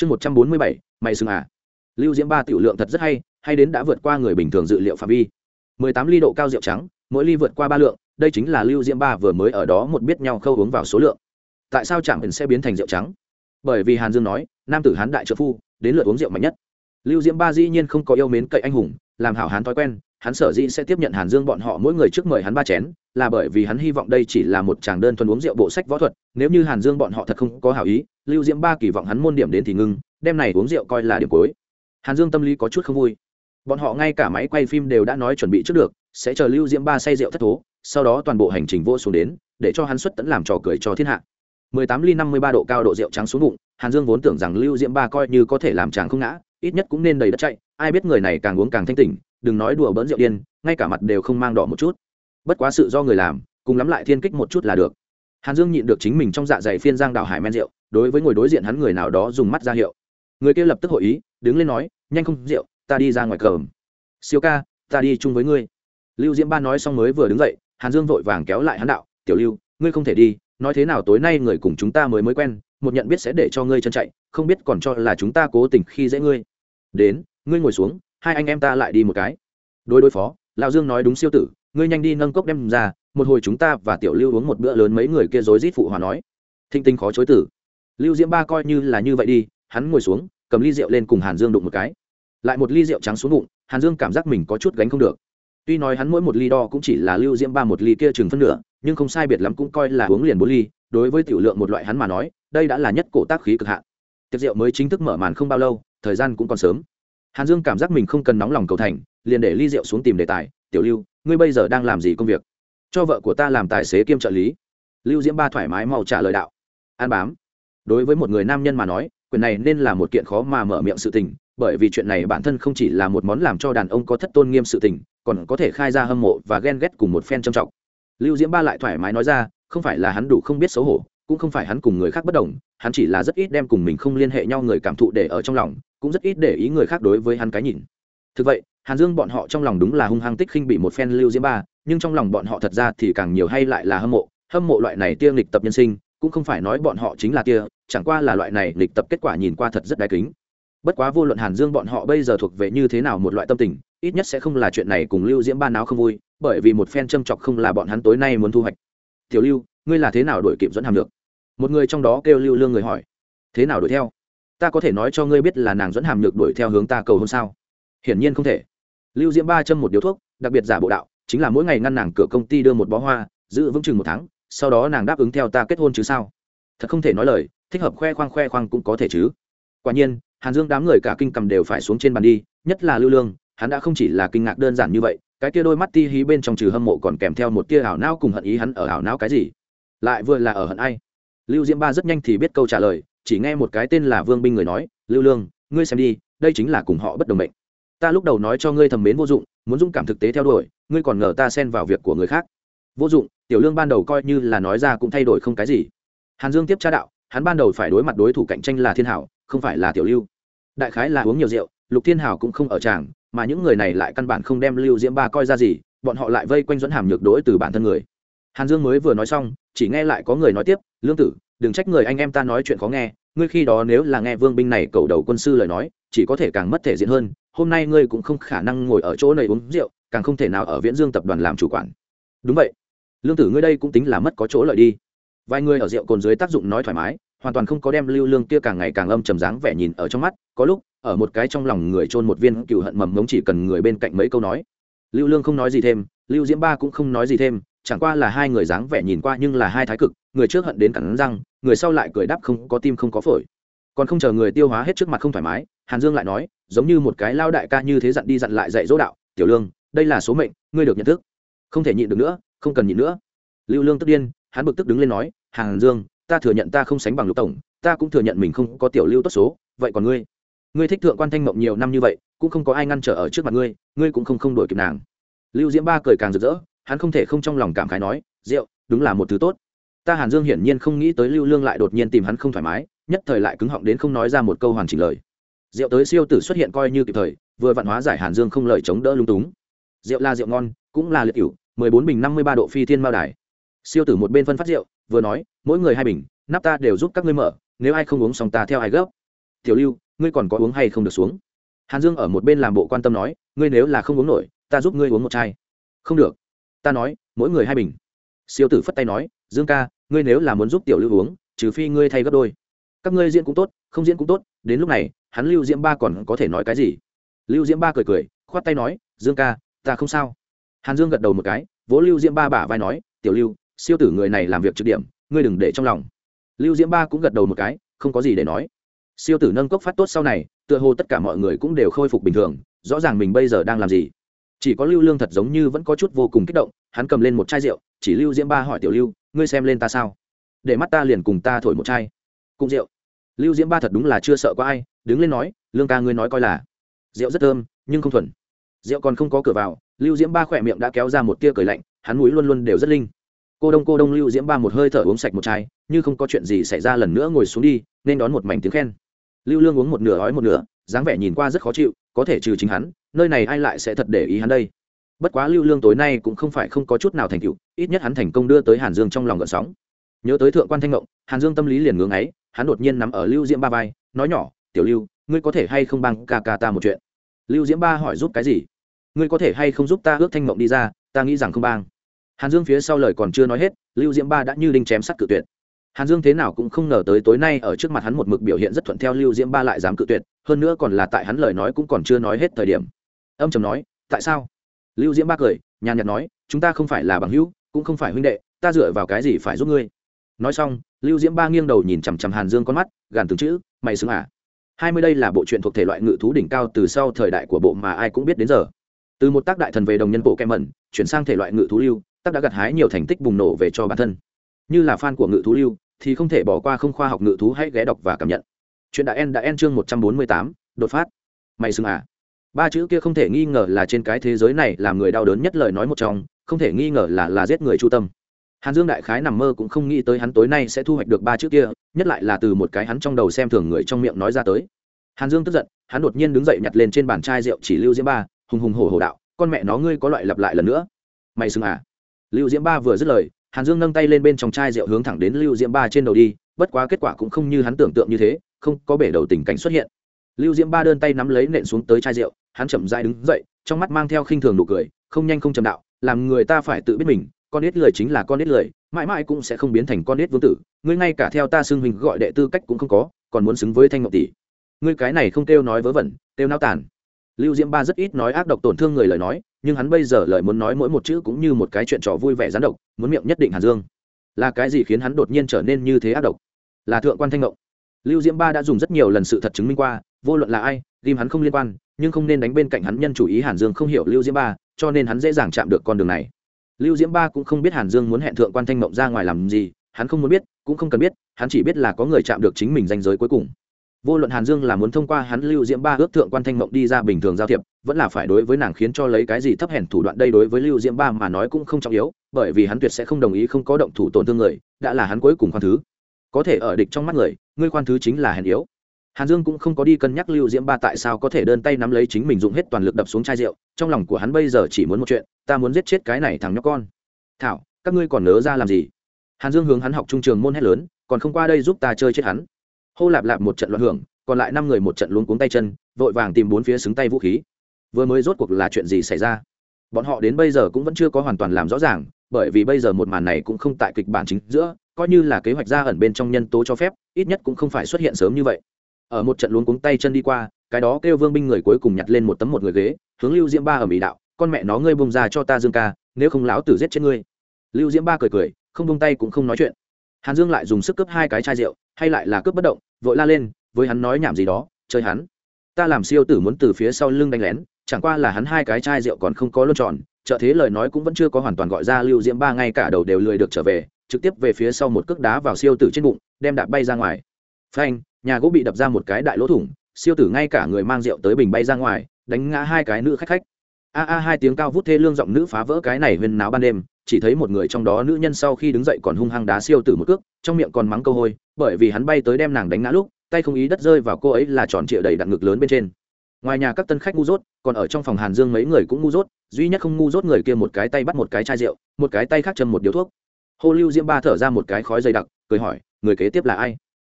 chương một trăm bốn mươi bảy, mày sừng à. Lưu diễm ba tiểu lượng thật rất hay hay đến đã vượt qua người bình thường dự liệu phạm vi. mười tám ly độ cao rượu trắng, mỗi ly vượt qua ba lượng, đây chính là lưu diễm ba vừa mới ở đó một biết nhau khâu uống vào số lượng. Tại sao chẳng hình sẽ biến thành rượu trắng? Bởi vì hàn dương nói, nam tử hán đại trợ phu, đến lượt uống rượu mạnh nhất. Lưu diễm ba dĩ nhiên không có yêu mến cậy anh hùng, làm hảo hán thói quen hắn sở dĩ sẽ tiếp nhận hàn dương bọn họ mỗi người trước mời hắn ba chén, là bởi vì hắn hy vọng đây chỉ là một chàng đơn thuần uống rượu bộ sách võ thuật, nếu như hàn dương bọn họ thật không có hảo ý, lưu diễm ba kỳ vọng hắn môn điểm đến thì ngưng đem này uống rượu coi là điểm cuối. Hàn dương tâm lý có chút không vui. Bọn họ ngay cả máy quay phim đều đã nói chuẩn bị trước được, sẽ chờ lưu diễm ba say rượu thất thố, sau đó toàn bộ hành trình vô xuống đến, để cho hắn xuất tẫn làm trò cười cho thiên hạ. 18 ly 53 độ cao độ rượu trắng xuống bụng, hàn dương vốn tưởng rằng lưu diễm ba coi như có thể làm chàng không ngã, ít nhất cũng nên đầy đất chạy, ai biết người này càng uống càng thanh tỉnh đừng nói đùa bỡn rượu điên, ngay cả mặt đều không mang đỏ một chút. Bất quá sự do người làm, cùng lắm lại thiên kích một chút là được. Hàn dương nhịn được chính mình trong dạ dày phiên giang đảo hải men rượu, đối với ngồi đối diện hắn người nào đó dùng mắt ra hiệu. Người kia lập tức hội ý, đứng lên nói, nhanh không, rượu, ta đi ra ngoài cờm siêu ca, ta đi chung với ngươi. Lưu diễm ba nói xong mới vừa đứng dậy, hàn dương vội vàng kéo lại hắn đạo, tiểu lưu, ngươi không thể đi, nói thế nào tối nay người cùng chúng ta mới mới quen, một nhận biết sẽ để cho ngươi chân chạy, không biết còn cho là chúng ta cố tình khi dễ ngươi. Đến, ngươi ngồi xuống hai anh em ta lại đi một cái. Đối đối phó, lão dương nói đúng siêu tử, ngươi nhanh đi nâng cốc đem ra, một hồi chúng ta và tiểu lưu uống một bữa lớn mấy người kia rối rít phụ hòa nói. Thinh tinh khó chối tử. Lưu diễm ba coi như là như vậy đi, hắn ngồi xuống, cầm ly rượu lên cùng hàn dương đụng một cái. Lại một ly rượu trắng xuống bụng, hàn dương cảm giác mình có chút gánh không được. Tuy nói hắn mỗi một ly đo cũng chỉ là lưu diễm ba một ly kia chừng phân nửa, nhưng không sai biệt lắm cũng coi là uống liền bốn ly, đối với tiểu lượng một loại hắn mà nói, đây đã là nhất cổ tác khí cực hạn. Tiệc rượu mới chính thức mở màn không bao lâu, thời gian cũng còn sớm hàn dương cảm giác mình không cần nóng lòng cầu thành, liền để ly rượu xuống tìm đề tài. Tiểu lưu, ngươi bây giờ đang làm gì công việc? Cho vợ của ta làm tài xế kiêm trợ lý. Lưu diễm ba thoải mái mau trả lời đạo. An bám. Đối với một người nam nhân mà nói, quyền này nên là một kiện khó mà mở miệng sự tình, bởi vì chuyện này bản thân không chỉ là một món làm cho đàn ông có thất tôn nghiêm sự tình, còn có thể khai ra hâm mộ và ghen ghét cùng một phen trầm trọng. Lưu diễm ba lại thoải mái nói ra, không phải là hắn đủ không biết xấu hổ cũng không phải hắn cùng người khác bất đồng, hắn chỉ là rất ít đem cùng mình không liên hệ nhau người cảm thụ để ở trong lòng, cũng rất ít để ý người khác đối với hắn cái nhìn. Thực vậy, hàn dương bọn họ trong lòng đúng là hung hăng tích khinh bị một phen lưu diễm ba, nhưng trong lòng bọn họ thật ra thì càng nhiều hay lại là hâm mộ hâm mộ loại này tiêu lịch tập nhân sinh, cũng không phải nói bọn họ chính là kia chẳng qua là loại này lịch tập kết quả nhìn qua thật rất đáy kính. Bất quá vô luận hàn dương bọn họ bây giờ thuộc về như thế nào một loại tâm tình, ít nhất sẽ không là chuyện này cùng lưu diễm ba náo không vui, bởi vì một phen châm chọc không là bọn hắn tối nay muốn thu hoạch. Tiểu lưu, ngươi là thế nào đổi kịp dẫn hàm được? Một người trong đó kêu lưu lương người hỏi, thế nào đuổi theo? Ta có thể nói cho ngươi biết là nàng dẫn hàm nhược đuổi theo hướng ta cầu hôn sao? Hiển nhiên không thể. Lưu diễm ba châm một điếu thuốc, đặc biệt giả bộ đạo, chính là mỗi ngày ngăn nàng cửa công ty đưa một bó hoa, giữ vững chừng một tháng, sau đó nàng đáp ứng theo ta kết hôn chứ sao? Thật không thể nói lời, thích hợp khoe khoang khoe khoang cũng có thể chứ. Quả nhiên, hàn dương đám người cả kinh cầm đều phải xuống trên bàn đi, nhất là lưu lương, hắn đã không chỉ là kinh ngạc đơn giản như vậy, cái kia đôi mắt ti hí bên trong trừ hâm mộ còn kèm theo một tia ảo não cùng hận ý hắn ở ảo não cái gì? Lại vừa là ở hận ai? Lưu diễm ba rất nhanh thì biết câu trả lời, chỉ nghe một cái tên là vương binh người nói, lưu lương, ngươi xem đi, đây chính là cùng họ bất đồng mệnh. Ta lúc đầu nói cho ngươi thầm mến vô dụng, muốn dũng cảm thực tế theo đuổi, ngươi còn ngờ ta xen vào việc của người khác. Vô dụng, tiểu lương ban đầu coi như là nói ra cũng thay đổi không cái gì. Hàn dương tiếp tra đạo, hắn ban đầu phải đối mặt đối thủ cạnh tranh là thiên hảo, không phải là tiểu lưu. Đại khái là uống nhiều rượu, lục thiên hảo cũng không ở tràng, mà những người này lại căn bản không đem lưu diễm ba coi ra gì, bọn họ lại vây quanh dẫn hàm nhược đối từ bản thân người hàn dương mới vừa nói xong, chỉ nghe lại có người nói tiếp, lương tử, đừng trách người anh em ta nói chuyện khó nghe, ngươi khi đó nếu là nghe vương binh này cầu đầu quân sư lời nói, chỉ có thể càng mất thể diện hơn, hôm nay ngươi cũng không khả năng ngồi ở chỗ này uống rượu, càng không thể nào ở viễn dương tập đoàn làm chủ quản. Đúng vậy. Lương tử, ngươi đây cũng tính là mất có chỗ lợi đi. Vài người ở rượu cồn dưới tác dụng nói thoải mái, hoàn toàn không có đem lưu lương kia càng ngày càng âm trầm dáng vẻ nhìn ở trong mắt, có lúc, ở một cái trong lòng người trôn một viên cựu hận mầm ngống chỉ cần người bên cạnh mấy câu nói. Lưu lương không nói gì thêm, lưu diễm ba cũng không nói gì thêm chẳng qua là hai người dáng vẻ nhìn qua nhưng là hai thái cực, người trước hận đến cắn răng, người sau lại cười đáp không có tim không có phổi. Còn không chờ người tiêu hóa hết trước mặt không thoải mái, hàn dương lại nói, giống như một cái lao đại ca như thế dặn đi dặn lại dạy dỗ đạo, tiểu lương, đây là số mệnh, ngươi được nhận thức. Không thể nhịn được nữa, không cần nhịn nữa. Lưu lương tức điên, hắn bực tức đứng lên nói, hàn dương, ta thừa nhận ta không sánh bằng lục tổng, ta cũng thừa nhận mình không có tiểu lưu tốt số, vậy còn ngươi? Ngươi thích thượng quan thanh mộng nhiều năm như vậy, cũng không có ai ngăn trở ở trước mặt ngươi ngươi cũng không không đổi kịp nàng. Lưu diễm ba cười càng rực rỡ hắn không thể không trong lòng cảm khái nói, rượu, đúng là một thứ tốt. Ta hàn dương hiển nhiên không nghĩ tới lưu lương lại đột nhiên tìm hắn không thoải mái, nhất thời lại cứng họng đến không nói ra một câu hoàn chỉnh lời. Rượu tới siêu tử xuất hiện coi như kịp thời, vừa vạn hóa giải hàn dương không lời chống đỡ lung túng. Rượu là rượu ngon, cũng là liệt cựu mười bốn bình năm mươi ba độ phi thiên mao đài. Siêu tử một bên phân phát rượu, vừa nói, mỗi người hai bình, nắp ta đều giúp các ngươi mở, nếu ai không uống xong ta theo ai gấp. Tiểu lưu, ngươi còn có uống hay không được xuống? Hàn dương ở một bên làm bộ quan tâm nói, ngươi nếu là không uống nổi, ta giúp ngươi uống một chai. Không được ta nói, mỗi người hai bình. Siêu tử phất tay nói, dương ca, ngươi nếu là muốn giúp tiểu lưu uống, trừ phi ngươi thay gấp đôi. Các ngươi diễn cũng tốt, không diễn cũng tốt, đến lúc này, hắn lưu diễm ba còn có thể nói cái gì? Lưu diễm ba cười cười, khoát tay nói, dương ca, ta không sao. Hàn dương gật đầu một cái, vỗ lưu diễm ba bả vai nói, tiểu lưu, siêu tử người này làm việc trực điểm, ngươi đừng để trong lòng. Lưu diễm ba cũng gật đầu một cái, không có gì để nói. Siêu tử nâng cốc phát tốt sau này, tựa hồ tất cả mọi người cũng đều khôi phục bình thường, rõ ràng mình bây giờ đang làm gì chỉ có lưu lương thật giống như vẫn có chút vô cùng kích động, hắn cầm lên một chai rượu, chỉ lưu diễm ba hỏi tiểu lưu, ngươi xem lên ta sao? Để mắt ta liền cùng ta thổi một chai. Cùng rượu. Lưu diễm ba thật đúng là chưa sợ có ai, đứng lên nói, lương ca ngươi nói coi là. Rượu rất thơm, nhưng không thuần. Rượu còn không có cửa vào, lưu diễm ba khỏe miệng đã kéo ra một tia cười lạnh, hắn mũi luôn luôn đều rất linh. Cô đông cô đông, lưu diễm ba một hơi thở uống sạch một chai, như không có chuyện gì xảy ra lần nữa ngồi xuống đi, nên đón một mảnh tiếng khen. Lưu lương uống một nửa ói một nửa, dáng vẻ nhìn qua rất khó chịu, có thể trừ chính hắn nơi này ai lại sẽ thật để ý hắn đây? Bất quá lưu lương tối nay cũng không phải không có chút nào thành tựu, ít nhất hắn thành công đưa tới hàn dương trong lòng gợn sóng. Nhớ tới thượng quan thanh ngộng, hàn dương tâm lý liền ngưỡng ấy, hắn đột nhiên nằm ở lưu diễm ba vai, nói nhỏ, tiểu lưu, ngươi có thể hay không băng ca ca ta một chuyện? Lưu diễm ba hỏi giúp cái gì? Ngươi có thể hay không giúp ta ước thanh ngộng đi ra, ta nghĩ rằng không bang hàn dương phía sau lời còn chưa nói hết, lưu diễm ba đã như đinh chém sắt cự tuyệt. Hàn dương thế nào cũng không ngờ tới tối nay ở trước mặt hắn một mực biểu hiện rất thuận theo lưu diễm ba lại dám cự tuyệt, hơn nữa còn là tại hắn lời nói cũng còn chưa nói hết thời điểm âm trầm nói, tại sao? Lưu diễm ba cười, nhàn nhạt nói, chúng ta không phải là bằng hữu, cũng không phải huynh đệ, ta dựa vào cái gì phải giúp ngươi? Nói xong, lưu diễm ba nghiêng đầu nhìn chằm chằm hàn dương con mắt, gàn từng chữ, mày xứng à? Hai mươi đây là bộ truyện thuộc thể loại ngự thú đỉnh cao từ sau thời đại của bộ mà ai cũng biết đến giờ. Từ một tác đại thần về đồng nhân bộ kem mẩn, chuyển sang thể loại ngự thú lưu, tác đã gặt hái nhiều thành tích bùng nổ về cho bản thân. Như là fan của ngự thú lưu, thì không thể bỏ qua không khoa học ngự thú hãy ghé đọc và cảm nhận. Chuyện đại en đã en chương một trăm bốn mươi tám, đột phát. Mày xưng à? Ba chữ kia không thể nghi ngờ là trên cái thế giới này làm người đau đớn nhất lời nói một trong, không thể nghi ngờ là là giết người chu tâm. Hàn dương đại khái nằm mơ cũng không nghĩ tới hắn tối nay sẽ thu hoạch được ba chữ kia, nhất lại là từ một cái hắn trong đầu xem thường người trong miệng nói ra tới. Hàn dương tức giận, hắn đột nhiên đứng dậy nhặt lên trên bàn chai rượu chỉ lưu diễm ba, hùng hùng hổ hổ đạo, con mẹ nó ngươi có loại lặp lại lần nữa. Mày xưng à? Lưu diễm ba vừa dứt lời, hàn dương nâng tay lên bên trong chai rượu hướng thẳng đến lưu diễm ba trên đầu đi, bất quá kết quả cũng không như hắn tưởng tượng như thế, không có bể đầu tình cảnh xuất hiện. Lưu diễm ba đơn tay nắm lấy nện xuống tới chai rượu hắn chậm rãi đứng dậy, trong mắt mang theo khinh thường nụ cười, không nhanh không chậm đạo, làm người ta phải tự biết mình, con ít lười chính là con ít lười, mãi mãi cũng sẽ không biến thành con ít vương tử, ngươi ngay cả theo ta xưng hình gọi đệ tư cách cũng không có, còn muốn xứng với thanh ngọc tỷ. Ngươi cái này không kêu nói vớ vẩn, kêu nao tàn. Lưu diễm ba rất ít nói ác độc tổn thương người lời nói, nhưng hắn bây giờ lời muốn nói mỗi một chữ cũng như một cái chuyện trò vui vẻ gián độc, muốn miệng nhất định hàn dương. Là cái gì khiến hắn đột nhiên trở nên như thế ác độc? Là thượng quan thanh ngộng lưu diễm ba đã dùng rất nhiều lần sự thật chứng minh qua, vô luận là ai, ghim hắn không liên quan nhưng không nên đánh bên cạnh hắn nhân chủ ý hàn dương không hiểu lưu diễm ba, cho nên hắn dễ dàng chạm được con đường này. Lưu diễm ba cũng không biết hàn dương muốn hẹn thượng quan thanh mộng ra ngoài làm gì, hắn không muốn biết, cũng không cần biết, hắn chỉ biết là có người chạm được chính mình danh giới cuối cùng. Vô luận hàn dương là muốn thông qua hắn lưu diễm ba ước thượng quan thanh mộng đi ra bình thường giao thiệp, vẫn là phải đối với nàng khiến cho lấy cái gì thấp hèn thủ đoạn đây đối với lưu diễm ba mà nói cũng không trọng yếu, bởi vì hắn tuyệt sẽ không đồng ý không có động thủ tổn thương người, đã là hắn cuối cùng khoan thứ. Có thể ở địch trong mắt người, ngươi khoan thứ chính là hèn yếu hàn dương cũng không có đi cân nhắc lưu diễm ba tại sao có thể đơn tay nắm lấy chính mình dùng hết toàn lực đập xuống chai rượu, trong lòng của hắn bây giờ chỉ muốn một chuyện, ta muốn giết chết cái này thằng nhóc con. Thảo, các ngươi còn nớ ra làm gì? Hàn dương hướng hắn học trung trường môn hét lớn, còn không qua đây giúp ta chơi chết hắn. Hô lạp lạp một trận loạn hưởng, còn lại năm người một trận luống cuống tay chân, vội vàng tìm bốn phía xứng tay vũ khí. Vừa mới rốt cuộc là chuyện gì xảy ra? Bọn họ đến bây giờ cũng vẫn chưa có hoàn toàn làm rõ ràng, bởi vì bây giờ một màn này cũng không tại kịch bản chính giữa, coi như là kế hoạch ra ẩn bên trong nhân tố cho phép, ít nhất cũng không phải xuất hiện sớm như vậy ở một trận luống cuống tay chân đi qua, cái đó kêu vương binh người cuối cùng nhặt lên một tấm một người ghế, hướng lưu diễm ba ở mỹ đạo, con mẹ nó, ngươi bông ra cho ta dương ca, nếu không lão tử giết chết ngươi. Lưu diễm ba cười cười, không bông tay cũng không nói chuyện. Hàn dương lại dùng sức cướp hai cái chai rượu, hay lại là cướp bất động, vội la lên, với hắn nói nhảm gì đó, chơi hắn. Ta làm siêu tử muốn từ phía sau lưng đánh lén, chẳng qua là hắn hai cái chai rượu còn không có luôn tròn, trợ thế lời nói cũng vẫn chưa có hoàn toàn gọi ra lưu diễm ba ngay cả đầu đều lười được trở về, trực tiếp về phía sau một cước đá vào siêu tử trên bụng, đem đạp bay ra ngoài. Phanh nhà gỗ bị đập ra một cái đại lỗ thủng, siêu tử ngay cả người mang rượu tới bình bay ra ngoài, đánh ngã hai cái nữ khách khách. A a, hai tiếng cao vút thê lương giọng nữ phá vỡ cái này huyên náo ban đêm, chỉ thấy một người trong đó nữ nhân sau khi đứng dậy còn hung hăng đá siêu tử một cước, trong miệng còn mắng câu hôi, bởi vì hắn bay tới đem nàng đánh ngã lúc, tay không ý đất rơi vào cô ấy là tròn trịa đầy đặn ngực lớn bên trên. Ngoài nhà các tân khách ngu dốt, còn ở trong phòng hàn dương mấy người cũng ngu dốt, duy nhất không ngu dốt người kia một cái tay bắt một cái chai rượu, một cái tay khác châm một điếu thuốc. Hô lưu diễm ba thở ra một cái khói dày đặc, cười hỏi, người kế tiếp là ai?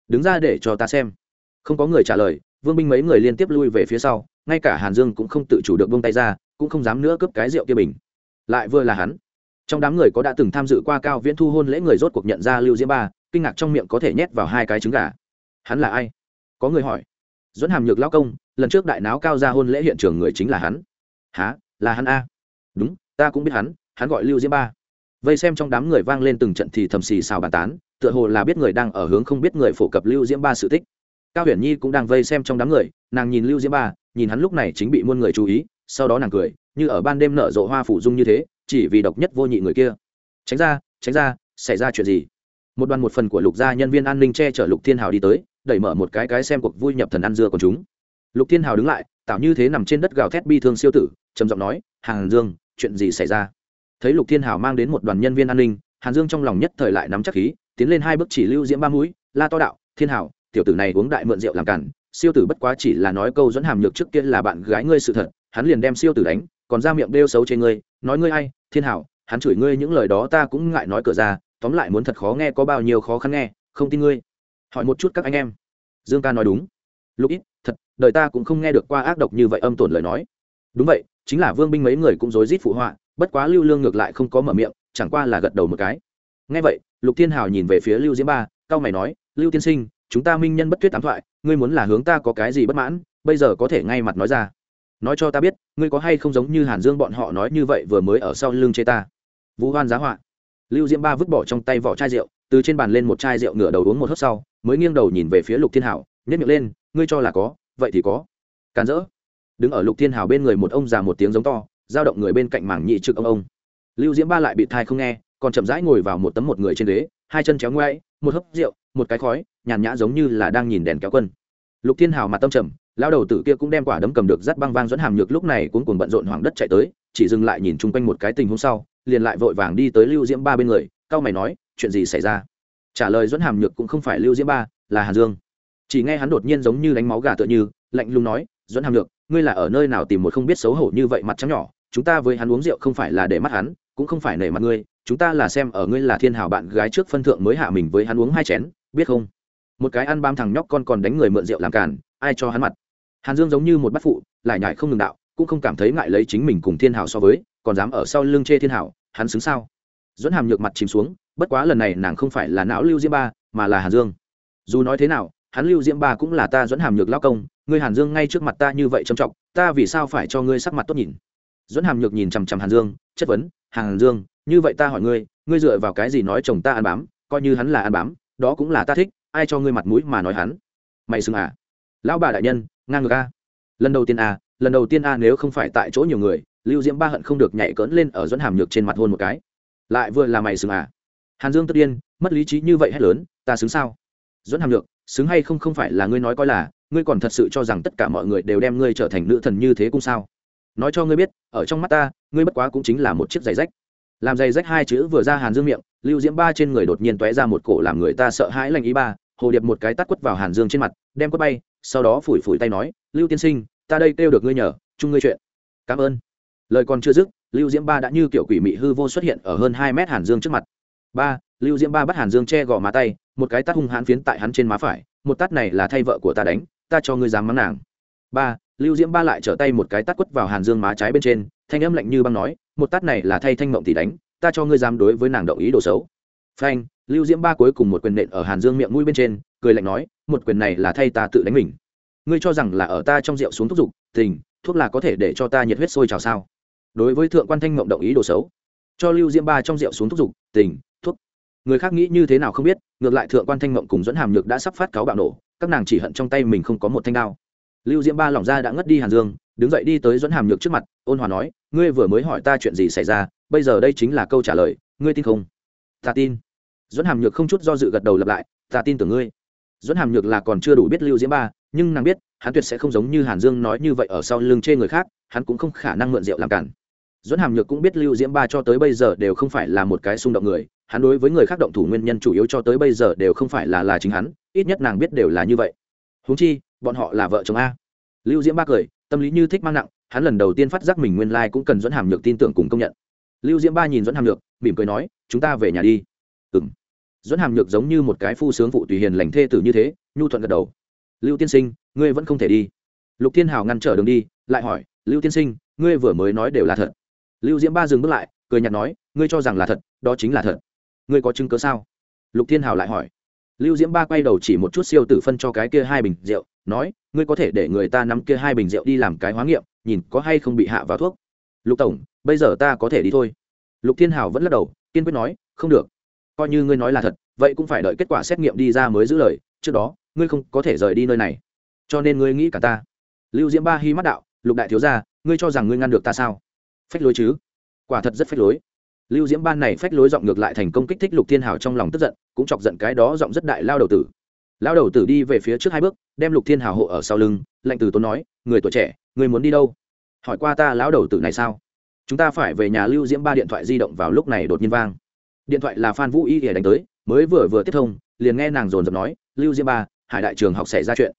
Đứng ra để cho ta xem. Không có người trả lời, vương binh mấy người liên tiếp lui về phía sau, ngay cả hàn dương cũng không tự chủ được buông tay ra, cũng không dám nữa cướp cái rượu kia bình. Lại vừa là hắn. Trong đám người có đã từng tham dự qua cao viễn thu hôn lễ người rốt cuộc nhận ra lưu diễm ba, kinh ngạc trong miệng có thể nhét vào hai cái trứng gà. Hắn là ai? Có người hỏi. Dẫn hàm nhược lao công, lần trước đại náo cao ra hôn lễ hiện trường người chính là hắn. Há là hắn a? Đúng, ta cũng biết hắn hắn gọi lưu diễm ba vây xem trong đám người vang lên từng trận thì thầm xì xào bàn tán, tựa hồ là biết người đang ở hướng không biết người phổ cập lưu diễm ba sự tích. Cao huyền nhi cũng đang vây xem trong đám người, nàng nhìn lưu diễm ba, nhìn hắn lúc này chính bị muôn người chú ý, sau đó nàng cười, như ở ban đêm nở rộ hoa phủ dung như thế, chỉ vì độc nhất vô nhị người kia. Tránh ra tránh ra, xảy ra chuyện gì? Một đoàn một phần của lục gia nhân viên an ninh che chở lục thiên hào đi tới, đẩy mở một cái cái xem cuộc vui nhập thần ăn dưa của chúng. Lục thiên hào đứng lại tạo như thế nằm trên đất gào thét bi thương siêu tử, trầm giọng nói, hàng dương, chuyện gì xảy ra? Thấy lục thiên Hảo mang đến một đoàn nhân viên an ninh hàn dương trong lòng nhất thời lại nắm chắc khí tiến lên hai bước chỉ lưu diễm ba mũi la to đạo thiên Hảo, tiểu tử này uống đại mượn rượu làm cản siêu tử bất quá chỉ là nói câu dẫn hàm nhược trước kia là bạn gái ngươi sự thật hắn liền đem siêu tử đánh còn ra miệng đeo xấu trên ngươi nói ngươi ai thiên hảo hắn chửi ngươi những lời đó ta cũng ngại nói cửa ra tóm lại muốn thật khó nghe có bao nhiêu khó khăn nghe không tin ngươi hỏi một chút các anh em dương ca nói đúng lúc ít thật đời ta cũng không nghe được qua ác độc như vậy âm tổn lời nói đúng vậy chính là vương binh mấy người cũng rối rít phụ họa, bất quá lưu lương ngược lại không có mở miệng, chẳng qua là gật đầu một cái. Ngay vậy, lục thiên hào nhìn về phía lưu diễm ba, cao mày nói, lưu tiên sinh, chúng ta minh nhân bất thuyết tám thoại, ngươi muốn là hướng ta có cái gì bất mãn, bây giờ có thể ngay mặt nói ra. Nói cho ta biết, ngươi có hay không giống như hàn dương bọn họ nói như vậy vừa mới ở sau lưng chê ta? Vũ hoan giá họa. Lưu diễm ba vứt bỏ trong tay vỏ chai rượu, từ trên bàn lên một chai rượu ngửa đầu uống một hớp sau, mới nghiêng đầu nhìn về phía lục thiên hảo nhất miệng lên, ngươi cho là có, vậy thì có. Càn rỡ đứng ở lục thiên hào bên người một ông già một tiếng giống to, giao động người bên cạnh mảng nhị trực ông ông. Lưu diễm ba lại bị thai không nghe, còn chậm rãi ngồi vào một tấm một người trên ghế, hai chân chéo ngoáy, một hớp rượu, một cái khói, nhàn nhã giống như là đang nhìn đèn kéo quân. Lục thiên hào mặt tâm trầm lao đầu tử kia cũng đem quả đấm cầm được dắt băng vang dẫn hàm nhược lúc này cũng cùng bận rộn hoảng đất chạy tới, chỉ dừng lại nhìn chung quanh một cái tình hôm sau, liền lại vội vàng đi tới lưu diễm ba bên người cao mày nói, chuyện gì xảy ra? Trả lời dẫn hàm nhược cũng không phải lưu diễm ba, là hàn dương. Chỉ nghe hắn đột nhiên giống như đánh máu gà tựa như, lạnh lùng nói, dẫn hàm nhược ngươi là ở nơi nào tìm một không biết xấu hổ như vậy mặt trắng nhỏ, chúng ta với hắn uống rượu không phải là để mắt hắn, cũng không phải nể mặt ngươi, chúng ta là xem ở ngươi là thiên hào bạn gái trước phân thượng mới hạ mình với hắn uống hai chén, biết không? Một cái ăn bám thằng nhóc con còn đánh người mượn rượu làm càn, ai cho hắn mặt? Hàn dương giống như một bát phụ, lại nhại không ngừng đạo, cũng không cảm thấy ngại lấy chính mình cùng thiên hảo so với, còn dám ở sau lưng chê thiên hảo, hắn xứng sao? Dẫn hàm nhược mặt chìm xuống, bất quá lần này nàng không phải là não lưu diêm ba, mà là hàn dương. Dù nói thế nào hắn lưu diễm ba cũng là ta dẫn hàm nhược lao công, ngươi hàn dương ngay trước mặt ta như vậy trầm trọng ta vì sao phải cho ngươi sắc mặt tốt nhìn? Dẫn hàm nhược nhìn chằm chằm hàn dương, chất vấn, hàn dương, như vậy ta hỏi ngươi ngươi dựa vào cái gì nói chồng ta ăn bám, coi như hắn là ăn bám, đó cũng là ta thích, ai cho ngươi mặt mũi mà nói hắn? Mày xưng à? Lão bà đại nhân, ngang ngược a lần đầu tiên a lần đầu tiên a nếu không phải tại chỗ nhiều người, lưu diễm ba hận không được nhảy cỡn lên ở dẫn hàm nhược trên mặt hôn một cái. Lại vừa là mày xưng à? Hàn dương tất điên, mất lý trí như vậy hết lớn, ta xứng sao? Dẫn hàm lược, xứng hay không không phải là ngươi nói coi là, ngươi còn thật sự cho rằng tất cả mọi người đều đem ngươi trở thành nữ thần như thế cũng sao? Nói cho ngươi biết, ở trong mắt ta, ngươi bất quá cũng chính là một chiếc giày rách. Làm giày rách hai chữ vừa ra hàn dương miệng, lưu diễm ba trên người đột nhiên t ra một cổ làm người ta sợ hãi lành ý ba, hồ điệp một cái tắt quất vào hàn dương trên mặt, đem quất bay, sau đó phủi phủi tay nói, lưu tiên sinh, ta đây kêu được ngươi nhờ, chung ngươi chuyện. Cảm ơn. Lời còn chưa dứt, lưu diễm ba đã như kiểu quỷ mị hư vô xuất hiện ở hơn hai mét hàn dương trước mặt. Ba. Lưu diễm ba bắt hàn dương che gò má tay một cái tát hung hãn phiến tại hắn trên má phải một tát này là thay vợ của ta đánh ta cho ngươi dám mắng nàng. Ba lưu diễm ba lại trở tay một cái tát quất vào hàn dương má trái bên trên thanh âm lạnh như băng nói một tát này là thay thanh mộng thì đánh ta cho ngươi dám đối với nàng động ý đồ xấu. Phanh lưu diễm ba cuối cùng một quyền nện ở hàn dương miệng mũi bên trên cười lạnh nói một quyền này là thay ta tự đánh mình. Ngươi cho rằng là ở ta trong rượu xuống thúc giục, tình thuốc là có thể để cho ta nhiệt huyết sôi trào sao? Đối với thượng quan thanh mộng động ý đồ xấu cho lưu diễm ba trong rượu xuống thúc giục, tình người khác nghĩ như thế nào không biết, ngược lại thượng quan thanh mộng cùng dẫn hàm nhược đã sắp phát cáo bạo nổ, các nàng chỉ hận trong tay mình không có một thanh đao. Lưu diễm ba lỏng ra đã ngất đi hàn dương, đứng dậy đi tới dẫn hàm nhược trước mặt, ôn hòa nói, ngươi vừa mới hỏi ta chuyện gì xảy ra, bây giờ đây chính là câu trả lời, ngươi tin không? Ta tin. Dẫn hàm nhược không chút do dự gật đầu lặp lại, ta tin tưởng ngươi. Dẫn hàm nhược là còn chưa đủ biết lưu diễm ba, nhưng nàng biết, hắn tuyệt sẽ không giống như hàn dương nói như vậy ở sau lưng chê người khác, hắn cũng không khả năng mượn rượu làm cản. Dẫn hàm nhược cũng biết lưu diễm ba cho tới bây giờ đều không phải là một cái xung động người hắn đối với người khác động thủ nguyên nhân chủ yếu cho tới bây giờ đều không phải là là chính hắn, ít nhất nàng biết đều là như vậy. Huống chi, bọn họ là vợ chồng a. Lưu diễm ba cười, tâm lý như thích mang nặng, hắn lần đầu tiên phát giác mình nguyên lai cũng cần dẫn hàm nhược tin tưởng cùng công nhận. Lưu diễm ba nhìn dẫn hàm nhược, mỉm cười nói, chúng ta về nhà đi. Ừ m dẫn hàm nhược giống như một cái phu sướng phụ tùy hiền lành thê tử như thế, nhu thuận gật đầu. Lưu tiên sinh, ngươi vẫn không thể đi. Lục thiên hào ngăn trở đường đi, lại hỏi, lưu tiên sinh, ngươi vừa mới nói đều là thật. Lưu diễm ba dừng bước lại, cười nhạt nói, ngươi cho rằng là thật, đó chính là thật ngươi có chứng cớ sao? Lục thiên hào lại hỏi. Lưu diễm ba quay đầu chỉ một chút siêu tử phân cho cái kia hai bình rượu, nói, ngươi có thể để người ta nắm kia hai bình rượu đi làm cái hóa nghiệm, nhìn có hay không bị hạ vào thuốc. Lục tổng, bây giờ ta có thể đi thôi. Lục thiên hào vẫn lắc đầu, kiên quyết nói, không được. Coi như ngươi nói là thật, vậy cũng phải đợi kết quả xét nghiệm đi ra mới giữ lời, trước đó, ngươi không có thể rời đi nơi này. Cho nên ngươi nghĩ cả ta. Lưu diễm ba hy mắt đạo, lục đại thiếu gia, ngươi cho rằng ngươi ngăn được ta sao? Phách lối chứ. Quả thật rất phách lối lưu diễm ban này phách lối giọng ngược lại thành công kích thích lục thiên hào trong lòng tức giận, cũng chọc giận cái đó giọng rất đại lao đầu tử. Lao đầu tử đi về phía trước hai bước, đem lục thiên hào hộ ở sau lưng, lạnh từ tốn nói, người tuổi trẻ, người muốn đi đâu? Hỏi qua ta lão đầu tử này sao? Chúng ta phải về nhà lưu diễm ba điện thoại di động vào lúc này đột nhiên vang. Điện thoại là phan vũ y ỉa đánh tới, mới vừa vừa tiếp thông, liền nghe nàng dồn dập nói, lưu diễm ba, hải đại trường học xảy ra chuyện.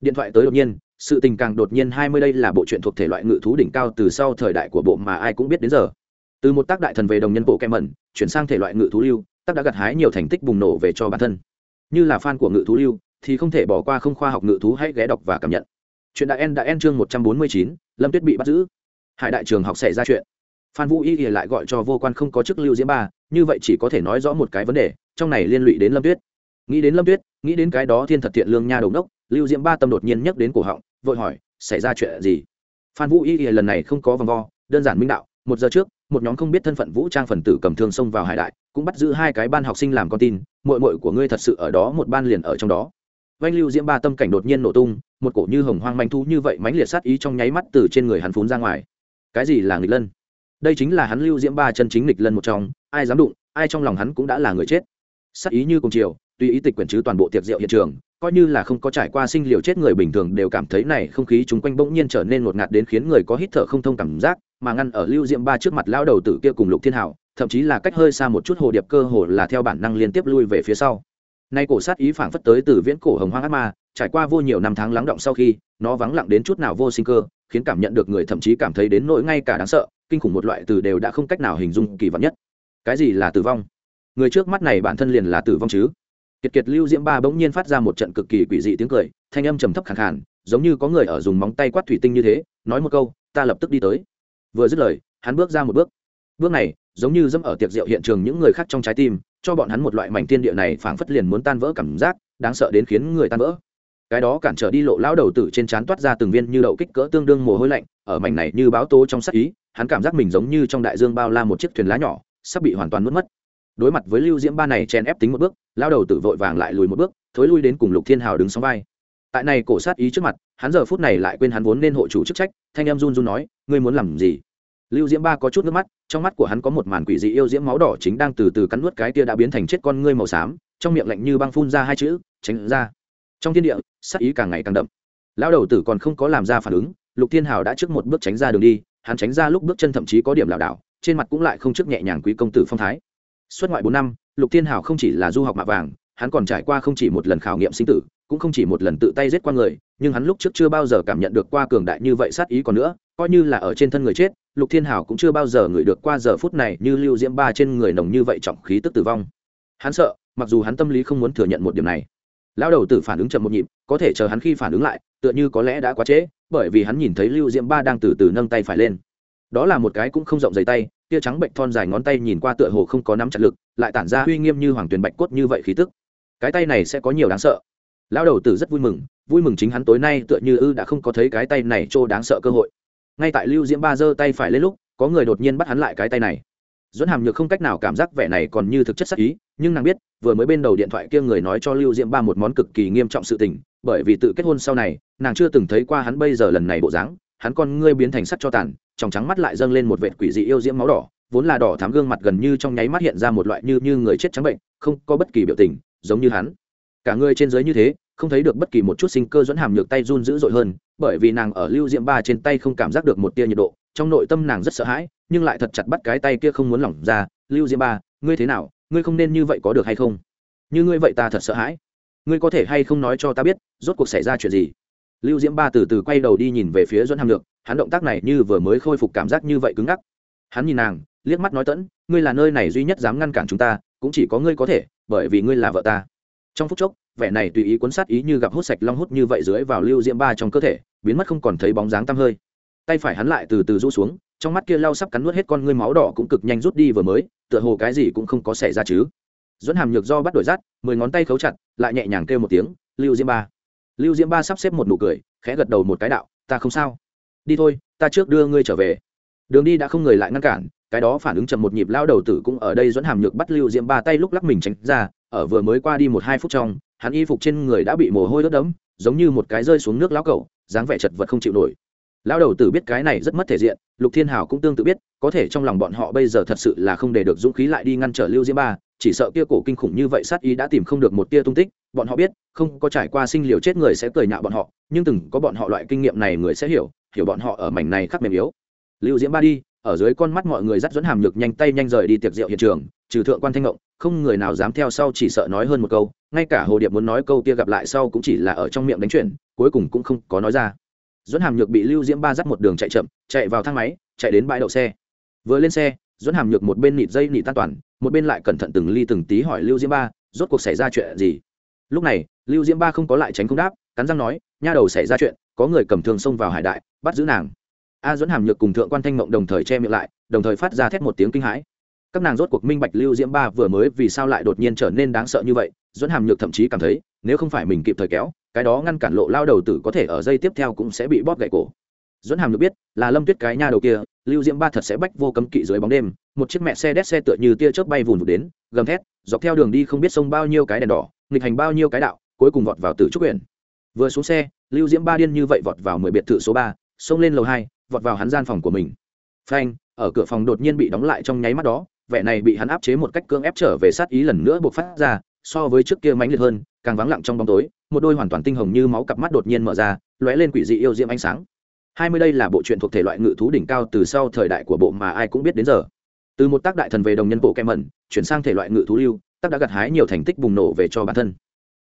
Điện thoại tới đột nhiên, sự tình càng đột nhiên hai mươi đây là bộ truyện thuộc thể loại ngự thú đỉnh cao từ sau thời đại của bộ mà ai cũng biết đến giờ từ một tác đại thần về đồng nhân bộ kem mẩn, chuyển sang thể loại ngự thú lưu, tác đã gặt hái nhiều thành tích bùng nổ về cho bản thân. Như là fan của ngự thú lưu, thì không thể bỏ qua không khoa học ngự thú hãy ghé đọc và cảm nhận. Chuyện đại en đã en chương một trăm bốn mươi chín, lâm tuyết bị bắt giữ. Hải đại trường học xảy ra chuyện. Phan vũ y thì lại gọi cho vô quan không có chức lưu diễm ba, như vậy chỉ có thể nói rõ một cái vấn đề, trong này liên lụy đến lâm tuyết. Nghĩ đến lâm tuyết, nghĩ đến cái đó thiên thật thiện lương nha đầu đốc lưu diễm ba tâm đột nhiên nhắc đến cổ họng, vội hỏi, xảy ra chuyện gì? Phan vũ y thì lần này không có vòng vo, đơn giản minh đạo, một giờ trước một nhóm không biết thân phận vũ trang phần tử cầm thương xông vào hải đại, cũng bắt giữ hai cái ban học sinh làm con tin mội mội của ngươi thật sự ở đó, một ban liền ở trong đó. Vanh lưu diễm ba tâm cảnh đột nhiên nổ tung, một cổ như hồng hoang manh thu như vậy mãnh liệt sát ý trong nháy mắt từ trên người hắn phún ra ngoài. Cái gì là nghịch lân? Đây chính là hắn lưu diễm ba chân chính nghịch lân một trong, ai dám đụng, ai trong lòng hắn cũng đã là người chết. Sát ý như cùng chiều, tùy ý tịch quyển chứ toàn bộ tiệc rượu hiện trường, coi như là không có trải qua sinh liều chết người bình thường đều cảm thấy này không khí chung quanh bỗng nhiên trở nên ngột ngạt đến khiến người có hít thở không thông cảm giác mà ngăn ở lưu diễm ba trước mặt lao đầu tử kia cùng lục thiên hảo, thậm chí là cách hơi xa một chút hồ điệp cơ hồ là theo bản năng liên tiếp lui về phía sau. Nay cổ sát ý phảng phất tới từ viễn cổ hồng hoang ác ma, trải qua vô nhiều năm tháng lắng động sau khi, nó vắng lặng đến chút nào vô sinh cơ, khiến cảm nhận được người thậm chí cảm thấy đến nỗi ngay cả đáng sợ, kinh khủng một loại từ đều đã không cách nào hình dung kỳ vọng nhất. Cái gì là tử vong? Người trước mắt này bản thân liền là tử vong chứ? Kiệt kiệt lưu diễm ba bỗng nhiên phát ra một trận cực kỳ quỷ dị tiếng cười, thanh âm trầm thấp khẳng khàn, giống như có người ở dùng móng tay quát thủy tinh như thế, nói một câu, ta lập tức đi tới vừa dứt lời, hắn bước ra một bước. Bước này, giống như dẫm ở tiệc rượu hiện trường những người khác trong trái tim, cho bọn hắn một loại mảnh thiên địa này phảng phất liền muốn tan vỡ cảm giác, đáng sợ đến khiến người tan vỡ. Cái đó cản trở đi lộ lão đầu tử trên trán toát ra từng viên như đậu kích cỡ tương đương mồ hôi lạnh, ở mảnh này như báo tố trong sắc ý, hắn cảm giác mình giống như trong đại dương bao la một chiếc thuyền lá nhỏ, sắp bị hoàn toàn mất mất. Đối mặt với lưu diễm ba này chen ép tính một bước lao đầu tử vội vàng lại lùi một bước, thối lui đến cùng lục thiên hào đứng sóng vai tại này cổ sát ý trước mặt, hắn giờ phút này lại quên hắn vốn nên hộ chủ chức trách, thanh em run run nói, ngươi muốn làm gì? Lưu diễm ba có chút nước mắt, trong mắt của hắn có một màn quỷ dị yêu diễm máu đỏ chính đang từ từ cắn nuốt cái tia đã biến thành chết con ngươi màu xám, trong miệng lạnh như băng phun ra hai chữ, tránh ra. Trong thiên địa, sát ý càng ngày càng đậm. Lão đầu tử còn không có làm ra phản ứng, lục thiên hào đã trước một bước tránh ra đường đi, hắn tránh ra lúc bước chân thậm chí có điểm lảo đảo, trên mặt cũng lại không trước nhẹ nhàng quý công tử phong thái. Xuất ngoại bốn năm, lục thiên hào không chỉ là du học mạ vàng, hắn còn trải qua không chỉ một lần khảo nghiệm sinh tử cũng không chỉ một lần tự tay giết qua người, nhưng hắn lúc trước chưa bao giờ cảm nhận được qua cường đại như vậy sát ý còn nữa, coi như là ở trên thân người chết, lục thiên hào cũng chưa bao giờ ngửi được qua giờ phút này như lưu diễm ba trên người nồng như vậy trọng khí tức tử vong. Hắn sợ, mặc dù hắn tâm lý không muốn thừa nhận một điểm này. Lão đầu tử phản ứng chậm một nhịp, có thể chờ hắn khi phản ứng lại, tựa như có lẽ đã quá trễ, bởi vì hắn nhìn thấy lưu diễm ba đang từ từ nâng tay phải lên. Đó là một cái cũng không rộng dày tay, tia trắng bệnh thon dài ngón tay nhìn qua tựa hồ không có nắm chặt lực, lại tản ra uy nghiêm như hoàng tuyền bạch cốt như vậy khí tức. Cái tay này sẽ có nhiều đáng sợ lão đầu tử rất vui mừng vui mừng chính hắn tối nay tựa như ư đã không có thấy cái tay này trô đáng sợ cơ hội. Ngay tại lưu diễm ba giơ tay phải lên lúc, có người đột nhiên bắt hắn lại cái tay này. Dẫn hàm nhược không cách nào cảm giác vẻ này còn như thực chất sắc ý, nhưng nàng biết, vừa mới bên đầu điện thoại kia người nói cho lưu diễm ba một món cực kỳ nghiêm trọng sự tình, bởi vì tự kết hôn sau này, nàng chưa từng thấy qua hắn bây giờ lần này bộ dáng, hắn con ngươi biến thành sắt cho tàn, trong trắng mắt lại dâng lên một vệt quỷ dị yêu diễm máu đỏ, vốn là đỏ thám gương mặt gần như trong nháy mắt hiện ra một loại như như người chết trắng bệnh, không có bất kỳ biểu tình, giống như hắn cả người trên giới như thế, không thấy được bất kỳ một chút sinh cơ dẫn hàm nhược tay run dữ dội hơn, bởi vì nàng ở lưu diễm ba trên tay không cảm giác được một tia nhiệt độ, trong nội tâm nàng rất sợ hãi, nhưng lại thật chặt bắt cái tay kia không muốn lỏng ra. Lưu diễm ba, ngươi thế nào? Ngươi không nên như vậy có được hay không? Như ngươi vậy ta thật sợ hãi. Ngươi có thể hay không nói cho ta biết, rốt cuộc xảy ra chuyện gì? Lưu diễm ba từ từ quay đầu đi nhìn về phía dẫn hàm lược hắn động tác này như vừa mới khôi phục cảm giác như vậy cứng ngắc. Hắn nhìn nàng, liếc mắt nói tẫn, ngươi là nơi này duy nhất dám ngăn cản chúng ta, cũng chỉ có ngươi có thể, bởi vì ngươi là vợ ta trong phút chốc, vẻ này tùy ý cuốn sát ý như gặp hút sạch long hút như vậy dưới vào lưu diễm ba trong cơ thể, biến mất không còn thấy bóng dáng tăm hơi. Tay phải hắn lại từ từ rũ xuống, trong mắt kia lau sắp cắn nuốt hết con ngươi máu đỏ cũng cực nhanh rút đi vừa mới, tựa hồ cái gì cũng không có xảy ra chứ. Dẫn hàm nhược do bắt đổi rát, mười ngón tay khấu chặt, lại nhẹ nhàng kêu một tiếng, lưu diễm ba. Lưu diễm ba sắp xếp một nụ cười, khẽ gật đầu một cái đạo, ta không sao. Đi thôi, ta trước đưa ngươi trở về. Đường đi đã không người lại ngăn cản, cái đó phản ứng chậm một nhịp lao đầu tử cũng ở đây dẫn hàm nhược bắt lưu diễm ba tay lúc lắc mình tránh ra ở vừa mới qua đi một hai phút trong, hắn y phục trên người đã bị mồ hôi ướt đẫm, giống như một cái rơi xuống nước lão cẩu, dáng vẻ chật vật không chịu nổi. Lão đầu tử biết cái này rất mất thể diện, lục thiên hào cũng tương tự biết, có thể trong lòng bọn họ bây giờ thật sự là không để được dũng khí lại đi ngăn trở lưu diễm ba, chỉ sợ kia cổ kinh khủng như vậy sát ý đã tìm không được một tia tung tích, bọn họ biết, không có trải qua sinh liều chết người sẽ cười nhạo bọn họ, nhưng từng có bọn họ loại kinh nghiệm này người sẽ hiểu hiểu bọn họ ở mảnh này khắc mềm yếu. Lưu diễm ba đi ở dưới con mắt mọi người dắt dẫn hàm nhược nhanh tay nhanh rời đi tiệc rượu hiện trường, trừ thượng quan thanh ngộng, không người nào dám theo sau chỉ sợ nói hơn một câu, ngay cả hồ điệp muốn nói câu kia gặp lại sau cũng chỉ là ở trong miệng đánh chuyển, cuối cùng cũng không có nói ra. Dẫn hàm nhược bị lưu diễm ba dắt một đường chạy chậm, chạy vào thang máy, chạy đến bãi đậu xe. Vừa lên xe, dẫn hàm nhược một bên nịt dây nịt tan toàn, một bên lại cẩn thận từng ly từng tí hỏi lưu diễm ba, rốt cuộc xảy ra chuyện gì? Lúc này, lưu diễm ba không có lại tránh không đáp, cắn răng nói, nha đầu xảy ra chuyện, có người cầm thương xông vào hải đại, bắt giữ nàng a dẫn hàm nhược cùng thượng quan thanh mộng đồng thời che miệng lại, đồng thời phát ra thét một tiếng kinh hãi. Các nàng rốt cuộc minh bạch lưu diễm ba vừa mới vì sao lại đột nhiên trở nên đáng sợ như vậy dẫn hàm nhược thậm chí cảm thấy, nếu không phải mình kịp thời kéo, cái đó ngăn cản lộ lao đầu tử có thể ở dây tiếp theo cũng sẽ bị bóp gãy cổ. Dẫn hàm nhược biết, là lâm tuyết cái nha đầu kia, lưu diễm ba thật sẽ bách vô cấm kỵ dưới bóng đêm, một chiếc mẹ xe đét xe tựa như tia chớp bay vùn vụt đến, gầm thét, dọc theo đường đi không biết sông bao nhiêu cái đèn đỏ, nghịch hành bao nhiêu cái đạo, cuối cùng vọt vào tử trúc huyện vừa xuống xe, lưu diễm ba điên như vậy vọt vào mười biệt thự số ba, xông lên lầu hai vọt vào hắn gian phòng của mình. Phanh, ở cửa phòng đột nhiên bị đóng lại trong nháy mắt đó, vẻ này bị hắn áp chế một cách cưỡng ép trở về sát ý lần nữa buộc phát ra, so với trước kia mãnh liệt hơn, càng vắng lặng trong bóng tối, một đôi hoàn toàn tinh hồng như máu cặp mắt đột nhiên mở ra, lóe lên quỷ dị yêu diễm ánh sáng. Hai mươi đây là bộ truyện thuộc thể loại ngự thú đỉnh cao từ sau thời đại của bộ mà ai cũng biết đến giờ. Từ một tác đại thần về đồng nhân bộ kem mẩn, chuyển sang thể loại ngự thú lưu, tác đã gặt hái nhiều thành tích bùng nổ về cho bản thân.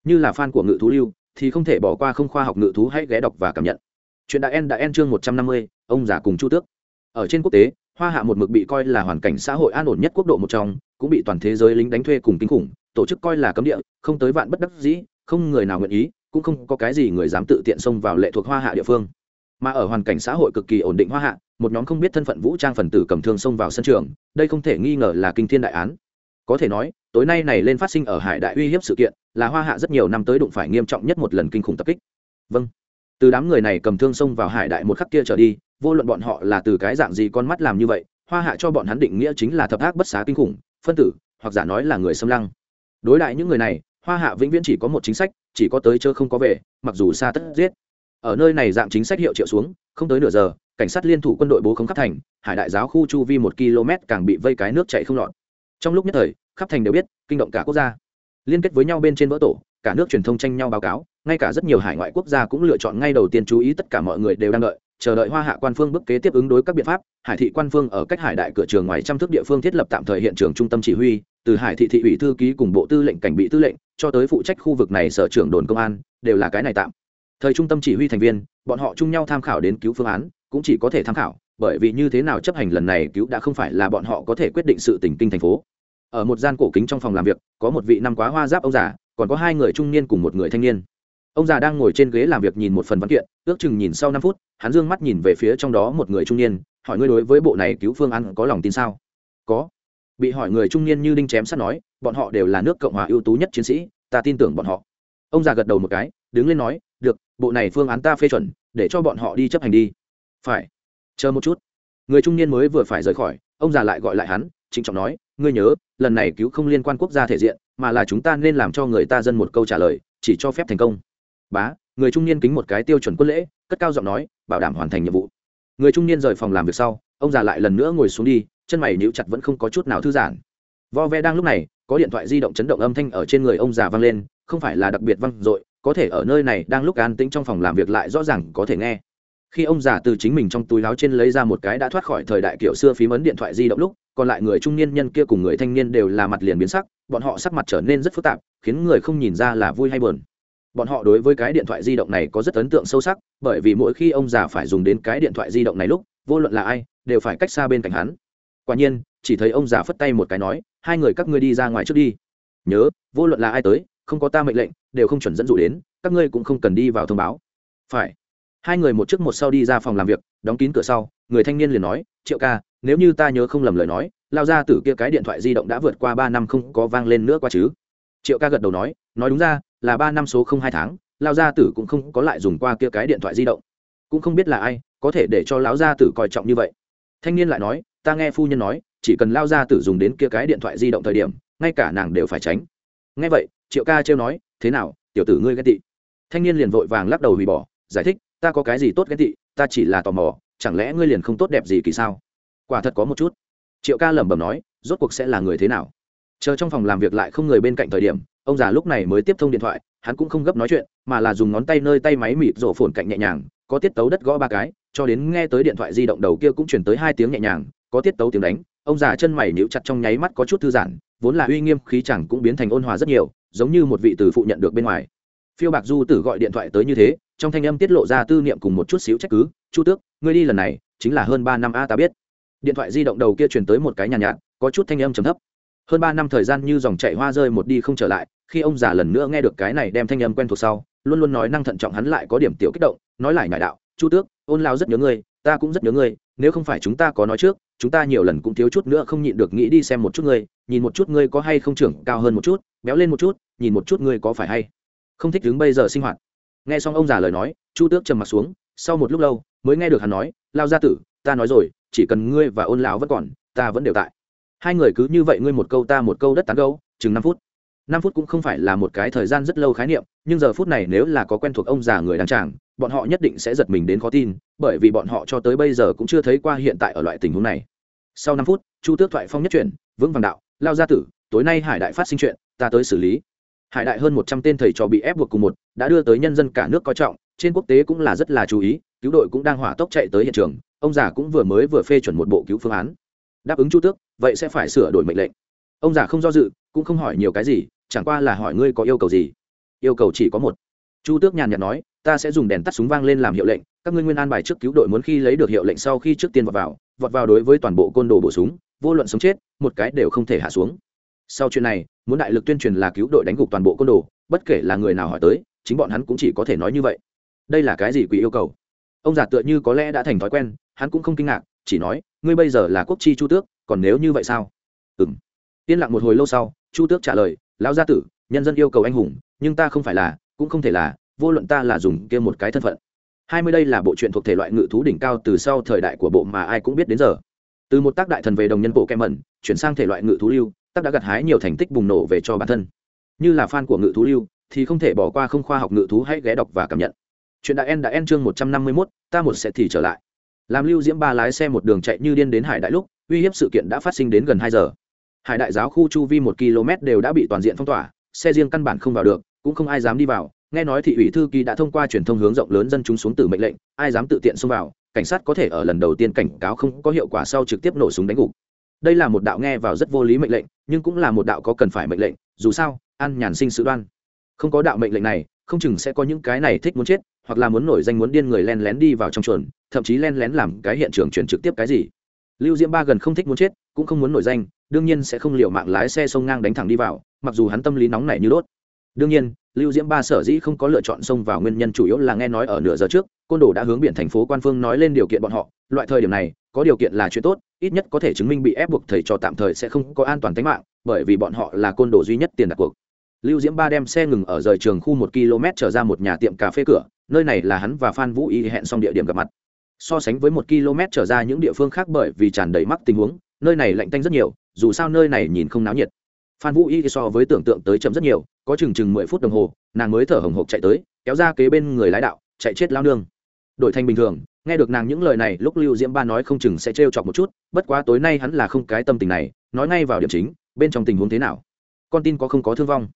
Như là fan của ngự thú lưu, thì không thể bỏ qua không khoa học ngự thú hãy ghé đọc và cảm nhận. Chuyện đã en đã en chương một trăm năm mươi ông già cùng chu tước. Ở trên quốc tế, hoa hạ một mực bị coi là hoàn cảnh xã hội an ổn nhất quốc độ một trong, cũng bị toàn thế giới lính đánh thuê cùng kinh khủng, tổ chức coi là cấm địa, không tới vạn bất đắc dĩ, không người nào nguyện ý, cũng không có cái gì người dám tự tiện xông vào lệ thuộc hoa hạ địa phương. Mà ở hoàn cảnh xã hội cực kỳ ổn định hoa hạ, một nhóm không biết thân phận vũ trang phần tử cầm thương xông vào sân trường, đây không thể nghi ngờ là kinh thiên đại án. Có thể nói, tối nay này lên phát sinh ở hải đại uy hiếp sự kiện, là hoa hạ rất nhiều năm tới đụng phải nghiêm trọng nhất một lần kinh khủng tập kích. Vâng. Từ đám người này cầm thương xông vào hải đại một khắc kia trở đi vô luận bọn họ là từ cái dạng gì con mắt làm như vậy, hoa hạ cho bọn hắn định nghĩa chính là thập ác bất xá kinh khủng, phân tử, hoặc giả nói là người xâm lăng. Đối lại những người này, hoa hạ vĩnh viễn chỉ có một chính sách, chỉ có tới chớ không có về, mặc dù xa tất giết. Ở nơi này dạng chính sách hiệu triệu xuống, không tới nửa giờ, cảnh sát liên thủ quân đội bố không khắp thành, hải đại giáo khu chu vi một km càng bị vây cái nước chạy không lọt. Trong lúc nhất thời, khắp thành đều biết, kinh động cả quốc gia. Liên kết với nhau bên trên vỡ tổ, cả nước truyền thông tranh nhau báo cáo, ngay cả rất nhiều hải ngoại quốc gia cũng lựa chọn ngay đầu tiên chú ý tất cả mọi người đều đang đợi chờ đợi hoa hạ quan phương bước kế tiếp ứng đối các biện pháp, hải thị quan phương ở cách hải đại cửa trường ngoài trăm thước địa phương thiết lập tạm thời hiện trường trung tâm chỉ huy, từ hải thị thị ủy thư ký cùng bộ tư lệnh cảnh bị tư lệnh, cho tới phụ trách khu vực này sở trưởng đồn công an, đều là cái này tạm. Thời trung tâm chỉ huy thành viên, bọn họ chung nhau tham khảo đến cứu phương án, cũng chỉ có thể tham khảo, bởi vì như thế nào chấp hành lần này cứu đã không phải là bọn họ có thể quyết định sự tình kinh thành phố. Ở một gian cổ kính trong phòng làm việc, có một vị năm quá hoa giáp ông già, còn có hai người trung niên cùng một người thanh niên ông già đang ngồi trên ghế làm việc nhìn một phần văn kiện, ước chừng nhìn sau năm phút, hắn dương mắt nhìn về phía trong đó một người trung niên, hỏi ngươi đối với bộ này cứu phương án có lòng tin sao? Có. Bị hỏi người trung niên như đinh chém sắt nói, bọn họ đều là nước cộng hòa ưu tú nhất chiến sĩ, ta tin tưởng bọn họ. Ông già gật đầu một cái, đứng lên nói, được, bộ này phương án ta phê chuẩn, để cho bọn họ đi chấp hành đi. Phải. Chờ một chút. Người trung niên mới vừa phải rời khỏi, ông già lại gọi lại hắn, trịnh trọng nói, ngươi nhớ, lần này cứu không liên quan quốc gia thể diện, mà là chúng ta nên làm cho người ta dân một câu trả lời, chỉ cho phép thành công bá, người trung niên kính một cái tiêu chuẩn quân lễ, cất cao giọng nói, bảo đảm hoàn thành nhiệm vụ. Người trung niên rời phòng làm việc sau, ông già lại lần nữa ngồi xuống đi, chân mày níu chặt vẫn không có chút nào thư giãn. Vo ve đang lúc này, có điện thoại di động chấn động âm thanh ở trên người ông già vang lên, không phải là đặc biệt vang dội, có thể ở nơi này đang lúc an tĩnh trong phòng làm việc lại rõ ràng có thể nghe. Khi ông già từ chính mình trong túi láo trên lấy ra một cái đã thoát khỏi thời đại kiểu xưa phí mấn điện thoại di động lúc, còn lại người trung niên nhân kia cùng người thanh niên đều là mặt liền biến sắc, bọn họ sắc mặt trở nên rất phức tạp, khiến người không nhìn ra là vui hay buồn bọn họ đối với cái điện thoại di động này có rất ấn tượng sâu sắc, bởi vì mỗi khi ông già phải dùng đến cái điện thoại di động này lúc, vô luận là ai, đều phải cách xa bên cạnh hắn. Quả nhiên, chỉ thấy ông già phất tay một cái nói, hai người các ngươi đi ra ngoài trước đi. Nhớ, vô luận là ai tới, không có ta mệnh lệnh, đều không chuẩn dẫn dụ đến, các ngươi cũng không cần đi vào thông báo. Phải. Hai người một trước một sau đi ra phòng làm việc, đóng kín cửa sau, người thanh niên liền nói, triệu ca, nếu như ta nhớ không lầm lời nói, lao ra từ kia cái điện thoại di động đã vượt qua ba năm không có vang lên nữa qua chứ. Triệu ca gật đầu nói nói đúng ra là ba năm số không hai tháng, lao gia tử cũng không có lại dùng qua kia cái điện thoại di động. Cũng không biết là ai, có thể để cho lão gia tử coi trọng như vậy. Thanh niên lại nói, ta nghe phu nhân nói, chỉ cần lao gia tử dùng đến kia cái điện thoại di động thời điểm, ngay cả nàng đều phải tránh. Nghe vậy, triệu ca trêu nói, thế nào, tiểu tử ngươi ghét tị? Thanh niên liền vội vàng lắc đầu hủy bỏ, giải thích, ta có cái gì tốt ghét tị, ta chỉ là tò mò, chẳng lẽ ngươi liền không tốt đẹp gì kỳ sao? Quả thật có một chút. Triệu ca lẩm bẩm nói, rốt cuộc sẽ là người thế nào? Chờ trong phòng làm việc lại không người bên cạnh thời điểm ông già lúc này mới tiếp thông điện thoại hắn cũng không gấp nói chuyện mà là dùng ngón tay nơi tay máy mịt rổ phồn cạnh nhẹ nhàng có tiết tấu đất gõ ba cái cho đến nghe tới điện thoại di động đầu kia cũng chuyển tới hai tiếng nhẹ nhàng có tiết tấu tiếng đánh ông già chân mày níu chặt trong nháy mắt có chút thư giãn vốn là uy nghiêm khí chẳng cũng biến thành ôn hòa rất nhiều giống như một vị từ phụ nhận được bên ngoài. Phiêu bạc du tử gọi điện thoại tới như thế trong thanh âm tiết lộ ra tư niệm cùng một chút xíu trách cứ chu tước ngươi đi lần này chính là hơn ba năm a ta biết. Điện thoại di động đầu kia truyền tới một cái nhàn nhạt, nhạt có chút thanh âm trầm thấp hơn ba năm thời gian như dòng chảy hoa rơi một đi không trở lại, khi ông già lần nữa nghe được cái này đem thanh âm quen thuộc sau, luôn luôn nói năng thận trọng hắn lại có điểm tiểu kích động, nói lại ngại đạo, chu tước, ôn lao rất nhớ ngươi, ta cũng rất nhớ ngươi, nếu không phải chúng ta có nói trước, chúng ta nhiều lần cũng thiếu chút nữa không nhịn được nghĩ đi xem một chút ngươi, nhìn một chút ngươi có hay không trưởng cao hơn một chút, béo lên một chút, nhìn một chút ngươi có phải hay không thích đứng bây giờ sinh hoạt. Nghe xong ông già lời nói, chu tước trầm m ặ t xuống, sau một lúc lâu, mới nghe được hắn nói, lao gia tử, ta nói rồi, chỉ cần ngươi và ôn lão vẫn còn, ta vẫn đều tại hai người cứ như vậy ngươi một câu ta một câu đất tán gấu, chừng năm phút. Năm phút cũng không phải là một cái thời gian rất lâu khái niệm, nhưng giờ phút này nếu là có quen thuộc ông già người đang tràng, bọn họ nhất định sẽ giật mình đến khó tin, bởi vì bọn họ cho tới bây giờ cũng chưa thấy qua hiện tại ở loại tình huống này. Sau năm phút, chu tước thoại phong nhất chuyển, vững vàng đạo, lao gia tử, tối nay hải đại phát sinh chuyện, ta tới xử lý. Hải đại hơn một trăm tên thầy trò bị ép buộc cùng một, đã đưa tới nhân dân cả nước coi trọng, trên quốc tế cũng là rất là chú ý, cứu đội cũng đang hỏa tốc chạy tới hiện trường, ông già cũng vừa mới vừa phê chuẩn một bộ cứu phương án đáp ứng chu tước, vậy sẽ phải sửa đổi mệnh lệnh. Ông già không do dự, cũng không hỏi nhiều cái gì, chẳng qua là hỏi ngươi có yêu cầu gì. Yêu cầu chỉ có một. Chu tước nhàn nhạt nói, ta sẽ dùng đèn tắt súng vang lên làm hiệu lệnh, các ngươi nguyên an bài trước cứu đội muốn khi lấy được hiệu lệnh sau khi trước tiên vọt vào vọt vào đối với toàn bộ côn đồ bổ súng, vô luận sống chết, một cái đều không thể hạ xuống. Sau chuyện này, muốn đại lực tuyên truyền là cứu đội đánh gục toàn bộ côn đồ, bất kể là người nào hỏi tới, chính bọn hắn cũng chỉ có thể nói như vậy. Đây là cái gì quỷ yêu cầu? Ông già tựa như có lẽ đã thành thói quen, hắn cũng không kinh ngạc, chỉ nói ngươi bây giờ là quốc chi chu tước, còn nếu như vậy sao? Ừng yên lặng một hồi lâu sau, chu tước trả lời, lão gia tử, nhân dân yêu cầu anh hùng, nhưng ta không phải là, cũng không thể là, vô luận ta là dùng kia một cái thân phận. Hai mươi đây là bộ truyện thuộc thể loại ngự thú đỉnh cao từ sau thời đại của bộ mà ai cũng biết đến giờ. Từ một tác đại thần về đồng nhân bộ kem mẩn, chuyển sang thể loại ngự thú lưu, tác đã gặt hái nhiều thành tích bùng nổ về cho bản thân. Như là fan của ngự thú lưu, thì không thể bỏ qua không khoa học ngự thú hãy ghé đọc và cảm nhận. Chuyện đại en đã en chương một trăm năm mươi mốt, ta một sẽ thì trở lại làm lưu diễm ba lái xe một đường chạy như điên đến hải đại lúc, uy hiếp sự kiện đã phát sinh đến gần hai giờ. Hải đại giáo khu chu vi một km đều đã bị toàn diện phong tỏa, xe riêng căn bản không vào được, cũng không ai dám đi vào. Nghe nói thị ủy thư ký đã thông qua truyền thông hướng rộng lớn dân chúng xuống từ mệnh lệnh, ai dám tự tiện xông vào, cảnh sát có thể ở lần đầu tiên cảnh cáo không có hiệu quả sau trực tiếp nổ súng đánh gục. Đây là một đạo nghe vào rất vô lý mệnh lệnh, nhưng cũng là một đạo có cần phải mệnh lệnh, dù sao ăn nhàn sinh sự đoan. Không có đạo mệnh lệnh này, không chừng sẽ có những cái này thích muốn chết, hoặc là muốn nổi danh muốn điên người len lén đi vào trong chuồn thậm chí len lén làm cái hiện trường chuyển trực tiếp cái gì. Lưu diễm ba gần không thích muốn chết, cũng không muốn nổi danh, đương nhiên sẽ không liệu mạng lái xe sông ngang đánh thẳng đi vào, mặc dù hắn tâm lý nóng nảy như đốt. Đương nhiên, lưu diễm ba sở dĩ không có lựa chọn xông vào nguyên nhân chủ yếu là nghe nói ở nửa giờ trước, côn đồ đã hướng biển thành phố quan phương nói lên điều kiện bọn họ, loại thời điểm này, có điều kiện là chuyện tốt, ít nhất có thể chứng minh bị ép buộc thầy trò tạm thời sẽ không có an toàn tính mạng, bởi vì bọn họ là côn đồ duy nhất tiền đặt cuộc. Lưu diễm ba đem xe ngừng ở rời trường khu một km trở ra một nhà tiệm cà phê cửa, nơi này là hắn và phan vũ y hẹn xong địa điểm gặp mặt so sánh với một km trở ra những địa phương khác bởi vì tràn đầy mắc tình huống, nơi này lạnh tanh rất nhiều, dù sao nơi này nhìn không náo nhiệt. Phan vũ y so với tưởng tượng tới chậm rất nhiều, có chừng chừng mười phút đồng hồ, nàng mới thở hồng hộc chạy tới, kéo ra kế bên người lái đạo, chạy chết lao nương. Đổi thành bình thường, nghe được nàng những lời này, lúc lưu diễm ba nói không chừng sẽ trêu chọc một chút, bất quá tối nay hắn là không cái tâm tình này, nói ngay vào điểm chính, bên trong tình huống thế nào? Con tin có không có thương vong?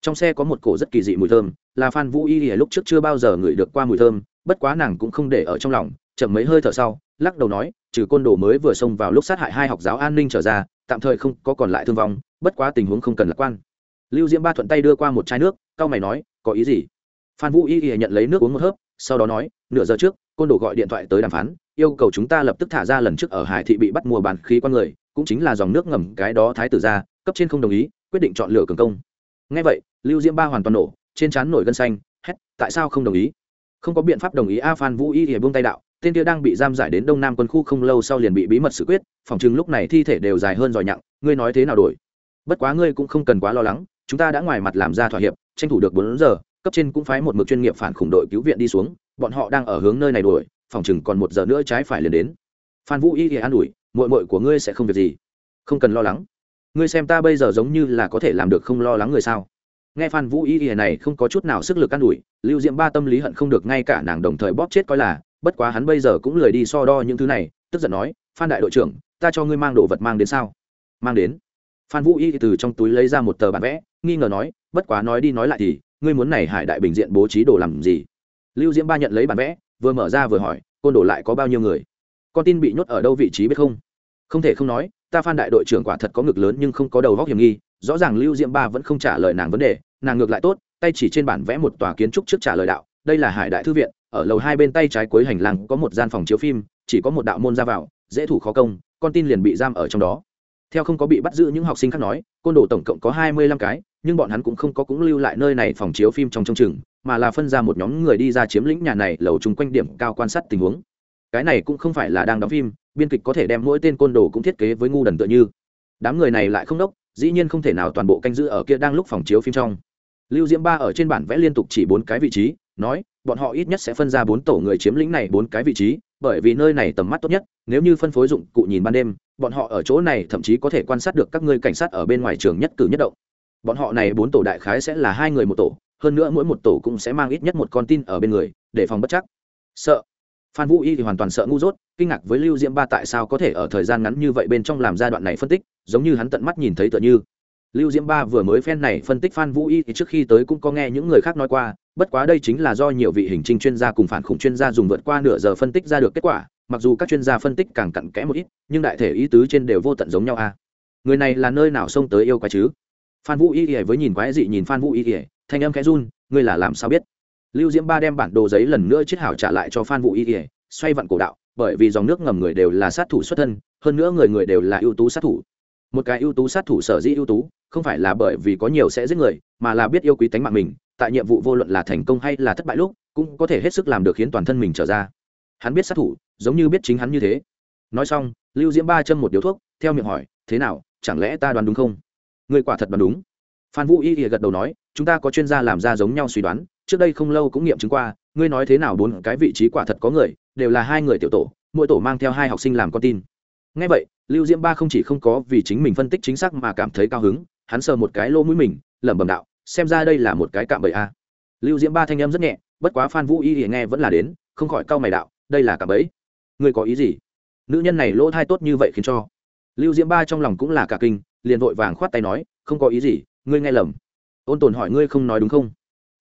Trong xe có một cổ rất kỳ dị mùi thơm, là phan vũ y lúc trước chưa bao giờ ngửi được qua mùi thơm, bất quá nàng cũng không để ở trong lòng chậm mấy hơi thở sau, lắc đầu nói, trừ côn đồ mới vừa xông vào lúc sát hại hai học giáo an ninh trở ra, tạm thời không có còn lại thương vong, bất quá tình huống không cần lạc quan. Lưu diễm ba thuận tay đưa qua một chai nước cao mày nói, có ý gì? Phan vũ y y nhận lấy nước uống một hớp, sau đó nói, nửa giờ trước, côn đồ gọi điện thoại tới đàm phán, yêu cầu chúng ta lập tức thả ra lần trước ở hải thị bị bắt mua bàn khí con người, cũng chính là dòng nước ngầm cái đó thái tử ra, cấp trên không đồng ý, quyết định chọn lựa cường công. Ngay vậy, lưu diễm ba hoàn toàn nổ, trên trán nổi gân xanh, hét, tại sao không đồng ý? Không có biện pháp đồng ý a phan vũ y thì buông tay đạo tên kia đang bị giam giải đến đông nam quân khu không lâu sau liền bị bí mật xử quyết, phòng chừng lúc này thi thể đều dài hơn giỏi nhặng, ngươi nói thế nào đổi? Bất quá ngươi cũng không cần quá lo lắng, chúng ta đã ngoài mặt làm ra thỏa hiệp, tranh thủ được bốn giờ, cấp trên cũng phái một mực chuyên nghiệp phản khủng đội cứu viện đi xuống, bọn họ đang ở hướng nơi này đuổi, phòng chừng còn một giờ nữa trái phải liền đến. Phan vũ y thì an ủi mội mội của ngươi sẽ không việc gì. Không cần lo lắng. Ngươi xem ta bây giờ giống như là có thể làm được không lo lắng người sao? Nghe phan vũ y y này không có chút nào sức lực an ủi, lưu diệm ba tâm lý hận không được ngay cả nàng đồng thời bóp chết coi là bất quá hắn bây giờ cũng lười đi so đo những thứ này, tức giận nói, phan đại đội trưởng, ta cho ngươi mang đồ vật mang đến sao? Mang đến. Phan vũ y từ trong túi lấy ra một tờ bản vẽ, nghi ngờ nói, bất quá nói đi nói lại thì, ngươi muốn này hải đại bình diện bố trí đồ làm gì? Lưu diễm ba nhận lấy bản vẽ, vừa mở ra vừa hỏi, côn đồ lại có bao nhiêu người? Con tin bị nhốt ở đâu vị trí biết không? Không thể không nói, ta phan đại đội trưởng quả thật có ngực lớn nhưng không có đầu góc hiểm nghi, rõ ràng lưu diễm ba vẫn không trả lời nàng vấn đề, nàng ngược lại tốt, tay chỉ trên bản vẽ một tòa kiến trúc trước trả lời đạo đây là hải đại thư viện ở lầu hai bên tay trái cuối hành lang có một gian phòng chiếu phim chỉ có một đạo môn ra vào dễ thủ khó công con tin liền bị giam ở trong đó. Theo không có bị bắt giữ những học sinh khác nói côn đồ tổng cộng có hai mươi lăm cái nhưng bọn hắn cũng không có cũng lưu lại nơi này phòng chiếu phim trong trong trường, mà là phân ra một nhóm người đi ra chiếm lĩnh nhà này lầu chung quanh điểm cao quan sát tình huống. Cái này cũng không phải là đang đóng phim biên kịch có thể đem mỗi tên côn đồ cũng thiết kế với ngu đần tựa như. Đám người này lại không đốc dĩ nhiên không thể nào toàn bộ canh giữ ở kia đang lúc phòng chiếu phim trong. Lưu diễm ba ở trên bản vẽ liên tục chỉ bốn cái vị trí nói, bọn họ ít nhất sẽ phân ra bốn tổ người chiếm lĩnh này bốn cái vị trí, bởi vì nơi này tầm mắt tốt nhất, nếu như phân phối dụng cụ nhìn ban đêm, bọn họ ở chỗ này thậm chí có thể quan sát được các ngươi cảnh sát ở bên ngoài trường nhất cử nhất động. Bọn họ này bốn tổ đại khái sẽ là hai người một tổ, hơn nữa mỗi một tổ cũng sẽ mang ít nhất một con tin ở bên người, để phòng bất chắc. Sợ. Phan vũ y thì hoàn toàn sợ ngu dốt, kinh ngạc với lưu diễm ba tại sao có thể ở thời gian ngắn như vậy bên trong làm giai đoạn này phân tích, giống như hắn tận mắt nhìn thấy tựa như. Lưu diễm ba vừa mới phen này phân tích phan vũ y thì trước khi tới cũng có nghe những người khác nói qua bất quá đây chính là do nhiều vị hình trinh chuyên gia cùng phản khủng chuyên gia dùng vượt qua nửa giờ phân tích ra được kết quả, mặc dù các chuyên gia phân tích càng cặn kẽ một ít, nhưng đại thể ý tứ trên đều vô tận giống nhau a. À. người này là nơi nào xông tới yêu quái chứ? Phan vũ y ỉa với nhìn quái dị nhìn phan vũ y ỉa thanh âm khẽ run, ngươi là làm sao biết? Lưu diễm ba đem bản đồ giấy lần nữa chiết hảo trả lại cho phan vũ y ỉa xoay vặn cổ đạo, bởi vì dòng nước ngầm người đều là sát thủ xuất thân, hơn nữa người người đều là ưu tú sát thủ một cái ưu tú sát thủ sở dĩ ưu tú, không phải là bởi vì có nhiều sẽ giết người, mà là biết yêu quý tánh mạng mình, tại nhiệm vụ vô luận là thành công hay là thất bại lúc, cũng có thể hết sức làm được khiến toàn thân mình trở ra. Hắn biết sát thủ, giống như biết chính hắn như thế. Nói xong, lưu diễm ba châm một điếu thuốc, theo miệng hỏi, thế nào, chẳng lẽ ta đoán đúng không? Người quả thật đoán đúng. Phan vũ y gật đầu nói, chúng ta có chuyên gia làm ra giống nhau suy đoán, trước đây không lâu cũng nghiệm chứng qua, ngươi nói thế nào bốn cái vị trí quả thật có người, đều là hai người tiểu tổ, mỗi tổ mang theo hai học sinh làm con tin. Ngay vậy lưu diễm ba không chỉ không có vì chính mình phân tích chính xác mà cảm thấy cao hứng, hắn sờ một cái lỗ mũi mình, lẩm bẩm đạo, xem ra đây là một cái cạm bẫy a. Lưu diễm ba thanh âm rất nhẹ, bất quá phan vũ y thì nghe vẫn là đến, không khỏi cau mày đạo, đây là cạm bẫy. Ngươi có ý gì? Nữ nhân này lỗ thai tốt như vậy khiến cho. Lưu diễm ba trong lòng cũng là cả kinh, liền vội vàng khoát tay nói, không có ý gì, ngươi nghe lầm. Ôn tồn hỏi ngươi không nói đúng không?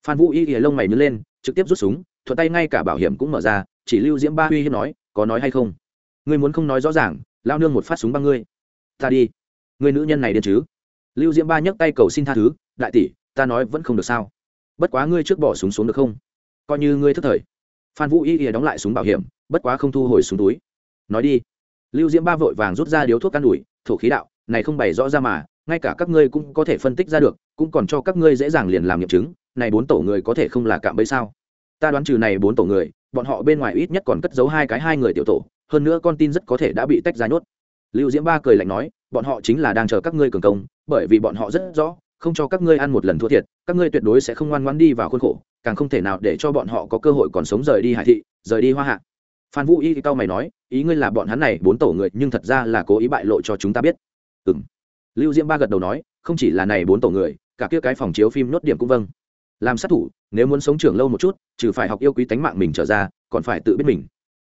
Phan vũ y thì lông mày nhớ lên, trực tiếp rút súng, thuận tay ngay cả bảo hiểm cũng mở ra, chỉ lưu diễm ba uy hiếp nói, có nói hay không? Ngươi muốn không nói rõ ràng lao nương một phát súng băng ngươi. Ta đi. Người nữ nhân này điên chứ? Lưu diễm ba nhấc tay cầu xin tha thứ, đại tỷ, ta nói vẫn không được sao? Bất quá ngươi trước bỏ súng xuống được không? Coi như ngươi thất thời. Phan vũ y ỉa đóng lại súng bảo hiểm, bất quá không thu hồi súng túi. Nói đi. Lưu diễm ba vội vàng rút ra điếu thuốc can đùi thổ khí đạo, này không bày rõ ra mà, ngay cả các ngươi cũng có thể phân tích ra được, cũng còn cho các ngươi dễ dàng liền làm nghiệm chứng, này bốn tổ người có thể không là cạm bẫy sao? Ta đoán trừ này bốn tổ người, bọn họ bên ngoài ít nhất còn cất giấu hai cái hai người tiểu tổ hơn nữa con tin rất có thể đã bị tách ra nhốt. Lưu diễm ba cười lạnh nói, bọn họ chính là đang chờ các ngươi cường công, bởi vì bọn họ rất rõ, không cho các ngươi ăn một lần thua thiệt, các ngươi tuyệt đối sẽ không ngoan ngoãn đi vào khuôn khổ, càng không thể nào để cho bọn họ có cơ hội còn sống rời đi hải thị, rời đi hoa hạ. Phan vũ y cao mày nói, ý ngươi là bọn hắn này bốn tổ người, nhưng thật ra là cố ý bại lộ cho chúng ta biết. Ừ m lưu diễm ba gật đầu nói, không chỉ là này bốn tổ người, cả kia cái phòng chiếu phim nốt điểm cũng vâng. Làm sát thủ, nếu muốn sống trưởng lâu một chút, trừ phải học yêu quý tánh mạng mình trở ra, còn phải tự biết mình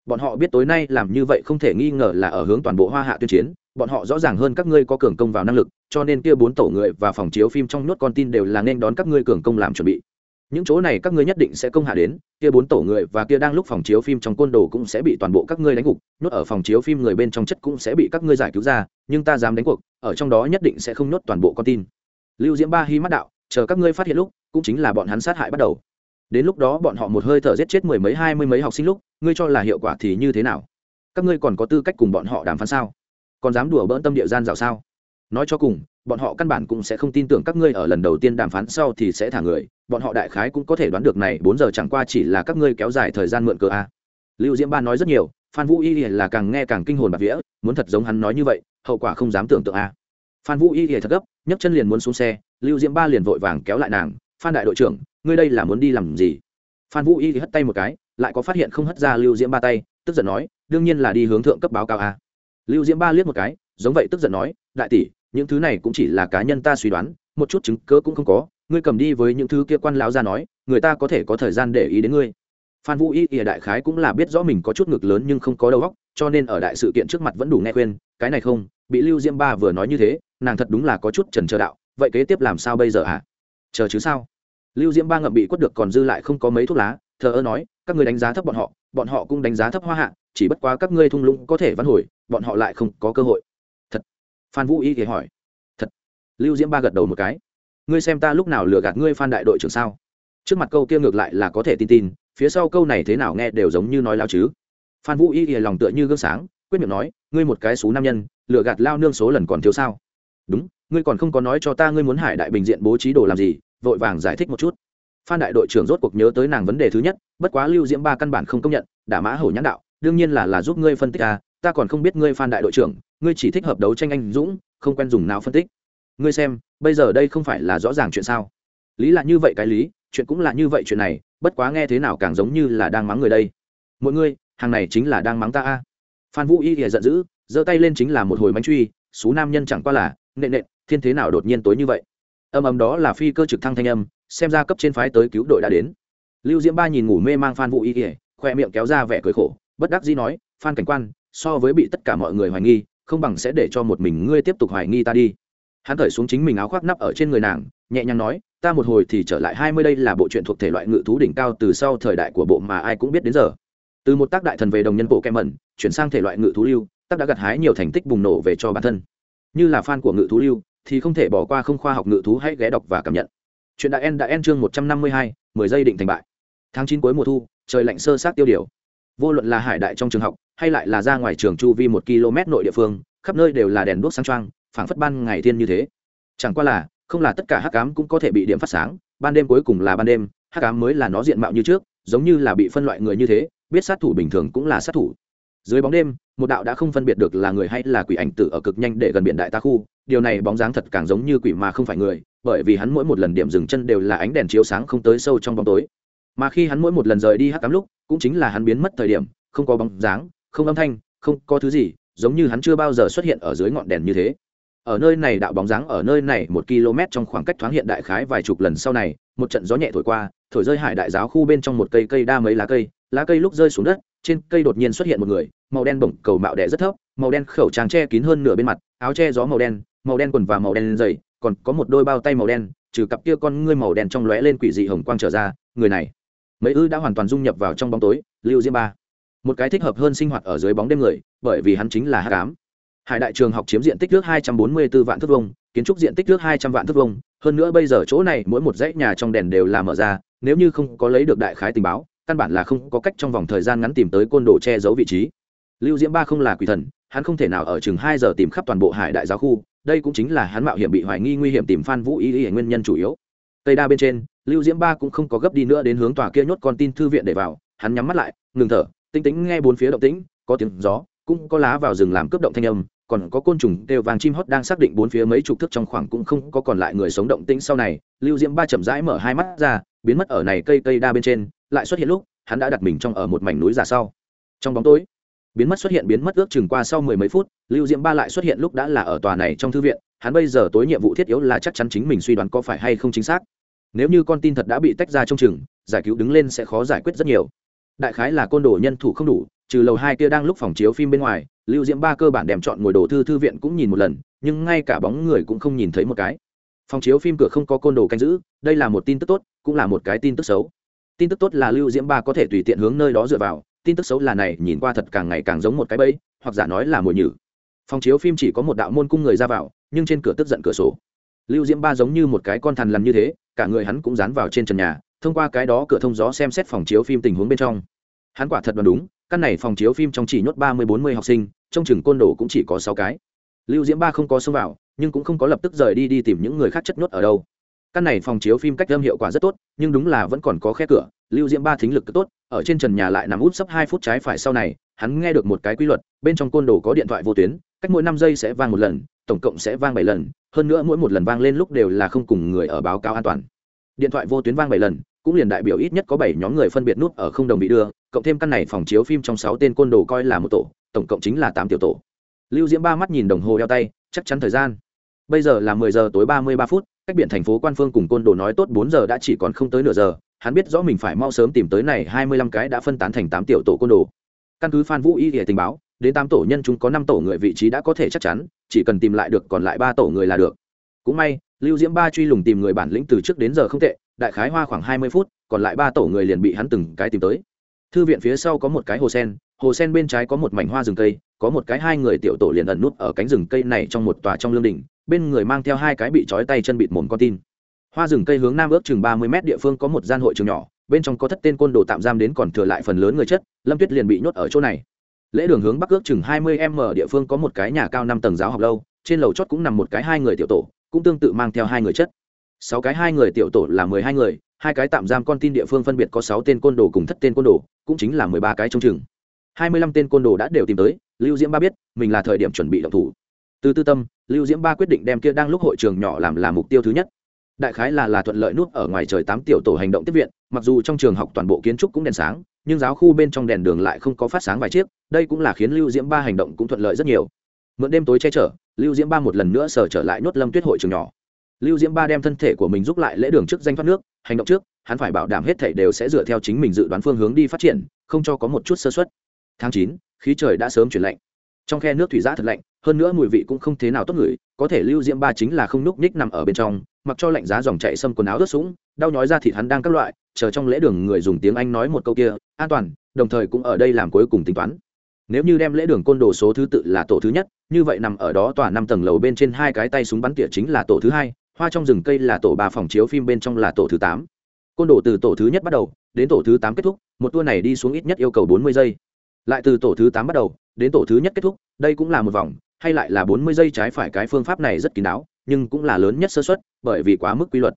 bọn họ biết tối nay làm như vậy không thể nghi ngờ là ở hướng toàn bộ hoa hạ tuyên chiến, bọn họ rõ ràng hơn các ngươi có cường công vào năng lực, cho nên kia bốn tổ người và phòng chiếu phim trong nốt con tin đều là nên đón các ngươi cường công làm chuẩn bị. Những chỗ này các ngươi nhất định sẽ công hạ đến, kia bốn tổ người và kia đang lúc phòng chiếu phim trong côn đồ cũng sẽ bị toàn bộ các ngươi đánh gục nhốt ở phòng chiếu phim người bên trong chất cũng sẽ bị các ngươi giải cứu ra, nhưng ta dám đánh cuộc, ở trong đó nhất định sẽ không nhốt toàn bộ con tin. Lưu diễm ba hy mắt đạo, chờ các ngươi phát hiện lúc, cũng chính là bọn hắn sát hại bắt đầu đến lúc đó bọn họ một hơi thở giết chết mười mấy, hai mươi mấy học sinh lúc, ngươi cho là hiệu quả thì như thế nào? Các ngươi còn có tư cách cùng bọn họ đàm phán sao? Còn dám đùa bỡn tâm địa gian dạo sao? Nói cho cùng, bọn họ căn bản cũng sẽ không tin tưởng các ngươi ở lần đầu tiên đàm phán sau thì sẽ thả người, bọn họ đại khái cũng có thể đoán được này, bốn giờ chẳng qua chỉ là các ngươi kéo dài thời gian mượn cờ a. Lưu diễm ba nói rất nhiều, phan vũ y là càng nghe càng kinh hồn bạc vía, muốn thật giống hắn nói như vậy, hậu quả không dám tưởng tượng a. Phan vũ y thật gấp, nhấc chân liền muốn xuống xe, lưu diễm ba liền vội vàng kéo lại nàng, phan đại đội trưởng ngươi đây là muốn đi làm gì? Phan vũ y hất tay một cái, lại có phát hiện không hất ra lưu diễm ba tay, tức giận nói, đương nhiên là đi hướng thượng cấp báo cáo a lưu diễm ba liếc một cái, giống vậy tức giận nói, đại tỷ, những thứ này cũng chỉ là cá nhân ta suy đoán, một chút chứng cớ cũng không có, ngươi cầm đi với những thứ kia quan lão ra nói, người ta có thể có thời gian để ý đến ngươi. Phan vũ y ỉa đại khái cũng là biết rõ mình có chút ngực lớn nhưng không có đầu óc, cho nên ở đại sự kiện trước mặt vẫn đủ nghe khuyên, cái này không, bị lưu diễm ba vừa nói như thế, nàng thật đúng là có chút trần chờ đạo, vậy kế tiếp làm sao bây giờ hả à? chờ chứ sao? Lưu diễm ba ngậm bị quất được còn dư lại không có mấy thuốc lá, thờ ơ nói, các người đánh giá thấp bọn họ bọn họ cũng đánh giá thấp hoa hạ, chỉ bất quá các ngươi thung lũng có thể văn hồi, bọn họ lại không có cơ hội. Thật. Phan vũ y thì hỏi. Thật. Lưu diễm ba gật đầu một cái. Ngươi xem ta lúc nào lừa gạt ngươi phan đại đội trưởng sao? Trước mặt câu kia ngược lại là có thể tin tin, phía sau câu này thế nào nghe đều giống như nói lao chứ. Phan vũ y thì lòng tựa như gương sáng, quyết miệng nói, ngươi một cái xú nam nhân, lừa gạt lao nương số lần còn thiếu sao? Đúng, ngươi còn không có nói cho ta ngươi muốn hải đại bình diện bố trí đồ làm gì vội vàng giải thích một chút. Phan đại đội trưởng rốt cuộc nhớ tới nàng vấn đề thứ nhất, bất quá lưu diễm ba căn bản không công nhận, đả mã hổ nhãn đạo, đương nhiên là là giúp ngươi phân tích à ta còn không biết ngươi phan đại đội trưởng, ngươi chỉ thích hợp đấu tranh anh dũng, không quen dùng nào phân tích. Ngươi xem, bây giờ đây không phải là rõ ràng chuyện sao? Lý là như vậy cái lý, chuyện cũng là như vậy chuyện này, bất quá nghe thế nào càng giống như là đang mắng người đây. Mỗi ngươi hàng này chính là đang mắng ta a. Phan vũ y thì giận dữ, giơ tay lên chính là một hồi bánh truy số nam nhân chẳng qua là nệ nệ thiên thế nào đột nhiên tối như vậy? Âm âm đó là phi cơ trực thăng thanh âm, xem ra cấp trên phái tới cứu đội đã đến. Lưu diễm ba nhìn ngủ mê mang phan vũ y ỉa khoe miệng kéo ra vẻ cười khổ, bất đắc dĩ nói, phan cảnh quan, so với bị tất cả mọi người hoài nghi, không bằng sẽ để cho một mình ngươi tiếp tục hoài nghi ta đi. Hắn cởi xuống chính mình áo khoác nắp ở trên người nàng, nhẹ nhàng nói, ta một hồi thì trở lại hai mươi đây là bộ truyện thuộc thể loại ngự thú đỉnh cao từ sau thời đại của bộ mà ai cũng biết đến giờ. Từ một tác đại thần về đồng nhân bộ kem mẩn, chuyển sang thể loại ngự thú lưu, tác đã gặt hái nhiều thành tích bùng nổ về cho bản thân. Như là fan của ngự thú lưu thì không thể bỏ qua không khoa học ngự thú hãy ghé đọc và cảm nhận. Chuyện đã en đã en chương một trăm năm mươi hai, mười giây định thành bại. Tháng chín cuối mùa thu, trời lạnh sơ sát tiêu điều. Vô luận là hải đại trong trường học, hay lại là ra ngoài trường chu vi một km nội địa phương, khắp nơi đều là đèn đuốc sáng trăng phảng phất ban ngày thiên như thế. Chẳng qua là, không là tất cả hắc ám cũng có thể bị điểm phát sáng, ban đêm cuối cùng là ban đêm, hắc ám mới là nó diện mạo như trước, giống như là bị phân loại người như thế, biết sát thủ bình thường cũng là sát thủ dưới bóng đêm, một đạo đã không phân biệt được là người hay là quỷ ảnh tử ở cực nhanh để gần biển đại ta khu. Điều này bóng dáng thật càng giống như quỷ mà không phải người, bởi vì hắn mỗi một lần điểm dừng chân đều là ánh đèn chiếu sáng không tới sâu trong bóng tối. Mà khi hắn mỗi một lần rời đi hát tám lúc, cũng chính là hắn biến mất thời điểm, không có bóng dáng, không âm thanh, không có thứ gì, giống như hắn chưa bao giờ xuất hiện ở dưới ngọn đèn như thế. Ở nơi này đạo bóng dáng ở nơi này một km trong khoảng cách thoáng hiện đại khái vài chục lần sau này, một trận gió nhẹ thổi qua, thổi rơi hải đại giáo khu bên trong một cây cây đa mấy lá cây lá cây lúc rơi xuống đất, trên cây đột nhiên xuất hiện một người màu đen bổng cầu mạo đẻ rất thấp, màu đen khẩu trang che kín hơn nửa bên mặt, áo che gió màu đen màu đen quần và màu đen dày còn có một đôi bao tay màu đen, trừ cặp kia con ngươi màu đen trong lóe lên quỷ dị hồng quang trở ra, người này. Mấy ư đã hoàn toàn dung nhập vào trong bóng tối, lưu diêm ba. Một cái thích hợp hơn sinh hoạt ở dưới bóng đêm người, bởi vì hắn chính là hát cám hải đại trường học chiếm diện tích nước hai trăm bốn mươi 244 vạn thước vông kiến trúc diện tích nước hai trăm vạn thước vông hơn nữa bây giờ chỗ này mỗi một dãy nhà trong đèn đều là mở ra, nếu như không có lấy được đại khái tình báo, căn bản là không có cách trong vòng thời gian ngắn tìm tới côn đồ che giấu vị trí lưu diễm ba không là quỷ thần, hắn không thể nào ở chừng hai giờ tìm khắp toàn bộ hải đại giáo khu, đây cũng chính là hắn mạo hiểm bị hoài nghi nguy hiểm tìm phan vũ ý ý nguyên nhân chủ yếu. Tây đa bên trên, lưu diễm ba cũng không có gấp đi nữa đến hướng tòa kia nhốt con tin thư viện để vào, hắn nhắm mắt lại, ngừng thở, tinh tĩnh nghe bốn phía động tĩnh, có tiếng gió, cũng có lá vào rừng làm cướp động thanh âm, còn có côn trùng đều vàng chim hót đang xác định bốn phía mấy chục thước trong khoảng cũng không có còn lại người sống động tĩnh sau này. Lưu diễm ba chậm rãi mở hai mắt ra, biến mất ở này cây cây đa bên trên, lại xuất hiện lúc, hắn đã đặt mình trong ở một mảnh núi giả sau. Trong bóng tối biến mất xuất hiện biến mất ước chừng qua sau mười mấy phút, lưu diễm ba lại xuất hiện lúc đã là ở tòa này trong thư viện, hắn bây giờ tối nhiệm vụ thiết yếu là chắc chắn chính mình suy đoán có phải hay không chính xác. Nếu như con tin thật đã bị tách ra trong chừng, giải cứu đứng lên sẽ khó giải quyết rất nhiều. Đại khái là côn đồ nhân thủ không đủ, trừ lầu hai kia đang lúc phòng chiếu phim bên ngoài, lưu diễm ba cơ bản đem chọn ngồi đồ thư thư viện cũng nhìn một lần, nhưng ngay cả bóng người cũng không nhìn thấy một cái. Phòng chiếu phim cửa không có côn đồ canh giữ, đây là một tin tức tốt, cũng là một cái tin tức xấu. Tin tức tốt là lưu diễm ba có thể tùy tiện hướng nơi đó dựa vào tin tức xấu là này, nhìn qua thật càng ngày càng giống một cái bẫy, hoặc giả nói là mồi nhử. Phòng chiếu phim chỉ có một đạo môn cung người ra vào, nhưng trên cửa tức giận cửa sổ. Lưu diễm ba giống như một cái con thằn lằn như thế, cả người hắn cũng dán vào trên trần nhà, thông qua cái đó cửa thông gió xem xét phòng chiếu phim tình huống bên trong. Hắn quả thật đoán đúng, căn này phòng chiếu phim trong chỉ nhốt ba mươi bốn mươi học sinh trong chừng côn đồ cũng chỉ có sáu cái. Lưu diễm ba không có xông vào, nhưng cũng không có lập tức rời đi đi tìm những người khác chất nhốt ở đâu. Căn này phòng chiếu phim cách âm hiệu quả rất tốt, nhưng đúng là vẫn còn có khe cửa, lưu diễm ba thính lực tốt ở trên trần nhà lại nằm út sấp hai phút trái phải sau này, hắn nghe được một cái quy luật, bên trong côn đồ có điện thoại vô tuyến, cách mỗi năm giây sẽ vang một lần, tổng cộng sẽ vang bảy lần, hơn nữa mỗi một lần vang lên lúc đều là không cùng người ở báo cáo an toàn. Điện thoại vô tuyến vang bảy lần, cũng liền đại biểu ít nhất có bảy nhóm người phân biệt nút ở không đồng bị đưa, cộng thêm căn này phòng chiếu phim trong sáu tên côn đồ coi là một tổ, tổng cộng chính là tám tiểu tổ. Lưu diễm ba mắt nhìn đồng hồ đeo tay, chắc chắn thời gian. Bây giờ là mười giờ tối ba mươi ba phút, cách biển thành phố quan phương cùng côn đồ nói tốt bốn giờ đã chỉ còn không tới nửa giờ hắn biết rõ mình phải mau sớm tìm tới này hai mươi lăm cái đã phân tán thành tám tiểu tổ côn đồ. Căn cứ phan vũ y hệ tình báo, đến tám tổ nhân chúng có năm tổ người vị trí đã có thể chắc chắn, chỉ cần tìm lại được còn lại ba tổ người là được. Cũng may, lưu diễm ba truy lùng tìm người bản lĩnh từ trước đến giờ không tệ, đại khái hoa khoảng hai mươi phút, còn lại ba tổ người liền bị hắn từng cái tìm tới. Thư viện phía sau có một cái hồ sen hồ sen bên trái có một mảnh hoa rừng cây, có một cái hai người tiểu tổ liền ẩn nút ở cánh rừng cây này trong một tòa trong lương đỉnh bên người mang theo hai cái bị trói tay chân bịt mồm con tin hoa rừng cây hướng nam ước chừng ba mươi mét địa phương có một gian hội trường nhỏ, bên trong có thất tên côn đồ tạm giam đến còn thừa lại phần lớn người chất, lâm tuyết liền bị nhốt ở chỗ này. Lễ đường hướng bắc ước chừng hai mươi m địa phương có một cái nhà cao năm tầng giáo học lâu, trên lầu chót cũng nằm một cái hai người tiểu tổ, cũng tương tự mang theo hai người chất. Sáu cái hai người tiểu tổ là mười hai người, hai cái tạm giam con tin địa phương phân biệt có sáu tên côn đồ cùng thất tên côn đồ, cũng chính là mười ba cái trong chừng. Hai mươi lăm tên côn đồ đã đều tìm tới, lưu diễm ba biết, mình là thời điểm chuẩn bị động thủ. Từ tư tâm, lưu diễm ba quyết định đem kia đang lúc hội trường nhỏ làm là mục tiêu thứ nhất đại khái là là thuận lợi nút ở ngoài trời tám tiểu tổ hành động tiếp viện, mặc dù trong trường học toàn bộ kiến trúc cũng đèn sáng, nhưng giáo khu bên trong đèn đường lại không có phát sáng vài chiếc, đây cũng là khiến lưu diễm ba hành động cũng thuận lợi rất nhiều. Mượn đêm tối che chở, lưu diễm ba một lần nữa sở trở lại nhốt lâm tuyết hội trường nhỏ. Lưu diễm ba đem thân thể của mình giúp lại lễ đường trước danh thoát nước, hành động trước, hắn phải bảo đảm hết thảy đều sẽ dựa theo chính mình dự đoán phương hướng đi phát triển, không cho có một chút sơ xuất tháng chín, khí trời đã sớm chuyển lạnh. Trong khe nước thủy giã thật lạnh, hơn nữa mùi vị cũng không thế nào tốt ngửi có thể lưu diễm ba chính là không núc ních nằm ở bên trong mặc cho lạnh giá dòng chạy xâm quần áo ướt sũng, đau nhói ra thịt hắn đang các loại, chờ trong lễ đường người dùng tiếng anh nói một câu kia, an toàn, đồng thời cũng ở đây làm cuối cùng tính toán. Nếu như đem lễ đường côn đồ số thứ tự là tổ thứ nhất, như vậy nằm ở đó tòa năm tầng lầu bên trên hai cái tay súng bắn tỉa chính là tổ thứ hai, hoa trong rừng cây là tổ ba phòng chiếu phim bên trong là tổ thứ tám. Côn đồ từ tổ thứ nhất bắt đầu, đến tổ thứ tám kết thúc, một tour này đi xuống ít nhất yêu cầu bốn mươi giây. Lại từ tổ thứ tám bắt đầu, đến tổ thứ nhất kết thúc, đây cũng là một vòng, hay lại là bốn mươi giây trái phải cái phương pháp này rất kín đáo nhưng cũng là lớn nhất sơ suất, bởi vì quá mức quy luật.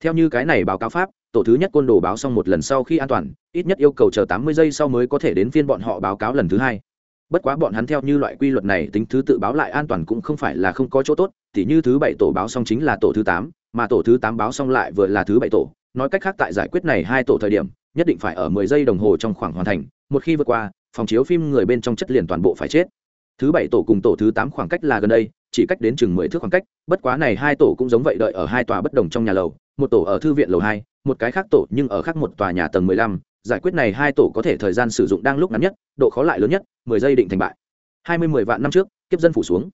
Theo như cái này báo cáo pháp, tổ thứ nhất côn đồ báo xong một lần sau khi an toàn, ít nhất yêu cầu chờ tám mươi giây sau mới có thể đến phiên bọn họ báo cáo lần thứ hai. Bất quá bọn hắn theo như loại quy luật này tính thứ tự báo lại an toàn cũng không phải là không có chỗ tốt thì như thứ bảy tổ báo xong chính là tổ thứ tám, mà tổ thứ tám báo xong lại vừa là thứ bảy tổ. Nói cách khác tại giải quyết này hai tổ thời điểm, nhất định phải ở mười giây đồng hồ trong khoảng hoàn thành, một khi vượt qua, phòng chiếu phim người bên trong chất liền toàn bộ phải chết. Thứ bảy tổ cùng tổ thứ tám khoảng cách là gần đây chỉ cách đến chừng mười thước khoảng cách, bất quá này hai tổ cũng giống vậy đợi ở hai tòa bất đồng trong nhà lầu, một tổ ở thư viện lầu hai, một cái khác tổ nhưng ở khác một tòa nhà tầng mười lăm. Giải quyết này hai tổ có thể thời gian sử dụng đang lúc ngắn nhất, độ khó lại lớn nhất, mười giây định thành bại. Hai mươi mười vạn năm trước, kiếp dân phủ xuống.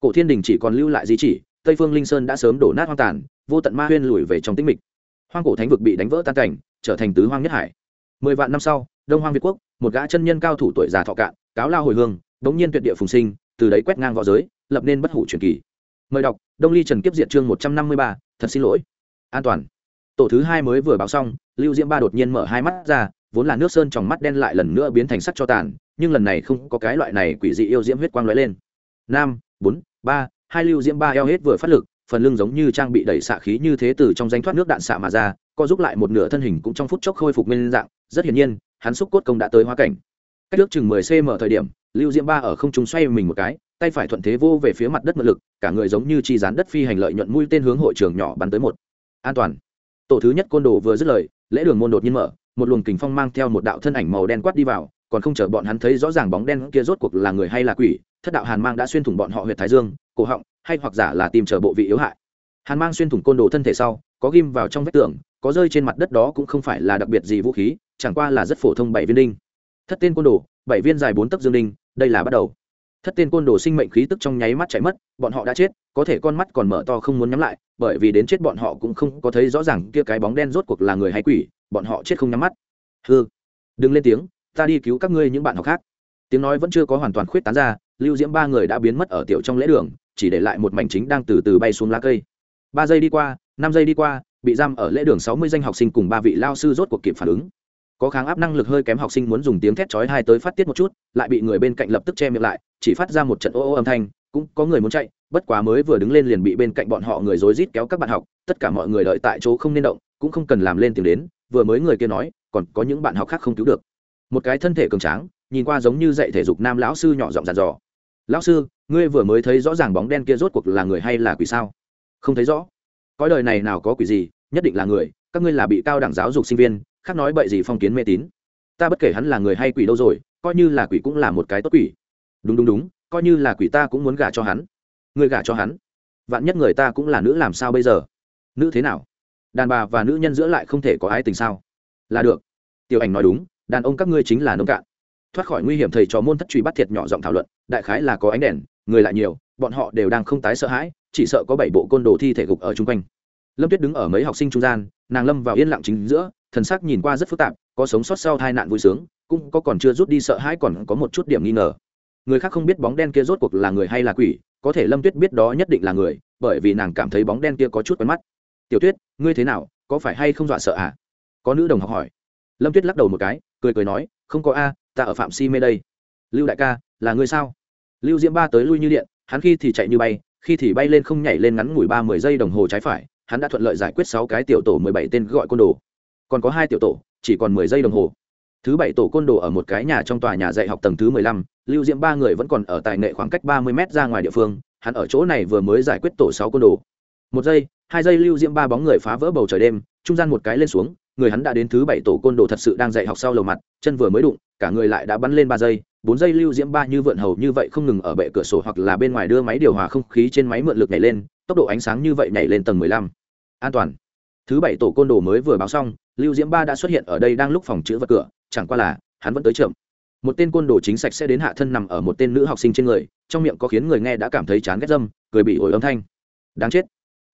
Cổ thiên đình chỉ còn lưu lại di chỉ, tây phương linh sơn đã sớm đổ nát hoang tàn, vô tận ma huyên lùi về trong tĩnh mịch. Hoang cổ thánh vực bị đánh vỡ tan cảnh, trở thành tứ hoang nhất hải. Mười vạn năm sau, đông hoang việt quốc, một gã chân nhân cao thủ tuổi già thọ cạn, cáo lao hồi hương, bỗng nhiên tuyệt địa phùng sinh, từ đấy quét ngang v giới lập nên bất hủ truyền kỳ. Mời đọc, đông ly trần kiếp Diện chương một trăm năm mươi ba, thật xin lỗi. An toàn. Tổ thứ hai mới vừa báo xong, lưu diễm ba đột nhiên mở hai mắt ra, vốn là nước sơn trong mắt đen lại lần nữa biến thành sắc cho tàn, nhưng lần này không có cái loại này quỷ dị yêu diễm huyết quang lóe lên. Năm bốn, ba, hai lưu diễm ba eo hết vừa phát lực, phần lưng giống như trang bị đẩy xạ khí như thế từ trong danh thoát nước đạn xạ mà ra, co giúp lại một nửa thân hình cũng trong phút chốc khôi phục nguyên dạng, rất hiển nhiên, hắn xúc cốt công đã tới hoa cảnh. Cách nước chừng mười cm thời điểm, lưu diễm ba ở không trung xoay mình một cái tay phải thuận thế vô về phía mặt đất mượn lực, cả người giống như chi rán đất phi hành lợi nhuận mũi tên hướng hội trường nhỏ bắn tới một. An toàn. Tổ thứ nhất côn đồ vừa dứt lời, lễ đường môn đột nhiên mở, một luồng kình phong mang theo một đạo thân ảnh màu đen quát đi vào, còn không chờ bọn hắn thấy rõ ràng bóng đen kia rốt cuộc là người hay là quỷ, thất đạo hàn mang đã xuyên thủng bọn họ huyệt thái dương, cổ họng, hay hoặc giả là tìm chờ bộ vị yếu hại. Hàn mang xuyên thủng côn đồ thân thể sau, có ghim vào trong vách tường, có rơi trên mặt đất đó cũng không phải là đặc biệt gì vũ khí, chẳng qua là rất phổ thông bảy viên đinh. Thất tên côn đồ, bảy viên dài bốn tấc dương đinh, đây là bắt đầu thất tên côn đồ sinh mệnh khí tức trong nháy mắt chạy mất, bọn họ đã chết, có thể con mắt còn mở to không muốn nhắm lại, bởi vì đến chết bọn họ cũng không có thấy rõ ràng kia cái bóng đen rốt cuộc là người hay quỷ, bọn họ chết không nhắm mắt. Hư đừng lên tiếng, ta đi cứu các ngươi những bạn học khác. Tiếng nói vẫn chưa có hoàn toàn khuyết tán ra, lưu diễm ba người đã biến mất ở tiểu trong lễ đường, chỉ để lại một mảnh chính đang từ từ bay xuống lá cây. Ba giây đi qua, năm giây đi qua, bị giam ở lễ đường sáu mươi danh học sinh cùng ba vị lao sư rốt cuộc kịp phản ứng có kháng áp năng lực hơi kém học sinh muốn dùng tiếng thét chói hai tới phát tiết một chút, lại bị người bên cạnh lập tức che miệng lại, chỉ phát ra một trận ô ô âm thanh, cũng có người muốn chạy, bất quá mới vừa đứng lên liền bị bên cạnh bọn họ người rối rít kéo các bạn học, tất cả mọi người đợi tại chỗ không nên động, cũng không cần làm lên tiếng đến, vừa mới người kia nói, còn có những bạn học khác không cứu được. Một cái thân thể cường tráng, nhìn qua giống như dạy thể dục nam lão sư nhỏ giọng dàn dò. Lão sư, ngươi vừa mới thấy rõ ràng bóng đen kia rốt cuộc là người hay là quỷ sao? Không thấy rõ. Cõi đời này nào có quỷ gì, nhất định là người, các ngươi là bị cao đẳng giáo dục sinh viên khác nói bậy gì phong kiến mê tín. Ta bất kể hắn là người hay quỷ đâu rồi, coi như là quỷ cũng là một cái tốt quỷ. Đúng đúng đúng, coi như là quỷ ta cũng muốn gả cho hắn. Người gả cho hắn, vạn nhất người ta cũng là nữ làm sao bây giờ? Nữ thế nào? Đàn bà và nữ nhân giữa lại không thể có ái tình sao? Là được. Tiểu ảnh nói đúng, đàn ông các ngươi chính là nông cạn. Thoát khỏi nguy hiểm thầy trò môn thất truy bắt thiệt nhỏ giọng thảo luận, đại khái là có ánh đèn, người lại nhiều, bọn họ đều đang không tái sợ hãi, chỉ sợ có bảy bộ côn đồ thi thể gục ở chung quanh. Lâm tuyết đứng ở mấy học sinh trung gian, nàng lâm vào yên lặng chính giữa thần sắc nhìn qua rất phức tạp, có sống sót sau tai nạn vui sướng, cũng có còn chưa rút đi sợ hãi còn có một chút điểm nghi ngờ. Người khác không biết bóng đen kia rốt cuộc là người hay là quỷ, có thể lâm tuyết biết đó nhất định là người, bởi vì nàng cảm thấy bóng đen kia có chút quen mắt. Tiểu tuyết, ngươi thế nào, có phải hay không dọa sợ à? Có nữ đồng học hỏi. Lâm tuyết lắc đầu một cái, cười cười nói, không có a, ta ở phạm si mê đây. Lưu đại ca, là ngươi sao? Lưu diễm ba tới lui như điện, hắn khi thì chạy như bay, khi thì bay lên không nhảy lên ngắn ngủi ba mười giây đồng hồ trái phải, hắn đã thuận lợi giải quyết sáu cái tiểu tổ mười bảy tên gọi côn đồ còn có hai tiểu tổ, chỉ còn mười giây đồng hồ. Thứ bảy tổ côn đồ ở một cái nhà trong tòa nhà dạy học tầng thứ mười lăm, lưu diễm ba người vẫn còn ở tại nghệ khoảng cách ba mươi m ra ngoài địa phương, hắn ở chỗ này vừa mới giải quyết tổ sáu côn đồ. Một giây, hai giây lưu diễm ba bóng người phá vỡ bầu trời đêm, trung gian một cái lên xuống, người hắn đã đến thứ bảy tổ côn đồ thật sự đang dạy học sau lầu mặt, chân vừa mới đụng, cả người lại đã bắn lên ba giây, bốn giây lưu diễm ba như vượn hầu như vậy không ngừng ở bệ cửa sổ hoặc là bên ngoài đưa máy điều hòa không khí trên máy mượn lực nhảy lên, tốc độ ánh sáng như vậy nhảy lên tầng mười lăm. An toàn thứ bảy tổ côn đồ mới vừa báo xong, lưu diễm ba đã xuất hiện ở đây đang lúc phòng chữ vật cửa, chẳng qua là, hắn vẫn tới chậm. Một tên côn đồ chính sạch sẽ đến hạ thân nằm ở một tên nữ học sinh trên người, trong miệng có khiến người nghe đã cảm thấy chán ghét dâm, cười bị ổi âm thanh. Đáng chết.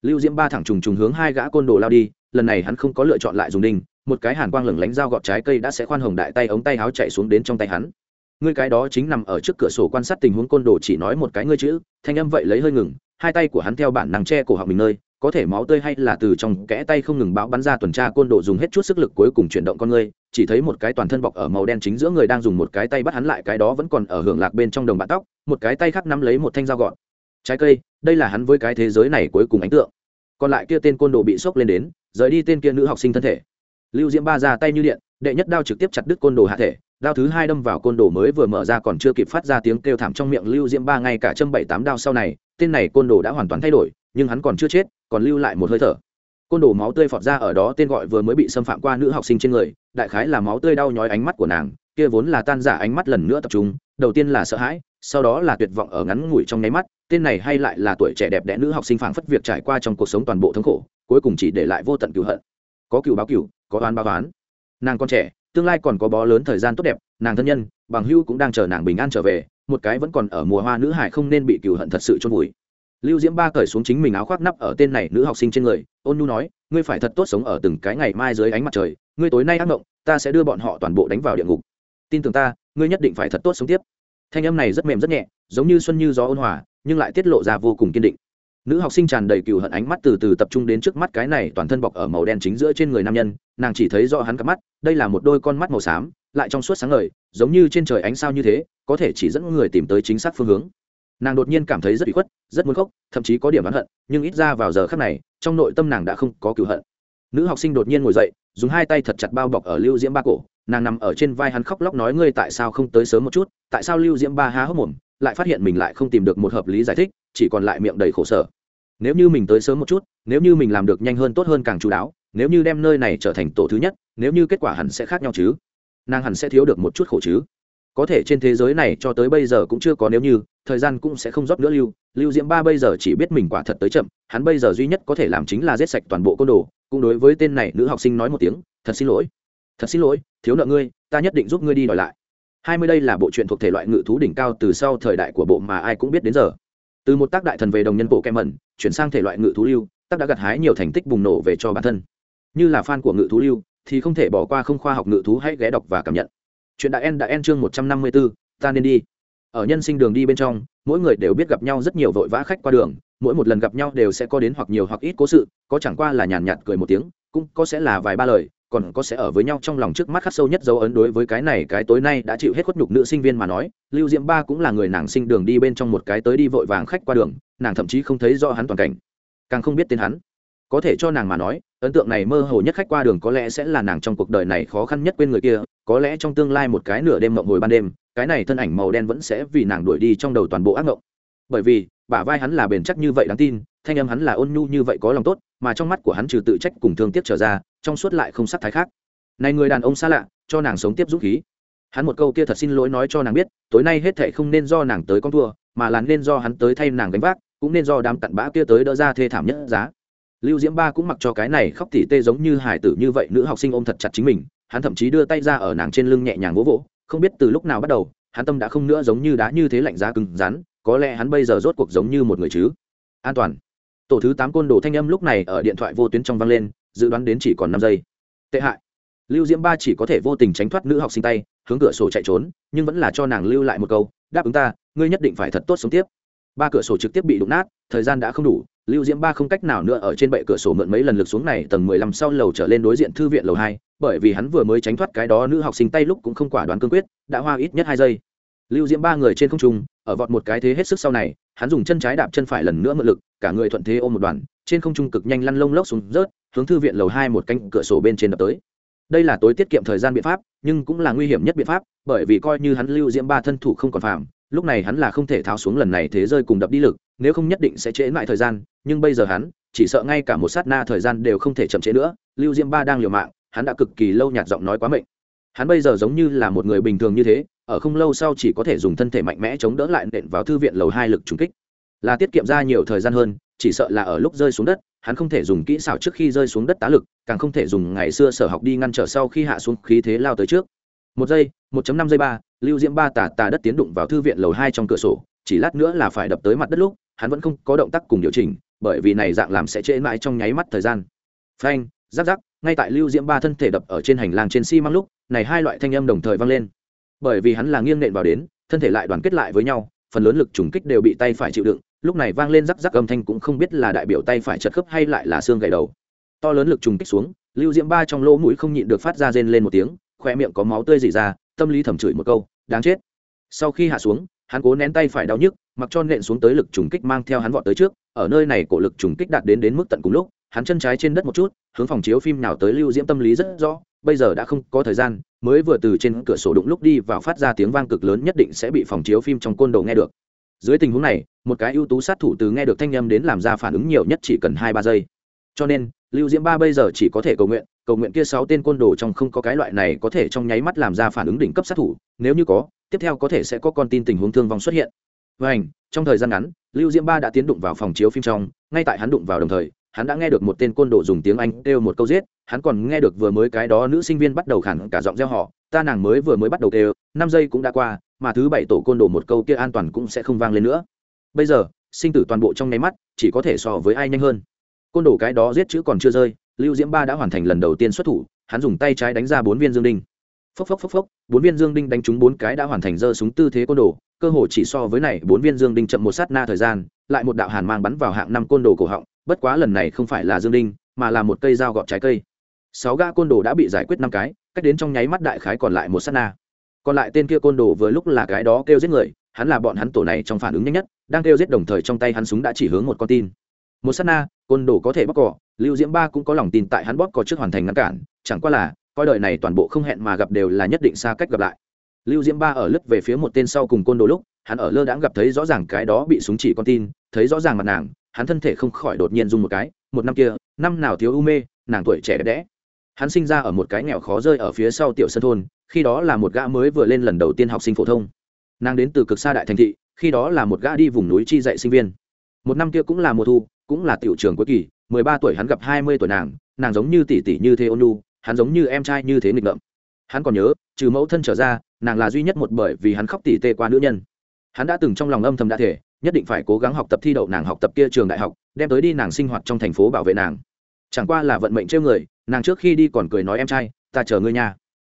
Lưu diễm ba thẳng trùng trùng hướng hai gã côn đồ lao đi, lần này hắn không có lựa chọn lại dùng đinh, một cái hàn quang lửng lánh dao gọt trái cây đã sẽ khoan hồng đại tay ống tay áo chạy xuống đến trong tay hắn. Ngươi cái đó chính nằm ở trước cửa sổ quan sát tình huống côn đồ chỉ nói một cái ngươi chữ, thanh âm vậy lấy hơi ngừng, hai tay của hắn theo bản năng che cổ họng mình nơi có thể máu tươi hay là từ trong kẽ tay không ngừng báo bắn ra tuần tra côn đồ dùng hết chút sức lực cuối cùng chuyển động con người, chỉ thấy một cái toàn thân bọc ở màu đen chính giữa người đang dùng một cái tay bắt hắn lại, cái đó vẫn còn ở hưởng lạc bên trong đồng bạn tóc, một cái tay khác nắm lấy một thanh dao gọn trái cây, đây là hắn với cái thế giới này cuối cùng ấn tượng. Còn lại kia tên côn đồ bị sốc lên đến, rời đi tên kia nữ học sinh thân thể. Lưu diễm ba ra tay như điện, đệ nhất đao trực tiếp chặt đứt côn đồ hạ thể, đao thứ hai đâm vào côn đồ mới vừa mở ra còn chưa kịp phát ra tiếng kêu thảm trong miệng lưu diễm ba ngay cả châm bảy tám đao sau này, tên này côn đồ đã hoàn toàn thay đổi, nhưng hắn còn chưa chết còn lưu lại một hơi thở. Côn đồ máu tươi phọt ra ở đó, tên gọi vừa mới bị xâm phạm qua nữ học sinh trên người, đại khái là máu tươi đau nhói ánh mắt của nàng, kia vốn là tan giả ánh mắt lần nữa tập trung, đầu tiên là sợ hãi, sau đó là tuyệt vọng ở ngắn ngủi trong nháy mắt, tên này hay lại là tuổi trẻ đẹp đẽ nữ học sinh phảng phất việc trải qua trong cuộc sống toàn bộ thống khổ, cuối cùng chỉ để lại vô tận cựu hận. Có cựu báo cựu có oán báo oán. Nàng con trẻ, tương lai còn có bó lớn thời gian tốt đẹp, nàng thân nhân, bằng hưu cũng đang chờ nàng bình an trở về, một cái vẫn còn ở mùa hoa nữ hải không nên bị cựu hận thật sự chôn vùi lưu diễm ba cởi xuống chính mình áo khoác nắp ở tên này nữ học sinh trên người, ôn nhu nói, ngươi phải thật tốt sống ở từng cái ngày mai dưới ánh mặt trời, ngươi tối nay ác mộng, ta sẽ đưa bọn họ toàn bộ đánh vào địa ngục. Tin tưởng ta, ngươi nhất định phải thật tốt sống tiếp. Thanh âm này rất mềm rất nhẹ, giống như xuân như gió ôn hòa, nhưng lại tiết lộ ra vô cùng kiên định. Nữ học sinh tràn đầy cừu hận ánh mắt từ từ tập trung đến trước mắt cái này toàn thân bọc ở màu đen chính giữa trên người nam nhân, nàng chỉ thấy rõ hắn cặp mắt, đây là một đôi con mắt màu xám, lại trong suốt sáng ngời, giống như trên trời ánh sao như thế, có thể chỉ dẫn người tìm tới chính xác phương hướng nàng đột nhiên cảm thấy rất bị khuất, rất muốn khóc, thậm chí có điểm oán hận, nhưng ít ra vào giờ khắc này, trong nội tâm nàng đã không có cựu hận. Nữ học sinh đột nhiên ngồi dậy, dùng hai tay thật chặt bao bọc ở lưu diễm ba cổ. Nàng nằm ở trên vai hắn khóc lóc nói, ngươi tại sao không tới sớm một chút? Tại sao lưu diễm ba há hốc mồm, lại phát hiện mình lại không tìm được một hợp lý giải thích, chỉ còn lại miệng đầy khổ sở? Nếu như mình tới sớm một chút, nếu như mình làm được nhanh hơn tốt hơn càng chú đáo, nếu như đem nơi này trở thành tổ thứ nhất, nếu như kết quả hẳn sẽ khác nhau chứ? Nàng hẳn sẽ thiếu được một chút khổ chứ? Có thể trên thế giới này cho tới bây giờ cũng chưa có, nếu như, thời gian cũng sẽ không rót nữa lưu. Lưu diễm ba bây giờ chỉ biết mình quả thật tới chậm, hắn bây giờ duy nhất có thể làm chính là giết sạch toàn bộ côn đồ. Cũng đối với tên này nữ học sinh nói một tiếng, thật xin lỗi, thật xin lỗi, thiếu nợ ngươi, ta nhất định giúp ngươi đi đòi lại. Hai mươi đây là bộ truyện thuộc thể loại ngự thú đỉnh cao từ sau thời đại của bộ mà ai cũng biết đến giờ. Từ một tác đại thần về đồng nhân bộ kem mẩn chuyển sang thể loại ngự thú lưu, tác đã gặt hái nhiều thành tích bùng nổ về cho bản thân. Như là fan của ngự thú lưu, thì không thể bỏ qua không khoa học ngự thú hãy ghé đọc và cảm nhận chuyện đại en đã en chương một trăm năm mươi bốn ta nên đi. Ở nhân sinh đường đi bên trong, mỗi người đều biết gặp nhau rất nhiều vội vã khách qua đường, mỗi một lần gặp nhau đều sẽ có đến hoặc nhiều hoặc ít cố sự, có chẳng qua là nhàn nhạt cười một tiếng, cũng có sẽ là vài ba lời, còn có sẽ ở với nhau trong lòng trước mắt khắc sâu nhất dấu ấn đối với cái này, cái tối nay đã chịu hết khuất nhục nữ sinh viên mà nói. Lưu diễm ba cũng là người nàng sinh đường đi bên trong một cái tới đi vội vàng khách qua đường, nàng thậm chí không thấy do hắn toàn cảnh, càng không biết tên hắn. Có thể cho nàng mà nói, ấn tượng này mơ hồ nhất khách qua đường có lẽ sẽ là nàng trong cuộc đời này khó khăn nhất quên người kia có lẽ trong tương lai một cái nửa đêm mộng hồi ban đêm, cái này thân ảnh màu đen vẫn sẽ vì nàng đuổi đi trong đầu toàn bộ ác mộng bởi vì, bả vai hắn là bền chắc như vậy đáng tin, thanh âm hắn là ôn nhu như vậy có lòng tốt, mà trong mắt của hắn trừ tự trách cùng thương tiếc trở ra, trong suốt lại không sắc thái khác. Này người đàn ông xa lạ, cho nàng sống tiếp dũng khí. Hắn một câu kia thật xin lỗi nói cho nàng biết, tối nay hết thệ không nên do nàng tới con thua, mà là nên do hắn tới thay nàng gánh vác, cũng nên do đám cặn bã kia tới đỡ ra thê thảm nhất giá. Lưu diễm ba cũng mặc cho cái này khóc tỉ tê giống như hải tử như vậy, nữ học sinh ôm thật chặt chính mình hắn thậm chí đưa tay ra ở nàng trên lưng nhẹ nhàng vỗ vỗ, không biết từ lúc nào bắt đầu, hắn tâm đã không nữa giống như đá như thế lạnh giá cứng rắn, có lẽ hắn bây giờ rốt cuộc giống như một người chứ. An toàn. Tổ thứ tám côn đồ thanh âm lúc này ở điện thoại vô tuyến trong vang lên, dự đoán đến chỉ còn năm giây. Tệ hại. Lưu diễm ba chỉ có thể vô tình tránh thoát nữ học sinh tay, hướng cửa sổ chạy trốn, nhưng vẫn là cho nàng lưu lại một câu, đáp ứng ta, ngươi nhất định phải thật tốt sống tiếp. Ba cửa sổ trực tiếp bị đụng nát, thời gian đã không đủ lưu diễm ba không cách nào nữa ở trên bệ cửa sổ mượn mấy lần lực xuống này, tầng mười lăm sau lầu trở lên đối diện thư viện lầu hai, bởi vì hắn vừa mới tránh thoát cái đó, nữ học sinh tay lúc cũng không quả đoán cương quyết, đã hoa ít nhất hai giây. Lưu diễm ba người trên không trung, ở vọt một cái thế hết sức sau này, hắn dùng chân trái đạp chân phải lần nữa mượn lực, cả người thuận thế ôm một đoàn, trên không trung cực nhanh lăn lông lốc xuống rớt, hướng thư viện lầu hai một cánh cửa sổ bên trên đập tới. Đây là tối tiết kiệm thời gian biện pháp, nhưng cũng là nguy hiểm nhất biện pháp, bởi vì coi như hắn lưu diễm ba thân thủ không còn phạm lúc này hắn là không thể tháo xuống lần này thế rơi cùng đập đi lực, nếu không nhất định sẽ trễ lại thời gian nhưng bây giờ hắn chỉ sợ ngay cả một sát na thời gian đều không thể chậm trễ nữa. Lưu diễm ba đang liều mạng, hắn đã cực kỳ lâu nhạt giọng nói quá mệnh. Hắn bây giờ giống như là một người bình thường như thế, ở không lâu sau chỉ có thể dùng thân thể mạnh mẽ chống đỡ lại nện vào thư viện lầu hai lực trúng kích. Là tiết kiệm ra nhiều thời gian hơn, chỉ sợ là ở lúc rơi xuống đất, hắn không thể dùng kỹ xảo trước khi rơi xuống đất tá lực, càng không thể dùng ngày xưa sở học đi ngăn trở sau khi hạ xuống khí thế lao tới trước. Một giây, một năm giây ba, lưu diễm ba tà tà đất tiến đụng vào thư viện lầu hai trong cửa sổ, chỉ lát nữa là phải đập tới mặt đất lúc, hắn vẫn không có động tác cùng điều chỉnh bởi vì này dạng làm sẽ trễ mãi trong nháy mắt thời gian. Phanh giáp giáp ngay tại lưu diễm ba thân thể đập ở trên hành lang trên xi、si、măng lúc, này hai loại thanh âm đồng thời vang lên. Bởi vì hắn là nghiêng nện vào đến, thân thể lại đoàn kết lại với nhau, phần lớn lực trùng kích đều bị tay phải chịu đựng, lúc này vang lên rắc rắc âm thanh cũng không biết là đại biểu tay phải chật khớp hay lại là xương gãy đầu. To lớn lực trùng kích xuống, lưu diễm ba trong lỗ mũi không nhịn được phát ra rên lên một tiếng khoe miệng có máu tươi dỉ ra, tâm lý thầm chửi một câu, đáng chết. Sau khi hạ xuống hắn cố nén tay phải đau nhức, mặc cho nện xuống tới lực trùng kích mang theo hắn vọt tới trước, ở nơi này cổ lực trùng kích đạt đến đến mức tận cùng lúc, hắn chân trái trên đất một chút, hướng phòng chiếu phim nào tới lưu diễm tâm lý rất rõ, bây giờ đã không có thời gian, mới vừa từ trên cửa sổ đụng lúc đi vào phát ra tiếng vang cực lớn nhất định sẽ bị phòng chiếu phim trong côn đồ nghe được. Dưới tình huống này, một cái ưu tú sát thủ từ nghe được thanh â m đến làm ra phản ứng nhiều nhất chỉ cần hai ba giây. Cho nên, lưu diễm ba bây giờ chỉ có thể cầu nguyện cầu nguyện kia sáu tên côn đồ trong không có cái loại này có thể trong nháy mắt làm ra phản ứng đỉnh cấp sát thủ, nếu như có tiếp theo có thể sẽ có con tin tình huống thương vong xuất hiện. Và trong thời gian ngắn, lưu diễm ba đã tiến đụng vào phòng chiếu phim trong, ngay tại hắn đụng vào đồng thời, hắn đã nghe được một tên côn đồ dùng tiếng anh kêu một câu giết, hắn còn nghe được vừa mới cái đó nữ sinh viên bắt đầu khẳng cả giọng reo họ ta nàng mới vừa mới bắt đầu kêu, năm giây cũng đã qua, mà thứ bảy tổ côn đồ một câu kia an toàn cũng sẽ không vang lên nữa. Bây giờ, sinh tử toàn bộ trong nháy mắt, chỉ có thể so với ai nhanh hơn. Côn đồ cái đó giết chữ còn chưa rơi, lưu diễm ba đã hoàn thành lần đầu tiên xuất thủ, hắn dùng tay trái đánh ra bốn viên dương đinh phốc phốc phốc phốc, bốn viên dương đinh đánh trúng bốn cái đã hoàn thành giơ súng tư thế côn đồ, cơ hồ chỉ so với này bốn viên dương đinh chậm một sát na thời gian, lại một đạo hàn mang bắn vào hạng năm côn đồ cổ họng, bất quá lần này không phải là dương đinh, mà là một cây dao gọt trái cây. Sáu gã côn đồ đã bị giải quyết năm cái, cách đến trong nháy mắt đại khái còn lại một sát na. Còn lại tên kia côn đồ vừa lúc là cái đó kêu giết người, hắn là bọn hắn tổ này trong phản ứng nhanh nhất, đang kêu giết đồng thời trong tay hắn súng đã chỉ hướng một con tin. Một sát na, côn đồ có thể bóc cỏ, lưu diễm ba cũng có lòng tin tại hắn bóp cỏ trước hoàn thành ngăn cản, chẳng qua là coi đời này toàn bộ không hẹn mà gặp đều là nhất định xa cách gặp lại. Lưu diễm ba ở lướt về phía một tên sau cùng côn đồ lúc, hắn ở lơ đãng gặp thấy rõ ràng cái đó bị súng chỉ con tin, thấy rõ ràng mặt nàng, hắn thân thể không khỏi đột nhiên dùng một cái, một năm kia, năm nào thiếu u mê, nàng tuổi trẻ đẹp đẽ. Hắn sinh ra ở một cái nghèo khó rơi ở phía sau tiểu sân thôn, khi đó là một gã mới vừa lên lần đầu tiên học sinh phổ thông. Nàng đến từ cực xa đại thành thị, khi đó là một gã đi vùng núi chi dạy sinh viên. Một năm kia cũng là mùa thu, cũng là tiểu trường cuối kỳ, mười ba tuổi hắn gặp hai mươi tuổi nàng nàng giống như tỷ tỷ như thế ôn lu hắn giống như em trai như thế nghịch ngợm. Hắn còn nhớ, trừ mẫu thân trở ra, nàng là duy nhất một bởi vì hắn khóc tỉ tê qua nữ nhân. Hắn đã từng trong lòng âm thầm đã thể, nhất định phải cố gắng học tập thi đậu nàng học tập kia trường đại học, đem tới đi nàng sinh hoạt trong thành phố bảo vệ nàng. Chẳng qua là vận mệnh trêu người, nàng trước khi đi còn cười nói em trai, ta chờ ngươi nha.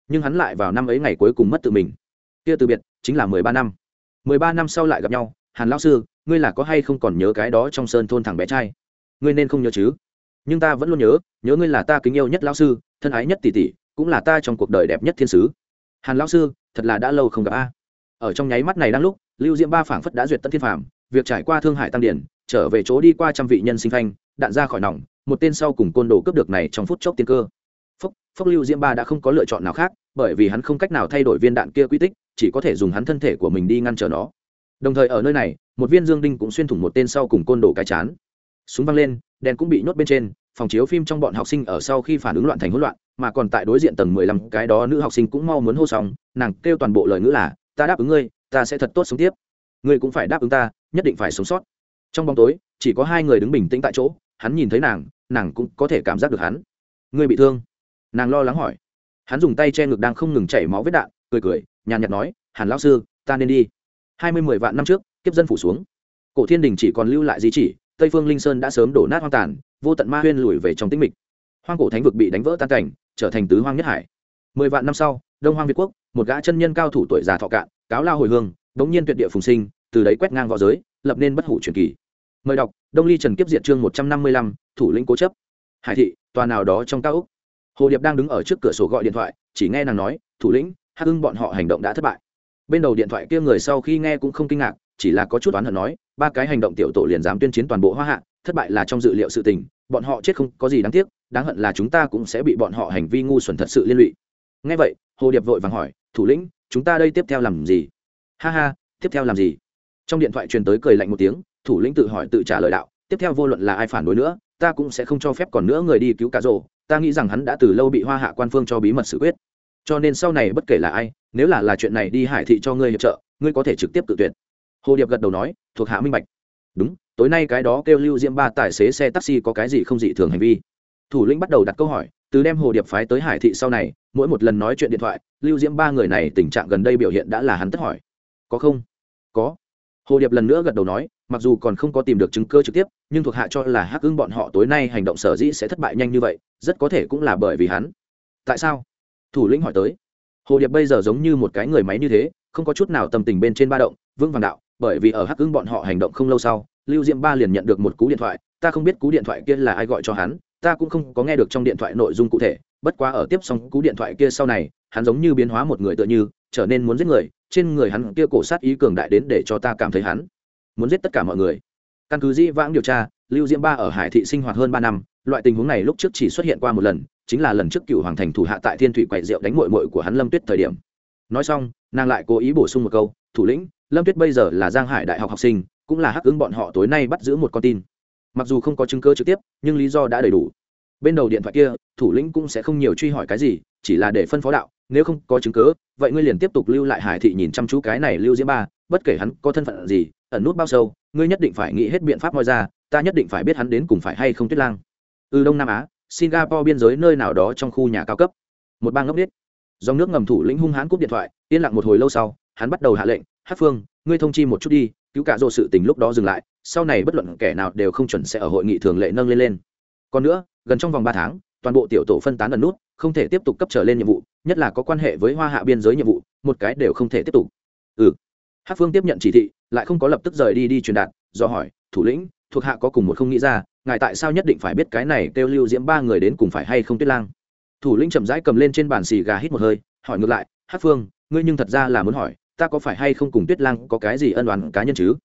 Nhưng hắn lại vào năm ấy ngày cuối cùng mất tự mình. Kia từ biệt, chính là mười ba năm. Mười ba năm sau lại gặp nhau, hàn lão sư, ngươi là có hay không còn nhớ cái đó trong sơn thôn thằng bé trai? Ngươi nên không nhớ chứ. Nhưng ta vẫn luôn nhớ nhớ ngươi là ta kính yêu nhất lão sư thân ái nhất tỷ tỷ, cũng là ta trong cuộc đời đẹp nhất thiên sứ. Hàn lão sư, thật là đã lâu không gặp a. Ở trong nháy mắt này đang lúc, lưu diễm ba phảng phất đã duyệt tân thiên phàm, việc trải qua thương hải tăng điển, trở về chỗ đi qua trăm vị nhân sinh phanh, đạn ra khỏi nòng, một tên sau cùng côn đồ cướp được này trong phút chốc tiên cơ. Phúc phúc lưu diễm ba đã không có lựa chọn nào khác, bởi vì hắn không cách nào thay đổi viên đạn kia quy tích, chỉ có thể dùng hắn thân thể của mình đi ngăn trở nó. Đồng thời ở nơi này, một viên dương đinh cũng xuyên thủng một tên sau cùng côn đồ cái chán. Súng văng lên, đèn cũng bị nhốt bên trên phòng chiếu phim trong bọn học sinh ở sau khi phản ứng loạn thành hỗn loạn, mà còn tại đối diện tầng mười lăm, cái đó nữ học sinh cũng mau muốn hô xong, nàng kêu toàn bộ lời ngữ là, ta đáp ứng ngươi, ta sẽ thật tốt sống tiếp. Ngươi cũng phải đáp ứng ta, nhất định phải sống sót. Trong bóng tối, chỉ có hai người đứng bình tĩnh tại chỗ, hắn nhìn thấy nàng nàng cũng có thể cảm giác được hắn. Ngươi bị thương? Nàng lo lắng hỏi. Hắn dùng tay che ngực đang không ngừng chảy máu vết đạn, cười cười, nhàn nhạt nói, hàn lão sư, ta nên đi. Hai mươi mười vạn năm trước, kiếp dân phủ xuống. Cổ thiên đình chỉ còn lưu lại di chỉ tây phương linh sơn đã sớm đổ nát hoang tàn, vô tận ma huyên lùi về trong tĩnh mịch. Hoang cổ thánh vực bị đánh vỡ tan cảnh, trở thành tứ hoang nhất hải. Mười vạn năm sau, đông hoang việt quốc, một gã chân nhân cao thủ tuổi già thọ cạn, cáo lao hồi hương, đống nhiên tuyệt địa phùng sinh, từ đấy quét ngang v õ giới, lập nên bất hủ truyền kỳ. Mời đọc, đông ly trần kiếp diệt chương một trăm năm mươi lăm, thủ lĩnh cố chấp. Hải thị, tòa nào đó trong cao úc hồ điệp đang đứng ở trước cửa sổ gọi điện thoại, chỉ nghe nàng nói, thủ lĩnh, hắc hưng bọn họ hành động đã thất bại. Bên đầu điện thoại kia người sau khi nghe cũng không kinh ngạc chỉ là có chút oán hận nói, ba cái hành động tiểu tổ liền dám tuyên chiến toàn bộ hoa hạ, thất bại là trong dự liệu sự tình, bọn họ chết không có gì đáng tiếc, đáng hận là chúng ta cũng sẽ bị bọn họ hành vi ngu xuẩn thật sự liên lụy. Ngay vậy, hồ điệp vội vàng hỏi, thủ lĩnh, chúng ta đây tiếp theo làm gì? Ha ha, tiếp theo làm gì? Trong điện thoại truyền tới cười lạnh một tiếng, thủ lĩnh tự hỏi tự trả lời đạo, tiếp theo vô luận là ai phản đối nữa, ta cũng sẽ không cho phép còn nữa người đi cứu cả rồ, ta nghĩ rằng hắn đã từ lâu bị hoa hạ quan phương cho bí mật xử quyết. Cho nên sau này bất kể là ai, nếu là là chuyện này đi hải thị cho ngươi hiệp trợ, ngươi có thể trực tiếp tự tuyệt hồ điệp gật đầu nói thuộc hạ minh bạch đúng tối nay cái đó kêu lưu diễm ba tài xế xe taxi có cái gì không dị thường hành vi thủ lĩnh bắt đầu đặt câu hỏi từ đem hồ điệp phái tới hải thị sau này mỗi một lần nói chuyện điện thoại lưu diễm ba người này tình trạng gần đây biểu hiện đã là hắn tất hỏi có không có hồ điệp lần nữa gật đầu nói mặc dù còn không có tìm được chứng cơ trực tiếp nhưng thuộc hạ cho là hắc ưng bọn họ tối nay hành động sở dĩ sẽ thất bại nhanh như vậy rất có thể cũng là bởi vì hắn tại sao thủ lĩnh hỏi tới hồ điệp bây giờ giống như một cái người máy như thế không có chút nào tâm tình bên trên ba động vững vàng đạo bởi vì ở hắc ưng bọn họ hành động không lâu sau, lưu diễm ba liền nhận được một cú điện thoại, ta không biết cú điện thoại kia là ai gọi cho hắn, ta cũng không có nghe được trong điện thoại nội dung cụ thể, bất quá ở tiếp xong cú điện thoại kia sau này, hắn giống như biến hóa một người tựa như, trở nên muốn giết người, trên người hắn kia cổ sát ý cường đại đến để cho ta cảm thấy hắn muốn giết tất cả mọi người. Căn cứ dĩ vãng điều tra, lưu diễm ba ở hải thị sinh hoạt hơn ba năm, loại tình huống này lúc trước chỉ xuất hiện qua một lần, chính là lần trước cựu hoàng thành thủ hạ tại thiên thủy quậy rượu đánh mội mội của hắn lâm tuyết thời điểm. Nói xong, nàng lại cố ý bổ sung một câu, thủ lĩnh lâm tuyết bây giờ là giang hải đại học học sinh, cũng là hắc ứng bọn họ tối nay bắt giữ một con tin. Mặc dù không có chứng cơ trực tiếp, nhưng lý do đã đầy đủ. Bên đầu điện thoại kia, thủ lĩnh cũng sẽ không nhiều truy hỏi cái gì, chỉ là để phân phó đạo, nếu không có chứng cứ, vậy ngươi liền tiếp tục lưu lại hải thị nhìn chăm chú cái này lưu diễm ba, bất kể hắn có thân phận gì, ẩn nút bao sâu, ngươi nhất định phải nghĩ hết biện pháp moi ra, ta nhất định phải biết hắn đến cùng phải hay không tuyết lang. Từ đông nam á, singapore biên giới nơi nào đó trong khu nhà cao cấp. Một bang ngốc biết dòng nước ngầm thủ lĩnh hung hãn cúp điện thoại, yên lặng một hồi lâu sau, hắn bắt đầu hạ lệnh hát phương, ngươi thông chi một chút đi, cứu cả dỗ sự tình lúc đó dừng lại, sau này bất luận kẻ nào đều không chuẩn sẽ ở hội nghị thường lệ nâng lên lên. Còn nữa, gần trong vòng ba tháng, toàn bộ tiểu tổ phân tán ẩn nút, không thể tiếp tục cấp trở lên nhiệm vụ, nhất là có quan hệ với hoa hạ biên giới nhiệm vụ, một cái đều không thể tiếp tục. Ừ. Hát phương tiếp nhận chỉ thị, lại không có lập tức rời đi đi truyền đạt, do hỏi, thủ lĩnh, thuộc hạ có cùng một không nghĩ ra, ngài tại sao nhất định phải biết cái này kêu lưu diễm ba người đến cùng phải hay không tuyết lang? Thủ lĩnh chậm rãi cầm lên trên bàn xì gà hít một hơi, hỏi ngược lại, hát phương, ngươi nhưng thật ra là muốn hỏi ta có phải hay không cùng tuyết lang có cái gì ân đoán cá nhân chứ?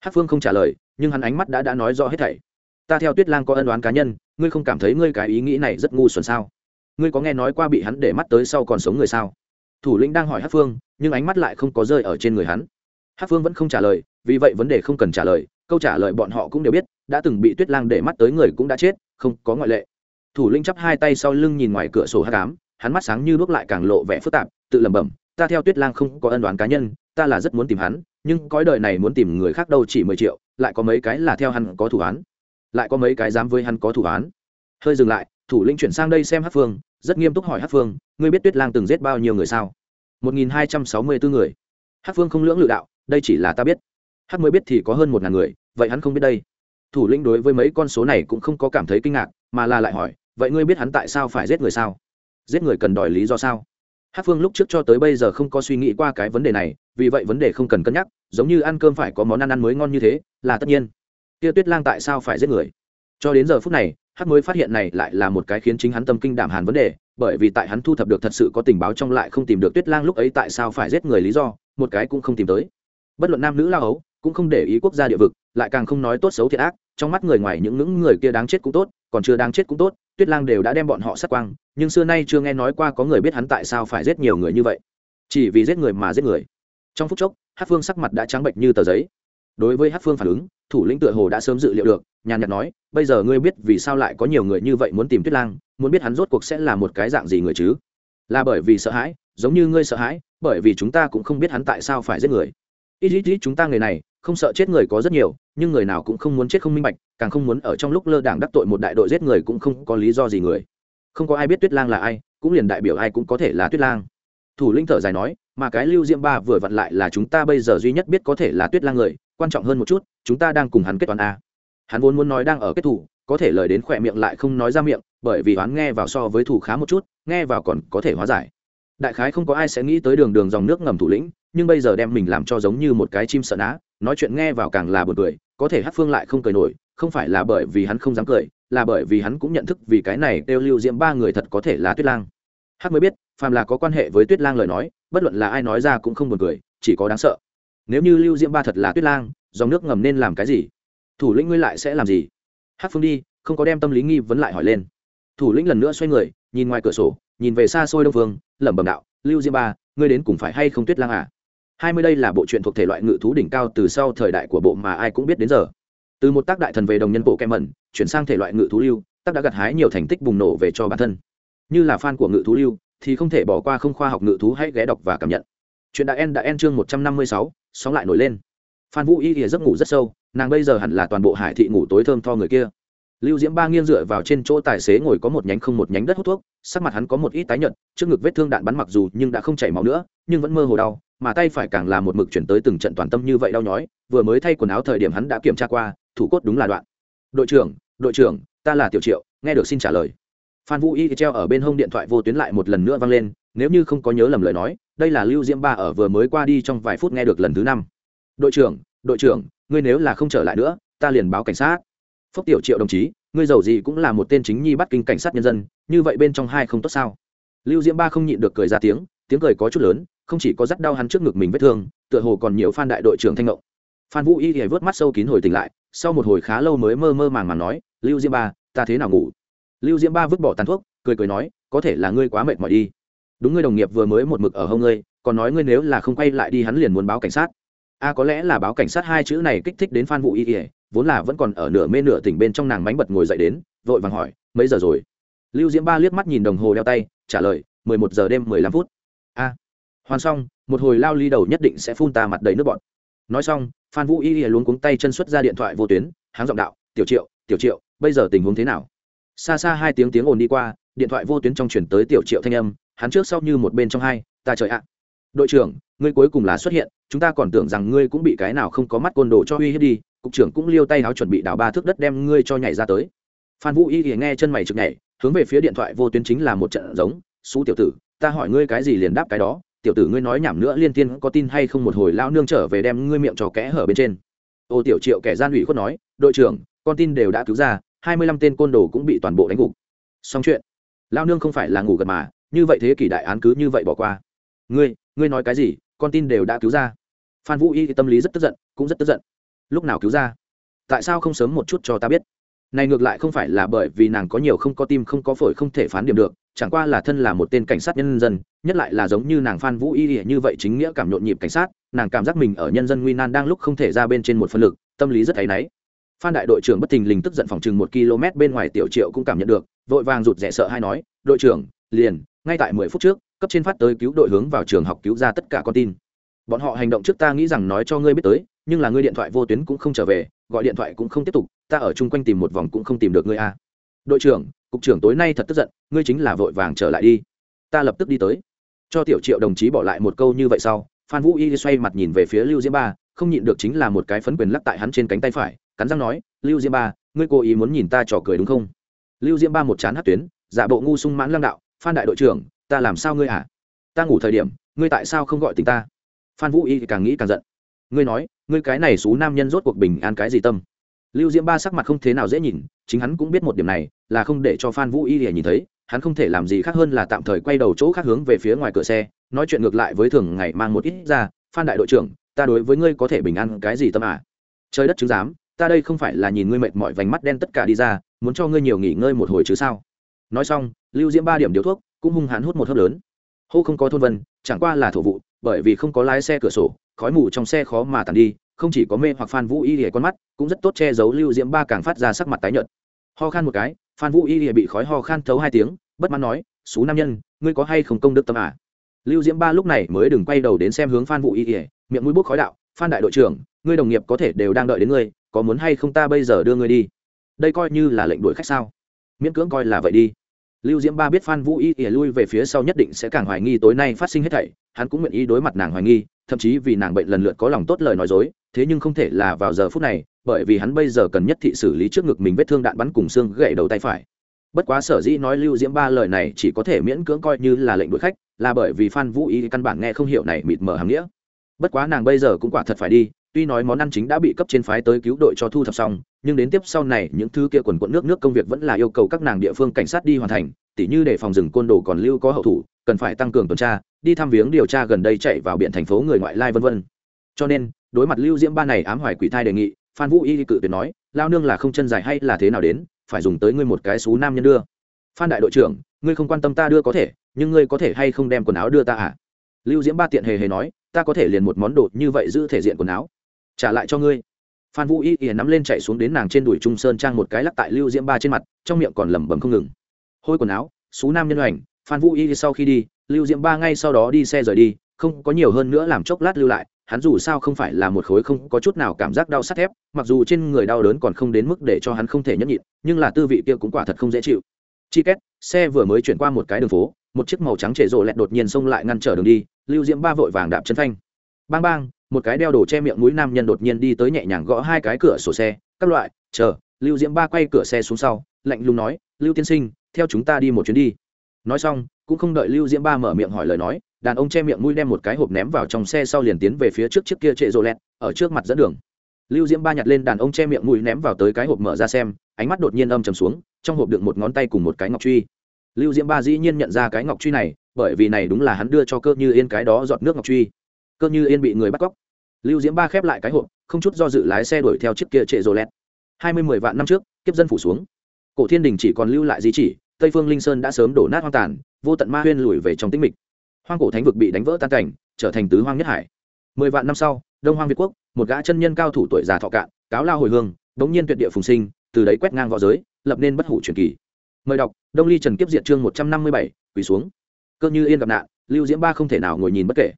Hát phương không trả lời, nhưng hắn ánh mắt đã đã nói rõ hết thảy. Ta theo tuyết lang có ân đoán cá nhân, ngươi không cảm thấy ngươi cái ý nghĩ này rất ngu xuẩn sao? Ngươi có nghe nói qua bị hắn để mắt tới sau còn sống người sao? Thủ lĩnh đang hỏi hát phương, nhưng ánh mắt lại không có rơi ở trên người hắn. Hát phương vẫn không trả lời, vì vậy vấn đề không cần trả lời, câu trả lời bọn họ cũng đều biết, đã từng bị tuyết lang để mắt tới người cũng đã chết, không có ngoại lệ. Thủ lĩnh chắp hai tay sau lưng nhìn ngoài cửa sổ hát cám hắn mắt sáng như bước lại càng lộ vẻ phức tạp, tự lẩm bẩm ta theo tuyết lang không có ân đoán cá nhân, ta là rất muốn tìm hắn, nhưng cõi đời này muốn tìm người khác đâu chỉ mười triệu, lại có mấy cái là theo hắn có thủ án. Lại có mấy cái dám với hắn có thủ án. Hơi dừng lại, thủ lĩnh chuyển sang đây xem hát phương, rất nghiêm túc hỏi hát phương, ngươi biết tuyết lang từng giết bao nhiêu người sao? Một nghìn hai trăm sáu mươi bốn người. Hát phương không lưỡng lự đạo, đây chỉ là ta biết. Hát mới biết thì có hơn một ngàn người, vậy hắn không biết đây. Thủ lĩnh đối với mấy con số này cũng không có cảm thấy kinh ngạc, mà là lại hỏi, vậy ngươi biết hắn tại sao phải giết người sao? Giết người cần đòi lý do sao? Hát phương lúc trước cho tới bây giờ không có suy nghĩ qua cái vấn đề này, vì vậy vấn đề không cần cân nhắc, giống như ăn cơm phải có món ăn ăn mới ngon như thế, là tất nhiên. Kia tuyết lang tại sao phải giết người? Cho đến giờ phút này, hát mới phát hiện này lại là một cái khiến chính hắn tâm kinh đảm hàn vấn đề, bởi vì tại hắn thu thập được thật sự có tình báo trong lại không tìm được tuyết lang lúc ấy tại sao phải giết người lý do, một cái cũng không tìm tới. Bất luận nam nữ lao ấu cũng không để ý quốc gia địa vực, lại càng không nói tốt xấu thiệt ác, trong mắt người ngoài những những người kia đáng chết cũng tốt, còn chưa đáng chết cũng tốt tuyết lang đều đã đem bọn họ sát quang, nhưng xưa nay chưa nghe nói qua có người biết hắn tại sao phải giết nhiều người như vậy. Chỉ vì giết người mà giết người. Trong phút chốc hát phương sắc mặt đã trắng bệnh như tờ giấy. Đối với hát phương phản ứng, thủ lĩnh tựa hồ đã sớm dự liệu được, nhàn nhạt nói, bây giờ ngươi biết vì sao lại có nhiều người như vậy muốn tìm tuyết lang, muốn biết hắn rốt cuộc sẽ là một cái dạng gì người chứ? Là bởi vì sợ hãi, giống như ngươi sợ hãi, bởi vì chúng ta cũng không biết hắn tại sao phải giết người. Ít ít ít chúng ta người này không sợ chết người có rất nhiều, nhưng người nào cũng không muốn chết không minh bạch, càng không muốn ở trong lúc lơ đảng đắc tội một đại đội giết người cũng không có lý do gì người. Không có ai biết tuyết lang là ai, cũng liền đại biểu ai cũng có thể là tuyết lang. Thủ linh thở dài nói, mà cái lưu diễm ba vừa vặn lại là chúng ta bây giờ duy nhất biết có thể là tuyết lang người, quan trọng hơn một chút, chúng ta đang cùng hắn kết toán a. Hắn vốn muốn nói đang ở kết thủ, có thể lời đến khỏe miệng lại không nói ra miệng, bởi vì hắn nghe vào so với thủ khá một chút, nghe vào còn có thể hóa giải. Đại khái không có ai sẽ nghĩ tới đường đường dòng nước ngầm thủ lĩnh, nhưng bây giờ đem mình làm cho giống như một cái chim sợ ná nói chuyện nghe vào càng là buồn cười, có thể hát phương lại không cười nổi, không phải là bởi vì hắn không dám cười, là bởi vì hắn cũng nhận thức vì cái này đều lưu diễm ba người thật có thể là tuyết lang. Hát mới biết, phàm là có quan hệ với tuyết lang lời nói, bất luận là ai nói ra cũng không buồn cười, chỉ có đáng sợ. Nếu như lưu diễm ba thật là tuyết lang, dòng nước ngầm nên làm cái gì? Thủ lĩnh ngươi lại sẽ làm gì? Hát phương đi, không có đem tâm lý nghi vấn lại hỏi lên. Thủ lĩnh lần nữa xoay người, nhìn ngoài cửa sổ, nhìn về xa xôi đông phương, lẩm bẩm đạo, lưu diễm ba, ngươi đến cùng phải hay không tuyết lang à? Hai mươi đây là bộ truyện thuộc thể loại ngự thú đỉnh cao từ sau thời đại của bộ mà ai cũng biết đến giờ. Từ một tác đại thần về đồng nhân bộ kem mẩn chuyển sang thể loại ngự thú lưu, tác đã gặt hái nhiều thành tích bùng nổ về cho bản thân. Như là fan của ngự thú lưu, thì không thể bỏ qua không khoa học ngự thú hãy ghé đọc và cảm nhận. Chuyện đã en đã en chương một trăm năm mươi sáu, sóng lại nổi lên. Phan vũ y ỉa giấc ngủ rất sâu, nàng bây giờ hẳn là toàn bộ hải thị ngủ tối thơm tho người kia lưu diễm ba nghiêng dựa vào trên chỗ tài xế ngồi có một nhánh không một nhánh đất hút thuốc, sắc mặt hắn có một ít tái nhợt, trước ngực vết thương đạn bắn mặc dù nhưng đã không chảy máu nữa, nhưng vẫn mơ hồ đau, mà tay phải càng là một mực chuyển tới từng trận toàn tâm như vậy đau nhói, vừa mới thay quần áo thời điểm hắn đã kiểm tra qua, thủ cốt đúng là đoạn. Đội trưởng đội trưởng, ta là tiểu triệu, nghe được xin trả lời. Phan vũ y treo ở bên hông điện thoại vô tuyến lại một lần nữa vang lên, nếu như không có nhớ lầm lời nói, đây là lưu diễm ba ở vừa mới qua đi trong vài phút nghe được lần thứ năm. Đội trưởng đội trưởng, ngươi nếu là không trở lại nữa, ta liền báo cảnh sát phúc tiểu triệu đồng chí, ngươi giàu gì cũng là một tên chính nhi bắt kinh cảnh sát nhân dân, như vậy bên trong hai không tốt sao? Lưu diễm ba không nhịn được cười ra tiếng tiếng cười có chút lớn, không chỉ có rất đau hắn trước ngực mình vết thương, tựa hồ còn nhiều phan đại đội trưởng thanh ngộng. Phan vũ y thì vớt mắt sâu kín hồi tỉnh lại, sau một hồi khá lâu mới mơ mơ màng màng nói, lưu diễm ba, ta thế nào ngủ? Lưu diễm ba vứt bỏ tàn thuốc, cười cười nói, có thể là ngươi quá mệt mỏi đi. Đúng ngươi đồng nghiệp vừa mới một mực ở hông ngươi, còn nói ngươi nếu là không quay lại đi hắn liền muốn báo cảnh sát. A, có lẽ là báo cảnh sát hai chữ này kích thích đến phan vũ y ỉa vốn là vẫn còn ở nửa mê nửa tỉnh bên trong nàng mánh bật ngồi dậy đến, vội vàng hỏi, mấy giờ rồi? Lưu diễm ba liếc mắt nhìn đồng hồ đeo tay, trả lời, mười một giờ đêm mười lăm phút. A, hoàn xong, một hồi lao ly đầu nhất định sẽ phun ta mặt đầy nước bọn nói xong, phan vũ y y luống cuống tay chân xuất ra điện thoại vô tuyến, háng giọng đạo, tiểu triệu tiểu triệu, bây giờ tình huống thế nào? Xa xa hai tiếng tiếng ồn đi qua, điện thoại vô tuyến trong chuyển tới tiểu triệu thanh âm, hắn trước sau như một bên trong hai, ta trời ạ. Đội trưởng, ngươi cuối cùng là xuất hiện, chúng ta còn tưởng rằng ngươi cũng bị cái nào không có mắt côn đồ cho uy hiếp đi cục trưởng cũng liêu tay áo chuẩn bị đào ba thước đất đem ngươi cho nhảy ra tới. Phan vũ y thì nghe chân mày chực nhảy, hướng về phía điện thoại vô tuyến chính là một trận giống, xú tiểu tử, ta hỏi ngươi cái gì liền đáp cái đó, tiểu tử ngươi nói nhảm nữa liên tiên có tin hay không một hồi lao nương trở về đem ngươi miệng cho kẽ hở bên trên. Ô tiểu triệu kẻ gian ủy khuất nói, đội trưởng, con tin đều đã cứu ra, hai mươi lăm tên côn đồ cũng bị toàn bộ đánh gục. Xong chuyện lao nương không phải là ngủ gật mà, như vậy thế kỷ đại án cứ như vậy bỏ qua. Ngươi ngươi nói cái gì, con tin đều đã cứu ra. Phan vũ y tâm lý rất tức giận, cũng rất tức giận lúc nào cứu ra? Tại sao không sớm một chút cho ta biết? Này ngược lại không phải là bởi vì nàng có nhiều không có tim, không có phổi không thể phán điểm được, chẳng qua là thân là một tên cảnh sát nhân dân, nhất lại là giống như nàng phan vũ y như vậy chính nghĩa cảm nhộn nhịp cảnh sát, nàng cảm giác mình ở nhân dân nguy nan đang lúc không thể ra bên trên một phân lực, tâm lý rất áy náy. Phan đại đội trưởng bất thình lình tức giận phòng chừng một km bên ngoài tiểu triệu cũng cảm nhận được, vội vàng rụt rẻ sợ hay nói, đội trưởng, liền, ngay tại mười phút trước, cấp trên phát tới cứu đội hướng vào trường học cứu ra tất cả con tin. Bọn họ hành động trước ta nghĩ rằng nói cho ngươi biết tới nhưng là ngươi điện thoại vô tuyến cũng không trở về, gọi điện thoại cũng không tiếp tục, ta ở chung quanh tìm một vòng cũng không tìm được ngươi a đội trưởng, cục trưởng tối nay thật tức giận, ngươi chính là vội vàng trở lại đi. Ta lập tức đi tới. Cho tiểu triệu đồng chí bỏ lại một câu như vậy sau, phan vũ y xoay mặt nhìn về phía lưu diễm ba, không nhịn được chính là một cái phấn quyền lắc tại hắn trên cánh tay phải, cắn răng nói, lưu diễm ba, ngươi cố ý muốn nhìn ta trò cười đúng không? Lưu diễm ba một chán hát tuyến, giả bộ ngu sung mãn lăng đạo, phan đại đội trưởng, ta làm sao ngươi hả à? ta ngủ thời điểm, ngươi tại sao không gọi tình ta? Phan vũ y càng nghĩ càng giận. Ngươi nói ngươi cái này xú nam nhân rốt cuộc bình an cái gì tâm? Lưu diễm ba sắc mặt không thế nào dễ nhìn, chính hắn cũng biết một điểm này, là không để cho phan vũ y để nhìn thấy, hắn không thể làm gì khác hơn là tạm thời quay đầu chỗ khác hướng về phía ngoài cửa xe, nói chuyện ngược lại với thường ngày mang một ít ra, phan đại đội trưởng, ta đối với ngươi có thể bình an cái gì tâm à? Trời đất chứng giám, ta đây không phải là nhìn ngươi mệt mỏi vành mắt đen tất cả đi ra, muốn cho ngươi nhiều nghỉ ngơi một hồi chứ sao? Nói xong, lưu diễm ba điểm điếu thuốc, cũng hung hãn hút một hớp lớn. Hô không có thôn vân, chẳng qua là thổ vụ bởi vì không có lái xe cửa sổ, khói mù trong xe khó mà tàn đi, không chỉ có mê hoặc phan vũ y lìa con mắt, cũng rất tốt che giấu lưu diễm ba càng phát ra sắc mặt tái nhợt. Ho khan một cái, phan vũ y lìa bị khói ho khan thấu hai tiếng, bất mãn nói, xú nam nhân, ngươi có hay không công đức tâm à? Lưu diễm ba lúc này mới đừng quay đầu đến xem hướng phan vũ y lìa, miệng mũi bút khói đạo, phan đại đội trưởng, ngươi đồng nghiệp có thể đều đang đợi đến ngươi, có muốn hay không ta bây giờ đưa ngươi đi? Đây coi như là lệnh đuổi khách sao? Miễn cưỡng coi là vậy đi lưu diễm ba biết phan vũ y ỉa lui về phía sau nhất định sẽ càng hoài nghi tối nay phát sinh hết thảy, hắn cũng nguyện ý đối mặt nàng hoài nghi, thậm chí vì nàng bệnh lần lượt có lòng tốt lời nói dối, thế nhưng không thể là vào giờ phút này, bởi vì hắn bây giờ cần nhất thị xử lý trước ngực mình vết thương đạn bắn cùng xương gãy đầu tay phải. Bất quá sở dĩ nói lưu diễm ba lời này chỉ có thể miễn cưỡng coi như là lệnh đuổi khách, là bởi vì phan vũ y căn bản nghe không hiểu này mịt mờ hàm nghĩa. Bất quá nàng bây giờ cũng quả thật phải đi tuy nói món ăn chính đã bị cấp trên phái tới cứu đội cho thu thập xong, nhưng đến tiếp sau này, những thứ kia quần quận nước nước công việc vẫn là yêu cầu các nàng địa phương cảnh sát đi hoàn thành, tỉ như để phòng rừng côn đồ còn lưu có hậu thủ, cần phải tăng cường tuần tra, đi thăm viếng điều tra gần đây chạy vào biển thành phố người ngoại lai vân vân. Cho nên, đối mặt lưu diễm ba này ám hoài quỷ thai đề nghị, phan vũ y cự tuyệt nói, lao nương là không chân dài hay là thế nào đến, phải dùng tới ngươi một cái xú nam nhân đưa. Phan đại đội trưởng, ngươi không quan tâm ta đưa có thể, nhưng ngươi có thể hay không đem quần áo đưa ta à? Lưu diễm ba tiện hề hề nói, ta có thể liền một món đồ như vậy giữ thể diện quần áo trả lại cho ngươi. Phan vũ y ỉa nắm lên chạy xuống đến nàng trên đùi trung sơn trang một cái lắc tại lưu diễm ba trên mặt, trong miệng còn lẩm bẩm không ngừng. Hôi quần áo, xú nam nhân hoành, phan vũ y sau khi đi, lưu diễm ba ngay sau đó đi xe rời đi, không có nhiều hơn nữa làm chốc lát lưu lại, hắn dù sao không phải là một khối không có chút nào cảm giác đau sắt thép, mặc dù trên người đau đớn còn không đến mức để cho hắn không thể nhẫn nhịn, nhưng là tư vị kia cũng quả thật không dễ chịu. Chi két, xe vừa mới chuyển qua một cái đường phố, một chiếc màu trắng trệ rộ lẹt đột nhiên xông lại ngăn trở đường đi, lưu diễm ba vội vàng đạp chân phanh. Bang bang một cái đeo đồ che miệng mũi nam nhân đột nhiên đi tới nhẹ nhàng gõ hai cái cửa sổ xe, các loại, chờ, lưu diễm ba quay cửa xe xuống sau, lạnh lùng nói, lưu tiên sinh, theo chúng ta đi một chuyến đi. Nói xong, cũng không đợi lưu diễm ba mở miệng hỏi lời nói, đàn ông che miệng mũi đem một cái hộp ném vào trong xe sau liền tiến về phía trước chiếc kia trệ rộ lẹt, ở trước mặt dẫn đường. Lưu diễm ba nhặt lên đàn ông che miệng mũi ném vào tới cái hộp mở ra xem, ánh mắt đột nhiên âm trầm xuống, trong hộp đựng một ngón tay cùng một cái ngọc truy. Lưu diễm ba dĩ nhiên nhận ra cái ngọc truy này, bởi vì này đúng là hắn đưa cho cơ như yên cái đó giọt nước ngọc truy. Cơ như yên bị người bắt cóc lưu diễm ba khép lại cái hộp, không chút do dự lái xe đuổi theo chiếc kia trệ rồ lẹt hai mươi mười vạn năm trước, kiếp dân phủ xuống. Cổ thiên đình chỉ còn lưu lại di chỉ, tây phương linh sơn đã sớm đổ nát hoang tàn, vô tận ma huyên lùi về trong tĩnh mịch. Hoang cổ thánh vực bị đánh vỡ tan cảnh, trở thành tứ hoang nhất hải. Mười vạn năm sau, đông hoang việt quốc, một gã chân nhân cao thủ tuổi già thọ cạn, cáo lao hồi hương bỗng nhiên tuyệt địa phùng sinh, từ đấy quét ngang v õ giới, lập nên bất hủ truyền kỳ. Mời đọc, đông ly trần kiếp Diệt chương một trăm năm mươi bảy, quỳ xuống. Cơ như yên gặp nạn, lưu diễm ba không thể nào ngồi nhìn bất kể.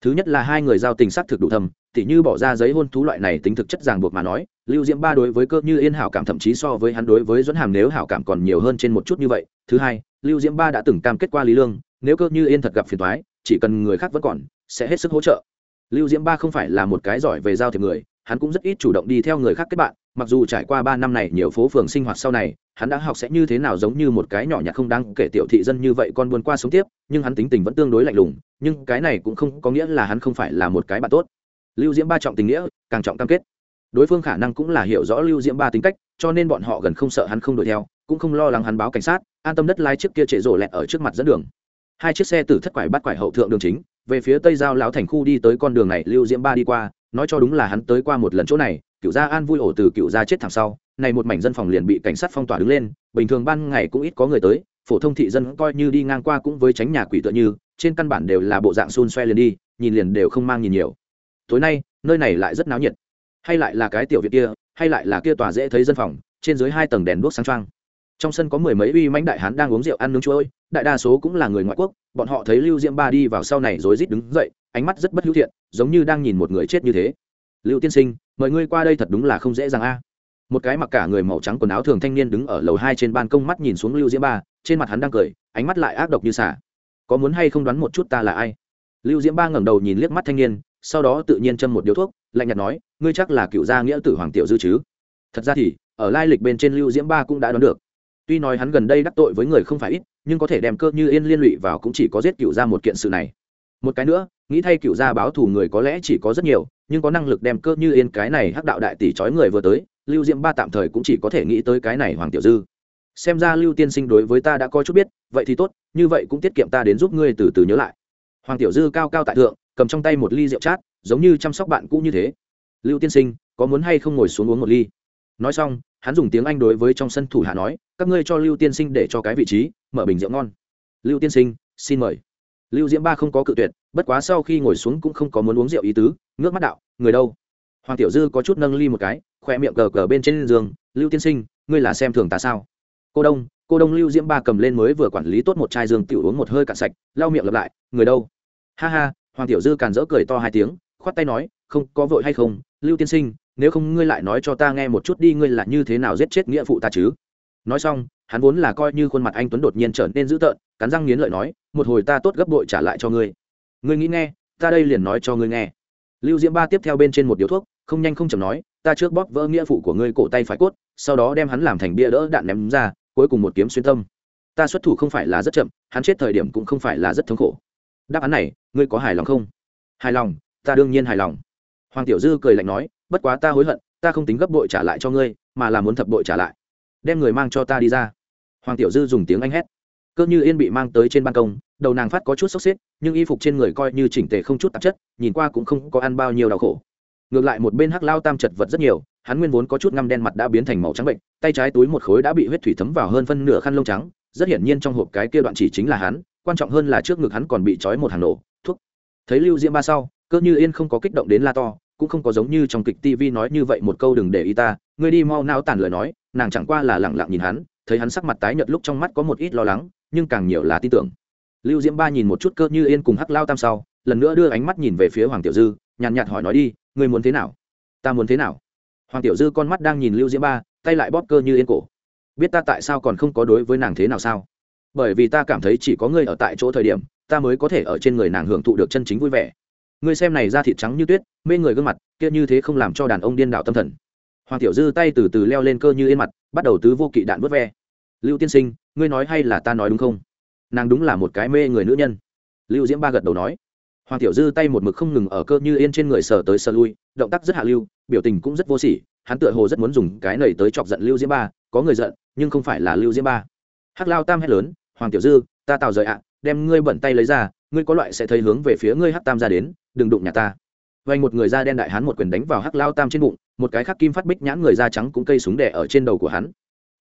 Thứ nhất là hai người giao tình sắc thực đủ thầm tỉ như bỏ ra giấy hôn thú loại này tính thực chất ràng buộc mà nói, lưu diễm ba đối với cơ như yên hảo cảm thậm chí so với hắn đối với dẫn hàm nếu hảo cảm còn nhiều hơn trên một chút như vậy. Thứ hai, lưu diễm ba đã từng cam kết qua lý lương, nếu cơ như yên thật gặp phiền thoái chỉ cần người khác vẫn còn, sẽ hết sức hỗ trợ. Lưu diễm ba không phải là một cái giỏi về giao thiệp người, hắn cũng rất ít chủ động đi theo người khác kết bạn, mặc dù trải qua ba năm này nhiều phố phường sinh hoạt sau này, hắn đã học sẽ như thế nào giống như một cái nhỏ nhặt không đáng kể tiểu thị dân như vậy con buôn qua sống tiếp, nhưng hắn tính tình vẫn tương đối lạnh lùng, nhưng cái này cũng không có nghĩa là hắn không phải là một cái bạn tốt lưu diễm ba trọng tình nghĩa, càng trọng cam kết. Đối phương khả năng cũng là hiểu rõ lưu diễm ba tính cách, cho nên bọn họ gần không sợ hắn không đuổi theo, cũng không lo lắng hắn báo cảnh sát, an tâm đất lai chiếc kia trệ rổ lẹt ở trước mặt dẫn đường. Hai chiếc xe từ thất quải bắt quải hậu thượng đường chính, về phía tây giao lão thành khu đi tới con đường này, lưu diễm ba đi qua, nói cho đúng là hắn tới qua một lần chỗ này, cựu gia an vui ổ từ cựu gia chết thẳng sau, này một mảnh dân phòng liền bị cảnh sát phong tỏa đứng lên, bình thường ban ngày cũng ít có người tới, phổ thông thị dân coi như đi ngang qua cũng với tránh nhà quỷ tựa như, trên căn bản đều là bộ dạng xun xoe liền đi, nhìn liền đều không mang nhìn nhiều tối nay, nơi này lại rất náo nhiệt. Hay lại là cái tiểu viện kia, hay lại là kia tòa dễ thấy dân phòng, trên dưới hai tầng đèn đuốc sáng trăng trong sân có mười mấy uy mãnh đại hán đang uống rượu ăn nướng chuối, đại đa số cũng là người ngoại quốc, bọn họ thấy lưu diễm ba đi vào sau này rối rít đứng dậy, ánh mắt rất bất hữu thiện, giống như đang nhìn một người chết như thế. Lưu tiên sinh, mời ngươi qua đây thật đúng là không dễ dàng a. Một cái mặc cả người màu trắng quần áo thường thanh niên đứng ở lầu hai trên ban công mắt nhìn xuống lưu diễm ba, trên mặt hắn đang cười, ánh mắt lại ác độc như xả có muốn hay không đoán một chút ta là ai? Lưu diễm ba ngẩng đầu nhìn liếc mắt thanh niên sau đó tự nhiên châm một điếu thuốc, lạnh nhạt nói, ngươi chắc là cựu gia nghĩa tử hoàng tiểu dư chứ? Thật ra thì, ở lai lịch bên trên lưu diễm ba cũng đã đoán được. Tuy nói hắn gần đây đắc tội với người không phải ít, nhưng có thể đem cơ như yên liên lụy vào cũng chỉ có giết cựu gia một kiện sự này. Một cái nữa, nghĩ thay cựu gia báo thù người có lẽ chỉ có rất nhiều, nhưng có năng lực đem cơ như yên cái này hắc đạo đại tỷ trói người vừa tới, lưu diễm ba tạm thời cũng chỉ có thể nghĩ tới cái này hoàng tiểu dư. Xem ra lưu tiên sinh đối với ta đã có chút biết, vậy thì tốt, như vậy cũng tiết kiệm ta đến giúp ngươi từ từ nhớ lại. Hoàng tiểu dư cao cao tại thượng cầm trong tay một ly rượu chát, giống như chăm sóc bạn cũ như thế. Lưu tiên sinh, có muốn hay không ngồi xuống uống một ly? Nói xong, hắn dùng tiếng anh đối với trong sân thủ hạ nói, các ngươi cho lưu tiên sinh để cho cái vị trí, mở bình rượu ngon. Lưu tiên sinh, xin mời. Lưu diễm ba không có cự tuyệt, bất quá sau khi ngồi xuống cũng không có muốn uống rượu ý tứ, ngước mắt đạo, người đâu? Hoàng tiểu dư có chút nâng ly một cái, khoe miệng cờ cờ bên trên giường, lưu tiên sinh, ngươi là xem thường ta sao? Cô đông cô đông, lưu diễm ba cầm lên mới vừa quản lý tốt một chai giường, tiểu uống một hơi cạn sạch, lau miệng lặp lại, người đâu? Ha ha hoàng tiểu dư càn rỡ cười to hai tiếng, khoát tay nói, không, có vội hay không? Lưu tiên sinh, nếu không ngươi lại nói cho ta nghe một chút đi, ngươi là như thế nào giết chết nghĩa phụ ta chứ? Nói xong, hắn vốn là coi như khuôn mặt anh tuấn đột nhiên trở nên dữ tợn, cắn răng nghiến lợi nói, một hồi ta tốt gấp bội trả lại cho ngươi. Ngươi nghĩ nghe, ta đây liền nói cho ngươi nghe. Lưu diễm ba tiếp theo bên trên một điếu thuốc, không nhanh không chầm nói, ta trước bóp vỡ nghĩa phụ của ngươi cổ tay phải cốt, sau đó đem hắn làm thành bia đỡ đạn ném ra, cuối cùng một kiếm xuyên tâm. Ta xuất thủ không phải là rất chậm, hắn chết thời điểm cũng không phải là rất thống khổ đáp án này, ngươi có hài lòng không? Hài lòng, ta đương nhiên hài lòng. Hoàng tiểu dư cười lạnh nói, bất quá ta hối hận, ta không tính gấp bội trả lại cho ngươi, mà là muốn thập bội trả lại. Đem người mang cho ta đi ra. Hoàng tiểu dư dùng tiếng anh hét. Cơ như yên bị mang tới trên ban công, đầu nàng phát có chút sốc xếp, nhưng y phục trên người coi như chỉnh tề không chút tạp chất, nhìn qua cũng không có ăn bao nhiêu đau khổ. Ngược lại một bên hắc lao tam chật vật rất nhiều, hắn nguyên vốn có chút ngăm đen mặt đã biến thành màu trắng bệnh, tay trái túi một khối đã bị huyết thủy thấm vào hơn phân nửa khăn lông trắng, rất hiển nhiên trong hộp cái kia đoạn chỉ chính là hắn quan trọng hơn là trước ngực hắn còn bị trói một hàng nổ, thuốc. Thấy lưu diễm ba sau, cơ như yên không có kích động đến la to, cũng không có giống như trong kịch tv nói như vậy một câu đừng để ý ta, ngươi đi mau nao tàn lời nói, nàng chẳng qua là lẳng lặng nhìn hắn, thấy hắn sắc mặt tái nhợt lúc trong mắt có một ít lo lắng, nhưng càng nhiều là tin tưởng. Lưu diễm ba nhìn một chút cơ như yên cùng hắc lao tam sau, lần nữa đưa ánh mắt nhìn về phía hoàng tiểu dư, nhàn nhạt hỏi nói đi, ngươi muốn thế nào? Ta muốn thế nào? Hoàng tiểu dư con mắt đang nhìn lưu diễm ba, tay lại bóp cơ như yên cổ. Biết ta tại sao còn không có đối với nàng thế nào sao? Bởi vì ta cảm thấy chỉ có ngươi ở tại chỗ thời điểm, ta mới có thể ở trên người nàng hưởng thụ được chân chính vui vẻ. Ngươi xem này da thịt trắng như tuyết, mê người gương mặt, kia như thế không làm cho đàn ông điên đạo tâm thần. Hoàng tiểu dư tay từ từ leo lên cơ như yên mặt, bắt đầu tứ vô kỵ đạn vớt ve. Lưu tiên sinh, ngươi nói hay là ta nói đúng không? Nàng đúng là một cái mê người nữ nhân. Lưu diễm ba gật đầu nói. Hoàng tiểu dư tay một mực không ngừng ở cơ như yên trên người sờ tới sờ lui, động tác rất hạ lưu, biểu tình cũng rất vô sỉ, hắn tựa hồ rất muốn dùng cái nầy tới chọc giận lưu diễm ba, có người giận, nhưng không phải là lưu diễm ba. Hắc lao tam hét lớn hoàng tiểu dư, ta tào rời ạ, đem ngươi bận tay lấy ra, ngươi có loại sẽ thấy hướng về phía ngươi hắc tam ra đến, đừng đụng nhà ta. Vanh một người da đen đại hắn một quyền đánh vào hắc lao tam trên bụng, một cái khắc kim phát bích nhãn người da trắng cũng cây súng đẻ ở trên đầu của hắn.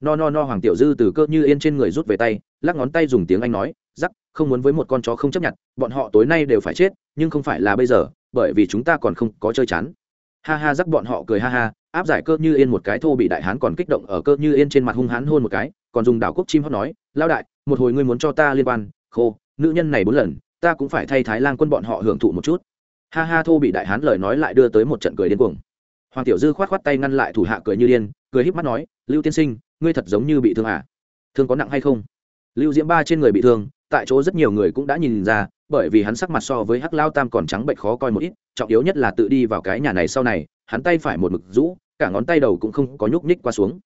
No no no, hoàng tiểu dư từ cơ như yên trên người rút về tay, lắc ngón tay dùng tiếng anh nói giắc không muốn với một con chó không chấp nhận, bọn họ tối nay đều phải chết, nhưng không phải là bây giờ, bởi vì chúng ta còn không có chơi chán. Ha ha giắc bọn họ cười ha ha, áp giải cơ như yên một cái, thô bị đại hán còn kích động ở cơ như yên trên mặt hung hãn hôn một cái, còn dùng đảo quốc chim hót nói, lao đại một hồi ngươi muốn cho ta liên quan, khô, nữ nhân này bốn lần, ta cũng phải thay thái lan quân bọn họ hưởng thụ một chút. Ha ha, thô bị đại hán lời nói lại đưa tới một trận cười điên cuồng. Hoàng tiểu dư khoát khoát tay ngăn lại thủ hạ cười như điên, cười híp mắt nói, lưu tiên sinh, ngươi thật giống như bị thương à? Thương có nặng hay không? Lưu diễm ba trên người bị thương, tại chỗ rất nhiều người cũng đã nhìn ra, bởi vì hắn sắc mặt so với hắc lao tam còn trắng bệnh khó coi một ít, trọng yếu nhất là tự đi vào cái nhà này sau này, hắn tay phải một mực rũ, cả ngón tay đầu cũng không có nhúc nhích qua xuống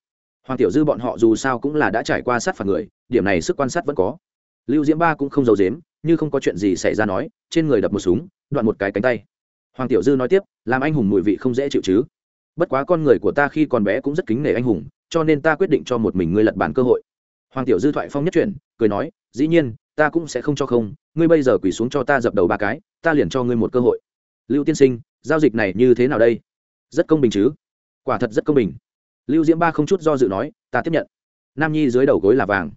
hoàng tiểu dư bọn họ dù sao cũng là đã trải qua sát phạt người, điểm này sức quan sát vẫn có. Lưu diễm ba cũng không giấu dếm như không có chuyện gì xảy ra nói, trên người đập một súng, đoạn một cái cánh tay. Hoàng tiểu dư nói tiếp, làm anh hùng mùi vị không dễ chịu chứ. Bất quá con người của ta khi còn bé cũng rất kính nể anh hùng, cho nên ta quyết định cho một mình ngươi lật bản cơ hội. Hoàng tiểu dư thoại phong nhất chuyển, cười nói, dĩ nhiên, ta cũng sẽ không cho không, ngươi bây giờ quỳ xuống cho ta dập đầu ba cái, ta liền cho ngươi một cơ hội. Lưu tiên sinh, giao dịch này như thế nào đây? Rất công bình chứ? Quả thật rất công bình lưu diễm ba không chút do dự nói, ta tiếp nhận. Nam nhi dưới đầu gối là vàng.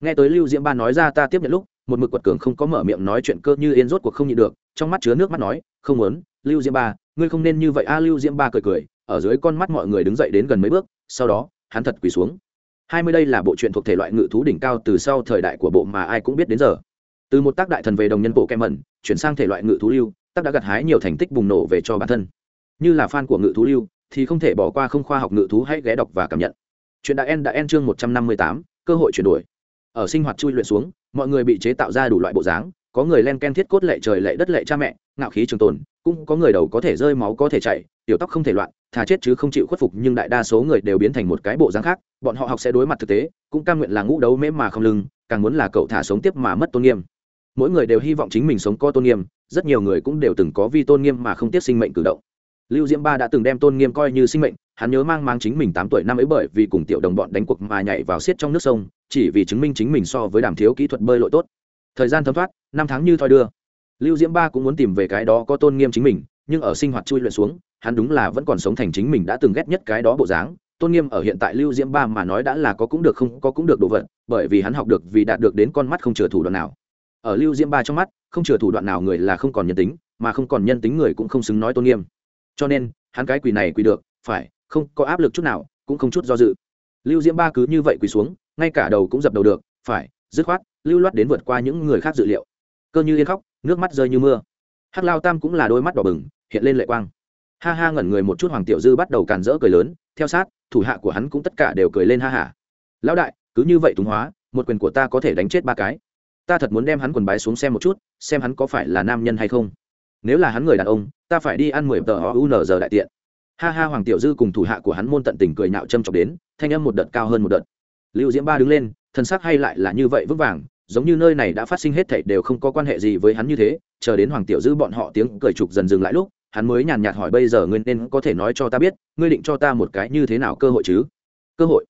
Nghe tới lưu diễm ba nói ra ta tiếp nhận lúc, một mực quật cường không có mở miệng nói chuyện cơ như yên rốt cuộc không nhịn được, trong mắt chứa nước mắt nói, không muốn, lưu diễm ba, ngươi không nên như vậy. A lưu diễm ba cười cười, ở dưới con mắt mọi người đứng dậy đến gần mấy bước, sau đó, hắn thật quỳ xuống. Hai mươi đây là bộ truyện thuộc thể loại ngự thú đỉnh cao từ sau thời đại của bộ mà ai cũng biết đến giờ. Từ một tác đại thần về đồng nhân bộ kem mẩn chuyển sang thể loại ngự thú lưu, tác đã gặt hái nhiều thành tích bùng nổ về cho bản thân. Như là fan của ngự thú lưu thì không thể bỏ qua không khoa học ngự thú hãy ghé đọc và cảm nhận. Chuyện đã en đã en chương một trăm năm mươi tám, cơ hội chuyển đổi. Ở sinh hoạt chui luyện xuống, mọi người bị chế tạo ra đủ loại bộ dáng, có người len ken thiết cốt lệ trời lệ đất lệ cha mẹ, ngạo khí trường tồn, cũng có người đầu có thể rơi máu có thể chạy, tiểu tóc không thể loạn, thà chết chứ không chịu khuất phục nhưng đại đa số người đều biến thành một cái bộ dáng khác, bọn họ học sẽ đối mặt thực tế, cũng cam nguyện là ngũ đấu mễ mà không lưng, càng muốn là cậu thả sống tiếp mà mất tôn nghiêm. Mỗi người đều hy vọng chính mình sống có tôn nghiêm, rất nhiều người cũng đều từng có vi tôn nghiêm mà không tiếc sinh mệnh cử động lưu diễm ba đã từng đem tôn nghiêm coi như sinh mệnh, hắn nhớ mang mang chính mình tám tuổi năm ấy bởi vì cùng tiểu đồng bọn đánh cuộc mà nhảy vào xiết trong nước sông, chỉ vì chứng minh chính mình so với đàm thiếu kỹ thuật bơi lội tốt. Thời gian thấm thoát, năm tháng như thoi đưa. Lưu diễm ba cũng muốn tìm về cái đó có tôn nghiêm chính mình, nhưng ở sinh hoạt chui luyện xuống, hắn đúng là vẫn còn sống thành chính mình đã từng ghét nhất cái đó bộ dáng. Tôn nghiêm ở hiện tại lưu diễm ba mà nói đã là có cũng được không, có cũng được đồ vật, bởi vì hắn học được vì đạt được đến con mắt không chừa thủ đoạn nào. Ở lưu diễm ba trong mắt, không chừa thủ đoạn nào người là không còn nhân tính, mà không còn nhân tính người cũng không xứng nói tôn nghiêm cho nên, hắn cái quỳ này quỳ được, phải, không có áp lực chút nào, cũng không chút do dự. Lưu diễm ba cứ như vậy quỳ xuống, ngay cả đầu cũng dập đầu được, phải, dứt khoát, lưu loát đến vượt qua những người khác dự liệu. Cơ như yên khóc, nước mắt rơi như mưa. Hắc lao tam cũng là đôi mắt đỏ bừng, hiện lên lệ quang. Ha ha ngẩn người một chút hoàng tiểu dư bắt đầu càn rỡ cười lớn, theo sát, thủ hạ của hắn cũng tất cả đều cười lên ha hả lão đại, cứ như vậy túng hóa, một quyền của ta có thể đánh chết ba cái. Ta thật muốn đem hắn quần bái xuống xem một chút, xem hắn có phải là nam nhân hay không nếu là hắn người đàn ông, ta phải đi ăn mười tờ o u n giờ đại tiện. Ha ha, hoàng tiểu dư cùng thủ hạ của hắn môn tận tình cười nhạo châm chọc đến, thanh âm một đợt cao hơn một đợt. Lưu diễm ba đứng lên, thân xác hay lại là như vậy vững vàng, giống như nơi này đã phát sinh hết thảy đều không có quan hệ gì với hắn như thế, chờ đến hoàng tiểu dư bọn họ tiếng cười trục dần dừng lại lúc, hắn mới nhàn nhạt hỏi bây giờ ngươi nên có thể nói cho ta biết, ngươi định cho ta một cái như thế nào cơ hội chứ? Cơ hội.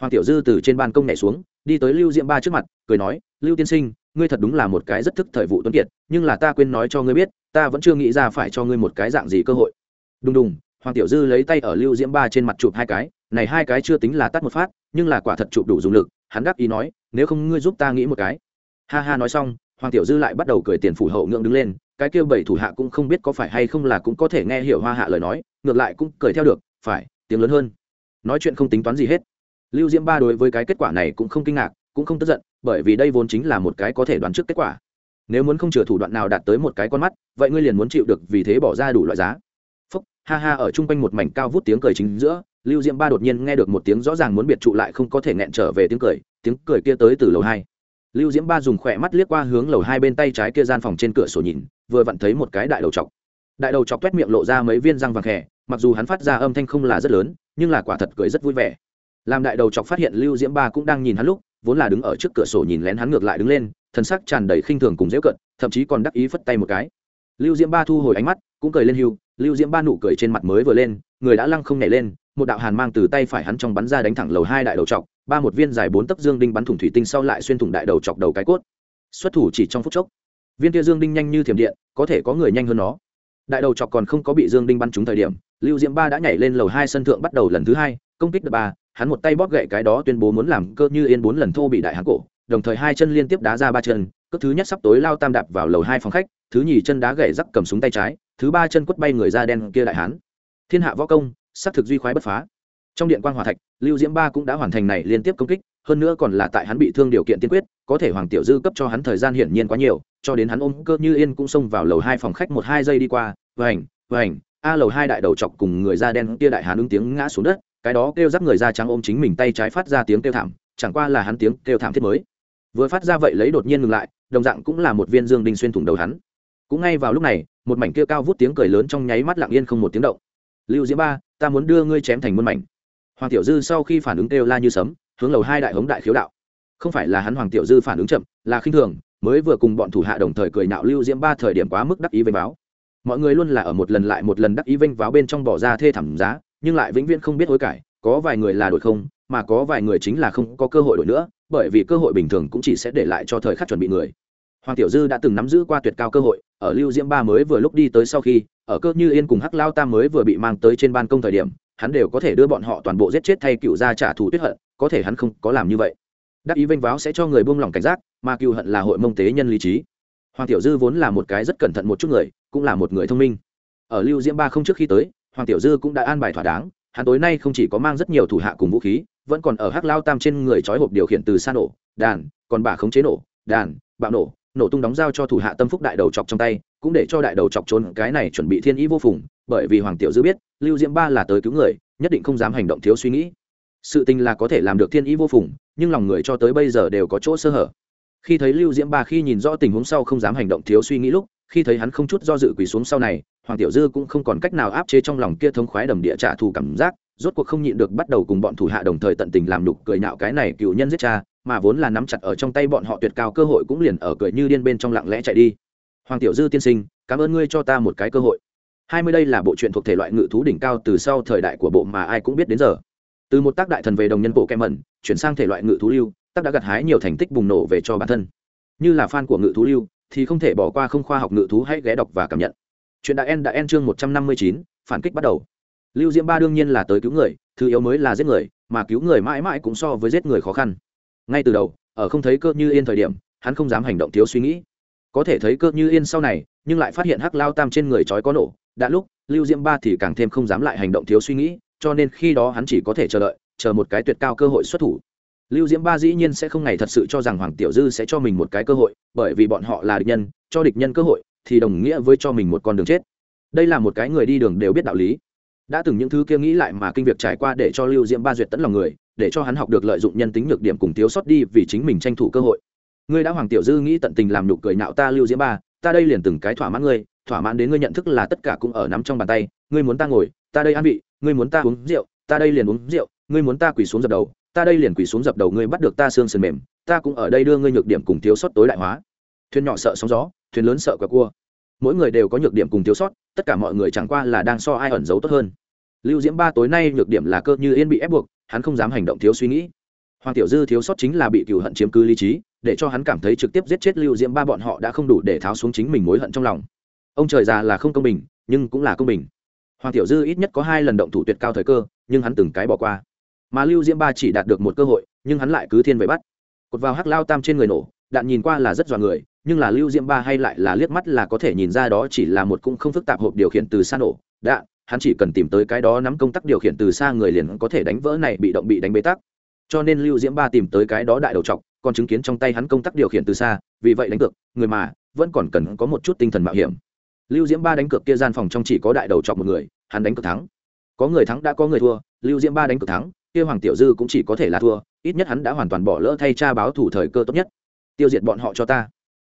Hoàng tiểu dư từ trên ban công nhảy xuống, đi tới lưu diễm ba trước mặt, cười nói, lưu tiên sinh ngươi thật đúng là một cái rất thức thời vụ tuấn kiệt, nhưng là ta quên nói cho ngươi biết, ta vẫn chưa nghĩ ra phải cho ngươi một cái dạng gì cơ hội. Đùng đùng, hoàng tiểu dư lấy tay ở lưu diễm ba trên mặt chụp hai cái, này hai cái chưa tính là tắt một phát, nhưng là quả thật chụp đủ dùng lực, hắn đáp ý nói, nếu không ngươi giúp ta nghĩ một cái. Ha ha nói xong, hoàng tiểu dư lại bắt đầu cười tiền phủ hậu ngượng đứng lên, cái kêu bảy thủ hạ cũng không biết có phải hay không là cũng có thể nghe hiểu hoa hạ lời nói, ngược lại cũng cười theo được, phải, tiếng lớn hơn. Nói chuyện không tính toán gì hết. Lưu diễm ba đối với cái kết quả này cũng không kinh ngạc cũng không tức giận, bởi vì đây vốn chính là một cái có thể đoán trước kết quả. Nếu muốn không chừa thủ đoạn nào đạt tới một cái con mắt, vậy ngươi liền muốn chịu được vì thế bỏ ra đủ loại giá. Phúc, ha ha, ở chung quanh một mảnh cao vút tiếng cười chính giữa, lưu diễm ba đột nhiên nghe được một tiếng rõ ràng muốn biệt trụ lại không có thể nghẹn trở về tiếng cười tiếng cười kia tới từ lầu hai. Lưu diễm ba dùng khỏe mắt liếc qua hướng lầu hai bên tay trái kia gian phòng trên cửa sổ nhìn, vừa vặn thấy một cái đại đầu chọc đại đầu chọc t miệng lộ ra mấy viên răng vàng khẽ mặc dù hắn phát ra âm thanh không là rất lớn, nhưng là quả thật cười rất vui vẻ. Làm đại đầu chọc phát hiện lưu diễm ba cũng đang nhìn hắn lúc vốn là đứng ở trước cửa sổ nhìn lén hắn ngược lại đứng lên thân sắc tràn đầy khinh thường cùng dễ cận thậm chí còn đắc ý phất tay một cái. Lưu diễm ba thu hồi ánh mắt, cũng cười lên hưu, lưu diễm ba nụ cười trên mặt mới vừa lên, người đã lăng không nhảy lên, một đạo hàn mang từ tay phải hắn trong bắn ra đánh thẳng lầu hai đại đầu chọc, ba một viên dài bốn tấc dương đinh bắn thủng thủy tinh sau lại xuyên thủng đại đầu chọc đầu cái cốt. Xuất thủ chỉ trong phút chốc, viên tia dương đinh nhanh như thiểm điện, có thể có người nhanh hơn nó. Đại đầu chọc còn không có bị dương đinh bắn trúng thời điểm, lưu diễm ba đã nhảy lên lầu hai sân thượng bắt đầu lần thứ hai, công kích đợt ba hắn một tay bóp gậy cái đó tuyên bố muốn làm cơ như yên bốn lần thô bị đại hán cổ, đồng thời hai chân liên tiếp đá ra ba chân, cước thứ nhất sắp tối lao tam đạp vào lầu hai phòng khách, thứ nhì chân đá gậy rắc cầm súng tay trái, thứ ba chân quất bay người da đen kia đại hán. Thiên hạ võ công sắc thực duy khoái bất phá. Trong điện quan hòa thạch, lưu diễm ba cũng đã hoàn thành này liên tiếp công kích, hơn nữa còn là tại hắn bị thương điều kiện tiên quyết, có thể hoàng tiểu dư cấp cho hắn thời gian hiển nhiên quá nhiều, cho đến hắn ôm cơ như yên cũng xông vào lầu hai phòng khách một hai giây đi qua, vành vành, a lầu hai đại đầu chọc cùng người da đen kia đại hán ứng tiếng ngã xuống đất cái đó kêu giáp người da trắng ôm chính mình tay trái phát ra tiếng kêu thảm, chẳng qua là hắn tiếng kêu thảm thiết mới. Vừa phát ra vậy lấy đột nhiên ngừng lại, đồng dạng cũng là một viên dương đinh xuyên thủng đầu hắn. Cũng ngay vào lúc này, một mảnh kia cao vút tiếng cười lớn trong nháy mắt lặng yên không một tiếng động. Lưu diễm ba, ta muốn đưa ngươi chém thành muôn mảnh. Hoàng tiểu dư sau khi phản ứng kêu la như sấm, hướng lầu hai đại hống đại khiếu đạo. Không phải là hắn hoàng tiểu dư phản ứng chậm, là khinh thường, mới vừa cùng bọn thủ hạ đồng thời cười nạo lưu diễm ba thời điểm quá mức đắc ý vênh báo mọi người luôn là ở một lần lại một lần đắc ý vênh váo bên trong bỏ ra thê thảm giá nhưng lại vĩnh viễn không biết hối cải, có vài người là đổi không, mà có vài người chính là không có cơ hội đổi nữa, bởi vì cơ hội bình thường cũng chỉ sẽ để lại cho thời khắc chuẩn bị người. Hoàng tiểu dư đã từng nắm giữ qua tuyệt cao cơ hội, ở lưu diễm ba mới vừa lúc đi tới sau khi, ở cơ như yên cùng hắc lao tam mới vừa bị mang tới trên ban công thời điểm, hắn đều có thể đưa bọn họ toàn bộ giết chết thay cựu ra trả thù tuyết hận, có thể hắn không có làm như vậy. Đắc ý vênh váo sẽ cho người buông lỏng cảnh giác, mà cựu hận là hội mông tế nhân lý trí. Hoàng tiểu dư vốn là một cái rất cẩn thận một chút người, cũng là một người thông minh. Ở lưu diễm ba không trước khi tới hoàng tiểu dư cũng đã an bài thỏa đáng, hắn tối nay không chỉ có mang rất nhiều thủ hạ cùng vũ khí, vẫn còn ở hắc lao tam trên người trói hộp điều khiển từ xa nổ, đàn, còn bà khống chế nổ, đàn, bạo nổ nổ tung đóng giao cho thủ hạ tâm phúc đại đầu chọc trong tay, cũng để cho đại đầu chọc trốn, cái này chuẩn bị thiên ý vô phùng, bởi vì hoàng tiểu dư biết, lưu diễm ba là tới cứu người, nhất định không dám hành động thiếu suy nghĩ. Sự tình là có thể làm được thiên ý vô phùng, nhưng lòng người cho tới bây giờ đều có chỗ sơ hở. Khi thấy lưu diễm ba khi nhìn rõ tình huống sau không dám hành động thiếu suy nghĩ lúc, khi thấy hắn không chút do dự quỳ xuống sau này hoàng tiểu dư cũng không còn cách nào áp chế trong lòng kia thống khoái đầm địa trả thù cảm giác, rốt cuộc không nhịn được bắt đầu cùng bọn thủ hạ đồng thời tận tình làm nhục cười nhạo cái này cựu nhân giết cha, mà vốn là nắm chặt ở trong tay bọn họ tuyệt cao cơ hội cũng liền ở cười như điên bên trong lặng lẽ chạy đi. Hoàng tiểu dư tiên sinh, cảm ơn ngươi cho ta một cái cơ hội. Hai mươi đây là bộ truyện thuộc thể loại ngự thú đỉnh cao từ sau thời đại của bộ mà ai cũng biết đến giờ. Từ một tác đại thần về đồng nhân bộ kem mẩn, chuyển sang thể loại ngự thú lưu, tác đã gặt hái nhiều thành tích bùng nổ về cho bản thân. Như là fan của ngự thú lưu, thì không thể bỏ qua không khoa học ngự thú hãy ghé đọc và cảm nhận chuyện đã en đã en chương một trăm năm mươi chín, phản kích bắt đầu. Lưu diễm ba đương nhiên là tới cứu người, thứ yếu mới là giết người, mà cứu người mãi mãi cũng so với giết người khó khăn. Ngay từ đầu, ở không thấy cơ như yên thời điểm, hắn không dám hành động thiếu suy nghĩ. Có thể thấy cơ như yên sau này, nhưng lại phát hiện hắc lao tam trên người trói có nổ, đã lúc, lưu diễm ba thì càng thêm không dám lại hành động thiếu suy nghĩ, cho nên khi đó hắn chỉ có thể chờ đợi, chờ một cái tuyệt cao cơ hội xuất thủ. Lưu diễm ba dĩ nhiên sẽ không ngày thật sự cho rằng hoàng tiểu dư sẽ cho mình một cái cơ hội, bởi vì bọn họ là địch nhân, cho địch nhân cơ hội thì đồng nghĩa với cho mình một con đường chết. Đây là một cái người đi đường đều biết đạo lý. Đã từng những thứ kia nghĩ lại mà kinh việc trải qua để cho lưu diễm ba duyệt tẫn lòng người, để cho hắn học được lợi dụng nhân tính nhược điểm cùng thiếu sót đi vì chính mình tranh thủ cơ hội. Ngươi đã hoàng tiểu dư nghĩ tận tình làm nhục cười nạo ta lưu diễm ba, ta đây liền từng cái thỏa mãn ngươi, thỏa mãn đến ngươi nhận thức là tất cả cũng ở nắm trong bàn tay. Ngươi muốn ta ngồi, ta đây ăn vị, ngươi muốn ta uống rượu, ta đây liền uống rượu, ngươi muốn ta quỳ xuống dập đầu, ta đây liền quỳ xuống dập đầu, ngươi bắt được ta xương sườn mềm, ta cũng ở đây đưa ngươi nhược điểm cùng thiếu sót tối đại hóa. Thuyền nhỏ sợ sóng gió thuyền lớn sợ quả cua. Mỗi người đều có nhược điểm cùng thiếu sót, tất cả mọi người chẳng qua là đang so ai ẩn giấu tốt hơn. Lưu diễm ba tối nay nhược điểm là cơ như yên bị ép buộc, hắn không dám hành động thiếu suy nghĩ. Hoàng tiểu dư thiếu sót chính là bị cựu hận chiếm cứ lý trí, để cho hắn cảm thấy trực tiếp giết chết lưu diễm ba bọn họ đã không đủ để tháo xuống chính mình mối hận trong lòng. Ông trời già là không công bình, nhưng cũng là công bình. Hoàng tiểu dư ít nhất có hai lần động thủ tuyệt cao thời cơ, nhưng hắn từng cái bỏ qua. Mà lưu diễm ba chỉ đạt được một cơ hội, nhưng hắn lại cứ thiên về bắt. Cột vào hắc lao tam trên người nổ, đạn nhìn qua là rất dọa người nhưng là lưu diễm ba hay lại là liếc mắt là có thể nhìn ra đó chỉ là một cũng không phức tạp hộp điều khiển từ xa nổ đạn hắn chỉ cần tìm tới cái đó nắm công tắc điều khiển từ xa người liền có thể đánh vỡ này bị động bị đánh bế tắc. Cho nên lưu diễm ba tìm tới cái đó đại đầu trọc, còn chứng kiến trong tay hắn công tắc điều khiển từ xa, vì vậy đánh cược, người mà, vẫn còn cần có một chút tinh thần mạo hiểm. Lưu diễm ba đánh cược kia gian phòng trong chỉ có đại đầu trọc một người, hắn đánh cược thắng. Có người thắng đã có người thua, lưu diễm ba đánh cược thắng, kia hoàng tiểu dư cũng chỉ có thể là thua, ít nhất hắn đã hoàn toàn bỏ lỡ thay cha báo thủ thời cơ tốt nhất. Tiêu diệt bọn họ cho ta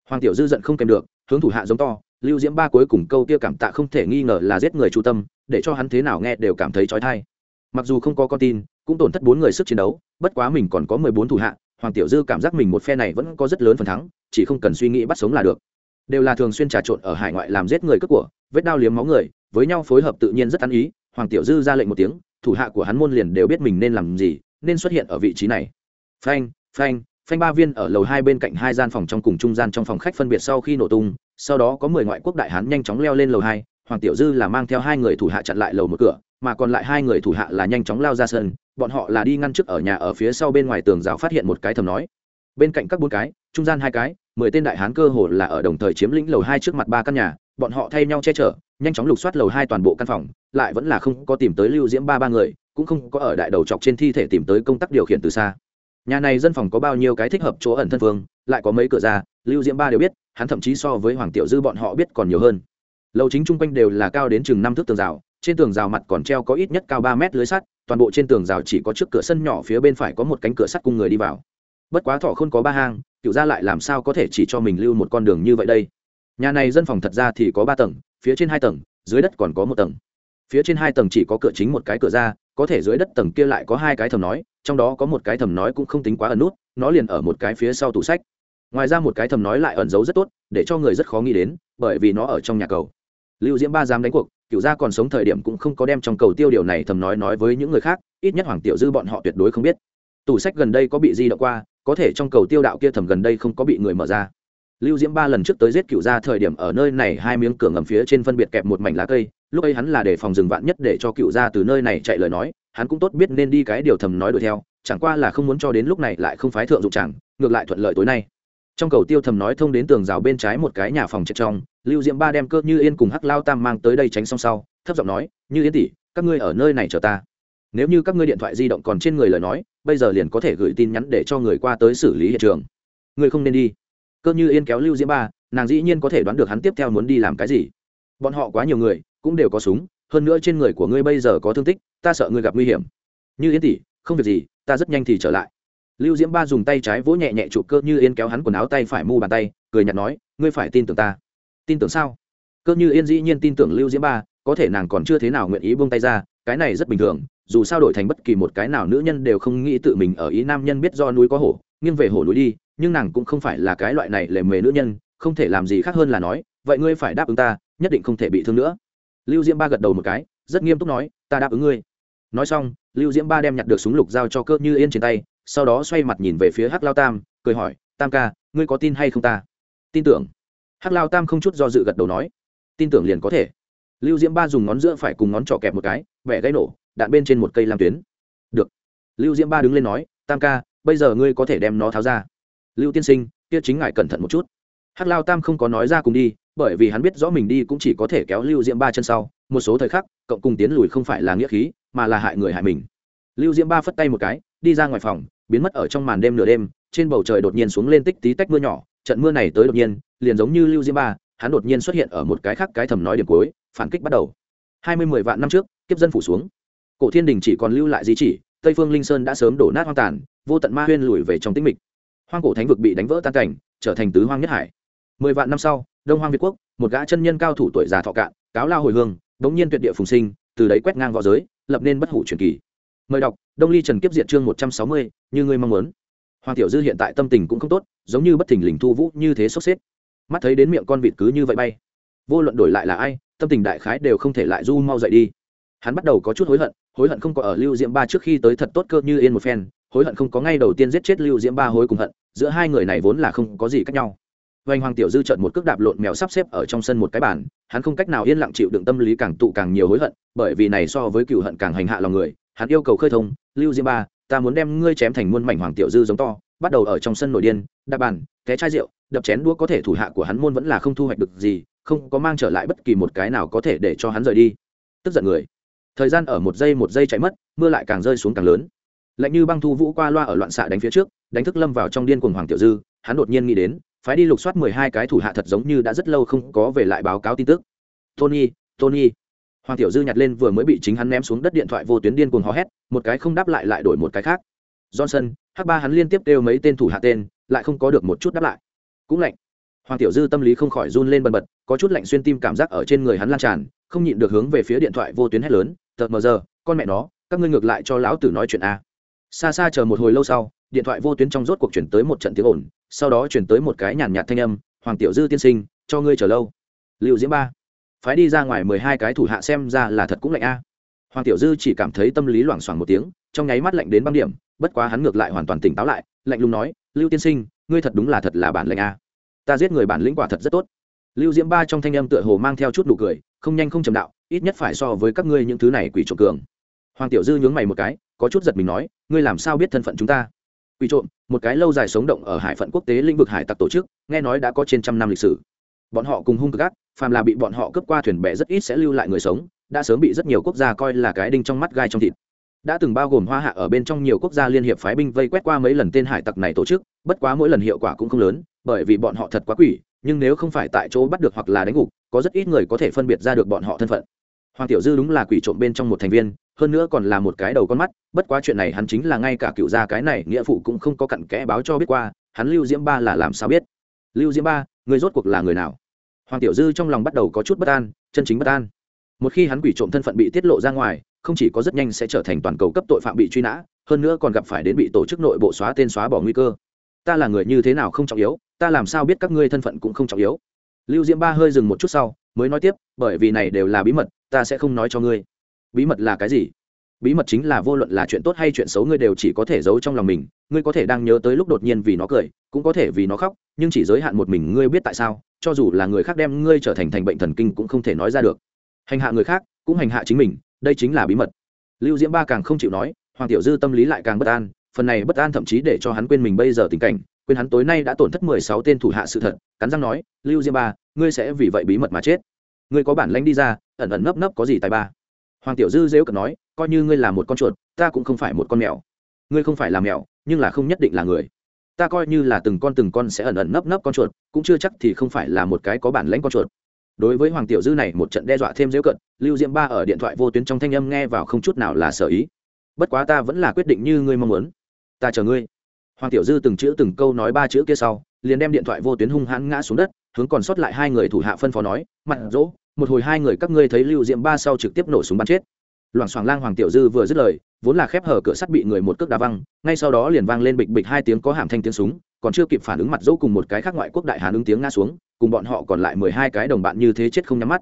hoàng tiểu dư giận không kèm được, hướng thủ hạ giống to, lưu diễm ba cuối cùng câu kia cảm tạ không thể nghi ngờ là giết người chu tâm, để cho hắn thế nào nghe đều cảm thấy trói thai. Mặc dù không có con tin, cũng tổn thất bốn người sức chiến đấu, bất quá mình còn có mười bốn thủ hạ, hoàng tiểu dư cảm giác mình một phe này vẫn có rất lớn phần thắng, chỉ không cần suy nghĩ bắt sống là được. Đều là thường xuyên trà trộn ở hải ngoại làm giết người cướp của, vết đao liếm máu người, với nhau phối hợp tự nhiên rất ăn ý, hoàng tiểu dư ra lệnh một tiếng, thủ hạ của hắn môn liền đều biết mình nên làm gì, nên xuất hiện ở vị trí này. Phanh phanh phanh ba viên ở lầu hai bên cạnh hai gian phòng trong cùng trung gian trong phòng khách phân biệt sau khi nổ tung, sau đó có mười ngoại quốc đại hán nhanh chóng leo lên lầu hai, hoàng tiểu dư là mang theo hai người thủ hạ chặn lại lầu một cửa, mà còn lại hai người thủ hạ là nhanh chóng lao ra sân, bọn họ là đi ngăn trước ở nhà ở phía sau bên ngoài tường rào phát hiện một cái thầm nói. Bên cạnh các bốn cái, trung gian hai cái, mười tên đại hán cơ hồ là ở đồng thời chiếm lĩnh lầu hai trước mặt ba căn nhà, bọn họ thay nhau che chở, nhanh chóng lục soát lầu hai toàn bộ căn phòng, lại vẫn là không có tìm tới lưu diễm ba ba người, cũng không có ở đại đầu chọc trên thi thể tìm tới công tác điều khiển từ xa nhà này dân phòng có bao nhiêu cái thích hợp chỗ ẩn thân phương lại có mấy cửa ra, lưu diễm ba đều biết, hắn thậm chí so với hoàng tiểu dư bọn họ biết còn nhiều hơn. Lầu chính chung quanh đều là cao đến chừng năm thước tường rào, trên tường rào mặt còn treo có ít nhất cao ba mét lưới sắt, toàn bộ trên tường rào chỉ có trước cửa sân nhỏ phía bên phải có một cánh cửa sắt cung người đi vào. Bất quá thọ không có ba hang cựu ra lại làm sao có thể chỉ cho mình lưu một con đường như vậy đây? Nhà này dân phòng thật ra thì có ba tầng, phía trên hai tầng, dưới đất còn có một tầng. Phía trên hai tầng chỉ có cửa chính một cái cửa ra, có thể dưới đất tầng kia lại có hai cái thầm nói trong đó có một cái thầm nói cũng không tính quá ẩn nút, nó liền ở một cái phía sau tủ sách. Ngoài ra một cái thầm nói lại ẩn giấu rất tốt, để cho người rất khó nghĩ đến, bởi vì nó ở trong nhà cầu. Lưu diễm ba dám đánh cuộc, cựu gia còn sống thời điểm cũng không có đem trong cầu tiêu điều này thầm nói nói với những người khác, ít nhất hoàng tiểu dư bọn họ tuyệt đối không biết. Tủ sách gần đây có bị di động qua, có thể trong cầu tiêu đạo kia thầm gần đây không có bị người mở ra. Lưu diễm ba lần trước tới giết cựu gia thời điểm ở nơi này hai miếng cửa ngầm phía trên phân biệt kẹp một mảnh lá cây lúc ấy hắn là để phòng rừng vạn nhất để cho cựu gia từ nơi này chạy lời nói, hắn cũng tốt biết nên đi cái điều thầm nói đuổi theo, chẳng qua là không muốn cho đến lúc này lại không phái thượng dụng chẳng, ngược lại thuận lợi tối nay. Trong cầu tiêu thầm nói thông đến tường rào bên trái một cái nhà phòng trệt trong, lưu diễm ba đem cơ như yên cùng hắc lao tam mang tới đây tránh song sau, thấp giọng nói, như yên tỷ, các ngươi ở nơi này chờ ta. Nếu như các ngươi điện thoại di động còn trên người lời nói, bây giờ liền có thể gửi tin nhắn để cho người qua tới xử lý hiện trường. Ngươi không nên đi. Cơ như yên kéo lưu diễm ba, nàng dĩ nhiên có thể đoán được hắn tiếp theo muốn đi làm cái gì. Bọn họ quá nhiều người cũng đều có súng, hơn nữa trên người của ngươi bây giờ có thương tích, ta sợ ngươi gặp nguy hiểm. Như yên tỷ, không việc gì, ta rất nhanh thì trở lại. Lưu diễm ba dùng tay trái vỗ nhẹ nhẹ trụ cơ như yên kéo hắn quần áo tay phải mu bàn tay, cười nhạt nói, ngươi phải tin tưởng ta. Tin tưởng sao? Cơ như yên dĩ nhiên tin tưởng lưu diễm ba, có thể nàng còn chưa thế nào nguyện ý buông tay ra, cái này rất bình thường, dù sao đổi thành bất kỳ một cái nào nữ nhân đều không nghĩ tự mình ở ý nam nhân biết do núi có hổ, nghiêng về hổ núi đi, nhưng nàng cũng không phải là cái loại này lề mề nữ nhân, không thể làm gì khác hơn là nói, vậy ngươi phải đáp ứng ta, nhất định không thể bị thương nữa lưu diễm ba gật đầu một cái, rất nghiêm túc nói, ta đáp ứng ngươi. Nói xong, lưu diễm ba đem nhặt được súng lục giao cho cơ như yên trên tay, sau đó xoay mặt nhìn về phía hắc lao tam, cười hỏi, tam ca, ngươi có tin hay không ta? Tin tưởng. Hắc lao tam không chút do dự gật đầu nói, tin tưởng liền có thể. Lưu diễm ba dùng ngón giữa phải cùng ngón trỏ kẹp một cái, vẻ gãy nổ, đạn bên trên một cây làm tuyến. Được. lưu diễm ba đứng lên nói, tam ca, bây giờ ngươi có thể đem nó tháo ra. Lưu tiên sinh, kia chính ngài cẩn thận một chút. Hắc lao tam không có nói ra cùng đi bởi vì hắn biết rõ mình đi cũng chỉ có thể kéo lưu diễm ba chân sau, một số thời khắc cộng cùng tiến lùi không phải là nghĩa khí, mà là hại người hại mình. Lưu diễm ba phất tay một cái, đi ra ngoài phòng, biến mất ở trong màn đêm nửa đêm, trên bầu trời đột nhiên xuống lên tích tí tách mưa nhỏ, trận mưa này tới đột nhiên, liền giống như lưu diễm ba, hắn đột nhiên xuất hiện ở một cái khác cái thầm nói điểm cuối, phản kích bắt đầu. Hai mươi mười vạn năm trước, kiếp dân phủ xuống. Cổ thiên đình chỉ còn lưu lại di chỉ, tây phương linh sơn đã sớm đổ nát hoang tàn, vô tận ma huyên lùi về trong tĩnh mịch. Hoang cổ thánh vực bị đánh vỡ tan cảnh, trở thành tứ hoang nhất hải. Mười vạn năm sau đông hoang việt quốc, một gã chân nhân cao thủ tuổi già thọ cạn, cáo lao hồi hương, bỗng nhiên tuyệt địa phùng sinh, từ đấy quét ngang v õ giới, lập nên bất hủ truyền kỳ. Mời đọc, đông ly trần kiếp diện chương một trăm sáu mươi, như ngươi mong muốn. Hoàng tiểu dư hiện tại tâm tình cũng không tốt, giống như bất thình lình thu vũ như thế sốc xếp. Mắt thấy đến miệng con vịt cứ như vậy bay. Vô luận đổi lại là ai, tâm tình đại khái đều không thể lại du mau dậy đi. Hắn bắt đầu có chút hối hận hối hận không có ở lưu diễm ba trước khi tới thật tốt cơ như yên một phen, hối hận không có ngay đầu tiên giết chết lưu diễm ba hối cùng hận, giữa hai người này vốn là không có gì cách nhau hoành hoàng tiểu dư trợn một cước đạp lộn mèo sắp xếp ở trong sân một cái bàn, hắn không cách nào yên lặng chịu đựng tâm lý càng tụ càng nhiều hối hận, bởi vì này so với cựu hận càng hành hạ lòng người, hắn yêu cầu khơi thông, lưu diêm ba, ta muốn đem ngươi chém thành muôn mảnh hoàng tiểu dư giống to, bắt đầu ở trong sân nổi điên, đạp bàn, té chai rượu, đập chén đũa có thể thủ hạ của hắn môn vẫn là không thu hoạch được gì, không có mang trở lại bất kỳ một cái nào có thể để cho hắn rời đi. Tức giận người. Thời gian ở một giây một giây chạy mất, mưa lại càng rơi xuống càng lớn. Lạnh như băng thu vũ qua loa ở loạn xạ đánh phía trước, đánh thức lâm vào trong điên cuồng hoàng tiểu dư, hắn đột nhiên nghĩ đến phái đi lục soát mười hai cái thủ hạ thật giống như đã rất lâu không có về lại báo cáo tin tức. Tony tony. Hoàng tiểu dư nhặt lên vừa mới bị chính hắn ném xuống đất điện thoại vô tuyến điên cuồng hò hét, một cái không đáp lại lại đổi một cái khác. Johnson, h ba hắn liên tiếp kêu mấy tên thủ hạ tên, lại không có được một chút đáp lại. Cũng lạnh. Hoàng tiểu dư tâm lý không khỏi run lên bần bật, có chút lạnh xuyên tim cảm giác ở trên người hắn lan tràn, không nhịn được hướng về phía điện thoại vô tuyến hét lớn tợt mờ giờ, con mẹ nó, các ngươi ngược lại cho lão tử nói chuyện a xa xa chờ một hồi lâu sau, điện thoại vô tuyến trong rốt cuộc chuyển tới một trận tiếng ồn sau đó chuyển tới một cái nhàn nhạt thanh âm, hoàng tiểu dư tiên sinh, cho ngươi chờ lâu. Liệu diễm ba. Phái đi ra ngoài mười hai cái thủ hạ xem ra là thật cũng lạnh a. Hoàng tiểu dư chỉ cảm thấy tâm lý loảng xoảng một tiếng, trong nháy mắt lạnh đến băng điểm, bất quá hắn ngược lại hoàn toàn tỉnh táo lại, lạnh lùng nói, lưu tiên sinh, ngươi thật đúng là thật là bản lệnh a. Ta giết người bản lĩnh quả thật rất tốt. Lưu diễm ba trong thanh âm tựa hồ mang theo chút nụ cười, không nhanh không chầm đạo, ít nhất phải so với các ngươi những thứ này quỷ trộm cường. Hoàng tiểu dư nhướng mày một cái, có chút giật mình nói, ngươi làm sao biết thân phận chúng ta? Quỷ trộm, một cái lâu dài sống động ở hải phận quốc tế lĩnh vực hải tặc tổ chức, nghe nói đã có trên trăm năm lịch sử. Bọn họ cùng hung cực ác phàm là bị bọn họ cướp qua thuyền bè rất ít sẽ lưu lại người sống, đã sớm bị rất nhiều quốc gia coi là cái đinh trong mắt gai trong thịt. Đã từng bao gồm hoa hạ ở bên trong nhiều quốc gia liên hiệp phái binh vây quét qua mấy lần tên hải tặc này tổ chức, bất quá mỗi lần hiệu quả cũng không lớn, bởi vì bọn họ thật quá quỷ, nhưng nếu không phải tại chỗ bắt được hoặc là đánh gục, có rất ít người có thể phân biệt ra được bọn họ thân phận. Hoàng tiểu dư đúng là quỷ trộm bên trong một thành viên hơn nữa còn là một cái đầu con mắt, bất quá chuyện này hắn chính là ngay cả cựu gia cái này nghĩa phụ cũng không có cặn kẽ báo cho biết qua, hắn lưu diễm ba là làm sao biết? Lưu diễm ba, người rốt cuộc là người nào? Hoàng tiểu dư trong lòng bắt đầu có chút bất an, chân chính bất an. Một khi hắn quỷ trộm thân phận bị tiết lộ ra ngoài, không chỉ có rất nhanh sẽ trở thành toàn cầu cấp tội phạm bị truy nã, hơn nữa còn gặp phải đến bị tổ chức nội bộ xóa tên xóa bỏ nguy cơ. Ta là người như thế nào không trọng yếu, ta làm sao biết các ngươi thân phận cũng không trọng yếu? Lưu diễm ba hơi dừng một chút sau, mới nói tiếp, bởi vì này đều là bí mật, ta sẽ không nói cho ngươi bí mật là cái gì? Bí mật chính là vô luận là chuyện tốt hay chuyện xấu, ngươi đều chỉ có thể giấu trong lòng mình. Ngươi có thể đang nhớ tới lúc đột nhiên vì nó cười, cũng có thể vì nó khóc, nhưng chỉ giới hạn một mình ngươi biết tại sao, cho dù là người khác đem ngươi trở thành thành bệnh thần kinh cũng không thể nói ra được. Hành hạ người khác, cũng hành hạ chính mình, đây chính là bí mật. Lưu diễm ba càng không chịu nói, hoàng tiểu dư tâm lý lại càng bất an, phần này bất an thậm chí để cho hắn quên mình bây giờ tình cảnh, quên hắn tối nay đã tổn thất mười sáu tên thủ hạ sự thật, cắn răng nói, lưu diễm ba, ngươi sẽ vì vậy bí mật mà chết. Ngươi có bản lãnh đi ra, ẩn ẩn nấp nấp có gì tài ba? Hoàng tiểu dư dễu cận nói, coi như ngươi là một con chuột, ta cũng không phải một con mèo. Ngươi không phải là mèo, nhưng là không nhất định là người. Ta coi như là từng con từng con sẽ ẩn ẩn nấp nấp con chuột, cũng chưa chắc thì không phải là một cái có bản lãnh con chuột. Đối với hoàng tiểu dư này một trận đe dọa thêm dễu cận lưu diễm ba ở điện thoại vô tuyến trong thanh âm nghe vào không chút nào là sở ý. Bất quá ta vẫn là quyết định như ngươi mong muốn. Ta chờ ngươi. Hoàng tiểu dư từng chữ từng câu nói ba chữ kia sau, liền đem điện thoại vô tuyến hung hãn ngã xuống đất, hướng còn sót lại hai người thủ hạ phân phó nói mặt dỗ một hồi hai người các ngươi thấy lưu diễm ba sau trực tiếp nổ súng bắn chết. Loảng xoảng lang hoàng tiểu dư vừa dứt lời, vốn là khép hở cửa sắt bị người một cước đá văng, ngay sau đó liền vang lên bịch bịch hai tiếng có hàm thanh tiếng súng, còn chưa kịp phản ứng mặt dỗ cùng một cái khác ngoại quốc đại hàn ứng tiếng ngã xuống, cùng bọn họ còn lại mười hai cái đồng bạn như thế chết không nhắm mắt.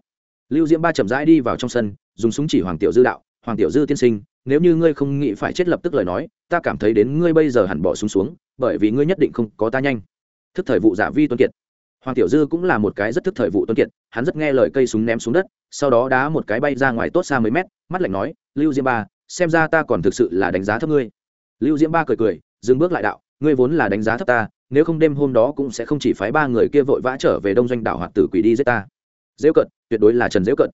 Lưu diễm ba chậm rãi đi vào trong sân, dùng súng chỉ hoàng tiểu dư đạo, hoàng tiểu dư tiên sinh, nếu như ngươi không nghĩ phải chết lập tức lời nói, ta cảm thấy đến ngươi bây giờ hẳn bỏ súng xuống, bởi vì ngươi nhất định không có ta nhanh. Thức thời vụ giả vi tuân kiệt hoàng tiểu dư cũng là một cái rất thức thời vụ tuân kiệt, hắn rất nghe lời cây súng ném xuống đất, sau đó đá một cái bay ra ngoài tốt xa mấy mét, mắt lạnh nói, lưu Diễm ba, xem ra ta còn thực sự là đánh giá thấp ngươi. Lưu diễm ba cười cười, dừng bước lại đạo, ngươi vốn là đánh giá thấp ta, nếu không đêm hôm đó cũng sẽ không chỉ phái ba người kia vội vã trở về đông doanh đảo hoạt tử quỷ đi giết ta. Dễu cận, tuyệt đối là trần dễu cận.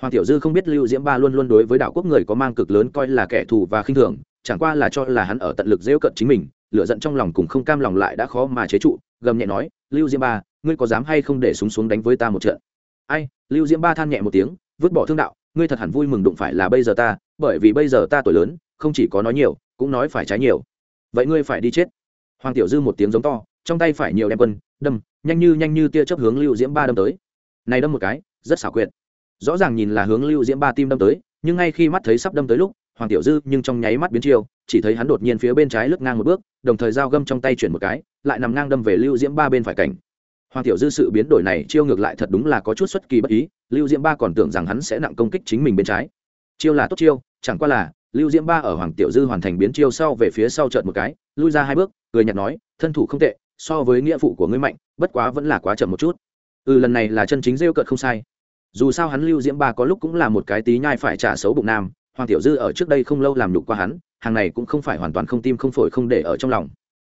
Hoàng tiểu dư không biết lưu diễm ba luôn luôn đối với đạo quốc người có mang cực lớn coi là kẻ thù và khinh thường, chẳng qua là cho là hắn ở tận lực dễu cận chính mình lựa giận trong lòng cùng không cam lòng lại đã khó mà chế trụ, gầm nhẹ nói, lưu diễm ba ngươi có dám hay không để súng xuống đánh với ta một trận? Ai, lưu diễm ba than nhẹ một tiếng, vứt bỏ thương đạo, ngươi thật hẳn vui mừng đụng phải là bây giờ ta, bởi vì bây giờ ta tuổi lớn, không chỉ có nói nhiều, cũng nói phải trái nhiều. Vậy ngươi phải đi chết. Hoàng tiểu dư một tiếng giống to, trong tay phải nhiều đem quân, đâm, nhanh như nhanh như tia chớp hướng lưu diễm ba đâm tới. Này đâm một cái, rất xảo quyệt. Rõ ràng nhìn là hướng lưu diễm ba tim đâm tới, nhưng ngay khi mắt thấy sắp đâm tới lúc, hoàng tiểu dư nhưng trong nháy mắt biến chiêu, chỉ thấy hắn đột nhiên phía bên trái lướt ngang một bước, đồng thời dao găm trong tay chuyển một cái, lại nằm ngang đâm về lưu diễm ba bên phải cảnh hoàng tiểu dư sự biến đổi này chiêu ngược lại thật đúng là có chút xuất kỳ bất ý, lưu diễm ba còn tưởng rằng hắn sẽ nặng công kích chính mình bên trái. Chiêu là tốt chiêu, chẳng qua là, lưu diễm ba ở hoàng tiểu dư hoàn thành biến chiêu sau về phía sau trợt một cái, lui ra hai bước, cười nhạt nói, thân thủ không tệ, so với nghĩa vụ của ngươi mạnh, bất quá vẫn là quá chậm một chút. Ừ lần này là chân chính rêu cợt không sai. Dù sao hắn lưu diễm ba có lúc cũng là một cái tí nhai phải trả xấu bụng nam, hoàng tiểu dư ở trước đây không lâu làm nhục qua hắn, hàng này cũng không phải hoàn toàn không tim không phổi không để ở trong lòng.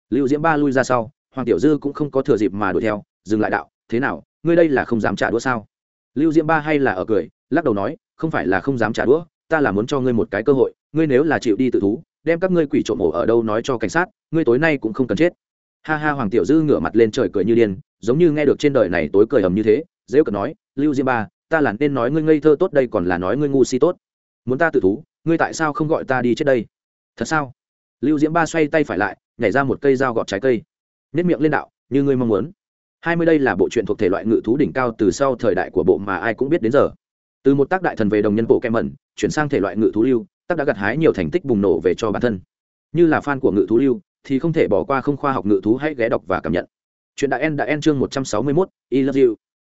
Lưu diễm ba lui ra sau, hoàng tiểu dư cũng không có thừa dịp mà đuổi theo dừng lại đạo, thế nào, ngươi đây là không dám trả đũa sao? Lưu diễm ba hay là ở cười, lắc đầu nói, không phải là không dám trả đũa, ta là muốn cho ngươi một cái cơ hội, ngươi nếu là chịu đi tự thú, đem các ngươi quỷ trộm ổ ở đâu nói cho cảnh sát, ngươi tối nay cũng không cần chết. Ha ha, hoàng tiểu dư ngửa mặt lên trời cười như điên, giống như nghe được trên đời này tối cười ầm như thế, dễ cợt nói, lưu diễm ba, ta là nên nói ngươi ngây thơ tốt đây còn là nói ngươi ngu si tốt. Muốn ta tự thú, ngươi tại sao không gọi ta đi chết đây? Thật sao? Lưu diễm ba xoay tay phải lại, nhảy ra một cây dao gọt trái cây. Nếp miệng lên đạo, như ngươi mong muốn hai mươi đây là bộ truyện thuộc thể loại ngự thú đỉnh cao từ sau thời đại của bộ mà ai cũng biết đến giờ. Từ một tác đại thần về đồng nhân bộ kem mẩn chuyển sang thể loại ngự thú lưu, tác đã gặt hái nhiều thành tích bùng nổ về cho bản thân. Như là fan của ngự thú lưu, thì không thể bỏ qua không khoa học ngự thú hãy ghé đọc và cảm nhận. Chuyện đại en đã en chương một trăm sáu mươi mốt, i love you.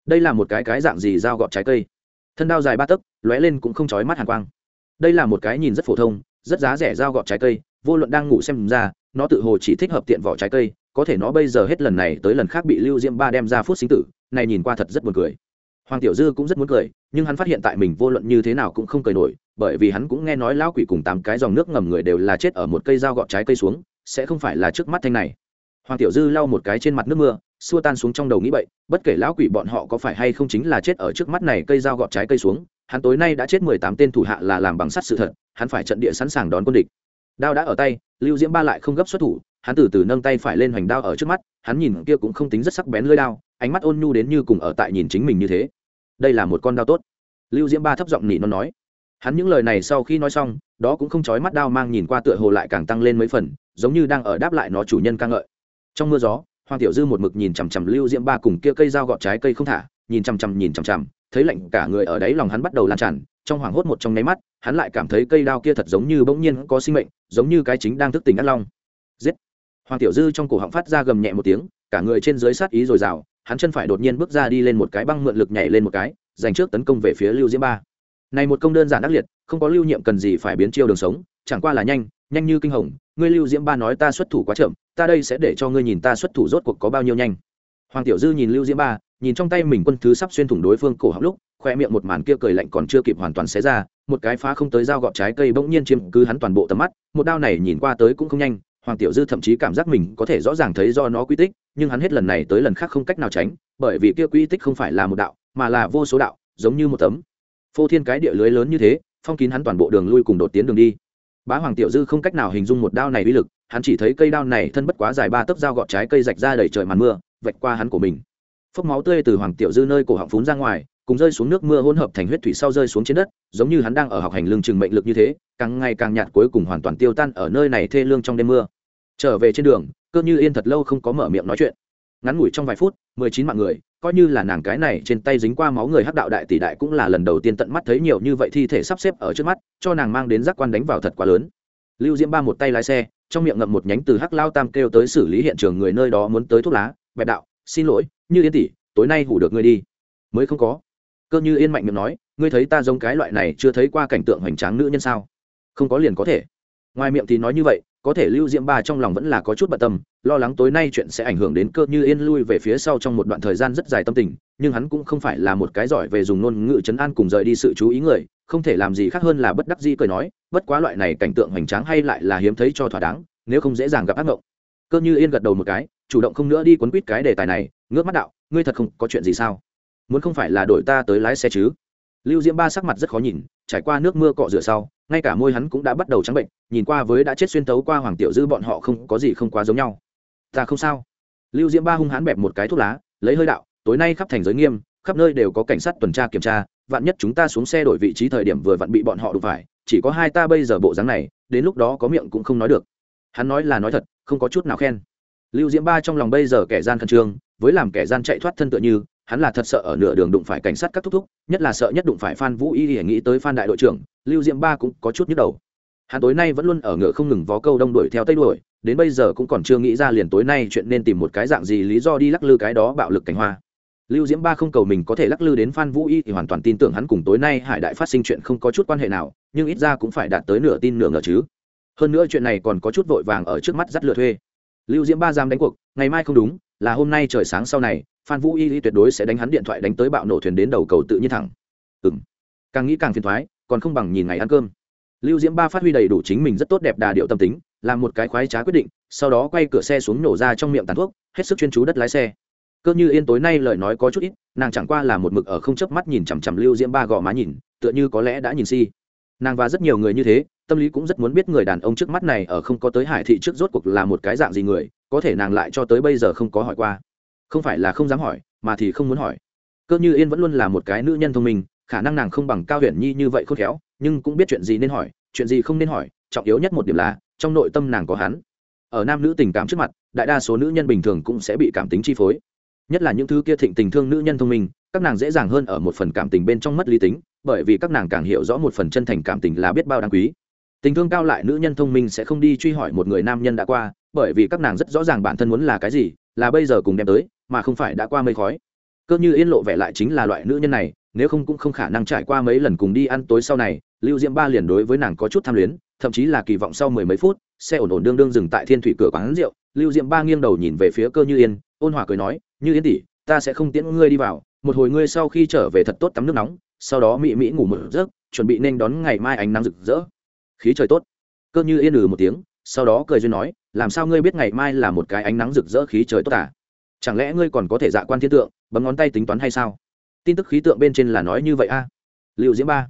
Đây là một cái cái dạng gì dao gọt trái cây? Thân đao dài ba tấc, lóe lên cũng không chói mắt hàn quang. Đây là một cái nhìn rất phổ thông, rất giá rẻ dao gọt trái cây, vô luận đang ngủ xem ra, nó tự hồ chỉ thích hợp tiện vỏ trái cây có thể nó bây giờ hết lần này tới lần khác bị lưu diễm ba đem ra phút sinh tử, này nhìn qua thật rất buồn cười. Hoàng tiểu dư cũng rất muốn cười, nhưng hắn phát hiện tại mình vô luận như thế nào cũng không cười nổi, bởi vì hắn cũng nghe nói lão quỷ cùng tám cái dòng nước ngầm người đều là chết ở một cây dao gọt trái cây xuống, sẽ không phải là trước mắt thanh này. Hoàng tiểu dư lau một cái trên mặt nước mưa, xua tan xuống trong đầu nghĩ vậy bất kể lão quỷ bọn họ có phải hay không chính là chết ở trước mắt này cây dao gọt trái cây xuống, hắn tối nay đã chết mười tám tên thủ hạ là làm bằng sắt sự thật, hắn phải trận địa sẵn sàng đón quân địch. Đao đã ở tay, lưu diễm ba lại không gấp xuất thủ hắn từ từ nâng tay phải lên hoành đao ở trước mắt, hắn nhìn kia cũng không tính rất sắc bén lưỡi đao, ánh mắt ôn nhu đến như cùng ở tại nhìn chính mình như thế. Đây là một con đao tốt. Lưu diễm ba thấp giọng nỉ nó nói. Hắn những lời này sau khi nói xong, đó cũng không chói mắt đao mang nhìn qua tựa hồ lại càng tăng lên mấy phần, giống như đang ở đáp lại nó chủ nhân ca ngợi. Trong mưa gió, hoàng tiểu dư một mực nhìn chằm chằm lưu diễm ba cùng kia cây dao gọt trái cây không thả, nhìn chằm chằm nhìn chằm chằm, thấy lạnh cả người ở đấy lòng hắn bắt đầu lan tràn, trong hoảng hốt một trong nháy mắt, hắn lại cảm thấy cây đao kia thật giống như bỗng nhiên có sinh mệnh, giống như cái chính đang thức tỉnh ác long. Giết! Hoàng tiểu dư trong cổ họng phát ra gầm nhẹ một tiếng, cả người trên dưới sát ý dồi dào, hắn chân phải đột nhiên bước ra đi lên một cái băng mượn lực nhảy lên một cái dành trước tấn công về phía lưu diễm ba. Này một công đơn giản ác liệt, không có lưu nhiệm cần gì phải biến chiêu đường sống, chẳng qua là nhanh nhanh như kinh hồng, ngươi lưu diễm ba nói ta xuất thủ quá chậm, ta đây sẽ để cho ngươi nhìn ta xuất thủ rốt cuộc có bao nhiêu nhanh. Hoàng tiểu dư nhìn lưu diễm ba, nhìn trong tay mình quân thứ sắp xuyên thủng đối phương cổ họng lúc, khoe miệng một màn kia cười lạnh còn chưa kịp hoàn toàn xé ra, một cái phá không tới dao gọt trái cây bỗng nhiên chiếm cứ hắn toàn bộ tầm mắt, một đao này nhìn qua tới cũng không nhanh hoàng tiểu dư thậm chí cảm giác mình có thể rõ ràng thấy do nó quy tích, nhưng hắn hết lần này tới lần khác không cách nào tránh, bởi vì kia quy tích không phải là một đạo, mà là vô số đạo, giống như một tấm. Phô thiên cái địa lưới lớn như thế, phong kín hắn toàn bộ đường lui cùng đột tiến đường đi. Bá hoàng tiểu dư không cách nào hình dung một đao này uy lực, hắn chỉ thấy cây đao này thân bất quá dài ba tấc dao gọt trái cây rạch ra đầy trời màn mưa, vạch qua hắn của mình. Phốc máu tươi từ hoàng tiểu dư nơi cổ họng phún ra ngoài, cùng rơi xuống nước mưa hỗn hợp thành huyết thủy sau rơi xuống trên đất, giống như hắn đang ở học hành lương trường mệnh lực như thế, càng ngày càng nhạt cuối cùng hoàn toàn tiêu tan ở nơi này thê lương trong đêm mưa trở về trên đường, cơ như yên thật lâu không có mở miệng nói chuyện. Ngắn ngủi trong vài phút, mười chín mạng người, coi như là nàng cái này trên tay dính qua máu người hắc đạo đại tỷ đại cũng là lần đầu tiên tận mắt thấy nhiều như vậy thi thể sắp xếp ở trước mắt, cho nàng mang đến giác quan đánh vào thật quá lớn. Lưu diễm ba một tay lái xe, trong miệng ngậm một nhánh từ hắc lao tam kêu tới xử lý hiện trường người nơi đó muốn tới thuốc lá bẹp đạo, xin lỗi, như yên tỷ, tối nay hủ được ngươi đi. Mới không có. Cơ như yên mạnh miệng nói, ngươi thấy ta giống cái loại này chưa thấy qua cảnh tượng hoành tráng nữ nhân sao? Không có liền có thể. Ngoài miệng thì nói như vậy có thể lưu diễm ba trong lòng vẫn là có chút bận tâm, lo lắng tối nay chuyện sẽ ảnh hưởng đến cơ như yên lui về phía sau trong một đoạn thời gian rất dài tâm tình, nhưng hắn cũng không phải là một cái giỏi về dùng ngôn ngữ chấn an cùng rời đi sự chú ý người, không thể làm gì khác hơn là bất đắc dĩ cười nói, bất quá loại này cảnh tượng hoành tráng hay lại là hiếm thấy cho thỏa đáng, nếu không dễ dàng gặp ác mộng. Cơ như yên gật đầu một cái, chủ động không nữa đi quấn quýt cái đề tài này, ngước mắt đạo, ngươi thật không có chuyện gì sao? Muốn không phải là đổi ta tới lái xe chứ? Lưu diễm ba sắc mặt rất khó nhìn, trải qua nước mưa cọ rửa sau, ngay cả môi hắn cũng đã bắt đầu trắng bệnh, nhìn qua với đã chết xuyên tấu qua hoàng tiểu dư bọn họ không có gì không quá giống nhau. Ta không sao. Lưu diễm ba hung hãn bẹp một cái thuốc lá, lấy hơi đạo, tối nay khắp thành giới nghiêm, khắp nơi đều có cảnh sát tuần tra kiểm tra, vạn nhất chúng ta xuống xe đổi vị trí thời điểm vừa vặn bị bọn họ đụng phải, chỉ có hai ta bây giờ bộ dáng này, đến lúc đó có miệng cũng không nói được. Hắn nói là nói thật, không có chút nào khen. Lưu diễm ba trong lòng bây giờ kẻ gian khẩn trương, với làm kẻ gian chạy thoát thân tựa như hắn là thật sợ ở nửa đường đụng phải cảnh sát các thúc thúc, nhất là sợ nhất đụng phải phan vũ y thì nghĩ tới phan đại đội trưởng, lưu Diệm ba cũng có chút nhức đầu. Hắn tối nay vẫn luôn ở ngựa không ngừng vó câu đông đuổi theo tây đuổi, đến bây giờ cũng còn chưa nghĩ ra liền tối nay chuyện nên tìm một cái dạng gì lý do đi lắc lư cái đó bạo lực cảnh hoa. Lưu diễm ba không cầu mình có thể lắc lư đến phan vũ y thì hoàn toàn tin tưởng hắn cùng tối nay hải đại phát sinh chuyện không có chút quan hệ nào, nhưng ít ra cũng phải đạt tới nửa tin nửa ngờ chứ. Hơn nữa chuyện này còn có chút vội vàng ở trước mắt dắt lừa thuê. Lưu diễm ba dám đánh cuộc, ngày mai không đúng, là hôm nay trời sáng sau này phan vũ y tuyệt đối sẽ đánh hắn điện thoại đánh tới bạo nổ thuyền đến đầu cầu tự nhiên thẳng. Ừ m càng nghĩ càng phiền thoái, còn không bằng nhìn ngày ăn cơm. Lưu diễm ba phát huy đầy đủ chính mình rất tốt đẹp đà điệu tâm tính, làm một cái khoái trá quyết định, sau đó quay cửa xe xuống nổ ra trong miệng tàn thuốc, hết sức chuyên chú đất lái xe. Cơ như yên tối nay lời nói có chút ít, nàng chẳng qua là một mực ở không chớp mắt nhìn chằm chằm lưu diễm ba gò má nhìn, tựa như có lẽ đã nhìn si. Nàng và rất nhiều người như thế, tâm lý cũng rất muốn biết người đàn ông trước mắt này ở không có tới hải thị trước rốt cuộc là một cái dạng gì người, có thể nàng lại cho tới bây giờ không có hỏi qua không phải là không dám hỏi, mà thì không muốn hỏi. Cơ như yên vẫn luôn là một cái nữ nhân thông minh, khả năng nàng không bằng cao huyền nhi như vậy khôn khéo, nhưng cũng biết chuyện gì nên hỏi, chuyện gì không nên hỏi, trọng yếu nhất một điểm là, trong nội tâm nàng có hắn. Ở nam nữ tình cảm trước mặt, đại đa số nữ nhân bình thường cũng sẽ bị cảm tính chi phối. Nhất là những thứ kia thịnh tình thương nữ nhân thông minh, các nàng dễ dàng hơn ở một phần cảm tình bên trong mất lý tính, bởi vì các nàng càng hiểu rõ một phần chân thành cảm tình là biết bao đáng quý. Tình thương cao lại nữ nhân thông minh sẽ không đi truy hỏi một người nam nhân đã qua, bởi vì các nàng rất rõ ràng bản thân muốn là cái gì, là bây giờ cùng đem tới mà không phải đã qua mây khói. Cơ như yên lộ vẻ lại chính là loại nữ nhân này, nếu không cũng không khả năng trải qua mấy lần cùng đi ăn tối sau này, lưu diễm ba liền đối với nàng có chút tham luyến, thậm chí là kỳ vọng sau mười mấy phút, xe ổn ổn đương đương dừng tại thiên thủy cửa quán rượu, lưu diễm ba nghiêng đầu nhìn về phía cơ như yên, ôn hòa cười nói, như yên tỷ, ta sẽ không tiễn ngươi đi vào, một hồi ngươi sau khi trở về thật tốt tắm nước nóng, sau đó Mị mỹ ngủ một giấc, chuẩn bị nên đón ngày mai ánh nắng rực rỡ. Khí trời tốt. Cơ như yên ừ một tiếng, sau đó cười duyên nói, làm sao ngươi biết ngày mai là một cái ánh nắng rực rỡ khí trời tốt à? Chẳng lẽ ngươi còn có thể dạ quan thiên tượng, bấm ngón tay tính toán hay sao? Tin tức khí tượng bên trên là nói như vậy a. À? liệu diễm ba.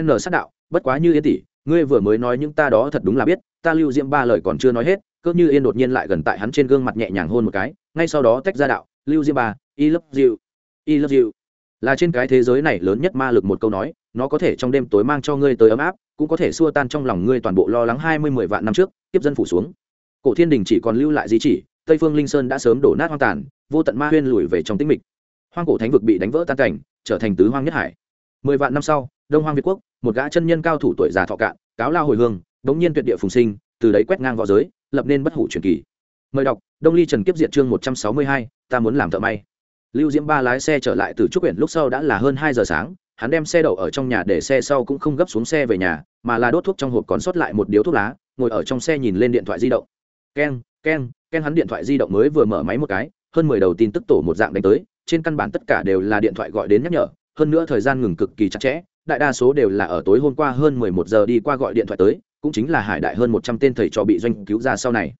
N sát đạo, bất quá như yên tỷ, ngươi vừa mới nói những ta đó thật đúng là biết, ta lưu diễm ba lời còn chưa nói hết cỡ như yên đột nhiên lại gần tại hắn trên gương mặt nhẹ nhàng hôn một cái, ngay sau đó tách ra đạo, lưu diễm ba y love you y love you. Là trên cái thế giới này lớn nhất ma lực một câu nói, nó có thể trong đêm tối mang cho ngươi tới ấm áp, cũng có thể xua tan trong lòng ngươi toàn bộ lo lắng hai mươi mười vạn năm trước tiếp dân phủ xuống. Cổ thiên đình chỉ còn lưu lại di chỉ tây phương linh sơn đã sớm đổ nát hoang tàn, vô tận ma huyên lùi về trong tĩnh mịch. Hoang cổ thánh vực bị đánh vỡ tan cảnh, trở thành tứ hoang nhất hải. Mười vạn năm sau, đông hoang việt quốc, một gã chân nhân cao thủ tuổi già thọ cạn, cáo lao hồi hương, đống nhiên tuyệt địa phùng sinh, từ đấy quét ngang v õ giới, lập nên bất hủ truyền kỳ. Mời đọc, đông ly trần kiếp diệt chương một trăm sáu mươi hai, ta muốn làm thợ may. Lưu diễm ba lái xe trở lại từ trúc huyện lúc sau đã là hơn hai giờ sáng, hắn đem xe đậu ở trong nhà để xe sau cũng không gấp xuống xe về nhà, mà là đốt thuốc trong hộp còn sót lại một điếu thuốc lá, ngồi ở trong xe nhìn lên điện thoại di động. Keng keng ken hắn điện thoại di động mới vừa mở máy một cái, hơn mười đầu tin tức tổ một dạng đánh tới, trên căn bản tất cả đều là điện thoại gọi đến nhắc nhở, hơn nữa thời gian ngừng cực kỳ chặt chẽ, đại đa số đều là ở tối hôm qua hơn mười một giờ đi qua gọi điện thoại tới, cũng chính là hải đại hơn một trăm tên thầy trò bị doanh cứu ra sau này.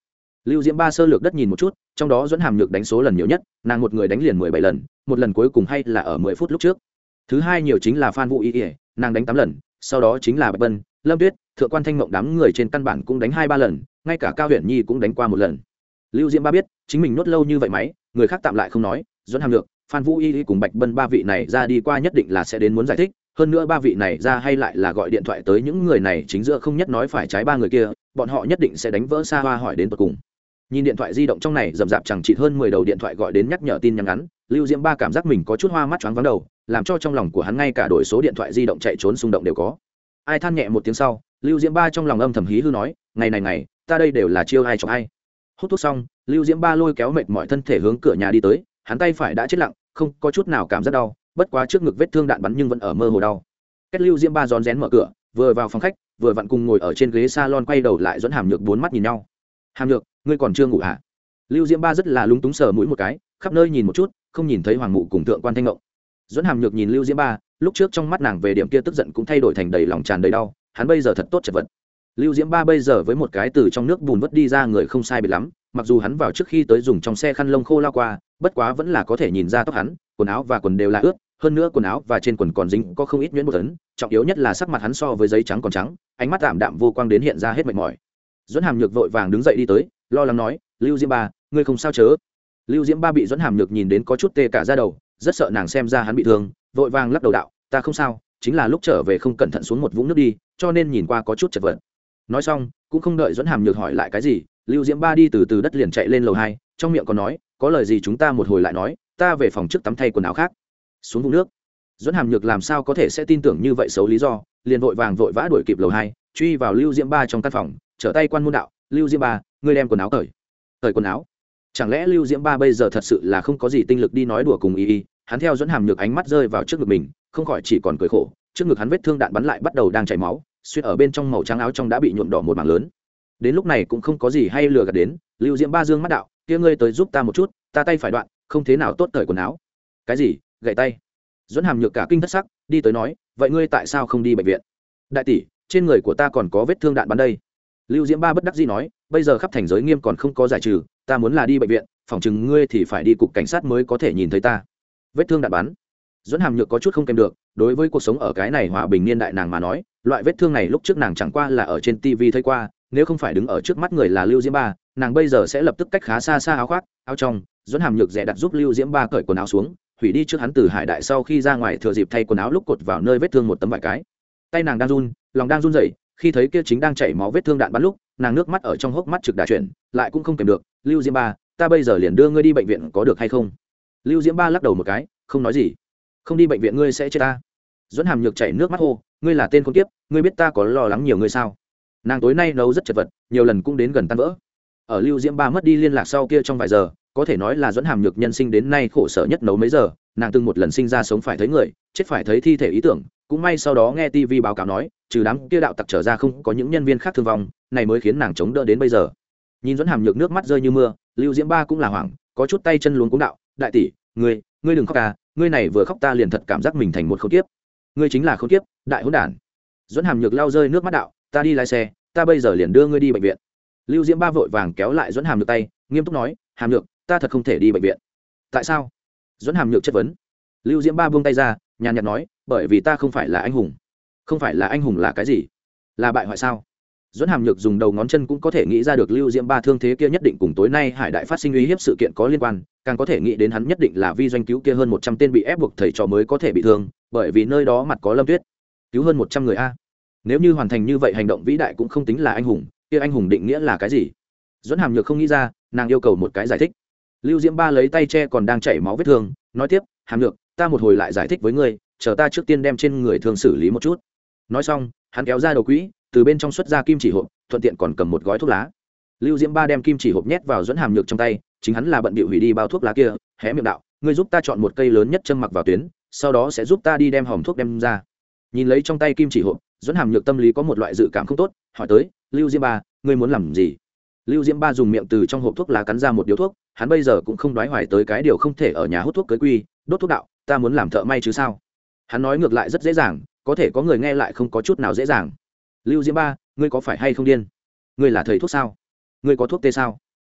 Lưu diễm ba sơ lược đất nhìn một chút, trong đó dẫn hàm nhược đánh số lần nhiều nhất, nàng một người đánh liền mười bảy lần, một lần cuối cùng hay là ở mười phút lúc trước. Thứ hai nhiều chính là phan vũ y ỉa nàng đánh tám lần, sau đó chính là bạch bân lâm tuyết, thượng quan thanh mộng đám người trên căn bản cũng đánh hai ba lần, ngay cả cao huyền nhi cũng đánh qua một lần lưu diễm ba biết, chính mình nuốt lâu như vậy máy, người khác tạm lại không nói dẫn hàm lược, phan vũ y cùng bạch bân ba vị này ra đi qua nhất định là sẽ đến muốn giải thích, hơn nữa ba vị này ra hay lại là gọi điện thoại tới những người này chính giữa không nhất nói phải trái ba người kia, bọn họ nhất định sẽ đánh vỡ xa hoa hỏi đến tận cùng. Nhìn điện thoại di động trong này rầm rạp chẳng chịt hơn mười đầu điện thoại gọi đến nhắc nhở tin nhắn ngắn, lưu diễm ba cảm giác mình có chút hoa mắt choáng vắng đầu, làm cho trong lòng của hắn ngay cả đổi số điện thoại di động chạy trốn xung động đều có. Ai than nhẹ một tiếng sau, lưu diễm ba trong lòng âm thầm hí hư nói, ngày này ngày, ta đây đều là chiêu ai chọc ai hút thuốc xong, lưu diễm ba lôi kéo mệt mọi thân thể hướng cửa nhà đi tới, hắn tay phải đã chết lặng, không có chút nào cảm giác đau, bất quá trước ngực vết thương đạn bắn nhưng vẫn ở mơ hồ đau. Cách lưu diễm ba rón rén mở cửa, vừa vào phòng khách, vừa vặn cùng ngồi ở trên ghế salon quay đầu lại dẫn hàm nhược bốn mắt nhìn nhau. Hàm nhược, ngươi còn chưa ngủ hả? Lưu diễm ba rất là lúng túng sờ mũi một cái, khắp nơi nhìn một chút, không nhìn thấy hoàng mụ cùng thượng quan thanh ngộng. Dẫn hàm nhược nhìn lưu diễm ba, lúc trước trong mắt nàng về điểm kia tức giận cũng thay đổi thành đầy lòng tràn đầy đau, hắn bây giờ thật tốt chật vật lưu diễm ba bây giờ với một cái từ trong nước bùn vất đi ra người không sai biệt lắm, mặc dù hắn vào trước khi tới dùng trong xe khăn lông khô lao qua, bất quá vẫn là có thể nhìn ra tóc hắn, quần áo và quần đều là ướt, hơn nữa quần áo và trên quần còn dính có không ít nhuyễn một tấn trọng yếu nhất là sắc mặt hắn so với giấy trắng còn trắng, ánh mắt tạm đạm vô quang đến hiện ra hết mệt mỏi. Dẫn hàm nhược vội vàng đứng dậy đi tới, lo lắng nói, lưu diễm ba, ngươi không sao chớ? Lưu diễm ba bị dẫn hàm nhược nhìn đến có chút tê cả ra đầu, rất sợ nàng xem ra hắn bị thương, vội vàng lắc đầu đạo, ta không sao, chính là lúc trở về không cẩn thận xuống một vũng nước đi, cho nên nhìn qua có chút chật vật nói xong, cũng không đợi dẫn hàm nhược hỏi lại cái gì, lưu diễm ba đi từ từ đất liền chạy lên lầu hai, trong miệng còn nói, có lời gì chúng ta một hồi lại nói, ta về phòng trước tắm thay quần áo khác. Xuống vùng nước dẫn hàm nhược làm sao có thể sẽ tin tưởng như vậy xấu lý do, liền vội vàng vội vã đuổi kịp lầu hai, truy vào lưu diễm ba trong căn phòng, trở tay quan môn đạo, lưu diễm ba, ngươi đem quần áo cởi. Cởi quần áo? Chẳng lẽ lưu diễm ba bây giờ thật sự là không có gì tinh lực đi nói đùa cùng y y? Hắn theo dẫn hàm nhược ánh mắt rơi vào trước ngực mình, không khỏi chỉ còn cười khổ, trước ngực hắn vết thương đạn bắn lại bắt đầu đang chảy máu suýt ở bên trong màu trắng áo trong đã bị nhuộm đỏ một mảng lớn. Đến lúc này cũng không có gì hay lừa gạt đến, lưu diễm ba dương mắt đạo, kia ngươi tới giúp ta một chút, ta tay phải đoạn, không thế nào tốt cởi quần áo. Cái gì? Gậy tay? Dẫn hàm nhược cả kinh thất sắc, đi tới nói, vậy ngươi tại sao không đi bệnh viện? Đại tỷ, trên người của ta còn có vết thương đạn bắn đây. Lưu diễm ba bất đắc dĩ nói, bây giờ khắp thành giới nghiêm còn không có giải trừ, ta muốn là đi bệnh viện phòng chừng ngươi thì phải đi cục cảnh sát mới có thể nhìn thấy ta. Vết thương đạn bắn? Dẫn hàm nhược có chút không kèm được, đối với cuộc sống ở cái này hòa bình niên đại nàng mà nói loại vết thương này lúc trước nàng chẳng qua là ở trên tv thấy qua, nếu không phải đứng ở trước mắt người là lưu diễm ba, nàng bây giờ sẽ lập tức cách khá xa xa áo khoác, áo trong, dẫn hàm nhược rẻ đặt giúp lưu diễm ba cởi quần áo xuống, hủy đi trước hắn từ hải đại sau khi ra ngoài thừa dịp thay quần áo lúc cột vào nơi vết thương một tấm vải cái. Tay nàng đang run, lòng đang run rẩy, khi thấy kia chính đang chảy máu vết thương đạn bắn lúc, nàng nước mắt ở trong hốc mắt trực đà chuyển, lại cũng không kèm được, lưu diễm ba, ta bây giờ liền đưa ngươi đi bệnh viện có được hay không? Lưu diễm ba lắc đầu một cái, không nói gì. Không đi bệnh viện ngươi sẽ chết ta dẫn hàm nhược chảy nước mắt hô, ngươi là tên con tiếp ngươi biết ta có lo lắng nhiều ngươi sao? Nàng tối nay nấu rất chật vật, nhiều lần cũng đến gần tan vỡ. Ở lưu diễm ba mất đi liên lạc sau kia trong vài giờ, có thể nói là dẫn hàm nhược nhân sinh đến nay khổ sở nhất nấu mấy giờ, nàng từng một lần sinh ra sống phải thấy người, chết phải thấy thi thể ý tưởng, cũng may sau đó nghe tv báo cáo nói, trừ đám kia đạo tặc trở ra không có những nhân viên khác thương vong, này mới khiến nàng chống đỡ đến bây giờ. Nhìn dẫn hàm nhược nước mắt rơi như mưa, lưu diễm ba cũng là hoảng, có chút tay chân luống cũng đạo, đại tỷ, ngươi ngươi đừng khóc ca ngươi này vừa khóc ta liền thật cảm giác mình thành một khâu kiếp ngươi chính là khốn kiếp, đại hỗn đản. Dẫn hàm nhược lao rơi nước mắt đạo, ta đi lái xe, ta bây giờ liền đưa ngươi đi bệnh viện. Lưu diễm ba vội vàng kéo lại dẫn hàm nhược tay, nghiêm túc nói, hàm nhược, ta thật không thể đi bệnh viện. Tại sao? Dẫn hàm nhược chất vấn. Lưu diễm ba buông tay ra, nhàn nhạt nói, bởi vì ta không phải là anh hùng. Không phải là anh hùng là cái gì? Là bại hoại sao? Dẫn hàm nhược dùng đầu ngón chân cũng có thể nghĩ ra được lưu diễm ba thương thế kia nhất định cùng tối nay hải đại phát sinh uy hiếp sự kiện có liên quan càng có thể nghĩ đến hắn nhất định là vi doanh cứu kia hơn một trăm tên bị ép buộc thầy trò mới có thể bị thương, bởi vì nơi đó mặt có lâm tuyết. Cứu hơn một trăm người a. Nếu như hoàn thành như vậy hành động vĩ đại cũng không tính là anh hùng, kia anh hùng định nghĩa là cái gì? Dẫn hàm nhược không nghĩ ra, nàng yêu cầu một cái giải thích. Lưu diễm ba lấy tay che còn đang chảy máu vết thương, nói tiếp, hàm nhược, ta một hồi lại giải thích với ngươi, chờ ta trước tiên đem trên người thường xử lý một chút. Nói xong, hắn kéo ra đầu quỹ, từ bên trong xuất ra kim chỉ hộp, thuận tiện còn cầm một gói thuốc lá. Lưu diễm ba đem kim chỉ hộp nhét vào dẫn hàm nhược trong tay chính hắn là bận bịu hủy đi bao thuốc lá kia, hé miệng đạo, ngươi giúp ta chọn một cây lớn nhất châm mặc vào tuyến, sau đó sẽ giúp ta đi đem hòm thuốc đem ra. Nhìn lấy trong tay kim chỉ hộp dẫn hàm nhược tâm lý có một loại dự cảm không tốt, hỏi tới, lưu diễm ba, ngươi muốn làm gì? Lưu diễm ba dùng miệng từ trong hộp thuốc lá cắn ra một điếu thuốc, hắn bây giờ cũng không đoái hoài tới cái điều không thể ở nhà hút thuốc cưới quy, đốt thuốc đạo, ta muốn làm thợ may chứ sao? Hắn nói ngược lại rất dễ dàng, có thể có người nghe lại không có chút nào dễ dàng. Lưu diễm ba, ngươi có phải hay không điên? Ngươi là thầy thuốc sao? Ngươi có thuốc tê sao?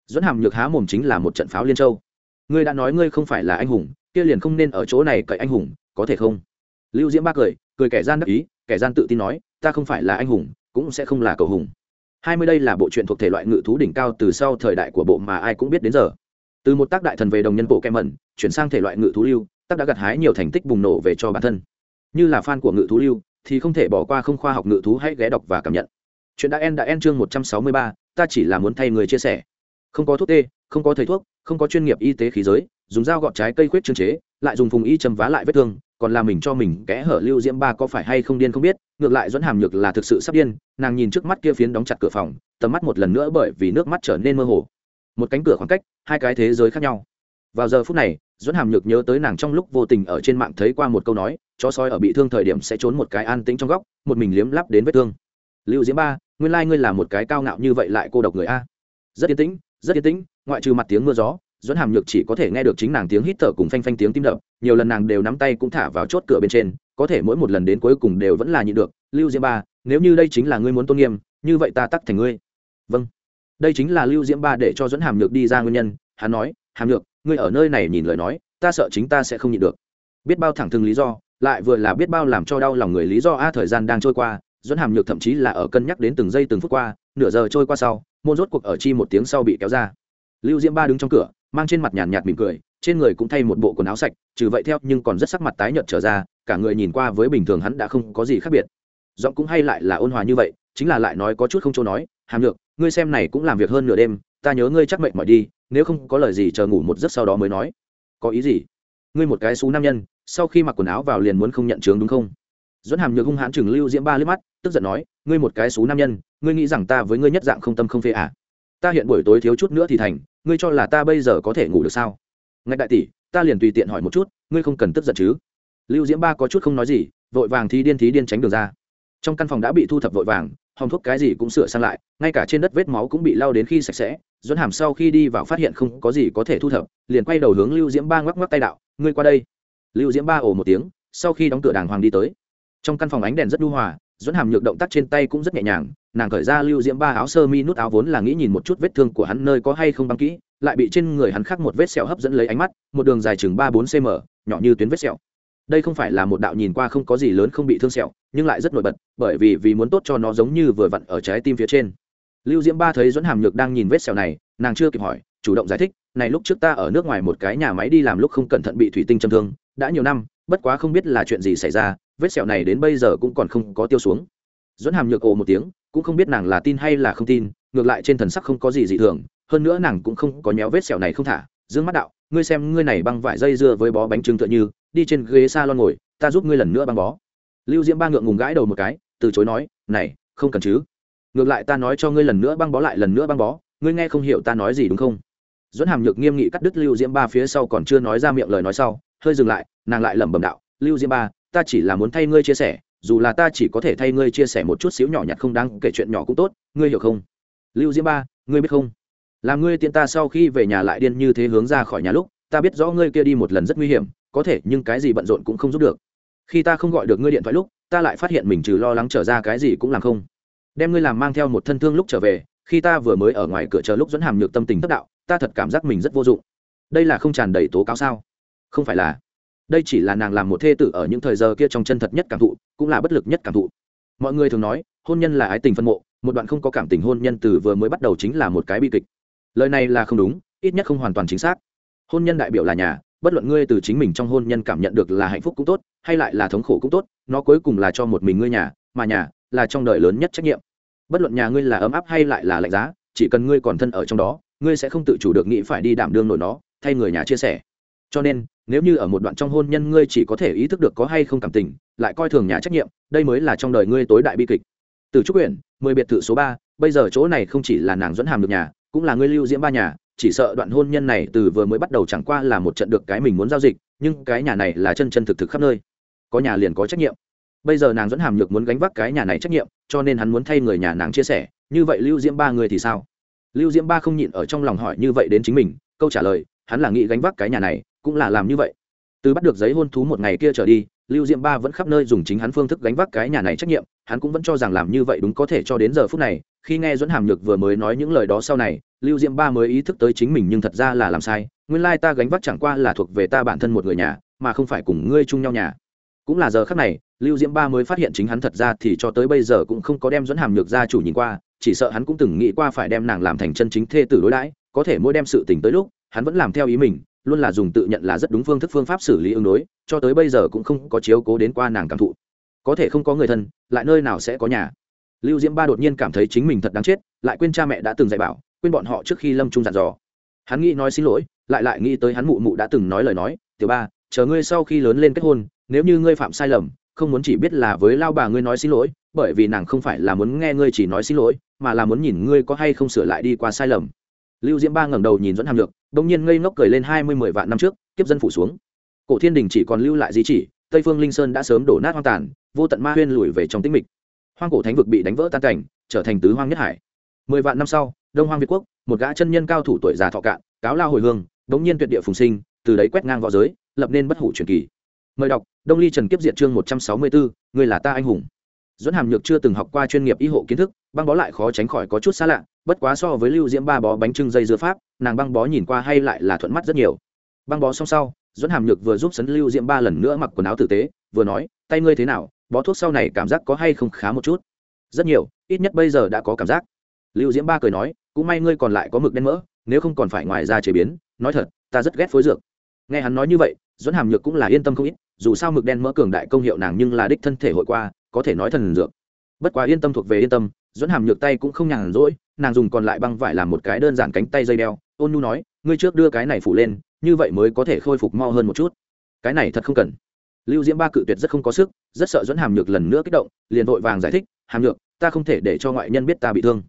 Dẫn hàm nhược há mồm chính là một trận pháo liên châu. Ngươi đã nói ngươi không phải là anh hùng, kia liền không nên ở chỗ này cậy anh hùng, có thể không? Lưu diễm ba cười cười kẻ gian đắc ý, kẻ gian tự tin nói, ta không phải là anh hùng, cũng sẽ không là cầu hùng. Hai mươi đây là bộ truyện thuộc thể loại ngự thú đỉnh cao từ sau thời đại của bộ mà ai cũng biết đến giờ. Từ một tác đại thần về đồng nhân bộ kem mẩn, chuyển sang thể loại ngự thú lưu, tác đã gặt hái nhiều thành tích bùng nổ về cho bản thân. Như là fan của ngự thú lưu, thì không thể bỏ qua không khoa học ngự thú hãy ghé đọc và cảm nhận. Chuyện đã en đã en chương một trăm sáu mươi ba, ta chỉ là muốn thay người chia sẻ không có thuốc tê, không có thầy thuốc, không có chuyên nghiệp y tế khí giới, dùng dao gọt trái cây khuyết chương chế, lại dùng phùng y châm vá lại vết thương, còn làm mình cho mình kẽ hở lưu diễm ba có phải hay không điên không biết, ngược lại dẫn hàm nhược là thực sự sắp điên, nàng nhìn trước mắt kia phiến đóng chặt cửa phòng, tầm mắt một lần nữa bởi vì nước mắt trở nên mơ hồ. Một cánh cửa khoảng cách, hai cái thế giới khác nhau. Vào giờ phút này dẫn hàm nhược nhớ tới nàng trong lúc vô tình ở trên mạng thấy qua một câu nói, chó sói ở bị thương thời điểm sẽ trốn một cái an tĩnh trong góc, một mình liếm lắp đến vết thương. Lưu diễm ba, nguyên lai、like、ngươi là một cái cao ngạo như vậy lại cô độc người a. Rất yên tĩnh rất yên tĩnh, ngoại trừ mặt tiếng mưa gió dẫn hàm nhược chỉ có thể nghe được chính nàng tiếng hít thở cùng phanh phanh tiếng tim đập, nhiều lần nàng đều nắm tay cũng thả vào chốt cửa bên trên, có thể mỗi một lần đến cuối cùng đều vẫn là nhịn được, lưu diễm ba, nếu như đây chính là ngươi muốn tôn nghiêm, như vậy ta tắc thành ngươi. Vâng. Đây chính là lưu diễm ba để cho dẫn hàm nhược đi ra nguyên nhân. Hắn nói, hàm nhược, ngươi ở nơi này nhìn lời nói, ta sợ chính ta sẽ không nhịn được. Biết bao thẳng thừng lý do, lại vừa là biết bao làm cho đau lòng người lý do a, thời gian đang trôi qua dẫn hàm nhược thậm chí là ở cân nhắc đến từng giây từng phút qua nửa giờ trôi qua sau môn rốt cuộc ở chi một tiếng sau bị kéo ra. Lưu diễm ba đứng trong cửa mang trên mặt nhàn nhạt mỉm cười trên người cũng thay một bộ quần áo sạch trừ vậy theo nhưng còn rất sắc mặt tái nhợt trở ra cả người nhìn qua với bình thường hắn đã không có gì khác biệt. Giọng cũng hay lại là ôn hòa như vậy chính là lại nói có chút không chỗ nói hàm lượng, ngươi xem này cũng làm việc hơn nửa đêm ta nhớ ngươi chắc mệnh mỏi đi nếu không có lời gì chờ ngủ một giấc sau đó mới nói. Có ý gì? Ngươi một cái xú nam nhân sau khi mặc quần áo vào liền muốn không nhận chướng đúng không? Dẫn hàm nhược hung hãn chừng lưu diễm ba liếc mắt, tức giận nói, ngươi một cái xú nam nhân, ngươi nghĩ rằng ta với ngươi nhất dạng không tâm không phê à? Ta hiện buổi tối thiếu chút nữa thì thành, ngươi cho là ta bây giờ có thể ngủ được sao? Ngạch đại tỷ, ta liền tùy tiện hỏi một chút, ngươi không cần tức giận chứ? Lưu diễm ba có chút không nói gì, vội vàng thi điên thí điên tránh đường ra. Trong căn phòng đã bị thu thập vội vàng hòng thuốc cái gì cũng sửa sang lại, ngay cả trên đất vết máu cũng bị lau đến khi sạch sẽ. Dẫn hàm sau khi đi vào phát hiện không có gì có thể thu thập, liền quay đầu hướng lưu diễm ba ngoắc ngoắc tay đạo, ngươi qua đây. Lưu diễm ba ồ một tiếng, sau khi đóng cửa đàng hoàng đi tới trong căn phòng ánh đèn rất đu hòa dẫn hàm nhược động tác trên tay cũng rất nhẹ nhàng, nàng khởi ra lưu diễm ba áo sơ mi nút áo vốn là nghĩ nhìn một chút vết thương của hắn nơi có hay không băng kỹ, lại bị trên người hắn khắc một vết sẹo hấp dẫn lấy ánh mắt, một đường dài chừng ba bốn cm nhỏ như tuyến vết sẹo. Đây không phải là một đạo nhìn qua không có gì lớn không bị thương sẹo, nhưng lại rất nổi bật, bởi vì vì muốn tốt cho nó giống như vừa vặn ở trái tim phía trên. Lưu diễm ba thấy dẫn hàm nhược đang nhìn vết sẹo này, nàng chưa kịp hỏi, chủ động giải thích, này lúc trước ta ở nước ngoài một cái nhà máy đi làm lúc không cẩn thận bị thủy tinh châm thương, đã nhiều năm, bất quá không biết là chuyện gì xảy ra vết sẹo này đến bây giờ cũng còn không có tiêu xuống. Dẫn hàm nhược ồ một tiếng, cũng không biết nàng là tin hay là không tin, ngược lại trên thần sắc không có gì dị thường, hơn nữa nàng cũng không có nhéo vết sẹo này không thả, dương mắt đạo, ngươi xem, ngươi này băng vải dây dưa với bó bánh trưng tựa như, đi trên ghế s a lon ngồi, ta giúp ngươi lần nữa băng bó. Lưu diễm ba ngượng ngùng gãi đầu một cái, từ chối nói, này, không cần chứ. Ngược lại ta nói cho ngươi lần nữa băng bó lại lần nữa băng bó, ngươi nghe không hiểu ta nói gì đúng không? Dẫn hàm nhược nghiêm nghị cắt đứt lưu diễm ba phía sau còn chưa nói ra miệng lời nói sau, hơi dừng lại, nàng lại lẩm bẩm đạo, lưu diễm ba ta chỉ là muốn thay ngươi chia sẻ, dù là ta chỉ có thể thay ngươi chia sẻ một chút xíu nhỏ nhặt không đáng, kể chuyện nhỏ cũng tốt, ngươi hiểu không? Lưu diễm ba, ngươi biết không? Làm ngươi tiện ta sau khi về nhà lại điên như thế hướng ra khỏi nhà lúc, ta biết rõ ngươi kia đi một lần rất nguy hiểm, có thể, nhưng cái gì bận rộn cũng không giúp được. Khi ta không gọi được ngươi điện thoại lúc, ta lại phát hiện mình trừ lo lắng trở ra cái gì cũng làm không. Đem ngươi làm mang theo một thân thương lúc trở về, khi ta vừa mới ở ngoài cửa chờ lúc dẫn hàm nhược tâm tình thất đạo, ta thật cảm giác mình rất vô dụng. Đây là không tràn đầy tố cáo sao? Không phải là đây chỉ là nàng làm một thê tử ở những thời giờ kia trong chân thật nhất cảm thụ, cũng là bất lực nhất cảm thụ. Mọi người thường nói, hôn nhân là ái tình phân mộ, một đoạn không có cảm tình hôn nhân từ vừa mới bắt đầu chính là một cái bi kịch. Lời này là không đúng, ít nhất không hoàn toàn chính xác. Hôn nhân đại biểu là nhà, bất luận ngươi từ chính mình trong hôn nhân cảm nhận được là hạnh phúc cũng tốt, hay lại là thống khổ cũng tốt, nó cuối cùng là cho một mình ngươi nhà, mà nhà là trong đời lớn nhất trách nhiệm. Bất luận nhà ngươi là ấm áp hay lại là lạnh giá, chỉ cần ngươi còn thân ở trong đó, ngươi sẽ không tự chủ được nghĩ phải đi đảm đương nổi nó, thay người nhà chia sẻ. Cho nên nếu như ở một đoạn trong hôn nhân ngươi chỉ có thể ý thức được có hay không cảm tình, lại coi thường nhà trách nhiệm, đây mới là trong đời ngươi tối đại bi kịch. Từ trúc huyện mười biệt thự số ba, bây giờ chỗ này không chỉ là nàng dẫn hàm được nhà, cũng là ngươi lưu diễm ba nhà, chỉ sợ đoạn hôn nhân này từ vừa mới bắt đầu chẳng qua là một trận được cái mình muốn giao dịch, nhưng cái nhà này là chân chân thực thực khắp nơi. Có nhà liền có trách nhiệm. Bây giờ nàng dẫn hàm nhược muốn gánh vác cái nhà này trách nhiệm, cho nên hắn muốn thay người nhà nàng chia sẻ, như vậy lưu diễm ba người thì sao? Lưu diễm ba không nhịn ở trong lòng hỏi như vậy đến chính mình, câu trả lời, hắn là nghĩ gánh vác cái nhà này cũng là làm như vậy. Từ bắt được giấy hôn thú một ngày kia trở đi, lưu Diệm ba vẫn khắp nơi dùng chính hắn phương thức gánh vác cái nhà này trách nhiệm, hắn cũng vẫn cho rằng làm như vậy đúng có thể cho đến giờ phút này, khi nghe dẫn hàm nhược vừa mới nói những lời đó sau này, lưu Diệm ba mới ý thức tới chính mình nhưng thật ra là làm sai, nguyên lai ta gánh vác chẳng qua là thuộc về ta bản thân một người nhà, mà không phải cùng ngươi chung nhau nhà. Cũng là giờ khác này, lưu diễm ba mới phát hiện chính hắn thật ra thì cho tới bây giờ cũng không có đem dẫn hàm nhược ra chủ nhìn qua, chỉ sợ hắn cũng từng nghĩ qua phải đem nàng làm thành chân chính thê tử đối đãi, có thể mỗi đem sự tình tới lúc, hắn vẫn làm theo ý mình luôn là dùng tự nhận là rất đúng phương thức phương pháp xử lý ứng đối, cho tới bây giờ cũng không có chiếu cố đến qua nàng cảm thụ. Có thể không có người thân, lại nơi nào sẽ có nhà? Lưu diễm ba đột nhiên cảm thấy chính mình thật đáng chết, lại quên cha mẹ đã từng dạy bảo, quên bọn họ trước khi lâm trung dặn dò. Hắn nghĩ nói xin lỗi, lại lại nghĩ tới hắn mụ mụ đã từng nói lời nói, tiểu ba, chờ ngươi sau khi lớn lên kết hôn, nếu như ngươi phạm sai lầm, không muốn chỉ biết là với lao bà ngươi nói xin lỗi, bởi vì nàng không phải là muốn nghe ngươi chỉ nói xin lỗi, mà là muốn nhìn ngươi có hay không sửa lại đi qua sai lầm lưu diễm ba ngẩng đầu nhìn dẫn hàm lược bỗng nhiên ngây ngốc cười lên hai mươi mười vạn năm trước, kiếp dân phủ xuống. Cổ thiên đình chỉ còn lưu lại di chỉ, tây phương linh sơn đã sớm đổ nát hoang tàn, vô tận ma huyên lùi về trong tĩnh mịch. Hoang cổ thánh vực bị đánh vỡ tan cảnh, trở thành tứ hoang nhất hải. Mười vạn năm sau, đông hoang việt quốc, một gã chân nhân cao thủ tuổi già thọ cạn, cáo lao hồi hương bỗng nhiên tuyệt địa phùng sinh, từ đấy quét ngang v õ giới, lập nên bất hủ truyền kỳ. Mời đọc, đông ly trần kiếp diệt chương một trăm sáu mươi bốn người là ta anh hùng dẫn hàm nhược chưa từng học qua chuyên nghiệp y hộ kiến thức, băng bó lại khó tránh khỏi có chút xa lạ, bất quá so với lưu diễm ba bó bánh trưng dây dưa pháp, nàng băng bó nhìn qua hay lại là thuận mắt rất nhiều. Băng bó xong sau dẫn hàm nhược vừa giúp sấn lưu diễm ba lần nữa mặc quần áo tử tế, vừa nói, tay ngươi thế nào? Bó thuốc sau này cảm giác có hay không khá một chút? Rất nhiều, ít nhất bây giờ đã có cảm giác. Lưu diễm ba cười nói, cũng may ngươi còn lại có mực đen mỡ, nếu không còn phải ngoài ra chế biến, nói thật, ta rất ghét phối dược. Nghe hắn nói như vậy dẫn hàm nhược cũng là yên tâm không ít, dù sao mực đen mỡ cường đại công hiệu nàng nhưng là đích thân thể hội qua có thể nói thần dược. Bất quá yên tâm thuộc về yên tâm dẫn hàm nhược tay cũng không nhàn rỗi, nàng dùng còn lại băng vải làm một cái đơn giản cánh tay dây đeo. Ôn nu nói, ngươi trước đưa cái này phủ lên, như vậy mới có thể khôi phục mau hơn một chút. Cái này thật không cần. Lưu diễm ba cự tuyệt rất không có sức, rất sợ dẫn hàm nhược lần nữa kích động, liền vội vàng giải thích, hàm nhược, ta không thể để cho ngoại nhân biết ta bị thương.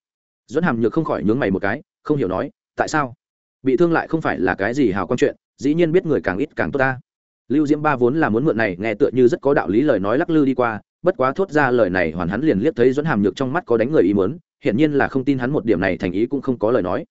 Dẫn hàm nhược không khỏi nhướng mày một cái, không hiểu nói, tại sao? Bị thương lại không phải là cái gì hào quang chuyện, dĩ nhiên biết người càng ít càng tốt ta. Lưu diễm ba vốn là muốn mượn này, nghe tựa như rất có đạo lý lời nói lắc lư đi qua bất quá thốt ra lời này hoàn hắn liền liếc thấy dẫn hàm nhược trong mắt có đánh người ý muốn, hiển nhiên là không tin hắn một điểm này thành ý cũng không có lời nói.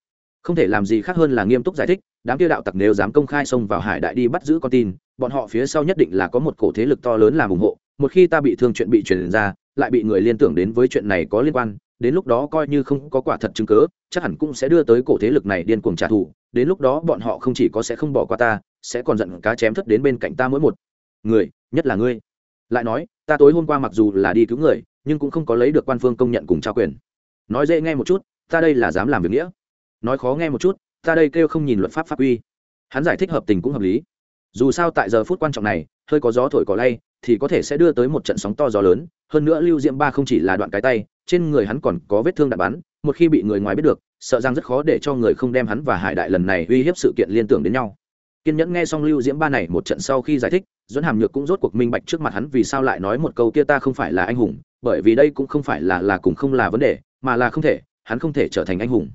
Không thể làm gì khác hơn là nghiêm túc giải thích, đám tiêu đạo tặc nếu dám công khai xông vào hải đại đi bắt giữ con tin, bọn họ phía sau nhất định là có một cổ thế lực to lớn làm ủng hộ, một khi ta bị thương chuyện bị truyền ra, lại bị người liên tưởng đến với chuyện này có liên quan, đến lúc đó coi như không có quả thật chứng cớ chắc hẳn cũng sẽ đưa tới cổ thế lực này điên cuồng trả thù, đến lúc đó bọn họ không chỉ có sẽ không bỏ qua ta, sẽ còn giận cá chém thất đến bên cạnh ta mỗi một người, nhất là ngươi. Lại nói ta tối hôm qua mặc dù là đi cứu người, nhưng cũng không có lấy được quan phương công nhận cùng trao quyền. Nói dễ nghe một chút, ta đây là dám làm việc nghĩa. Nói khó nghe một chút, ta đây kêu không nhìn luật pháp pháp quy. hắn giải thích hợp tình cũng hợp lý. Dù sao tại giờ phút quan trọng này, hơi có gió thổi cỏ lay, thì có thể sẽ đưa tới một trận sóng to gió lớn. Hơn nữa lưu diễm ba không chỉ là đoạn cái tay, trên người hắn còn có vết thương đạn bắn, một khi bị người ngoài biết được, sợ rằng rất khó để cho người không đem hắn và hải đại lần này uy hiếp sự kiện liên tưởng đến nhau kiên nhẫn nghe xong lưu diễm ba này một trận sau khi giải thích dẫn hàm nhược cũng rốt cuộc minh bạch trước mặt hắn vì sao lại nói một câu kia ta không phải là anh hùng, bởi vì đây cũng không phải là là cùng không là vấn đề, mà là không thể, hắn không thể trở thành anh hùng.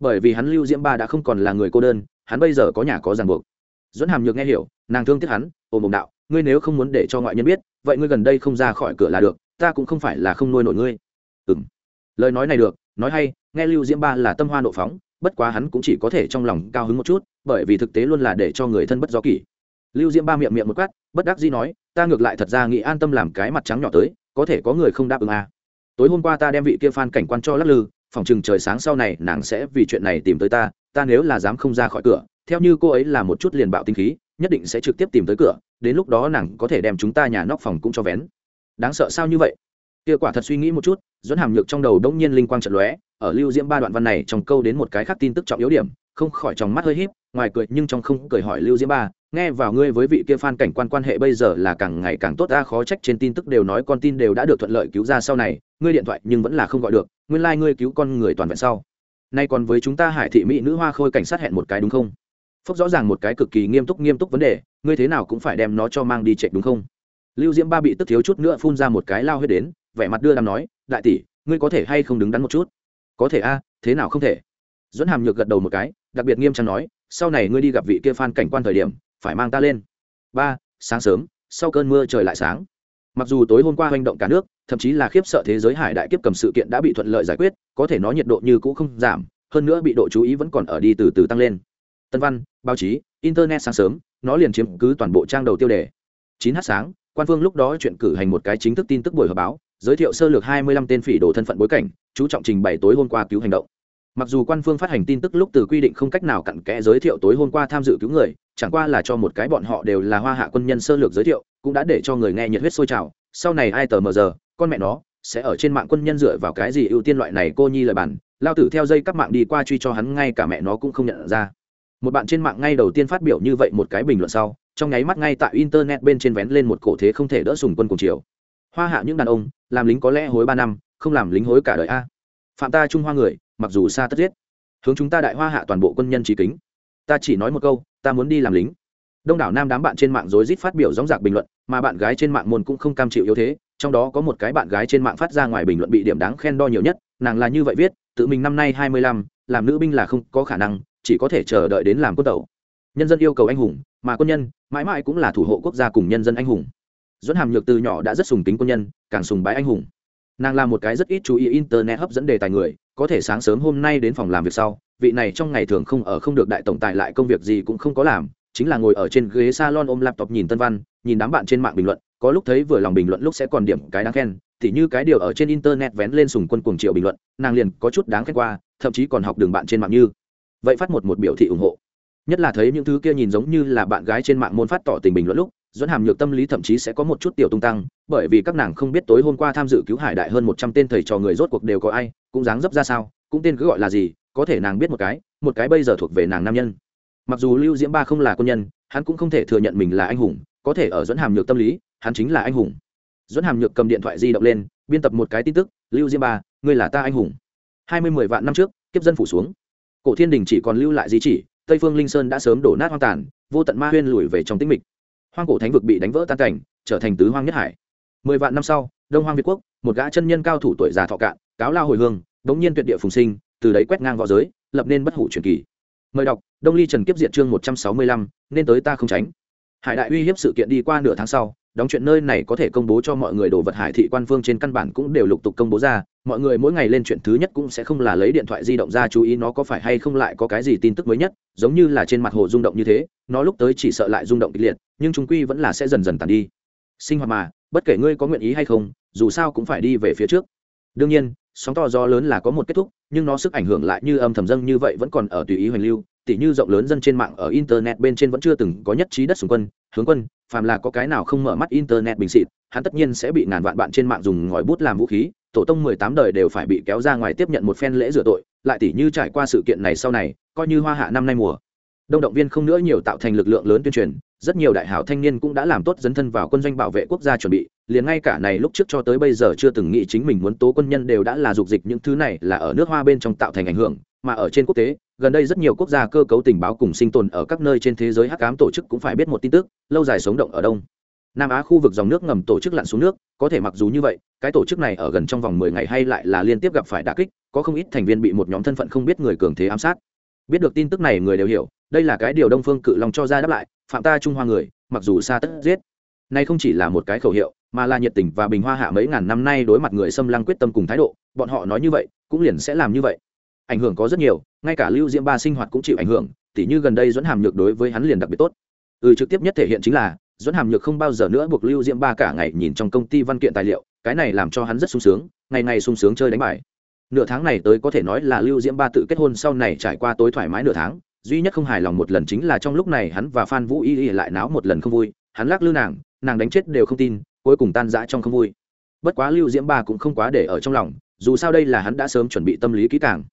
Bởi vì hắn lưu diễm ba đã không còn là người cô đơn, hắn bây giờ có nhà có ràng buộc. Dẫn hàm nhược nghe hiểu, nàng thương tiếc hắn ôm mộng đạo, ngươi nếu không muốn để cho ngoại nhân biết, vậy ngươi gần đây không ra khỏi cửa là được, ta cũng không phải là không nuôi nổi ngươi. Ừ m lời nói này được, nói hay, nghe lưu diễm ba là tâm hoa nộ phóng bất quá hắn cũng chỉ có thể trong lòng cao hứng một chút, bởi vì thực tế luôn là để cho người thân bất do kỳ. lưu diễm ba miệng miệng một quát, bất đắc dĩ nói, ta ngược lại thật ra nghĩ an tâm làm cái mặt trắng nhỏ tới, có thể có người không đáp ứng à. tối hôm qua ta đem vị kia phan cảnh quan cho lắc lư, phòng chừng trời sáng sau này nàng sẽ vì chuyện này tìm tới ta ta nếu là dám không ra khỏi cửa, theo như cô ấy là một chút liền bạo tinh khí, nhất định sẽ trực tiếp tìm tới cửa, đến lúc đó nàng có thể đem chúng ta nhà nóc phòng cũng cho vén đáng sợ sao như vậy kia quả thật suy nghĩ một chút, dẫn hàm nhược trong đầu đông nhiên linh quang trận lóe ở lưu diễm ba đoạn văn này trong câu đến một cái khác tin tức trọng yếu điểm, không khỏi trong mắt hơi híp, ngoài cười nhưng trong không cười hỏi lưu diễm ba, nghe vào ngươi với vị kia phan cảnh quan quan hệ bây giờ là càng ngày càng tốt, ta khó trách trên tin tức đều nói con tin đều đã được thuận lợi cứu ra sau này, ngươi điện thoại nhưng vẫn là không gọi được, nguyên lai ngươi cứu con người toàn vẹn sau. Nay còn với chúng ta hải thị mỹ nữ hoa khôi cảnh sát hẹn một cái đúng không? Phúc rõ ràng một cái cực kỳ nghiêm túc nghiêm túc vấn đề, ngươi thế nào cũng phải đem nó cho mang đi chạy đúng không? Lưu diễm ba bị tức thiếu chút nữa phun ra một cái lao huyết đến, vẻ mặt đưa đàm nói, đại tỷ, ngươi có thể hay không đứng đắn một chút? Có thể a, thế nào không thể? Dẫn hàm nhược gật đầu một cái, đặc biệt nghiêm trang nói, sau này ngươi đi gặp vị kia phan cảnh quan thời điểm, phải mang ta lên. Ba, sáng sớm, sau cơn mưa trời lại sáng. Mặc dù tối hôm qua hành động cả nước, thậm chí là khiếp sợ thế giới hải đại kiếp cầm sự kiện đã bị thuận lợi giải quyết, có thể nói nhiệt độ như cũ không giảm, hơn nữa bị độ chú ý vẫn còn ở đi từ từ tăng lên. Tân văn, báo chí, internet sáng sớm, nó liền chiếm cứ toàn bộ trang đầu tiêu đề. Chín h sáng, quan phương lúc đó chuyện cử hành một cái chính thức tin tức buổi họp báo giới thiệu sơ lược hai mươi lăm tên phỉ đồ thân phận bối cảnh, chú trọng trình bày tối hôm qua cứu hành động. Mặc dù quan phương phát hành tin tức lúc từ quy định không cách nào cặn kẽ giới thiệu tối hôm qua tham dự cứu người, chẳng qua là cho một cái bọn họ đều là hoa hạ quân nhân sơ lược giới thiệu, cũng đã để cho người nghe nhiệt huyết sôi trào. Sau này ai tờ mờ giờ, con mẹ nó, sẽ ở trên mạng quân nhân dựa vào cái gì ưu tiên loại này cô nhi lời bản, lao tử theo dây các mạng đi qua truy cho hắn ngay cả mẹ nó cũng không nhận ra. Một bạn trên mạng ngay đầu tiên phát biểu như vậy một cái bình luận sau, trong nháy mắt ngay tại internet bên trên vén lên một cổ thế không thể đỡ sùng quân cùng chiều hoa hạ những đàn ông, làm lính có lẽ hối ba năm, không làm lính hối cả đời a. Phạm ta trung hoa người, mặc dù xa tất giết. Hướng chúng ta đại hoa hạ toàn bộ quân nhân trí kính. Ta chỉ nói một câu, ta muốn đi làm lính. Đông đảo nam đám bạn trên mạng rối rít phát biểu dóng dạc bình luận, mà bạn gái trên mạng môn cũng không cam chịu yếu thế, trong đó có một cái bạn gái trên mạng phát ra ngoài bình luận bị điểm đáng khen đo nhiều nhất, nàng là như vậy viết, tự mình năm nay hai mươi lăm, làm nữ binh là không có khả năng, chỉ có thể chờ đợi đến làm quân tẩu. Nhân dân yêu cầu anh hùng, mà quân nhân, mãi mãi cũng là thủ hộ quốc gia cùng nhân dân anh hùng dẫn hàm nhược từ nhỏ đã rất sùng tính quân nhân, càng sùng bái anh hùng. Nàng là một cái rất ít chú ý internet hấp dẫn đề tài người, có thể sáng sớm hôm nay đến phòng làm việc sau, vị này trong ngày thường không ở không được đại tổng tài lại công việc gì cũng không có làm, chính là ngồi ở trên ghế salon ôm laptop nhìn tân văn, nhìn đám bạn trên mạng bình luận, có lúc thấy vừa lòng bình luận lúc sẽ còn điểm cái đáng khen thì như cái điều ở trên internet vén lên sùng quân cuồng triệu bình luận, nàng liền có chút đáng khen qua, thậm chí còn học đường bạn trên mạng như. Vậy phát một một biểu thị ủng hộ. Nhất là thấy những thứ kia nhìn giống như là bạn gái trên mạng môn phát tỏ tình bình luận lúc dẫn hàm nhược tâm lý thậm chí sẽ có một chút tiểu tung tăng, bởi vì các nàng không biết tối hôm qua tham dự cứu hải đại hơn một trăm tên thầy trò người rốt cuộc đều có ai, cũng dáng dấp ra sao, cũng tên cứ gọi là gì, có thể nàng biết một cái một cái bây giờ thuộc về nàng nam nhân. Mặc dù lưu diễm ba không là quân nhân, hắn cũng không thể thừa nhận mình là anh hùng, có thể ở dẫn hàm nhược tâm lý, hắn chính là anh hùng. Dẫn hàm nhược cầm điện thoại di động lên, biên tập một cái tin tức, lưu diễm ba, ngươi là ta anh hùng. Hai mươi mười vạn năm trước, kiếp dân phủ xuống. Cổ thiên đình chỉ còn lưu lại di chỉ, tây phương linh sơn đã sớm đổ nát hoang tàn, vô tận ma huyên lùi về trong tĩnh mịch hoang cổ thánh vực bị đánh vỡ tan cảnh, trở thành tứ hoang nhất hải. Mười vạn năm sau, đông hoang việt quốc, một gã chân nhân cao thủ tuổi già thọ cạn, cáo lao hồi hương, đống nhiên tuyệt địa phùng sinh, từ đấy quét ngang v õ giới, lập nên bất hủ truyền kỳ. Mời đọc, đông ly trần kiếp diệt chương một trăm sáu mươi lăm, nên tới ta không tránh. Hải đại uy hiếp sự kiện đi qua nửa tháng sau đóng chuyện nơi này có thể công bố cho mọi người đồ vật hải thị quan phương trên căn bản cũng đều lục tục công bố ra. Mọi người mỗi ngày lên chuyện thứ nhất cũng sẽ không là lấy điện thoại di động ra chú ý nó có phải hay không lại có cái gì tin tức mới nhất, giống như là trên mặt hồ rung động như thế, nó lúc tới chỉ sợ lại rung động kịch liệt, nhưng chúng quy vẫn là sẽ dần dần tàn đi. Sinh hoạt mà, bất kể ngươi có nguyện ý hay không, dù sao cũng phải đi về phía trước. Đương nhiên, sóng to gió lớn là có một kết thúc, nhưng nó sức ảnh hưởng lại như âm thầm dâng như vậy vẫn còn ở tùy ý hoành lưu tỉ như rộng lớn dân trên mạng ở internet bên trên vẫn chưa từng có nhất trí đất xung quân, hướng quân, phàm là có cái nào không mở mắt internet bình xịt, hắn tất nhiên sẽ bị ngàn vạn bạn trên mạng dùng ngòi bút làm vũ khí, tổ tông mười tám đời đều phải bị kéo ra ngoài tiếp nhận một phen lễ rửa tội, lại tỉ như trải qua sự kiện này sau này, coi như hoa hạ năm nay mùa. Đông động viên không nữa nhiều tạo thành lực lượng lớn tuyên truyền, rất nhiều đại hảo thanh niên cũng đã làm tốt dấn thân vào quân doanh bảo vệ quốc gia chuẩn bị, liền ngay cả này lúc trước cho tới bây giờ chưa từng nghĩ chính mình muốn tố quân nhân đều đã là dục dịch những thứ này là ở nước hoa bên trong tạo thành ảnh hưởng, mà ở trên quốc tế gần đây rất nhiều quốc gia cơ cấu tình báo cùng sinh tồn ở các nơi trên thế giới hắc ám tổ chức cũng phải biết một tin tức, lâu dài sống động ở đông nam á khu vực dòng nước ngầm tổ chức lặn xuống nước, có thể mặc dù như vậy, cái tổ chức này ở gần trong vòng mười ngày hay lại là liên tiếp gặp phải đả kích, có không ít thành viên bị một nhóm thân phận không biết người cường thế ám sát. Biết được tin tức này người đều hiểu, đây là cái điều đông phương cự long cho ra đáp lại, phạm ta trung hoa người, mặc dù xa tất giết, nay không chỉ là một cái khẩu hiệu, mà là nhiệt tình và bình hoa hạ mấy ngàn năm nay đối mặt người xâm lăng quyết tâm cùng thái độ, bọn họ nói như vậy, cũng liền sẽ làm như vậy ảnh hưởng có rất nhiều, ngay cả lưu diễm ba sinh hoạt cũng chịu ảnh hưởng, tỉ như gần đây dẫn hàm nhược đối với hắn liền đặc biệt tốt. Ừ trực tiếp nhất thể hiện chính là dẫn hàm nhược không bao giờ nữa buộc lưu diễm ba cả ngày nhìn trong công ty văn kiện tài liệu, cái này làm cho hắn rất sung sướng, ngày ngày sung sướng chơi đánh bài. Nửa tháng này tới có thể nói là lưu diễm ba tự kết hôn sau này trải qua tối thoải mái nửa tháng, duy nhất không hài lòng một lần chính là trong lúc này hắn và phan vũ y y lại náo một lần không vui, hắn lắc lư nàng nàng đánh chết đều không tin, cuối cùng tan rã trong không vui. Bất quá lưu diễm ba cũng không quá để ở trong lòng, dù sao đây là hắn đã sớm chuẩn bị tâm lý kỹ càng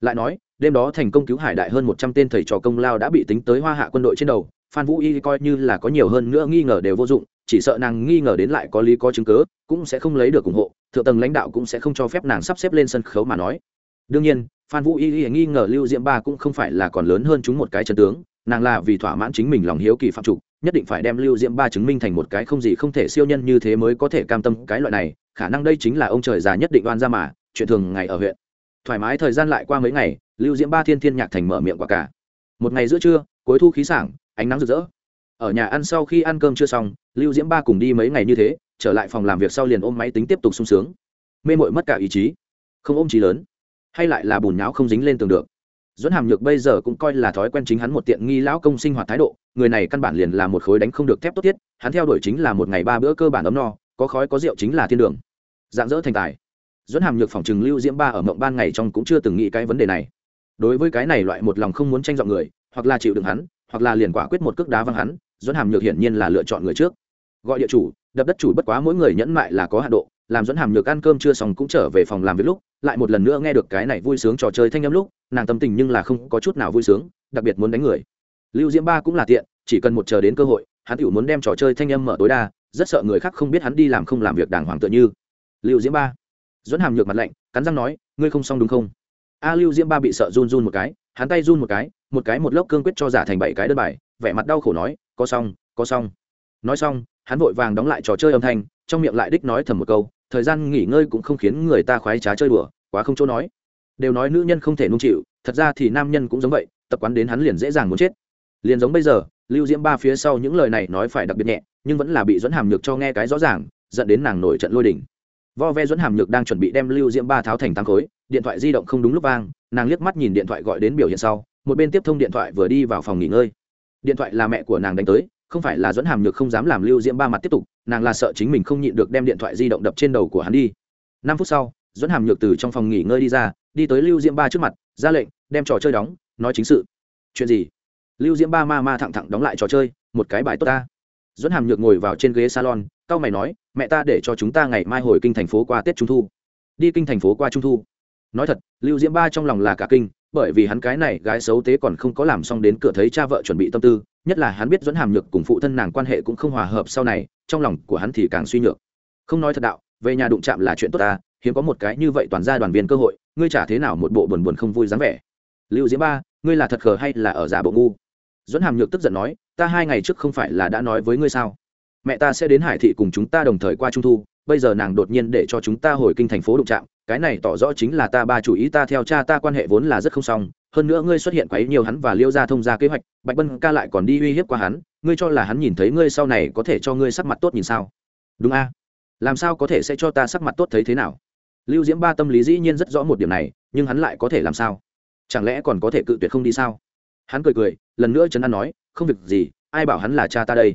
lại nói, đêm đó thành công cứu hải đại hơn một trăm tên thầy trò công lao đã bị tính tới hoa hạ quân đội trên đầu, phan vũ y coi như là có nhiều hơn nữa nghi ngờ đều vô dụng, chỉ sợ nàng nghi ngờ đến lại có lý có chứng cớ, cũng sẽ không lấy được ủng hộ, thượng tầng lãnh đạo cũng sẽ không cho phép nàng sắp xếp lên sân khấu mà nói. Đương nhiên, phan vũ y nghi ngờ lưu diễm ba cũng không phải là còn lớn hơn chúng một cái chân tướng, nàng là vì thỏa mãn chính mình lòng hiếu kỳ phạm trục nhất định phải đem lưu diễm ba chứng minh thành một cái không gì không thể siêu nhân như thế mới có thể cam tâm cái loại này, khả năng đây chính là ông trời già nhất định oan ra mà, chuyện thường ngày ở huyện thoải mái thời gian lại qua mấy ngày, lưu diễm ba thiên thiên nhạc thành mở miệng quả cả. Một ngày giữa trưa, cuối thu khí sảng, ánh nắng rực rỡ. Ở nhà ăn sau khi ăn cơm chưa xong, lưu diễm ba cùng đi mấy ngày như thế, trở lại phòng làm việc sau liền ôm máy tính tiếp tục sung sướng. Mê mội mất cả ý chí. Không ôm trí lớn. Hay lại là bùn nháo không dính lên tường được. Dẫn hàm nhược bây giờ cũng coi là thói quen chính hắn một tiện nghi lão công sinh hoạt thái độ, người này căn bản liền là một khối đánh không được thép tốt tiết hắn theo đuổi chính là một ngày ba bữa cơ bản ấm no, có khói có rượu chính là thiên đường. Dạng dỡ thành tài dẫn hàm nhược phòng trừng lưu diễm ba ở mộng ban ngày trong cũng chưa từng nghĩ cái vấn đề này. Đối với cái này loại một lòng không muốn tranh dọn người, hoặc là chịu đựng hắn, hoặc là liền quả quyết một cước đá văng hắn, dẫn hàm nhược hiển nhiên là lựa chọn người trước. Gọi địa chủ, đập đất chủ bất quá mỗi người nhẫn mại là có hạ độ, làm dẫn hàm nhược ăn cơm chưa xong cũng trở về phòng làm việc lúc, lại một lần nữa nghe được cái này vui sướng trò chơi thanh âm lúc, nàng tâm tình nhưng là không có chút nào vui sướng, đặc biệt muốn đánh người. Lưu diễm ba cũng là tiện, chỉ cần một chờ đến cơ hội, hắn tự muốn đem trò chơi thanh âm mở tối đa, rất sợ người khác không biết hắn đi làm không làm việc đàng hoàng tựa như. Lưu diễm ba dẫn hàm nhược mặt lạnh, cắn răng nói, ngươi không xong đúng không? A lưu diễm ba bị sợ run run một cái, hắn tay run một cái một cái một lốc cương quyết cho giả thành bảy cái đơn bài, vẻ mặt đau khổ nói, có xong có xong. Nói xong, hắn vội vàng đóng lại trò chơi âm thanh, trong miệng lại đích nói thầm một câu, thời gian nghỉ ngơi cũng không khiến người ta khoái trá chơi đùa, quá không chỗ nói. Đều nói nữ nhân không thể nung chịu, thật ra thì nam nhân cũng giống vậy, tập quán đến hắn liền dễ dàng muốn chết. Liền giống bây giờ, lưu diễm ba phía sau những lời này nói phải đặc biệt nhẹ, nhưng vẫn là bị dẫn hàm nhược cho nghe cái rõ ràng, dẫn đến nàng nổi trận lôi đỉnh vo ve dẫn hàm nhược đang chuẩn bị đem lưu diễm ba tháo thành tám khối, điện thoại di động không đúng lúc vang, nàng liếc mắt nhìn điện thoại gọi đến biểu hiện sau, một bên tiếp thông điện thoại vừa đi vào phòng nghỉ ngơi. Điện thoại là mẹ của nàng đánh tới, không phải là dẫn hàm nhược không dám làm lưu diễm ba mặt tiếp tục, nàng là sợ chính mình không nhịn được đem điện thoại di động đập trên đầu của hắn đi. Năm phút sau, dẫn hàm nhược từ trong phòng nghỉ ngơi đi ra, đi tới lưu diễm ba trước mặt, ra lệnh, đem trò chơi đóng, nói chính sự. Chuyện gì? Lưu diễm ba ma ma thẳng thẳng đóng lại trò chơi, một cái bài tốt ta. Dẫn hàm nhược ngồi vào trên ghế salon c a o mày nói, mẹ ta để cho chúng ta ngày mai hồi kinh thành phố qua tết trung thu. Đi kinh thành phố qua trung thu. Nói thật, lưu diễm ba trong lòng là cả kinh, bởi vì hắn cái này gái xấu tế còn không có làm xong đến cửa thấy cha vợ chuẩn bị tâm tư, nhất là hắn biết dẫn hàm nhược cùng phụ thân nàng quan hệ cũng không hòa hợp sau này, trong lòng của hắn thì càng suy nhược. Không nói thật đạo, về nhà đụng chạm là chuyện tốt ta, hiếm có một cái như vậy toàn gia đoàn viên cơ hội, ngươi trả thế nào một bộ buồn buồn không vui dáng vẻ. Lưu diễm ba, ngươi là thật khờ hay là ở giả bộ ngu? Dẫn hàm nhược tức giận nói, ta hai ngày trước không phải là đã nói với ngươi sao? Mẹ ta sẽ đến hải thị cùng chúng ta đồng thời qua trung thu, bây giờ nàng đột nhiên để cho chúng ta hồi kinh thành phố đụng trạm cái này tỏ rõ chính là ta ba chủ ý ta theo cha ta quan hệ vốn là rất không xong, hơn nữa ngươi xuất hiện quấy nhiều hắn và liêu ra thông ra kế hoạch, bạch bân ca lại còn đi uy hiếp qua hắn, ngươi cho là hắn nhìn thấy ngươi sau này có thể cho ngươi sắc mặt tốt nhìn sao? Đúng a. Làm sao có thể sẽ cho ta sắc mặt tốt thấy thế nào? Lưu diễm ba tâm lý dĩ nhiên rất rõ một điểm này, nhưng hắn lại có thể làm sao? Chẳng lẽ còn có thể cự tuyệt không đi sao? Hắn cười cười, lần nữa trấn an nói, không việc gì, ai bảo hắn là cha ta đây?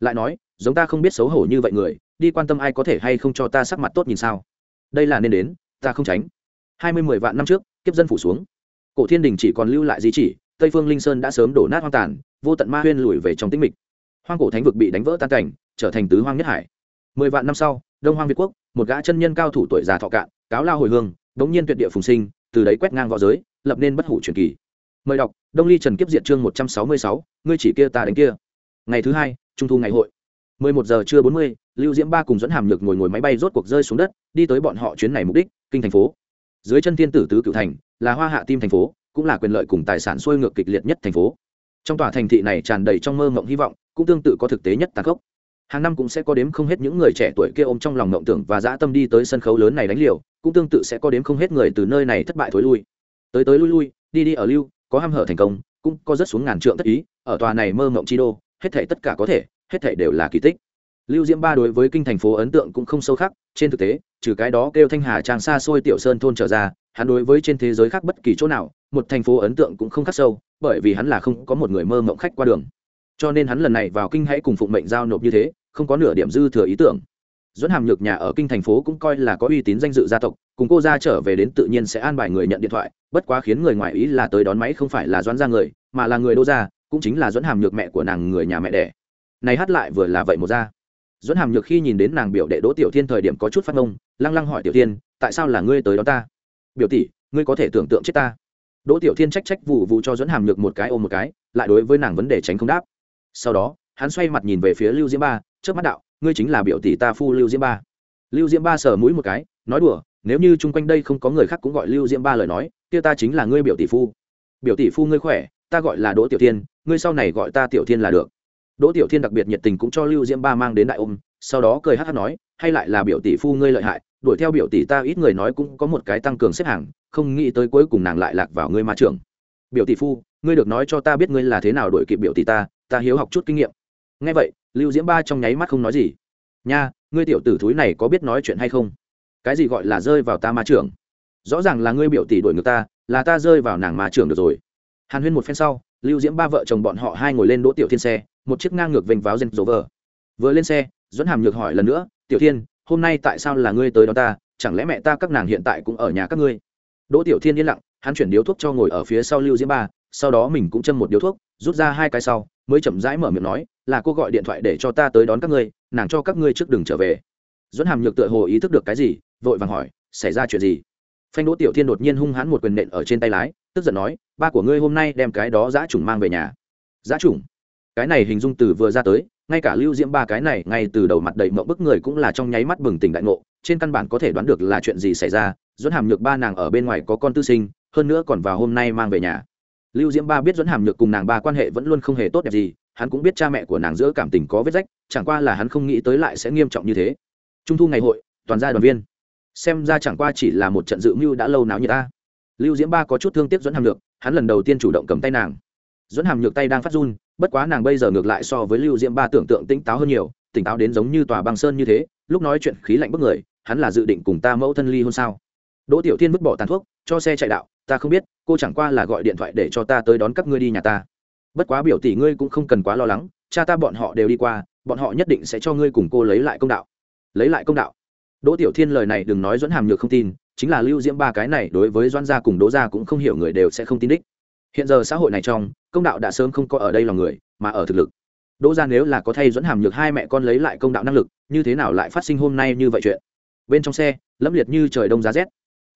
Lại nói giống ta không biết xấu hổ như vậy người, đi quan tâm ai có thể hay không cho ta sắc mặt tốt nhìn sao? Đây là nên đến, ta không tránh. Hai mươi mười vạn năm trước, kiếp dân phủ xuống. Cổ thiên đình chỉ còn lưu lại di chỉ, tây phương linh sơn đã sớm đổ nát hoang tàn, vô tận ma huyên lùi về trong tĩnh mịch. Hoang cổ thánh vực bị đánh vỡ tan cảnh, trở thành tứ hoang nhất hải. Mười vạn năm sau, đông hoang việt quốc, một gã chân nhân cao thủ tuổi già thọ cạn, cáo lao hồi hương, đống nhiên tuyệt địa phùng sinh, từ đấy quét ngang v õ giới, lập nên bất hủ truyền kỳ. Mời đọc, đông ly trần kiếp diệt chương một trăm sáu mươi sáu, ngươi chỉ kia ta đánh kia. Ngày thứ hai, trung thu ngày hội mười một giờ trưa bốn mươi, lưu diễm ba cùng dẫn hàm nhược ngồi ngồi máy bay rốt cuộc rơi xuống đất, đi tới bọn họ chuyến này mục đích, kinh thành phố. Dưới chân thiên tử tứ cửu thành, là hoa hạ tim thành phố, cũng là quyền lợi cùng tài sản xuôi ngược kịch liệt nhất thành phố. Trong tòa thành thị này tràn đầy trong mơ mộng hy vọng, cũng tương tự có thực tế nhất tàn khốc. Hàng năm cũng sẽ có đếm không hết những người trẻ tuổi kia ôm trong lòng mộng tưởng và dã tâm đi tới sân khấu lớn này đánh liều, cũng tương tự sẽ có đếm không hết người từ nơi này thất bại thối lui. Tới tới lui lui, đi đi ở lưu, có ham hở thành công, cũng có rất xuống ngàn trượng tất ý, ở tòa này mơ mộng chi đô, hết thảy tất cả có thể hết thảy đều là kỳ tích. Lưu diễm ba đối với kinh thành phố ấn tượng cũng không sâu khác trên thực tế, trừ cái đó kêu thanh hà trang xa xôi tiểu sơn thôn trở ra, hắn đối với trên thế giới khác bất kỳ chỗ nào, một thành phố ấn tượng cũng không khắc sâu, bởi vì hắn là không có một người mơ mộng khách qua đường. Cho nên hắn lần này vào kinh hãy cùng phụng mệnh giao nộp như thế, không có nửa điểm dư thừa ý tưởng. Dẫn hàm nhược nhà ở kinh thành phố cũng coi là có uy tín danh dự gia tộc, cùng cô ra trở về đến tự nhiên sẽ an bài người nhận điện thoại, bất quá khiến người ngoài ý là tới đón máy không phải là doãn ra người, mà là người đô gia, cũng chính là dẫn hàm nhược mẹ của nàng người nhà mẹ đẻ này hát lại vừa là vậy một ra. Dẫn hàm nhược khi nhìn đến nàng biểu đệ đỗ tiểu thiên thời điểm có chút phát ngông, lăng lăng hỏi tiểu thiên, tại sao là ngươi tới đó ta? Biểu tỷ, ngươi có thể tưởng tượng chết ta. Đỗ tiểu thiên trách trách vụ vụ cho dẫn hàm nhược một cái ôm một cái, lại đối với nàng vấn đề tránh không đáp. Sau đó, hắn xoay mặt nhìn về phía lưu diễm ba trước mắt đạo, ngươi chính là biểu tỷ ta phu lưu diễm ba. Lưu diễm ba sờ mũi một cái, nói đùa, nếu như chung quanh đây không có người khác cũng gọi lưu diễm ba lời nói, kia ta chính là ngươi biểu tỷ phu. Biểu tỷ phu ngươi khỏe, ta gọi là đỗ tiểu thiên, ngươi sau này gọi ta tiểu thiên là được đỗ tiểu thiên đặc biệt nhiệt tình cũng cho lưu diễm ba mang đến đại ôm, sau đó cười hát hát nói, hay lại là biểu tỷ phu ngươi lợi hại, đuổi theo biểu tỷ ta ít người nói cũng có một cái tăng cường xếp hàng, không nghĩ tới cuối cùng nàng lại lạc vào ngươi ma trưởng. Biểu tỷ phu, ngươi được nói cho ta biết ngươi là thế nào đuổi kịp biểu tỷ ta ta hiếu học chút kinh nghiệm. Nghe vậy, lưu diễm ba trong nháy mắt không nói gì. Nha, ngươi tiểu tử thúi này có biết nói chuyện hay không? Cái gì gọi là rơi vào ta ma trưởng? Rõ ràng là ngươi biểu tỷ đuổi ngược ta, là ta rơi vào nàng ma trưởng được rồi. Hàn huyên một phen sau, lưu diễm ba vợ chồng bọn họ hai ngồi lên đỗ tiểu thiên xe một chiếc ngang ngược vênh váo gen rỗ vờ vừa lên xe dẫn hàm nhược hỏi lần nữa, tiểu thiên, hôm nay tại sao là ngươi tới đó ta? Chẳng lẽ mẹ ta các nàng hiện tại cũng ở nhà các ngươi? Đỗ tiểu thiên yên lặng, hắn chuyển điếu thuốc cho ngồi ở phía sau lưu diễm ba, sau đó mình cũng châm một điếu thuốc, rút ra hai cái sau, mới chậm rãi mở miệng nói, là cô gọi điện thoại để cho ta tới đón các ngươi, nàng cho các ngươi trước đừng trở về. Dẫn hàm nhược tựa hồ ý thức được cái gì, vội vàng hỏi, xảy ra chuyện gì? Phanh đỗ tiểu thiên đột nhiên hung hãn một quyền nện ở trên tay lái, tức giận nói, ba của ngươi hôm nay đem cái đó giã trùng mang về nhà. Giã trùng cái này hình dung từ vừa ra tới, ngay cả lưu diễm ba cái này ngay từ đầu mặt đầy mộng bức người cũng là trong nháy mắt bừng tỉnh đại ngộ, trên căn bản có thể đoán được là chuyện gì xảy ra dẫn hàm nhược ba nàng ở bên ngoài có con tư sinh, hơn nữa còn vào hôm nay mang về nhà. Lưu diễm ba biết dẫn hàm nhược cùng nàng ba quan hệ vẫn luôn không hề tốt đẹp gì, hắn cũng biết cha mẹ của nàng giữa cảm tình có vết rách, chẳng qua là hắn không nghĩ tới lại sẽ nghiêm trọng như thế. Trung thu ngày hội, toàn gia đoàn viên. Xem ra chẳng qua chỉ là một trận dự mưu đã lâu náo như ta. Lưu diễm ba có chút thương tiếc dẫn hàm nhược, hắn lần đầu tiên chủ động cầm tay nàng. Dẫn hàm nhược tay đang phát run bất quá nàng bây giờ ngược lại so với lưu diễm ba tưởng tượng tỉnh táo hơn nhiều, tỉnh táo đến giống như tòa băng sơn như thế, lúc nói chuyện khí lạnh bức người, hắn là dự định cùng ta mẫu thân ly hôn sao? Đỗ tiểu thiên vứt bỏ tàn thuốc, cho xe chạy đạo, ta không biết, cô chẳng qua là gọi điện thoại để cho ta tới đón các ngươi đi nhà ta. Bất quá biểu tỷ ngươi cũng không cần quá lo lắng, cha ta bọn họ đều đi qua, bọn họ nhất định sẽ cho ngươi cùng cô lấy lại công đạo. Lấy lại công đạo. Đỗ tiểu thiên lời này đừng nói dẫn hàm nhược không tin, chính là lưu diễm ba cái này đối với doan gia cùng đỗ gia cũng không hiểu người đều sẽ không tin đích hiện giờ xã hội này trong, công đạo đã sớm không có ở đây lòng người, mà ở thực lực. Đỗ gia nếu là có thay dẫn hàm nhược hai mẹ con lấy lại công đạo năng lực, như thế nào lại phát sinh hôm nay như vậy chuyện? Bên trong xe, lẫm liệt như trời đông giá rét.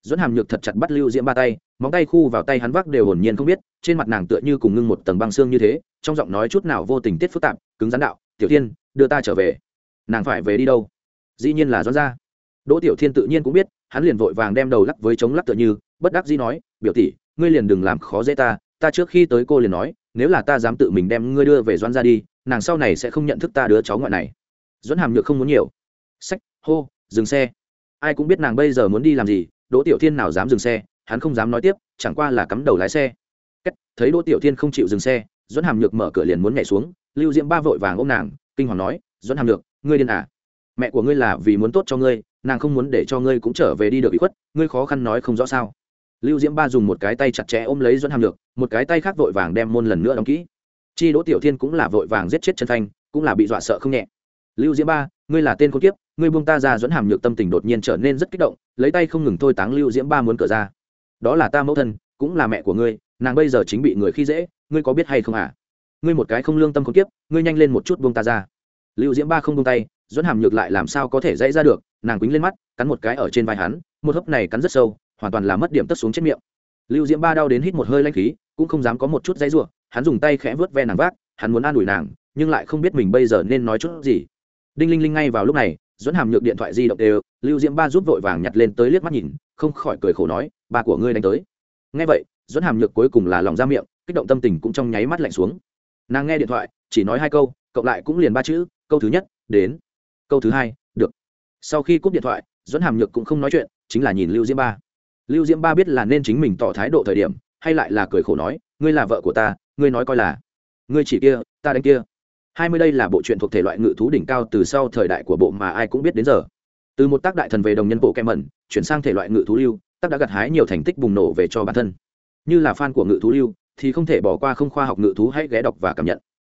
Dẫn hàm nhược thật chặt bắt lưu diễm ba tay, móng tay khu vào tay hắn vác đều hồn nhiên không biết, trên mặt nàng tựa như cùng ngưng một tầng băng xương như thế, trong giọng nói chút nào vô tình tiết phức tạp, cứng rắn đạo, tiểu thiên, đưa ta trở về. Nàng phải về đi đâu? Dĩ nhiên là doãn ra. Đỗ tiểu thiên tự nhiên cũng biết, hắn liền vội vàng đem đầu lắc với chống lắc tựa như, bất đắc dĩ nói, biểu tỷ, ngươi liền đừng làm khó dễ ta ta trước khi tới cô liền nói nếu là ta dám tự mình đem ngươi đưa về Doan ra đi nàng sau này sẽ không nhận thức ta đứa cháu ngoại này. Doãn hàm nhược không muốn nhiều. Sách hô dừng xe. Ai cũng biết nàng bây giờ muốn đi làm gì đỗ tiểu thiên nào dám dừng xe hắn không dám nói tiếp chẳng qua là cắm đầu lái xe. Kết, thấy đỗ tiểu thiên không chịu dừng xe doãn hàm nhược mở cửa liền muốn nhảy xuống lưu diễm ba vội vàng ôm nàng kinh hoàng nói doãn hàm nhược ngươi điên à? Mẹ của ngươi là vì muốn tốt cho ngươi nàng không muốn để cho ngươi cũng trở về đi được bị khuất ngươi khó khăn nói không rõ sao lưu diễm ba dùng một cái tay chặt chẽ ôm lấy doãn hàm nhược, một cái tay khác vội vàng đem môn lần nữa đóng kỹ. Chi đỗ tiểu thiên cũng là vội vàng giết chết chân thanh, cũng là bị dọa sợ không nhẹ. Lưu diễm ba, ngươi là tên con kiếp, ngươi buông ta ra dẫn hàm nhược tâm tình đột nhiên trở nên rất kích động, lấy tay không ngừng thôi táng lưu diễm ba muốn cửa ra. Đó là ta mẫu thân, cũng là mẹ của ngươi, nàng bây giờ chính bị người khi dễ, ngươi có biết hay không à ngươi một cái không lương tâm con kiếp, ngươi nhanh lên một chút buông ta ra. Lưu diễm ba không buông tay dẫn hàm nhược lại làm sao có thể dãy ra được, nàng quýnh lên mắt, cắn một cái ở trên vai hắn, một hớp này cắn rất sâu hoàn toàn là mất điểm tất xuống chết miệng. Lưu diễm ba đau đến hít một hơi lanh khí, cũng không dám có một chút dãy ruộng hắn dùng tay khẽ vớt ve nàng vác, hắn muốn an ủi nàng, nhưng lại không biết mình bây giờ nên nói chút gì. Đinh linh linh ngay vào lúc này, dẫn hàm nhược điện thoại di động đều, lưu diễm ba giúp vội vàng nhặt lên tới liếc mắt nhìn, không khỏi cười khổ nói, ba của ngươi đánh tới. Nghe vậy, dẫn hàm nhược cuối cùng là lòng ra miệng, kích động tâm tình cũng trong nháy mắt lạnh xuống. Nàng nghe điện thoại, chỉ nói hai câu, cộng lại cũng liền ba chữ, câu thứ nhất, đến. Câu thứ hai, được. Sau khi cúp điện thoại, dẫn hàm nhược cũng không nói chuyện, chính là nhìn lưu diễm ba lưu diễm ba biết là nên chính mình tỏ thái độ thời điểm, hay lại là cười khổ nói, ngươi là vợ của ta, ngươi nói coi là. Ngươi chỉ kia, ta đánh kia. Hai mươi đây là bộ truyện thuộc thể loại ngự thú đỉnh cao từ sau thời đại của bộ mà ai cũng biết đến giờ. Từ một tác đại thần về đồng nhân bộ kem mẩn chuyển sang thể loại ngự thú lưu, tác đã gặt hái nhiều thành tích bùng nổ về cho bản thân. Như là fan của ngự thú lưu, thì không thể bỏ qua không khoa học ngự thú hãy ghé đọc và cảm nhận.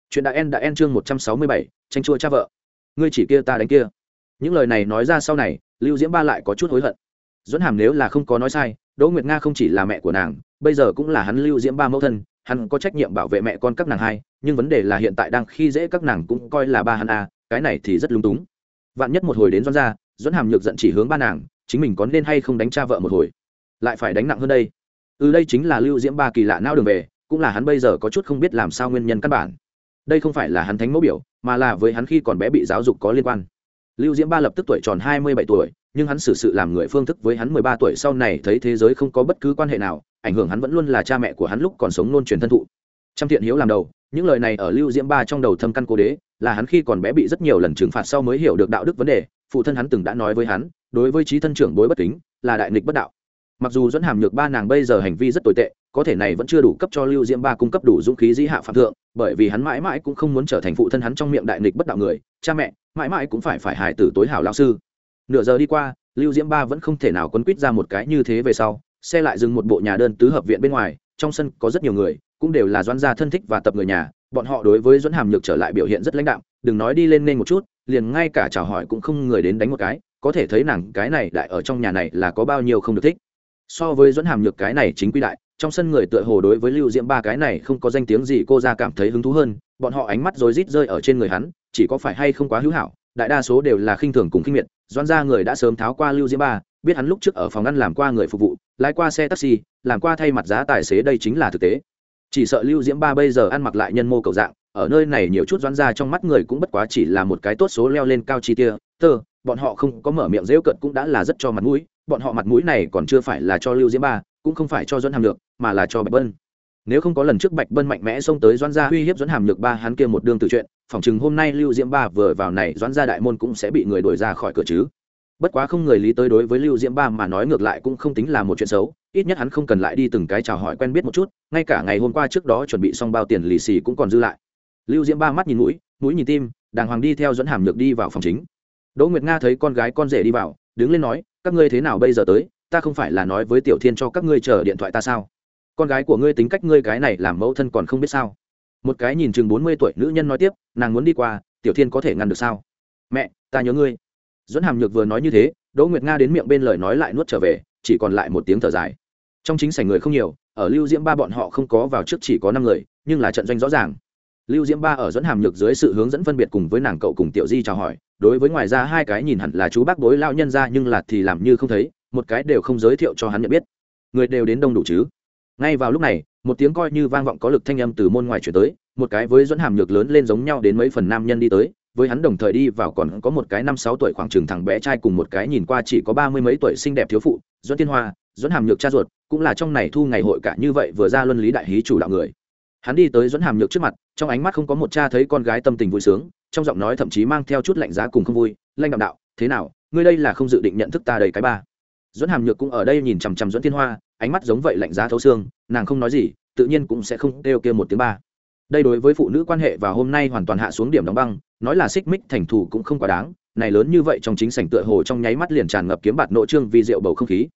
Chuyện đã en đã en chương một trăm sáu mươi bảy tranh chua cha vợ. Ngươi chỉ kia, ta đánh kia. Những lời này nói ra sau này, lưu diễm ba lại có chút hối hận dẫn hàm nếu là không có nói sai, đỗ nguyệt nga không chỉ là mẹ của nàng, bây giờ cũng là hắn lưu diễm ba mẫu thân, hắn có trách nhiệm bảo vệ mẹ con các nàng hai, nhưng vấn đề là hiện tại đang khi dễ các nàng cũng coi là ba hắn a, cái này thì rất lung túng. Vạn nhất một hồi đến doan ra dẫn hàm nhược giận chỉ hướng ba nàng, chính mình có nên hay không đánh cha vợ một hồi? Lại phải đánh nặng hơn đây. Ừ đây chính là lưu diễm ba kỳ lạ nao đường về, cũng là hắn bây giờ có chút không biết làm sao nguyên nhân căn bản. Đây không phải là hắn thánh mẫu biểu, mà là với hắn khi còn bé bị giáo dục có liên quan. Lưu diễm ba lập tức tuổi tròn hai mươi bảy tuổi nhưng hắn xử sự làm người phương thức với hắn mười ba tuổi sau này thấy thế giới không có bất cứ quan hệ nào, ảnh hưởng hắn vẫn luôn là cha mẹ của hắn lúc còn sống nôn truyền thân thụ. Trăm thiện hiếu làm đầu, những lời này ở lưu diễm ba trong đầu thâm căn cố đế, là hắn khi còn bé bị rất nhiều lần trừng phạt sau mới hiểu được đạo đức vấn đề, phụ thân hắn từng đã nói với hắn, đối với trí thân trưởng bối bất kính, là đại nghịch bất đạo. Mặc dù dẫn hàm nhược ba nàng bây giờ hành vi rất tồi tệ, có thể này vẫn chưa đủ cấp cho lưu diễm ba cung cấp đủ dũng khí dĩ hạ phạm thượng, bởi vì hắn mãi mãi cũng không muốn trở thành phụ thân hắn trong miệng đại nghịch bất đạo người, cha mẹ mãi mãi cũng phải phải hài tử tối hảo lao sư nửa giờ đi qua, lưu diễm ba vẫn không thể nào quấn quýt ra một cái như thế về sau, xe lại dừng một bộ nhà đơn tứ hợp viện bên ngoài, trong sân có rất nhiều người, cũng đều là doãn gia thân thích và tập người nhà, bọn họ đối với doãn hàm nhược trở lại biểu hiện rất lãnh đạm, đừng nói đi lên nên một chút, liền ngay cả chào hỏi cũng không người đến đánh một cái, có thể thấy nàng cái này đại ở trong nhà này là có bao nhiêu không được thích. So với doãn hàm nhược cái này chính quy đại, trong sân người tựa hồ đối với lưu diễm ba cái này không có danh tiếng gì cô ra cảm thấy hứng thú hơn, bọn họ ánh mắt rối rít rơi ở trên người hắn, chỉ có phải hay không quá hữu hảo đại đa số đều là khinh thường cùng khinh miệt, doãn gia người đã sớm tháo qua lưu diễm ba, biết hắn lúc trước ở phòng ăn làm qua người phục vụ, lái qua xe taxi, làm qua thay mặt giá tài xế đây chính là thực tế. Chỉ sợ lưu diễm ba bây giờ ăn mặc lại nhân mô cầu dạng, ở nơi này nhiều chút doãn ra trong mắt người cũng bất quá chỉ là một cái tốt số leo lên cao chi tia, tơ, bọn họ không có mở miệng rêu cận cũng đã là rất cho mặt mũi, bọn họ mặt mũi này còn chưa phải là cho lưu diễm ba, cũng không phải cho doãn hàm lược mà là cho bạch bân. Nếu không có lần trước bạch bân mạnh mẽ xông tới doãn gia uy hiếp doãn hàm lược ba, hắn kia một đương từ chuyện phỏng chừng hôm nay lưu diễm ba vừa vào này, doãn gia đại môn cũng sẽ bị người đuổi ra khỏi cửa chứ. Bất quá không người lý tới đối với lưu diễm ba mà nói ngược lại cũng không tính là một chuyện xấu, ít nhất hắn không cần lại đi từng cái chào hỏi quen biết một chút, ngay cả ngày hôm qua trước đó chuẩn bị xong bao tiền lì xì cũng còn dư lại. Lưu diễm ba mắt nhìn mũi mũi nhìn tim, đàng hoàng đi theo dẫn hàm nhược đi vào phòng chính. Đỗ nguyệt nga thấy con gái con rể đi vào, đứng lên nói, các ngươi thế nào bây giờ tới? Ta không phải là nói với tiểu thiên cho các ngươi chờ điện thoại ta sao? Con gái của ngươi tính cách ngươi cái này làm mẫu thân còn không biết sao? Một cái nhìn chừng bốn mươi tuổi nữ nhân nói tiếp, nàng muốn đi qua, tiểu thiên có thể ngăn được sao? Mẹ, ta nhớ ngươi. Dẫn hàm nhược vừa nói như thế, đỗ nguyệt nga đến miệng bên lời nói lại nuốt trở về, chỉ còn lại một tiếng thở dài. Trong chính sảnh người không nhiều, ở lưu diễm ba bọn họ không có vào trước chỉ có năm người, nhưng là trận doanh rõ ràng. Lưu diễm ba ở dẫn hàm nhược dưới sự hướng dẫn phân biệt cùng với nàng cậu cùng tiểu di chào hỏi, đối với ngoài ra hai cái nhìn hẳn là chú bác bối lao nhân ra nhưng là thì làm như không thấy, một cái đều không giới thiệu cho hắn nhận biết. Người đều đến đông đủ chứ? Ngay vào lúc này một tiếng coi như vang vọng có lực thanh âm từ môn ngoài chuyển tới, một cái với dẫn hàm nhược lớn lên giống nhau đến mấy phần nam nhân đi tới, với hắn đồng thời đi vào còn có một cái năm sáu tuổi khoảng chừng thằng bé trai cùng một cái nhìn qua chỉ có ba mươi mấy tuổi xinh đẹp thiếu phụ, dẫn tiên hoa, dẫn hàm nhược cha ruột, cũng là trong này thu ngày hội cả như vậy vừa ra luân lý đại hí chủ đạo người. Hắn đi tới dẫn hàm nhược trước mặt, trong ánh mắt không có một cha thấy con gái tâm tình vui sướng, trong giọng nói thậm chí mang theo chút lạnh giá cùng không vui, lanh đạm đạo, thế nào? Ngươi đây là không dự định nhận thức ta đầy cái ba. Dẫn hàm nhược cũng ở đây nhìn chằm chằm dẫn thiên hoa ánh mắt giống vậy lạnh giá thấu xương, nàng không nói gì, tự nhiên cũng sẽ không kêu kia một tiếng ba. Đây đối với phụ nữ quan hệ và hôm nay hoàn toàn hạ xuống điểm đóng băng, nói là xích mích thành thù cũng không quá đáng, này lớn như vậy trong chính sảnh tựa hồ trong nháy mắt liền tràn ngập kiếm bạt nội trương vì rượu bầu không khí.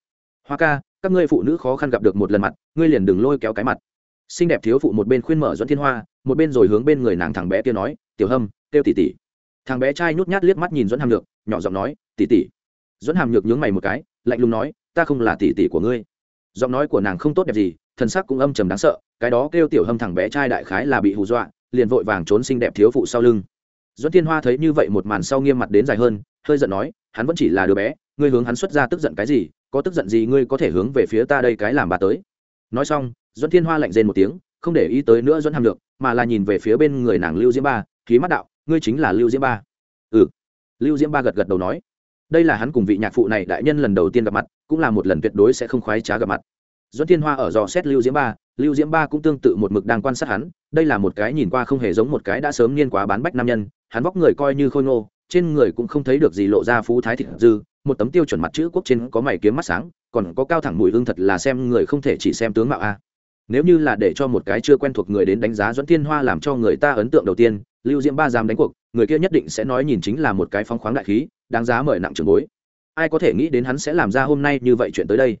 Hoa ca, các ngươi phụ nữ khó khăn gặp được một lần mặt, ngươi liền đừng lôi kéo cái mặt. Xinh đẹp thiếu phụ một bên khuyên mở dẫn thiên hoa, một bên rồi hướng bên người nàng thằng bé kia nói, tiểu hâm, kêu tỷ tỷ. Thằng bé trai nhút nhát liếc mắt nhìn dẫn hàm nhược, nhỏ giọng nói, tỷ tỷ. Dẫn hàm nhược nhướng mày một cái, lạnh lùng nói, ta không là tỷ tỷ của ngươi giọng nói của nàng không tốt đẹp gì thần sắc cũng âm trầm đáng sợ, cái đó kêu tiểu hâm thằng bé trai đại khái là bị hù dọa, liền vội vàng trốn xinh đẹp thiếu phụ sau lưng. Dẫn thiên hoa thấy như vậy một màn sau nghiêm mặt đến dài hơn, hơi giận nói, hắn vẫn chỉ là đứa bé, ngươi hướng hắn xuất ra tức giận cái gì, có tức giận gì ngươi có thể hướng về phía ta đây cái làm bà tới. Nói xong dẫn thiên hoa lạnh rên một tiếng, không để ý tới nữa dẫn hàm được mà là nhìn về phía bên người nàng lưu diễm ba, khí mắt đạo, ngươi chính là lưu diễm ba. Ừ. Lưu diễm ba gật gật đầu nói đây là hắn cùng vị nhạc phụ này đại nhân lần đầu tiên gặp mặt, cũng là một lần tuyệt đối sẽ không khoái trá gặp mặt. Dẫn thiên hoa ở dò xét lưu diễm ba, lưu diễm ba cũng tương tự một mực đang quan sát hắn, đây là một cái nhìn qua không hề giống một cái đã sớm niên quá bán bách nam nhân, hắn vóc người coi như khôi ngô, trên người cũng không thấy được gì lộ ra phú thái thịt dư, một tấm tiêu chuẩn mặt chữ quốc trên có mày kiếm mắt sáng, còn có cao thẳng mùi hương thật là xem người không thể chỉ xem tướng mạo a. Nếu như là để cho một cái chưa quen thuộc người đến đánh giá dẫn thiên hoa làm cho người ta ấn tượng đầu tiên lưu diễm ba dám đánh cuộc, người kia nhất định sẽ nói nhìn chính là một cái phóng khoáng đại khí, đáng giá mời nặng trường bối. Ai có thể nghĩ đến hắn sẽ làm ra hôm nay như vậy chuyện tới đây?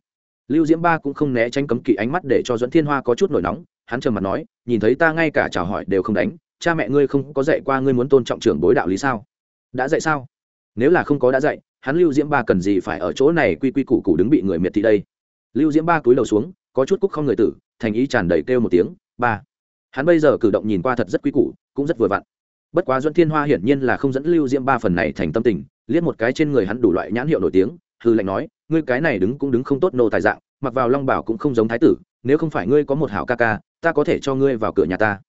Lưu diễm ba cũng không né tránh cấm kỵ ánh mắt để cho dẫn thiên hoa có chút nổi nóng, hắn trầm mặt nói, nhìn thấy ta ngay cả chào hỏi đều không đánh, cha mẹ ngươi không có dạy qua ngươi muốn tôn trọng trưởng bối đạo lý sao? Đã dạy sao? Nếu là không có đã dạy, hắn lưu diễm ba cần gì phải ở chỗ này quy quy củ củ đứng bị người miệt thị đây? Lưu diễm ba cúi đầu xuống, có chút cúc không người tử, thành ý tràn đầy kêu một tiếng, ba. Hắn bây giờ cử động nhìn qua thật rất quy củ, cũng rất vừa vặn bất quá duẫn thiên hoa hiển nhiên là không dẫn lưu diễm ba phần này thành tâm tình, liếc một cái trên người hắn đủ loại nhãn hiệu nổi tiếng hư lệnh nói, ngươi cái này đứng cũng đứng không tốt nô tài dạng, mặc vào long bảo cũng không giống thái tử, nếu không phải ngươi có một hảo ca ca, ta có thể cho ngươi vào cửa nhà ta.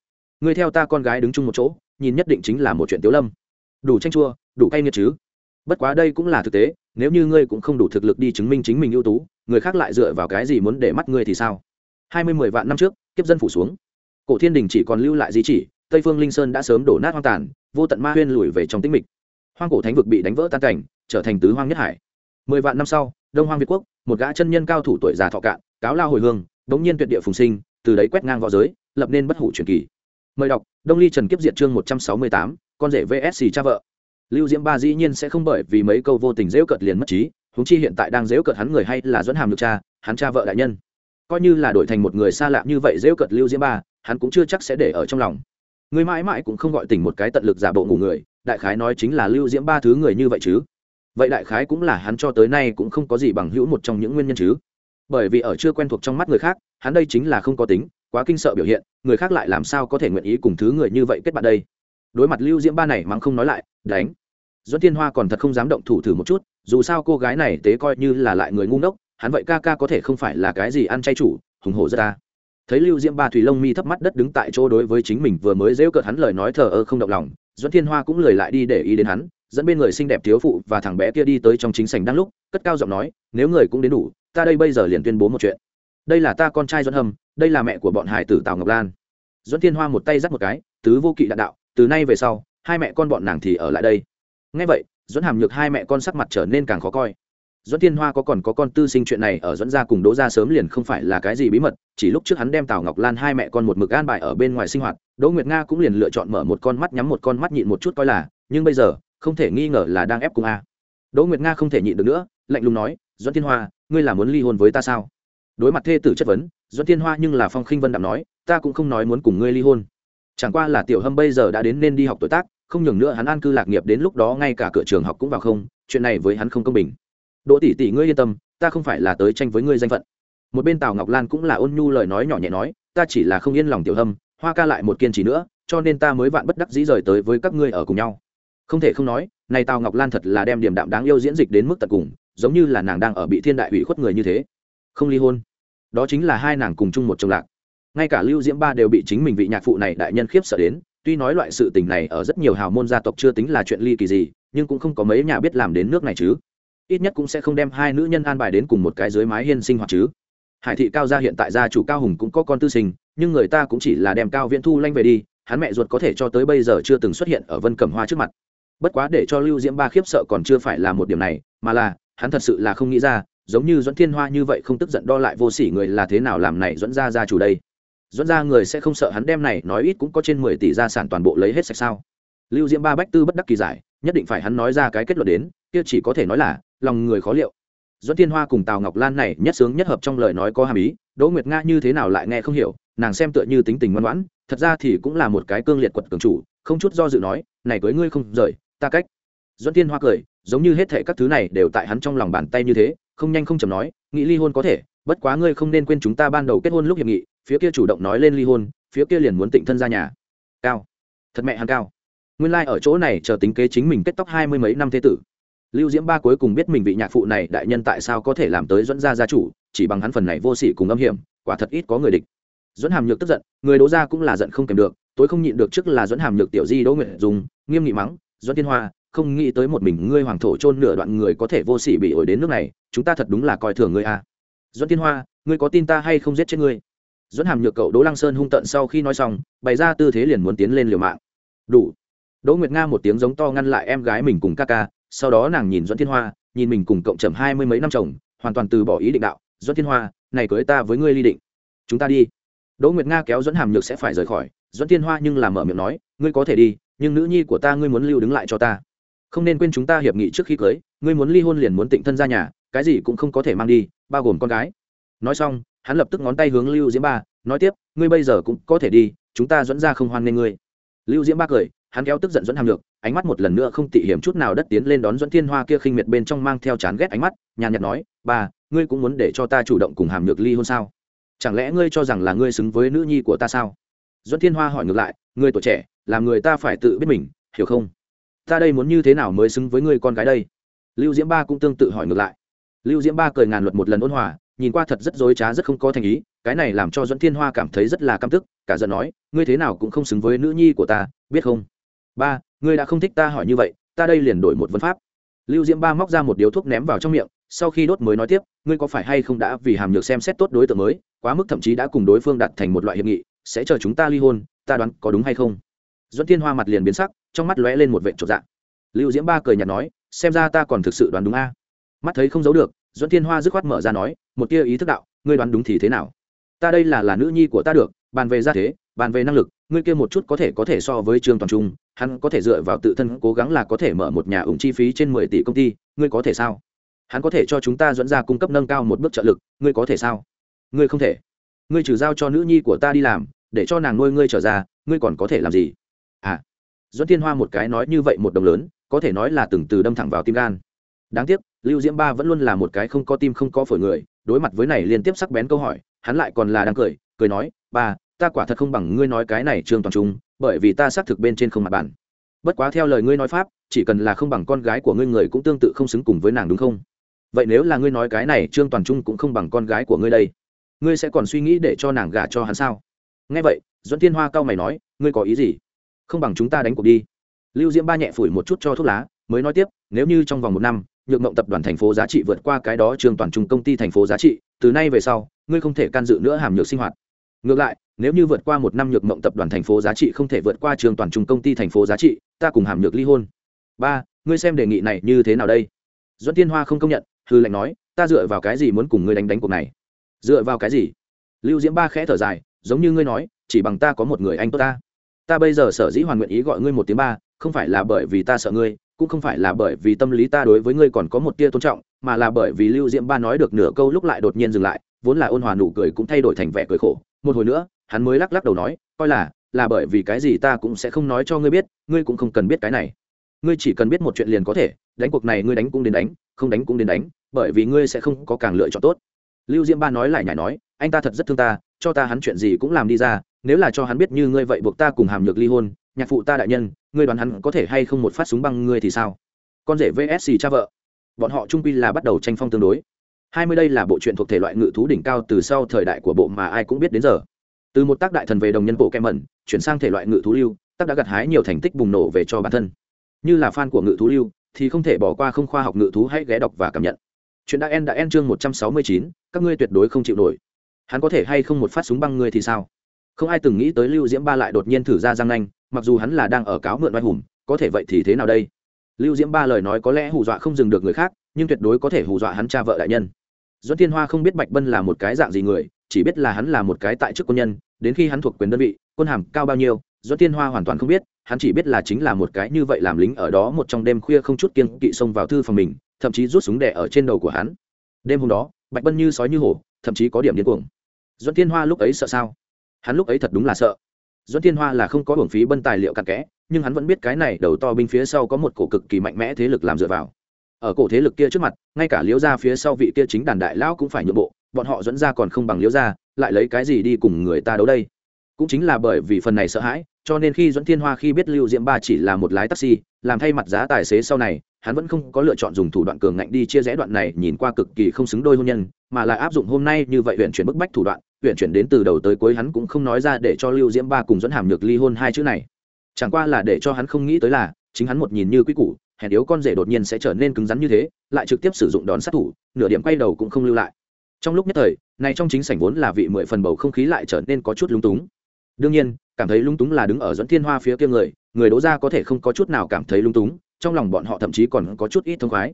Ngươi theo ta con gái đứng chung một chỗ, nhìn nhất định chính là một chuyện tiếu lâm. Đủ tranh chua, đủ cay nghiệt chứ. Bất quá đây cũng là thực tế, nếu như ngươi cũng không đủ thực lực đi chứng minh chính mình ưu tú, người khác lại dựa vào cái gì muốn để mắt ngươi thì sao? Hai mươi mười vạn năm trước, kiếp dân phủ xuống. Cổ thiên đình chỉ còn lưu lại di chỉ tây phương linh sơn đã sớm đổ nát hoang tàn, vô tận ma huyên lùi về trong tĩnh mịch. Hoang cổ thánh vực bị đánh vỡ tan cảnh, trở thành tứ hoang nhất hải. Mười vạn năm sau, đông hoang việt quốc, một gã chân nhân cao thủ tuổi già thọ cạn, cáo lao hồi hương bỗng nhiên tuyệt địa phùng sinh, từ đấy quét ngang v õ giới, lập nên bất hủ truyền kỳ. Mời đọc, đông ly trần kiếp Diệt chương một trăm sáu mươi tám, con rể vsc cha vợ. Lưu diễm ba dĩ nhiên sẽ không bởi vì mấy câu vô tình dễu cợt liền mất trí húng chi hiện tại đang dễu cợt hắn người hay là dẫn hàm được cha, hắn cha vợ đại nhân. Coi như là đổi thành một người xa lạ như vậy dễu cợt lưu diễm ba, hắn cũng chưa chắc sẽ để ở trong lòng người mãi mãi cũng không gọi tỉnh một cái tận lực giả bộ ngủ người, đại khái nói chính là lưu diễm ba thứ người như vậy chứ. Vậy đại khái cũng là hắn cho tới nay cũng không có gì bằng hữu một trong những nguyên nhân chứ. Bởi vì ở chưa quen thuộc trong mắt người khác, hắn đây chính là không có tính, quá kinh sợ biểu hiện, người khác lại làm sao có thể nguyện ý cùng thứ người như vậy kết bạn đây? Đối mặt lưu diễm ba này mắng không nói lại, đánh. Doãn thiên hoa còn thật không dám động thủ thử một chút, dù sao cô gái này tế coi như là lại người ngu ngốc, hắn vậy ca ca có thể không phải là cái gì ăn chay chủ, hùng hổ rất ta thấy lưu diễm ba thủy lông mi thấp mắt đất đứng tại chỗ đối với chính mình vừa mới dễu cợt hắn lời nói thờ ơ không động lòng doãn thiên hoa cũng lời lại đi để ý đến hắn, dẫn bên người xinh đẹp thiếu phụ và thằng bé kia đi tới trong chính sảnh đang lúc, cất cao giọng nói, nếu người cũng đến đủ, ta đây bây giờ liền tuyên bố một chuyện. Đây là ta con trai doãn hâm, đây là mẹ của bọn hải tử tào ngọc lan. Doãn thiên hoa một tay dắt một cái, tứ vô kỵ đạn đạo, từ nay về sau, hai mẹ con bọn nàng thì ở lại đây. Ngay vậy doãn hàm nhược hai mẹ con sắc mặt trở nên càng khó coi doãn thiên hoa có còn có con tư sinh chuyện này ở doãn gia cùng đỗ gia sớm liền không phải là cái gì bí mật, chỉ lúc trước hắn đem tào ngọc lan hai mẹ con một mực an bài ở bên ngoài sinh hoạt, đỗ nguyệt nga cũng liền lựa chọn mở một con mắt nhắm một con mắt nhịn một chút coi là, nhưng bây giờ, không thể nghi ngờ là đang ép cùng a. Đỗ nguyệt nga không thể nhịn được nữa, lạnh lùng nói doãn thiên hoa, ngươi là muốn ly hôn với ta sao? Đối mặt thê tử chất vấn doãn thiên hoa nhưng là phong khinh vân đạm nói, ta cũng không nói muốn cùng ngươi ly hôn. Chẳng qua là tiểu hâm bây giờ đã đến nên đi học tuổi tác, không nhường nữa hắn an cư lạc nghiệp đến lúc đó ngay cả cửa trường học cũng vào không, chuyện này với hắn không công bình đỗ tỷ tỷ ngươi yên tâm, ta không phải là tới tranh với ngươi danh phận. Một bên tào ngọc lan cũng là ôn nhu lời nói nhỏ nhẹ nói, ta chỉ là không yên lòng tiểu hâm, hoa ca lại một kiên trì nữa, cho nên ta mới vạn bất đắc dĩ rời tới với các ngươi ở cùng nhau. Không thể không nói, này tào ngọc lan thật là đem điểm đạm đáng yêu diễn dịch đến mức tận cùng, giống như là nàng đang ở bị thiên đại ủy khuất người như thế. Không ly hôn. Đó chính là hai nàng cùng chung một chồng lạc. Ngay cả lưu diễm ba đều bị chính mình vị nhạc phụ này đại nhân khiếp sợ đến, tuy nói loại sự tình này ở rất nhiều hào môn gia tộc chưa tính là chuyện ly kỳ gì, nhưng cũng không có mấy nhà biết làm đến nước này chứ ít nhất cũng sẽ không đem hai nữ nhân an bài đến cùng một cái dưới mái hiên sinh hoạt chứ. Hải thị cao gia hiện tại gia chủ cao hùng cũng có con tư sinh, nhưng người ta cũng chỉ là đem cao viễn thu lanh về đi, hắn mẹ ruột có thể cho tới bây giờ chưa từng xuất hiện ở vân cẩm hoa trước mặt. Bất quá để cho lưu diễm ba khiếp sợ còn chưa phải là một điểm này, mà là, hắn thật sự là không nghĩ ra, giống như dẫn thiên hoa như vậy không tức giận đo lại vô sỉ người là thế nào làm này dẫn ra gia chủ đây. Dẫn ra người sẽ không sợ hắn đem này nói ít cũng có trên mười tỷ gia sản toàn bộ lấy hết sạch sao? Lưu diễm ba bách tư bất đắc kỳ giải, nhất định phải hắn nói ra cái kết luận đến, kia chỉ có thể nói là lòng người khó liệu. Doãn thiên hoa cùng tào ngọc lan này nhất sướng nhất hợp trong lời nói có hàm ý, đỗ nguyệt nga như thế nào lại nghe không hiểu, nàng xem tựa như tính tình ngoan ngoãn, thật ra thì cũng là một cái cương liệt quật cường chủ, không chút do dự nói, này cưới ngươi không rời, ta cách. Doãn thiên hoa cười, giống như hết thệ các thứ này đều tại hắn trong lòng bàn tay như thế, không nhanh không chầm nói, nghĩ ly hôn có thể, bất quá ngươi không nên quên chúng ta ban đầu kết hôn lúc hiệp nghị, phía kia chủ động nói lên ly hôn, phía kia liền muốn tịnh thân ra nhà. Cao. Thật mẹ hắn cao. Nguyên lai ở chỗ này chờ tính kế chính mình kết tóc hai mươi mấy năm thế tử lưu diễm ba cuối cùng biết mình vị nhạc phụ này đại nhân tại sao có thể làm tới dẫn gia gia chủ, chỉ bằng hắn phần này vô sỉ cùng âm hiểm, quả thật ít có người địch. Dẫn hàm nhược tức giận, người đỗ ra cũng là giận không kèm được, tối không nhịn được trước là dẫn hàm nhược tiểu di đỗ nguyệt dùng nghiêm nghị mắng dẫn thiên hoa, không nghĩ tới một mình ngươi hoàng thổ chôn nửa đoạn người có thể vô sỉ bị ổi đến nước này, chúng ta thật đúng là coi thường ngươi a. À. dẫn thiên hoa, ngươi có tin ta hay không giết chết ngươi? Dẫn hàm nhược cậu đỗ lăng sơn hung tận sau khi nói xong, bày ra tư thế liền muốn tiến lên liều mạng. Đủ. Đỗ nguyệt nga một tiếng giống to ngăn lại em gái mình cùng ca ca sau đó nàng nhìn Duẫn thiên hoa, nhìn mình cùng cộng trầm hai mươi mấy năm chồng, hoàn toàn từ bỏ ý định đạo, Duẫn thiên hoa, này cưới ta với ngươi ly định. Chúng ta đi. Đỗ nguyệt nga kéo Duẫn hàm nhược sẽ phải rời khỏi. Duẫn thiên hoa nhưng làm mở miệng nói, ngươi có thể đi, nhưng nữ nhi của ta ngươi muốn lưu đứng lại cho ta. Không nên quên chúng ta hiệp nghị trước khi cưới, ngươi muốn ly hôn liền muốn tịnh thân ra nhà, cái gì cũng không có thể mang đi, bao gồm con gái. Nói xong, hắn lập tức ngón tay hướng lưu diễm ba, nói tiếp, ngươi bây giờ cũng có thể đi, chúng ta dẫn ra không hoan nghênh ngươi. Lưu diễm ba cười hắn kéo tức giận dẫn hàm lược, ánh mắt một lần nữa không tị hiểm chút nào đất tiến lên đón dẫn thiên hoa kia khinh miệt bên trong mang theo chán ghét ánh mắt, nhàn nhạt nói ba ngươi cũng muốn để cho ta chủ động cùng hàm nhược ly hôn sao? Chẳng lẽ ngươi cho rằng là ngươi xứng với nữ nhi của ta sao? Dẫn thiên hoa hỏi ngược lại, ngươi tuổi trẻ, làm người ta phải tự biết mình, hiểu không? Ta đây muốn như thế nào mới xứng với ngươi con gái đây? Lưu diễm ba cũng tương tự hỏi ngược lại. Lưu diễm ba cười ngàn luật một lần ôn hòa, nhìn qua thật rất dối trá rất không có thành ý, cái này làm cho dẫn thiên hoa cảm thấy rất là căm tức, cả giận nói, ngươi thế nào cũng không xứng với nữ nhi của ta, biết không? Ba, ngươi đã không thích ta hỏi như vậy, ta đây liền đổi một vấn pháp. Lưu diễm ba móc ra một điếu thuốc ném vào trong miệng, sau khi đốt mới nói tiếp, ngươi có phải hay không đã vì hàm nhược xem xét tốt đối tượng mới, quá mức thậm chí đã cùng đối phương đặt thành một loại hiệp nghị, sẽ chờ chúng ta ly hôn, ta đoán có đúng hay không? Dẫn thiên hoa mặt liền biến sắc, trong mắt lóe lên một vệ trột dạng lưu diễm ba cười nhạt nói, xem ra ta còn thực sự đoán đúng a. Mắt thấy không giấu được dẫn thiên hoa dứt khoát mở ra nói, một tia ý thức đạo, ngươi đoán đúng thì thế nào? Ta đây là là nữ nhi của ta được, bàn về gia thế bàn về năng lực, ngươi kia một chút có thể có thể so với trương toàn trung, hắn có thể dựa vào tự thân cố gắng là có thể mở một nhà ủng chi phí trên mười tỷ công ty, ngươi có thể sao? Hắn có thể cho chúng ta dẫn ra cung cấp nâng cao một bước trợ lực, ngươi có thể sao? Ngươi không thể. Ngươi trừ giao cho nữ nhi của ta đi làm, để cho nàng nuôi ngươi trở ra, ngươi còn có thể làm gì? À dẫn thiên hoa một cái nói như vậy một đồng lớn, có thể nói là từng từ đâm thẳng vào tim gan. Đáng tiếc, lưu diễm ba vẫn luôn là một cái không có tim không có phổi người, đối mặt với này liên tiếp sắc bén câu hỏi, hắn lại còn là đang cười cười nói, ba ta quả thật không bằng ngươi nói cái này trương toàn trung, bởi vì ta xác thực bên trên không mặt bản bất quá theo lời ngươi nói pháp, chỉ cần là không bằng con gái của ngươi người cũng tương tự không xứng cùng với nàng đúng không? Vậy nếu là ngươi nói cái này trương toàn trung cũng không bằng con gái của ngươi đây, ngươi sẽ còn suy nghĩ để cho nàng gả cho hắn sao? Nghe vậy dẫn thiên hoa cao mày nói, ngươi có ý gì? Không bằng chúng ta đánh cuộc đi. Lưu diễm ba nhẹ phủi một chút cho thuốc lá, mới nói tiếp, nếu như trong vòng một năm, nhược mộng tập đoàn thành phố giá trị vượt qua cái đó trường toàn trung công ty thành phố giá trị, từ nay về sau, ngươi không thể can dự nữa hàm nhược sinh hoạt. Ngược lại nếu như vượt qua một năm nhược mộng tập đoàn thành phố giá trị không thể vượt qua trường toàn trung công ty thành phố giá trị, ta cùng hàm nhược ly hôn. Ba, ngươi xem đề nghị này như thế nào đây? Doãn tiên hoa không công nhận hư lệnh nói, ta dựa vào cái gì muốn cùng ngươi đánh đánh cuộc này? Dựa vào cái gì? Lưu diễm ba khẽ thở dài, giống như ngươi nói, chỉ bằng ta có một người anh tốt ta. Ta bây giờ sở dĩ hoàn nguyện ý gọi ngươi một tiếng ba, không phải là bởi vì ta sợ ngươi, cũng không phải là bởi vì tâm lý ta đối với ngươi còn có một tia tôn trọng, mà là bởi vì lưu diễm ba nói được nửa câu lúc lại đột nhiên dừng lại, vốn là ôn hòa nụ cười cũng thay đổi thành vẻ cười khổ một hồi nữa, hắn mới lắc lắc đầu nói, coi là là bởi vì cái gì ta cũng sẽ không nói cho ngươi biết, ngươi cũng không cần biết cái này. Ngươi chỉ cần biết một chuyện liền có thể, đánh cuộc này ngươi đánh cũng đến đánh, không đánh cũng đến đánh, bởi vì ngươi sẽ không có càng lựa chọn tốt. Lưu diễm ba nói lại nhảy nói, anh ta thật rất thương ta, cho ta hắn chuyện gì cũng làm đi ra, nếu là cho hắn biết như ngươi vậy buộc ta cùng hàm nhược ly hôn, nhạc phụ ta đại nhân, ngươi đoán hắn có thể hay không một phát súng băng ngươi thì sao? Con rể vsc cha vợ. Bọn họ trung quy là bắt đầu tranh phong tương đối hai mươi đây là bộ truyện thuộc thể loại ngự thú đỉnh cao từ sau thời đại của bộ mà ai cũng biết đến giờ. Từ một tác đại thần về đồng nhân bộ kem mẩn, chuyển sang thể loại ngự thú lưu, tác đã gặt hái nhiều thành tích bùng nổ về cho bản thân. Như là fan của ngự thú lưu, thì không thể bỏ qua không khoa học ngự thú hãy ghé đọc và cảm nhận. Chuyện đã en đã en chương một trăm sáu mươi chín, các ngươi tuyệt đối không chịu nổi. Hắn có thể hay không một phát súng băng ngươi thì sao? Không ai từng nghĩ tới lưu diễm ba lại đột nhiên thử ra răng nanh, mặc dù hắn là đang ở cáo mượn oai hùng, có thể vậy thì thế nào đây? Lưu diễm ba lời nói có lẽ hù dọa không dừng được người khác, nhưng tuyệt đối có thể hù dọa hắn cha vợ đại nhân doãn thiên hoa không biết bạch bân là một cái dạng gì người, chỉ biết là hắn là một cái tại chức quân nhân, đến khi hắn thuộc quyền đơn vị, quân hàm cao bao nhiêu doãn thiên hoa hoàn toàn không biết, hắn chỉ biết là chính là một cái như vậy làm lính ở đó một trong đêm khuya không chút kiên kỵ xông vào thư phòng mình, thậm chí rút súng đẻ ở trên đầu của hắn. Đêm hôm đó, bạch bân như sói như hổ, thậm chí có điểm điên cuồng. Doãn thiên hoa lúc ấy sợ sao? Hắn lúc ấy thật đúng là sợ. Doãn thiên hoa là không có hưởng phí bân tài liệu cặn kẽ, nhưng hắn vẫn biết cái này đầu to binh phía sau có một cổ cực kỳ mạnh mẽ thế lực làm dựa vào ở cổ thế lực kia trước mặt, ngay cả liễu gia phía sau vị kia chính đàn đại lão cũng phải nhượng bộ, bọn họ dẫn ra còn không bằng liễu gia, lại lấy cái gì đi cùng người ta đấu đây? Cũng chính là bởi vì phần này sợ hãi, cho nên khi dẫn thiên hoa khi biết lưu diễm ba chỉ là một lái taxi, làm thay mặt giá tài xế sau này, hắn vẫn không có lựa chọn dùng thủ đoạn cường ngạnh đi chia rẽ đoạn này nhìn qua cực kỳ không xứng đôi hôn nhân, mà lại áp dụng hôm nay như vậy huyện chuyển bức bách thủ đoạn, huyện chuyển đến từ đầu tới cuối hắn cũng không nói ra để cho lưu diễm ba cùng dẫn hàm nhược ly hôn hai chữ này. Chẳng qua là để cho hắn không nghĩ tới là, chính hắn một nhìn như quý củ hèn yếu con rể đột nhiên sẽ trở nên cứng rắn như thế, lại trực tiếp sử dụng đòn sát thủ, nửa điểm quay đầu cũng không lưu lại. Trong lúc nhất thời, này trong chính sảnh vốn là vị mười phần bầu không khí lại trở nên có chút lung túng. Đương nhiên, cảm thấy lung túng là đứng ở dẫn thiên hoa phía kia người người đỗ ra có thể không có chút nào cảm thấy lung túng, trong lòng bọn họ thậm chí còn có chút ít thông khoái.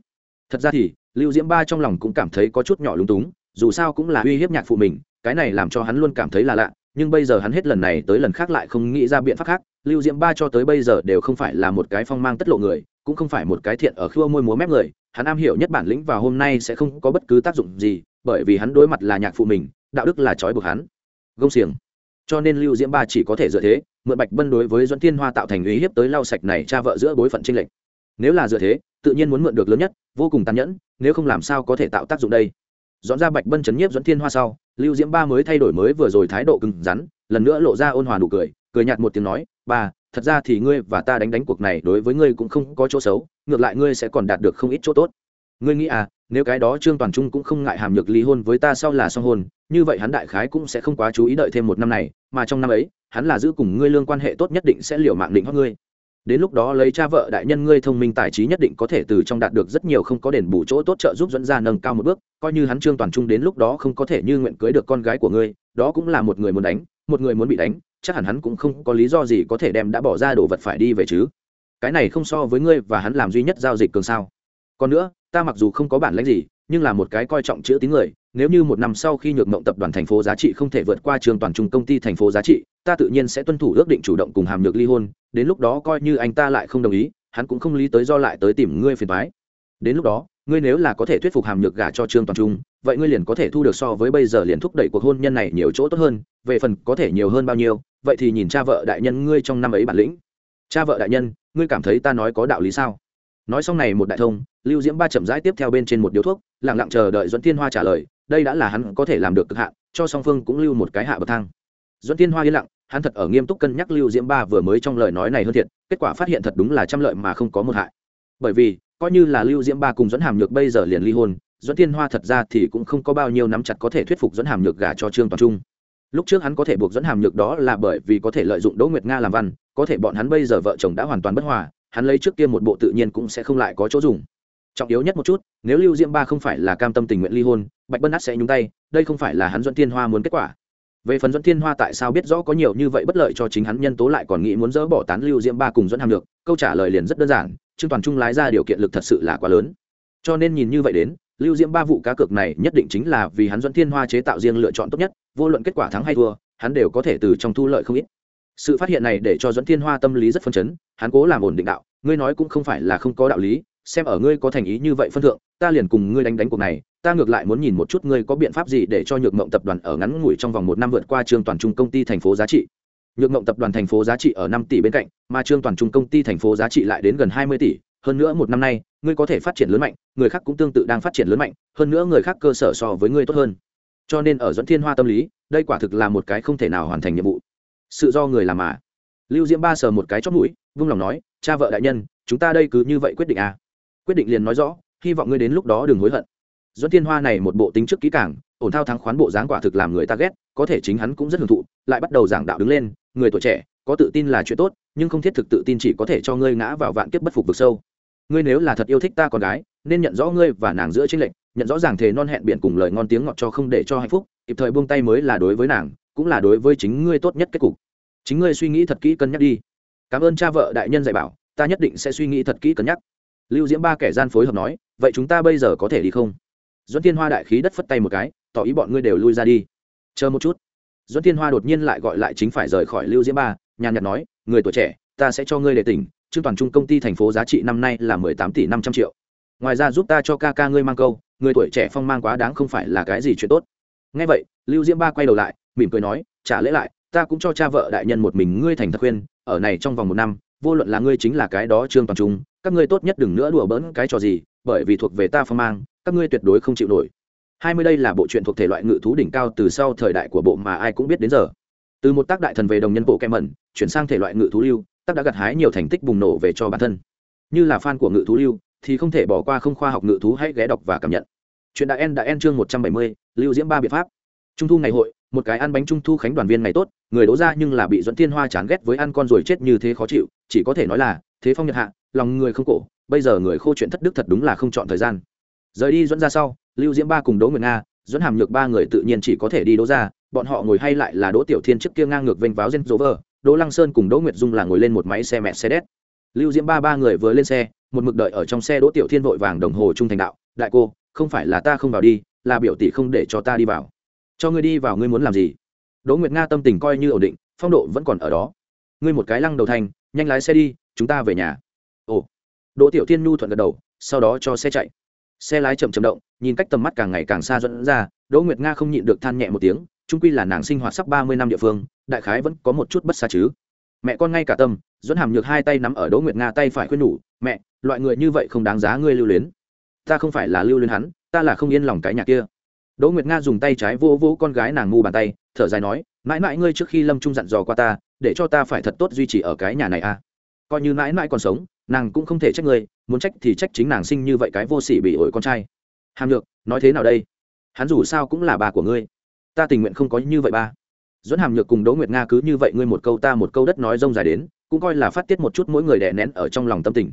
Thật ra thì, lưu diễm ba trong lòng cũng cảm thấy có chút nhỏ lung túng, dù sao cũng là uy hiếp nhạc phụ mình, cái này làm cho hắn luôn cảm thấy là lạ, nhưng bây giờ hắn hết lần này tới lần khác lại không nghĩ ra biện pháp khác. Lưu diễm ba cho tới bây giờ đều không phải là một cái phong mang tất lộ người cũng không phải một cái thiện ở khua môi múa mép người, hắn am hiểu nhất bản lĩnh và hôm nay sẽ không có bất cứ tác dụng gì, bởi vì hắn đối mặt là nhạc phụ mình, đạo đức là trói buộc hắn. Gông xiềng. Cho nên lưu diễm ba chỉ có thể dựa thế, mượn bạch bân đối với doãn thiên hoa tạo thành ý hiếp tới lau sạch này cha vợ giữa bối phận tranh lệch. Nếu là dựa thế, tự nhiên muốn mượn được lớn nhất, vô cùng tàn nhẫn, nếu không làm sao có thể tạo tác dụng đây? Dọn ra bạch bân chấn nhiếp doãn thiên hoa sau, lưu diễm ba mới thay đổi mới vừa rồi thái độ cứng rắn, lần nữa lộ ra ôn hòa nụ cười cười nhạt một tiếng nói, ba thật ra thì ngươi và ta đánh đánh cuộc này đối với ngươi cũng không có chỗ xấu, ngược lại ngươi sẽ còn đạt được không ít chỗ tốt. Ngươi nghĩ à nếu cái đó trương toàn trung cũng không ngại hàm nhược ly hôn với ta sau là song hôn, như vậy hắn đại khái cũng sẽ không quá chú ý đợi thêm một năm này, mà trong năm ấy, hắn là giữ cùng ngươi lương quan hệ tốt nhất định sẽ liều mạng định hót ngươi. Đến lúc đó lấy cha vợ đại nhân ngươi thông minh tài trí nhất định có thể từ trong đạt được rất nhiều không có đền bù chỗ tốt trợ giúp dẫn ra nâng cao một bước, coi như hắn trương toàn trung đến lúc đó không có thể như nguyện cưới được con gái của ngươi, đó cũng là một người muốn đánh, một người muốn bị đánh chắc hẳn hắn cũng không có lý do gì có thể đem đã bỏ ra đồ vật phải đi về chứ. Cái này không so với ngươi và hắn làm duy nhất giao dịch cường sao. Còn nữa, ta mặc dù không có bản lãnh gì, nhưng là một cái coi trọng chữ tín người, nếu như một năm sau khi nhược mộng tập đoàn thành phố giá trị không thể vượt qua trường toàn trung công ty thành phố giá trị, ta tự nhiên sẽ tuân thủ ước định chủ động cùng hàm nhược ly hôn, đến lúc đó coi như anh ta lại không đồng ý, hắn cũng không lý tới do lại tới tìm ngươi phiền thoái đến lúc đó, ngươi nếu là có thể thuyết phục hàm nhược gả cho trương toàn trung, vậy ngươi liền có thể thu được so với bây giờ liền thúc đẩy cuộc hôn nhân này nhiều chỗ tốt hơn, về phần có thể nhiều hơn bao nhiêu vậy thì nhìn cha vợ đại nhân ngươi trong năm ấy bản lĩnh. Cha vợ đại nhân, ngươi cảm thấy ta nói có đạo lý sao? Nói xong này một đại thông, lưu diễm ba chậm rãi tiếp theo bên trên một điếu thuốc lẳng lặng chờ đợi dẫn thiên hoa trả lời, đây đã là hắn có thể làm được cực hạn, cho song phương cũng lưu một cái hạ bậc thang. Dẫn thiên hoa yên lặng, hắn thật ở nghiêm túc cân nhắc lưu diễm ba vừa mới trong lời nói này hơn thiệt, kết quả phát hiện thật đúng là trăm lợi mà không có một hại. Bởi vì, coi như là lưu diễm ba cùng dẫn hàm nhược bây giờ liền ly hôn dẫn thiên hoa thật ra thì cũng không có bao nhiêu nắm chặt có thể thuyết phục dẫn hàm nhược gả cho trương toàn trung lúc trước hắn có thể buộc dẫn hàm nhược đó là bởi vì có thể lợi dụng đỗ nguyệt nga làm văn, có thể bọn hắn bây giờ vợ chồng đã hoàn toàn bất hòa, hắn lấy trước kia một bộ tự nhiên cũng sẽ không lại có chỗ dùng. Trọng yếu nhất một chút, nếu lưu diễm ba không phải là cam tâm tình nguyện ly hôn, bạch bân át sẽ nhúng tay, đây không phải là hắn dẫn thiên hoa muốn kết quả. Về phần dẫn thiên hoa tại sao biết rõ có nhiều như vậy bất lợi cho chính hắn, nhân tố lại còn nghĩ muốn dỡ bỏ tán lưu diễm ba cùng dẫn hàm được câu trả lời liền rất đơn giản, trương toàn trung lái ra điều kiện lực thật sự là quá lớn. Cho nên nhìn như vậy đến, lưu diễm ba vụ cá cược này nhất định chính là vì hắn dẫn thiên hoa chế tạo riêng lựa chọn tốt nhất vô luận kết quả thắng hay thua, hắn đều có thể từ trong thu lợi không ít. Sự phát hiện này để cho dẫn thiên hoa tâm lý rất phân chấn, hắn cố làm ổn định đạo, ngươi nói cũng không phải là không có đạo lý, xem ở ngươi có thành ý như vậy phân thượng, ta liền cùng ngươi đánh đánh cuộc này, ta ngược lại muốn nhìn một chút ngươi có biện pháp gì để cho nhược mộng tập đoàn ở ngắn ngủi trong vòng một năm vượt qua trường toàn trung công ty thành phố giá trị. Nhược mộng tập đoàn thành phố giá trị ở năm tỷ bên cạnh, mà trương toàn trung công ty thành phố giá trị lại đến gần hai mươi tỷ, hơn nữa một năm nay, ngươi có thể phát triển lớn mạnh, người khác cũng tương tự đang phát triển lớn mạnh, hơn nữa người khác cơ sở so với ngươi tốt hơn cho nên ở dẫn thiên hoa tâm lý, đây quả thực là một cái không thể nào hoàn thành nhiệm vụ. Sự do người làm mà. Lưu diễm ba sờ một cái chót mũi, vung lòng nói, cha vợ đại nhân, chúng ta đây cứ như vậy quyết định à? Quyết định liền nói rõ, hy vọng ngươi đến lúc đó đừng hối hận. Dẫn thiên hoa này một bộ tính trước kỹ càng, ổn thao thắng khoán bộ dáng quả thực làm người ta ghét, có thể chính hắn cũng rất hưởng thụ, lại bắt đầu giảng đạo đứng lên, người tuổi trẻ, có tự tin là chuyện tốt, nhưng không thiết thực tự tin chỉ có thể cho ngươi ngã vào vạn kiếp bất phục vực sâu. Ngươi nếu là thật yêu thích ta con gái, nên nhận rõ ngươi và nàng giữa tranh lệch nhận rõ ràng thề non hẹn biển cùng lời ngon tiếng ngọt cho không để cho hạnh phúc, kịp thời buông tay mới là đối với nàng, cũng là đối với chính ngươi tốt nhất kết cục. Chính ngươi suy nghĩ thật kỹ cân nhắc đi. Cảm ơn cha vợ đại nhân dạy bảo, ta nhất định sẽ suy nghĩ thật kỹ cân nhắc. Lưu diễm ba kẻ gian phối hợp nói, vậy chúng ta bây giờ có thể đi không? Dẫn thiên hoa đại khí đất phất tay một cái, tỏ ý bọn ngươi đều lui ra đi. Chờ một chút. Dẫn thiên hoa đột nhiên lại gọi lại chính phải rời khỏi lưu diễm ba, nhàn nhạt nói, người tuổi trẻ, ta sẽ cho ngươi để tỉnh trương toàn trung công ty thành phố giá trị năm nay là mười tám tỷ năm trăm triệu. Ngoài ra giúp ta cho ca ca ngươi mang câu người tuổi trẻ phong mang quá đáng không phải là cái gì chuyện tốt. Ngay vậy, lưu diễm ba quay đầu lại, mỉm cười nói, trả lễ lại, ta cũng cho cha vợ đại nhân một mình ngươi thành thật khuyên, ở này trong vòng một năm, vô luận là ngươi chính là cái đó trương toàn trung, các ngươi tốt nhất đừng nữa đùa bỡn cái trò gì, bởi vì thuộc về ta phong mang, các ngươi tuyệt đối không chịu nổi. Hai mươi đây là bộ truyện thuộc thể loại ngự thú đỉnh cao từ sau thời đại của bộ mà ai cũng biết đến giờ. Từ một tác đại thần về đồng nhân bộ kem mẩn, chuyển sang thể loại ngự thú lưu, tác đã gặt hái nhiều thành tích bùng nổ về cho bản thân. Như là fan của ngự thú lưu thì không thể bỏ qua không khoa học ngự thú hãy ghé đọc và cảm nhận. Chuyện đã en đã en chương một trăm bảy mươi, lưu diễm ba biện pháp. Trung thu ngày hội, một cái ăn bánh trung thu khánh đoàn viên ngày tốt, người đố ra nhưng là bị dẫn thiên hoa chán ghét với ăn con rồi chết như thế khó chịu, chỉ có thể nói là, thế phong nhật hạ, lòng người không cổ, bây giờ người khô chuyện thất đức thật đúng là không chọn thời gian. Rời đi dẫn ra sau, lưu diễm ba cùng đỗ nguyệt nga dẫn hàm nhược ba người tự nhiên chỉ có thể đi đỗ ra, bọn họ ngồi hay lại là đỗ tiểu thiên trước kia ngang ngược vênh váo gen rover, đỗ lăng sơn cùng đỗ nguyệt dung là ngồi lên một máy xe mẹ xe đét. Lưu diễm ba ba người vừa lên xe một mực đợi ở trong xe đỗ tiểu thiên vội vàng đồng hồ trung thành đạo, đại cô, không phải là ta không vào đi, là biểu tỷ không để cho ta đi vào. Cho ngươi đi vào ngươi muốn làm gì? Đỗ nguyệt nga tâm tình coi như ổn định, phong độ vẫn còn ở đó. Ngươi một cái lăng đầu thành, nhanh lái xe đi, chúng ta về nhà. Ồ. Đỗ tiểu thiên nhu thuận gật đầu, sau đó cho xe chạy. Xe lái chậm chậm động, nhìn cách tầm mắt càng ngày càng xa dẫn ra, đỗ nguyệt nga không nhịn được than nhẹ một tiếng, trung quy là nàng sinh hoạt sắp ba mươi năm địa phương, đại khái vẫn có một chút bất xa chứ. Mẹ con ngay cả tâm dẫn hàm nhược hai tay nắm ở đỗ nguyệt nga tay phải khuyên nhủ, mẹ loại người như vậy không đáng giá ngươi lưu luyến. Ta không phải là lưu luyến hắn, ta là không yên lòng cái nhà kia. Đỗ nguyệt nga dùng tay trái vô vô con gái nàng ngu bàn tay, thở dài nói, mãi mãi ngươi trước khi lâm trung dặn dò qua ta, để cho ta phải thật tốt duy trì ở cái nhà này à. Coi như mãi mãi còn sống, nàng cũng không thể trách ngươi, muốn trách thì trách chính nàng sinh như vậy cái vô sỉ bị ổi con trai. Hàm nhược, nói thế nào đây? Hắn dù sao cũng là bà của ngươi. Ta tình nguyện không có như vậy ba. Dẫn hàm nhược cùng đỗ nguyệt nga cứ như vậy ngươi một câu ta một câu đất nói rông dài đến, cũng coi là phát tiết một chút mỗi người đè nén ở trong lòng tâm tình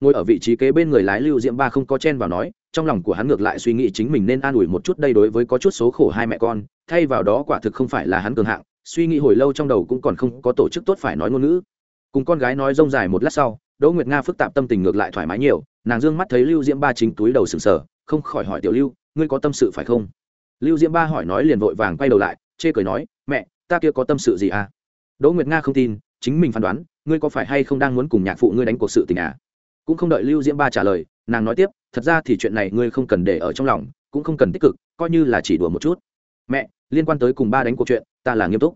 ngồi ở vị trí kế bên người lái lưu diễm ba không có chen vào nói, trong lòng của hắn ngược lại suy nghĩ chính mình nên an ủi một chút đây đối với có chút số khổ hai mẹ con, thay vào đó quả thực không phải là hắn cường hạng, suy nghĩ hồi lâu trong đầu cũng còn không có tổ chức tốt phải nói ngôn ngữ. Cùng con gái nói rông dài một lát sau, đỗ nguyệt nga phức tạp tâm tình ngược lại thoải mái nhiều, nàng dương mắt thấy lưu diễm ba chính túi đầu sừng sờ, không khỏi hỏi tiểu lưu, ngươi có tâm sự phải không? Lưu diễm ba hỏi nói liền vội vàng quay đầu lại, chê cười nói, mẹ, ta kia có tâm sự gì à? Đỗ nguyệt nga không tin, chính mình phán đoán, ngươi có phải hay không đang muốn cùng nhạc phụ ngươi đánh cuộc sự tình à? Cũng không đợi lưu diễm ba trả lời, nàng nói tiếp, thật ra thì chuyện này ngươi không cần để ở trong lòng, cũng không cần tích cực, coi như là chỉ đùa một chút. Mẹ, liên quan tới cùng ba đánh cuộc chuyện, ta là nghiêm túc.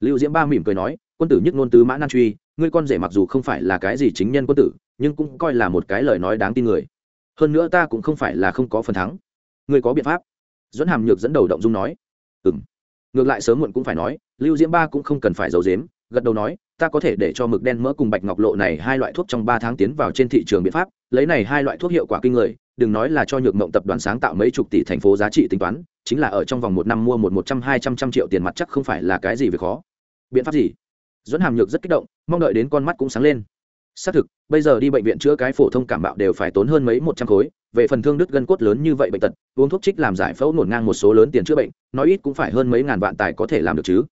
Lưu diễm ba mỉm cười nói, quân tử nhất ngôn tứ mã nan truy, ngươi con rể mặc dù không phải là cái gì chính nhân quân tử, nhưng cũng coi là một cái lời nói đáng tin người. Hơn nữa ta cũng không phải là không có phần thắng. Ngươi có biện pháp. Dẫn hàm nhược dẫn đầu động dung nói ừ m ngược lại sớm muộn cũng phải nói, lưu diễm ba cũng không cần phải giấu dếm gật đầu nói, ta có thể để cho mực đen mỡ cùng bạch ngọc lộ này hai loại thuốc trong ba tháng tiến vào trên thị trường biện pháp, lấy này hai loại thuốc hiệu quả kinh người, đừng nói là cho nhược mộng tập đoàn sáng tạo mấy chục tỷ thành phố giá trị tính toán, chính là ở trong vòng một năm mua một một trăm, hai trăm trăm triệu tiền mặt chắc không phải là cái gì về khó. Biện pháp gì? Dẫn hàm nhược rất kích động, mong đợi đến con mắt cũng sáng lên. Xác thực, bây giờ đi bệnh viện chữa cái phổ thông cảm bạo đều phải tốn hơn mấy một trăm khối, về phần thương đứt gân cốt lớn như vậy bệnh tật, uống thuốc trích làm giải phẫu nổn ngang một số lớn tiền chữa bệnh, nói ít cũng phải hơn mấy ngàn vạn tài có thể làm được chứ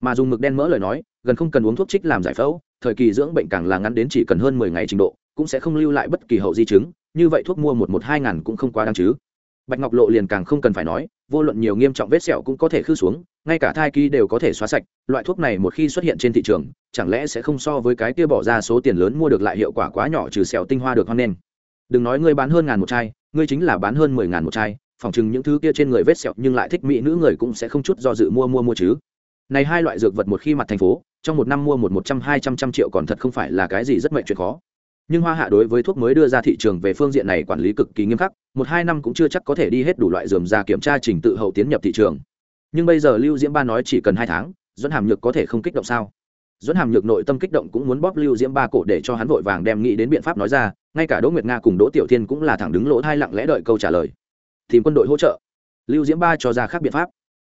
mà dùng mực đen mỡ lời nói, gần không cần uống thuốc trích làm giải phẫu, thời kỳ dưỡng bệnh càng là ngắn đến chỉ cần hơn mười ngày trình độ, cũng sẽ không lưu lại bất kỳ hậu di chứng, như vậy thuốc mua một một hai ngàn cũng không quá đáng chứ. Bạch ngọc lộ liền càng không cần phải nói, vô luận nhiều nghiêm trọng vết sẹo cũng có thể khư xuống, ngay cả thai kỳ đều có thể xóa sạch, loại thuốc này một khi xuất hiện trên thị trường, chẳng lẽ sẽ không so với cái kia bỏ ra số tiền lớn mua được lại hiệu quả quá nhỏ trừ sẹo tinh hoa được hoan nên đừng nói ngươi bán hơn ngàn một chai, ngươi chính là bán hơn mười ngàn một chai phòng chừng những thứ kia trên người vết sẹo nhưng lại thích mỹ nữ người cũng sẽ không chút do dự mua mua mua chứ này hai loại dược vật một khi mặt thành phố, trong một năm mua một một trăm, hai trăm trăm triệu còn thật không phải là cái gì rất mệnh chuyện khó. Nhưng hoa hạ đối với thuốc mới đưa ra thị trường về phương diện này quản lý cực kỳ nghiêm khắc, một, hai năm cũng chưa chắc có thể đi hết đủ loại dườm ra kiểm tra trình tự hậu tiến nhập thị trường. Nhưng bây giờ lưu diễm ba nói chỉ cần hai tháng dẫn hàm nhược có thể không kích động sao? Dẫn hàm nhược nội tâm kích động cũng muốn bóp lưu diễm ba cổ để cho hắn vội vàng đem nghĩ đến biện pháp nói ra, ngay cả đỗ nguyệt nga cùng đỗ tiểu thiên cũng là thẳng đứng lỗ thai lặng lẽ đợi câu trả lời. Tìm quân đội hỗ trợ. Lưu diễm ba cho ra khác biện pháp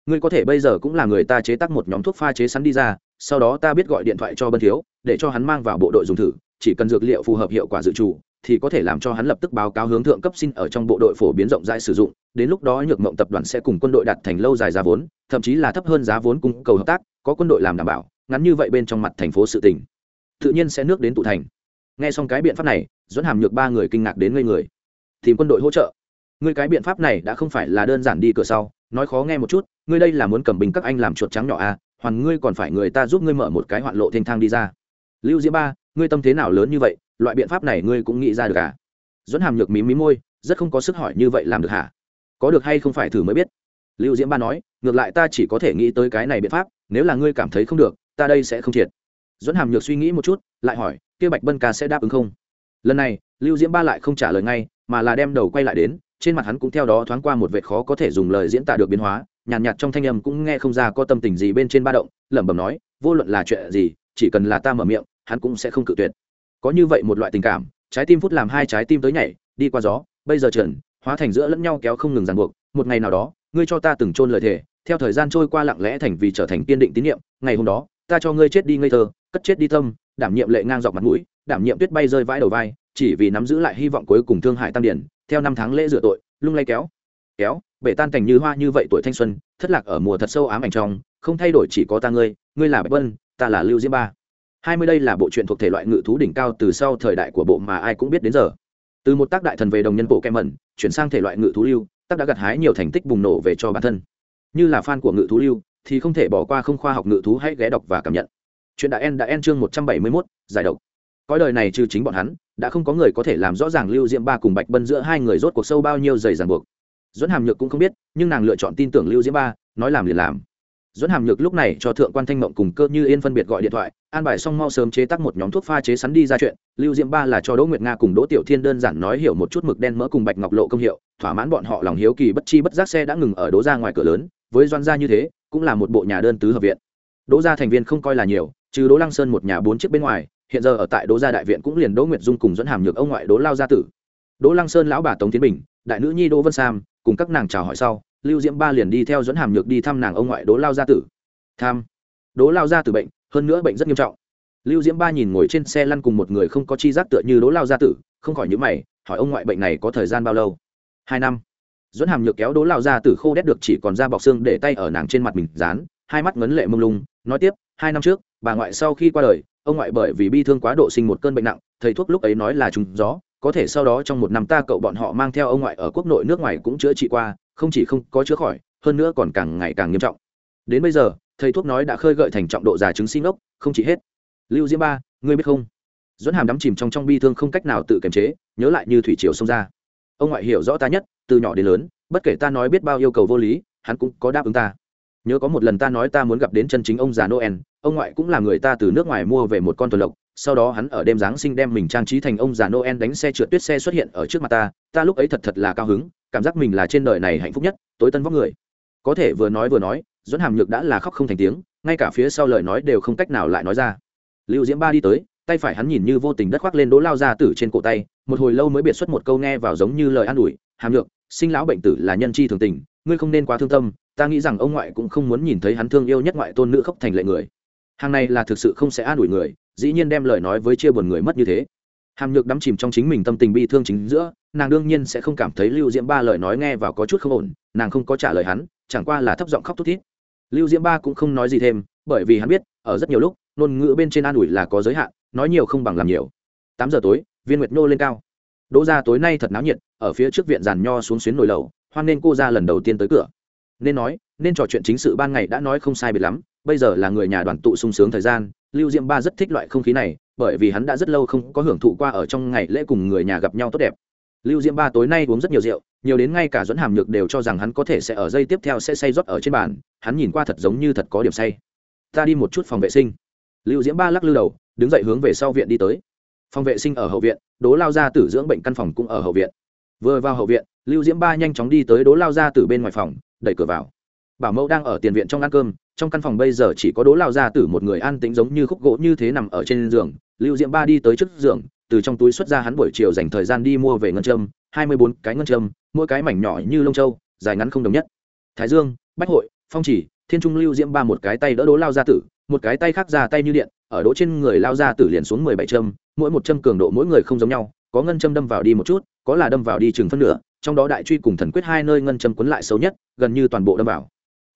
ngươi có thể bây giờ cũng là người ta chế tác một nhóm thuốc pha chế sắn đi ra, sau đó ta biết gọi điện thoại cho bân thiếu, để cho hắn mang vào bộ đội dùng thử, chỉ cần dược liệu phù hợp hiệu quả dự trù, thì có thể làm cho hắn lập tức báo cáo hướng thượng cấp xin ở trong bộ đội phổ biến rộng rãi sử dụng, đến lúc đó nhược mộng tập đoàn sẽ cùng quân đội đặt thành lâu dài giá vốn, thậm chí là thấp hơn giá vốn cung cầu hợp tác, có quân đội làm đảm bảo, ngắn như vậy bên trong mặt thành phố sự tỉnh tự nhiên sẽ nước đến tụ thành. Nghe xong cái biện pháp này dẫn hàm nhược ba người kinh ngạc đến ngây người. Tìm quân đội hỗ trợ. Ngươi cái biện pháp này đã không phải là đơn giản đi cửa sau nói khó nghe một chút, ngươi đây là muốn cầm bình các anh làm chuột trắng nhỏ à hoàn ngươi còn phải người ta giúp ngươi mở một cái hoạn lộ thênh thang đi ra. Lưu diễm ba, ngươi tâm thế nào lớn như vậy, loại biện pháp này ngươi cũng nghĩ ra được à? Dẫn hàm nhược mí mí môi, rất không có sức hỏi như vậy làm được hả? Có được hay không phải thử mới biết. Lưu diễm ba nói, ngược lại ta chỉ có thể nghĩ tới cái này biện pháp, nếu là ngươi cảm thấy không được, ta đây sẽ không triệt. Dẫn hàm nhược suy nghĩ một chút, lại hỏi, kia bạch bân ca sẽ đáp ứng không? Lần này, lưu diễm ba lại không trả lời ngay, mà là đem đầu quay lại đến trên mặt hắn cũng theo đó thoáng qua một vệt khó có thể dùng lời diễn tả được biến hóa nhàn nhạt, nhạt trong thanh âm cũng nghe không ra có tâm tình gì bên trên ba động lẩm bẩm nói vô luận là chuyện gì chỉ cần là ta mở miệng hắn cũng sẽ không cự tuyệt. Có như vậy một loại tình cảm trái tim phút làm hai trái tim tới nhảy đi qua gió bây giờ trần hóa thành giữa lẫn nhau kéo không ngừng ràng buộc một ngày nào đó ngươi cho ta từng chôn lời thề theo thời gian trôi qua lặng lẽ thành vì trở thành kiên định tín nhiệm ngày hôm đó ta cho ngươi chết đi ngây thơ cất chết đi tâm đảm nhiệm lệ ngang dọc mặt mũi đảm nhiệm tuyết bay rơi vãi đầu vai chỉ vì nắm giữ lại hy vọng cuối cùng thương hại tam điển theo năm tháng lễ rửa tội, lung lay kéo. Kéo, bể tan cảnh như hoa như vậy tuổi thanh xuân, thất lạc ở mùa thật sâu ám ảnh trong, không thay đổi chỉ có ta ngươi ngươi là bạch vân, ta là lưu diễm ba. Hai mươi đây là bộ truyện thuộc thể loại ngự thú đỉnh cao từ sau thời đại của bộ mà ai cũng biết đến giờ. Từ một tác đại thần về đồng nhân bộ kem mẩn, chuyển sang thể loại ngự thú lưu, tác đã gặt hái nhiều thành tích bùng nổ về cho bản thân. Như là fan của ngự thú lưu, thì không thể bỏ qua không khoa học ngự thú hãy ghé đọc và cảm nhận. Chuyện đã en đã en chương một trăm bảy mươi mốt, giải độc. Cõi đời này trừ chính bọn hắn đã không có người có thể làm rõ ràng lưu diễm ba cùng bạch bân giữa hai người rốt cuộc sâu bao nhiêu dày ràng buộc. Dẫn hàm nhược cũng không biết, nhưng nàng lựa chọn tin tưởng lưu diễm ba, nói làm liền làm. Dẫn hàm nhược lúc này cho thượng quan thanh mộng cùng cơ như yên phân biệt gọi điện thoại, an bài xong mau sớm chế tác một nhóm thuốc pha chế sắn đi ra chuyện. Lưu diễm ba là cho đỗ nguyệt nga cùng đỗ tiểu thiên đơn giản nói hiểu một chút mực đen mỡ cùng bạch ngọc lộ công hiệu, thỏa mãn bọn họ lòng hiếu kỳ bất chi bất giác xe đã ngừng ở đỗ ra ngoài cửa lớn, với doan gia như thế, cũng là một bộ nhà đơn tứ hợp viện. Đỗ gia thành viên không coi là nhiều, trừ đỗ lăng sơn một nhà bốn chiếc bên ngoài hiện giờ ở tại đỗ gia đại viện cũng liền đỗ nguyệt dung cùng dẫn hàm nhược ông ngoại đỗ lao gia tử. Đỗ lăng sơn lão bà tống tiến bình, đại nữ nhi đỗ vân sam, cùng các nàng chào hỏi sau, lưu diễm ba liền đi theo dẫn hàm nhược đi thăm nàng ông ngoại đỗ lao gia tử. Tham. Đỗ lao gia tử bệnh, hơn nữa bệnh rất nghiêm trọng. Lưu diễm ba nhìn ngồi trên xe lăn cùng một người không có chi giác tựa như đỗ lao gia tử, không khỏi nhữ mày, hỏi ông ngoại bệnh này có thời gian bao lâu? Hai năm. Dẫn hàm nhược kéo đỗ lao gia tử khô đét được chỉ còn da bọc xương để tay ở nàng trên mặt mình dán, hai mắt ngấn lệ mông lung, nói tiếp, hai năm trước, bà ngoại sau khi qua đời ông ngoại bởi vì bi thương quá độ sinh một cơn bệnh nặng, thầy thuốc lúc ấy nói là trùng gió, có thể sau đó trong một năm ta cậu bọn họ mang theo ông ngoại ở quốc nội nước ngoài cũng chữa trị qua, không chỉ không có chữa khỏi, hơn nữa còn càng ngày càng nghiêm trọng. Đến bây giờ, thầy thuốc nói đã khơi gợi thành trọng độ già chứng sinh ốc, không chỉ hết. Lưu diễm ba, ngươi biết không? Dẫn hàm đắm chìm trong trong bi thương không cách nào tự kiềm chế, nhớ lại như thủy triều xông ra. Ông ngoại hiểu rõ ta nhất, từ nhỏ đến lớn, bất kể ta nói biết bao yêu cầu vô lý, hắn cũng có đáp ứng ta. Nhớ có một lần ta nói ta muốn gặp đến chân chính ông già noel ông ngoại cũng là người ta từ nước ngoài mua về một con tuần lộc, sau đó hắn ở đêm giáng sinh đem mình trang trí thành ông già noel đánh xe trượt tuyết xe xuất hiện ở trước mặt ta ta lúc ấy thật thật là cao hứng, cảm giác mình là trên đời này hạnh phúc nhất, tối tân vóc người. Có thể vừa nói vừa nói dẫn hàm nhược đã là khóc không thành tiếng, ngay cả phía sau lời nói đều không cách nào lại nói ra. Lưu diễm ba đi tới, tay phải hắn nhìn như vô tình đất khoác lên đỗ lao ra tử trên cổ tay, một hồi lâu mới biệt xuất một câu nghe vào giống như lời an ủi, hàm nhược, sinh lão bệnh tử là nhân chi thường tình, ngươi không nên quá thương tâm, ta nghĩ rằng ông ngoại cũng không muốn nhìn thấy hắn thương yêu nhất ngoại tôn nữ khóc thành lệ người hàng này là thực sự không sẽ an ủi người, dĩ nhiên đem lời nói với chia buồn người mất như thế. Hàm nhược đắm chìm trong chính mình tâm tình bi thương chính giữa, nàng đương nhiên sẽ không cảm thấy lưu diễm ba lời nói nghe vào có chút không ổn, nàng không có trả lời hắn, chẳng qua là thấp giọng khóc thút thít. Lưu diễm ba cũng không nói gì thêm, bởi vì hắn biết, ở rất nhiều lúc, ngôn ngữ bên trên an ủi là có giới hạn, nói nhiều không bằng làm nhiều. Tám giờ tối, viên nguyệt nô lên cao. Đỗ ra tối nay thật náo nhiệt, ở phía trước viện giàn nho xuống xuyến nồi lầu hoan nên cô ra lần đầu tiên tới cửa. Nên nói, nên trò chuyện chính sự ban ngày đã nói không sai biệt lắm bây giờ là người nhà đoàn tụ sung sướng thời gian, lưu diễm ba rất thích loại không khí này, bởi vì hắn đã rất lâu không có hưởng thụ qua ở trong ngày lễ cùng người nhà gặp nhau tốt đẹp. Lưu diễm ba tối nay uống rất nhiều rượu, nhiều đến ngay cả dẫn hàm nhược đều cho rằng hắn có thể sẽ ở dây tiếp theo sẽ say rót ở trên bàn, hắn nhìn qua thật giống như thật có điểm say. Ta đi một chút phòng vệ sinh. Lưu diễm ba lắc lư đầu, đứng dậy hướng về sau viện đi tới. Phòng vệ sinh ở hậu viện đố lao ra tử dưỡng bệnh căn phòng cũng ở hậu viện. Vừa vào hậu viện, lưu diễm ba nhanh chóng đi tới đố lao ra từ bên ngoài phòng, đẩy cửa vào. Bảo mẫu đang ở tiền viện trong ăn cơm trong căn phòng bây giờ chỉ có đố lao ra tử một người an tĩnh giống như khúc gỗ như thế nằm ở trên giường. Lưu diễm ba đi tới trước giường, từ trong túi xuất ra hắn buổi chiều dành thời gian đi mua về ngân châm, hai mươi bốn cái ngân châm, mỗi cái mảnh nhỏ như lông châu, dài ngắn không đồng nhất. Thái dương, bách hội, phong chỉ, thiên trung lưu diễm ba một cái tay đỡ đố lao ra tử, một cái tay khác ra tay như điện, ở đỗ trên người lao ra tử liền xuống mười bảy châm, mỗi một châm cường độ mỗi người không giống nhau, có ngân châm đâm vào đi một chút, có là đâm vào đi chừng phân nửa, trong đó đại truy cùng thần quyết hai nơi ngân châm quấn lại xấu nhất, gần như toàn bộ đâm vào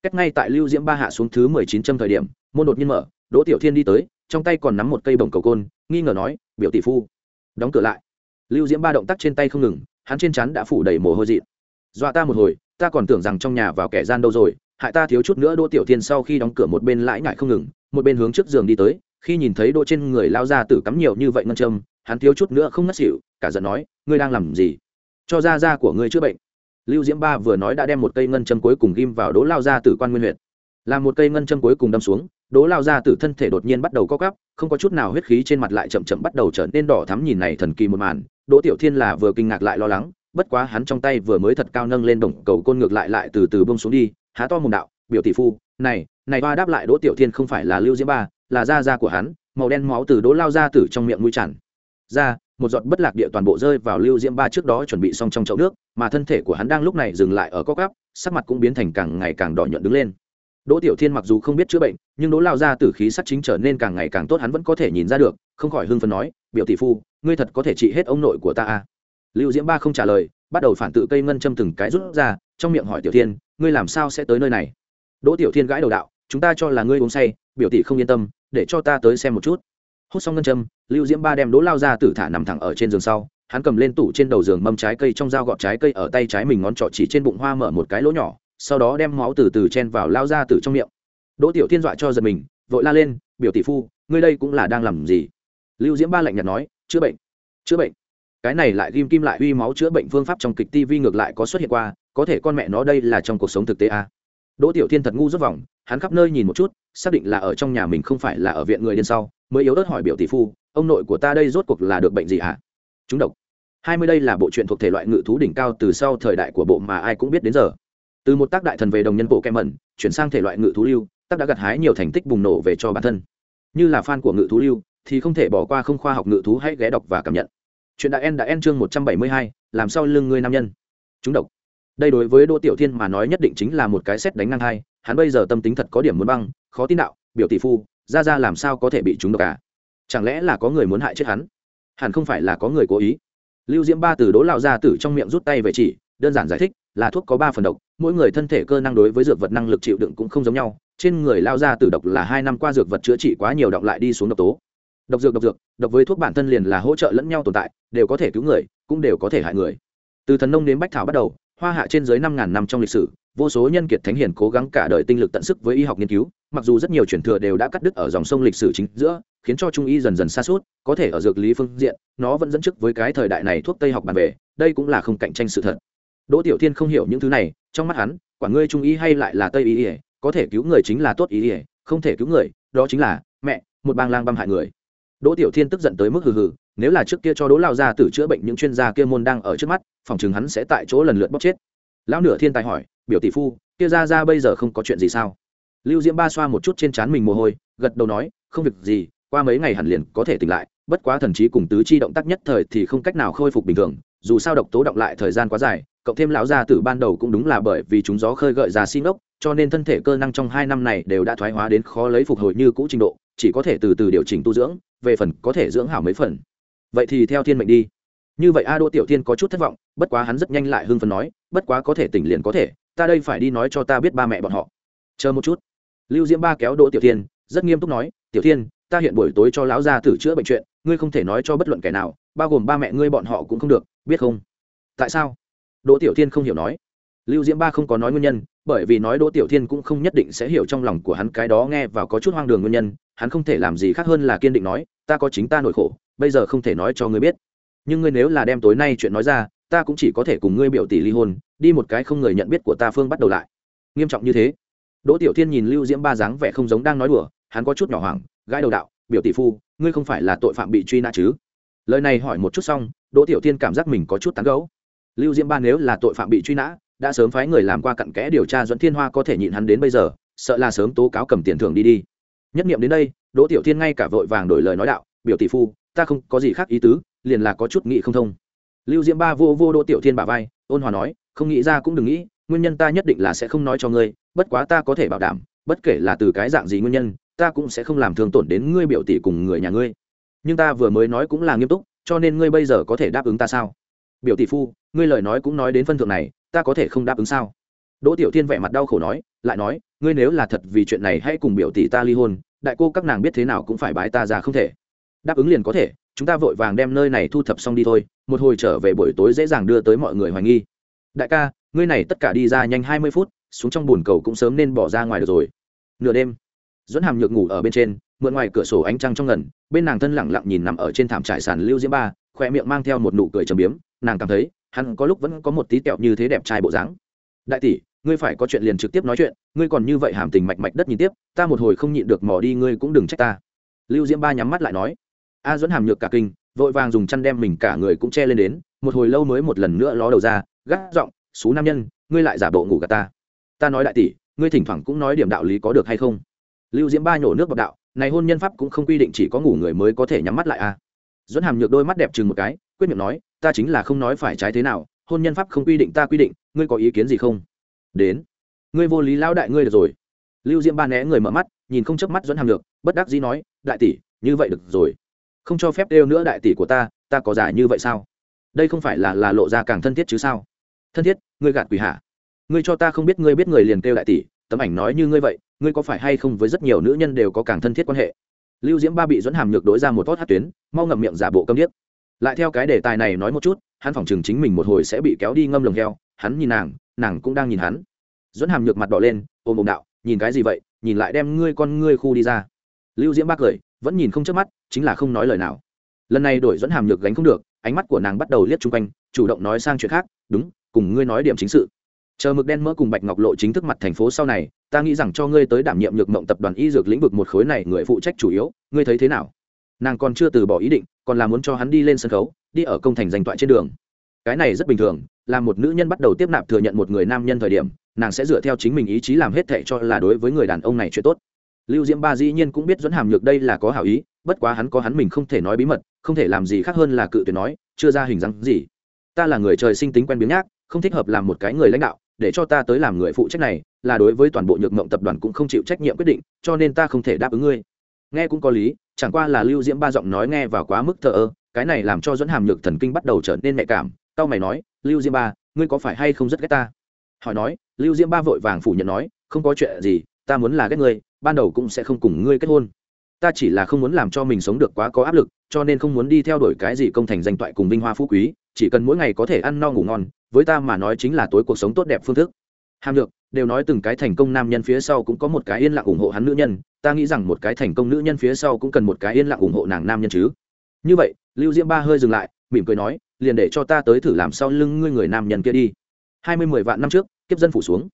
cách ngay tại lưu diễm ba hạ xuống thứ mười chín trăm thời điểm, môn đột nhiên mở, đỗ tiểu thiên đi tới, trong tay còn nắm một cây bồng cầu côn, nghi ngờ nói, biểu tỷ phu. Đóng cửa lại. Lưu diễm ba động tác trên tay không ngừng, hắn trên chắn đã phủ đầy mồ hôi dị dọa ta một hồi, ta còn tưởng rằng trong nhà vào kẻ gian đâu rồi, hại ta thiếu chút nữa. Đỗ tiểu thiên sau khi đóng cửa một bên lãi ngại không ngừng, một bên hướng trước giường đi tới, khi nhìn thấy đỗ trên người lao ra tử cắm nhiều như vậy ngân châm, hắn thiếu chút nữa không ngất xỉu, cả giận nói, ngươi đang làm gì? Cho da da của ngươi chữa bệnh lưu diễm ba vừa nói đã đem một cây ngân châm cuối cùng ghim vào đỗ lao ra tử quan nguyên huyện làm một cây ngân châm cuối cùng đâm xuống đỗ lao ra tử thân thể đột nhiên bắt đầu co cắp không có chút nào huyết khí trên mặt lại chậm chậm bắt đầu trở nên đỏ thắm nhìn này thần kỳ một màn. Đỗ tiểu thiên là vừa kinh ngạc lại lo lắng, bất quá hắn trong tay vừa mới thật cao nâng lên đồng cầu côn ngược lại lại từ từ bông xuống đi, há to mồm đạo, biểu tỷ phu, này này ba đáp lại đỗ tiểu thiên không phải là lưu diễm ba, là da da của hắn, màu đen máu từ đỗ lao ra tử trong miệng mũi tràn ra một giọt bất lạc địa toàn bộ rơi vào lưu diễm ba trước đó chuẩn bị xong trong chậu nước, mà thân thể của hắn đang lúc này dừng lại ở cốc cắp sắc mặt cũng biến thành càng ngày càng đỏ nhuận đứng lên. Đỗ tiểu thiên mặc dù không biết chữa bệnh, nhưng đỗ lao ra tử khí sắc chính trở nên càng ngày càng tốt hắn vẫn có thể nhìn ra được, không khỏi hưng phấn nói, biểu tỷ phu, ngươi thật có thể trị hết ông nội của ta à? Lưu diễm ba không trả lời, bắt đầu phản tự cây ngân châm từng cái rút ra, trong miệng hỏi tiểu thiên, ngươi làm sao sẽ tới nơi này? Đỗ tiểu thiên gãi đầu đạo, chúng ta cho là ngươi uống say, biểu tỷ không yên tâm, để cho ta tới xem một chút hút xong ngân châm, lưu diễm ba đem đỗ lao ra tử thả nằm thẳng ở trên giường sau, hắn cầm lên tủ trên đầu giường mâm trái cây trong dao gọt trái cây ở tay trái mình ngón trỏ chỉ trên bụng hoa mở một cái lỗ nhỏ, sau đó đem máu từ từ chen vào lao ra từ trong miệng. Đỗ tiểu thiên dọa cho giật mình, vội la lên, biểu tỷ phu, ngươi đây cũng là đang làm gì? Lưu diễm ba lạnh nhạt nói, chữa bệnh chữa bệnh. Cái này lại ghim kim lại uy máu chữa bệnh phương pháp trong kịch tv ngược lại có xuất hiện qua, có thể con mẹ nó đây là trong cuộc sống thực tế à. đỗ tiểu thiên thật ngu rất vòng hắn khắp nơi nhìn một chút, xác định là ở trong nhà mình không phải là ở viện người điên sau, mới yếu ớt hỏi biểu tỷ phu, ông nội của ta đây rốt cuộc là được bệnh gì hả? Chúng độc. Hai mươi đây là bộ truyện thuộc thể loại ngự thú đỉnh cao từ sau thời đại của bộ mà ai cũng biết đến giờ. Từ một tác đại thần về đồng nhân bộ kem mẩn, chuyển sang thể loại ngự thú lưu, tác đã gặt hái nhiều thành tích bùng nổ về cho bản thân. Như là fan của ngự thú lưu, thì không thể bỏ qua không khoa học ngự thú hãy ghé đọc và cảm nhận. Chuyện đại en đã en chương một trăm bảy mươi hai, làm sao lưng người nam nhân. Chúng độc đây đối với đỗ tiểu thiên mà nói nhất định chính là một cái xét đánh ngang hai, hắn bây giờ tâm tính thật có điểm muốn băng, khó tin đạo, biểu tỷ phu, ra ra làm sao có thể bị chúng độc cả chẳng lẽ là có người muốn hại chết hắn? Hẳn không phải là có người cố ý. Lưu diễm ba từ đỗ lao ra tử trong miệng rút tay về chỉ, đơn giản giải thích, là thuốc có ba phần độc, mỗi người thân thể cơ năng đối với dược vật năng lực chịu đựng cũng không giống nhau, trên người lao ra tử độc là hai năm qua dược vật chữa trị quá nhiều động lại đi xuống độc tố. Độc dược độc dược, độc với thuốc bản thân liền là hỗ trợ lẫn nhau tồn tại, đều có thể cứu người, cũng đều có thể hại người. Từ thần nông đến bách thảo bắt đầu hoa hạ trên dưới năm ngàn năm trong lịch sử, vô số nhân kiệt thánh hiền cố gắng cả đời tinh lực tận sức với y học nghiên cứu, mặc dù rất nhiều truyền thừa đều đã cắt đứt ở dòng sông lịch sử chính giữa, khiến cho trung y dần dần xa suốt, có thể ở dược lý phương diện, nó vẫn dẫn trước với cái thời đại này thuốc tây học bàn về, đây cũng là không cạnh tranh sự thật. Đỗ tiểu thiên không hiểu những thứ này, trong mắt hắn, quả ngươi trung y hay lại là tây y ỉa có thể cứu người chính là tốt y ỉa không thể cứu người, đó chính là mẹ, một bang lang băm hại người. Đỗ tiểu thiên tức giận tới mức hừ hừ nếu là trước kia cho đỗ lao gia tử chữa bệnh những chuyên gia kia môn đang ở trước mắt, phòng chừng hắn sẽ tại chỗ lần lượt bóc chết. Lão nửa thiên tài hỏi, biểu tỷ phu, kia ra ra bây giờ không có chuyện gì sao? Lưu diễm ba xoa một chút trên trán mình mồ hôi, gật đầu nói, không việc gì, qua mấy ngày hẳn liền có thể tỉnh lại, bất quá thần trí cùng tứ chi động tác nhất thời thì không cách nào khôi phục bình thường, dù sao độc tố động lại thời gian quá dài, cộng thêm lão gia tử ban đầu cũng đúng là bởi vì chúng gió khơi gợi ra xin ốc, cho nên thân thể cơ năng trong hai năm này đều đã thoái hóa đến khó lấy phục hồi như cũ trình độ, chỉ có thể từ từ điều chỉnh tu dưỡng, về phần có thể dưỡng hảo mấy phần vậy thì theo thiên mệnh đi. Như vậy a đỗ tiểu thiên có chút thất vọng, bất quá hắn rất nhanh lại hưng phấn nói, bất quá có thể tỉnh liền có thể, ta đây phải đi nói cho ta biết ba mẹ bọn họ. Chờ một chút. Lưu diễm ba kéo đỗ tiểu thiên, rất nghiêm túc nói, tiểu thiên, ta hiện buổi tối cho lão gia tử chữa bệnh chuyện, ngươi không thể nói cho bất luận kẻ nào, bao gồm ba mẹ ngươi bọn họ cũng không được, biết không? Tại sao? Đỗ tiểu thiên không hiểu nói lưu diễm ba không có nói nguyên nhân, bởi vì nói đỗ tiểu thiên cũng không nhất định sẽ hiểu trong lòng của hắn cái đó nghe và có chút hoang đường nguyên nhân, hắn không thể làm gì khác hơn là kiên định nói, ta có chính ta nỗi khổ, bây giờ không thể nói cho ngươi biết. Nhưng ngươi nếu là đem tối nay chuyện nói ra, ta cũng chỉ có thể cùng ngươi biểu tỷ ly hôn, đi một cái không người nhận biết của ta phương bắt đầu lại. Nghiêm trọng như thế, đỗ tiểu thiên nhìn lưu diễm ba dáng vẻ không giống đang nói đùa, hắn có chút nhỏ hoảng, gãi đầu đạo, biểu tỷ phu, ngươi không phải là tội phạm bị truy nã chứ? Lời này hỏi một chút xong, đỗ tiểu Thiên cảm giác mình có chút tán gấu lưu diễm ba nếu là tội phạm bị truy nã đã sớm phái người làm qua cặn kẽ điều tra dẫn thiên hoa có thể nhịn hắn đến bây giờ, sợ là sớm tố cáo cầm tiền thưởng đi đi. Nhất nghiệm đến đây, đỗ tiểu thiên ngay cả vội vàng đổi lời nói đạo, biểu tỷ phu, ta không có gì khác ý tứ, liền là có chút nghị không thông. Lưu diễm ba vô vô đỗ tiểu thiên bả vai, ôn hòa nói, không nghĩ ra cũng đừng nghĩ, nguyên nhân ta nhất định là sẽ không nói cho ngươi, bất quá ta có thể bảo đảm, bất kể là từ cái dạng gì nguyên nhân, ta cũng sẽ không làm thương tổn đến ngươi biểu tỷ cùng người nhà ngươi. Nhưng ta vừa mới nói cũng là nghiêm túc, cho nên ngươi bây giờ có thể đáp ứng ta sao? Biểu tỷ phu, ngươi lời nói cũng nói đến phân thượng này ta có thể không đáp ứng sao? Đỗ tiểu thiên vẻ mặt đau khổ nói, lại nói, ngươi nếu là thật vì chuyện này hãy cùng biểu tỷ ta ly hôn, đại cô các nàng biết thế nào cũng phải bái ta ra không thể. Đáp ứng liền có thể, chúng ta vội vàng đem nơi này thu thập xong đi thôi, một hồi trở về buổi tối dễ dàng đưa tới mọi người hoài nghi. Đại ca, ngươi này tất cả đi ra nhanh hai mươi phút, xuống trong bồn cầu cũng sớm nên bỏ ra ngoài được rồi. Nửa đêm dẫn hàm nhược ngủ ở bên trên, mượn ngoài cửa sổ ánh trăng trong ngần, bên nàng thân lẳng lặng nhìn nằm ở trên thảm trải sàn lưu diễm ba khoe miệng mang theo một nụ cười trầm biếm, nàng cảm thấy hắn có lúc vẫn có một tí kẹo như thế đẹp trai bộ dáng. Đại tỷ, ngươi phải có chuyện liền trực tiếp nói chuyện, ngươi còn như vậy hàm tình mạch mạch đất nhìn tiếp, ta một hồi không nhịn được mò đi, ngươi cũng đừng trách ta. Lưu diễm ba nhắm mắt lại nói. A dẫn hàm nhược cả kinh, vội vàng dùng chăn đem mình cả người cũng che lên đến, một hồi lâu mới một lần nữa ló đầu ra, gắt giọng, xú nam nhân, ngươi lại giả bộ ngủ gà ta. Ta nói đại tỷ, ngươi thỉnh thoảng cũng nói điểm đạo lý có được hay không? Lưu diễm ba nhổ nước bọc đạo, này hôn nhân pháp cũng không quy định chỉ có ngủ người mới có thể nhắm mắt lại a à. dẫn hàm nhược đôi mắt đẹp chừng một cái, quyết miệng nói ta chính là không nói phải trái thế nào, hôn nhân pháp không quy định ta quy định, ngươi có ý kiến gì không? Đến. Ngươi vô lý lão đại ngươi được rồi. Lưu diễm ba né người mở mắt, nhìn không chớp mắt dẫn hàm lược, bất đắc dĩ nói, đại tỷ, như vậy được rồi. Không cho phép đeo nữa đại tỷ của ta ta có giải như vậy sao? Đây không phải là là lộ ra càng thân thiết chứ sao? Thân thiết, ngươi gạt quỷ hạ ngươi cho ta không biết ngươi biết người liền kêu đại tỷ, tấm ảnh nói như ngươi vậy, ngươi có phải hay không với rất nhiều nữ nhân đều có càng thân thiết quan hệ? Lưu diễm ba bị dẫn hàm nhược đối ra một tốt hát tuyến, mau ngậm miệng giả bộ câm điếc lại theo cái đề tài này nói một chút, hắn phỏng chừng chính mình một hồi sẽ bị kéo đi ngâm lồng heo, hắn nhìn nàng nàng cũng đang nhìn hắn. Dẫn hàm nhược mặt đỏ lên, ôm ôm đạo, nhìn cái gì vậy? Nhìn lại đem ngươi con ngươi khu đi ra. Lưu diễm bác cười, vẫn nhìn không chớp mắt, chính là không nói lời nào. Lần này đổi dẫn hàm nhược gánh không được, ánh mắt của nàng bắt đầu liếc chung quanh, chủ động nói sang chuyện khác, đúng, cùng ngươi nói điểm chính sự. Chờ mực đen mỡ cùng bạch ngọc lộ chính thức mặt thành phố sau này, ta nghĩ rằng cho ngươi tới đảm nhiệm nhược mộng tập đoàn y dược lĩnh vực một khối này người phụ trách chủ yếu, ngươi thấy thế nào? Nàng còn chưa từ bỏ ý định, còn là muốn cho hắn đi lên sân khấu, đi ở công thành danh toại trên đường. Cái này rất bình thường, là một nữ nhân bắt đầu tiếp nạp thừa nhận một người nam nhân thời điểm, nàng sẽ dựa theo chính mình ý chí làm hết thệ cho là đối với người đàn ông này chuyện tốt. Lưu diễm ba dĩ nhiên cũng biết dẫn hàm nhược đây là có hảo ý, bất quá hắn có hắn mình không thể nói bí mật, không thể làm gì khác hơn là cự tuyệt nói, chưa ra hình dáng gì. Ta là người trời sinh tính quen biếng nhác, không thích hợp làm một cái người lãnh đạo, để cho ta tới làm người phụ trách này, là đối với toàn bộ nhược mộng tập đoàn cũng không chịu trách nhiệm quyết định, cho nên ta không thể đáp ứng ngươi nghe cũng có lý, chẳng qua là lưu diễm ba giọng nói nghe vào quá mức thờ ơ, cái này làm cho dẫn hàm nhược thần kinh bắt đầu trở nên nhạy cảm tao mày nói, lưu diễm ba, ngươi có phải hay không rất ghét ta? Hỏi nói, lưu diễm ba vội vàng phủ nhận nói, không có chuyện gì, ta muốn là ghét ngươi, ban đầu cũng sẽ không cùng ngươi kết hôn. Ta chỉ là không muốn làm cho mình sống được quá có áp lực, cho nên không muốn đi theo đuổi cái gì công thành danh toại cùng vinh hoa phú quý, chỉ cần mỗi ngày có thể ăn no ngủ ngon, với ta mà nói chính là tối cuộc sống tốt đẹp phương thức. Hàm được đều nói từng cái thành công nam nhân phía sau cũng có một cái yên lặng ủng hộ hắn nữ nhân ta nghĩ rằng một cái thành công nữ nhân phía sau cũng cần một cái yên lặng ủng hộ nàng nam nhân chứ. Như vậy, lưu diễm ba hơi dừng lại, mỉm cười nói, liền để cho ta tới thử làm sau lưng ngươi người nam nhân kia đi. Hai mươi mười vạn năm trước, kiếp dân phủ xuống.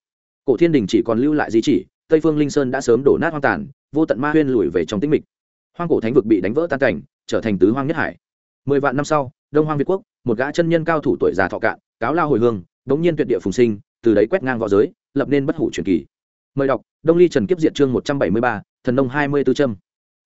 Cổ thiên đình chỉ còn lưu lại di chỉ, tây phương linh sơn đã sớm đổ nát hoang tàn, vô tận ma huyên lùi về trong tĩnh mịch. Hoang cổ thánh vực bị đánh vỡ tan cảnh, trở thành tứ hoang nhất hải. Mười vạn năm sau, đông hoang việt quốc, một gã chân nhân cao thủ tuổi già thọ cạn, cáo lao hồi hương bỗng nhiên tuyệt địa phùng sinh, từ đấy quét ngang v õ giới, lập nên bất hủ truyền kỳ. Mời đọc, đông ly trần kiếp diệt chương một trăm bảy mươi ba thần nông hai mươi tư trâm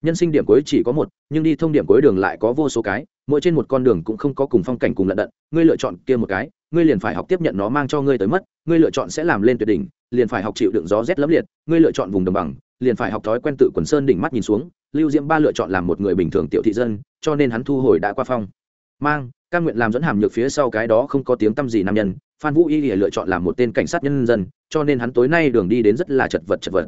nhân sinh điểm cuối chỉ có một, nhưng đi thông điểm cuối đường lại có vô số cái, mỗi trên một con đường cũng không có cùng phong cảnh cùng lận đận, ngươi lựa chọn kia một cái, ngươi liền phải học tiếp nhận nó mang cho ngươi tới mất, ngươi lựa chọn sẽ làm lên tuyệt đỉnh, liền phải học chịu đựng gió rét lẫm liệt, ngươi lựa chọn vùng đồng bằng, liền phải học thói quen tự quần sơn đỉnh mắt nhìn xuống, lưu diễm ba lựa chọn làm một người bình thường tiểu thị dân, cho nên hắn thu hồi đã qua phong. Mang, cam nguyện làm dẫn hàm nhược phía sau cái đó không có tiếng tâm gì nam nhân, phan vũ y lựa chọn làm một tên cảnh sát nhân dân, cho nên hắn tối nay đường đi đến rất là chật vật chật vật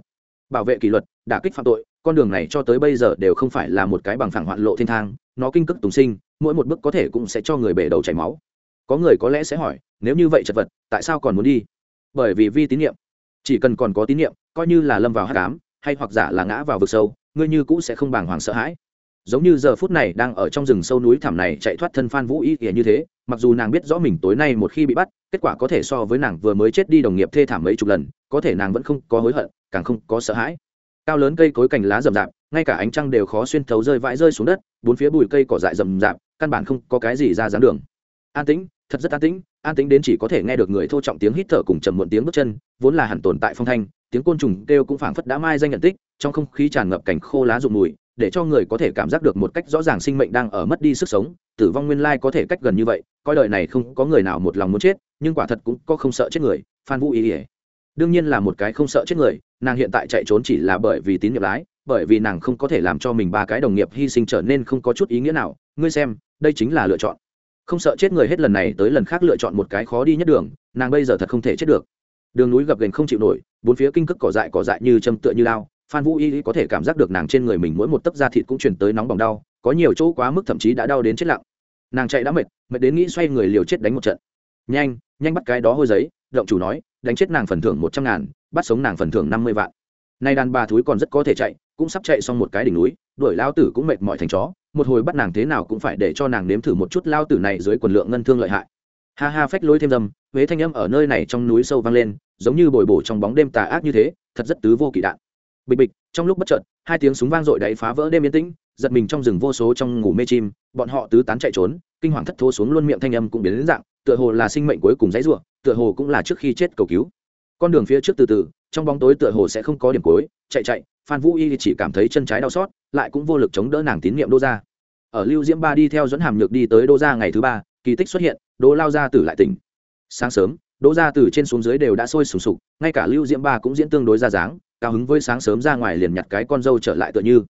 bảo vệ kỷ luật, đả kích phạm tội, con đường này cho tới bây giờ đều không phải là một cái bằng phẳng hoạn lộ thiên thang, nó kinh cức tùng sinh, mỗi một bước có thể cũng sẽ cho người bể đầu chảy máu. Có người có lẽ sẽ hỏi, nếu như vậy chật vật, tại sao còn muốn đi? Bởi vì vi tín nhiệm. Chỉ cần còn có tín nhiệm, coi như là lâm vào hát cám hay hoặc giả là ngã vào vực sâu, ngươi như cũ sẽ không bàng hoàng sợ hãi. Giống như giờ phút này đang ở trong rừng sâu núi thảm này chạy thoát thân phan vũ y kìa như thế, mặc dù nàng biết rõ mình tối nay một khi bị bắt, kết quả có thể so với nàng vừa mới chết đi đồng nghiệp thê thảm mấy chục lần, có thể nàng vẫn không có hối hận càng không có sợ hãi. Cao lớn cây cối cành lá rậm rạp, ngay cả ánh trăng đều khó xuyên thấu rơi vãi rơi xuống đất, bốn phía bụi cây cỏ dại rậm rạp, căn bản không có cái gì ra dáng đường. An tĩnh, thật rất an tĩnh an tĩnh đến chỉ có thể nghe được người thô trọng tiếng hít thở cùng trầm muộn tiếng bước chân, vốn là hẳn tồn tại phong thanh, tiếng côn trùng kêu cũng phảng phất đã mai danh nhận tích, trong không khí tràn ngập cảnh khô lá rụng mùi, để cho người có thể cảm giác được một cách rõ ràng sinh mệnh đang ở mất đi sức sống, tử vong nguyên lai có thể cách gần như vậy, coi đời này không có người nào một lòng muốn chết, nhưng quả thật cũng có không sợ chết người, phan vũ ý ỉa đương nhiên là một cái không sợ chết người nàng hiện tại chạy trốn chỉ là bởi vì tín nhiệm lái, bởi vì nàng không có thể làm cho mình ba cái đồng nghiệp hy sinh trở nên không có chút ý nghĩa nào. Ngươi xem, đây chính là lựa chọn. Không sợ chết người hết lần này tới lần khác lựa chọn một cái khó đi nhất đường, nàng bây giờ thật không thể chết được. Đường núi gập ghềnh không chịu nổi, bốn phía kinh cức cỏ dại cỏ dại như châm tựa như lao, phan vũ y có thể cảm giác được nàng trên người mình mỗi một tấc da thịt cũng chuyển tới nóng bỏng đau, có nhiều chỗ quá mức thậm chí đã đau đến chết lặng. Nàng chạy đã mệt mệt đến nghĩ xoay người liều chết đánh một trận. Nhanh nhanh bắt cái đó hôi giấy, động chủ nói đánh chết nàng phần thưởng một trăm ngàn, bắt sống nàng phần thưởng năm mươi vạn. Nay đàn bà thúi còn rất có thể chạy, cũng sắp chạy xong một cái đỉnh núi, đuổi lao tử cũng mệt mỏi thành chó, một hồi bắt nàng thế nào cũng phải để cho nàng nếm thử một chút lao tử này dưới quần lượng ngân thương lợi hại. Ha ha phách lối thêm dâm, huế thanh âm ở nơi này trong núi sâu vang lên, giống như bồi bổ trong bóng đêm tà ác như thế, thật rất tứ vô kỳ đạn. Bịch bịch, trong lúc bất chợt, hai tiếng súng vang dội đáy phá vỡ đêm yên tĩnh, giật mình trong rừng vô số trong ngủ mê chim, bọn họ tứ tán chạy trốn, kinh hoàng thất thố xuống luôn miệng thanh âm cũng biến đến dạng, tựa hồ là sinh mệnh cuối cùng dãy rủa tựa hồ cũng là trước khi chết cầu cứu. Con đường phía trước từ từ, trong bóng tối tựa hồ sẽ không có điểm cuối, chạy chạy, phan vũ y chỉ cảm thấy chân trái đau xót, lại cũng vô lực chống đỡ nàng tín nhiệm đô Gia. ở lưu diễm ba đi theo dẫn hàm nhược đi tới đô Gia ngày thứ ba, kỳ tích xuất hiện, đô lao Gia tử lại tỉnh. Sáng sớm đỗ Gia từ trên xuống dưới đều đã sôi sùng sục, ngay cả lưu diễm ba cũng diễn tương đối ra dáng, cao hứng với sáng sớm ra ngoài liền nhặt cái con dâu trở lại tựa như.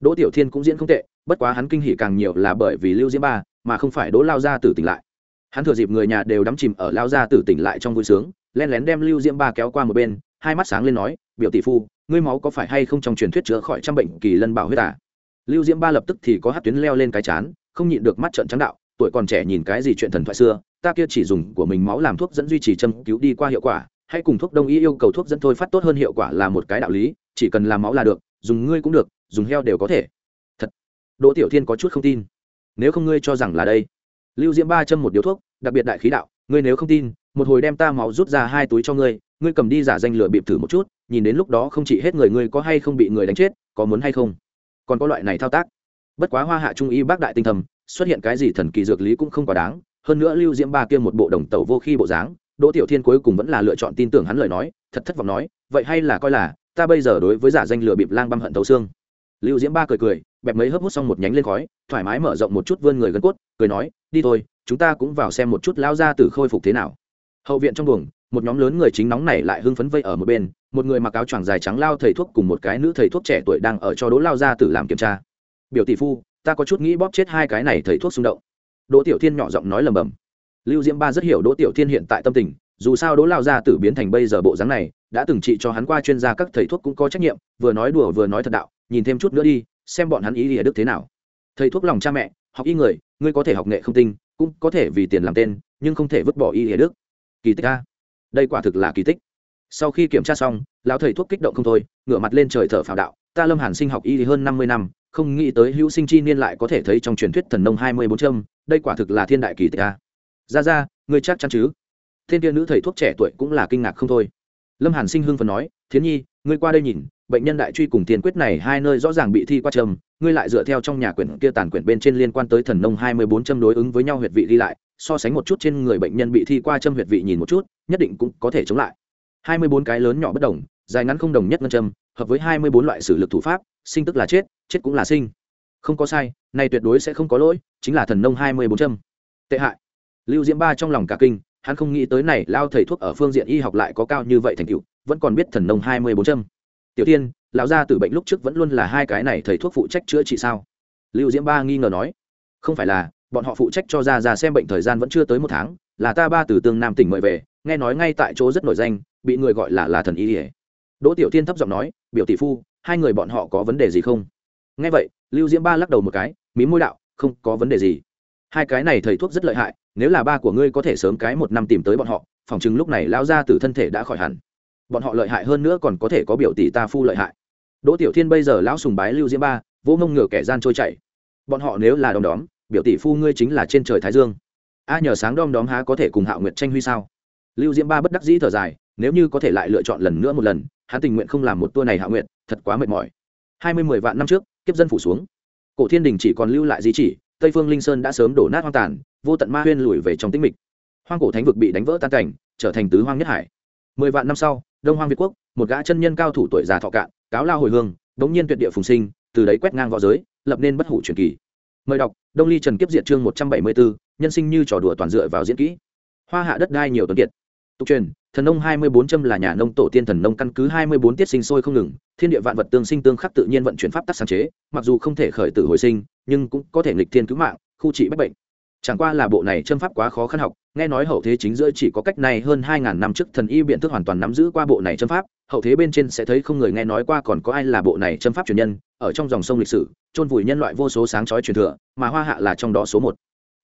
Đỗ tiểu thiên cũng diễn không tệ, bất quá hắn kinh hỉ càng nhiều là bởi vì lưu diễm ba, mà không phải đỗ lao gia tử tỉnh lại hắn thừa dịp người nhà đều đắm chìm ở lao ra tử tỉnh lại trong vui sướng len lén đem lưu diễm ba kéo qua một bên, hai mắt sáng lên nói, biểu tỷ phu, ngươi máu có phải hay không trong truyền thuyết chữa khỏi trăm bệnh kỳ lân bảo huyết à? lưu diễm ba lập tức thì có hát tuyến leo lên cái chán, không nhịn được mắt trợn trắng đạo, tuổi còn trẻ nhìn cái gì chuyện thần thoại xưa, ta kia chỉ dùng của mình máu làm thuốc dẫn duy trì châm cứu đi qua hiệu quả, hãy cùng thuốc đông y yêu cầu thuốc dẫn thôi phát tốt hơn hiệu quả là một cái đạo lý, chỉ cần làm máu là được, dùng ngươi cũng được, dùng heo đều có thể thật, đỗ tiểu thiên có chút không tin nếu không ngươi cho rằng là đây lưu diễm ba châm một điếu thuốc, đặc biệt đại khí đạo, ngươi nếu không tin, một hồi đem ta máu rút ra hai túi cho ngươi ngươi cầm đi giả danh lửa bịp thử một chút, nhìn đến lúc đó không chỉ hết người ngươi có hay không bị người đánh chết, có muốn hay không? Còn có loại này thao tác. Bất quá hoa hạ trung y bác đại tinh thầm, xuất hiện cái gì thần kỳ dược lý cũng không quá đáng, hơn nữa lưu diễm ba kia một bộ đồng tàu vô khi bộ dáng, đỗ tiểu thiên cuối cùng vẫn là lựa chọn tin tưởng hắn lời nói, thật thất vọng nói, vậy hay là coi là, ta bây giờ đối với giả danh lừa bịp lang băm hận thấu xương. Lưu diễm ba cười cười, bẹp mấy hớp hút xong một nhánh lên khói, thoải mái mở rộng một chút vươn người gân cốt, cười nói đi thôi, chúng ta cũng vào xem một chút lao ra từ khôi phục thế nào. Hậu viện trong buồng, một nhóm lớn người chính nóng này lại hưng phấn vây ở một bên, một người mặc áo choàng dài trắng lao thầy thuốc cùng một cái nữ thầy thuốc trẻ tuổi đang ở cho đỗ lao ra tử làm kiểm tra. Biểu tỷ phu, ta có chút nghĩ bóp chết hai cái này thầy thuốc xung động. Đỗ tiểu thiên nhỏ giọng nói lầm bầm. Lưu diễm ba rất hiểu đỗ tiểu thiên hiện tại tâm tình, dù sao đỗ lao gia tử biến thành bây giờ bộ dáng này, đã từng trị cho hắn qua chuyên gia các thầy thuốc cũng có trách nhiệm, vừa nói đùa vừa nói thật đạo, nhìn thêm chút nữa đi, xem bọn hắn ý nghĩa đức thế nào. Thầy thuốc lòng cha mẹ học y người, ngươi có thể học nghệ không tinh, cũng có thể vì tiền làm tên, nhưng không thể vứt bỏ y nghĩa đức. Kỳ tích a. Đây quả thực là kỳ tích. Sau khi kiểm tra xong, lão thầy thuốc kích động không thôi, ngửa mặt lên trời thở phào đạo, ta lâm hàn sinh học y hơn năm mươi năm, không nghĩ tới hữu sinh chi niên lại có thể thấy trong truyền thuyết thần nông hai mươi bốn châm, đây quả thực là thiên đại kỳ tích a. Ra ra, ngươi chắc chắn chứ? Thiên kia nữ thầy thuốc trẻ tuổi cũng là kinh ngạc không thôi. Lâm hàn sinh hưng phần nói, thiến nhi ngươi qua đây nhìn, bệnh nhân đại truy cùng tiền quyết này hai nơi rõ ràng bị thi qua trầm ngươi lại dựa theo trong nhà quyển kia tàn quyển bên trên liên quan tới thần nông hai mươi bốn châm đối ứng với nhau huyệt vị đi lại, so sánh một chút trên người bệnh nhân bị thi qua châm huyệt vị nhìn một chút, nhất định cũng có thể chống lại. hai mươi bốn cái lớn nhỏ bất đồng, dài ngắn không đồng nhất ngân châm, hợp với hai mươi bốn loại sử lực thủ pháp, sinh tức là chết chết cũng là sinh. Không có sai, này tuyệt đối sẽ không có lỗi, chính là thần nông hai mươi bốn châm. Tệ hại. Lưu diễm ba trong lòng cả kinh, hắn không nghĩ tới này, lao thầy thuốc ở phương diện y học lại có cao như vậy thành tựu vẫn còn biết thần nông hai mươi bốn châm. Tiểu tiên, lão gia tử bệnh lúc trước vẫn luôn là hai cái này thầy thuốc phụ trách chữa trị sao? Lưu diễm ba nghi ngờ nói. Không phải là, bọn họ phụ trách cho ra ra xem bệnh thời gian vẫn chưa tới một tháng, là ta ba từ tương nam tỉnh mời về, nghe nói ngay tại chỗ rất nổi danh, bị người gọi là là thần y ỉa đỗ tiểu tiên thấp giọng nói, biểu tỷ phu, hai người bọn họ có vấn đề gì không? Nghe vậy, lưu diễm ba lắc đầu một cái, mí môi đạo, không có vấn đề gì. Hai cái này thầy thuốc rất lợi hại, nếu là ba của ngươi có thể sớm cái một năm tìm tới bọn họ, phòng chừng lúc này lão ra từ thân thể đã khỏi hẳn bọn họ lợi hại hơn nữa còn có thể có biểu tỷ ta phu lợi hại. Đỗ tiểu thiên bây giờ lão sùng bái lưu diễm ba, vỗ mông ngửa kẻ gian trôi chảy. Bọn họ nếu là đom đóm, biểu tỷ phu ngươi chính là trên trời thái dương. A nhờ sáng đom đóm há có thể cùng hạo nguyệt tranh huy sao? Lưu diễm ba bất đắc dĩ thở dài, nếu như có thể lại lựa chọn lần nữa một lần, hắn tình nguyện không làm một tour này hạo nguyệt, thật quá mệt mỏi. Hai mươi mười vạn năm trước, kiếp dân phủ xuống. Cổ thiên đình chỉ còn lưu lại di chỉ, tây phương linh sơn đã sớm đổ nát hoang tàn, vô tận ma huyên lùi về trong tĩnh mịch. Hoang cổ thánh vực bị đánh vỡ tan cảnh, trở thành tứ hoang nhất hải. Mười vạn năm sau đông hoang việt quốc, một gã chân nhân cao thủ tuổi già thọ cạn, cáo lao hồi hương bỗng nhiên tuyệt địa phùng sinh, từ đấy quét ngang v õ giới, lập nên bất hủ truyền kỳ. Mời đọc, đông ly trần kiếp diệt chương một trăm bảy mươi bốn, nhân sinh như trò đùa toàn dựa vào diễn kỹ. Hoa hạ đất đai nhiều tuần kiệt. Tục truyền, thần nông hai mươi bốn châm là nhà nông tổ tiên thần nông căn cứ hai mươi bốn tiết sinh sôi không ngừng, thiên địa vạn vật tương sinh tương khắc tự nhiên vận chuyển pháp tắc sáng chế, mặc dù không thể khởi tử hồi sinh, nhưng cũng có thể nghịch thiên cứu mạng, khu trị bách bệnh chẳng qua là bộ này châm pháp quá khó khăn học, nghe nói hậu thế chính giữa chỉ có cách này hơn hai ngàn năm trước thần y biện thức hoàn toàn nắm giữ qua bộ này châm pháp, hậu thế bên trên sẽ thấy không người nghe nói qua còn có ai là bộ này châm pháp truyền nhân, ở trong dòng sông lịch sử, chôn vùi nhân loại vô số sáng chói truyền thừa, mà hoa hạ là trong đó số một.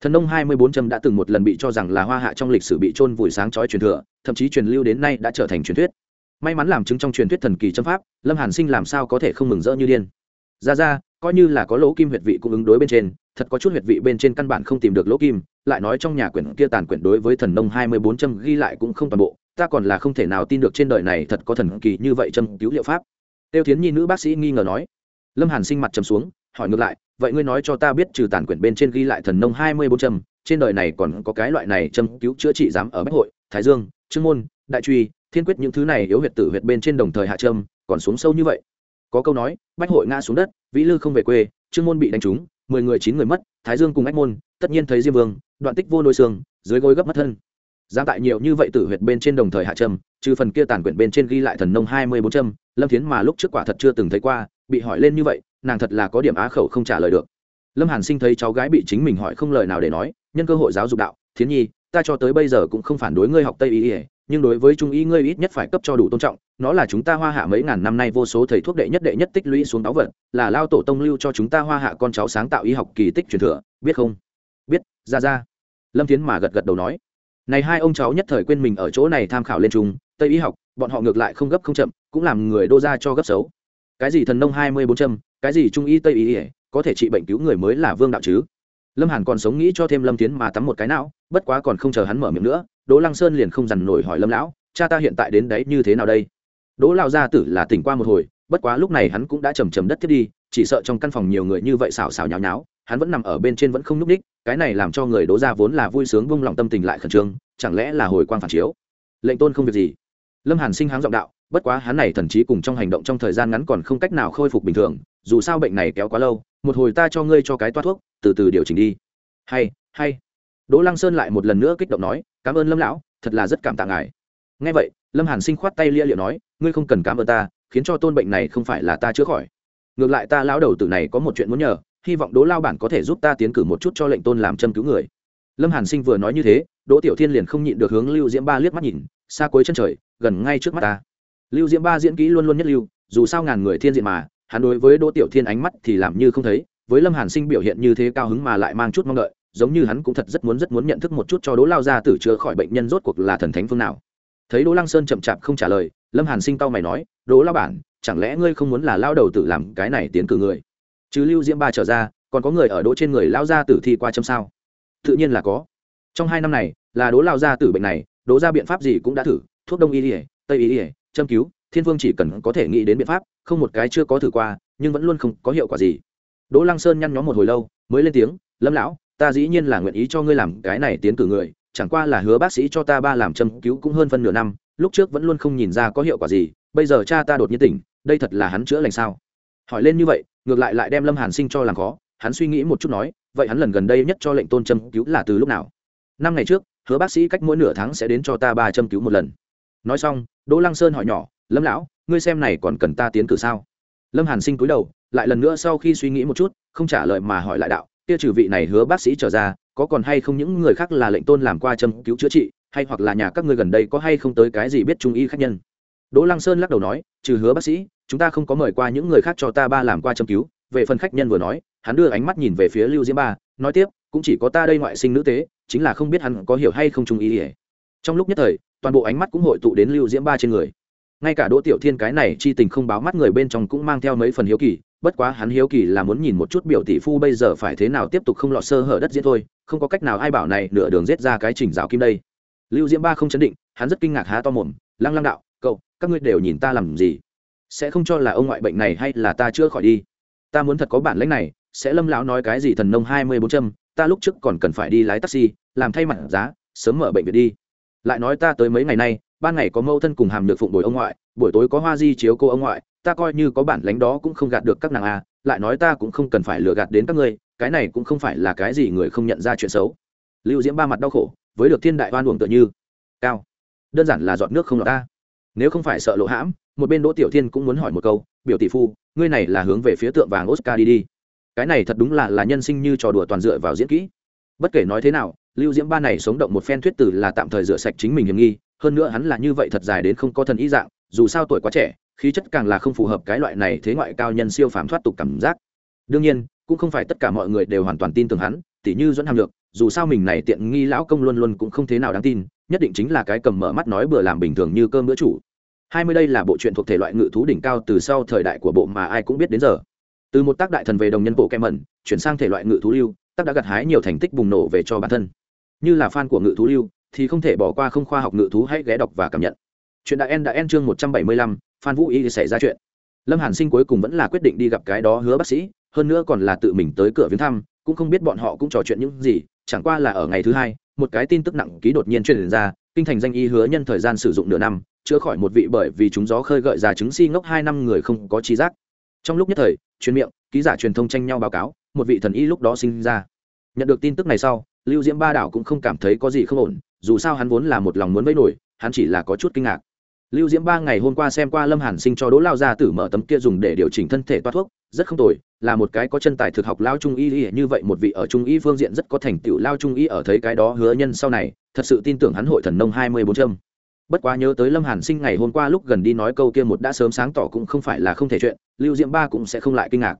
Thần nông hai mươi bốn châm đã từng một lần bị cho rằng là hoa hạ trong lịch sử bị chôn vùi sáng chói truyền thừa, thậm chí truyền lưu đến nay đã trở thành truyền thuyết. May mắn làm chứng trong truyền thuyết thần kỳ châm pháp, lâm hàn sinh làm sao có thể không mừng rỡ như điên ra ra, coi như là có lỗ kim huyệt vị cung ứng đối bên trên, thật có chút huyệt vị bên trên căn bản không tìm được lỗ kim, lại nói trong nhà quyển kia tàn quyển đối với thần nông hai mươi bốn châm ghi lại cũng không toàn bộ, ta còn là không thể nào tin được trên đời này thật có thần kỳ như vậy châm cứu liệu pháp. Tiêu thiến nhi nữ bác sĩ nghi ngờ nói. Lâm hàn sinh mặt trầm xuống, hỏi ngược lại, vậy ngươi nói cho ta biết trừ tàn quyển bên trên ghi lại thần nông hai mươi bốn châm, trên đời này còn có cái loại này châm cứu chữa trị dám ở bách hội, thái dương, trương môn, đại truy, thiên quyết những thứ này yếu huyệt tử huyệt bên trên đồng thời hạ trâm còn xuống sâu như vậy có câu nói, bách hội ngã xuống đất, vĩ lư không về quê, trương môn bị đánh trúng, mười người chín người mất, thái dương cùng ách môn, tất nhiên thấy diêm vương, đoạn tích vô nôi xương, dưới gối gấp mất thân. Giang tại nhiều như vậy tử huyệt bên trên đồng thời hạ trâm trừ phần kia tàn quyển bên trên ghi lại thần nông hai mươi bốn trâm lâm thiến mà lúc trước quả thật chưa từng thấy qua, bị hỏi lên như vậy, nàng thật là có điểm á khẩu không trả lời được. Lâm hàn sinh thấy cháu gái bị chính mình hỏi không lời nào để nói, nhân cơ hội giáo dục đạo, thiến nhi, ta cho tới bây giờ cũng không phản đối ngươi học tây y ỉa nhưng đối với trung y ngươi ít nhất phải cấp cho đủ tôn trọng nó là chúng ta hoa hạ mấy ngàn năm nay vô số thầy thuốc đệ nhất đệ nhất tích lũy xuống đáo vật, là lao tổ tông lưu cho chúng ta hoa hạ con cháu sáng tạo y học kỳ tích truyền thừa, biết không? Biết, ra ra. Lâm tiến mà gật gật đầu nói. Này hai ông cháu nhất thời quên mình ở chỗ này tham khảo lên trung tây y học, bọn họ ngược lại không gấp không chậm, cũng làm người đô ra cho gấp xấu. Cái gì thần nông hai mươi bốn trăm cái gì trung y tây y có thể trị bệnh cứu người mới là vương đạo chứ? Lâm hàn còn sống nghĩ cho thêm lâm tiến mà tắm một cái não, bất quá còn không chờ hắn mở miệng nữa, đỗ lăng sơn liền không dằn nổi hỏi lâm lão, cha ta hiện tại đến đấy như thế nào đây? Đỗ lao gia tử là tỉnh qua một hồi, bất quá lúc này hắn cũng đã chầm chầm đất thiết đi, chỉ sợ trong căn phòng nhiều người như vậy xào xào nháo nháo, hắn vẫn nằm ở bên trên vẫn không nhúc ních cái này làm cho người đỗ ra vốn là vui sướng vung lòng tâm tình lại khẩn trương, chẳng lẽ là hồi quang phản chiếu? Lệnh tôn không việc gì. Lâm hàn sinh háng giọng đạo, bất quá hắn này thần chí cùng trong hành động trong thời gian ngắn còn không cách nào khôi phục bình thường, dù sao bệnh này kéo quá lâu, một hồi ta cho ngươi cho cái toa thuốc, từ từ điều chỉnh đi. Hay hay. Đỗ lăng sơn lại một lần nữa kích động nói, cảm ơn lâm lão, thật là rất cảm tạ ngài. Nghe vậy lâm hàn sinh khoát tay lia liệu nói, ngươi không cần cảm ơn ta, khiến cho tôn bệnh này không phải là ta chữa khỏi. Ngược lại ta lão đầu tử này có một chuyện muốn nhờ, hy vọng đỗ lao bản có thể giúp ta tiến cử một chút cho lệnh tôn làm châm cứu người. Lâm hàn sinh vừa nói như thế, đỗ tiểu thiên liền không nhịn được hướng lưu diễm ba liếc mắt nhìn, xa cuối chân trời, gần ngay trước mắt ta. Lưu diễm ba diễn kỹ luôn luôn nhất lưu, dù sao ngàn người thiên diện mà, hắn đối với đỗ tiểu thiên ánh mắt thì làm như không thấy, với lâm hàn sinh biểu hiện như thế cao hứng mà lại mang chút mong đợi, giống như hắn cũng thật rất muốn rất muốn nhận thức một chút cho đỗ lao ra tử chữa khỏi bệnh nhân rốt cuộc là thần thánh phương nào thấy đỗ lăng sơn chậm chạp không trả lời, lâm hàn sinh tao mày nói, đỗ lao bản, chẳng lẽ ngươi không muốn là lao đầu tử làm cái này tiến cử người? Chứ lưu diễm ba trở ra, còn có người ở đỗ trên người lao ra tử thi qua châm sao? Tự nhiên là có. Trong hai năm này, là đỗ lao ra tử bệnh này, đỗ ra biện pháp gì cũng đã thử, thuốc đông y ỉa tây y ỉa châm cứu, thiên vương chỉ cần có thể nghĩ đến biện pháp, không một cái chưa có thử qua, nhưng vẫn luôn không có hiệu quả gì. Đỗ lăng sơn nhăn nhó một hồi lâu, mới lên tiếng, lâm lão, ta dĩ nhiên là nguyện ý cho ngươi làm cái này tiến cử người chẳng qua là hứa bác sĩ cho ta ba làm châm cứu cũng hơn phân nửa năm, lúc trước vẫn luôn không nhìn ra có hiệu quả gì, bây giờ cha ta đột nhiên tỉnh, đây thật là hắn chữa lành sao? Hỏi lên như vậy, ngược lại lại đem lâm hàn sinh cho làm khó, hắn suy nghĩ một chút nói, vậy hắn lần gần đây nhất cho lệnh tôn châm cứu là từ lúc nào? Năm ngày trước, hứa bác sĩ cách mỗi nửa tháng sẽ đến cho ta ba châm cứu một lần. Nói xong, đỗ lăng sơn hỏi nhỏ, lâm lão, ngươi xem này còn cần ta tiến cử sao? Lâm hàn sinh cúi đầu, lại lần nữa sau khi suy nghĩ một chút, không trả lời mà hỏi lại đạo, kia trừ vị này hứa bác sĩ trở ra có còn hay không những người khác là lệnh tôn làm qua châm cứu chữa trị, hay hoặc là nhà các ngươi gần đây có hay không tới cái gì biết trung y khách nhân? Đỗ lăng sơn lắc đầu nói, trừ hứa bác sĩ, chúng ta không có mời qua những người khác cho ta ba làm qua châm cứu. Về phần khách nhân vừa nói, hắn đưa ánh mắt nhìn về phía lưu diễm ba, nói tiếp, cũng chỉ có ta đây ngoại sinh nữ tế, chính là không biết hắn có hiểu hay không trung y trong lúc nhất thời, toàn bộ ánh mắt cũng hội tụ đến lưu diễm ba trên người. Ngay cả đỗ tiểu thiên cái này chi tình không báo mắt người bên trong cũng mang theo mấy phần hiếu kỳ bất quá hắn hiếu kỳ là muốn nhìn một chút biểu tỷ phu bây giờ phải thế nào tiếp tục không lọt sơ hở đất diễn thôi, không có cách nào ai bảo này nửa đường giết ra cái chỉnh rào kim đây. Lưu diễm ba không chấn định, hắn rất kinh ngạc há to mồm, lăng lăng đạo, cậu, các ngươi đều nhìn ta làm gì? Sẽ không cho là ông ngoại bệnh này hay là ta chưa khỏi đi? Ta muốn thật có bản lãnh này, sẽ lâm lão nói cái gì thần nông hai mươi bốn trăm ta lúc trước còn cần phải đi lái taxi, làm thay mặt giá, sớm mở bệnh viện đi. Lại nói ta tới mấy ngày nay, ban ngày có mâu thân cùng hàm được phụng đổi ông ngoại, buổi tối có hoa di chiếu cô ông ngoại ta coi như có bản lãnh đó cũng không gạt được các nàng a, lại nói ta cũng không cần phải lừa gạt đến các ngươi, cái này cũng không phải là cái gì người không nhận ra chuyện xấu. Lưu diễm ba mặt đau khổ, với được thiên đại oan uổng tựa như. Cao. Đơn giản là giọt nước không lọt ta. Nếu không phải sợ lộ hãm, một bên đỗ tiểu thiên cũng muốn hỏi một câu, biểu tỷ phu, ngươi này là hướng về phía tượng vàng oscar đi đi. Cái này thật đúng là là nhân sinh như trò đùa toàn dựa vào diễn kỹ. Bất kể nói thế nào, lưu diễm ba này sống động một phen thuyết tử là tạm thời rửa sạch chính mình hiểm nghi, hơn nữa hắn là như vậy thật dài đến không có thần ý dạng, dù sao tuổi quá trẻ khí chất càng là không phù hợp cái loại này thế ngoại cao nhân siêu phàm thoát tục cảm giác. Đương nhiên, cũng không phải tất cả mọi người đều hoàn toàn tin tưởng hắn, tỉ như dẫn hàm lược dù sao mình này tiện nghi lão công luôn luôn cũng không thế nào đáng tin, nhất định chính là cái cầm mở mắt nói bừa làm bình thường như cơm bữa chủ. Hai mươi đây là bộ truyện thuộc thể loại ngự thú đỉnh cao từ sau thời đại của bộ mà ai cũng biết đến giờ. Từ một tác đại thần về đồng nhân bộ kem mẩn, chuyển sang thể loại ngự thú lưu, tác đã gặt hái nhiều thành tích bùng nổ về cho bản thân. Như là fan của ngự thú lưu, thì không thể bỏ qua không khoa học ngự thú hãy ghé đọc và cảm nhận chuyện đại en đã en chương một trăm bảy mươi lăm, phan vũ y xảy ra chuyện. Lâm hàn sinh cuối cùng vẫn là quyết định đi gặp cái đó hứa bác sĩ, hơn nữa còn là tự mình tới cửa viếng thăm, cũng không biết bọn họ cũng trò chuyện những gì, chẳng qua là ở ngày thứ hai, một cái tin tức nặng ký đột nhiên truyền ra, kinh thành danh y hứa nhân thời gian sử dụng nửa năm, chữa khỏi một vị bởi vì chúng gió khơi gợi ra chứng si ngốc hai năm người không có trí giác. Trong lúc nhất thời, truyền miệng, ký giả truyền thông tranh nhau báo cáo, một vị thần y lúc đó sinh ra. Nhận được tin tức này sau, lưu diễm ba đảo cũng không cảm thấy có gì không ổn, dù sao hắn vốn là một lòng muốn vẫy nổi, hắn chỉ là có chút kinh ngạc lưu diễm ba ngày hôm qua xem qua lâm hàn sinh cho đỗ lao gia tử mở tấm kia dùng để điều chỉnh thân thể toa thuốc, rất không tồi, là một cái có chân tài thực học lao trung y như vậy một vị ở trung y phương diện rất có thành tựu lao trung y ở thấy cái đó hứa nhân sau này, thật sự tin tưởng hắn hội thần nông hai mươi bốn trâm bất quá nhớ tới lâm hàn sinh ngày hôm qua lúc gần đi nói câu kia một đã sớm sáng tỏ cũng không phải là không thể chuyện, lưu diễm ba cũng sẽ không lại kinh ngạc.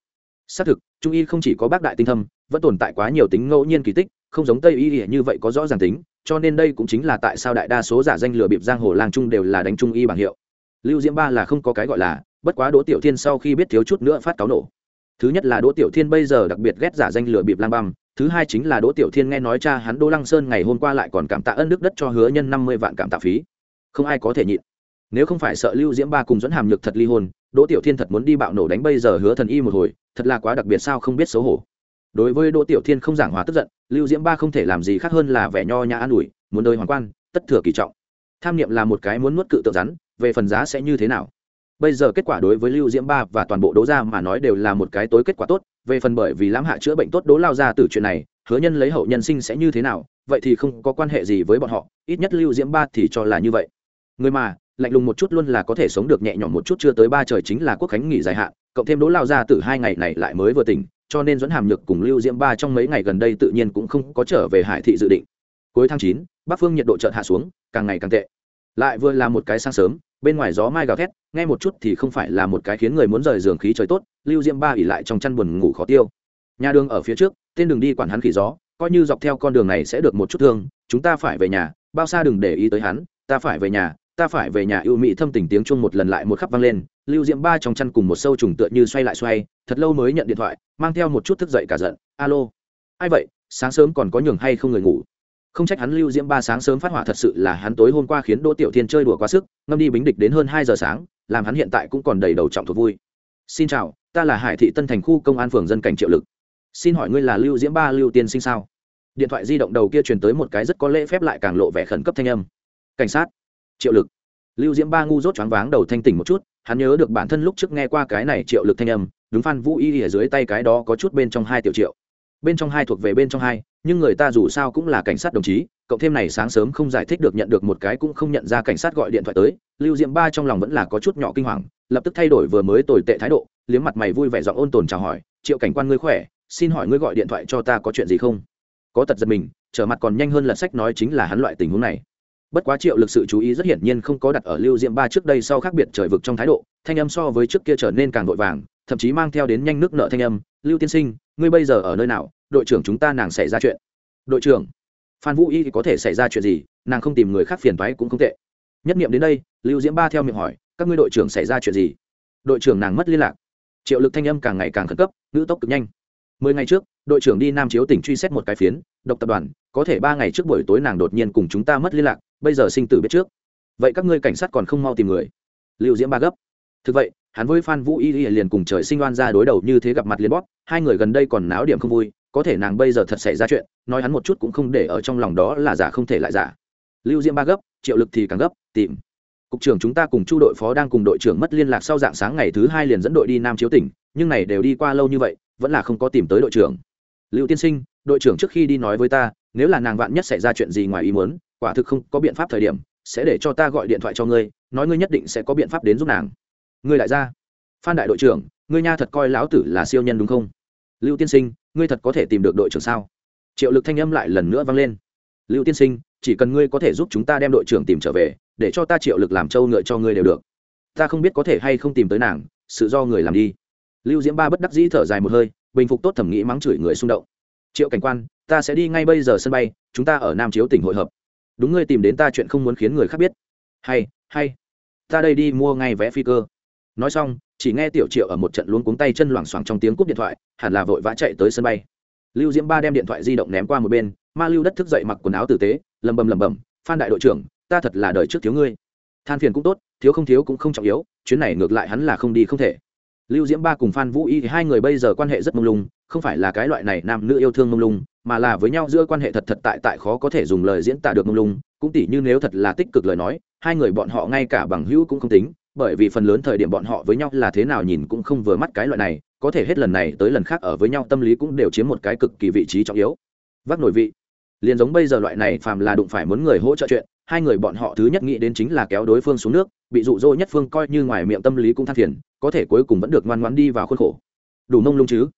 Xác thực, trung y không chỉ có bác đại tinh thâm, vẫn tồn tại quá nhiều tính ngẫu nhiên kỳ tích, không giống tây y, như vậy có rõ ràng tính cho nên đây cũng chính là tại sao đại đa số giả danh lừa bịp giang hồ lang trung đều là đánh trung y bảng hiệu. Lưu diễm ba là không có cái gọi là, bất quá đỗ tiểu thiên sau khi biết thiếu chút nữa phát cáo nổ. Thứ nhất là đỗ tiểu thiên bây giờ đặc biệt ghét giả danh lừa bịp lang băm, thứ hai chính là đỗ tiểu thiên nghe nói cha hắn đỗ lăng sơn ngày hôm qua lại còn cảm tạ ân đức đất cho hứa nhân năm mươi vạn cảm tạ phí. Không ai có thể nhịn. Nếu không phải sợ lưu diễm ba cùng dẫn hàm nhược thật ly hôn, đỗ tiểu thiên thật muốn đi bạo nổ đánh bây giờ hứa thần y một hồi, thật là quá đặc biệt sao không biết xấu hổ đối với đỗ tiểu thiên không giảng hòa tức giận, lưu diễm ba không thể làm gì khác hơn là vẻ nho nhã an ủi, muốn đời hoàng quan, tất thừa kỳ trọng. Tham niệm là một cái muốn nuốt cự tượng rắn, về phần giá sẽ như thế nào? Bây giờ kết quả đối với lưu diễm ba và toàn bộ đỗ gia mà nói đều là một cái tối kết quả tốt, về phần bởi vì lãm hạ chữa bệnh tốt đỗ lao ra từ chuyện này, hứa nhân lấy hậu nhân sinh sẽ như thế nào, vậy thì không có quan hệ gì với bọn họ, ít nhất lưu diễm ba thì cho là như vậy. Người mà, lạnh lùng một chút luôn là có thể sống được nhẹ nhõm một chút chưa tới ba trời chính là quốc khánh nghỉ dài hạn, cộng thêm đỗ lao ra từ hai ngày này lại mới vừa tỉnh cho nên dẫn hàm nhược cùng lưu diễm ba trong mấy ngày gần đây tự nhiên cũng không có trở về hải thị dự định. Cuối tháng chín, bắc phương nhiệt độ chợt hạ xuống, càng ngày càng tệ. Lại vừa là một cái sáng sớm, bên ngoài gió mai gào thét, nghe một chút thì không phải là một cái khiến người muốn rời giường khí trời tốt, lưu diễm ba ỉ lại trong chăn buồn ngủ khó tiêu. Nhà đường ở phía trước, tên đường đi quản hắn khí gió, coi như dọc theo con đường này sẽ được một chút thương, chúng ta phải về nhà, bao xa đừng để ý tới hắn, ta phải về nhà, ta phải về nhà yêu mỹ thâm tình tiếng chuông một lần lại một khắp vang lên, lưu diễm ba trong chăn cùng một sâu trùng tựa như xoay lại xoay thật lâu mới nhận điện thoại, mang theo một chút thức dậy cả giận. Alo. Ai vậy? Sáng sớm còn có nhường hay không người ngủ? Không trách hắn lưu diễm ba sáng sớm phát hỏa thật sự là hắn tối hôm qua khiến đỗ tiểu thiên chơi đùa quá sức, ngâm đi bính địch đến hơn hai giờ sáng, làm hắn hiện tại cũng còn đầy đầu trọng thuộc vui. Xin chào, ta là hải thị tân thành khu công an phường dân cảnh triệu lực. Xin hỏi ngươi là lưu diễm ba lưu tiên sinh sao? Điện thoại di động đầu kia truyền tới một cái rất có lễ phép lại càng lộ vẻ khẩn cấp thanh âm. Cảnh sát. Triệu lực. Lưu diễm ba ngu dốt choáng váng đầu thanh tỉnh một chút, hắn nhớ được bản thân lúc trước nghe qua cái này triệu lực thanh âm đúng phan vũ y ở dưới tay cái đó có chút bên trong hai tiểu triệu. Bên trong hai thuộc về bên trong hai, nhưng người ta dù sao cũng là cảnh sát đồng chí, cộng thêm này sáng sớm không giải thích được nhận được một cái cũng không nhận ra cảnh sát gọi điện thoại tới, lưu Diệm ba trong lòng vẫn là có chút nhỏ kinh hoàng, lập tức thay đổi vừa mới tồi tệ thái độ, liếm mặt mày vui vẻ giọng ôn tồn chào hỏi, triệu cảnh quan ngươi khỏe, xin hỏi ngươi gọi điện thoại cho ta có chuyện gì không? Có tật giật mình, trở mặt còn nhanh hơn lật sách nói chính là hắn loại tình huống này. Bất quá triệu lực sự chú ý rất hiển nhiên không có đặt ở lưu Diệm ba trước đây sau khác biệt trời vực trong thái độ, thanh âm so với trước kia trở nên càng vội vàng thậm chí mang theo đến nhanh nước nợ thanh âm, lưu tiên sinh, ngươi bây giờ ở nơi nào? Đội trưởng chúng ta nàng xảy ra chuyện. Đội trưởng? Phan vũ y thì có thể xảy ra chuyện gì, nàng không tìm người khác phiền thoái cũng không tệ. Nhất nghiệm đến đây, lưu diễm ba theo miệng hỏi, các ngươi đội trưởng xảy ra chuyện gì? Đội trưởng nàng mất liên lạc. Triệu lực thanh âm càng ngày càng khẩn cấp, ngữ tốc cực nhanh. Mười ngày trước, đội trưởng đi nam chiếu tỉnh truy xét một cái phiến, độc tập đoàn, có thể ba ngày trước buổi tối nàng đột nhiên cùng chúng ta mất liên lạc, bây giờ sinh tử biết trước. Vậy các ngươi cảnh sát còn không mau tìm người? Lưu diễm ba gấp thực vậy, hắn với phan vũ y liền cùng trời sinh oan ra đối đầu như thế gặp mặt liền bóp, hai người gần đây còn náo điểm không vui, có thể nàng bây giờ thật xảy ra chuyện, nói hắn một chút cũng không để ở trong lòng đó là giả không thể lại giả. Lưu diễm ba gấp, triệu lực thì càng gấp, tìm. Cục trưởng chúng ta cùng chu đội phó đang cùng đội trưởng mất liên lạc sau dạng sáng ngày thứ hai liền dẫn đội đi nam chiếu tỉnh, nhưng này đều đi qua lâu như vậy, vẫn là không có tìm tới đội trưởng. Lưu tiên sinh, đội trưởng trước khi đi nói với ta, nếu là nàng vạn nhất xảy ra chuyện gì ngoài ý muốn, quả thực không có biện pháp thời điểm, sẽ để cho ta gọi điện thoại cho ngươi, nói ngươi nhất định sẽ có biện pháp đến giúp nàng ngươi lại ra phan đại đội trưởng, ngươi nha thật coi lão tử là siêu nhân đúng không? Lưu tiên sinh, ngươi thật có thể tìm được đội trưởng sao? Triệu lực thanh âm lại lần nữa vang lên. Lưu tiên sinh, chỉ cần ngươi có thể giúp chúng ta đem đội trưởng tìm trở về, để cho ta triệu lực làm trâu ngựa cho ngươi đều được. Ta không biết có thể hay không tìm tới nàng, sự do người làm đi. Lưu diễm ba bất đắc dĩ thở dài một hơi, bình phục tốt thẩm nghĩ mắng chửi người xung động. Triệu cảnh quan, ta sẽ đi ngay bây giờ sân bay, chúng ta ở nam chiếu tỉnh hội hợp. Đúng ngươi tìm đến ta chuyện không muốn khiến người khác biết. Hay hay, ta đây đi mua ngay vé phi cơ nói xong, chỉ nghe tiểu triệu ở một trận luống cuống tay chân loảng xoảng trong tiếng cúp điện thoại, hẳn là vội vã chạy tới sân bay. Lưu diễm ba đem điện thoại di động ném qua một bên, ma lưu đất thức dậy mặc quần áo tử tế lầm bầm lầm bầm phan đại đội trưởng, ta thật là đời trước thiếu ngươi. Than phiền cũng tốt, thiếu không thiếu cũng không trọng yếu, chuyến này ngược lại hắn là không đi không thể. Lưu diễm ba cùng phan vũ y thì hai người bây giờ quan hệ rất mông lung, không phải là cái loại này nam nữ yêu thương mông lung, mà là với nhau giữa quan hệ thật thật tại tại khó có thể dùng lời diễn tả được mông lung, cũng tỉ như nếu thật là tích cực lời nói, hai người bọn họ ngay cả bằng hữu cũng không tính bởi vì phần lớn thời điểm bọn họ với nhau là thế nào nhìn cũng không vừa mắt cái loại này, có thể hết lần này tới lần khác ở với nhau tâm lý cũng đều chiếm một cái cực kỳ vị trí trọng yếu. Vác nổi vị. Liền giống bây giờ loại này phàm là đụng phải muốn người hỗ trợ chuyện, hai người bọn họ thứ nhất nghĩ đến chính là kéo đối phương xuống nước, bị dụ dỗ nhất phương coi như ngoài miệng tâm lý cũng than phiền, có thể cuối cùng vẫn được ngoan ngoãn đi vào khuôn khổ. Đủ nông lung chứ?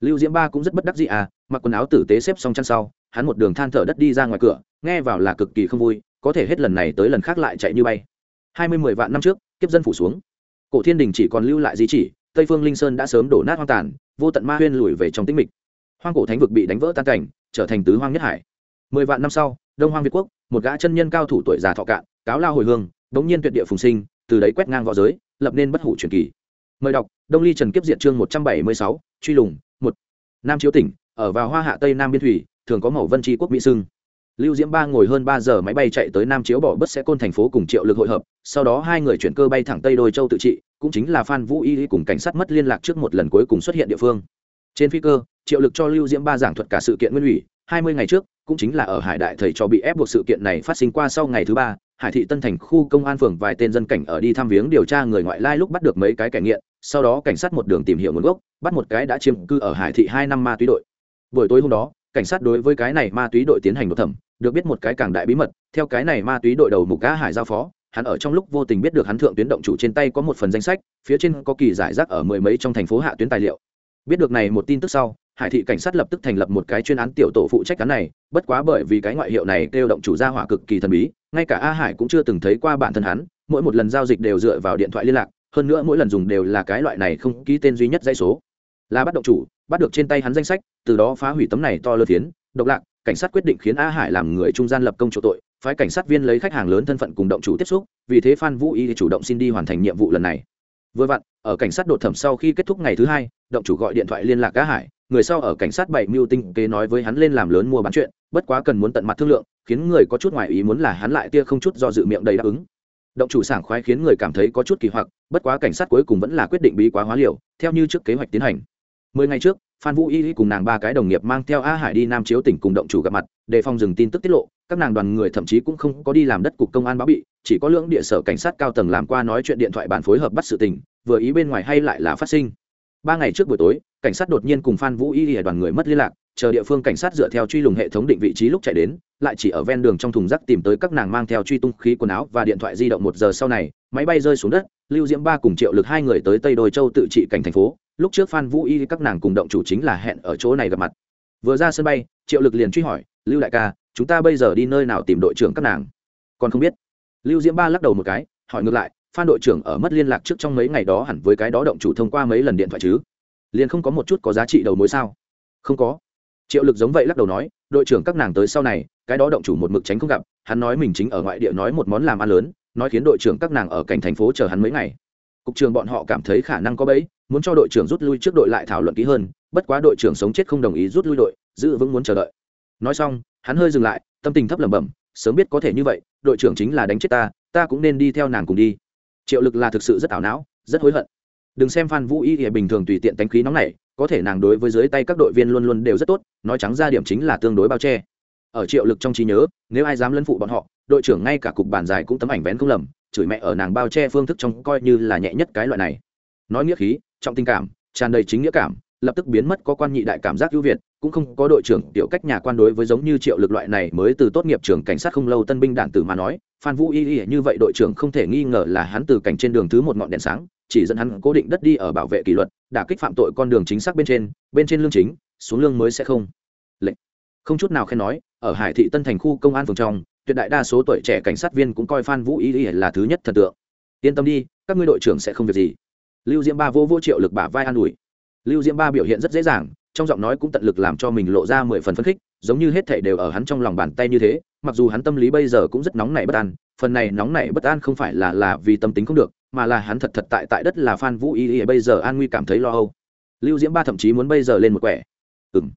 Lưu diễm ba cũng rất bất đắc dĩ à mặc quần áo tử tế xếp xong chăn sau, hắn một đường than thở đất đi ra ngoài cửa, nghe vào là cực kỳ không vui, có thể hết lần này tới lần khác lại chạy như bay. Hai mươi mười vạn năm trước kiếp dân phủ xuống. Cổ thiên đình chỉ còn lưu lại di chỉ, tây phương linh sơn đã sớm đổ nát hoang tàn, vô tận ma huyên lùi về trong tĩnh mịch. Hoang cổ thánh vực bị đánh vỡ tan cảnh, trở thành tứ hoang nhất hải. Mười vạn năm sau, đông hoang việt quốc, một gã chân nhân cao thủ tuổi già thọ cạn, cáo lao hồi hương bỗng nhiên tuyệt địa phùng sinh, từ đấy quét ngang v õ giới, lập nên bất hủ truyền kỳ. Mời đọc, đông ly trần kiếp diện chương một trăm bảy mươi sáu, truy lùng, một. Nam chiếu tỉnh, ở vào hoa hạ tây nam biên thủy, thường có màu vân tri quốc mỹ sưng lưu diễm ba ngồi hơn ba giờ máy bay chạy tới nam chiếu bỏ bất sẽ côn thành phố cùng triệu lực hội hợp, sau đó hai người chuyển cơ bay thẳng tây đôi châu tự trị, cũng chính là phan vũ y cùng cảnh sát mất liên lạc trước một lần cuối cùng xuất hiện địa phương. Trên phi cơ, triệu lực cho lưu diễm ba giảng thuật cả sự kiện nguyên ủy, hai mươi ngày trước, cũng chính là ở hải đại thầy cho bị ép buộc sự kiện này phát sinh qua sau ngày thứ ba, hải thị tân thành khu công an phường vài tên dân cảnh ở đi thăm viếng điều tra người ngoại lai lúc bắt được mấy cái kẻ nghiện, sau đó cảnh sát một đường tìm hiểu nguồn gốc, bắt một cái đã chiếm cư ở hải thị hai năm ma túy đội. Buổi tối hôm đó, cảnh sát đối với cái này ma túy đội tiến hành đột thẩm được biết một cái càng đại bí mật, theo cái này ma túy đội đầu mục cá hải giao phó, hắn ở trong lúc vô tình biết được hắn thượng tuyến động chủ trên tay có một phần danh sách, phía trên có kỳ giải rác ở mười mấy trong thành phố hạ tuyến tài liệu. Biết được này một tin tức sau, hải thị cảnh sát lập tức thành lập một cái chuyên án tiểu tổ phụ trách cán này, bất quá bởi vì cái ngoại hiệu này kêu động chủ gia hỏa cực kỳ thần bí, ngay cả a hải cũng chưa từng thấy qua bản thân hắn, mỗi một lần giao dịch đều dựa vào điện thoại liên lạc, hơn nữa mỗi lần dùng đều là cái loại này không ký tên duy nhất dây số. Là bắt động chủ, bắt được trên tay hắn danh sách, từ đó phá hủy tấm này to lơ tiến độc lạc cảnh sát quyết định khiến a hải làm người trung gian lập công chỗ tội, phái cảnh sát viên lấy khách hàng lớn thân phận cùng động chủ tiếp xúc, vì thế phan vũ y chủ động xin đi hoàn thành nhiệm vụ lần này. Vừa vặn, ở cảnh sát đột thẩm sau khi kết thúc ngày thứ hai, động chủ gọi điện thoại liên lạc a hải, người sau ở cảnh sát bảy mưu tinh kế nói với hắn lên làm lớn mua bán chuyện, bất quá cần muốn tận mặt thương lượng, khiến người có chút ngoài ý muốn là hắn lại tia không chút do dự miệng đầy đáp ứng. Động chủ sảng khoái khiến người cảm thấy có chút kỳ hoặc, bất quá cảnh sát cuối cùng vẫn là quyết định bí quá hóa liều, theo như trước kế hoạch tiến hành. Mười ngày trước phan vũ y cùng nàng ba cái đồng nghiệp mang theo a hải đi nam chiếu tỉnh cùng động chủ gặp mặt đề phòng dừng tin tức tiết lộ. Các nàng đoàn người thậm chí cũng không có đi làm đất cục công an báo bị, chỉ có lưỡng địa sở cảnh sát cao tầng làm qua nói chuyện điện thoại bàn phối hợp bắt sự tình, vừa ý bên ngoài hay lại là phát sinh. Ba ngày trước buổi tối, cảnh sát đột nhiên cùng phan vũ y đoàn người mất liên lạc, chờ địa phương cảnh sát dựa theo truy lùng hệ thống định vị trí lúc chạy đến, lại chỉ ở ven đường trong thùng rác tìm tới các nàng mang theo truy tung khí quần áo và điện thoại di động một giờ sau này, máy bay rơi xuống đất, lưu diễm ba cùng triệu lực hai người tới tây đồi châu tự trị cảnh thành phố lúc trước phan vũ y các nàng cùng động chủ chính là hẹn ở chỗ này gặp mặt. Vừa ra sân bay, triệu lực liền truy hỏi, lưu đại ca, chúng ta bây giờ đi nơi nào tìm đội trưởng các nàng? Còn không biết. Lưu diễm ba lắc đầu một cái, hỏi ngược lại, phan đội trưởng ở mất liên lạc trước trong mấy ngày đó hẳn với cái đó động chủ thông qua mấy lần điện thoại chứ? Liền không có một chút có giá trị đầu mối sao? Không có. Triệu lực giống vậy lắc đầu nói, đội trưởng các nàng tới sau này, cái đó động chủ một mực tránh không gặp, hắn nói mình chính ở ngoại địa nói một món làm ăn lớn, nói khiến đội trưởng các nàng ở cảnh thành phố chờ hắn mấy ngày cục trường bọn họ cảm thấy khả năng có bẫy, muốn cho đội trưởng rút lui trước đội lại thảo luận kỹ hơn, bất quá đội trưởng sống chết không đồng ý rút lui đội, giữ vững muốn chờ đợi. Nói xong, hắn hơi dừng lại, tâm tình thấp lẩm bẩm, sớm biết có thể như vậy, đội trưởng chính là đánh chết ta ta cũng nên đi theo nàng cùng đi. Triệu lực là thực sự rất ảo não, rất hối hận. Đừng xem phan vũ y thì bình thường tùy tiện tánh khí nóng này, có thể nàng đối với dưới tay các đội viên luôn luôn đều rất tốt, nói trắng ra điểm chính là tương đối bao che. Ở triệu lực trong trí nhớ, nếu ai dám lân phụ bọn họ, đội trưởng ngay cả cục bàn dài cũng tấm ảnh vén không lầm chửi mẹ ở nàng bao che phương thức trong coi như là nhẹ nhất cái loại này. Nói nghĩa khí, trọng tình cảm, tràn đầy chính nghĩa cảm, lập tức biến mất có quan nhị đại cảm giác ưu việt, cũng không có đội trưởng tiểu cách nhà quan đối với giống như triệu lực loại này mới từ tốt nghiệp trường cảnh sát không lâu tân binh đảng tử mà nói, phan vũ y y như vậy đội trưởng không thể nghi ngờ là hắn từ cảnh trên đường thứ một ngọn đèn sáng, chỉ dẫn hắn cố định đất đi ở bảo vệ kỷ luật đã kích phạm tội con đường chính xác bên trên bên trên lương chính, xuống lương mới sẽ không. Lệnh. Không chút nào khen nói, ở hải thị tân thành khu công an phường trong tuyệt đại đa số tuổi trẻ cảnh sát viên cũng coi phan vũ y y là thứ nhất thần tượng. Yên tâm đi, các ngươi đội trưởng sẽ không việc gì. Lưu diễm ba vô vô triệu lực bả vai an ủi. Lưu diễm ba biểu hiện rất dễ dàng, trong giọng nói cũng tận lực làm cho mình lộ ra mười phần phấn khích, giống như hết thảy đều ở hắn trong lòng bàn tay như thế, mặc dù hắn tâm lý bây giờ cũng rất nóng nảy bất an, phần này nóng nảy bất an không phải là là vì tâm tính không được, mà là hắn thật thật tại tại đất là phan vũ y y bây giờ an nguy cảm thấy lo âu. Lưu diễm ba thậm chí muốn bây giờ lên một quẻ. Ừng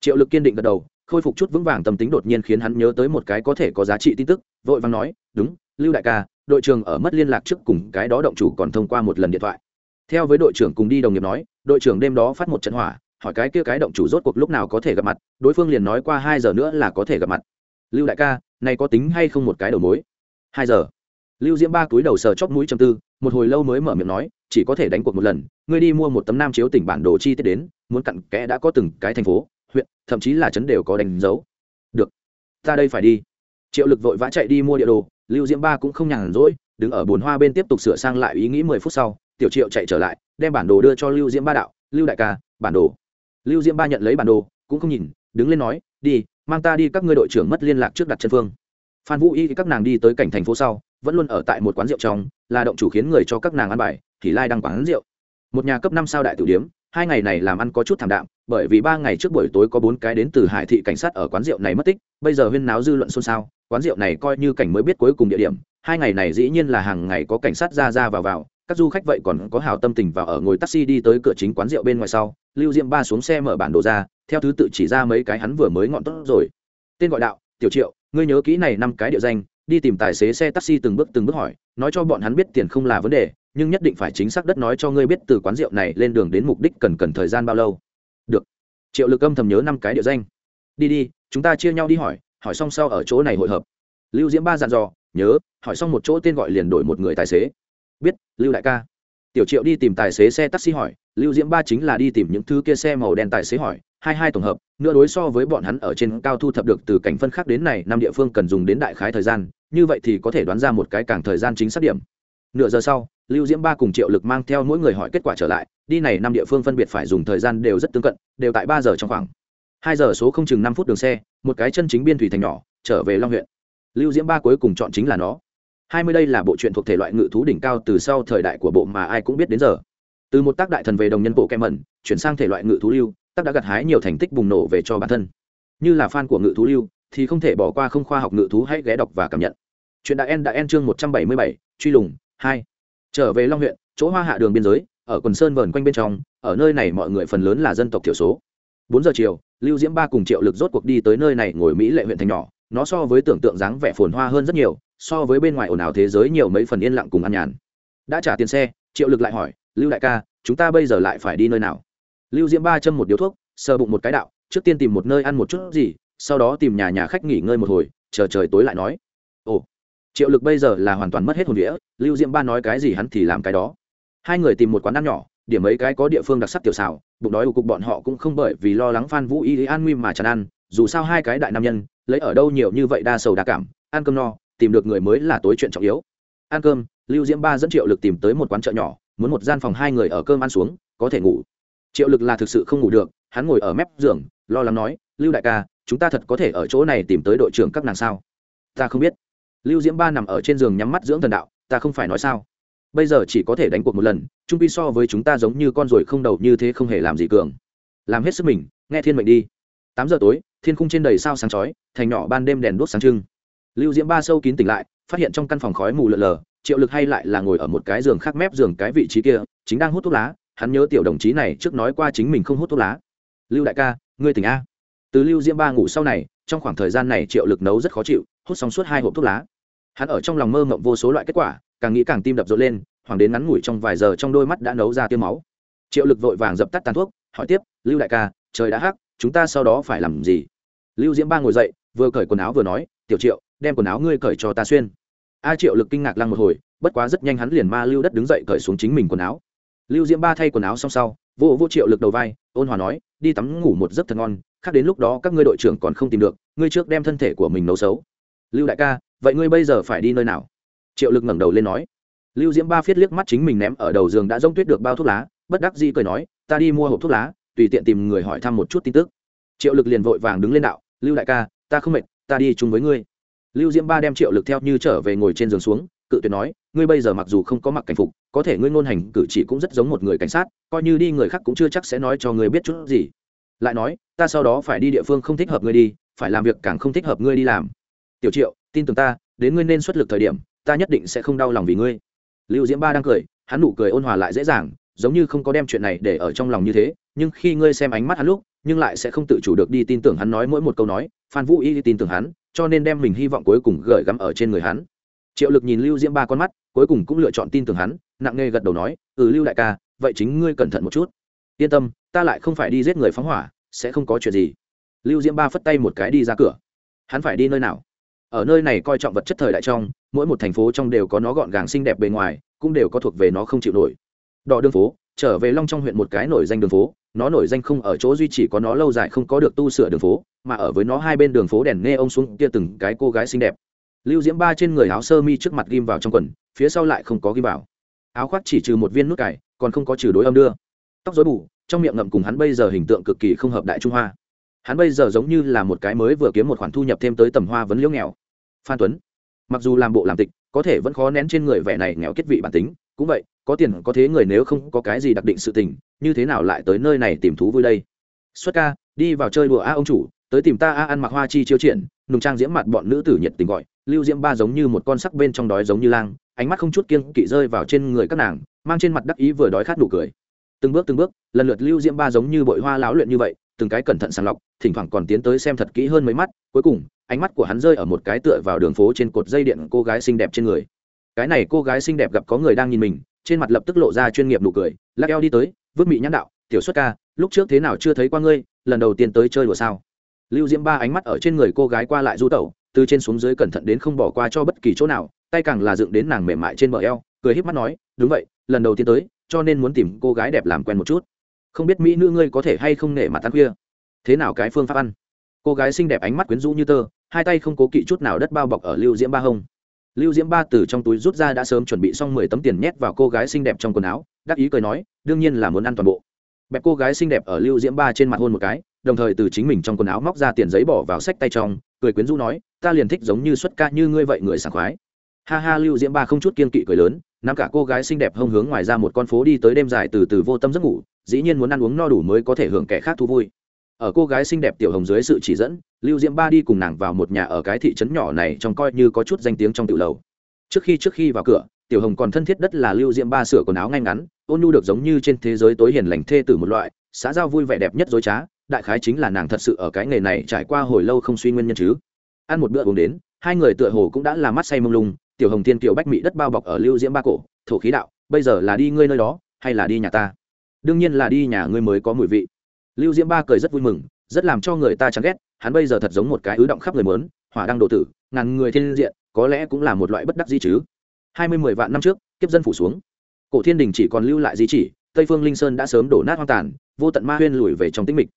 triệu lực kiên định gật đầu khôi phục chút vững vàng tâm tính đột nhiên khiến hắn nhớ tới một cái có thể có giá trị tin tức, vội vàng nói, đúng, lưu đại ca, đội trưởng ở mất liên lạc trước cùng cái đó động chủ còn thông qua một lần điện thoại. Theo với đội trưởng cùng đi đồng nghiệp nói, đội trưởng đêm đó phát một trận hỏa, hỏi cái kia cái động chủ rốt cuộc lúc nào có thể gặp mặt, đối phương liền nói qua hai giờ nữa là có thể gặp mặt. Lưu đại ca, này có tính hay không một cái đầu mối? Hai giờ. Lưu diễm ba túi đầu sờ chóp mũi chầm tư, một hồi lâu mới mở miệng nói, chỉ có thể đánh cuộc một lần, ngươi đi mua một tấm nam chiếu tỉnh bản đồ chi tiết đến, muốn cặn kẽ đã có từng cái thành phố huyện, thậm chí là trấn đều có đánh dấu. Được, ta đây phải đi. Triệu lực vội vã chạy đi mua địa đồ, lưu diễm ba cũng không nhàn rỗi, đứng ở bồn hoa bên tiếp tục sửa sang lại ý nghĩ mười phút sau, tiểu triệu chạy trở lại, đem bản đồ đưa cho lưu diễm ba đạo, lưu đại ca, bản đồ. Lưu diễm ba nhận lấy bản đồ, cũng không nhìn, đứng lên nói, đi, mang ta đi các ngươi đội trưởng mất liên lạc trước đặt chân phương. Phan vũ y các nàng đi tới cảnh thành phố sau, vẫn luôn ở tại một quán rượu trong, là động chủ khiến người cho các nàng ăn bài, thì lai đăng quán rượu. Một nhà cấp năm sao đại tử điếm hai ngày này làm ăn có chút thảm đạm, bởi vì ba ngày trước buổi tối có bốn cái đến từ hải thị cảnh sát ở quán rượu này mất tích, bây giờ huyên náo dư luận xôn xao, quán rượu này coi như cảnh mới biết cuối cùng địa điểm, hai ngày này dĩ nhiên là hàng ngày có cảnh sát ra ra vào vào, các du khách vậy còn có hào tâm tình vào ở ngồi taxi đi tới cửa chính quán rượu bên ngoài sau, lưu diệm ba xuống xe mở bản đồ ra, theo thứ tự chỉ ra mấy cái hắn vừa mới ngọn tốt rồi. Tên gọi đạo, tiểu triệu, ngươi nhớ kỹ này năm cái địa danh, đi tìm tài xế xe taxi từng bước từng bước hỏi, nói cho bọn hắn biết tiền không là vấn đề nhưng nhất định phải chính xác đất nói cho ngươi biết từ quán rượu này lên đường đến mục đích cần cần thời gian bao lâu. Được. Triệu lực âm thầm nhớ năm cái địa danh. Đi đi, chúng ta chia nhau đi hỏi hỏi xong sau ở chỗ này hội hợp. Lưu diễm ba dặn dò, nhớ, hỏi xong một chỗ tên gọi liền đổi một người tài xế. Biết, lưu đại ca. Tiểu triệu đi tìm tài xế xe taxi hỏi, lưu diễm ba chính là đi tìm những thứ kia xe màu đen tài xế hỏi, hai hai tổng hợp, nửa đối so với bọn hắn ở trên cao thu thập được từ cảnh phân khác đến này, năm địa phương cần dùng đến đại khái thời gian, như vậy thì có thể đoán ra một cái càng thời gian chính xác điểm. Nửa giờ sau lưu diễm ba cùng triệu lực mang theo mỗi người hỏi kết quả trở lại, đi này năm địa phương phân biệt phải dùng thời gian đều rất tương cận, đều tại ba giờ trong khoảng. Hai giờ số không chừng năm phút đường xe, một cái chân chính biên thủy thành nhỏ, trở về long huyện. Lưu diễm ba cuối cùng chọn chính là nó. Hai mươi đây là bộ truyện thuộc thể loại ngự thú đỉnh cao từ sau thời đại của bộ mà ai cũng biết đến giờ. Từ một tác đại thần về đồng nhân bộ kem mẩn, chuyển sang thể loại ngự thú lưu, tác đã gặt hái nhiều thành tích bùng nổ về cho bản thân. Như là fan của ngự thú lưu, thì không thể bỏ qua không khoa học ngự thú hãy ghé đọc và cảm nhận. Chuyện đã en đã en chương một trăm bảy mươi bảy, truy lùng, hai trở về long huyện, chỗ hoa hạ đường biên giới, ở quần sơn vờn quanh bên trong, ở nơi này mọi người phần lớn là dân tộc thiểu số. Bốn giờ chiều, lưu diễm ba cùng triệu lực rốt cuộc đi tới nơi này ngồi mỹ lệ huyện thành nhỏ, nó so với tưởng tượng dáng vẻ phồn hoa hơn rất nhiều, so với bên ngoài ồn ào thế giới nhiều mấy phần yên lặng cùng ăn nhàn. Đã trả tiền xe, triệu lực lại hỏi, lưu đại ca, chúng ta bây giờ lại phải đi nơi nào? Lưu diễm ba châm một điếu thuốc, sờ bụng một cái đạo, trước tiên tìm một nơi ăn một chút gì, sau đó tìm nhà nhà khách nghỉ ngơi một hồi, chờ trời tối lại nói. Ồ triệu lực bây giờ là hoàn toàn mất hết hồn vĩa lưu diễm ba nói cái gì hắn thì làm cái đó. Hai người tìm một quán ăn nhỏ, điểm mấy cái có địa phương đặc sắc tiểu xảo bụng đói của cục bọn họ cũng không bởi vì lo lắng phan vũ y lý an nguy mà chán ăn, dù sao hai cái đại nam nhân, lấy ở đâu nhiều như vậy đa sầu đa cảm, ăn cơm no, tìm được người mới là tối chuyện trọng yếu. Ăn cơm, lưu diễm ba dẫn triệu lực tìm tới một quán chợ nhỏ, muốn một gian phòng hai người ở cơm ăn xuống, có thể ngủ. Triệu lực là thực sự không ngủ được, hắn ngồi ở mép giường, lo lắng nói, lưu đại ca, chúng ta thật có thể ở chỗ này tìm tới đội trưởng các nàng sao? Ta không biết lưu diễm ba nằm ở trên giường nhắm mắt dưỡng thần đạo, ta không phải nói sao? Bây giờ chỉ có thể đánh cuộc một lần, trung pi so với chúng ta giống như con ruồi không đầu như thế không hề làm gì cường. Làm hết sức mình, nghe thiên mệnh đi. Tám giờ tối, thiên khung trên đầy sao sáng chói, thành nhỏ ban đêm đèn đuốc sáng trưng. Lưu diễm ba sâu kín tỉnh lại, phát hiện trong căn phòng khói mù lờ lờ, triệu lực hay lại là ngồi ở một cái giường khác mép giường cái vị trí kia, chính đang hút thuốc lá, hắn nhớ tiểu đồng chí này trước nói qua chính mình không hút thuốc lá. Lưu đại ca, ngươi tỉnh a. Từ lưu diễm ba ngủ sau này, trong khoảng thời gian này triệu lực nấu rất khó chịu, hút xong suốt hai hộp thuốc lá hắn ở trong lòng mơ mộng vô số loại kết quả, càng nghĩ càng tim đập rộn lên hoàng đến ngắn ngủi trong vài giờ trong đôi mắt đã nấu ra tiêu máu. Triệu lực vội vàng dập tắt tàn thuốc, hỏi tiếp, lưu đại ca, trời đã hắc, chúng ta sau đó phải làm gì? Lưu diễm ba ngồi dậy, vừa cởi quần áo vừa nói, tiểu triệu, đem quần áo ngươi cởi cho ta xuyên. A triệu lực kinh ngạc lăng một hồi, bất quá rất nhanh hắn liền ma lưu đất đứng dậy cởi xuống chính mình quần áo. Lưu diễm ba thay quần áo xong sau, vô vô triệu lực đầu vai, ôn hòa nói, đi tắm ngủ một giấc thật ngon, khác đến lúc đó các ngươi đội trưởng còn không tìm được, ngươi trước đem thân thể của mình nấu xấu. Lưu đại ca vậy ngươi bây giờ phải đi nơi nào? Triệu lực ngẩng đầu lên nói. Lưu diễm ba phiết liếc mắt chính mình ném ở đầu giường đã rông tuyết được bao thuốc lá, bất đắc dĩ cười nói, ta đi mua hộp thuốc lá, tùy tiện tìm người hỏi thăm một chút tin tức. Triệu lực liền vội vàng đứng lên đạo, lưu đại ca, ta không mệt, ta đi chung với ngươi. Lưu diễm ba đem triệu lực theo như trở về ngồi trên giường xuống, cự tuyệt nói, ngươi bây giờ mặc dù không có mặc cảnh phục, có thể ngươi ngôn hành cử chỉ cũng rất giống một người cảnh sát, coi như đi người khác cũng chưa chắc sẽ nói cho ngươi biết chút gì. Lại nói, ta sau đó phải đi địa phương không thích hợp ngươi đi, phải làm việc càng không thích hợp ngươi đi làm. Tiểu triệu tin tưởng ta, đến ngươi nên xuất lực thời điểm, ta nhất định sẽ không đau lòng vì ngươi. Lưu diễm ba đang cười, hắn nụ cười ôn hòa lại dễ dàng, giống như không có đem chuyện này để ở trong lòng như thế, nhưng khi ngươi xem ánh mắt hắn lúc, nhưng lại sẽ không tự chủ được đi tin tưởng hắn nói mỗi một câu nói, phan vũ y tin tưởng hắn, cho nên đem mình hy vọng cuối cùng gửi gắm ở trên người hắn. Triệu lực nhìn lưu diễm ba con mắt, cuối cùng cũng lựa chọn tin tưởng hắn, nặng nề gật đầu nói ừ lưu đại ca, vậy chính ngươi cẩn thận một chút. Yên tâm, ta lại không phải đi giết người phóng hỏa, sẽ không có chuyện gì. Lưu diễm ba phất tay một cái đi ra cửa. Hắn phải đi nơi nào? Ở nơi này coi trọng vật chất thời đại trong, mỗi một thành phố trong đều có nó gọn gàng xinh đẹp bề ngoài, cũng đều có thuộc về nó không chịu nổi. Đỏ đường phố, trở về long trong huyện một cái nổi danh đường phố, nó nổi danh không ở chỗ duy chỉ có nó lâu dài không có được tu sửa đường phố, mà ở với nó hai bên đường phố đèn nghe ông xuống kia từng cái cô gái xinh đẹp. Lưu diễm ba trên người áo sơ mi trước mặt ghim vào trong quần, phía sau lại không có ghim vào. Áo khoác chỉ trừ một viên nút cải còn không có trừ đối âm đưa. Tóc dối bù, trong miệng ngậm cùng hắn bây giờ hình tượng cực kỳ không hợp đại trung hoa. Hắn bây giờ giống như là một cái mới vừa kiếm một khoản thu nhập thêm tới tầm hoa vấn liễu nghèo phan tuấn. Mặc dù làm bộ làm tịch, có thể vẫn khó nén trên người vẻ này nghèo kết vị bản tính. Cũng vậy, có tiền có thế người nếu không có cái gì đặc định sự tình, như thế nào lại tới nơi này tìm thú vui đây? Xuất ca, đi vào chơi đùa a ông chủ, tới tìm ta a ăn mặc hoa chi chiêu triển, nùng trang diễm mặt bọn nữ tử nhiệt tình gọi. Lưu diễm ba giống như một con sắc bên trong đói giống như lang, ánh mắt không chút kiêng kỵ rơi vào trên người các nàng, mang trên mặt đắc ý vừa đói khát nụ cười. Từng bước từng bước, lần lượt lưu diễm ba giống như bội hoa láo luyện như vậy, từng cái cẩn thận sàng lọc, thỉnh thoảng còn tiến tới xem thật kỹ hơn mấy mắt, cuối cùng ánh mắt của hắn rơi ở một cái tựa vào đường phố trên cột dây điện cô gái xinh đẹp trên người. Cái này cô gái xinh đẹp gặp có người đang nhìn mình, trên mặt lập tức lộ ra chuyên nghiệp nụ cười, lắc eo đi tới, vứt mị nhãn đạo, tiểu xuất ca, lúc trước thế nào chưa thấy qua ngươi, lần đầu tiên tới chơi đùa sao? Lưu diễm ba ánh mắt ở trên người cô gái qua lại du tẩu, từ trên xuống dưới cẩn thận đến không bỏ qua cho bất kỳ chỗ nào, tay càng là dựng đến nàng mềm mại trên bờ eo, cười híp mắt nói, đúng vậy, lần đầu tiên tới, cho nên muốn tìm cô gái đẹp làm quen một chút. Không biết mỹ nữ ngươi có thể hay không nể mặt ăn khuya. Thế nào cái phương pháp ăn? Cô gái xinh đẹp ánh mắt quyến rũ như tơ hai tay không cố kỵ chút nào đất bao bọc ở lưu diễm ba hông. Lưu diễm ba từ trong túi rút ra đã sớm chuẩn bị xong mười tấm tiền nhét vào cô gái xinh đẹp trong quần áo, đắc ý cười nói, đương nhiên là muốn ăn toàn bộ. Bẹp cô gái xinh đẹp ở lưu diễm ba trên mặt hôn một cái, đồng thời từ chính mình trong quần áo móc ra tiền giấy bỏ vào sách tay trong, cười quyến rũ nói, ta liền thích giống như xuất ca như ngươi vậy người sảng khoái. Ha ha, lưu diễm ba không chút kiên kỵ cười lớn, nắm cả cô gái xinh đẹp hông hướng ngoài ra một con phố đi tới đêm dài từ từ vô tâm giấc ngủ, dĩ nhiên muốn ăn uống no đủ mới có thể hưởng kẻ khác thú vui ở cô gái xinh đẹp tiểu hồng dưới sự chỉ dẫn, lưu diễm ba đi cùng nàng vào một nhà ở cái thị trấn nhỏ này trông coi như có chút danh tiếng trong tiểu lầu. Trước khi trước khi vào cửa, tiểu hồng còn thân thiết đất là lưu diễm ba sửa quần áo ngay ngắn, ôn nhu được giống như trên thế giới tối hiền lành thê tử một loại, xã giao vui vẻ đẹp nhất dối trá, đại khái chính là nàng thật sự ở cái nghề này trải qua hồi lâu không suy nguyên nhân chứ. Ăn một bữa uống đến, hai người tựa hồ cũng đã là mắt say mông lung, tiểu hồng thiên kiều bách mỹ đất bao bọc ở lưu diễm ba cổ, thổ khí đạo, bây giờ là đi ngươi nơi đó, hay là đi nhà ta? Đương nhiên là đi nhà ngươi mới có mùi vị lưu diễm ba cười rất vui mừng, rất làm cho người ta chán ghét, hắn bây giờ thật giống một cái ứ động khắp người mớn hỏa đang độ tử, ngàn người thiên diện, có lẽ cũng là một loại bất đắc di chứ. Hai mươi mười vạn năm trước, kiếp dân phủ xuống. Cổ thiên đình chỉ còn lưu lại di chỉ, tây phương linh sơn đã sớm đổ nát hoang tàn, vô tận ma huyên lùi về trong tĩnh mịch.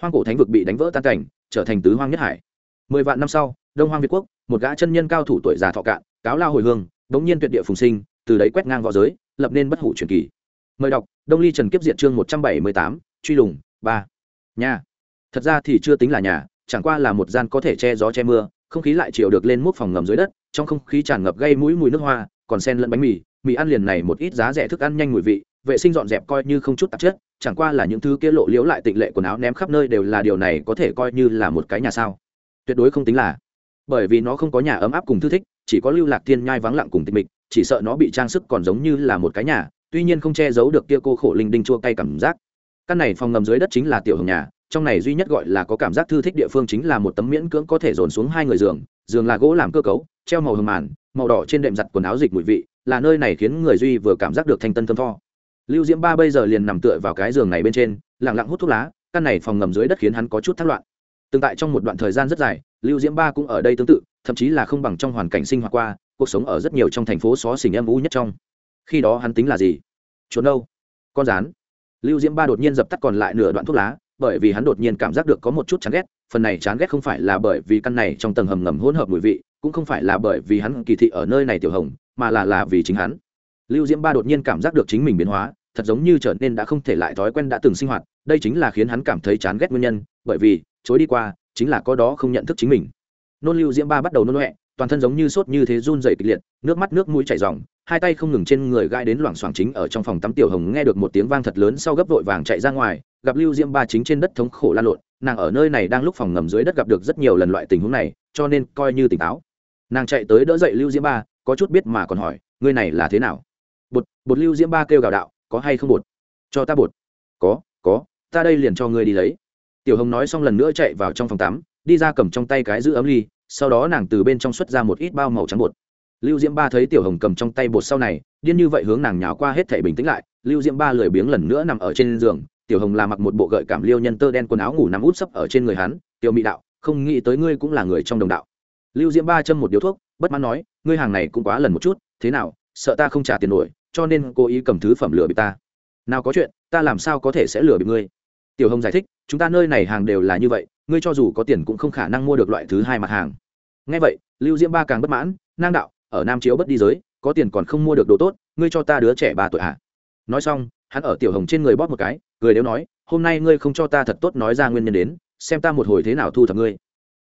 Hoang cổ thánh vực bị đánh vỡ tan cảnh, trở thành tứ hoang nhất hải. Mười vạn năm sau, đông hoang việt quốc, một gã chân nhân cao thủ tuổi già thọ cạn, cáo lao hồi hương bỗng nhiên tuyệt địa phùng sinh, từ đấy quét ngang v õ giới, lập nên bất hủ truyền kỳ. Mời đọc, đông ly trần kiếp diện chương một trăm bảy mươi tám, truy lùng ba. Nhà. Thật ra thì chưa tính là nhà, chẳng qua là một gian có thể che gió che mưa, không khí lại chịu được lên múc phòng ngầm dưới đất, trong không khí tràn ngập gây mũi mùi nước hoa, còn sen lẫn bánh mì mì ăn liền này một ít giá rẻ thức ăn nhanh mùi vị, vệ sinh dọn dẹp coi như không chút tạp chất, chẳng qua là những thứ kia lộ liễu lại tịnh lệ quần áo ném khắp nơi đều là điều này có thể coi như là một cái nhà sao. Tuyệt đối không tính là. Bởi vì nó không có nhà ấm áp cùng thư thích, chỉ có lưu lạc thiên nhai vắng lặng cùng tịch mịch, chỉ sợ nó bị trang sức còn giống như là một cái nhà, tuy nhiên không che giấu được kia cô khổ linh đinh chua cay cảm giác căn này phòng ngầm dưới đất chính là tiểu hồng nhà, trong này duy nhất gọi là có cảm giác thư thích địa phương chính là một tấm miễn cưỡng có thể dồn xuống hai người giường giường là gỗ làm cơ cấu, treo màu hồng màn, màu đỏ trên đệm giặt quần áo dịch mùi vị, là nơi này khiến người duy vừa cảm giác được thanh tân thơm tho. Lưu diễm ba bây giờ liền nằm tựa vào cái giường này bên trên lẳng lặng hút thuốc lá, căn này phòng ngầm dưới đất khiến hắn có chút thất loạn. Tương tại trong một đoạn thời gian rất dài, lưu diễm ba cũng ở đây tương tự, thậm chí là không bằng trong hoàn cảnh sinh hoạt qua, cuộc sống ở rất nhiều trong thành phố xó xỉnh âm u nhất trong. Khi đó hắn tính là gì? Trốn đâu con rán lưu diễm ba đột nhiên dập tắt còn lại nửa đoạn thuốc lá, bởi vì hắn đột nhiên cảm giác được có một chút chán ghét, phần này chán ghét không phải là bởi vì căn này trong tầng hầm ngầm hỗn hợp mùi vị, cũng không phải là bởi vì hắn kỳ thị ở nơi này tiểu hồng, mà là là vì chính hắn. Lưu diễm ba đột nhiên cảm giác được chính mình biến hóa, thật giống như trở nên đã không thể lại thói quen đã từng sinh hoạt, đây chính là khiến hắn cảm thấy chán ghét nguyên nhân, bởi vì, chối đi qua, chính là có đó không nhận thức chính mình. Nôn lưu diễm ba bắt đầu nôn loẹ toàn thân giống như sốt như thế run dày kịch liệt, nước mắt nước mũi chảy r hai tay không ngừng trên người gai đến loảng xoảng chính ở trong phòng tắm tiểu hồng nghe được một tiếng vang thật lớn sau gấp vội vàng chạy ra ngoài, gặp lưu diễm ba chính trên đất thống khổ lan lộn, nàng ở nơi này đang lúc phòng ngầm dưới đất gặp được rất nhiều lần loại tình huống này, cho nên coi như tỉnh táo. Nàng chạy tới đỡ dậy lưu diễm ba, có chút biết mà còn hỏi, ngươi này là thế nào? Bột bột lưu diễm ba kêu gào đạo, có hay không bột? Cho ta bột. Có có, ta đây liền cho ngươi đi lấy. Tiểu hồng nói xong lần nữa chạy vào trong phòng tắm, đi ra cầm trong tay cái giữ ấm ly, sau đó nàng từ bên trong xuất ra một ít bao màu trắng bột lưu diễm ba thấy tiểu hồng cầm trong tay bột sau này, điên như vậy hướng nàng nhào qua hết thể bình tĩnh lại, lưu diễm ba lười biếng lần nữa nằm ở trên giường, tiểu hồng là mặc một bộ gợi cảm liêu nhân tơ đen quần áo ngủ nằm út sấp ở trên người hắn, tiểu mỹ đạo, không nghĩ tới ngươi cũng là người trong đồng đạo. Lưu diễm ba châm một điếu thuốc, bất mãn nói, ngươi hàng này cũng quá lần một chút, thế nào, sợ ta không trả tiền nổi, cho nên cố ý cầm thứ phẩm lừa bị ta. Nào có chuyện, ta làm sao có thể sẽ lừa bị ngươi? Tiểu hồng giải thích, chúng ta nơi này hàng đều là như vậy, ngươi cho dù có tiền cũng không khả năng mua được loại thứ hai mặt hàng. Ngay vậy, lưu diễm ba càng bất mãn nang đạo ở nam chiếu bất đi giới, có tiền còn không mua được đồ tốt, ngươi cho ta đứa trẻ ba tuổi hả nói xong, hắn ở tiểu hồng trên người bóp một cái, cười đều nói, hôm nay ngươi không cho ta thật tốt nói ra nguyên nhân đến, xem ta một hồi thế nào thu thập ngươi.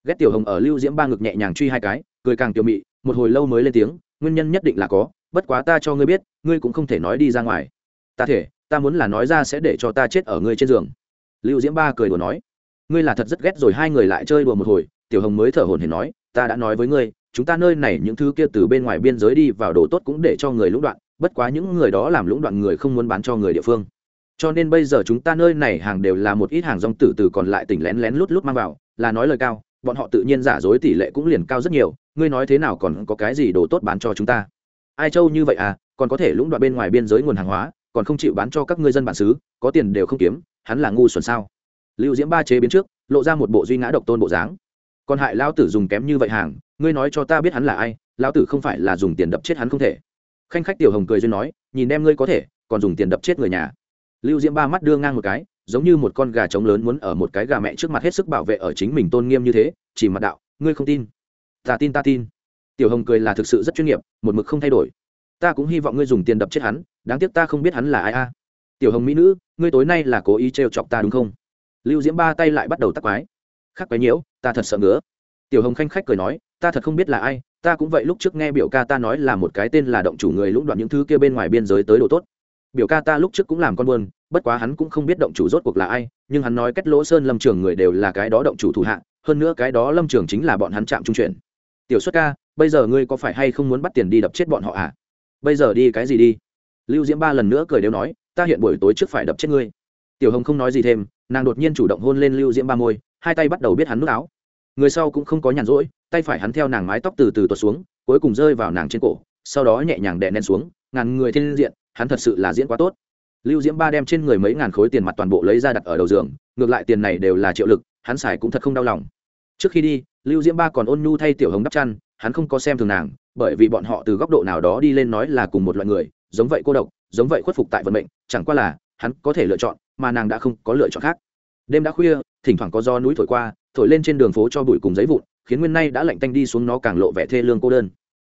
Ghét tiểu hồng ở lưu diễm ba ngực nhẹ nhàng truy hai cái, cười càng tiểu mị, một hồi lâu mới lên tiếng, nguyên nhân nhất định là có, bất quá ta cho ngươi biết, ngươi cũng không thể nói đi ra ngoài. Ta thể, ta muốn là nói ra sẽ để cho ta chết ở ngươi trên giường. Lưu diễm ba cười đùa nói, ngươi là thật rất ghét rồi, hai người lại chơi đùa một hồi. Tiểu hồng mới thở hồn hển nói, ta đã nói với ngươi chúng ta nơi này những thứ kia từ bên ngoài biên giới đi vào đồ tốt cũng để cho người lũng đoạn, bất quá những người đó làm lũng đoạn người không muốn bán cho người địa phương. Cho nên bây giờ chúng ta nơi này hàng đều là một ít hàng rong tử từ còn lại tỉnh lén lén lút lút mang vào, là nói lời cao, bọn họ tự nhiên giả dối tỷ lệ cũng liền cao rất nhiều, ngươi nói thế nào còn có cái gì đồ tốt bán cho chúng ta? Ai châu như vậy à còn có thể lũng đoạn bên ngoài biên giới nguồn hàng hóa, còn không chịu bán cho các ngươi dân bản xứ, có tiền đều không kiếm, hắn là ngu xuẩn sao? Lưu diễm ba chế biến trước, lộ ra một bộ duy ngã độc tôn bộ dáng. Còn hại lao tử dùng kém như vậy hàng ngươi nói cho ta biết hắn là ai, Lão tử không phải là dùng tiền đập chết hắn không thể. Khanh khách tiểu hồng cười duyên nói, nhìn em ngươi có thể, còn dùng tiền đập chết người nhà. Lưu diễm ba mắt đưa ngang một cái, giống như một con gà trống lớn muốn ở một cái gà mẹ trước mặt hết sức bảo vệ ở chính mình tôn nghiêm như thế, chỉ mặt đạo, ngươi không tin? Ta tin ta tin. Tiểu hồng cười là thực sự rất chuyên nghiệp, một mực không thay đổi. Ta cũng hy vọng ngươi dùng tiền đập chết hắn, đáng tiếc ta không biết hắn là ai a. Tiểu hồng mỹ nữ, ngươi tối nay là cố ý trêu chọc ta đúng không? Lưu diễm ba tay lại bắt đầu tắc quái. Khắc quái nhiễu, ta thật sợ ngứa tiểu hồng khanh khách cười nói, ta thật không biết là ai, ta cũng vậy lúc trước nghe biểu ca ta nói là một cái tên là động chủ người lũng đoạn những thứ kia bên ngoài biên giới tới đồ tốt. Biểu ca ta lúc trước cũng làm con buôn, bất quá hắn cũng không biết động chủ rốt cuộc là ai, nhưng hắn nói cách lỗ sơn lâm trường người đều là cái đó động chủ thủ hạ, hơn nữa cái đó lâm trường chính là bọn hắn chạm trung chuyển. Tiểu xuất ca, bây giờ ngươi có phải hay không muốn bắt tiền đi đập chết bọn họ à? Bây giờ đi cái gì đi? Lưu diễm ba lần nữa cười đều nói, ta hiện buổi tối trước phải đập chết ngươi. Tiểu hồng không nói gì thêm, nàng đột nhiên chủ động hôn lên lưu diễm ba môi, hai tay bắt đầu biết hắn nút áo người sau cũng không có nhàn rỗi, tay phải hắn theo nàng mái tóc từ từ tuột xuống, cuối cùng rơi vào nàng trên cổ, sau đó nhẹ nhàng đè nén xuống, ngàn người thiên diện, hắn thật sự là diễn quá tốt. Lưu diễm ba đem trên người mấy ngàn khối tiền mặt toàn bộ lấy ra đặt ở đầu giường, ngược lại tiền này đều là triệu lực, hắn xài cũng thật không đau lòng. Trước khi đi, lưu diễm ba còn ôn nhu thay tiểu hồng đắp chăn, hắn không có xem thường nàng, bởi vì bọn họ từ góc độ nào đó đi lên nói là cùng một loại người, giống vậy cô độc, giống vậy khuất phục tại vận mệnh, chẳng qua là, hắn có thể lựa chọn, mà nàng đã không có lựa chọn khác. Đêm đã khuya, thỉnh thoảng có do núi thổi qua thổi lên trên đường phố cho bụi cùng giấy vụn, khiến nguyên nay đã lạnh tanh đi xuống nó càng lộ vẻ thê lương cô đơn.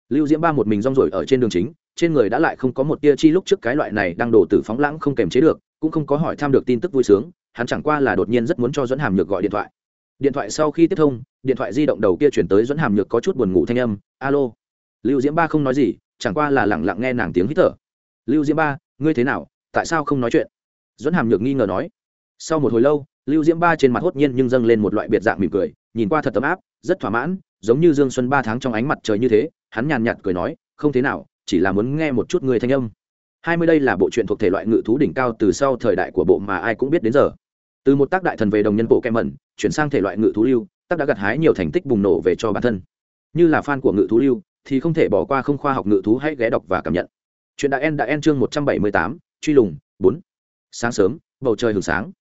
Lưu diễm ba một mình rong rổi ở trên đường chính, trên người đã lại không có một tia chi lúc trước cái loại này đang đổ tử phóng lãng không kềm chế được, cũng không có hỏi tham được tin tức vui sướng, hắn chẳng qua là đột nhiên rất muốn cho dẫn hàm nhược gọi điện thoại. Điện thoại sau khi tiếp thông, điện thoại di động đầu kia chuyển tới dẫn hàm nhược có chút buồn ngủ thanh âm, alo. Lưu diễm ba không nói gì, chẳng qua là lẳng lặng nghe nàng tiếng hít thở. Lưu diễm ba, ngươi thế nào? Tại sao không nói chuyện? Dẫn hàm nhược nghi ngờ nói sau một hồi lâu, lưu diễm ba trên mặt hốt nhiên nhưng dâng lên một loại biệt dạng mỉm cười, nhìn qua thật ấm áp, rất thỏa mãn, giống như dương xuân ba tháng trong ánh mặt trời như thế, hắn nhàn nhạt cười nói, không thế nào, chỉ là muốn nghe một chút người thanh âm. Hai mươi đây là bộ truyện thuộc thể loại ngự thú đỉnh cao từ sau thời đại của bộ mà ai cũng biết đến giờ. Từ một tác đại thần về đồng nhân bộ kem mẩn, chuyển sang thể loại ngự thú lưu, tác đã gặt hái nhiều thành tích bùng nổ về cho bản thân. Như là fan của ngự thú lưu, thì không thể bỏ qua không khoa học ngự thú hãy ghé đọc và cảm nhận. Chuyện đại en đã en chương một trăm bảy mươi tám, truy lùng, bốn. Sáng sớm, bầu trời hừng sáng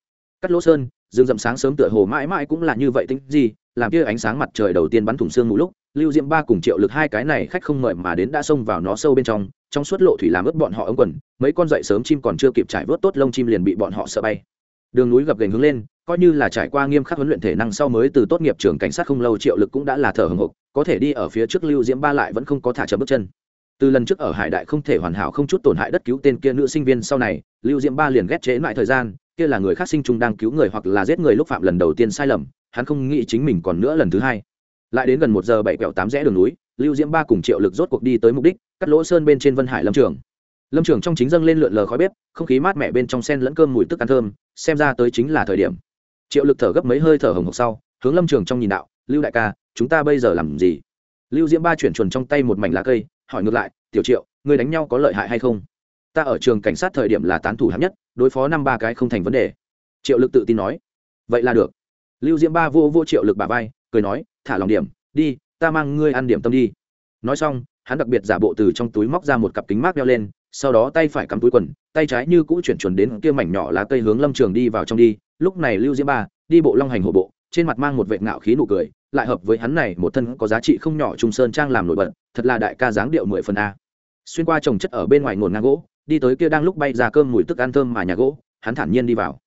cắt lỗ sơn dương rậm sáng sớm tựa hồ mãi mãi cũng là như vậy tính gì, làm kia ánh sáng mặt trời đầu tiên bắn thủng xương mù lúc, lưu diễm ba cùng triệu lực hai cái này khách không mời mà đến đã xông vào nó sâu bên trong trong suốt lộ thủy làm ướt bọn họ ống quần, mấy con dậy sớm chim còn chưa kịp trải vớt tốt lông chim liền bị bọn họ sợ bay. Đường núi gập gành hướng lên, coi như là trải qua nghiêm khắc huấn luyện thể năng sau mới từ tốt nghiệp trường cảnh sát không lâu triệu lực cũng đã là thở hồng hộc có thể đi ở phía trước lưu diễm ba lại vẫn không có thả chậm bước chân. Từ lần trước ở hải đại không thể hoàn hảo không chút tổn hại đất cứu tên kia nữ sinh viên sau này, lưu diễm ba liền ghét chế lại thời gian kia là người khác sinh chung đang cứu người hoặc là giết người lúc phạm lần đầu tiên sai lầm, hắn không nghĩ chính mình còn nữa lần thứ hai. Lại đến gần một giờ bảy quẹo tám rẽ đường núi, lưu diễm ba cùng triệu lực rốt cuộc đi tới mục đích, cắt lỗ sơn bên trên vân hải lâm trường. Lâm trường trong chính dâng lên lượn lờ khói bếp, không khí mát mẻ bên trong sen lẫn cơm mùi tức ăn thơm, xem ra tới chính là thời điểm. Triệu lực thở gấp mấy hơi thở hồng hộc sau, hướng lâm trường trong nhìn đạo, lưu đại ca, chúng ta bây giờ làm gì? Lưu diễm ba chuyển chuồn trong tay một mảnh lá cây, hỏi ngược lại, tiểu triệu người đánh nhau có lợi hại hay không? Ta ở trường cảnh sát thời điểm là tán thủ hạng nhất đối phó năm ba cái không thành vấn đề. Triệu lực tự tin nói, vậy là được. Lưu diễm ba vô vô triệu lực bà vai, cười nói, thả lòng điểm, đi, ta mang ngươi ăn điểm tâm đi. Nói xong, hắn đặc biệt giả bộ từ trong túi móc ra một cặp kính mát đeo lên, sau đó tay phải cắm túi quần, tay trái như cũ chuyển chuẩn đến kia mảnh nhỏ lá cây hướng lâm trường đi vào trong đi. Lúc này lưu diễm ba đi bộ long hành hổ bộ, trên mặt mang một vệ ngạo khí nụ cười, lại hợp với hắn này một thân có giá trị không nhỏ trung sơn trang làm nổi bật, thật là đại ca dáng điệu mười phần a. Xuyên qua trồng chất ở bên ngoài ngổn ngang gỗ đi tới kia đang lúc bay ra cơm mùi tức ăn thơm mà nhà gỗ, hắn thản nhiên đi vào.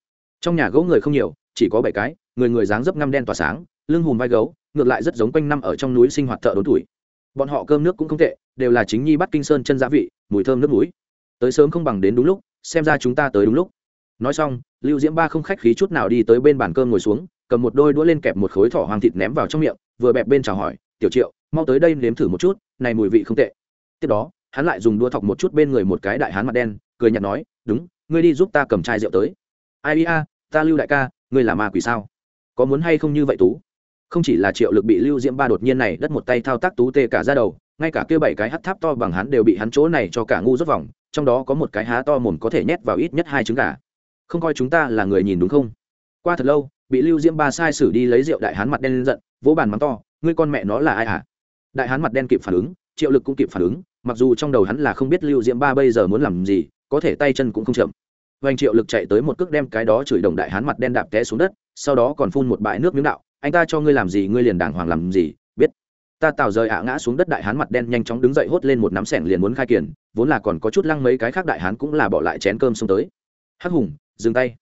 Trong nhà gỗ người không nhiều, chỉ có bảy cái, người người dáng dấp ngăm đen tỏa sáng, lưng hùm vai gấu, ngược lại rất giống quanh năm ở trong núi sinh hoạt thợ đốn tuổi. Bọn họ cơm nước cũng không tệ, đều là chính nhi bắt kinh sơn chân gia vị, mùi thơm nước núi. Tới sớm không bằng đến đúng lúc, xem ra chúng ta tới đúng lúc. Nói xong, lưu diễm ba không khách khí chút nào đi tới bên bàn cơm ngồi xuống, cầm một đôi đũa lên kẹp một khối thỏ hoàng thịt ném vào trong miệng, vừa bẹp bên chào hỏi, tiểu triệu, mau tới đây nếm thử một chút, này mùi vị không tệ. Tiếp đó hắn lại dùng đua thọc một chút bên người một cái đại hán mặt đen, cười nhạt nói, đúng, ngươi đi giúp ta cầm chai rượu tới. Ai ia, ta lưu đại ca, ngươi là ma quỷ sao? Có muốn hay không như vậy tú? Không chỉ là triệu lực bị lưu diễm ba đột nhiên này đất một tay thao tác tú tê cả ra đầu, ngay cả kia bảy cái hắt tháp to bằng hắn đều bị hắn chỗ này cho cả ngu rút vòng, trong đó có một cái há to mồm có thể nhét vào ít nhất hai trứng gà. Không coi chúng ta là người nhìn đúng không? Qua thật lâu, bị lưu diễm ba sai sử đi lấy rượu đại hán mặt đen lên giận, vỗ bàn mắng to, ngươi con mẹ nó là ai hả? Đại hán mặt đen kịp phản ứng, triệu lực cũng kịp phản ứng mặc dù trong đầu hắn là không biết lưu diễm ba bây giờ muốn làm gì, có thể tay chân cũng không chậm. Vành triệu lực chạy tới một cước đem cái đó chửi đồng đại hán mặt đen đạp té xuống đất, sau đó còn phun một bãi nước miếng đạo, anh ta cho ngươi làm gì, ngươi liền đàng hoàng làm gì, biết. Ta tào rời ạ ngã xuống đất đại hán mặt đen nhanh chóng đứng dậy hốt lên một nắm sẻng liền muốn khai kiển, vốn là còn có chút lăng mấy cái khác đại hán cũng là bỏ lại chén cơm xông tới. Hắc hùng, dừng tay.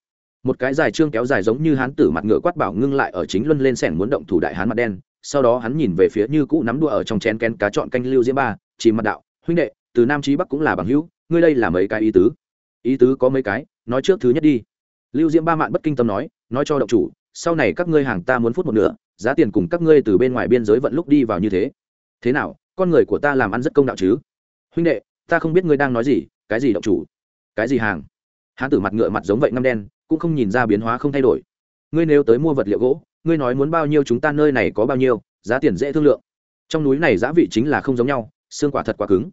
Một cái dài trương kéo dài giống như hán tử mặt ngựa quát bảo ngưng lại ở chính luân lên sẻng muốn động thủ đại hán mặt đen, sau đó hắn nhìn về phía như cũ nắm đua ở trong chén kén cá chọn canh lưu diễm ba, chỉ mặt đạo huynh đệ, từ nam chí bắc cũng là bằng hữu, ngươi đây là mấy cái ý tứ? Ý tứ có mấy cái, nói trước thứ nhất đi. Lưu diễm ba mạn bất kinh tâm nói nói cho động chủ, sau này các ngươi hàng ta muốn phút một nửa, giá tiền cùng các ngươi từ bên ngoài biên giới vận lúc đi vào như thế. Thế nào, con người của ta làm ăn rất công đạo chứ? Huynh đệ, ta không biết ngươi đang nói gì, cái gì động chủ? Cái gì hàng? Hán tử mặt ngựa mặt giống vậy ngâm đen, cũng không nhìn ra biến hóa không thay đổi. Ngươi nếu tới mua vật liệu gỗ, ngươi nói muốn bao nhiêu chúng ta nơi này có bao nhiêu, giá tiền dễ thương lượng. Trong núi này giá vị chính là không giống nhau xương quả thật quá cứng.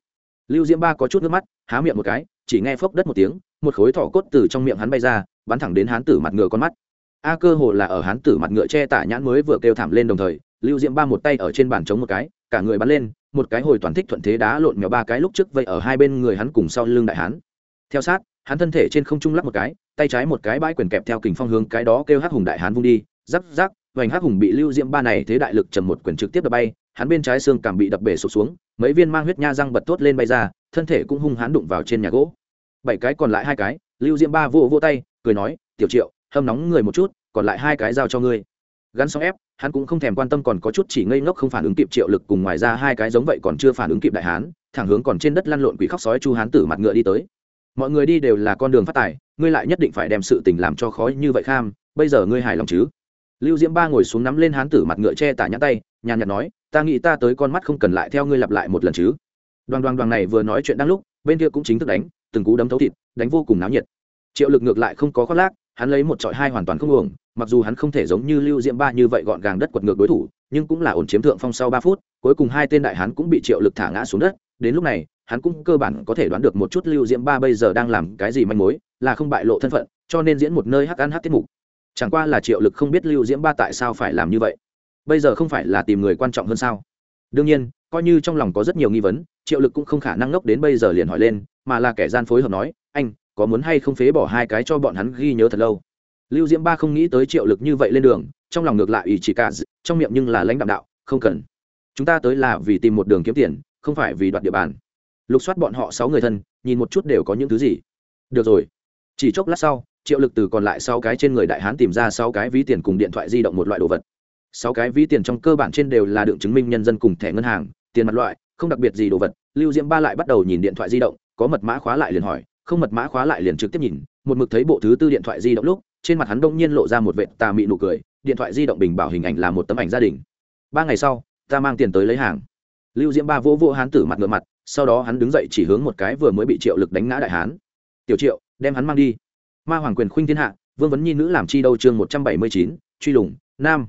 Lưu diễm ba có chút nước mắt, há miệng một cái, chỉ nghe phốc đất một tiếng, một khối thỏ cốt từ trong miệng hắn bay ra, bắn thẳng đến hán tử mặt ngựa con mắt. A cơ hồ là ở hán tử mặt ngựa che tả nhãn mới vừa kêu thảm lên đồng thời, lưu diễm ba một tay ở trên bàn chống một cái, cả người bắn lên, một cái hồi toàn thích thuận thế đá lộn mèo ba cái lúc trước vậy ở hai bên người hắn cùng sau lưng đại hán. Theo sát, hắn thân thể trên không trung lắp một cái, tay trái một cái bãi quyền kẹp theo kình phong hướng cái đó kêu hắc hùng đại hán vung đi, rắc rắc vành hắc hùng bị lưu diễm ba này thế đại lực trầm một quyền trực tiếp đập bay hắn bên trái xương cảm bị đập bể sụp xuống, mấy viên mang huyết nha răng bật tốt lên bay ra, thân thể cũng hung hãn đụng vào trên nhà gỗ. Bảy cái còn lại hai cái, lưu diễm ba vô vô tay, cười nói, tiểu triệu, hâm nóng người một chút, còn lại hai cái giao cho ngươi. Gắn xong ép, hắn cũng không thèm quan tâm còn có chút chỉ ngây ngốc không phản ứng kịp triệu lực cùng ngoài ra hai cái giống vậy còn chưa phản ứng kịp đại hán, thẳng hướng còn trên đất lăn lộn quỷ khóc sói chu hán tử mặt ngựa đi tới. Mọi người đi đều là con đường phát tài, ngươi lại nhất định phải đem sự tình làm cho khó như vậy kham, bây giờ ngươi hài lòng chứ? Lưu diễm ba ngồi xuống nắm lên hán tử mặt ngựa che tả nhãn tay, nhàn nhạt nói ta nghĩ ta tới con mắt không cần lại theo ngươi lặp lại một lần chứ. Đoàn đoàn đoàn này vừa nói chuyện đang lúc, bên kia cũng chính thức đánh, từng cú đấm thấu thịt, đánh vô cùng náo nhiệt. Triệu lực ngược lại không có khoác lác, hắn lấy một trọi hai hoàn toàn không uổng, mặc dù hắn không thể giống như lưu diễm ba như vậy gọn gàng đất quật ngược đối thủ, nhưng cũng là ổn chiếm thượng phong sau ba phút, cuối cùng hai tên đại hắn cũng bị triệu lực thả ngã xuống đất, đến lúc này, hắn cũng cơ bản có thể đoán được một chút lưu diễm ba bây giờ đang làm cái gì manh mối, là không bại lộ thân phận, cho nên diễn một nơi hắc ăn hắc tiết mục. Chẳng qua là triệu lực không biết lưu diễm ba tại sao phải làm như vậy bây giờ không phải là tìm người quan trọng hơn sao? Đương nhiên, coi như trong lòng có rất nhiều nghi vấn, triệu lực cũng không khả năng ngốc đến bây giờ liền hỏi lên, mà là kẻ gian phối hợp nói, anh, có muốn hay không phế bỏ hai cái cho bọn hắn ghi nhớ thật lâu? Lưu diễm ba không nghĩ tới triệu lực như vậy lên đường, trong lòng ngược lại ủy chỉ cả trong miệng nhưng là lãnh đạo đạo, không cần. Chúng ta tới là vì tìm một đường kiếm tiền, không phải vì đoạt địa bàn. Lục soát bọn họ sáu người thân, nhìn một chút đều có những thứ gì. Được rồi. Chỉ chốc lát sau, triệu lực từ còn lại sáu cái trên người đại hán tìm ra sáu cái ví tiền cùng điện thoại di động một loại đồ vật sáu cái ví tiền trong cơ bản trên đều là đựng chứng minh nhân dân cùng thẻ ngân hàng, tiền mặt loại, không đặc biệt gì đồ vật. Lưu diễm ba lại bắt đầu nhìn điện thoại di động, có mật mã khóa lại liền hỏi, không mật mã khóa lại liền trực tiếp nhìn. Một mực thấy bộ thứ tư điện thoại di động lúc, trên mặt hắn đông nhiên lộ ra một vệ tà mị nụ cười, điện thoại di động bình bảo hình ảnh là một tấm ảnh gia đình. Ba ngày sau, ta mang tiền tới lấy hàng. Lưu diễm ba vỗ vỗ hán tử mặt ngựa mặt, sau đó hắn đứng dậy chỉ hướng một cái vừa mới bị triệu lực đánh ngã đại hán. Tiểu triệu, đem hắn mang đi. Ma hoàng quyền khuynh thiên hạ, vương vấn nhi nữ làm chi đâu chương một trăm bảy mươi chín, truy lùng, nam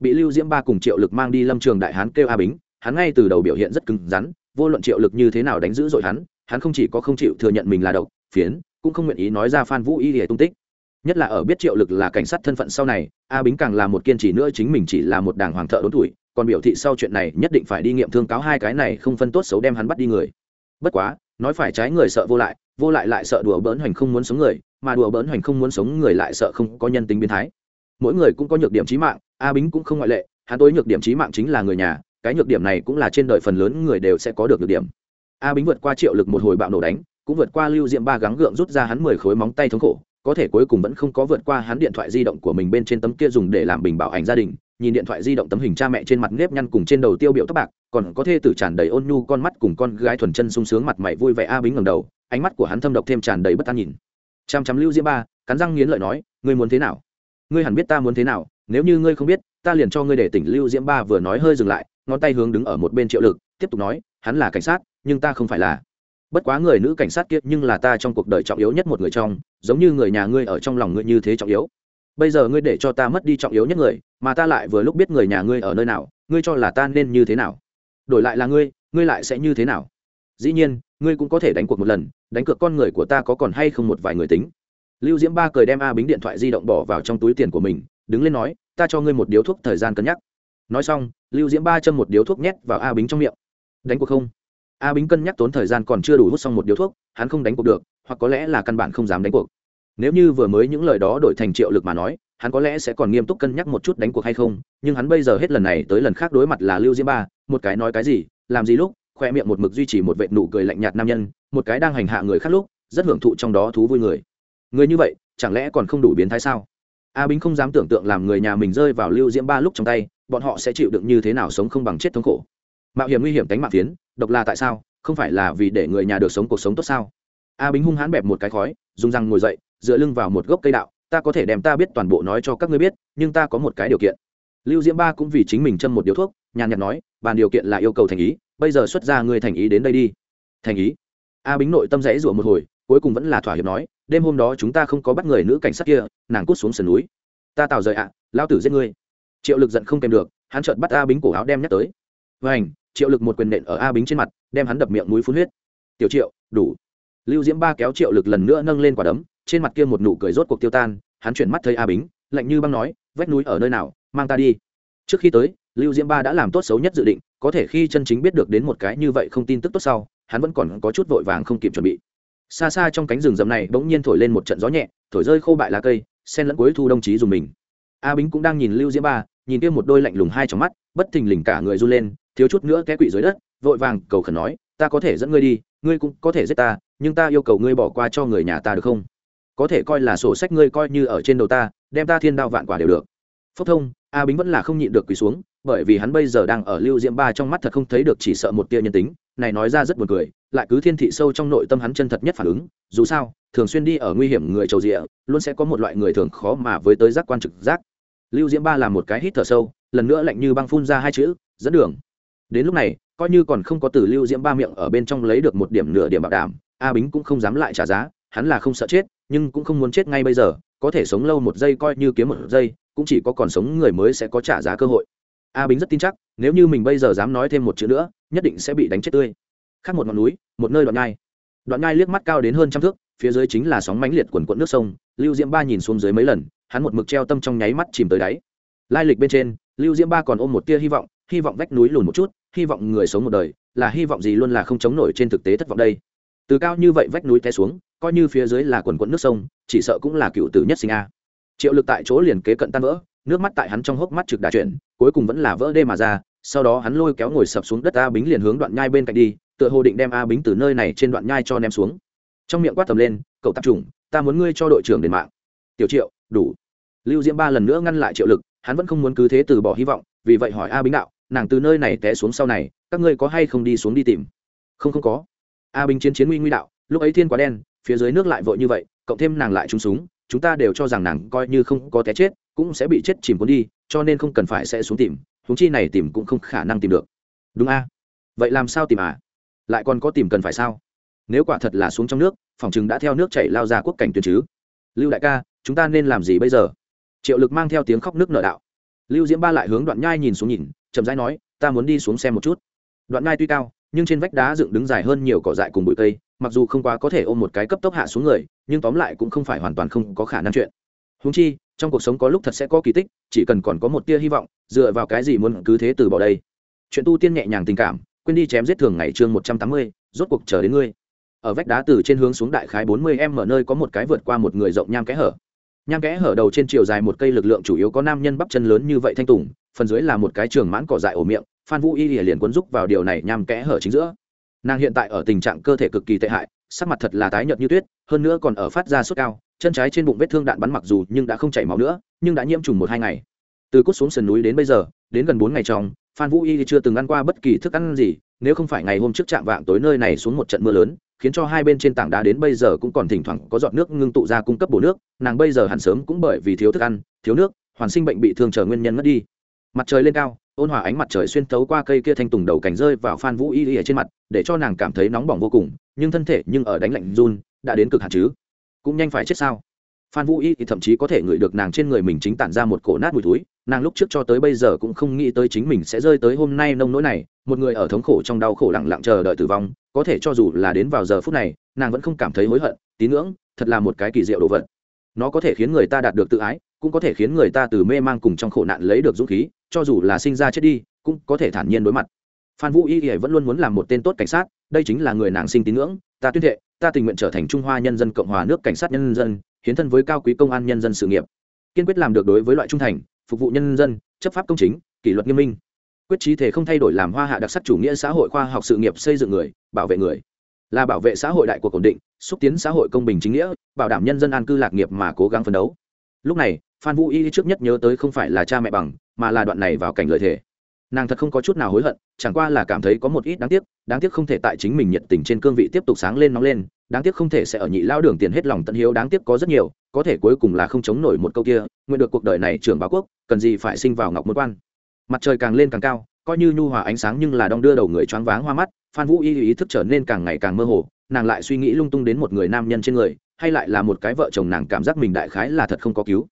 bị lưu diễm ba cùng triệu lực mang đi lâm trường đại hán kêu a bính, hắn ngay từ đầu biểu hiện rất cứng rắn, vô luận triệu lực như thế nào đánh giữ dội hắn hắn không chỉ có không chịu thừa nhận mình là độc, phiến, cũng không nguyện ý nói ra phan vũ y để tung tích. Nhất là ở biết triệu lực là cảnh sát thân phận sau này, a bính càng là một kiên trì nữa chính mình chỉ là một đảng hoàng thợ đốn tuổi, còn biểu thị sau chuyện này nhất định phải đi nghiệm thương cáo hai cái này không phân tốt xấu đem hắn bắt đi người. Bất quá, nói phải trái người sợ vô lại vô lại lại sợ đùa bỡn hoành không muốn sống người, mà đùa bỡn hoành không muốn sống người lại sợ không có nhân tính biến thái mỗi người cũng có nhược điểm trí mạng, a bính cũng không ngoại lệ, hắn tối nhược điểm trí mạng chính là người nhà, cái nhược điểm này cũng là trên đời phần lớn người đều sẽ có được nhược điểm. A bính vượt qua triệu lực một hồi bạo nổ đánh, cũng vượt qua lưu diệm ba gắng gượng rút ra hắn mười khối móng tay thống khổ, có thể cuối cùng vẫn không có vượt qua hắn điện thoại di động của mình bên trên tấm kia dùng để làm bình bảo ảnh gia đình, nhìn điện thoại di động tấm hình cha mẹ trên mặt nếp nhăn cùng trên đầu tiêu biểu tóc bạc, còn có thê tử tràn đầy ôn nhu con mắt cùng con gái thuần chân sung sướng mặt mày vui vẻ a bính ngầm đầu, ánh mắt của hắn thâm độc thêm tràn đầy bất an nhìn. Chăm chăm lưu diễm ba, cắn răng nghiến lợi nói, ngươi muốn thế nào? Ngươi hẳn biết ta muốn thế nào, nếu như ngươi không biết, ta liền cho ngươi để tỉnh lưu diễm ba vừa nói hơi dừng lại, ngón tay hướng đứng ở một bên triệu lực, tiếp tục nói, hắn là cảnh sát, nhưng ta không phải là. Bất quá người nữ cảnh sát kia nhưng là ta trong cuộc đời trọng yếu nhất một người trong, giống như người nhà ngươi ở trong lòng ngươi như thế trọng yếu. Bây giờ ngươi để cho ta mất đi trọng yếu nhất người, mà ta lại vừa lúc biết người nhà ngươi ở nơi nào, ngươi cho là ta nên như thế nào? Đổi lại là ngươi ngươi lại sẽ như thế nào? Dĩ nhiên, ngươi cũng có thể đánh cuộc một lần, đánh cược con người của ta có còn hay không một vài người tính lưu diễm ba cười đem a bính điện thoại di động bỏ vào trong túi tiền của mình, đứng lên nói, ta cho ngươi một điếu thuốc thời gian cân nhắc. Nói xong, lưu diễm ba châm một điếu thuốc nhét vào a bính trong miệng. Đánh cuộc không? A bính cân nhắc tốn thời gian còn chưa đủ hút xong một điếu thuốc, hắn không đánh cuộc được, hoặc có lẽ là căn bản không dám đánh cuộc. Nếu như vừa mới những lời đó đổi thành triệu lực mà nói, hắn có lẽ sẽ còn nghiêm túc cân nhắc một chút đánh cuộc hay không, nhưng hắn bây giờ hết lần này tới lần khác đối mặt là lưu diễm ba, một cái nói cái gì, làm gì lúc, khoe miệng một mực duy trì một vệ nụ cười lạnh nhạt nam nhân, một cái đang hành hạ người khác lúc, rất hưởng thụ trong đó thú vui người người như vậy, chẳng lẽ còn không đủ biến thái sao? A bính không dám tưởng tượng làm người nhà mình rơi vào lưu diễm ba lúc trong tay, bọn họ sẽ chịu đựng như thế nào sống không bằng chết thống khổ? Mạo hiểm nguy hiểm đánh mạng phiến, độc là tại sao? Không phải là vì để người nhà được sống cuộc sống tốt sao? A bính hung hãn bẹp một cái khói, dùng răng ngồi dậy, dựa lưng vào một gốc cây đạo, ta có thể đem ta biết toàn bộ nói cho các ngươi biết, nhưng ta có một cái điều kiện. Lưu diễm ba cũng vì chính mình châm một điếu thuốc, nhàn nhạt nói, bàn điều kiện là yêu cầu thành ý, bây giờ xuất ra ngươi thành ý đến đây đi. Thành ý? A bính nội tâm rẽ rủa một hồi cuối cùng vẫn là thỏa hiệp nói đêm hôm đó chúng ta không có bắt người nữ cảnh sát kia nàng cút xuống sườn núi. Ta tào rời ạ à, lao tử giết ngươi. Triệu lực giận không kèm được hắn chợt bắt a bính cổ áo đem nhắc tới. Vảnh triệu lực một quyền nện ở a bính trên mặt đem hắn đập miệng mũi phun huyết. Tiểu triệu đủ. Lưu diễm ba kéo triệu lực lần nữa nâng lên quả đấm trên mặt kia một nụ cười rốt cuộc tiêu tan hắn chuyển mắt thấy a bính lạnh như băng nói vách núi ở nơi nào mang ta đi. Trước khi tới lưu diễm ba đã làm tốt xấu nhất dự định có thể khi chân chính biết được đến một cái như vậy không tin tức tốt sau hắn vẫn còn có chút vội vàng không kịp chuẩn bị. Xa xa trong cánh rừng rậm này bỗng nhiên thổi lên một trận gió nhẹ, thổi rơi khô bại lá cây sen lẫn cuối thu đồng chí dùng mình. A bính cũng đang nhìn lưu diễm ba, nhìn kia một đôi lạnh lùng hai trong mắt, bất thình lình cả người run lên, thiếu chút nữa té quỵ dưới đất, vội vàng cầu khẩn nói, ta có thể dẫn ngươi đi, ngươi cũng có thể giết ta, nhưng ta yêu cầu ngươi bỏ qua cho người nhà ta được không? Có thể coi là sổ sách ngươi coi như ở trên đầu ta, đem ta thiên đao vạn quả đều được. Phúc thông, a bính vẫn là không nhịn được quỳ xuống, bởi vì hắn bây giờ đang ở lưu diễm ba trong mắt thật không thấy được chỉ sợ một tia nhân tính này nói ra rất buồn cười, lại cứ thiên thị sâu trong nội tâm hắn chân thật nhất phản ứng, dù sao, thường xuyên đi ở nguy hiểm người trầu rịa, luôn sẽ có một loại người thường khó mà với tới giác quan trực giác. Lưu diễm ba là một cái hít thở sâu, lần nữa lạnh như băng phun ra hai chữ, dẫn đường. Đến lúc này, coi như còn không có từ lưu diễm ba miệng ở bên trong lấy được một điểm nửa điểm bảo đảm, a bính cũng không dám lại trả giá, hắn là không sợ chết, nhưng cũng không muốn chết ngay bây giờ, có thể sống lâu một giây coi như kiếm một giây, cũng chỉ có còn sống người mới sẽ có trả giá cơ hội a bính rất tin chắc, nếu như mình bây giờ dám nói thêm một chữ nữa, nhất định sẽ bị đánh chết tươi. Khác một ngọn núi, một nơi đoạn nhai. Đoạn nhai liếc mắt cao đến hơn trăm thước, phía dưới chính là sóng mãnh liệt quần quận nước sông, lưu diễm ba nhìn xuống dưới mấy lần, hắn một mực treo tâm trong nháy mắt chìm tới đáy. Lai lịch bên trên, lưu diễm ba còn ôm một tia hy vọng hy vọng vách núi lùn một chút, hy vọng người sống một đời, là hy vọng gì luôn là không chống nổi trên thực tế thất vọng đây. Từ cao như vậy vách núi té xuống, coi như phía dưới là quần quận nước sông, chỉ sợ cũng là cựu tử nhất sinh a. Triệu lực tại chỗ liền kế cận tan vỡ nước mắt tại hắn trong hốc mắt trực đà chuyển, cuối cùng vẫn là vỡ đê mà ra, sau đó hắn lôi kéo ngồi sập xuống đất a bính liền hướng đoạn nhai bên cạnh đi, tựa hồ định đem a bính từ nơi này trên đoạn nhai cho ném xuống. Trong miệng quát tầm lên, cậu tạp trùng ta muốn ngươi cho đội trưởng đền mạng. Tiểu triệu, đủ. Lưu diễm ba lần nữa ngăn lại triệu lực, hắn vẫn không muốn cứ thế từ bỏ hy vọng, vì vậy hỏi a bính đạo, nàng từ nơi này té xuống sau này, các ngươi có hay không đi xuống đi tìm? Không không có. A bính chiến chiến nguy nguy đạo, lúc ấy thiên quá đen, phía dưới nước lại vội như vậy, cộng thêm nàng lại trúng súng, chúng ta đều cho rằng nàng coi như không có té chết cũng sẽ bị chết chìm cuốn đi, cho nên không cần phải sẽ xuống tìm húng chi này tìm cũng không khả năng tìm được. Đúng a? Vậy làm sao tìm à? Lại còn có tìm cần phải sao? Nếu quả thật là xuống trong nước, phòng chừng đã theo nước chảy lao ra quốc cảnh tuyên chứ. Lưu đại ca, chúng ta nên làm gì bây giờ? Triệu lực mang theo tiếng khóc nước nợ đạo. Lưu diễm ba lại hướng đoạn nhai nhìn xuống nhìn, chậm rãi nói, ta muốn đi xuống xem một chút. Đoạn nhai tuy cao, nhưng trên vách đá dựng đứng dài hơn nhiều cỏ dại cùng bụi cây, mặc dù không quá có thể ôm một cái cấp tốc hạ xuống người, nhưng tóm lại cũng không phải hoàn toàn không có khả năng chuyện. Húng chi trong cuộc sống có lúc thật sẽ có kỳ tích, chỉ cần còn có một tia hy vọng, dựa vào cái gì muốn cứ thế từ bỏ đây? Chuyện tu tiên nhẹ nhàng tình cảm, quên đi chém giết thường ngày chương một trăm tám mươi, rốt cuộc chờ đến ngươi. Ở vách đá từ trên hướng xuống đại khái bốn mươi em ở nơi có một cái vượt qua một người rộng nham kẽ hở. Nham kẽ hở đầu trên chiều dài một cây lực lượng chủ yếu có nam nhân bắp chân lớn như vậy thanh tùng, phần dưới là một cái trường mãn cỏ dại ổ miệng, phan vũ y liền quấn rúc vào điều này nham kẽ hở chính giữa. Nàng hiện tại ở tình trạng cơ thể cực kỳ tệ hại, sắc mặt thật là tái nhợt như tuyết, hơn nữa còn ở phát ra sốt cao chân trái trên bụng vết thương đạn bắn mặc dù nhưng đã không chảy máu nữa, nhưng đã nhiễm trùng một hai ngày. Từ cút xuống sườn núi đến bây giờ, đến gần bốn ngày trong, phan vũ y chưa từng ăn qua bất kỳ thức ăn gì, nếu không phải ngày hôm trước chạm vạng tối nơi này xuống một trận mưa lớn, khiến cho hai bên trên tảng đá đến bây giờ cũng còn thỉnh thoảng có giọt nước ngưng tụ ra cung cấp bổ nước, nàng bây giờ hẳn sớm cũng bởi vì thiếu thức ăn, thiếu nước, hoàn sinh bệnh bị thương trở nguyên nhân mất đi. Mặt trời lên cao, ôn hòa ánh mặt trời xuyên thấu qua cây kia thanh tùng đầu cảnh rơi vào phan vũ y y ở trên mặt, để cho nàng cảm thấy nóng bỏng vô cùng, nhưng thân thể nhưng ở đánh lạnh run, đã đến cực hạn chứ cũng nhanh phải chết sao? Phan vũ y thì thậm chí có thể ngửi được nàng trên người mình chính tản ra một cổ nát mùi túi nàng lúc trước cho tới bây giờ cũng không nghĩ tới chính mình sẽ rơi tới hôm nay nông nỗi này, một người ở thống khổ trong đau khổ lặng lặng chờ đợi tử vong, có thể cho dù là đến vào giờ phút này, nàng vẫn không cảm thấy hối hận, tín ngưỡng, thật là một cái kỳ diệu đồ vật. Nó có thể khiến người ta đạt được tự ái, cũng có thể khiến người ta từ mê mang cùng trong khổ nạn lấy được dũng khí, cho dù là sinh ra chết đi, cũng có thể thản nhiên đối mặt. Phan vũ y vẫn luôn muốn làm một tên tốt cảnh sát, đây chính là người nàng sinh tín ngưỡng, ta tuyên thệ ta tình nguyện trở thành trung hoa nhân dân, cộng hòa nước cảnh sát nhân dân, hiến thân với cao quý công an nhân dân sự nghiệp. Kiên quyết làm được đối với loại trung thành, phục vụ nhân dân, chấp pháp công chính, kỷ luật nghiêm minh. Quyết trí thể không thay đổi làm hoa hạ đặc sắc chủ nghĩa xã hội khoa học sự nghiệp xây dựng người, bảo vệ người. Là bảo vệ xã hội đại cuộc ổn định, xúc tiến xã hội công bình chính nghĩa, bảo đảm nhân dân an cư lạc nghiệp mà cố gắng phấn đấu. Lúc này, phan vũ y trước nhất nhớ tới không phải là cha mẹ bằng, mà là đoạn này vào cảnh lợi thể nàng thật không có chút nào hối hận, chẳng qua là cảm thấy có một ít đáng tiếc đáng tiếc không thể tại chính mình nhiệt tình trên cương vị tiếp tục sáng lên nóng lên, đáng tiếc không thể sẽ ở nhị lao đường tiền hết lòng tận hiếu, đáng tiếc có rất nhiều, có thể cuối cùng là không chống nổi một câu kia, nguyện được cuộc đời này trưởng báo quốc, cần gì phải sinh vào ngọc môn quan. Mặt trời càng lên càng cao, coi như nhu hòa ánh sáng nhưng là đong đưa đầu người choáng váng hoa mắt, phan vũ y ý thức trở nên càng ngày càng mơ hồ, nàng lại suy nghĩ lung tung đến một người nam nhân trên người, hay lại là một cái vợ chồng nàng cảm giác mình đại khái là thật không có cứu.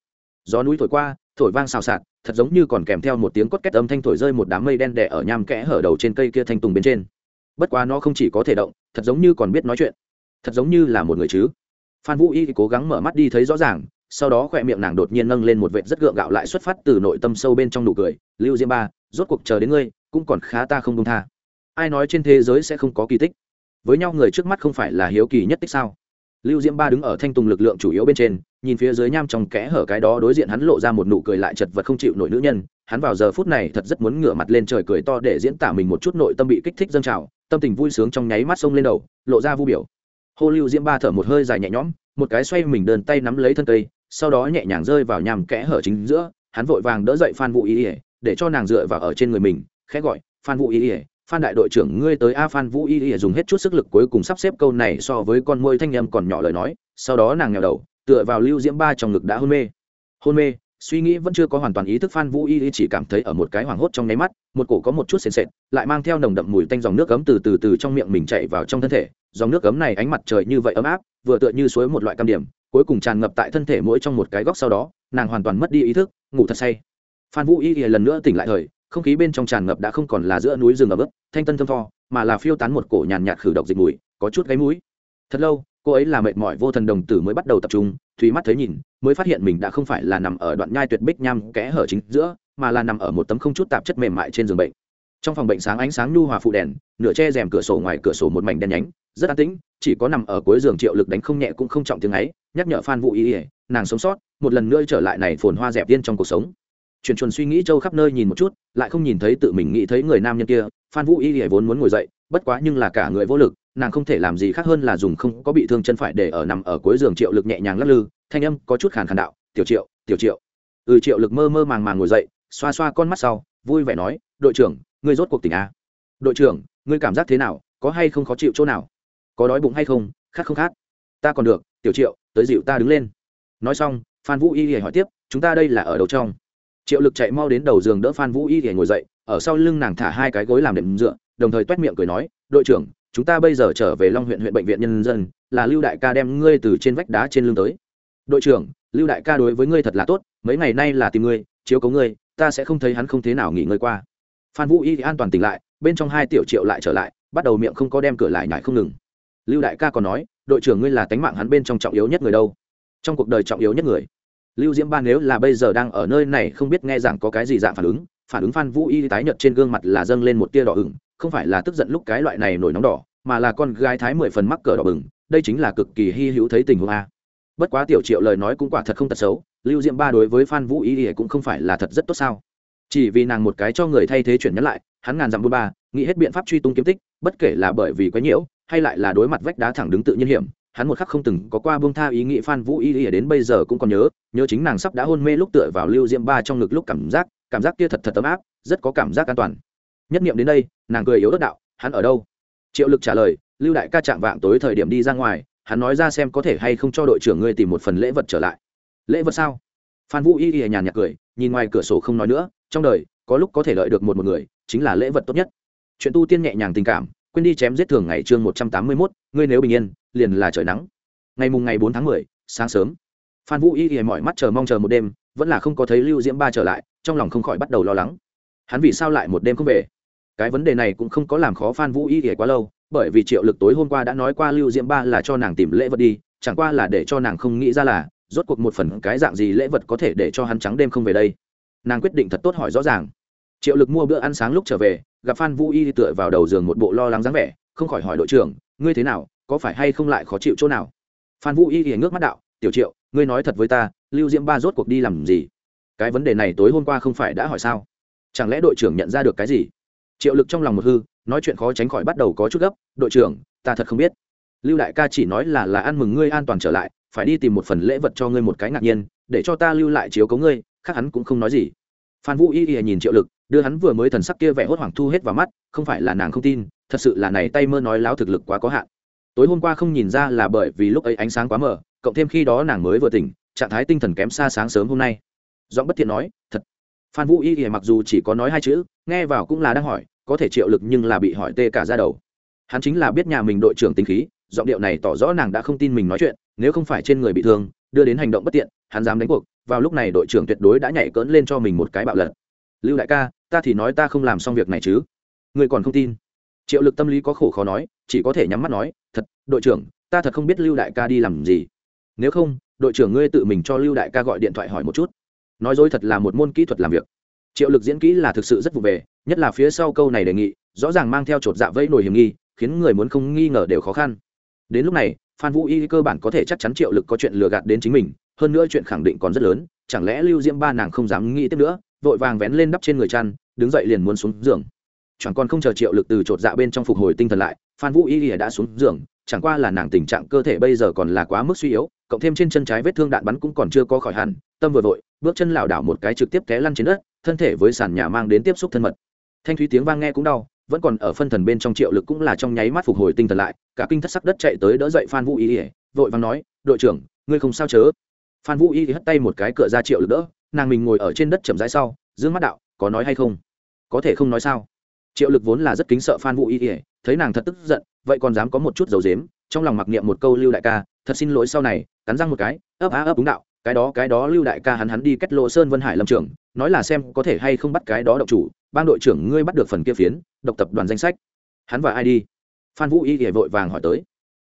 Gió núi thổi qua, thổi vang xào xạc thật giống như còn kèm theo một tiếng cốt két âm thanh thổi rơi một đám mây đen đẻ ở nham kẽ hở đầu trên cây kia thanh tùng bên trên. Bất quá nó không chỉ có thể động, thật giống như còn biết nói chuyện. Thật giống như là một người chứ. Phan vũ y cố gắng mở mắt đi thấy rõ ràng, sau đó khỏe miệng nàng đột nhiên nâng lên một vệt rất gượng gạo lại xuất phát từ nội tâm sâu bên trong nụ cười. Lưu diêm ba, rốt cuộc chờ đến ngươi, cũng còn khá ta không đông tha. Ai nói trên thế giới sẽ không có kỳ tích? Với nhau người trước mắt không phải là hiếu kỳ nhất tích sao? Lưu diễm ba đứng ở thanh tùng lực lượng chủ yếu bên trên, nhìn phía dưới nham trong kẽ hở cái đó đối diện hắn lộ ra một nụ cười lại chật vật không chịu nổi nữ nhân. Hắn vào giờ phút này thật rất muốn ngửa mặt lên trời cười to để diễn tả mình một chút nội tâm bị kích thích dâng trào, tâm tình vui sướng trong nháy mắt sông lên đầu, lộ ra vu biểu. Hô lưu diễm ba thở một hơi dài nhẹ nhõm, một cái xoay mình đơn tay nắm lấy thân cây, sau đó nhẹ nhàng rơi vào nhằm kẽ hở chính giữa, hắn vội vàng đỡ dậy phan vũ ý ỉa để cho nàng dựa vào ở trên người mình, khẽ gọi, phan vũ ý ỉa phan đại đội trưởng ngươi tới a phan vũ y y dùng hết chút sức lực cuối cùng sắp xếp câu này so với con môi thanh em còn nhỏ lời nói, sau đó nàng nghèo đầu, tựa vào lưu diễm ba trong ngực đã hôn mê. Hôn mê, suy nghĩ vẫn chưa có hoàn toàn ý thức phan vũ y y chỉ cảm thấy ở một cái hoảng hốt trong nháy mắt, một cổ có một chút sền sệt, lại mang theo nồng đậm mùi tanh dòng nước cấm từ từ từ trong miệng mình chạy vào trong thân thể. Dòng nước cấm này ánh mặt trời như vậy ấm áp, vừa tựa như suối một loại cam điểm, cuối cùng tràn ngập tại thân thể mỗi trong một cái góc sau đó, nàng hoàn toàn mất đi ý thức, ngủ thật say. Phan vũ y y lần nữa tỉnh lại thời không khí bên trong tràn ngập đã không còn là giữa núi rừng ở bước thanh tân thơm tho, mà là phiêu tán một cổ nhàn nhạt khử độc dịch mùi, có chút gáy mũi. Thật lâu, cô ấy là mệt mỏi vô thần đồng tử mới bắt đầu tập trung thùy mắt thấy nhìn, mới phát hiện mình đã không phải là nằm ở đoạn nhai tuyệt bích nham kẽ hở chính giữa, mà là nằm ở một tấm không chút tạp chất mềm mại trên giường bệnh. Trong phòng bệnh sáng ánh sáng nhu hòa phụ đèn, nửa che rèm cửa sổ ngoài cửa sổ một mảnh đen nhánh, rất an tĩnh, chỉ có nằm ở cuối giường triệu lực đánh không nhẹ cũng không trọng tiếng ấy, nhắc nhở phan vũ y ỉa nàng sống sót, một lần nữa trở lại này phồn hoa dẹp yên trong cuộc sống chuyển chuồn suy nghĩ châu khắp nơi nhìn một chút, lại không nhìn thấy tự mình nghĩ thấy người nam nhân kia, phan vũ y hề vốn muốn ngồi dậy, bất quá nhưng là cả người vô lực, nàng không thể làm gì khác hơn là dùng không có bị thương chân phải để ở nằm ở cuối giường triệu lực nhẹ nhàng lắc lư, thanh âm có chút khàn khàn đạo, tiểu triệu tiểu triệu. Ừ triệu lực mơ mơ màng màng ngồi dậy, xoa xoa con mắt sau, vui vẻ nói, đội trưởng, ngươi rốt cuộc tỉnh a đội trưởng, ngươi cảm giác thế nào, có hay không khó chịu chỗ nào? Có đói bụng hay không, khát không khát? Ta còn được, tiểu triệu, tới dịu ta đứng lên. Nói xong, phan vũ y thì hỏi tiếp, chúng ta đây là ở đâu trong? Triệu lực chạy mau đến đầu giường đỡ phan vũ y thì ngồi dậy, ở sau lưng nàng thả hai cái gối làm đệm dựa, đồng thời toét miệng cười nói, đội trưởng, chúng ta bây giờ trở về long huyện huyện bệnh viện nhân dân, là lưu đại ca đem ngươi từ trên vách đá trên lưng tới. Đội trưởng, lưu đại ca đối với ngươi thật là tốt, mấy ngày nay là tìm ngươi, chiếu cấu ngươi, ta sẽ không thấy hắn không thế nào nghỉ ngơi qua. Phan vũ y an toàn tỉnh lại, bên trong hai tiểu triệu lại trở lại, bắt đầu miệng không có đem cửa lại nhải không ngừng. Lưu đại ca còn nói, đội trưởng ngươi là tánh mạng hắn bên trong trọng yếu nhất người đâu? Trong cuộc đời trọng yếu nhất người lưu diễm Ba nếu là bây giờ đang ở nơi này không biết nghe rằng có cái gì dạng phản ứng phản ứng phan vũ y tái nhợt trên gương mặt là dâng lên một tia đỏ ửng, không phải là tức giận lúc cái loại này nổi nóng đỏ, mà là con gái thái mười phần mắc cờ đỏ bừng, đây chính là cực kỳ hy hữu thấy tình huống a. Bất quá tiểu triệu lời nói cũng quả thật không tật xấu, lưu diễm ba đối với phan vũ y cũng không phải là thật rất tốt sao. Chỉ vì nàng một cái cho người thay thế chuyển nhắn lại, hắn ngàn dặm bôn ba, nghĩ hết biện pháp truy tung kiếm tích, bất kể là bởi vì quái nhiễu, hay lại là đối mặt vách đá thẳng đứng tự nhiên hiểm hắn một khắc không từng có qua buông tha ý nghĩ phan vũ y ỉa đến bây giờ cũng còn nhớ nhớ chính nàng sắp đã hôn mê lúc tựa vào lưu diễm ba trong ngực lúc cảm giác cảm giác kia thật thật ấm áp, rất có cảm giác an toàn. Nhất nghiệm đến đây, nàng cười yếu đất đạo, hắn ở đâu? Triệu lực trả lời, lưu đại ca chạm vạng tối thời điểm đi ra ngoài, hắn nói ra xem có thể hay không cho đội trưởng ngươi tìm một phần lễ vật trở lại. Lễ vật sao? Phan vũ y y nhàn nhạt cười, nhìn ngoài cửa sổ không nói nữa, trong đời, có lúc có thể lợi được một một người, chính là lễ vật tốt nhất. Chuyện tu tiên nhẹ nhàng tình cảm quên đi chém giết thường ngày chương một trăm tám mươi mốt, ngươi nếu bình yên, liền là trời nắng. Ngày mùng ngày bốn tháng mười, sáng sớm. Phan vũ y y mọi mắt chờ mong chờ một đêm, vẫn là không có thấy lưu diễm ba trở lại, trong lòng không khỏi bắt đầu lo lắng. Hắn vì sao lại một đêm không về? Cái vấn đề này cũng không có làm khó phan vũ y y quá lâu, bởi vì triệu lực tối hôm qua đã nói qua lưu diễm ba là cho nàng tìm lễ vật đi, chẳng qua là để cho nàng không nghĩ ra là, rốt cuộc một phần cái dạng gì lễ vật có thể để cho hắn trắng đêm không về đây. Nàng quyết định thật tốt hỏi rõ ràng triệu lực mua bữa ăn sáng lúc trở về, gặp phan vũ y tựa vào đầu giường một bộ lo lắng dáng vẻ, không khỏi hỏi đội trưởng, ngươi thế nào, có phải hay không lại khó chịu chỗ nào? Phan vũ y thì ngước mắt đạo, tiểu triệu, ngươi nói thật với ta, lưu diễm ba rốt cuộc đi làm gì? Cái vấn đề này tối hôm qua không phải đã hỏi sao? Chẳng lẽ đội trưởng nhận ra được cái gì? Triệu lực trong lòng một hư, nói chuyện khó tránh khỏi bắt đầu có chút gấp, đội trưởng, ta thật không biết. Lưu đại ca chỉ nói là là ăn mừng ngươi an toàn trở lại, phải đi tìm một phần lễ vật cho ngươi một cái ngạc nhiên, để cho ta lưu lại chiếu cấu ngươi, khác hắn cũng không nói gì. Phan vũ y y nhìn triệu lực đưa hắn vừa mới thần sắc kia vẻ hốt hoảng thu hết vào mắt, không phải là nàng không tin, thật sự là này tay mơ nói láo thực lực quá có hạn. Tối hôm qua không nhìn ra là bởi vì lúc ấy ánh sáng quá mờ, cộng thêm khi đó nàng mới vừa tỉnh, trạng thái tinh thần kém xa sáng sớm hôm nay. Giọng bất thiện nói, thật. Phan vũ y y mặc dù chỉ có nói hai chữ, nghe vào cũng là đang hỏi, có thể triệu lực nhưng là bị hỏi tê cả ra đầu. Hắn chính là biết nhà mình đội trưởng tính khí, giọng điệu này tỏ rõ nàng đã không tin mình nói chuyện, nếu không phải trên người bị thương, đưa đến hành động bất tiện, hắn dám đánh cuộc, vào lúc này đội trưởng tuyệt đối đã nhảy cỡn lên cho mình một cái bạo lật. Lưu đại ca ta thì nói ta không làm xong việc này chứ. Ngươi còn không tin. Triệu lực tâm lý có khổ khó nói, chỉ có thể nhắm mắt nói, thật, đội trưởng, ta thật không biết lưu đại ca đi làm gì. Nếu không, đội trưởng ngươi tự mình cho lưu đại ca gọi điện thoại hỏi một chút. Nói dối thật là một môn kỹ thuật làm việc. Triệu lực diễn kỹ là thực sự rất vụ về, nhất là phía sau câu này đề nghị, rõ ràng mang theo chột dạ vây nổi hiểm nghi, khiến người muốn không nghi ngờ đều khó khăn. Đến lúc này, phan vũ y cơ bản có thể chắc chắn triệu lực có chuyện lừa gạt đến chính mình, hơn nữa chuyện khẳng định còn rất lớn, chẳng lẽ lưu diễm ba nàng không dám nghĩ tiếp nữa? Vội vàng vén lên đắp trên người chăn, đứng dậy liền muốn xuống giường. Chẳng còn không chờ triệu lực từ chột dạ bên trong phục hồi tinh thần lại, phan vũ y đã xuống giường, chẳng qua là nàng tình trạng cơ thể bây giờ còn là quá mức suy yếu, cộng thêm trên chân trái vết thương đạn bắn cũng còn chưa có khỏi hẳn, tâm vừa vội, bước chân lảo đảo một cái trực tiếp té lăn trên đất, thân thể với sàn nhà mang đến tiếp xúc thân mật. Thanh thúy tiếng vang nghe cũng đau, vẫn còn ở phân thần bên trong triệu lực cũng là trong nháy mắt phục hồi tinh thần lại, cả kinh thất sắc đất chạy tới đỡ dậy phan vũ y vội vàng nói, đội trưởng, ngươi không sao chớ? Phan vũ y hất tay một cái cửa ra triệu lực đỡ nàng mình ngồi ở trên đất chậm rãi sau, dương mắt đạo, có nói hay không? Có thể không nói sao? Triệu lực vốn là rất kính sợ phan vũ y thấy nàng thật tức giận, vậy còn dám có một chút dầu dếm trong lòng mặc niệm một câu lưu đại ca, thật xin lỗi sau này, cắn răng một cái, ấp á ấp đúng đạo, cái đó cái đó lưu đại ca hắn hắn đi cách lộ sơn vân hải lâm trường, nói là xem có thể hay không bắt cái đó độc chủ ban đội trưởng ngươi bắt được phần kia phiến, độc tập đoàn danh sách. Hắn và ai đi? Phan vũ y ỉa vội vàng hỏi tới.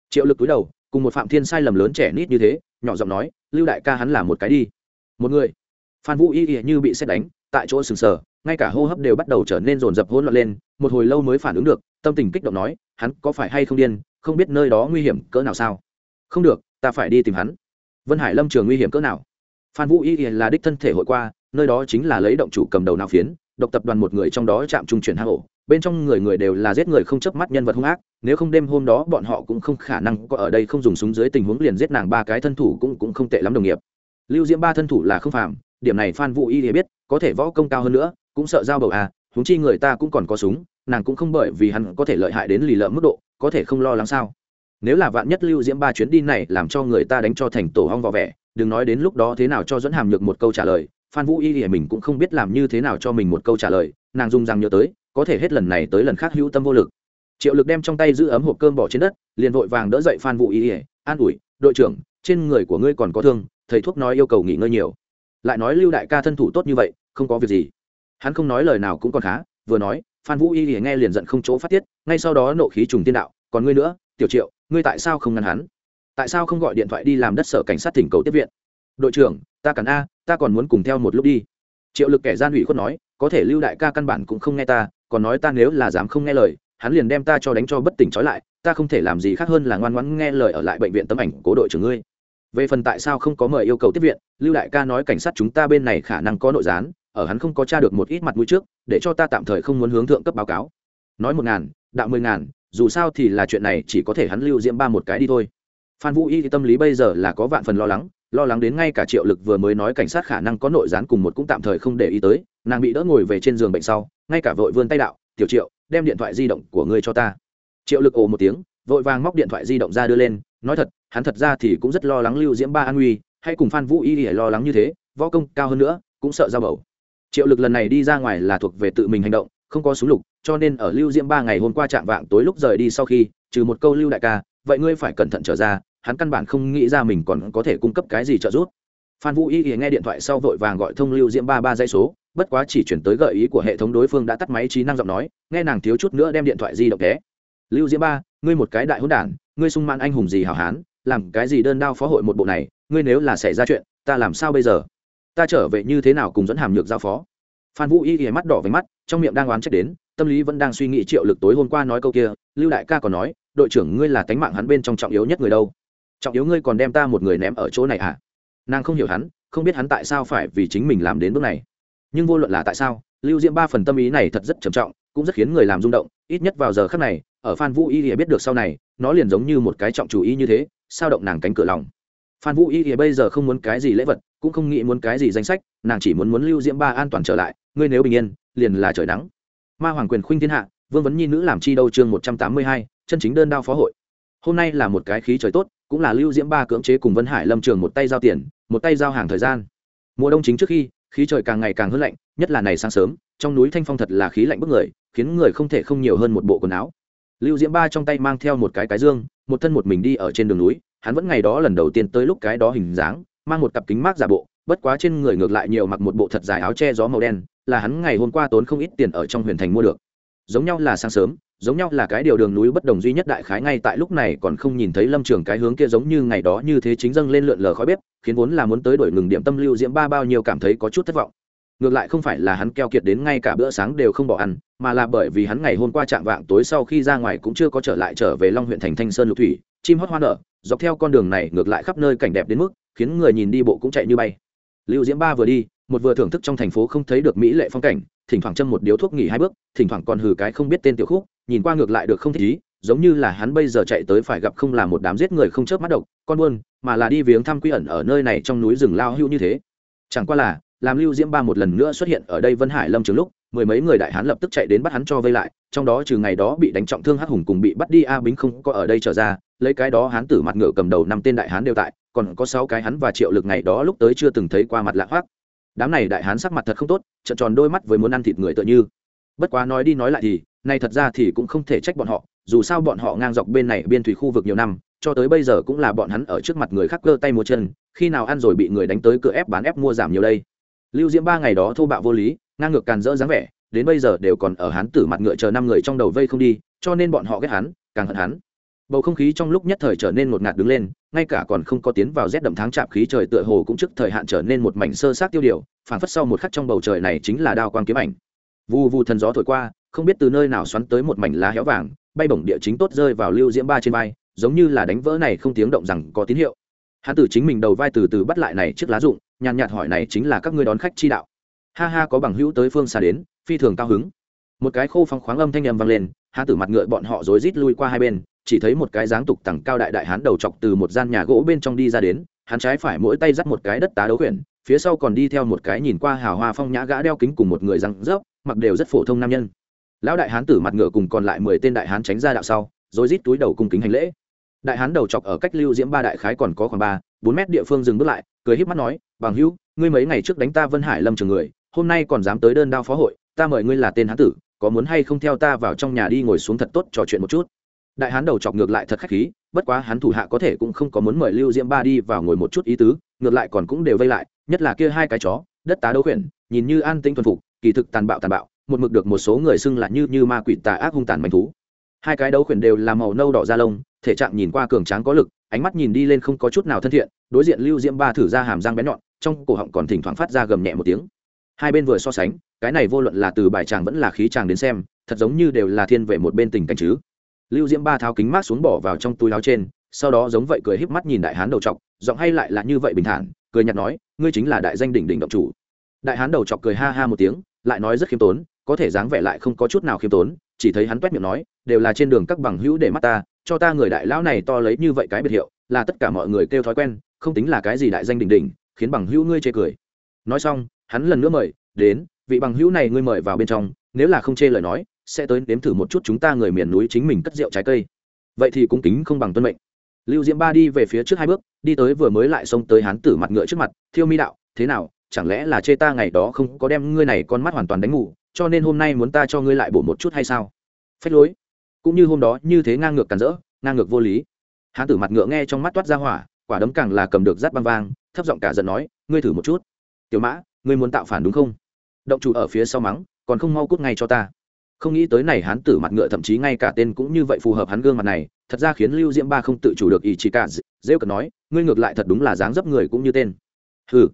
Triệu lực túi đầu, cùng một phạm thiên sai lầm lớn trẻ nít như thế, nhỏ giọng nói, lưu đại ca hắn là một cái đi. Một người phan vũ y ỉa như bị xét đánh, tại chỗ sừng sờ, ngay cả hô hấp đều bắt đầu trở nên rồn rập hỗn loạn lên, một hồi lâu mới phản ứng được, tâm tình kích động nói, hắn có phải hay không điên, không biết nơi đó nguy hiểm cỡ nào sao? Không được, ta phải đi tìm hắn. Vân hải lâm trường nguy hiểm cỡ nào? Phan vũ y là đích thân thể hội qua, nơi đó chính là lấy động chủ cầm đầu nào phiến, độc tập đoàn một người trong đó chạm trung chuyển hạ ổ, bên trong người người đều là giết người không chớp mắt nhân vật hung ác, nếu không đêm hôm đó bọn họ cũng không khả năng có ở đây không dùng súng dưới tình huống liền giết nàng ba cái thân thủ cũng cũng không tệ lắm đồng nghiệp. Lưu diễm ba thân thủ là không phàm điểm này phan vũ y thì biết, có thể võ công cao hơn nữa, cũng sợ giao bầu à huống chi người ta cũng còn có súng, nàng cũng không bởi vì hắn có thể lợi hại đến lì lợm mức độ, có thể không lo lắng sao? Nếu là vạn nhất lưu diễm ba chuyến đi này làm cho người ta đánh cho thành tổ hong vỏ vẻ, đừng nói đến lúc đó thế nào cho dẫn hàm nhược một câu trả lời, phan vũ y thì mình cũng không biết làm như thế nào cho mình một câu trả lời, nàng dung rằng nhớ tới, có thể hết lần này tới lần khác hữu tâm vô lực. Triệu lực đem trong tay giữ ấm hộp cơm bỏ trên đất, liền vội vàng đỡ dậy phan vũ y ỉa an ủi, đội trưởng, trên người của ngươi còn có thương, thầy thuốc nói yêu cầu nghỉ ngơi nhiều lại nói lưu đại ca thân thủ tốt như vậy, không có việc gì. Hắn không nói lời nào cũng còn khá, vừa nói, phan vũ y thì nghe liền giận không chỗ phát tiết, ngay sau đó nộ khí trùng tiên đạo, còn ngươi nữa, tiểu triệu, ngươi tại sao không ngăn hắn? Tại sao không gọi điện thoại đi làm đất sở cảnh sát tỉnh cầu tiếp viện? Đội trưởng, ta cần a, ta còn muốn cùng theo một lúc đi. Triệu lực kẻ gian ủy khuất nói, có thể lưu đại ca căn bản cũng không nghe ta, còn nói ta nếu là dám không nghe lời, hắn liền đem ta cho đánh cho bất tỉnh trói lại, ta không thể làm gì khác hơn là ngoan ngoãn nghe lời ở lại bệnh viện tấm ảnh cố đội trưởng ngươi về phần tại sao không có mời yêu cầu tiếp viện, lưu đại ca nói cảnh sát chúng ta bên này khả năng có nội gián, ở hắn không có tra được một ít mặt mũi trước, để cho ta tạm thời không muốn hướng thượng cấp báo cáo. Nói một ngàn, đạo mười ngàn, dù sao thì là chuyện này, chỉ có thể hắn lưu diễm ba một cái đi thôi. Phan vũ y thì tâm lý bây giờ là có vạn phần lo lắng lo lắng đến ngay cả triệu lực vừa mới nói cảnh sát khả năng có nội gián cùng một cũng tạm thời không để ý tới, nàng bị đỡ ngồi về trên giường bệnh sau, ngay cả vội vươn tay đạo, tiểu triệu, đem điện thoại di động của ngươi cho ta. Triệu lực ồ một tiếng, vội vàng móc điện thoại di động ra đưa lên nói thật, hắn thật ra thì cũng rất lo lắng lưu diễm ba an nguy, hay cùng phan vũ y để lo lắng như thế, võ công cao hơn nữa, cũng sợ ra bầu. Triệu lực lần này đi ra ngoài là thuộc về tự mình hành động, không có súng lục, cho nên ở lưu diễm ba ngày hôm qua chạm vạng tối lúc rời đi sau khi, trừ một câu lưu đại ca, vậy ngươi phải cẩn thận trở ra, hắn căn bản không nghĩ ra mình còn có thể cung cấp cái gì trợ giúp. Phan vũ y nghe điện thoại sau vội vàng gọi thông lưu diễm ba ba dây số, bất quá chỉ chuyển tới gợi ý của hệ thống đối phương đã tắt máy trí năng giọng nói, nghe nàng thiếu chút nữa đem điện thoại di động té. Lưu diễm ba, ngươi một cái đại hỗn đản ngươi sung mãn anh hùng gì hảo hán, làm cái gì đơn đao phó hội một bộ này, ngươi nếu là xảy ra chuyện, ta làm sao bây giờ? Ta trở về như thế nào cùng dẫn hàm nhược giao phó? Phan vũ y ghé mắt đỏ với mắt, trong miệng đang oán trách đến, tâm lý vẫn đang suy nghĩ triệu lực tối hôm qua nói câu kia, lưu đại ca còn nói, đội trưởng ngươi là tánh mạng hắn bên trong trọng yếu nhất người đâu. Trọng yếu ngươi còn đem ta một người ném ở chỗ này à? Nàng không hiểu hắn, không biết hắn tại sao phải vì chính mình làm đến bước này. Nhưng vô luận là tại sao, lưu diễm ba phần tâm ý này thật rất trầm trọng, cũng rất khiến người làm rung động, ít nhất vào giờ khắc này, ở phan vũ y thì biết được sau này nó liền giống như một cái trọng chủ ý như thế, sao động nàng cánh cửa lòng. Phan vũ y thì bây giờ không muốn cái gì lễ vật, cũng không nghĩ muốn cái gì danh sách, nàng chỉ muốn muốn lưu diễm ba an toàn trở lại, ngươi nếu bình yên, liền là trời nắng. Ma hoàng quyền khuynh thiên hạ, vương vấn nhi nữ làm chi đâu chương một trăm tám mươi hai, chân chính đơn đao phó hội. Hôm nay là một cái khí trời tốt, cũng là lưu diễm ba cưỡng chế cùng vân hải lâm trường một tay giao tiền, một tay giao hàng thời gian. Mùa đông chính trước khi, khí trời càng ngày càng hơn lạnh, nhất là này sáng sớm, trong núi thanh phong thật là khí lạnh bức người, khiến người không thể không nhiều hơn một bộ quần áo lưu diễm ba trong tay mang theo một cái cái dương, một thân một mình đi ở trên đường núi, hắn vẫn ngày đó lần đầu tiên tới lúc cái đó hình dáng, mang một cặp kính mát giả bộ, bất quá trên người ngược lại nhiều mặc một bộ thật dài áo che gió màu đen, là hắn ngày hôm qua tốn không ít tiền ở trong huyền thành mua được. Giống nhau là sáng sớm, giống nhau là cái điều đường núi bất đồng duy nhất đại khái ngay tại lúc này còn không nhìn thấy lâm trường cái hướng kia giống như ngày đó như thế chính dâng lên lượn lờ khói bếp, khiến vốn là muốn tới đổi ngừng điểm tâm lưu diễm ba bao nhiêu cảm thấy có chút thất vọng ngược lại không phải là hắn keo kiệt đến ngay cả bữa sáng đều không bỏ ăn, mà là bởi vì hắn ngày hôm qua chạm vạng tối sau khi ra ngoài cũng chưa có trở lại trở về long huyện thành thanh sơn lục thủy, chim hót hoa nở, dọc theo con đường này ngược lại khắp nơi cảnh đẹp đến mức khiến người nhìn đi bộ cũng chạy như bay. Lưu diễm ba vừa đi, một vừa thưởng thức trong thành phố không thấy được mỹ lệ phong cảnh, thỉnh thoảng châm một điếu thuốc nghỉ hai bước, thỉnh thoảng còn hừ cái không biết tên tiểu khúc, nhìn qua ngược lại được không thích ý, giống như là hắn bây giờ chạy tới phải gặp không là một đám giết người không chớp mắt độc, con buôn, mà là đi viếng thăm quy ẩn ở nơi này trong núi rừng lao hưu như thế. Chẳng qua là làm lưu diễm ba một lần nữa xuất hiện ở đây vân hải lâm trường lúc, mười mấy người đại hán lập tức chạy đến bắt hắn cho vây lại, trong đó trừ ngày đó bị đánh trọng thương hắc hùng cùng bị bắt đi a bính không có ở đây trở ra, lấy cái đó hán tử mặt ngựa cầm đầu năm tên đại hán đều tại, còn có sáu cái hắn và triệu lực ngày đó lúc tới chưa từng thấy qua mặt lạ hoác đám này đại hán sắc mặt thật không tốt, trợn tròn đôi mắt với muốn ăn thịt người tựa như. Bất quá nói đi nói lại thì, nay thật ra thì cũng không thể trách bọn họ, dù sao bọn họ ngang dọc bên này biên thủy khu vực nhiều năm, cho tới bây giờ cũng là bọn hắn ở trước mặt người khác cơ tay mua chân, khi nào ăn rồi bị người đánh tới cửa ép bán ép mua giảm nhiều đây lưu diễm ba ngày đó thô bạo vô lý, ngang ngược càn rỡ dáng vẻ, đến bây giờ đều còn ở hắn tử mặt ngựa chờ năm người trong đầu vây không đi, cho nên bọn họ ghét hắn, càng hận hắn. Bầu không khí trong lúc nhất thời trở nên ngột ngạt đứng lên, ngay cả còn không có tiến vào rét đậm tháng chạm khí trời tựa hồ cũng trước thời hạn trở nên một mảnh sơ sát tiêu điều phản phất sau một khắc trong bầu trời này chính là đao quang kiếm ảnh. Vù vù thần gió thổi qua, không biết từ nơi nào xoắn tới một mảnh lá héo vàng, bay bổng địa chính tốt rơi vào lưu diễm ba trên vai, giống như là đánh vỡ này không tiếng động rằng có tín hiệu. Hắn tử chính mình đầu vai từ từ bắt lại này chiếc lá dụng nhàn nhạt hỏi này chính là các ngươi đón khách chi đạo. Ha ha, có bằng hữu tới phương xa đến, phi thường cao hứng. Một cái khô phong khoáng âm thanh nhầm vang lên hắn tử mặt ngựa bọn họ rối rít lui qua hai bên, chỉ thấy một cái dáng tục tẳng cao đại đại hán đầu chọc từ một gian nhà gỗ bên trong đi ra đến, hắn trái phải mỗi tay dắt một cái đất tá đấu quyển phía sau còn đi theo một cái nhìn qua hào hoa phong nhã gã đeo kính cùng một người răng rớp, mặc đều rất phổ thông nam nhân. Lão đại hán tử mặt ngựa cùng còn lại mười tên đại hán tránh ra đạo sau rồi rít túi đầu cung kính hành lễ. Đại hán đầu chọc ở cách lưu diễm ba đại khái còn có khoảng ba, bốn mét địa phương dừng bước lại cười híp mắt nói, bằng hữu, ngươi mấy ngày trước đánh ta vân hải lâm trường người, hôm nay còn dám tới đơn đao phó hội, ta mời ngươi là tên hán tử, có muốn hay không theo ta vào trong nhà đi ngồi xuống thật tốt trò chuyện một chút? Đại hán đầu chọc ngược lại thật khách khí, bất quá hắn thủ hạ có thể cũng không có muốn mời lưu diễm ba đi vào ngồi một chút ý tứ, ngược lại còn cũng đều vây lại, nhất là kia hai cái chó, đất tá đấu khuyển, nhìn như an tĩnh thuần phục, kỳ thực tàn bạo tàn bạo, một mực được một số người xưng là như như ma quỷ tà ác hung tàn manh thú. Hai cái đấu khuyển đều là màu nâu đỏ da lông, thể trạng nhìn qua cường tráng có lực ánh mắt nhìn đi lên không có chút nào thân thiện, đối diện lưu diễm ba thử ra hàm răng bén nhọn, trong cổ họng còn thỉnh thoảng phát ra gầm nhẹ một tiếng. Hai bên vừa so sánh, cái này vô luận là từ bài chàng vẫn là khí chàng đến xem, thật giống như đều là thiên về một bên tình cảnh chứ. Lưu diễm ba tháo kính mát xuống bỏ vào trong túi láo trên, sau đó giống vậy cười híp mắt nhìn đại hán đầu chọc, giọng hay lại là như vậy bình thản, cười nhạt nói, ngươi chính là đại danh đỉnh đỉnh động chủ. Đại hán đầu chọc cười ha ha một tiếng, lại nói rất khiêm tốn, có thể dáng vẻ lại không có chút nào khiêm tốn chỉ thấy hắn tuét miệng nói, đều là trên đường các bằng hữu để mắt ta, cho ta người đại lão này to lấy như vậy cái biệt hiệu, là tất cả mọi người kêu thói quen, không tính là cái gì đại danh đỉnh đỉnh, khiến bằng hữu ngươi chê cười. Nói xong, hắn lần nữa mời, đến, vị bằng hữu này ngươi mời vào bên trong, nếu là không chê lời nói, sẽ tới nếm thử một chút chúng ta người miền núi chính mình cất rượu trái cây. Vậy thì cũng kính không bằng tuân mệnh. Lưu diễm ba đi về phía trước hai bước, đi tới vừa mới lại xông tới hắn tử mặt ngựa trước mặt, thiêu mi đạo, thế nào, chẳng lẽ là chê ta ngày đó không có đem ngươi này con mắt hoàn toàn đánh ngủ, cho nên hôm nay muốn ta cho ngươi lại bổ một chút hay sao? Phách lối. Cũng như hôm đó, như thế ngang ngược càn rỡ, ngang ngược vô lý. Hán tử mặt ngựa nghe trong mắt toát ra hỏa, quả đấm càng là cầm được rát băng vang, thấp giọng cả giận nói, ngươi thử một chút. Tiểu mã, ngươi muốn tạo phản đúng không? Động chủ ở phía sau mắng, còn không mau cút ngay cho ta. Không nghĩ tới này hán tử mặt ngựa thậm chí ngay cả tên cũng như vậy phù hợp hắn gương mặt này, thật ra khiến lưu diễm ba không tự chủ được ý chí cả rêu cần nói, ngươi ngược lại thật đúng là dáng dấp người cũng như tên. Hừ,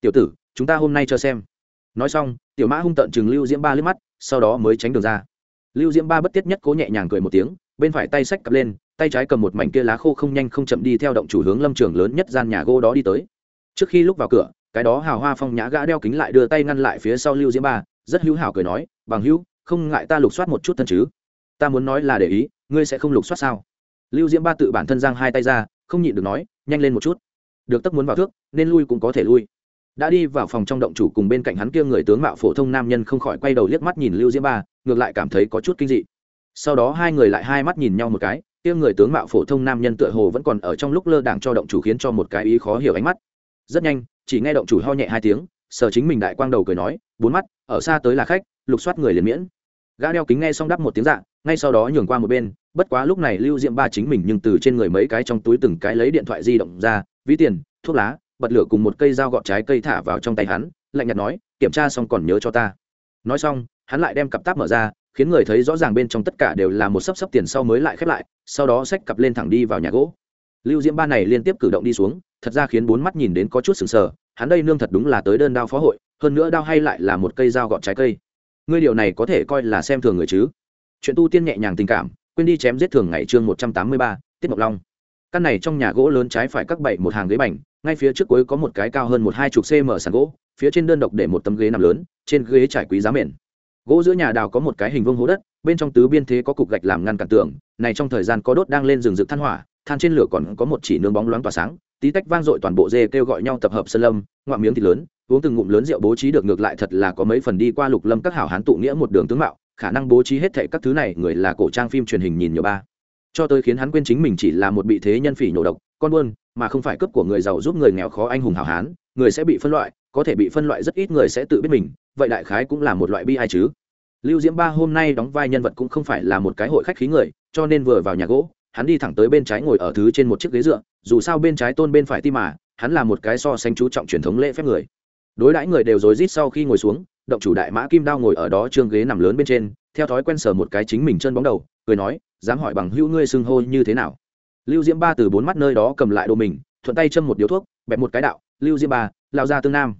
tiểu tử, chúng ta hôm nay cho xem. Nói xong, tiểu mã hung tận chừng lưu diễm ba liếc mắt, sau đó mới tránh đường ra lưu diễm ba bất tiết nhất cố nhẹ nhàng cười một tiếng, bên phải tay xách cặp lên, tay trái cầm một mảnh kia lá khô không nhanh không chậm đi theo động chủ hướng lâm trường lớn nhất gian nhà gỗ đó đi tới. Trước khi lúc vào cửa, cái đó hào hoa phong nhã gã đeo kính lại đưa tay ngăn lại phía sau lưu diễm ba, rất hữu hảo cười nói, bằng hữu, không ngại ta lục soát một chút thân chứ? Ta muốn nói là để ý, ngươi sẽ không lục soát sao? Lưu diễm ba tự bản thân giang hai tay ra, không nhịn được nói, nhanh lên một chút. Được tất muốn vào thước, nên lui cũng có thể lui đã đi vào phòng trong động chủ cùng bên cạnh hắn kia người tướng mạo phổ thông nam nhân không khỏi quay đầu liếc mắt nhìn lưu diễm ba, ngược lại cảm thấy có chút kinh dị. Sau đó hai người lại hai mắt nhìn nhau một cái, kia người tướng mạo phổ thông nam nhân tựa hồ vẫn còn ở trong lúc lơ đảng cho động chủ khiến cho một cái ý khó hiểu ánh mắt. Rất nhanh, chỉ nghe động chủ ho nhẹ hai tiếng sở chính mình đại quang đầu cười nói, bốn mắt, ở xa tới là khách, lục soát người liền miễn. Gã đeo kính nghe xong đắp một tiếng dạ ngay sau đó nhường qua một bên, bất quá lúc này lưu diệm ba chính mình nhưng từ trên người mấy cái trong túi từng cái lấy điện thoại di động ra, ví tiền, thuốc lá bật lửa cùng một cây dao gọt trái cây thả vào trong tay hắn, lạnh nhạt nói, kiểm tra xong còn nhớ cho ta. Nói xong, hắn lại đem cặp táp mở ra, khiến người thấy rõ ràng bên trong tất cả đều là một sấp sấp tiền sau mới lại khép lại, sau đó xách cặp lên thẳng đi vào nhà gỗ. Lưu diễm ba này liên tiếp cử động đi xuống, thật ra khiến bốn mắt nhìn đến có chút sừng sờ, hắn đây nương thật đúng là tới đơn đao phó hội, hơn nữa đao hay lại là một cây dao gọt trái cây. Ngươi điều này có thể coi là xem thường người chứ? Chuyện tu tiên nhẹ nhàng tình cảm, quên đi chém giết thường ngày chương một trăm tám mươi ba, tiết mộc long căn này trong nhà gỗ lớn trái phải các bảy một hàng ghế bành, ngay phía trước cuối có một cái cao hơn một hai chục cm sàn gỗ, phía trên đơn độc để một tấm ghế nằm lớn, trên ghế trải quý giá mền. Gỗ giữa nhà đào có một cái hình vương hố đất, bên trong tứ biên thế có cục gạch làm ngăn cản tường, này trong thời gian có đốt đang lên rừng rực than hỏa, than trên lửa còn có một chỉ nướng bóng loáng tỏa sáng, tí tách vang dội toàn bộ dê kêu gọi nhau tập hợp sơn lâm, ngoạm miếng thịt lớn, uống từng ngụm lớn rượu bố trí được ngược lại thật là có mấy phần đi qua lục lâm các hảo hán tụ nghĩa một đường tướng mạo, khả năng bố trí hết thệ các thứ này, người là cổ trang phim truyền hình nhìn nhiều ba cho tới khiến hắn quên chính mình chỉ là một bị thế nhân phỉ nhổ độc, con buôn, mà không phải cấp của người giàu giúp người nghèo khó anh hùng hảo hán, người sẽ bị phân loại, có thể bị phân loại rất ít người sẽ tự biết mình, vậy đại khái cũng là một loại bi ai chứ. Lưu diễm ba hôm nay đóng vai nhân vật cũng không phải là một cái hội khách khí người, cho nên vừa vào nhà gỗ, hắn đi thẳng tới bên trái ngồi ở thứ trên một chiếc ghế dựa, dù sao bên trái tôn bên phải tim mà, hắn là một cái so sánh chú trọng truyền thống lễ phép người. Đối đãi người đều rối rít sau khi ngồi xuống, động chủ đại mã kim đao ngồi ở đó trương ghế nằm lớn bên trên, theo thói quen sờ một cái chính mình chân bóng đầu, cười nói dám hỏi bằng hữu ngươi xưng hô như thế nào? Lưu diễm ba từ bốn mắt nơi đó cầm lại đồ mình, thuận tay châm một điếu thuốc, bẹp một cái đạo, lưu diễm ba lao ra tương nam.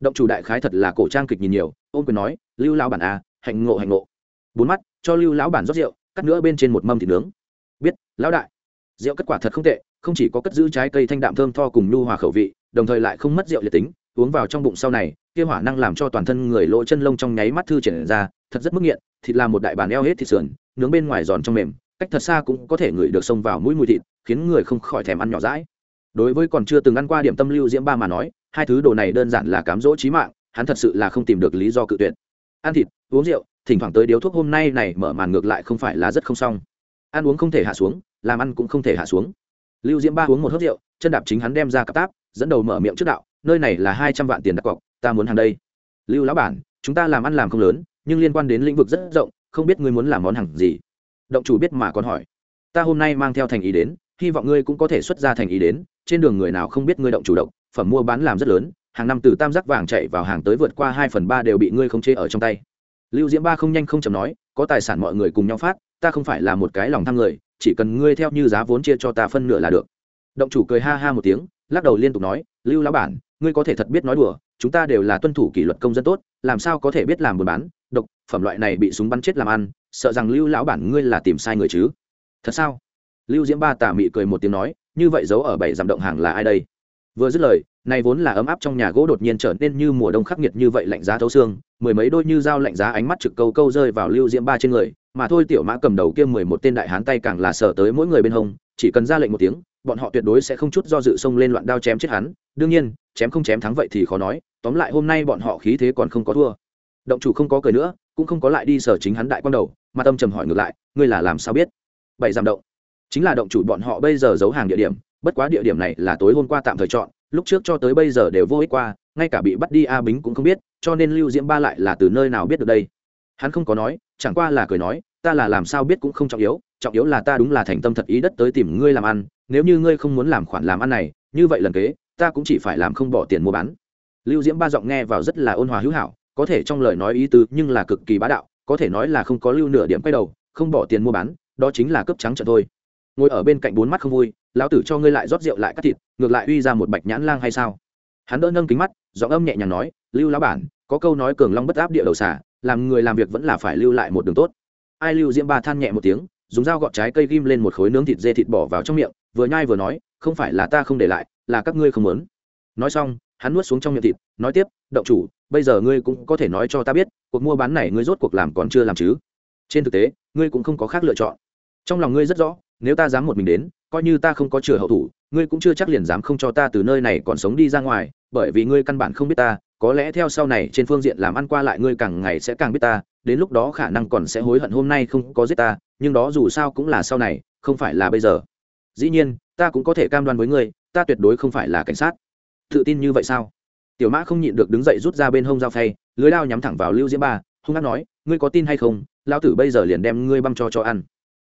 Động chủ đại khái thật là cổ trang kịch nhìn nhiều ôm quyền nói, lưu lao bản a hạnh ngộ hạnh ngộ. Bốn mắt, cho lưu lão bản rót rượu, cắt nữa bên trên một mâm thịt nướng. Biết, lão đại. Rượu kết quả thật không tệ, không chỉ có cất giữ trái cây thanh đạm thơm tho cùng nhu hòa khẩu vị, đồng thời lại không mất rượu liệt tính, uống vào trong bụng sau này, kia hỏa năng làm cho toàn thân người lỗ chân lông trong nháy mắt thư triển ra, thật rất mức nghiện, thịt là một đại bàn eo hết thịt sườn nướng bên ngoài giòn trong mềm, cách thật xa cũng có thể ngửi được xông vào mũi mùi thịt, khiến người không khỏi thèm ăn nhỏ rãi đối với còn chưa từng ăn qua điểm tâm lưu diễm ba mà nói, hai thứ đồ này đơn giản là cám dỗ trí mạng, hắn thật sự là không tìm được lý do cự tuyệt. Ăn thịt, uống rượu, thỉnh thoảng tới điếu thuốc hôm nay này mở màn ngược lại không phải là rất không xong. Ăn uống không thể hạ xuống, làm ăn cũng không thể hạ xuống. Lưu diễm ba uống một hớp rượu, chân đạp chính hắn đem ra cặp táp, dẫn đầu mở miệng trước đạo, nơi này là hai trăm vạn tiền đặt cọc, ta muốn hàng đây. Lưu lão bản, chúng ta làm ăn làm không lớn, nhưng liên quan đến lĩnh vực rất rộng không biết ngươi muốn làm món hàng gì. Động chủ biết mà còn hỏi. Ta hôm nay mang theo thành ý đến, hy vọng ngươi cũng có thể xuất ra thành ý đến, trên đường người nào không biết ngươi động chủ động, phẩm mua bán làm rất lớn, hàng năm từ tam giác vàng chạy vào hàng tới vượt qua hai phần ba đều bị ngươi không chế ở trong tay. Lưu diễm ba không nhanh không chầm nói, có tài sản mọi người cùng nhau phát, ta không phải là một cái lòng tham người, chỉ cần ngươi theo như giá vốn chia cho ta phân nửa là được. Động chủ cười ha ha một tiếng, lắc đầu liên tục nói, lưu lão bản, ngươi có thể thật biết nói đùa, chúng ta đều là tuân thủ kỷ luật công dân tốt, làm sao có thể biết làm buôn bán độc, phẩm loại này bị súng bắn chết làm ăn, sợ rằng lưu lão bản ngươi là tìm sai người chứ. Thật sao? Lưu diễm ba tà mị cười một tiếng nói, như vậy giấu ở bảy dặm động hàng là ai đây? Vừa dứt lời, này vốn là ấm áp trong nhà gỗ đột nhiên trở nên như mùa đông khắc nghiệt như vậy lạnh giá thấu xương, mười mấy đôi như dao lạnh giá ánh mắt trực câu câu rơi vào lưu diễm ba trên người, mà thôi tiểu mã cầm đầu kia mười một tên đại hán tay càng là sợ tới mỗi người bên hông, chỉ cần ra lệnh một tiếng, bọn họ tuyệt đối sẽ không chút do dự xông lên loạn đao chém chết hắn, đương nhiên, chém không chém thắng vậy thì khó nói, tóm lại hôm nay bọn họ khí thế còn không có thua động chủ không có cười nữa, cũng không có lại đi sở chính hắn đại quan đầu, mà tâm trầm hỏi ngược lại, ngươi là làm sao biết? Bảy giảm động. Chính là động chủ bọn họ bây giờ giấu hàng địa điểm, bất quá địa điểm này là tối hôm qua tạm thời chọn, lúc trước cho tới bây giờ đều vô ích qua, ngay cả bị bắt đi a bính cũng không biết, cho nên lưu diễm ba lại là từ nơi nào biết được đây? Hắn không có nói, chẳng qua là cười nói, ta là làm sao biết cũng không trọng yếu trọng yếu là ta đúng là thành tâm thật ý đất tới tìm ngươi làm ăn, nếu như ngươi không muốn làm khoản làm ăn này, như vậy lần kế, ta cũng chỉ phải làm không bỏ tiền mua bán. Lưu diễm ba giọng nghe vào rất là ôn hòa hữu hảo có thể trong lời nói ý tứ nhưng là cực kỳ bá đạo, có thể nói là không có lưu nửa điểm quay đầu, không bỏ tiền mua bán, đó chính là cấp trắng trợ thôi. Ngồi ở bên cạnh bốn mắt không vui, lão tử cho ngươi lại rót rượu lại cắt thịt, ngược lại uy ra một bạch nhãn lang hay sao? Hắn đỡ nâng kính mắt, giọng âm nhẹ nhàng nói, lưu lão bản, có câu nói cường long bất áp địa đầu xả, làm người làm việc vẫn là phải lưu lại một đường tốt. Ai lưu diễm ba than nhẹ một tiếng, dùng dao gọt trái cây ghim lên một khối nướng thịt dê thịt bỏ vào trong miệng, vừa nhai vừa nói, không phải là ta không để lại, là các ngươi không muốn. Nói xong, hắn nuốt xuống trong miệng thịt, nói tiếp, động chủ bây giờ ngươi cũng có thể nói cho ta biết, cuộc mua bán này ngươi rốt cuộc làm còn chưa làm chứ? Trên thực tế, ngươi cũng không có khác lựa chọn. Trong lòng ngươi rất rõ, nếu ta dám một mình đến, coi như ta không có chừa hậu thủ, ngươi cũng chưa chắc liền dám không cho ta từ nơi này còn sống đi ra ngoài, bởi vì ngươi căn bản không biết ta, có lẽ theo sau này trên phương diện làm ăn qua lại ngươi càng ngày sẽ càng biết ta, đến lúc đó khả năng còn sẽ hối hận hôm nay không có giết ta, nhưng đó dù sao cũng là sau này, không phải là bây giờ. Dĩ nhiên, ta cũng có thể cam đoan với ngươi, ta tuyệt đối không phải là cảnh sát. Tự tin như vậy sao? Tiểu mã không nhịn được đứng dậy rút ra bên hông dao phay, lưới lao nhắm thẳng vào lưu diễm ba, hung hát nói, ngươi có tin hay không? Lao tử bây giờ liền đem ngươi băm cho cho ăn.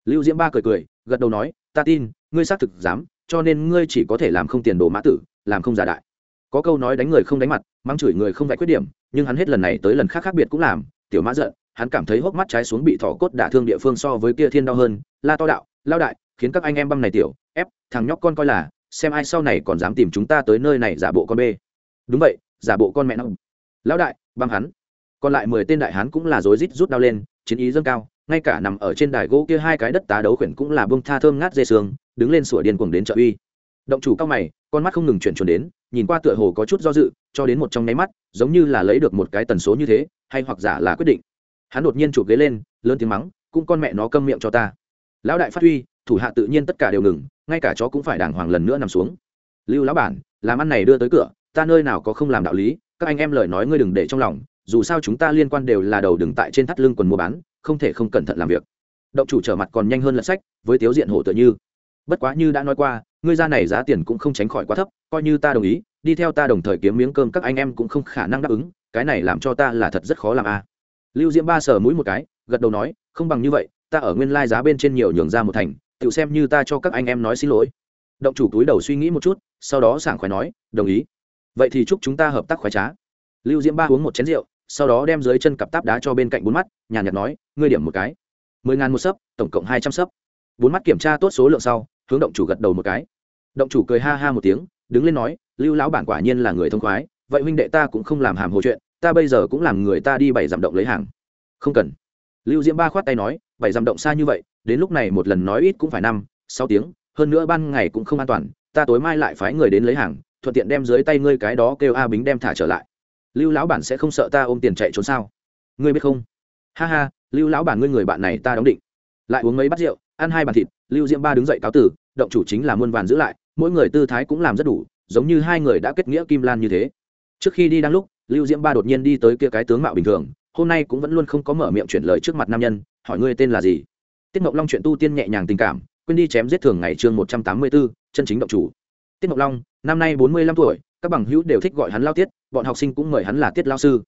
Lưu diễm ba cười cười, gật đầu nói, ta tin, ngươi xác thực dám, cho nên ngươi chỉ có thể làm không tiền đồ mã tử, làm không giả đại. Có câu nói đánh người không đánh mặt, mắng chửi người không vạch khuyết điểm, nhưng hắn hết lần này tới lần khác khác biệt cũng làm. Tiểu mã giận, hắn cảm thấy hốc mắt trái xuống bị thỏ cốt đả thương địa phương so với kia thiên đau hơn. La to đạo lao đại, khiến các anh em băm này tiểu, ép, thằng nhóc con coi là, xem ai sau này còn dám tìm chúng ta tới nơi này giả bộ con bê đúng vậy, giả bộ con mẹ nó. Lão đại băng hắn. Còn lại mười tên đại hán cũng là rối rít rút đao lên, chiến ý dâng cao, ngay cả nằm ở trên đài gỗ kia hai cái đất tá đấu khuyển cũng là bông tha thơm ngát dê sương, đứng lên sủa điên cuồng đến trợ uy. Động chủ cao mày, con mắt không ngừng chuyển chuyển đến, nhìn qua tựa hồ có chút do dự, cho đến một trong nháy mắt, giống như là lấy được một cái tần số như thế, hay hoặc giả là quyết định. Hắn đột nhiên chụp ghế lên, lớn tiếng mắng, cũng con mẹ nó câm miệng cho ta. Lão đại phát huy, thủ hạ tự nhiên tất cả đều ngừng, ngay cả chó cũng phải đàng hoàng lần nữa nằm xuống. Lưu lão bản, làm ăn này đưa tới cửa ta nơi nào có không làm đạo lý, các anh em lời nói ngươi đừng để trong lòng, dù sao chúng ta liên quan đều là đầu đừng tại trên thắt lưng quần mua bán, không thể không cẩn thận làm việc. Động chủ trở mặt còn nhanh hơn lật sách, với tiếu diện hổ tựa như. Bất quá như đã nói qua, ngươi ra này giá tiền cũng không tránh khỏi quá thấp, coi như ta đồng ý, đi theo ta đồng thời kiếm miếng cơm các anh em cũng không khả năng đáp ứng, cái này làm cho ta là thật rất khó làm a lưu diễm ba sờ mũi một cái, gật đầu nói, không bằng như vậy, ta ở nguyên lai giá bên trên nhiều nhường ra một thành, tự xem như ta cho các anh em nói xin lỗi. Động chủ túi đầu suy nghĩ một chút, sau đó sảng khoái nói, đồng ý vậy thì chúc chúng ta hợp tác khoái trá. Lưu diễm ba uống một chén rượu, sau đó đem dưới chân cặp táp đá cho bên cạnh bốn mắt, nhàn nhạt nói, ngươi điểm một cái. Mười ngàn một sấp, tổng cộng hai trăm sấp. Bốn mắt kiểm tra tốt số lượng sau, hướng động chủ gật đầu một cái. Động chủ cười ha ha một tiếng, đứng lên nói, lưu lão bản quả nhiên là người thông khoái, vậy huynh đệ ta cũng không làm hàm hồ chuyện, ta bây giờ cũng làm người ta đi bảy dặm động lấy hàng. Không cần. Lưu diễm ba khoát tay nói, bảy dặm động xa như vậy, đến lúc này một lần nói ít cũng phải năm, sáu tiếng, hơn nữa ban ngày cũng không an toàn, ta tối mai lại phái người đến lấy hàng thuận tiện đem dưới tay ngươi cái đó kêu a bính đem thả trở lại. Lưu lão bản sẽ không sợ ta ôm tiền chạy trốn sao? Ngươi biết không? Ha ha, lưu lão bản ngươi người bạn này ta đóng định. Lại uống mấy bát rượu, ăn hai bàn thịt, lưu diễm ba đứng dậy cáo tử, động chủ chính là muôn vàn giữ lại, mỗi người tư thái cũng làm rất đủ, giống như hai người đã kết nghĩa kim lan như thế. Trước khi đi đang lúc, lưu diễm ba đột nhiên đi tới kia cái tướng mạo bình thường, hôm nay cũng vẫn luôn không có mở miệng chuyển lời trước mặt nam nhân, hỏi ngươi tên là gì? Tiết mộng long chuyện tu tiên nhẹ nhàng tình cảm, quên đi chém giết thường ngày chương một trăm tám mươi bốn chân chính động chủ tiết mộng long, năm nay bốn mươi lăm tuổi, các bằng hữu đều thích gọi hắn lao tiết, bọn học sinh cũng mời hắn là tiết lao sư.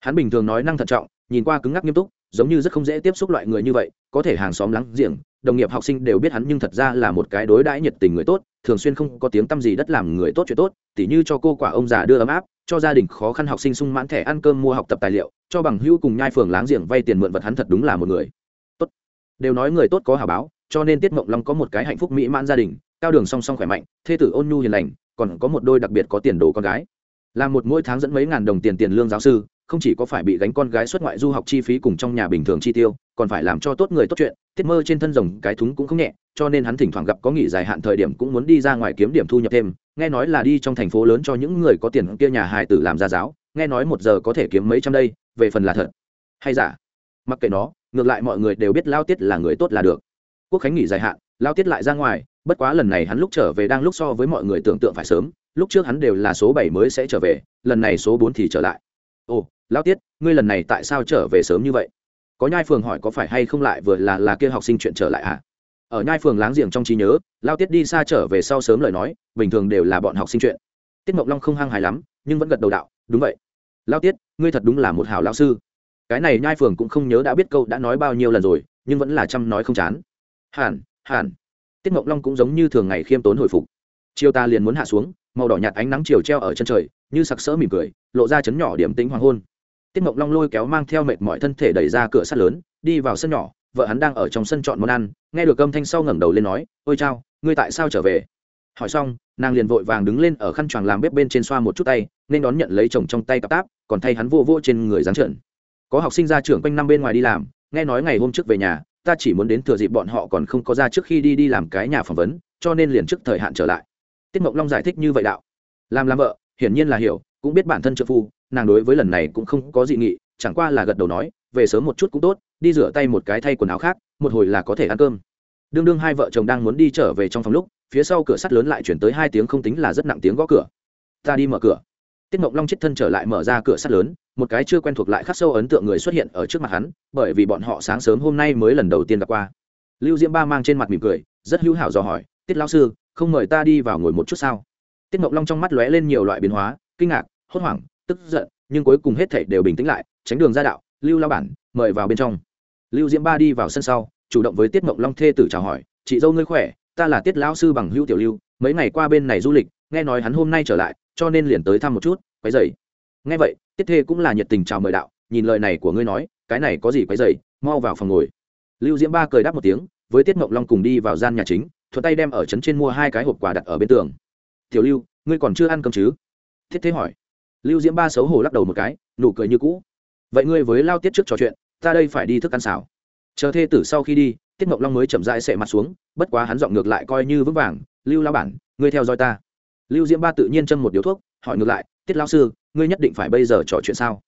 Hắn bình thường nói năng thận trọng, nhìn qua cứng ngắc nghiêm túc, giống như rất không dễ tiếp xúc loại người như vậy, có thể hàng xóm lắng giềng, đồng nghiệp học sinh đều biết hắn nhưng thật ra là một cái đối đãi nhiệt tình người tốt, thường xuyên không có tiếng tâm gì đất làm người tốt chuyện tốt, tỉ như cho cô quả ông già đưa ấm áp, cho gia đình khó khăn học sinh sung mãn thẻ ăn cơm mua học tập tài liệu, cho bằng hữu cùng nhai phường láng giềng vay tiền mượn vật hắn thật đúng là một người tốt. Đều nói người tốt có hảo báo, cho nên tiết mộng long có một cái hạnh phúc mỹ mãn gia đình cao đường song song khỏe mạnh, thê tử ôn nhu hiền lành, còn có một đôi đặc biệt có tiền đồ con gái. Là một mỗi tháng dẫn mấy ngàn đồng tiền tiền lương giáo sư, không chỉ có phải bị gánh con gái xuất ngoại du học chi phí cùng trong nhà bình thường chi tiêu, còn phải làm cho tốt người tốt chuyện tiết mơ trên thân rồng cái thúng cũng không nhẹ, cho nên hắn thỉnh thoảng gặp có nghỉ dài hạn thời điểm cũng muốn đi ra ngoài kiếm điểm thu nhập thêm, nghe nói là đi trong thành phố lớn cho những người có tiền kia nhà hài tử làm gia giáo, nghe nói một giờ có thể kiếm mấy trăm đây, về phần là thật. Hay giả? Mặc kệ nó, ngược lại mọi người đều biết lao tiết là người tốt là được. Quốc khánh nghỉ dài hạn, lao tiết lại ra ngoài bất quá lần này hắn lúc trở về đang lúc so với mọi người tưởng tượng phải sớm, lúc trước hắn đều là số bảy mới sẽ trở về, lần này số bốn thì trở lại. Ồ lao tiết, ngươi lần này tại sao trở về sớm như vậy? Có nhai phường hỏi có phải hay không lại vừa là là kia học sinh chuyện trở lại à ở nhai phường láng giềng trong trí nhớ lao tiết đi xa trở về sau sớm lời nói, bình thường đều là bọn học sinh chuyện. Tiết mộng long không hăng hài lắm, nhưng vẫn gật đầu đạo, đúng vậy. Lao tiết, ngươi thật đúng là một hảo lao sư. Cái này nhai phường cũng không nhớ đã biết câu đã nói bao nhiêu lần rồi, nhưng vẫn là chăm nói không chán. Hẳn hẳn tiết mộng long cũng giống như thường ngày khiêm tốn hồi phục. Chiều ta liền muốn hạ xuống, màu đỏ nhạt ánh nắng chiều treo ở chân trời, như sặc sỡ mỉm cười, lộ ra chấn nhỏ điểm tính hoàng hôn. Tiết mộng long lôi kéo mang theo mệt mọi thân thể đẩy ra cửa sắt lớn, đi vào sân nhỏ, vợ hắn đang ở trong sân chọn món ăn, nghe được âm thanh sau ngẩng đầu lên nói, ôi chao, ngươi tại sao trở về? Hỏi xong, nàng liền vội vàng đứng lên ở khăn choàng làm bếp bên trên xoa một chút tay, nên đón nhận lấy chồng trong tay cặp táp, còn thay hắn vô vô trên người giáng trợn. Có học sinh ra trưởng quanh năm bên ngoài đi làm, nghe nói ngày hôm trước về nhà ta chỉ muốn đến thừa dịp bọn họ còn không có ra trước khi đi đi làm cái nhà phỏng vấn, cho nên liền trước thời hạn trở lại. Tiết mộng long giải thích như vậy đạo. Làm làm vợ, hiển nhiên là hiểu, cũng biết bản thân trợ phu, nàng đối với lần này cũng không có dị nghị, chẳng qua là gật đầu nói, về sớm một chút cũng tốt, đi rửa tay một cái thay quần áo khác, một hồi là có thể ăn cơm. Đương đương hai vợ chồng đang muốn đi trở về trong phòng lúc, phía sau cửa sắt lớn lại chuyển tới hai tiếng không tính là rất nặng tiếng gõ cửa. Ta đi mở cửa. Tiết mộng long chết thân trở lại mở ra cửa sắt lớn một cái chưa quen thuộc lại khắc sâu ấn tượng người xuất hiện ở trước mặt hắn, bởi vì bọn họ sáng sớm hôm nay mới lần đầu tiên gặp qua. Lưu diễm ba mang trên mặt mỉm cười, rất hữu hảo dò hỏi, tiết lão sư, không mời ta đi vào ngồi một chút sao? Tiết mộng long trong mắt lóe lên nhiều loại biến hóa, kinh ngạc, hốt hoảng, tức giận, nhưng cuối cùng hết thảy đều bình tĩnh lại, tránh đường ra đạo, lưu lao bản, mời vào bên trong. Lưu diễm ba đi vào sân sau, chủ động với tiết mộng long thê tử chào hỏi, chị dâu ngươi khỏe, ta là tiết lão sư bằng hữu tiểu lưu, mấy ngày qua bên này du lịch, nghe nói hắn hôm nay trở lại, cho nên liền tới thăm một chút, quấy dày nghe vậy, tiết thê cũng là nhiệt tình chào mời đạo, nhìn lời này của ngươi nói, cái này có gì quấy dày mau vào phòng ngồi. Lưu diễm ba cười đáp một tiếng, với tiết mộng long cùng đi vào gian nhà chính, thuận tay đem ở trấn trên mua hai cái hộp quà đặt ở bên tường. Tiểu lưu, ngươi còn chưa ăn cơm chứ? Thiết thế hỏi. Lưu diễm ba xấu hổ lắc đầu một cái, nụ cười như cũ. Vậy ngươi với lao tiết trước trò chuyện, ta đây phải đi thức ăn xào. Chờ thê tử sau khi đi, tiết mộng long mới chậm rãi sệ mặt xuống, bất quá hắn giọng ngược lại coi như vững vàng, lưu lao bản, ngươi theo dõi ta. Lưu diễm ba tự nhiên châm một điếu thuốc, hỏi ngược lại tiết lao sư, ngươi nhất định phải bây giờ trò chuyện sao?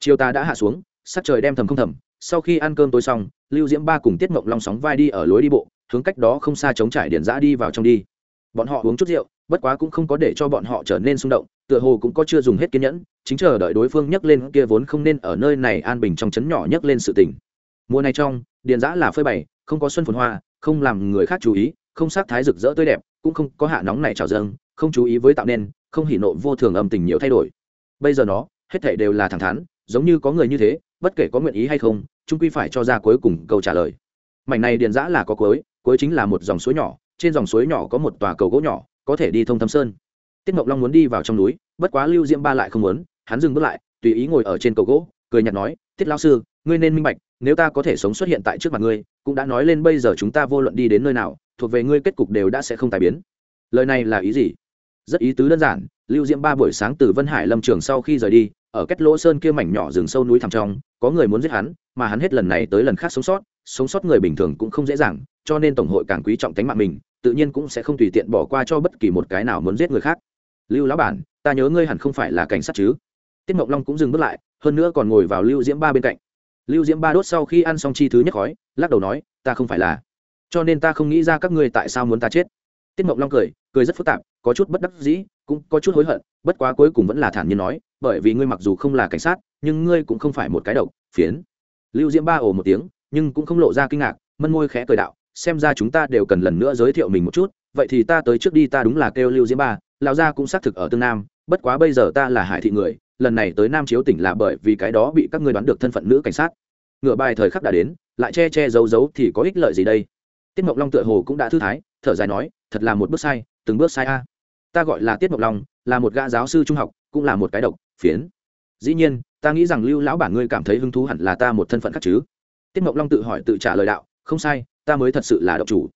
Chiều ta đã hạ xuống, sắc trời đem thầm không thầm, sau khi ăn cơm tối xong, lưu diễm ba cùng tiết mộng long sóng vai đi ở lối đi bộ, hướng cách đó không xa chống trải điện giã đi vào trong đi. Bọn họ uống chút rượu, bất quá cũng không có để cho bọn họ trở nên xung động, tựa hồ cũng có chưa dùng hết kiên nhẫn, chính chờ đợi đối phương nhắc lên kia vốn không nên ở nơi này an bình trong trấn nhỏ nhắc lên sự tình. Mùa này trong điện giã là phơi bày, không có xuân phồn hoa, không làm người khác chú ý, không sắc thái rực rỡ tươi đẹp, cũng không có hạ nóng này trào dâng, không chú ý với tạo nên không hỉ nộ vô thường âm tình nhiều thay đổi. Bây giờ nó, hết thảy đều là thẳng thắn, giống như có người như thế, bất kể có nguyện ý hay không trung quy phải cho ra cuối cùng câu trả lời. Mảnh này điền giã là có cuối cuối chính là một dòng suối nhỏ, trên dòng suối nhỏ có một tòa cầu gỗ nhỏ, có thể đi thông thâm sơn. Tiết mộng long muốn đi vào trong núi, bất quá lưu diễm ba lại không muốn, hắn dừng bước lại, tùy ý ngồi ở trên cầu gỗ, cười nhạt nói, tiết lao sư, ngươi nên minh bạch, nếu ta có thể sống xuất hiện tại trước mặt ngươi, cũng đã nói lên bây giờ chúng ta vô luận đi đến nơi nào, thuộc về ngươi kết cục đều đã sẽ không tài biến. Lời này là ý gì? Rất ý tứ đơn giản, lưu diễm ba buổi sáng từ vân hải lâm trường sau khi rời đi, ở cách lỗ sơn kia mảnh nhỏ rừng sâu núi thẳm trong, có người muốn giết hắn, mà hắn hết lần này tới lần khác sống sót sống sót người bình thường cũng không dễ dàng, cho nên tổng hội càng quý trọng tính mạng mình, tự nhiên cũng sẽ không tùy tiện bỏ qua cho bất kỳ một cái nào muốn giết người khác. Lưu lão bản, ta nhớ ngươi hẳn không phải là cảnh sát chứ? Tiết mộng long cũng dừng bước lại, hơn nữa còn ngồi vào lưu diễm ba bên cạnh. Lưu diễm ba đốt sau khi ăn xong chi thứ nhất khói, lắc đầu nói, ta không phải là. Cho nên ta không nghĩ ra các ngươi tại sao muốn ta chết. Tiết mộng long cười cười rất phức tạp có chút bất đắc dĩ, cũng có chút hối hận, bất quá cuối cùng vẫn là thản nhiên nói, bởi vì ngươi mặc dù không là cảnh sát, nhưng ngươi cũng không phải một cái độc, phiến. Lưu diễm ba ồ một tiếng, nhưng cũng không lộ ra kinh ngạc, mân môi khẽ cười đạo, xem ra chúng ta đều cần lần nữa giới thiệu mình một chút, vậy thì ta tới trước đi, ta đúng là kêu lưu diễm ba, lão gia cũng xác thực ở tương nam, bất quá bây giờ ta là hải thị người, lần này tới nam chiếu tỉnh là bởi vì cái đó bị các ngươi đoán được thân phận nữ cảnh sát. Ngựa bài thời khắc đã đến, lại che che giấu giấu thì có ích lợi gì đây? Tiết mộng long tựa hồ cũng đã thư thái, thở dài nói, thật là một bước sai, từng bước sai a ta gọi là tiết Mộc long, là một gã giáo sư trung học, cũng là một cái độc, phiến. Dĩ nhiên, ta nghĩ rằng lưu lão bản ngươi cảm thấy hứng thú hẳn là ta một thân phận khác chứ. Tiết Mộc long tự hỏi tự trả lời đạo, không sai, ta mới thật sự là độc chủ.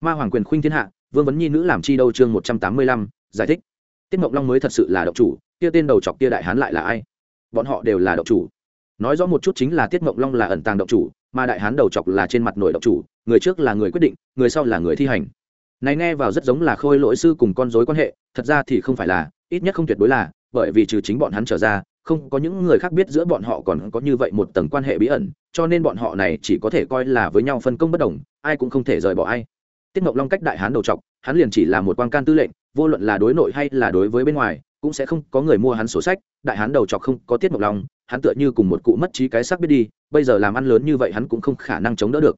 Ma hoàng quyền khuynh thiên hạ, vương vấn nhi nữ làm chi đâu chương một trăm tám mươi lăm, giải thích. Tiết Mộc long mới thật sự là độc chủ, kia tên đầu chọc kia đại hán lại là ai? Bọn họ đều là độc chủ. Nói rõ một chút chính là tiết mộng long là ẩn tàng độc chủ, mà đại hán đầu chọc là trên mặt nổi độc chủ, người trước là người quyết định, người sau là người thi hành này nghe vào rất giống là khôi lỗi sư cùng con dối quan hệ, thật ra thì không phải là, ít nhất không tuyệt đối là, bởi vì trừ chính bọn hắn trở ra, không có những người khác biết giữa bọn họ còn có như vậy một tầng quan hệ bí ẩn, cho nên bọn họ này chỉ có thể coi là với nhau phân công bất đồng, ai cũng không thể rời bỏ ai. Tiết mộng long cách đại hán đầu trọc, hắn liền chỉ là một quan can tư lệnh, vô luận là đối nội hay là đối với bên ngoài, cũng sẽ không có người mua hắn sổ sách, đại hán đầu trọc không có tiết mộng long, hắn tựa như cùng một cụ mất trí cái xác biết đi, bây giờ làm ăn lớn như vậy hắn cũng không khả năng chống đỡ được.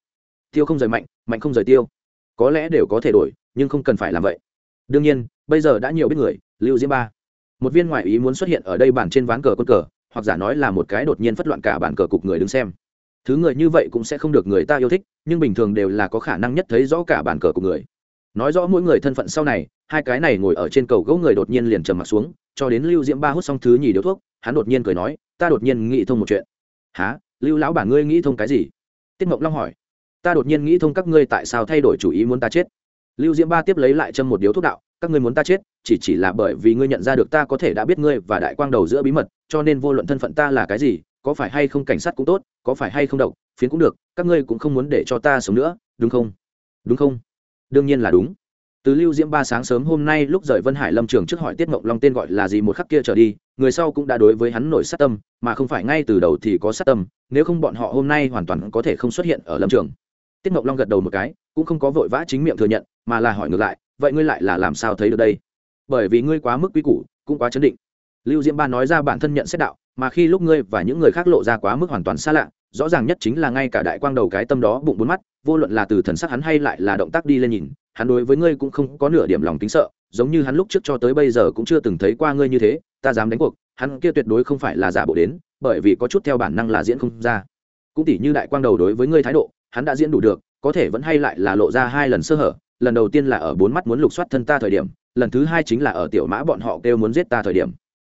Tiêu không rời mạnh mạnh không rời tiêu có lẽ đều có thể đổi, nhưng không cần phải làm vậy. Đương nhiên, bây giờ đã nhiều biết người, lưu diễm ba. Một viên ngoại ý muốn xuất hiện ở đây bản trên ván cờ quân cờ, hoặc giả nói là một cái đột nhiên phất loạn cả bản cờ cục người đứng xem. Thứ người như vậy cũng sẽ không được người ta yêu thích, nhưng bình thường đều là có khả năng nhất thấy rõ cả bản cờ của người. Nói rõ mỗi người thân phận sau này, hai cái này ngồi ở trên cầu gỗ người đột nhiên liền trầm m ặ t xuống, cho đến lưu diễm ba hút xong thứ nhì điếu thuốc, hắn đột nhiên cười nói, ta đột nhiên nghĩ thông một chuyện. Há lưu lão bản ngươi nghĩ thông cái gì? Tiết mộng long hỏi ta đột nhiên nghĩ thông các ngươi tại sao thay đổi chủ ý muốn ta chết. Lưu diễm ba tiếp lấy lại châm một điếu thuốc đạo, các ngươi muốn ta chết, chỉ chỉ là bởi vì ngươi nhận ra được ta có thể đã biết ngươi và đại quang đầu giữa bí mật, cho nên vô luận thân phận ta là cái gì, có phải hay không cảnh sát cũng tốt, có phải hay không độc, phiến cũng được, các ngươi cũng không muốn để cho ta sống nữa, đúng không? Đúng không? Đương nhiên là đúng. Từ lưu diễm ba sáng sớm hôm nay lúc rời vân hải lâm trường trước hỏi tiết mộng long tên gọi là gì một khắc kia trở đi, người sau cũng đã đối với hắn nổi sát tâm, mà không phải ngay từ đầu thì có sát tâm, nếu không bọn họ hôm nay hoàn toàn có thể không xuất hiện ở lâm trường tiết mộng long gật đầu một cái, cũng không có vội vã chính miệng thừa nhận, mà là hỏi ngược lại, vậy ngươi lại là làm sao thấy được đây? Bởi vì ngươi quá mức quy củ, cũng quá chấn định. Lưu diễm ba nói ra bản thân nhận xét đạo, mà khi lúc ngươi và những người khác lộ ra quá mức hoàn toàn xa lạ, rõ ràng nhất chính là ngay cả đại quang đầu cái tâm đó bụng bốn mắt, vô luận là từ thần sắc hắn hay lại là động tác đi lên nhìn, hắn đối với ngươi cũng không có nửa điểm lòng tính sợ, giống như hắn lúc trước cho tới bây giờ cũng chưa từng thấy qua ngươi như thế, ta dám đánh cuộc, hắn kia tuyệt đối không phải là giả bộ đến, bởi vì có chút theo bản năng là diễn không ra. Cũng tỉ như đại quang đầu đối với ngươi thái độ hắn đã diễn đủ được, có thể vẫn hay lại là lộ ra hai lần sơ hở. Lần đầu tiên là ở bốn mắt muốn lục soát thân ta thời điểm, lần thứ hai chính là ở tiểu mã bọn họ kêu muốn giết ta thời điểm.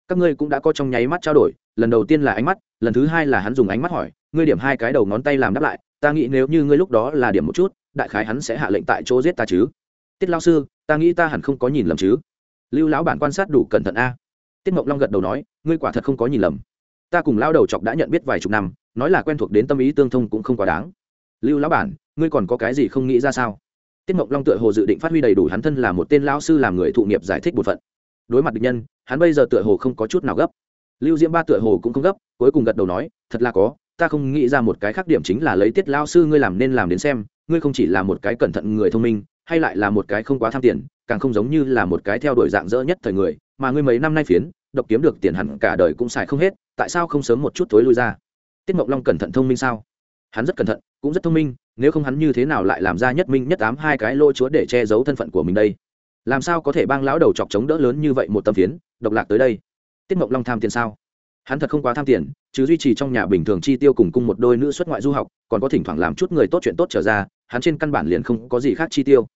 Các ngươi cũng đã có trong nháy mắt trao đổi, lần đầu tiên là ánh mắt, lần thứ hai là hắn dùng ánh mắt hỏi, ngươi điểm hai cái đầu ngón tay làm đáp lại, ta nghĩ nếu như ngươi lúc đó là điểm một chút, đại khái hắn sẽ hạ lệnh tại chỗ giết ta chứ. Tiết lao sư, ta nghĩ ta hẳn không có nhìn lầm chứ. Lưu lão bản quan sát đủ cẩn thận a. Tiết mộng long gật đầu nói, ngươi quả thật không có nhìn lầm. Ta cùng lao đầu chọc đã nhận biết vài chục năm, nói là quen thuộc đến tâm ý tương thông cũng không quá đáng lưu lão bản, ngươi còn có cái gì không nghĩ ra sao? Tiết mộng long tựa hồ dự định phát huy đầy đủ hắn thân là một tên lão sư làm người thụ nghiệp giải thích một phận. Đối mặt địch nhân, hắn bây giờ tựa hồ không có chút nào gấp. Lưu diễm ba tựa hồ cũng không gấp, cuối cùng gật đầu nói, thật là có, ta không nghĩ ra một cái khác điểm chính là lấy tiết lao sư ngươi làm nên làm đến xem, ngươi không chỉ là một cái cẩn thận người thông minh, hay lại là một cái không quá tham tiền, càng không giống như là một cái theo đuổi dạng dỡ nhất thời người, mà ngươi mấy năm nay phiến, độc kiếm được tiền hẳn cả đời cũng xài không hết, tại sao không sớm một chút thối lui ra? Tiết mộng long cẩn thận thông minh sao? Hắn rất cẩn thận, cũng rất thông minh, nếu không hắn như thế nào lại làm ra nhất minh nhất tám hai cái lỗ chúa để che giấu thân phận của mình đây? Làm sao có thể bang lão đầu chọc chống đỡ lớn như vậy một tâm phiến, độc lạc tới đây? Tiết mộng long tham tiền sao? Hắn thật không quá tham tiền, chứ duy trì trong nhà bình thường chi tiêu cùng cung một đôi nữ xuất ngoại du học, còn có thỉnh thoảng làm chút người tốt chuyện tốt trở ra, hắn trên căn bản liền không có gì khác chi tiêu.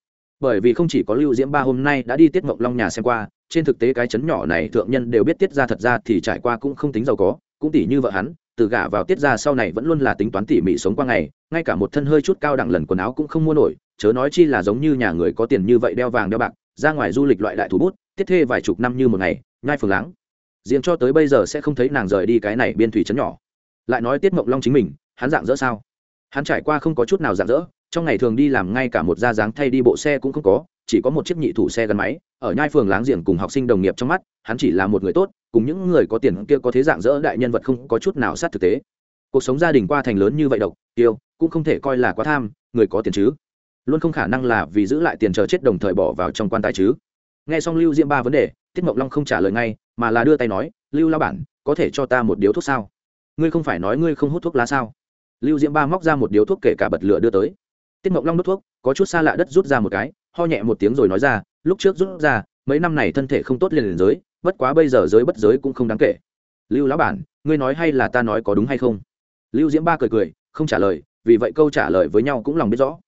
Bởi vì không chỉ có lưu diễm ba hôm nay đã đi tiết mộng long nhà xem qua, trên thực tế cái chấn nhỏ này thượng nhân đều biết tiết ra thật ra thì trải qua cũng không tính giàu có, cũng tỷ như vợ hắn từ gả vào tiết ra sau này vẫn luôn là tính toán tỉ mỉ sống qua ngày, ngay cả một thân hơi chút cao đẳng lần quần áo cũng không mua nổi, chớ nói chi là giống như nhà người có tiền như vậy đeo vàng đeo bạc, ra ngoài du lịch loại đại thủ bút, tiết thê vài chục năm như một ngày, nhai phường láng. Riêng cho tới bây giờ sẽ không thấy nàng rời đi cái này biên thủy trấn nhỏ. Lại nói tiết mộng long chính mình, hắn dạng dỡ sao? Hắn trải qua không có chút nào dạng dỡ, trong ngày thường đi làm ngay cả một da dáng thay đi bộ xe cũng không có, chỉ có một chiếc nhị thủ xe gắn máy, ở nhai phường láng giềng cùng học sinh đồng nghiệp trong mắt, hắn chỉ là một người tốt cùng những người có tiền kia có thế dạng dỡ đại nhân vật không có chút nào sát thực tế. Cuộc sống gia đình qua thành lớn như vậy độc, tiêu, cũng không thể coi là quá tham, người có tiền chứ? Luôn không khả năng là vì giữ lại tiền chờ chết đồng thời bỏ vào trong quan tài chứ? Nghe xong lưu diễm ba vấn đề, tiết mộng long không trả lời ngay, mà là đưa tay nói, lưu lao bản, có thể cho ta một điếu thuốc sao? Ngươi không phải nói ngươi không hút thuốc lá sao? Lưu diễm ba móc ra một điếu thuốc kể cả bật lửa đưa tới. Tiết mộng long đốt thuốc, có chút xa lạ đất rút ra một cái, ho nhẹ một tiếng rồi nói ra, lúc trước rút ra, mấy năm này thân thể không tốt liền liền giới bất quá bây giờ giới bất giới cũng không đáng kể. Lưu lão bản, ngươi nói hay là ta nói có đúng hay không? Lưu diễm ba cười cười, không trả lời, vì vậy câu trả lời với nhau cũng lòng biết rõ.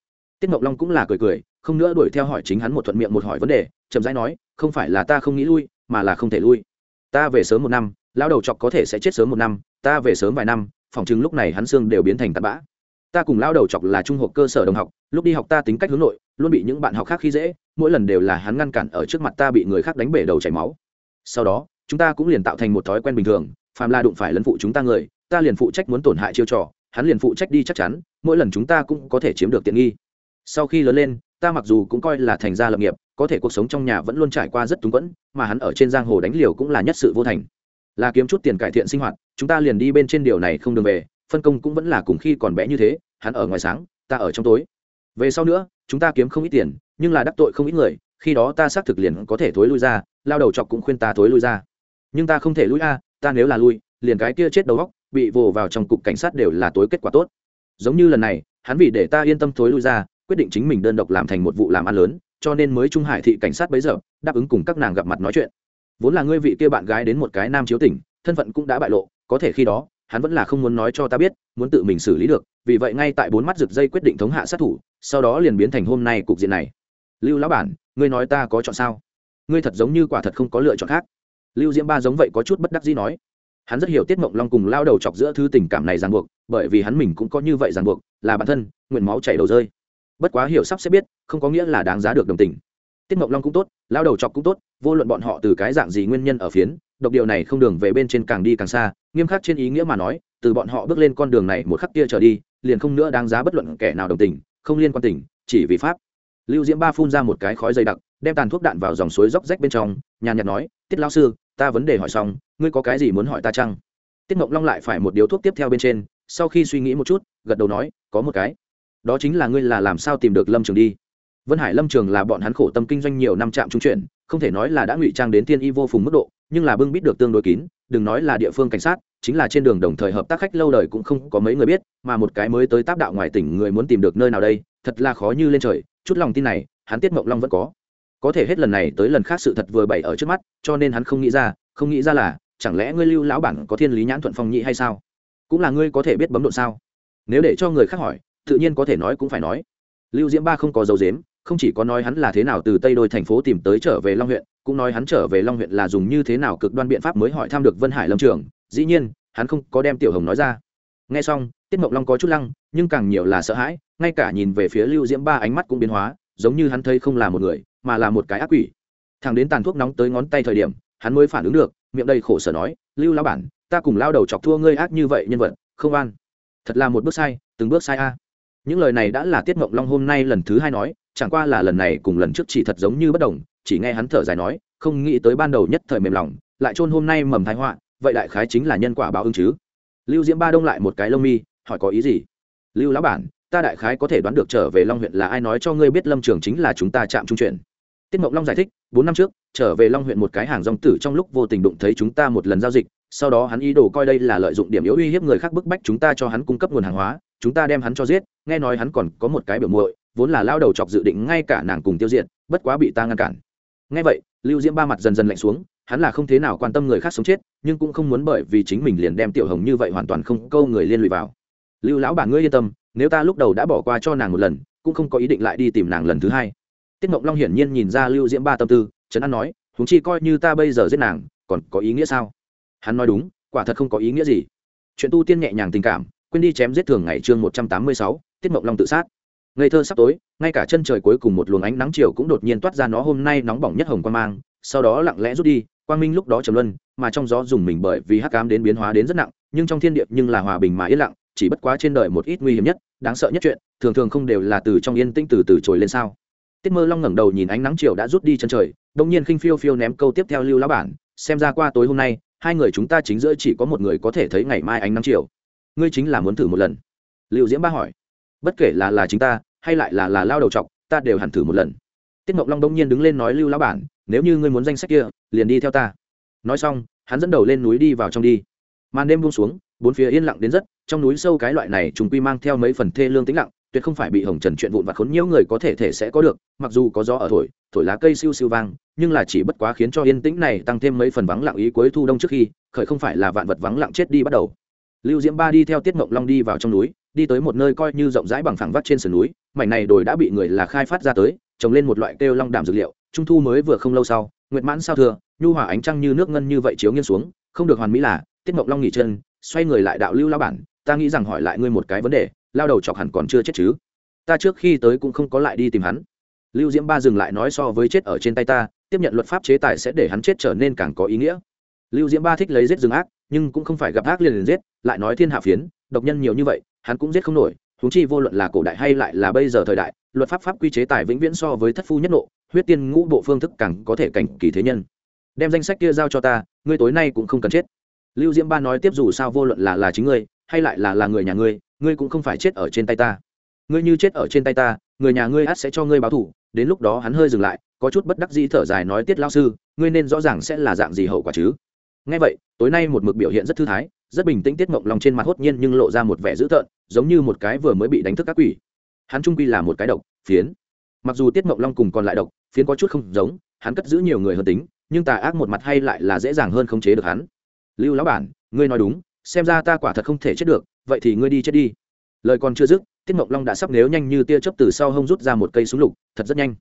Tiết mộng long cũng là cười cười, không nữa đuổi theo hỏi chính hắn một thuận miệng một hỏi vấn đề, chậm rãi nói, không phải là ta không nghĩ lui, mà là không thể lui. Ta về sớm một năm, lão đầu chọc có thể sẽ chết sớm một năm, ta về sớm vài năm, phòng chứng lúc này hắn xương đều biến thành tạt bã. Ta cùng lão đầu chọc là trung học cơ sở đồng học, lúc đi học ta tính cách hướng nội, luôn bị những bạn học khác khi dễ, mỗi lần đều là hắn ngăn cản ở trước mặt ta bị người khác đánh bể đầu chảy máu sau đó, chúng ta cũng liền tạo thành một thói quen bình thường, phàm la đụng phải lấn phụ chúng ta người, ta liền phụ trách muốn tổn hại chiêu trò, hắn liền phụ trách đi chắc chắn, mỗi lần chúng ta cũng có thể chiếm được tiện nghi. Sau khi lớn lên, ta mặc dù cũng coi là thành gia lập nghiệp, có thể cuộc sống trong nhà vẫn luôn trải qua rất túng quẫn, mà hắn ở trên giang hồ đánh liều cũng là nhất sự vô thành. Là kiếm chút tiền cải thiện sinh hoạt, chúng ta liền đi bên trên điều này không đường về, phân công cũng vẫn là cùng khi còn bé như thế, hắn ở ngoài sáng, ta ở trong tối. Về sau nữa, chúng ta kiếm không ít tiền, nhưng là đắc tội không ít người khi đó ta xác thực liền có thể thối lui ra, lao đầu chọc cũng khuyên ta thối lui ra. Nhưng ta không thể lui a, ta nếu là lui, liền cái kia chết đầu góc bị vồ vào trong cục cảnh sát đều là tối kết quả tốt. Giống như lần này, hắn vì để ta yên tâm thối lui ra, quyết định chính mình đơn độc làm thành một vụ làm ăn lớn, cho nên mới trung hải thị cảnh sát bấy giờ, đáp ứng cùng các nàng gặp mặt nói chuyện. Vốn là ngươi vị kia bạn gái đến một cái nam chiếu tỉnh, thân phận cũng đã bại lộ, có thể khi đó, hắn vẫn là không muốn nói cho ta biết, muốn tự mình xử lý được, vì vậy ngay tại bốn mắt rực dây quyết định thống hạ sát thủ, sau đó liền biến thành hôm nay cục diện này. Lưu lão bản ngươi nói ta có chọn sao? Ngươi thật giống như quả thật không có lựa chọn khác. Lưu diễm ba giống vậy có chút bất đắc dĩ nói. Hắn rất hiểu tiết mộng long cùng lao đầu chọc giữa thứ tình cảm này ràng buộc, bởi vì hắn mình cũng có như vậy ràng buộc, là bản thân, nguyện máu chảy đầu rơi. Bất quá hiểu sắp sẽ biết, không có nghĩa là đáng giá được đồng tình. Tiết mộng long cũng tốt, lao đầu chọc cũng tốt, vô luận bọn họ từ cái dạng gì nguyên nhân ở phiến, độc điều này không đường về bên trên càng đi càng xa, nghiêm khắc trên ý nghĩa mà nói, từ bọn họ bước lên con đường này một khắc kia trở đi, liền không nữa đáng giá bất luận kẻ nào đồng tình, không liên quan tình, chỉ vì pháp lưu diễm ba phun ra một cái khói dày đặc, đem tàn thuốc đạn vào dòng suối róc rách bên trong, nhàn nhạt nói, tiết lão sư, ta vấn đề hỏi xong, ngươi có cái gì muốn hỏi ta chăng? Tiết mộng long lại phải một điếu thuốc tiếp theo bên trên, sau khi suy nghĩ một chút, gật đầu nói, có một cái. Đó chính là ngươi là làm sao tìm được lâm trường đi? Vân hải lâm trường là bọn hắn khổ tâm kinh doanh nhiều năm trạm trung chuyển, không thể nói là đã ngụy trang đến tiên y vô phùng mức độ, nhưng là bưng bít được tương đối kín, đừng nói là địa phương cảnh sát, chính là trên đường đồng thời hợp tác khách lâu đời cũng không có mấy người biết, mà một cái mới tới táp đạo ngoài tỉnh người muốn tìm được nơi nào đây, thật là khó như lên trời chút lòng tin này, hắn tiết mộng long vẫn có. Có thể hết lần này tới lần khác sự thật vừa bày ở trước mắt, cho nên hắn không nghĩ ra, không nghĩ ra là, chẳng lẽ ngươi lưu lão bản có thiên lý nhãn thuận phong nhị hay sao? Cũng là ngươi có thể biết bấm độ sao? Nếu để cho người khác hỏi, tự nhiên có thể nói cũng phải nói. Lưu diễm ba không có dấu dếm không chỉ có nói hắn là thế nào từ tây đôi thành phố tìm tới trở về long huyện, cũng nói hắn trở về long huyện là dùng như thế nào cực đoan biện pháp mới hỏi thăm được vân hải lâm trường. Dĩ nhiên, hắn không có đem tiểu hồng nói ra. Nghe xong, tiết mộng long có chút lăng nhưng càng nhiều là sợ hãi, ngay cả nhìn về phía lưu diễm ba ánh mắt cũng biến hóa, giống như hắn thấy không là một người, mà là một cái ác quỷ. Thằng đến tàn thuốc nóng tới ngón tay thời điểm, hắn mới phản ứng được, miệng đầy khổ sở nói, lưu lao bản, ta cùng lao đầu chọc thua ngươi ác như vậy nhân vật, không an thật là một bước sai, từng bước sai a. Những lời này đã là tiết mộng long hôm nay lần thứ hai nói, chẳng qua là lần này cùng lần trước chỉ thật giống như bất đồng, chỉ nghe hắn thở dài nói, không nghĩ tới ban đầu nhất thời mềm lòng, lại chôn hôm nay mầm thái họa, vậy đại khái chính là nhân quả báo ứng chứ. Lưu diễm ba đông lại một cái lông mi, hỏi có ý gì? Lưu lão bản, ta đại khái có thể đoán được trở về long huyện là ai nói cho ngươi biết lâm trường chính là chúng ta chạm trung chuyển. Tiết mộng long giải thích, bốn năm trước, trở về long huyện một cái hàng rong tử trong lúc vô tình đụng thấy chúng ta một lần giao dịch, sau đó hắn ý đồ coi đây là lợi dụng điểm yếu uy hiếp người khác bức bách chúng ta cho hắn cung cấp nguồn hàng hóa, chúng ta đem hắn cho giết, nghe nói hắn còn có một cái biểu muội, vốn là lao đầu chọc dự định ngay cả nàng cùng tiêu diệt, bất quá bị ta ngăn cản. Nghe vậy, lưu diễm ba mặt dần dần lạnh xuống, hắn là không thế nào quan tâm người khác sống chết, nhưng cũng không muốn bởi vì chính mình liền đem tiểu hồng như vậy hoàn toàn không câu người liên lụy vào lưu lão bản ngươi yên tâm, nếu ta lúc đầu đã bỏ qua cho nàng một lần, cũng không có ý định lại đi tìm nàng lần thứ hai. Tiết mộng long hiển nhiên nhìn ra lưu diễm ba tâm tư, trấn an nói húng chi coi như ta bây giờ giết nàng, còn có ý nghĩa sao? Hắn nói đúng, quả thật không có ý nghĩa gì. Chuyện tu tiên nhẹ nhàng tình cảm, quên đi chém giết thường ngày chương một trăm tám mươi sáu, tiết mộng long tự sát. Ngây thơ sắp tối, ngay cả chân trời cuối cùng một luồng ánh nắng chiều cũng đột nhiên toát ra nó hôm nay nóng bỏng nhất hồng quan mang, sau đó lặng lẽ rút đi, quang minh lúc đó trầm luân, mà trong gió dùng mình bởi vì hắc cám đến biến hóa đến rất nặng, nhưng trong thiên địa nhưng là hòa bình mà yên lặng chỉ bất quá trên đời một ít nguy hiểm nhất, đáng sợ nhất chuyện, thường thường không đều là từ trong yên tĩnh từ từ trồi lên sao. Tiết mơ long ngẩng đầu nhìn ánh nắng chiều đã rút đi chân trời đông nhiên khinh phiêu phiêu ném câu tiếp theo lưu lão bản, xem ra qua tối hôm nay, hai người chúng ta chính giữa chỉ có một người có thể thấy ngày mai ánh nắng chiều. Ngươi chính là muốn thử một lần. Liệu diễm ba hỏi. Bất kể là là chính ta, hay lại là là lao đầu trọc ta đều hẳn thử một lần. Tiết mộng long đông nhiên đứng lên nói lưu lão bản, nếu như ngươi muốn danh sách kia, liền đi theo ta. Nói xong, hắn dẫn đầu lên núi đi vào trong đi. Màn đêm buông xuống, bốn phía yên lặng đến rất trong núi sâu cái loại này chúng quy mang theo mấy phần thê lương tĩnh lặng, tuyệt không phải bị hồng trần chuyện vụn vặt khốn nhiễu người có thể thể sẽ có được, mặc dù có gió ở thổi thổi lá cây siêu siêu vang, nhưng là chỉ bất quá khiến cho yên tĩnh này tăng thêm mấy phần vắng lặng ý cuối thu đông trước khi, khởi không phải là vạn vật vắng lặng chết đi bắt đầu. Lưu diễm ba đi theo tiết mộng long đi vào trong núi, đi tới một nơi coi như rộng rãi bằng phẳng vắt trên sườn núi, mảnh này đồi đã bị người là khai phát ra tới, trồng lên một loại kêu long đảm dược liệu, trung thu mới vừa không lâu sau, nguyệt mãn sao thừa, nhu hỏa ánh trăng như nước ngân như vậy chiếu nghiêng xuống, không được hoàn mỹ là, tiết mộng long nghỉ chân, xoay người lại đạo lưu lao bản ta nghĩ rằng hỏi lại ngươi một cái vấn đề, lao đầu chọc hẳn còn chưa chết chứ. Ta trước khi tới cũng không có lại đi tìm hắn. Lưu diễm ba dừng lại nói so với chết ở trên tay ta, tiếp nhận luật pháp chế tài sẽ để hắn chết trở nên càng có ý nghĩa. Lưu diễm ba thích lấy giết rừng ác, nhưng cũng không phải gặp ác liền liền giết, lại nói thiên hạ phiến, độc nhân nhiều như vậy, hắn cũng giết không nổi, huống chi vô luận là cổ đại hay lại là bây giờ thời đại, luật pháp pháp quy chế tài vĩnh viễn so với thất phu nhất nộ, huyết tiên ngũ bộ phương thức càng có thể cảnh kỳ thế nhân. Đem danh sách kia giao cho ta, ngươi tối nay cũng không cần chết. Lưu diễm ba nói tiếp dù sao vô luận là là chính ngươi hay lại là là người nhà ngươi ngươi cũng không phải chết ở trên tay ta. Ngươi như chết ở trên tay ta, người nhà ngươi át sẽ cho ngươi báo thủ, đến lúc đó hắn hơi dừng lại, có chút bất đắc dĩ thở dài nói tiết lao sư, ngươi nên rõ ràng sẽ là dạng gì hậu quả chứ. Ngay vậy, tối nay một mực biểu hiện rất thư thái, rất bình tĩnh tiết mộng lòng trên mặt hốt nhiên nhưng lộ ra một vẻ dữ tợn, giống như một cái vừa mới bị đánh thức các quỷ. Hắn trung quy là một cái độc, phiến. Mặc dù tiết mộng long cùng còn lại độc, phiến có chút không giống, hắn cất giữ nhiều người hơn tính, nhưng tà ác một mặt hay lại là dễ dàng hơn khống chế được hắn. Lưu lão bản, ngươi nói đúng xem ra ta quả thật không thể chết được, vậy thì ngươi đi chết đi. Lời còn chưa dứt, tiết mộng long đã sắp nếu nhanh như tia chớp từ sau hông rút ra một cây súng lục, thật rất nhanh.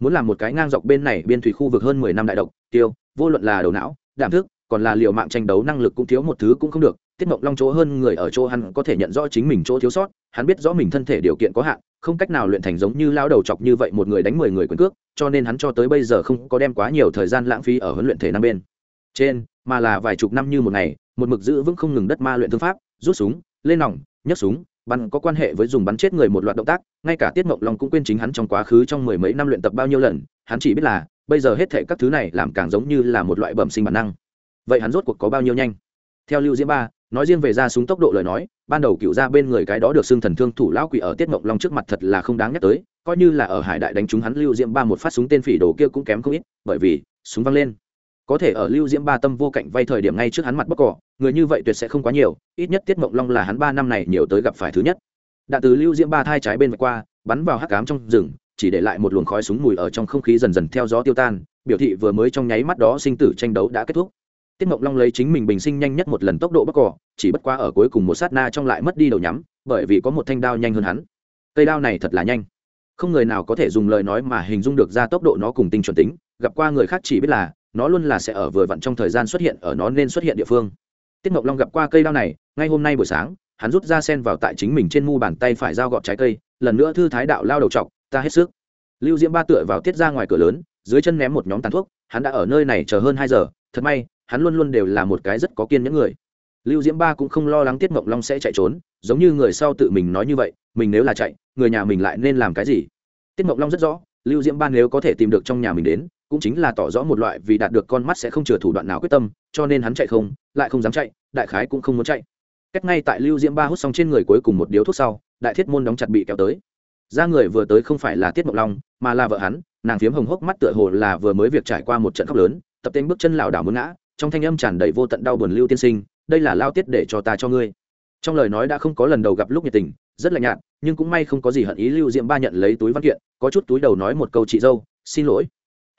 Muốn làm một cái ngang dọc bên này biên thủy khu vực hơn mười năm đại độc, tiêu, vô luận là đầu não đảm thức, còn là liệu mạng tranh đấu năng lực cũng thiếu một thứ cũng không được. Tiết mộng long chỗ hơn người ở chỗ hắn có thể nhận rõ chính mình chỗ thiếu sót, hắn biết rõ mình thân thể điều kiện có hạn, không cách nào luyện thành giống như lao đầu chọc như vậy một người đánh mười người quyền cước, cho nên hắn cho tới bây giờ không có đem quá nhiều thời gian lãng phí ở huấn luyện thể năm bên trên, mà là vài chục năm như một ngày một mực giữ vững không ngừng đất ma luyện thương pháp, rút súng, lên nòng, nhấc súng, bắn có quan hệ với dùng bắn chết người một loạt động tác, ngay cả tiết mộng long cũng quên chính hắn trong quá khứ trong mười mấy năm luyện tập bao nhiêu lần, hắn chỉ biết là, bây giờ hết thể các thứ này làm càng giống như là một loại bẩm sinh bản năng. Vậy hắn rốt cuộc có bao nhiêu nhanh? Theo lưu diễm ba, nói riêng về ra súng tốc độ lời nói, ban đầu cựu ra bên người cái đó được xưng thần thương thủ lão quỷ ở tiết mộng long trước mặt thật là không đáng nhắc tới, coi như là ở hải đại đánh trúng hắn lưu diễm ba một phát súng tên phỉ đồ kia cũng kém không ít, bởi vì, súng văng lên có thể ở lưu diễm ba tâm vô cạnh vay thời điểm ngay trước hắn mặt bóc cỏ, người như vậy tuyệt sẽ không quá nhiều, ít nhất tiết mộng long là hắn ba năm này nhiều tới gặp phải thứ nhất. Đạn từ lưu diễm ba thai trái bên qua, bắn vào hắc cám trong rừng, chỉ để lại một luồng khói súng mùi ở trong không khí dần dần theo gió tiêu tan, biểu thị vừa mới trong nháy mắt đó sinh tử tranh đấu đã kết thúc. Tiết mộng long lấy chính mình bình sinh nhanh nhất một lần tốc độ bóc cỏ, chỉ bất qua ở cuối cùng một sát na trong lại mất đi đầu nhắm, bởi vì có một thanh đao nhanh hơn hắn. Cây đao này thật là nhanh. Không người nào có thể dùng lời nói mà hình dung được ra tốc độ nó cùng tinh chuẩn tính, gặp qua người khác chỉ biết là nó luôn là sẽ ở vừa vặn trong thời gian xuất hiện ở nó nên xuất hiện địa phương. Tiết mộc long gặp qua cây đao này, ngay hôm nay buổi sáng, hắn rút ra sen vào tại chính mình trên mu bàn tay phải dao gọt trái cây, lần nữa thư thái đạo lao đầu trọc ta hết sức. Lưu diễm ba tựa vào tiết ra ngoài cửa lớn, dưới chân ném một nhóm tàn thuốc, hắn đã ở nơi này chờ hơn hai giờ, thật may, hắn luôn luôn đều là một cái rất có kiên nhẫn người. Lưu diễm ba cũng không lo lắng tiết mộng long sẽ chạy trốn, giống như người sau tự mình nói như vậy, mình nếu là chạy, người nhà mình lại nên làm cái gì? Tiết mộng long rất rõ, lưu diễm ba nếu có thể tìm được trong nhà mình đến cũng chính là tỏ rõ một loại vì đạt được con mắt sẽ không chừa thủ đoạn nào quyết tâm, cho nên hắn chạy không, lại không dám chạy, đại khái cũng không muốn chạy. Cách ngay tại lưu diễm ba hút xong trên người cuối cùng một điếu thuốc sau, đại thiết môn đóng chặt bị kéo tới. Ra người vừa tới không phải là tiết mộc long, mà là vợ hắn, nàng phiếm hồng hốc mắt tựa hồ là vừa mới việc trải qua một trận khóc lớn, tập tên bước chân lảo đảo muốn ngã, trong thanh âm tràn đầy vô tận đau buồn lưu tiên sinh, đây là lao tiết để cho ta cho ngươi. Trong lời nói đã không có lần đầu gặp lúc nhiệt tình, rất lạnh nhạt, nhưng cũng may không có gì hận ý lưu diễm ba nhận lấy túi văn kiện, có chút túi đầu nói một câu chị dâu, xin lỗi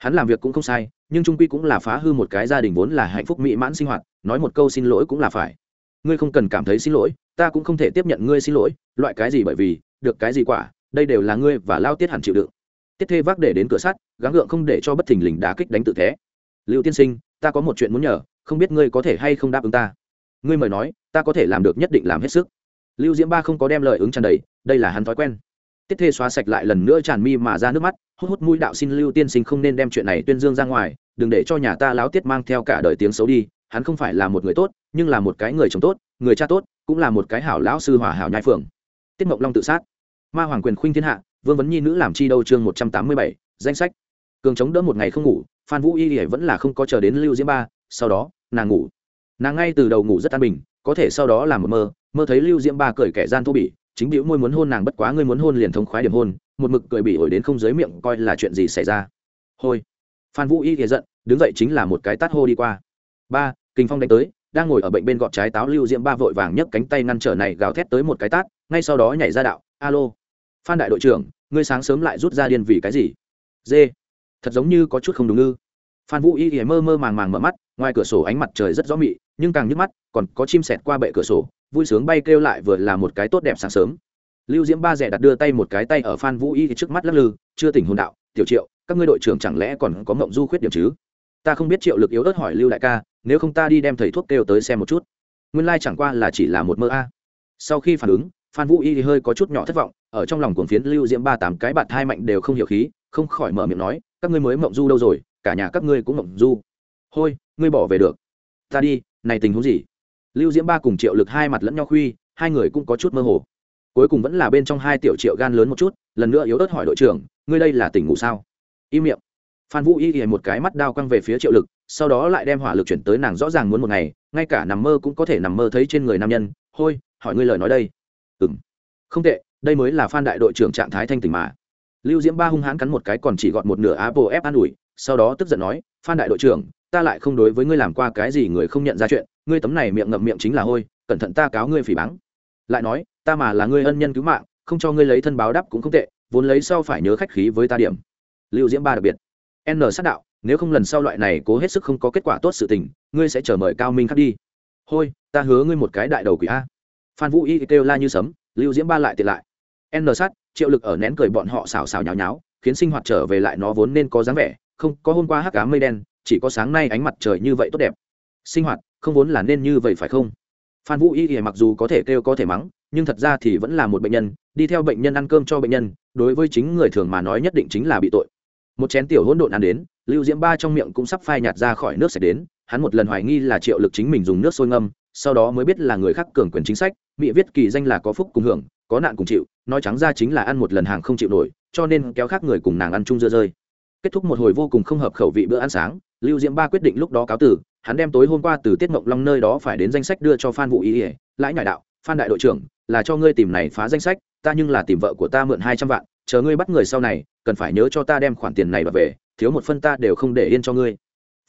hắn làm việc cũng không sai, nhưng trung quy cũng là phá hư một cái gia đình vốn là hạnh phúc mỹ mãn sinh hoạt, nói một câu xin lỗi cũng là phải. Ngươi không cần cảm thấy xin lỗi, ta cũng không thể tiếp nhận ngươi xin lỗi, loại cái gì bởi vì, được cái gì quả, đây đều là ngươi và lao tiết hẳn chịu đựng. Tiết thê vác để đến cửa sắt, gắng gượng không để cho bất thình lình đá kích đánh tự thế. Lưu tiên sinh, ta có một chuyện muốn nhờ, không biết ngươi có thể hay không đáp ứng ta. Ngươi mời nói, ta có thể làm được nhất định làm hết sức. Lưu diễm ba không có đem lời ứng tràn đầy, đây là hắn thói quen tiết thê xóa sạch lại lần nữa tràn mi mà ra nước mắt, hút hút mũi đạo xin lưu tiên sinh không nên đem chuyện này tuyên dương ra ngoài, đừng để cho nhà ta láo tiết mang theo cả đời tiếng xấu đi, hắn không phải là một người tốt, nhưng là một cái người chồng tốt, người cha tốt, cũng là một cái hảo lão sư hòa hảo nhai phượng. Tiết mộng long tự sát. Ma hoàng quyền khuynh thiên hạ, vương vấn nhi nữ làm chi đâu chương một trăm tám mươi bảy, danh sách. Cường chống đỡ một ngày không ngủ, phan vũ y y vẫn là không có chờ đến lưu diễm ba, sau đó, nàng ngủ. Nàng ngay từ đầu ngủ rất an bình, có thể sau đó làm một mơ mơ thấy lưu diễm ba cười kẻ gian thô bỉ chính biểu môi muốn hôn nàng bất quá ngươi muốn hôn liền thống khoái điểm hôn, một mực cười bị ổi đến không dưới miệng coi là chuyện gì xảy ra. Hôi. Phan vũ y thì giận, đứng dậy chính là một cái tát hô đi qua. Ba kinh phong đánh tới, đang ngồi ở bệnh bên gọt trái táo lưu diễm ba vội vàng nhấc cánh tay ngăn trở này gào thét tới một cái tát, ngay sau đó nhảy ra đạo, alo. Phan đại đội trưởng, ngươi sáng sớm lại rút ra điên vì cái gì? Dê. Thật giống như có chút không đúng ư phan vũ y thì mơ mơ màng màng mở mắt, ngoài cửa sổ ánh mặt trời rất rõ mị, nhưng càng nhức mắt, còn có chim sẹt qua bệ cửa sổ, vui sướng bay kêu lại vừa là một cái tốt đẹp sáng sớm. Lưu diễm ba rẻ đặt đưa tay một cái tay ở phan vũ y thì trước mắt lắc lư, chưa tỉnh hồn đạo, tiểu triệu, các ngươi đội trưởng chẳng lẽ còn có mộng du khuyết điểm chứ? Ta không biết triệu lực yếu ớt hỏi lưu đại ca, nếu không ta đi đem thầy thuốc kêu tới xem một chút. Nguyên lai chẳng qua là chỉ là một mơ a. Sau khi phản ứng, phan vũ y thì hơi có chút nhỏ thất vọng, ở trong lòng cuồng phiến lưu diễm ba tám cái bạt hai mạnh đều không hiểu khí, không khỏi mở miệng nói, các ngươi mới mộng du đâu rồi? Cả nhà các ngươi cũng mộng du. Hôi, ngươi bỏ về được. Ta đi, này tình huống gì? Lưu diễm ba cùng triệu lực hai mặt lẫn nhau khuy, hai người cũng có chút mơ hồ. Cuối cùng vẫn là bên trong hai tiểu triệu gan lớn một chút, lần nữa yếu ớt hỏi đội trưởng, ngươi đây là tỉnh ngủ sao? Im miệng. Phan vũ y ỉa một cái mắt đao căng về phía triệu lực, sau đó lại đem hỏa lực chuyển tới nàng rõ ràng muốn một ngày, ngay cả nằm mơ cũng có thể nằm mơ thấy trên người nam nhân. Hôi, hỏi ngươi lời nói đây. Ừ m không tệ, đây mới là phan đại đội trưởng trạng thái thanh tỉnh mà lưu diễm ba hung hãn cắn một cái còn chỉ gọn một nửa apple ép an ủi, sau đó tức giận nói, phan đại đội trưởng, ta lại không đối với ngươi làm qua cái gì người không nhận ra chuyện, ngươi tấm này miệng ngậm miệng chính là hôi, cẩn thận ta cáo ngươi phỉ báng. Lại nói, ta mà là ngươi ân nhân cứu mạng, không cho ngươi lấy thân báo đáp cũng không tệ, vốn lấy sau phải nhớ khách khí với ta điểm. Lưu diễm ba đặc biệt, n sát đạo, nếu không lần sau loại này cố hết sức không có kết quả tốt sự tình, ngươi sẽ chờ mời cao minh khắc đi. Hôi, ta hứa ngươi một cái đại đầu quỷ a. Phan vũ y kêu la như sấm, lưu diễm ba lại tiện lại, n sát triệu lực ở nén cười bọn họ xào xào nháo nháo, khiến sinh hoạt trở về lại nó vốn nên có dáng vẻ, không, có hôm qua hắc cá mây đen, chỉ có sáng nay ánh mặt trời như vậy tốt đẹp. Sinh hoạt, không vốn là nên như vậy phải không? Phan vũ y thì mặc dù có thể kêu có thể mắng, nhưng thật ra thì vẫn là một bệnh nhân, đi theo bệnh nhân ăn cơm cho bệnh nhân, đối với chính người thường mà nói nhất định chính là bị tội. Một chén tiểu hỗn độn ăn đến, lưu diễm ba trong miệng cũng sắp phai nhạt ra khỏi nước sạch đến, hắn một lần hoài nghi là triệu lực chính mình dùng nước sôi ngâm, sau đó mới biết là người khác cường quyền chính sách, mỹ viết kỳ danh là có phúc cùng hưởng, có nạn cùng chịu nói trắng ra chính là ăn một lần hàng không chịu nổi, cho nên kéo khác người cùng nàng ăn chung dưa rơi. Kết thúc một hồi vô cùng không hợp khẩu vị bữa ăn sáng, lưu diễm ba quyết định lúc đó cáo tử hắn đem tối hôm qua từ tiết mộng long nơi đó phải đến danh sách đưa cho phan vũ ý ỉa lãi nhải đạo, phan đại đội trưởng, là cho ngươi tìm này phá danh sách, ta nhưng là tìm vợ của ta mượn hai trăm vạn, chờ ngươi bắt người sau này, cần phải nhớ cho ta đem khoản tiền này và về, thiếu một phân ta đều không để yên cho ngươi.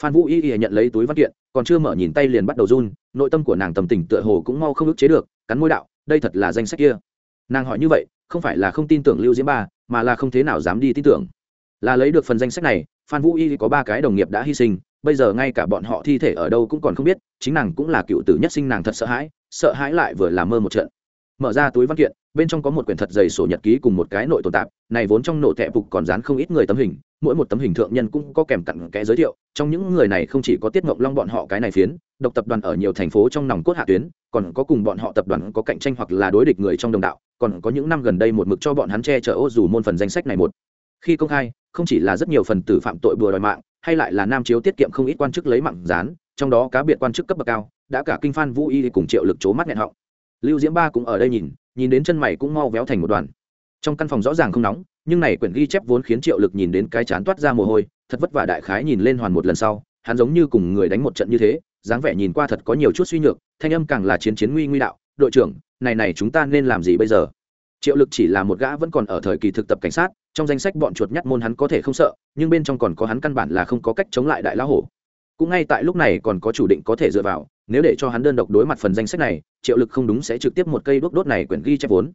Phan vũ y y nhận lấy túi văn kiện, còn chưa mở nhìn tay liền bắt đầu run, nội tâm của nàng tầm tình tựa hồ cũng mau không ức chế được, cắn môi đạo, đây thật là danh sách kia nàng hỏi như vậy, không phải là không tin tưởng lưu diễm ba, mà là không thế nào dám đi tin tưởng. Là lấy được phần danh sách này, phan vũ y có ba cái đồng nghiệp đã hy sinh, bây giờ ngay cả bọn họ thi thể ở đâu cũng còn không biết, chính nàng cũng là cựu tử nhất sinh nàng thật sợ hãi sợ hãi lại vừa làm mơ một trận. Mở ra túi văn kiện bên trong có một quyển thật dày sổ nhật ký cùng một cái nội tồn tạp, này vốn trong nội tệ phục còn dán không ít người tấm hình, mỗi một tấm hình thượng nhân cũng có kèm cặn kẽ giới thiệu, trong những người này không chỉ có tiết ngọc long bọn họ cái này phiến, độc tập đoàn ở nhiều thành phố trong nòng cốt hạ tuyến, còn có cùng bọn họ tập đoàn có cạnh tranh hoặc là đối địch người trong đồng đạo, còn có những năm gần đây một mực cho bọn hắn che chở ô dù môn phần danh sách này một. Khi công khai, không chỉ là rất nhiều phần tử phạm tội bừa đòi mạng, hay lại là nam chiếu tiết kiệm không ít quan chức lấy mạng dán, trong đó cá biệt quan chức cấp bậc cao, đã cả kinh phan vũ y cùng triệu lực chố mắt nghẹn họng. Lưu diễm ba cũng ở đây nhìn nhìn đến chân mày cũng mau véo thành một đoàn. Trong căn phòng rõ ràng không nóng, nhưng này quyển ghi chép vốn khiến triệu lực nhìn đến cái chán toát ra mồ hôi, thật vất vả đại khái nhìn lên hoàn một lần sau, hắn giống như cùng người đánh một trận như thế, dáng vẻ nhìn qua thật có nhiều chút suy nhược, thanh âm càng là chiến chiến nguy nguy đạo, đội trưởng, này này chúng ta nên làm gì bây giờ? Triệu lực chỉ là một gã vẫn còn ở thời kỳ thực tập cảnh sát, trong danh sách bọn chuột nhắt môn hắn có thể không sợ, nhưng bên trong còn có hắn căn bản là không có cách chống lại đại lão hổ. Cũng ngay tại lúc này còn có chủ định có thể dựa vào nếu để cho hắn đơn độc đối mặt phần danh sách này, triệu lực không đúng sẽ trực tiếp một cây đốt đốt này quyển ghi chép vốn.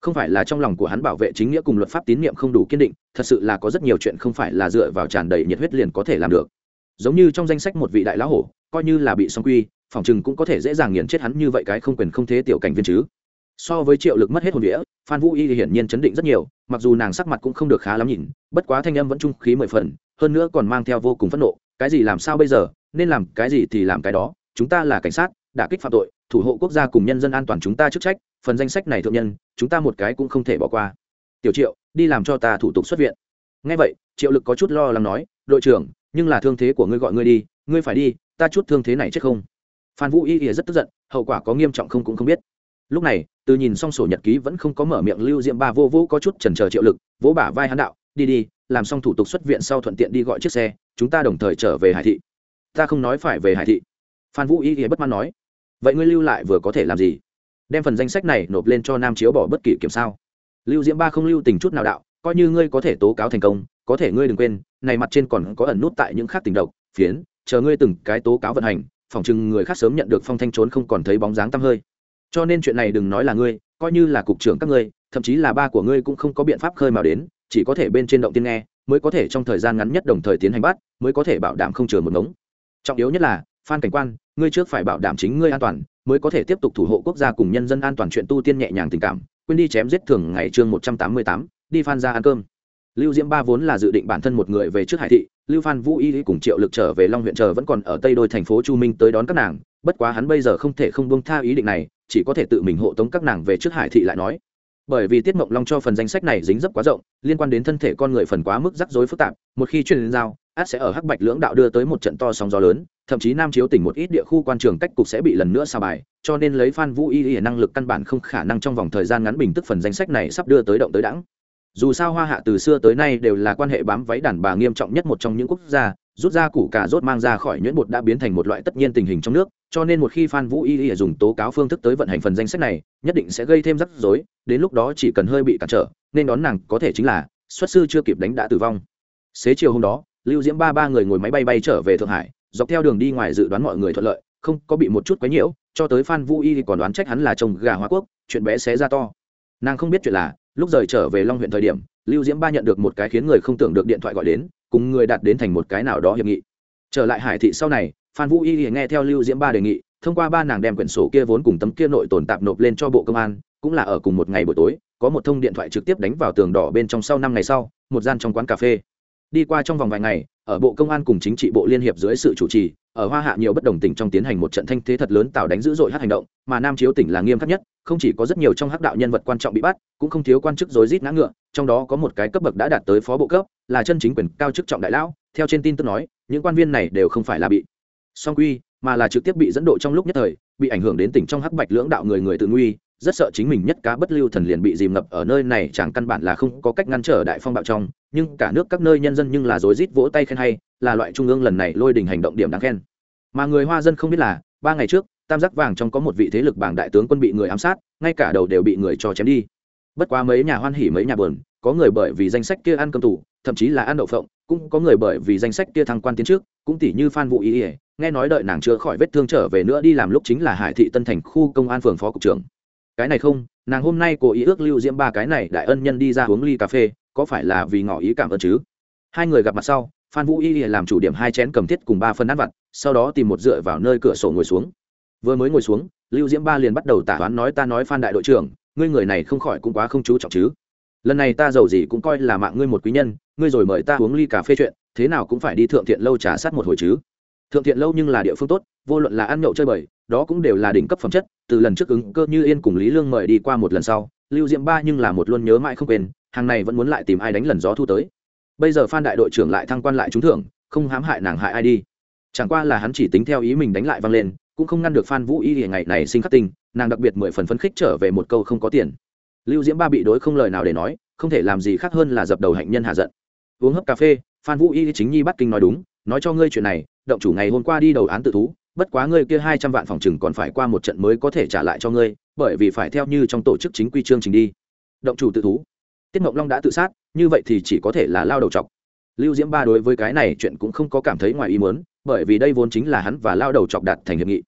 Không phải là trong lòng của hắn bảo vệ chính nghĩa cùng luật pháp tín nhiệm không đủ kiên định, thật sự là có rất nhiều chuyện không phải là dựa vào tràn đầy nhiệt huyết liền có thể làm được. Giống như trong danh sách một vị đại lão hổ, coi như là bị song quy, phòng chừng cũng có thể dễ dàng nghiền chết hắn như vậy cái không quyền không thế tiểu cảnh viên chứ. So với triệu lực mất hết hồn vía, phan vũ y hiển nhiên chấn định rất nhiều, mặc dù nàng sắc mặt cũng không được khá lắm nhìn, bất quá thanh âm vẫn trung khí mười phần, hơn nữa còn mang theo vô cùng phẫn nộ, cái gì làm sao bây giờ, nên làm cái gì thì làm cái đó chúng ta là cảnh sát đã kích phạm tội, thủ hộ quốc gia cùng nhân dân an toàn chúng ta chức trách, phần danh sách này thượng nhân, chúng ta một cái cũng không thể bỏ qua. Tiểu triệu, đi làm cho ta thủ tục xuất viện. Ngay vậy, triệu lực có chút lo lắng nói, đội trưởng, nhưng là thương thế của ngươi gọi ngươi đi, ngươi phải đi, ta chút thương thế này chết không? Phan vũ y ỉa rất tức giận, hậu quả có nghiêm trọng không cũng không biết. Lúc này, từ nhìn xong sổ nhật ký vẫn không có mở miệng lưu diễm ba vô vũ có chút trần chờ triệu lực, vỗ bả vai hắn đạo, đi đi, làm xong thủ tục xuất viện sau thuận tiện đi gọi chiếc xe, chúng ta đồng thời trở về hải thị. Ta không nói phải về hải thị phan vũ y thì bất mãn nói, vậy ngươi lưu lại vừa có thể làm gì? Đem phần danh sách này nộp lên cho nam chiếu bỏ bất kỳ kiểm sao. Lưu diễm ba không lưu tình chút nào đạo, coi như ngươi có thể tố cáo thành công, có thể ngươi đừng quên, này mặt trên còn có ẩn nút tại những khác tình độc, phiến, chờ ngươi từng cái tố cáo vận hành, phòng chừng người khác sớm nhận được phong thanh trốn không còn thấy bóng dáng tăm hơi. Cho nên chuyện này đừng nói là ngươi, coi như là cục trưởng các ngươi, thậm chí là ba của ngươi cũng không có biện pháp khơi mào đến, chỉ có thể bên trên động tiên nghe, mới có thể trong thời gian ngắn nhất đồng thời tiến hành bắt, mới có thể bảo đảm không chừa một ngống. Trọng yếu nhất là, phan cảnh quan ngươi trước phải bảo đảm chính ngươi an toàn, mới có thể tiếp tục thủ hộ quốc gia cùng nhân dân an toàn chuyện tu tiên nhẹ nhàng tình cảm, quên đi chém giết thường ngày chương một trăm tám mươi tám, đi phan ra ăn cơm. Lưu diễm ba vốn là dự định bản thân một người về trước hải thị, lưu phan vũ y cùng triệu lực trở về long huyện chờ vẫn còn ở tây đôi thành phố chu minh tới đón các nàng, bất quá hắn bây giờ không thể không buông tha ý định này, chỉ có thể tự mình hộ tống các nàng về trước hải thị lại nói. Bởi vì tiết mộng long cho phần danh sách này dính dấp quá rộng, liên quan đến thân thể con người phần quá mức rắc rối phức tạp, một khi truyền đến giao, át sẽ ở hắc bạch lưỡng đạo đưa tới một trận to sóng gió lớn thậm chí nam chiếu tỉnh một ít địa khu quan trường cách cục sẽ bị lần nữa sa bài, cho nên lấy phan vũ y y năng lực căn bản không khả năng trong vòng thời gian ngắn bình tức phần danh sách này sắp đưa tới động tới đẳng. Dù sao hoa hạ từ xưa tới nay đều là quan hệ bám váy đàn bà nghiêm trọng nhất một trong những quốc gia, rút ra củ cà rốt mang ra khỏi nhuyễn bột đã biến thành một loại tất nhiên tình hình trong nước, cho nên một khi phan vũ y y dùng tố cáo phương thức tới vận hành phần danh sách này, nhất định sẽ gây thêm rắc rối, đến lúc đó chỉ cần hơi bị cản trở, nên đón nàng có thể chính là, xuất sư chưa kịp đánh đã tử vong. Xế chiều hôm đó, lưu diễm ba ba người ngồi máy bay bay trở về thượng hải dọc theo đường đi ngoài dự đoán mọi người thuận lợi, không có bị một chút quấy nhiễu, cho tới phan vũ y còn đoán trách hắn là chồng gà hoa quốc, chuyện bé xé ra to. Nàng không biết chuyện là, lúc rời trở về long huyện thời điểm, lưu diễm ba nhận được một cái khiến người không tưởng được điện thoại gọi đến, cùng người đạt đến thành một cái nào đó hiệp nghị. Trở lại hải thị sau này, phan vũ y nghe theo lưu diễm ba đề nghị, thông qua ba nàng đem quyển sổ kia vốn cùng tấm kia nội tồn tạp nộp lên cho bộ công an, cũng là ở cùng một ngày buổi tối, có một thông điện thoại trực tiếp đánh vào tường đỏ bên trong sau năm ngày sau, một gian trong quán cà phê đi qua trong vòng vài ngày, ở bộ công an cùng chính trị bộ liên hiệp dưới sự chủ trì, ở hoa hạ nhiều bất đồng tỉnh trong tiến hành một trận thanh thế thật lớn tạo đánh dữ dội hát hành động, mà nam chiếu tỉnh là nghiêm khắc nhất, không chỉ có rất nhiều trong hắc đạo nhân vật quan trọng bị bắt, cũng không thiếu quan chức rối rít ngã ngựa, trong đó có một cái cấp bậc đã đạt tới phó bộ cấp, là chân chính quyền cao chức trọng đại lão, theo trên tin tức nói, những quan viên này đều không phải là bị song quy, mà là trực tiếp bị dẫn độ trong lúc nhất thời, bị ảnh hưởng đến tỉnh trong hắc bạch lưỡng đạo người người tự nguy rất sợ chính mình nhất cá bất lưu thần liền bị dìm ngập ở nơi này, chẳng căn bản là không có cách ngăn trở đại phong bạo trong, nhưng cả nước các nơi nhân dân nhưng là rối rít vỗ tay khen hay, là loại trung ương lần này lôi đình hành động điểm đáng khen. Mà người hoa dân không biết là, ba ngày trước, tam giác vàng trong có một vị thế lực bảng đại tướng quân bị người ám sát, ngay cả đầu đều bị người cho chém đi. Bất quá mấy nhà hoan hỉ, mấy nhà buồn, có người bởi vì danh sách kia ăn cơm tủ, thậm chí là ăn đậu phộng, cũng có người bởi vì danh sách kia thăng quan tiến trước, cũng tỷ như phan vũ ý ỉa nghe nói đợi nàng chữa khỏi vết thương trở về nữa đi làm lúc chính là hải thị tân thành khu công an phường phó cục trưởng cái này không, nàng hôm nay cố ý ước lưu diễm ba cái này đại ân nhân đi ra uống ly cà phê, có phải là vì ngỏ ý cảm ơn chứ? Hai người gặp mặt sau, phan vũ y làm chủ điểm hai chén cầm thiết cùng ba phân ăn vặt, sau đó tìm một dựa vào nơi cửa sổ ngồi xuống. Vừa mới ngồi xuống, lưu diễm ba liền bắt đầu tả toán nói ta nói phan đại đội trưởng, ngươi người này không khỏi cũng quá không chú trọng chứ. Lần này ta giàu gì cũng coi là mạng ngươi một quý nhân, ngươi rồi mời ta uống ly cà phê chuyện, thế nào cũng phải đi thượng thiện lâu trà sát một hồi chứ. Thượng thiện lâu nhưng là địa phương tốt, vô luận là ăn nhậu chơi bời, đó cũng đều là đỉnh cấp phẩm chất từ lần trước ứng cơ như yên cùng lý lương mời đi qua một lần sau, lưu diễm ba nhưng là một luôn nhớ mãi không quên, hàng này vẫn muốn lại tìm ai đánh lần gió thu tới. Bây giờ phan đại đội trưởng lại thăng quan lại trúng thưởng, không hãm hại nàng hại ai đi. Chẳng qua là hắn chỉ tính theo ý mình đánh lại vang lên, cũng không ngăn được phan vũ y ngày này sinh khắc tinh, nàng đặc biệt mười phần phấn khích trở về một câu không có tiền. Lưu diễm ba bị đối không lời nào để nói, không thể làm gì khác hơn là dập đầu hạnh nhân hạ giận. Uống hấp cà phê, phan vũ y chính nhi bắt kinh nói đúng, nói cho ngươi chuyện này, động chủ ngày hôm qua đi đầu án tự thú bất quá ngươi kia hai trăm vạn phòng chừng còn phải qua một trận mới có thể trả lại cho ngươi, bởi vì phải theo như trong tổ chức chính quy chương trình đi. Động chủ tự thú. Tiết mộng long đã tự sát, như vậy thì chỉ có thể là lao đầu chọc. Lưu diễm ba đối với cái này chuyện cũng không có cảm thấy ngoài ý muốn, bởi vì đây vốn chính là hắn và lao đầu chọc đạt thành hiệp nghị.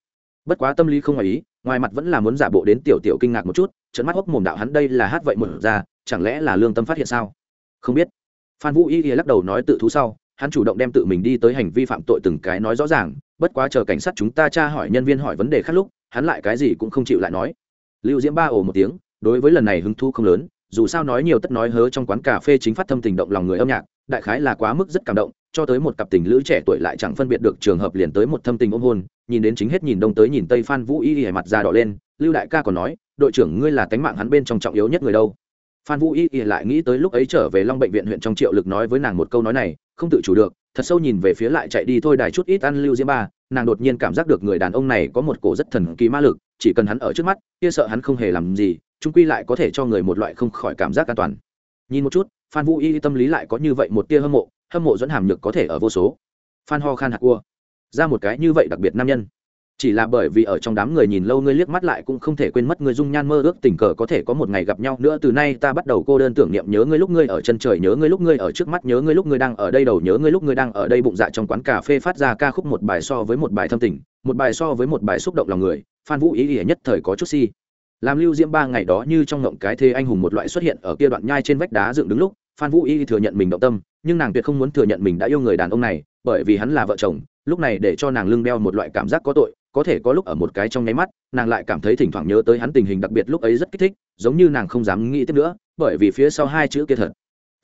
Bất quá tâm lý không ngoài ý, ngoài mặt vẫn là muốn giả bộ đến tiểu tiểu kinh ngạc một chút trận mắt hốc mồm đạo hắn đây là hát vậy một ra, chẳng lẽ là lương tâm phát hiện sao? Không biết. Phan vũ y lắc đầu nói tự thú sau, hắn chủ động đem tự mình đi tới hành vi phạm tội từng cái nói rõ ràng bất quá chờ cảnh sát chúng ta tra hỏi nhân viên hỏi vấn đề khác lúc, hắn lại cái gì cũng không chịu lại nói. Lưu diễm ba ồ một tiếng, đối với lần này hứng thu không lớn, dù sao nói nhiều tất nói hớ trong quán cà phê chính phát thâm tình động lòng người âm nhạc, đại khái là quá mức rất cảm động, cho tới một cặp tình lữ trẻ tuổi lại chẳng phân biệt được trường hợp liền tới một thâm tình ôm hôn, nhìn đến chính hết nhìn đông tới nhìn tây phan vũ y y mặt da đỏ lên, lưu đại ca còn nói, đội trưởng, ngươi là tánh mạng hắn bên trong trọng yếu nhất người đâu. Phan vũ y y lại nghĩ tới lúc ấy trở về long bệnh viện huyện trong triệu lực nói với nàng một câu nói này, không tự chủ được thật sâu nhìn về phía lại chạy đi thôi đài chút ít ăn lưu diễm ba, nàng đột nhiên cảm giác được người đàn ông này có một cổ rất thần kỳ ma lực, chỉ cần hắn ở trước mắt, kia sợ hắn không hề làm gì trung quy lại có thể cho người một loại không khỏi cảm giác an toàn. Nhìn một chút, phan vũ y tâm lý lại có như vậy một tia hâm mộ hâm mộ dẫn hàm nhược có thể ở vô số. Phan ho khan hạt cua ra một cái như vậy đặc biệt nam nhân chỉ là bởi vì ở trong đám người nhìn lâu ngươi liếc mắt lại cũng không thể quên mất người dung nhan mơ ước tình cờ có thể có một ngày gặp nhau nữa. Từ nay ta bắt đầu cô đơn tưởng niệm nhớ ngươi lúc ngươi ở chân trời, nhớ ngươi lúc ngươi ở trước mắt, nhớ ngươi lúc ngươi đang ở đây đầu, nhớ ngươi lúc ngươi đang ở đây bụng dạ trong quán cà phê phát ra ca khúc một bài so với một bài thâm tình, một bài so với một bài xúc động lòng người. Phan vũ ý nghĩa nhất thời có chút si. Làm lưu diễm ba ngày đó như trong ngộng cái thê anh hùng một loại xuất hiện ở kia đoạn nhai trên vách đá dựng đứng lúc, phan vũ y thừa nhận mình động tâm, nhưng nàng tuyệt không muốn thừa nhận mình đã yêu người đàn ông này, bởi vì hắn là vợ chồng, lúc này để cho nàng lưng đeo một loại cảm giác có tội có thể có lúc ở một cái trong nháy mắt, nàng lại cảm thấy thỉnh thoảng nhớ tới hắn tình hình đặc biệt lúc ấy rất kích thích, giống như nàng không dám nghĩ tiếp nữa, bởi vì phía sau hai chữ kia thật.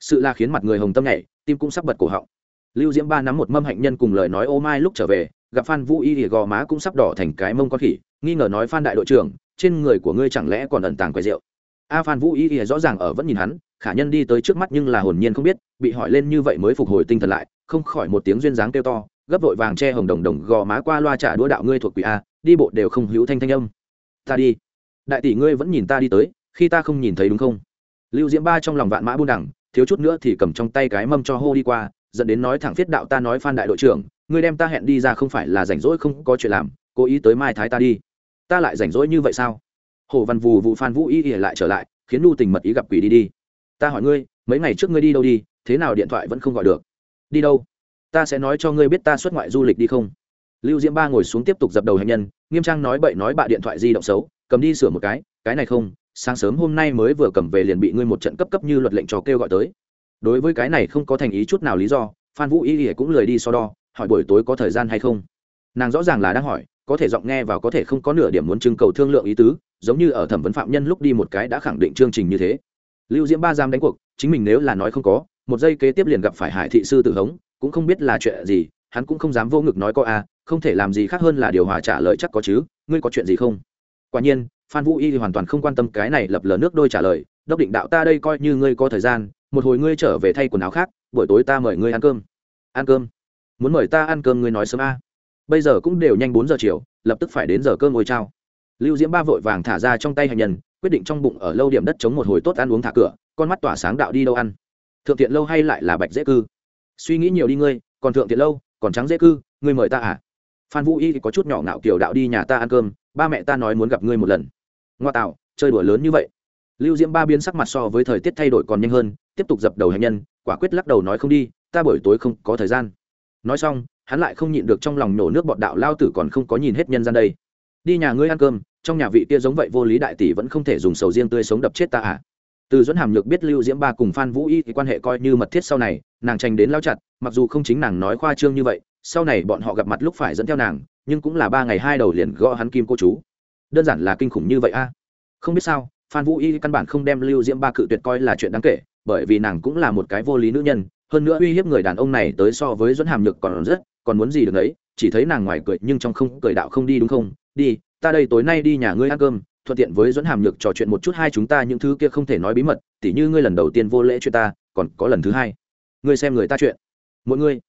Sự là khiến mặt người hồng tâm nhảy, tim cũng sắp bật cổ họng. Lưu diễm ba nắm một mâm hạnh nhân cùng lời nói ô mai lúc trở về, gặp phan vũ y thì gò má cũng sắp đỏ thành cái mông con khỉ, nghi ngờ nói phan đại đội trưởng, trên người của ngươi chẳng lẽ còn ẩn tàng quầy rượu? A phan vũ y thì rõ ràng ở vẫn nhìn hắn, khả nhân đi tới trước mắt nhưng là hồn nhiên không biết, bị hỏi lên như vậy mới phục hồi tinh thần lại, không khỏi một tiếng duyên dáng kêu to gấp vội vàng che hồng đồng đồng gò má qua loa trả đũa đạo ngươi thuộc quỷ a, đi bộ đều không hữu thanh thanh âm. Ta đi. Đại tỷ ngươi vẫn nhìn ta đi tới, khi ta không nhìn thấy đúng không? Lưu diễm ba trong lòng vạn mã buôn đẳng, thiếu chút nữa thì cầm trong tay cái mâm cho hô đi qua, dẫn đến nói thẳng phiết đạo ta nói phan đại đội trưởng, ngươi đem ta hẹn đi ra không phải là rảnh rỗi không có chuyện làm, cố ý tới mai thái ta đi. Ta lại rảnh rỗi như vậy sao? Hồ văn vù vụ phan vũ y ỉa lại trở lại, khiến nu tình mật ý gặp quỷ đi đi. Ta hỏi ngươi, mấy ngày trước ngươi đi đâu đi, thế nào điện thoại vẫn không gọi được? Đi đâu? Ta sẽ nói cho ngươi biết ta xuất ngoại du lịch đi không? Lưu diễm ba ngồi xuống tiếp tục dập đầu hành nhân, nghiêm trang nói bậy nói bạ điện thoại di động xấu, cầm đi sửa một cái cái này không, sáng sớm hôm nay mới vừa cầm về liền bị ngươi một trận cấp cấp như luật lệnh trò kêu gọi tới. Đối với cái này không có thành ý chút nào lý do, phan vũ y cũng lười đi so đo, hỏi buổi tối có thời gian hay không? Nàng rõ ràng là đang hỏi, có thể giọng nghe và có thể không có nửa điểm muốn trưng cầu thương lượng ý tứ, giống như ở thẩm vấn phạm nhân lúc đi một cái đã khẳng định chương trình như thế. Lưu diễm ba giam đánh cuộc, chính mình nếu là nói không có, một giây kế tiếp liền gặp phải hải thị sư tử hống cũng không biết là chuyện gì, hắn cũng không dám vô ngực nói có a, không thể làm gì khác hơn là điều hòa trả lời chắc có chứ, ngươi có chuyện gì không? Quả nhiên, phan vũ y thì hoàn toàn không quan tâm cái này lập lờ nước đôi trả lời, đốc định đạo ta đây coi như ngươi có thời gian, một hồi ngươi trở về thay quần áo khác, buổi tối ta mời ngươi ăn cơm. Ăn cơm? Muốn mời ta ăn cơm ngươi nói sớm a. Bây giờ cũng đều nhanh bốn giờ chiều, lập tức phải đến giờ cơm ngồi trao lưu diễm ba vội vàng thả ra trong tay hành nhân, quyết định trong bụng ở lâu điểm đất chống một hồi tốt ăn uống thả cửa, con mắt tỏa sáng đạo đi đâu ăn. Thượng tiện lâu hay lại là bạch dễ cư suy nghĩ nhiều đi ngươi, còn thượng thiện lâu, còn trắng dễ cư, ngươi mời ta à? Phan vũ y thì có chút nhỏ ngạo kiểu đạo đi nhà ta ăn cơm, ba mẹ ta nói muốn gặp ngươi một lần. Ngoa tạo, chơi đùa lớn như vậy. Lưu diễm ba biến sắc mặt so với thời tiết thay đổi còn nhanh hơn, tiếp tục dập đầu hành nhân, quả quyết lắc đầu nói không đi, ta buổi tối không có thời gian. Nói xong, hắn lại không nhịn được trong lòng nổ nước bọt đạo lao tử còn không có nhìn hết nhân gian đây. Đi nhà ngươi ăn cơm, trong nhà vị kia giống vậy vô lý đại tỷ vẫn không thể dùng sầu riêng tươi sống đập chết ta à? Từ dẫn hàm nhược biết lưu diễm ba cùng phan vũ y thì quan hệ coi như mật thiết sau này, nàng tranh đến lao chặt, mặc dù không chính nàng nói khoa trương như vậy, sau này bọn họ gặp mặt lúc phải dẫn theo nàng, nhưng cũng là ba ngày hai đầu liền gõ hắn kim cô chú. Đơn giản là kinh khủng như vậy a. Không biết sao, phan vũ y căn bản không đem lưu diễm ba cự tuyệt coi là chuyện đáng kể, bởi vì nàng cũng là một cái vô lý nữ nhân, hơn nữa uy hiếp người đàn ông này tới so với dẫn hàm nhược còn rất, còn muốn gì được ấy, chỉ thấy nàng ngoài cười nhưng trong không cười đạo không đi đúng không? Đi, ta đây tối nay đi nhà ngươi ăn cơm thuận tiện với dẫn hàm nhược trò chuyện một chút, hai chúng ta những thứ kia không thể nói bí mật, tỉ như ngươi lần đầu tiên vô lễ chuyện ta, còn có lần thứ hai. Ngươi xem người ta chuyện. Mỗi ngươi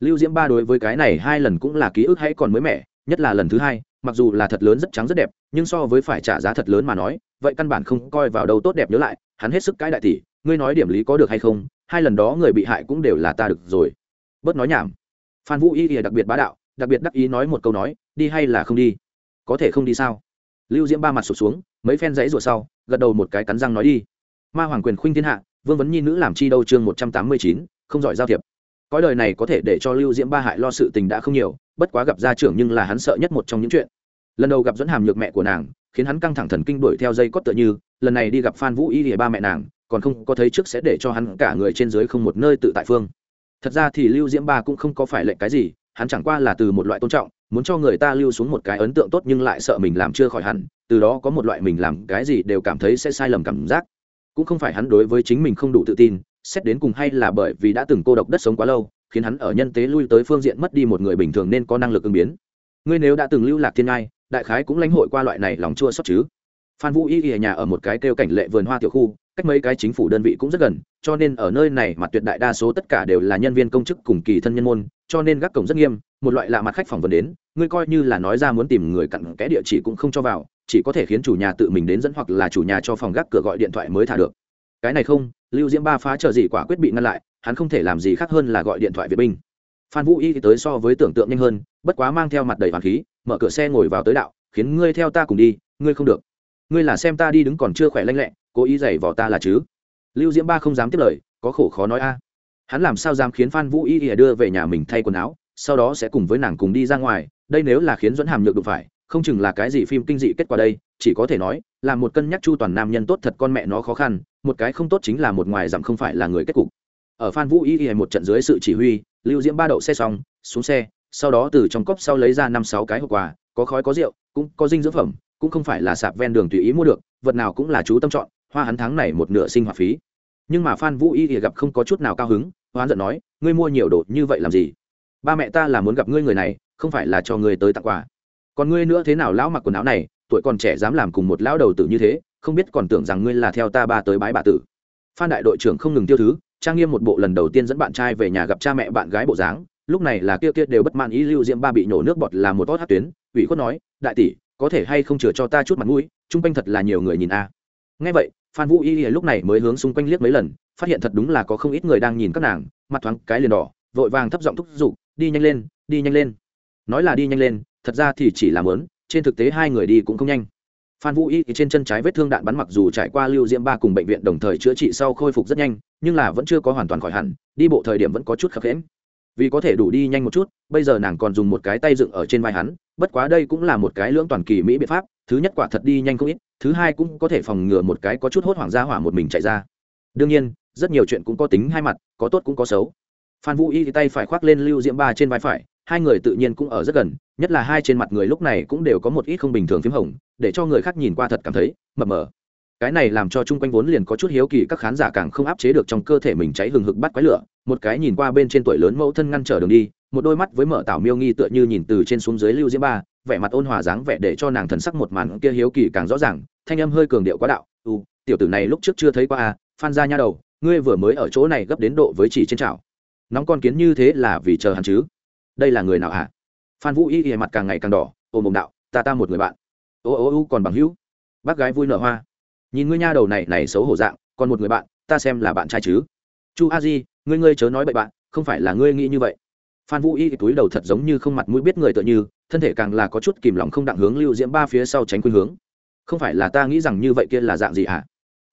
lưu diễm ba đối với cái này hai lần cũng là ký ức hay còn mới mẻ, nhất là lần thứ hai, mặc dù là thật lớn rất trắng rất đẹp, nhưng so với phải trả giá thật lớn mà nói, vậy căn bản không coi vào đâu tốt đẹp nhớ lại, hắn hết sức cãi đại tỷ, ngươi nói điểm lý có được hay không, hai lần đó người bị hại cũng đều là ta được rồi. Bớt nói nhảm. Phan vũ y thì đặc biệt bá đạo, đặc biệt đắc ý nói một câu nói, đi hay là không đi? Có thể không đi sao? Lưu diễm ba mặt sụp xuống, mấy phen dãy rủa sau, gật đầu một cái cắn răng nói đi. Ma hoàng quyền khuynh thiên hạ, vương vấn nhi nữ làm chi đâu chương một trăm tám mươi chín, không giỏi giao thiệp. Cõi đời này có thể để cho lưu diễm ba hại lo sự tình đã không nhiều, bất quá gặp gia trưởng nhưng là hắn sợ nhất một trong những chuyện. Lần đầu gặp dẫn hàm nhược mẹ của nàng, khiến hắn căng thẳng thần kinh đuổi theo dây cót tựa như, lần này đi gặp phan vũ y thì ba mẹ nàng, còn không có thấy trước sẽ để cho hắn cả người trên dưới không một nơi tự tại phương. Thật ra thì lưu diễm ba cũng không có phải lệnh cái gì, hắn chẳng qua là từ một loại tôn trọng muốn cho người ta lưu xuống một cái ấn tượng tốt nhưng lại sợ mình làm chưa khỏi hẳn, từ đó có một loại mình làm cái gì đều cảm thấy sẽ sai lầm cảm giác. Cũng không phải hắn đối với chính mình không đủ tự tin, xét đến cùng hay là bởi vì đã từng cô độc đất sống quá lâu, khiến hắn ở nhân tế lui tới phương diện mất đi một người bình thường nên có năng lực ứng biến. Ngươi nếu đã từng lưu lạc thiên ngai, đại khái cũng lãnh hội qua loại này lòng chua xót chứ. Phan vũ y ở nhà ở một cái kêu cảnh lệ vườn hoa tiểu khu cách mấy cái chính phủ đơn vị cũng rất gần, cho nên ở nơi này mặt tuyệt đại đa số tất cả đều là nhân viên công chức cùng kỳ thân nhân môn, cho nên gác cổng rất nghiêm, một loại lạ mặt khách phỏng vấn đến, ngươi coi như là nói ra muốn tìm người cặn kẽ địa chỉ cũng không cho vào, chỉ có thể khiến chủ nhà tự mình đến dẫn hoặc là chủ nhà cho phòng gác cửa gọi điện thoại mới thả được. Cái này không, lưu diễm ba phá chờ gì quả quyết bị ngăn lại, hắn không thể làm gì khác hơn là gọi điện thoại vệ binh. Phan vũ y tới so với tưởng tượng nhanh hơn, bất quá mang theo mặt đầy hoàng khí, mở cửa xe ngồi vào tới đạo, khiến ngươi theo ta cùng đi, ngươi không được. Ngươi là xem ta đi đứng còn chưa khỏe lanh lẹ cố ý giày vò ta là chứ? Lưu diễm ba không dám tiếp lời, có khổ khó nói a. Hắn làm sao dám khiến phan vũ y ỉa đưa về nhà mình thay quần áo, sau đó sẽ cùng với nàng cùng đi ra ngoài, đây nếu là khiến dẫn hàm nhược đụng phải, không chừng là cái gì phim kinh dị kết quả đây, chỉ có thể nói, là một cân nhắc chu toàn nam nhân tốt thật con mẹ nó khó khăn, một cái không tốt chính là một ngoài dặm không phải là người kết cục. Ở phan vũ y ỉa một trận dưới sự chỉ huy, lưu diễm ba đậu xe xong, xuống xe, sau đó từ trong cốc sau lấy ra năm sáu cái hộp quà, có khói có rượu, cũng có dinh dưỡng phẩm, cũng không phải là sạp ven đường tùy ý mua được, vật nào cũng là chú tâm chọn hoa hắn tháng này một nửa sinh hoạt phí. Nhưng mà phan vũ y thì gặp không có chút nào cao hứng, hoán giận nói, ngươi mua nhiều đồ như vậy làm gì? Ba mẹ ta là muốn gặp ngươi người này, không phải là cho ngươi tới tặng quà. Còn ngươi nữa thế nào lão mặc quần áo này, tuổi còn trẻ dám làm cùng một lão đầu tử như thế, không biết còn tưởng rằng ngươi là theo ta ba tới bái bà tử. Phan đại đội trưởng không ngừng tiêu thứ, trang nghiêm một bộ lần đầu tiên dẫn bạn trai về nhà gặp cha mẹ bạn gái bộ dáng, lúc này là kia kia đều bất mãn ý lưu diễm ba bị nổ nước bọt là một tót hát tuyến, ủy khuất nói, đại tỷ, có thể hay không chừa cho ta chút mặt mũi chung quanh thật là nhiều người nhìn a. À. ngay vậy phan vũ y lúc này mới hướng xung quanh liếc mấy lần, phát hiện thật đúng là có không ít người đang nhìn các nàng, mặt thoáng cái liền đỏ, vội vàng thấp giọng thúc giục, đi nhanh lên, đi nhanh lên. Nói là đi nhanh lên, thật ra thì chỉ làm lớn trên thực tế hai người đi cũng không nhanh. Phan vũ y trên chân trái vết thương đạn bắn mặc dù trải qua lưu diễm ba cùng bệnh viện đồng thời chữa trị sau khôi phục rất nhanh, nhưng là vẫn chưa có hoàn toàn khỏi hẳn, đi bộ thời điểm vẫn có chút khập khẽm vì có thể đủ đi nhanh một chút, bây giờ nàng còn dùng một cái tay dựng ở trên vai hắn, bất quá đây cũng là một cái lưỡng toàn kỳ mỹ biện pháp, thứ nhất quả thật đi nhanh không ít thứ hai cũng có thể phòng ngừa một cái có chút hốt hoảng ra hỏa một mình chạy ra. Đương nhiên, rất nhiều chuyện cũng có tính hai mặt, có tốt cũng có xấu. Phan vũ y thì tay phải khoác lên lưu diễm ba trên vai phải, hai người tự nhiên cũng ở rất gần, nhất là hai trên mặt người lúc này cũng đều có một ít không bình thường p h í m hồng, để cho người khác nhìn qua thật cảm thấy mập mờ. Cái này làm cho chung quanh vốn liền có chút hiếu kỳ các khán giả càng không áp chế được trong cơ thể mình cháy hừng hực bắt quái lửa, một cái nhìn qua bên trên tuổi lớn mẫu thân ngăn trở đường đi, một đôi mắt với mở tảo miêu nghi tựa như nhìn từ trên xuống dưới lưu diễm ba vẻ mặt ôn hòa dáng vẻ để cho nàng thần sắc một màn kia hiếu kỳ càng rõ ràng, thanh âm hơi cường điệu quá đạo u tiểu tử này lúc trước chưa thấy qua à phan ra nha đầu, ngươi vừa mới ở chỗ này gấp đến độ với chỉ trên chảo. Nóng con kiến như thế là vì chờ hắn chứ? Đây là người nào hả? Phan vũ y ỉa mặt càng ngày càng đỏ ôm mồm đạo, ta ta một người bạn. Ô ô ô, còn bằng hữu. Bác gái vui nở hoa. Nhìn ngươi nha đầu này này xấu hổ dạng, còn một người bạn, ta xem là bạn trai chứ? Chu a di, ngươi ngươi chớ nói bậy bạn, không phải là ngươi nghĩ như vậy phan vũ y túi đầu thật giống như không mặt mũi biết người tựa như, thân thể càng là có chút kìm lòng không đặng hướng lưu diễm ba phía sau tránh khuynh hướng. Không phải là ta nghĩ rằng như vậy kia là dạng gì hả? À?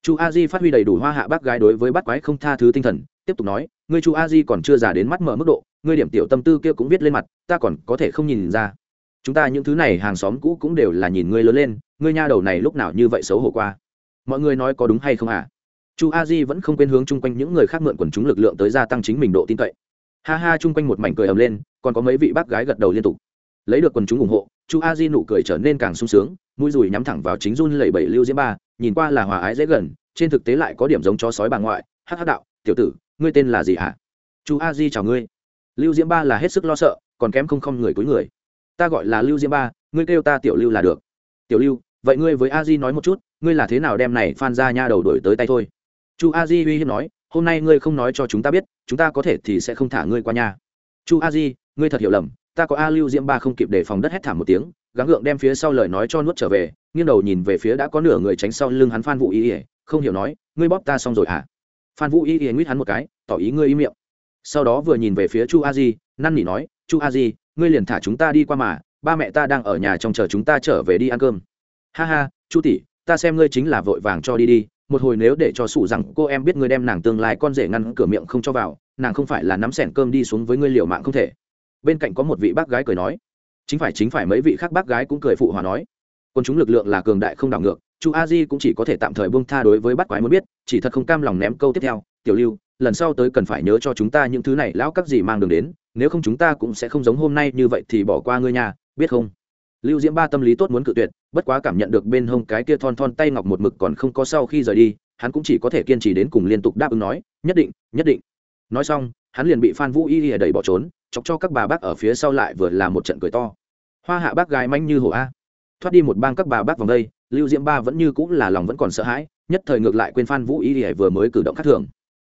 chu a di phát huy đầy đủ hoa hạ bác gái đối với bắt quái không tha thứ tinh thần, tiếp tục nói, ngươi chu a di còn chưa già đến mắt mở mức độ, ngươi điểm tiểu tâm tư kia cũng viết lên mặt, ta còn có thể không nhìn ra. Chúng ta những thứ này hàng xóm cũ cũng đều là nhìn ngươi lớn lên, ngươi nha đầu này lúc nào như vậy xấu hổ qua? Mọi người nói có đúng hay không à chu a di vẫn không quên hướng chung quanh những người khác mượn quần chúng lực lượng tới gia tăng chính mình độ tin cậy ha ha, chung quanh một mảnh cười ầm lên, còn có mấy vị bác gái gật đầu liên tục. Lấy được quần chúng ủng hộ, chu a di nụ cười trở nên càng sung sướng, mũi dùi nhắm thẳng vào chính run lẩy bẩy lưu diễm ba, nhìn qua là hòa ái dễ gần, trên thực tế lại có điểm giống chó sói bà ngoại. Hắc hắc đạo, tiểu tử, ngươi tên là gì hả? Chu a di chào ngươi. Lưu diễm ba là hết sức lo sợ, còn kém không không người cuối người. Ta gọi là lưu diễm ba, ngươi kêu ta tiểu lưu là được. Tiểu lưu, vậy ngươi với a di nói một chút, ngươi là thế nào đem này phan ra nha đầu đổi tới tay thôi? Chu a di uy hiếp nói hôm nay ngươi không nói cho chúng ta biết, chúng ta có thể thì sẽ không thả ngươi qua nhà. Chu a di, ngươi thật hiểu lầm, ta có a lưu diễm ba không kịp để phòng đất hét thảm một tiếng, gắng gượng đem phía sau lời nói cho nuốt trở về, nghiêng đầu nhìn về phía đã có nửa người tránh sau lưng hắn phan vũ y ỉa không hiểu nói, ngươi bóp ta xong rồi hả? Phan vũ y ỉa nguyết hắn một cái, tỏ ý ngươi ý miệng. Sau đó vừa nhìn về phía chu a di, năn nỉ nói, chu a di, ngươi liền thả chúng ta đi qua mà, ba mẹ ta đang ở nhà trong chờ chúng ta trở về đi ăn cơm. Ha ha, chu tỷ, ta xem ngươi chính là vội vàng cho đi đi một hồi nếu để cho sủ rằng cô em biết ngươi đem nàng tương lai con rể ngăn cửa miệng không cho vào, nàng không phải là nắm sẻn cơm đi xuống với ngươi liều mạng không thể. Bên cạnh có một vị bác gái cười nói, chính phải chính phải, mấy vị khác bác gái cũng cười phụ hòa nói. Quân chúng lực lượng là cường đại không đảo ngược, chu a di cũng chỉ có thể tạm thời buông tha đối với bắt quái muốn biết, chỉ thật không cam lòng ném câu tiếp theo, tiểu lưu, lần sau tới cần phải nhớ cho chúng ta những thứ này lão các gì mang đường đến, nếu không chúng ta cũng sẽ không giống hôm nay như vậy thì bỏ qua ngươi nhà biết không? Lưu diễm ba tâm lý tốt muốn cự tuyệt, bất quá cảm nhận được bên hông cái kia thon thon tay ngọc một mực còn không có sau khi rời đi, hắn cũng chỉ có thể kiên trì đến cùng liên tục đáp ứng nói, nhất định nhất định. Nói xong, hắn liền bị phan vũ y lìa đẩy bỏ trốn, chọc cho các bà bác ở phía sau lại vừa là một trận cười to. Hoa hạ bác gái manh như hổ a. Thoát đi một bang các bà bác vòng đây, lưu diễm ba vẫn như cũng là lòng vẫn còn sợ hãi, nhất thời ngược lại quên phan vũ y y vừa mới cử động khác thường.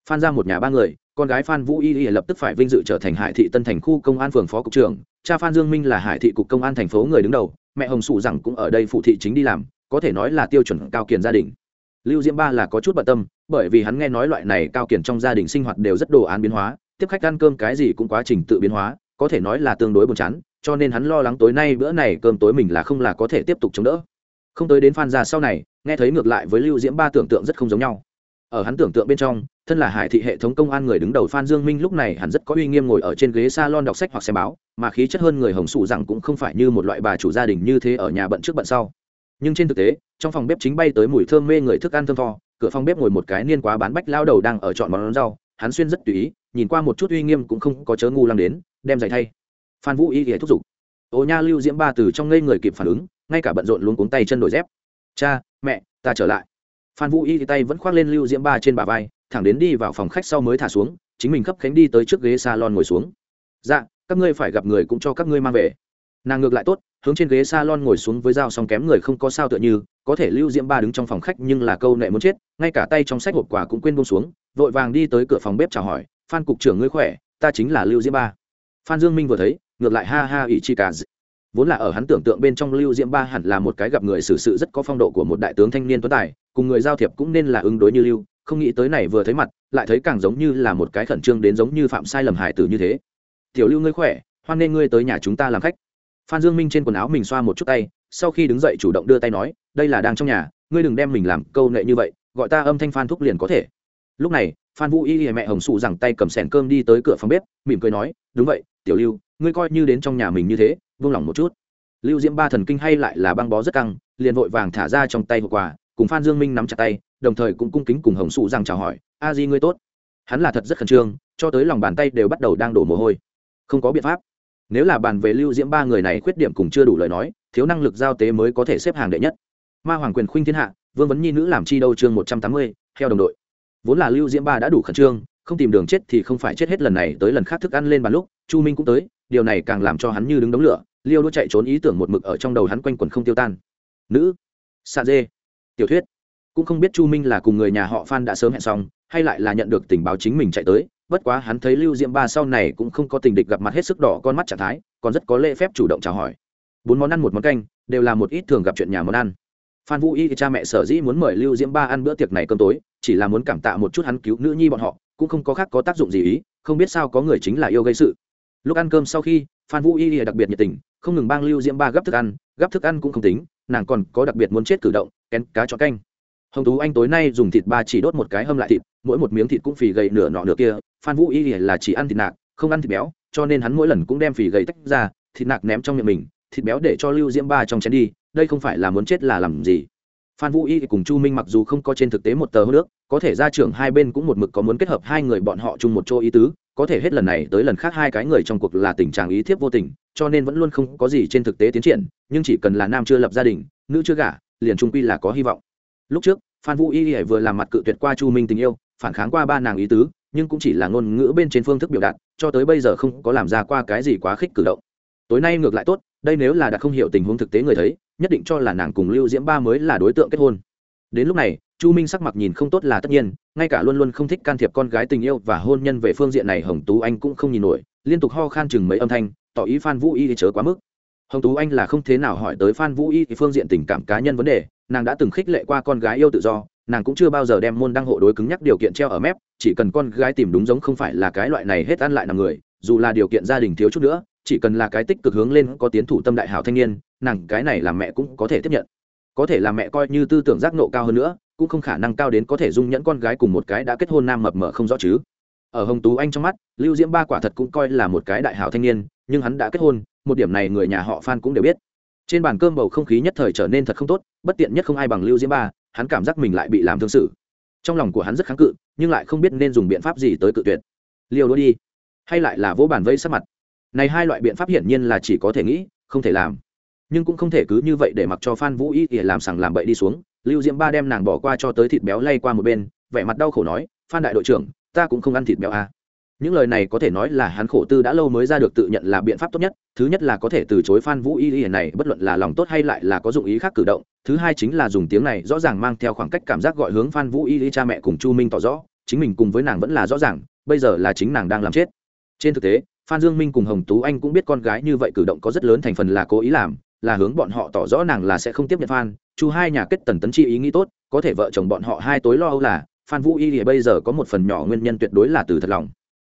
Phan ra một nhà ba người, con gái phan vũ y y lập tức phải vinh dự trở thành hải thị tân thành khu công an phường phó cục trưởng cha phan dương minh là hải thị cục công an thành phố người đứng đầu, mẹ hồng sụ rằng cũng ở đây phụ thị chính đi làm, có thể nói là tiêu chuẩn cao kiền gia đình. Lưu diễm ba là có chút bận tâm, bởi vì hắn nghe nói loại này cao kiền trong gia đình sinh hoạt đều rất đồ án biến hóa, tiếp khách ăn cơm cái gì cũng quá trình tự biến hóa, có thể nói là tương đối buồn chán, cho nên hắn lo lắng tối nay bữa này cơm tối mình là không là có thể tiếp tục chống đỡ. Không tới đến phan gia sau này, nghe thấy ngược lại với lưu diễm ba tưởng tượng rất không giống nhau. Ở hắn tưởng tượng bên trong thân là hải thị hệ thống công an người đứng đầu phan dương minh lúc này hẳn rất có uy nghiêm ngồi ở trên ghế s a lon đọc sách hoặc xem báo, mà khí chất hơn người hồng sụ rằng cũng không phải như một loại bà chủ gia đình như thế ở nhà bận trước bận sau. Nhưng trên thực tế, trong phòng bếp chính bay tới mùi thơm mê người thức ăn thơm tho, cửa phòng bếp ngồi một cái niên quá bán bách lao đầu đang ở chọn món rau, hắn xuyên rất tùy ý, nhìn qua một chút uy nghiêm cũng không có chớ ngu lăng đến, đem giày thay. Phan vũ y ghé thúc giục. Ô nha lưu diễm ba từ trong ngây người kịp phản ứng, ngay cả bận rộn luôn cuống tay chân đổi dép. Cha, mẹ, ta trở lại. Phan vũ y thì tay vẫn khoác lên lưu diễm ba trên bả vai thẳng đến đi vào phòng khách sau mới thả xuống, chính mình khấp khánh đi tới trước ghế salon ngồi xuống. Dạ các ngươi phải gặp người cũng cho các ngươi mang về. Nàng ngược lại tốt, hướng trên ghế salon ngồi xuống với dao xong kém người không có sao tựa như, có thể lưu diễm ba đứng trong phòng khách nhưng là câu nệ muốn chết, ngay cả tay trong sách hộp quà cũng quên bông xuống, vội vàng đi tới cửa phòng bếp chào hỏi, phan cục trưởng ngươi khỏe, ta chính là lưu diễm ba. Phan dương minh vừa thấy, ngược lại ha ha ỷ chi cả vốn là ở hắn tưởng tượng bên trong lưu diễm ba hẳn là một cái gặp người xử sự rất có phong độ của một đại tướng thanh niên tuấn tài, cùng người giao thiệp cũng nên là ứng đối như lưu không nghĩ tới này vừa thấy mặt, lại thấy càng giống như là một cái khẩn trương đến giống như phạm sai lầm hải tử như thế. Tiểu lưu ngươi khỏe, hoan nên ngươi tới nhà chúng ta làm khách. Phan dương minh trên quần áo mình xoa một chút tay, sau khi đứng dậy chủ động đưa tay nói, đây là đang trong nhà, ngươi đừng đem mình làm câu nệ như vậy, gọi ta âm thanh phan thúc liền có thể. Lúc này, phan vũ y mẹ hồng sụ rằng tay cầm sẻn cơm đi tới cửa phòng bếp, mỉm cười nói, đúng vậy, tiểu lưu, ngươi coi như đến trong nhà mình như thế vung lòng một chút. Lưu diễm ba thần kinh hay lại là băng bó rất căng, liền vội vàng thả ra trong tay hộp quà cùng phan dương minh nắm chặt tay, đồng thời cũng cung kính cùng hồng sụ rằng chào hỏi, a di ngươi tốt. Hắn là thật rất khẩn trương, cho tới lòng bàn tay đều bắt đầu đang đổ mồ hôi. Không có biện pháp. Nếu là bàn về lưu diễm ba người này khuyết điểm cùng chưa đủ lời nói, thiếu năng lực giao tế mới có thể xếp hàng đệ nhất. Ma hoàng quyền khuynh thiên hạ, vương vấn nhi nữ làm chi đâu chương một trăm tám mươi, theo đồng đội. Vốn là lưu diễm ba đã đủ khẩn trương, không tìm đường chết thì không phải chết hết lần này tới lần khác thức ăn lên bàn lúc, chu minh cũng tới, điều này càng làm cho hắn như đứng đống lửa, liêu đua chạy trốn ý tưởng một mực ở trong đầu hắn quanh quẩn không tiêu tan. Nữ xạ dê tiểu thuyết. Cũng không biết chu minh là cùng người nhà họ phan đã sớm hẹn xong, hay lại là nhận được tình báo chính mình chạy tới, bất quá hắn thấy lưu diễm ba sau này cũng không có tình địch gặp mặt hết sức đỏ con mắt trạng thái, còn rất có lễ phép chủ động chào hỏi. Bốn món ăn một món canh, đều là một ít thường gặp chuyện nhà món ăn. Phan vũ y cha mẹ sở dĩ muốn mời lưu diễm ba ăn bữa tiệc này cơm tối, chỉ là muốn cảm tạ một chút hắn cứu nữ nhi bọn họ, cũng không có khác có tác dụng gì ý, không biết sao có người chính là yêu gây sự. Lúc ăn cơm sau khi, phan vũ y đặc biệt nhiệt tình, không ngừng bang lưu diễm ba gấp thức ăn, gấp thức ăn cũng không tính, nàng còn có đặc biệt muốn chết cử động kén cá cho canh. Hồng tú anh tối nay dùng thịt ba chỉ đốt một cái hâm lại thịt, mỗi một miếng thịt cũng phì gầy nửa nọ nửa kia, phan vũ y là chỉ ăn thịt nạc, không ăn thịt béo, cho nên hắn mỗi lần cũng đem phì gầy tách ra, thịt nạc ném trong miệng mình, thịt béo để cho lưu diễm ba trong chén đi, đây không phải là muốn chết là làm gì. Phan vũ y cùng chu minh mặc dù không có trên thực tế một tờ nước, có thể ra trưởng hai bên cũng một mực có muốn kết hợp hai người bọn họ chung một chỗ ý tứ, có thể hết lần này tới lần khác hai cái người trong cuộc là tình trạng ý thiếp vô tình, cho nên vẫn luôn không có gì trên thực tế tiến triển, nhưng chỉ cần là nam chưa lập gia đình, nữ chưa gả liền trung quy là có hy vọng. Lúc trước, phan vũ y vừa làm mặt cự tuyệt qua chu minh tình yêu, phản kháng qua ba nàng ý tứ, nhưng cũng chỉ là ngôn ngữ bên trên phương thức biểu đạt, cho tới bây giờ không có làm ra qua cái gì quá khích cử động. Tối nay ngược lại tốt, đây nếu là đã không hiểu tình huống thực tế người thấy, nhất định cho là nàng cùng lưu diễm ba mới là đối tượng kết hôn. Đến lúc này, chu minh sắc mặt nhìn không tốt là tất nhiên, ngay cả luôn luôn không thích can thiệp con gái tình yêu và hôn nhân về phương diện này hồng tú anh cũng không nhìn nổi, liên tục ho khan chừng mấy âm thanh, tỏ ý phan vũ y chớ quá mức hồng tú anh là không thế nào hỏi tới phan vũ y phương diện tình cảm cá nhân vấn đề, nàng đã từng khích lệ qua con gái yêu tự do, nàng cũng chưa bao giờ đem môn đăng hộ đối cứng nhắc điều kiện treo ở mép, chỉ cần con gái tìm đúng giống không phải là cái loại này hết ăn lại nằm người, dù là điều kiện gia đình thiếu chút nữa, chỉ cần là cái tích cực hướng lên có tiến thủ tâm đại hảo thanh niên, nàng cái này làm mẹ cũng có thể tiếp nhận. Có thể là mẹ coi như tư tưởng giác nộ cao hơn nữa, cũng không khả năng cao đến có thể dung nhẫn con gái cùng một cái đã kết hôn nam mập mờ không rõ chứ. Ở hồng tú anh trong mắt, lưu diễm ba quả thật cũng coi là một cái đại hảo thanh niên nhưng hắn đã kết hôn, một điểm này người nhà họ phan cũng đều biết. Trên bàn cơm bầu không khí nhất thời trở nên thật không tốt, bất tiện nhất không ai bằng lưu diễm ba, hắn cảm giác mình lại bị làm thương sự. Trong lòng của hắn rất kháng cự, nhưng lại không biết nên dùng biện pháp gì tới cự tuyệt. Liều đôi đi. Hay lại là vỗ bàn vây sát mặt. Này hai loại biện pháp hiển nhiên là chỉ có thể nghĩ, không thể làm. Nhưng cũng không thể cứ như vậy để mặc cho phan vũ y ỉa làm sằng làm bậy đi xuống. Lưu diễm ba đem nàng bỏ qua cho tới thịt béo lay qua một bên, vẻ mặt đau khổ nói, phan đại đội trưởng, ta cũng không ăn thịt béo à những lời này có thể nói là hắn khổ tư đã lâu mới ra được tự nhận là biện pháp tốt nhất. Thứ nhất là có thể từ chối phan vũ y y này, bất luận là lòng tốt hay lại là có dụng ý khác cử động. Thứ hai chính là dùng tiếng này rõ ràng mang theo khoảng cách cảm giác gọi hướng phan vũ y y cha mẹ cùng chu minh tỏ rõ, chính mình cùng với nàng vẫn là rõ ràng, bây giờ là chính nàng đang làm chết. Trên thực tế, phan dương minh cùng hồng tú anh cũng biết con gái như vậy cử động có rất lớn thành phần là cố ý làm, là hướng bọn họ tỏ rõ nàng là sẽ không tiếp nhận phan. Chu hai nhà kết tần tấn chi ý nghĩ tốt, có thể vợ chồng bọn họ hai tối lo âu là, phan vũ y thì bây giờ có một phần nhỏ nguyên nhân tuyệt đối là từ thật lòng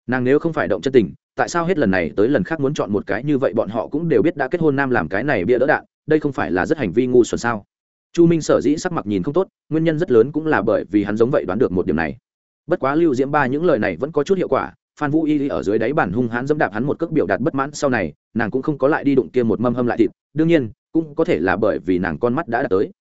nàng nếu không phải động chân tình, tại sao hết lần này tới lần khác muốn chọn một cái như vậy, bọn họ cũng đều biết đã kết hôn nam làm cái này bia đỡ đạn, đây không phải là rất hành vi ngu xuẩn sao? Chu minh sở dĩ sắc mặt nhìn không tốt, nguyên nhân rất lớn cũng là bởi vì hắn giống vậy đoán được một điểm này. Bất quá lưu diễm ba những lời này vẫn có chút hiệu quả, phan vũ y ở dưới đáy bản hung hãn dẫm đạp hắn một cước biểu đạt bất mãn, sau này, nàng cũng không có lại đi đụng kia một mâm hâm lại thịt, đương nhiên, cũng có thể là bởi vì nàng con mắt đã đạt tới.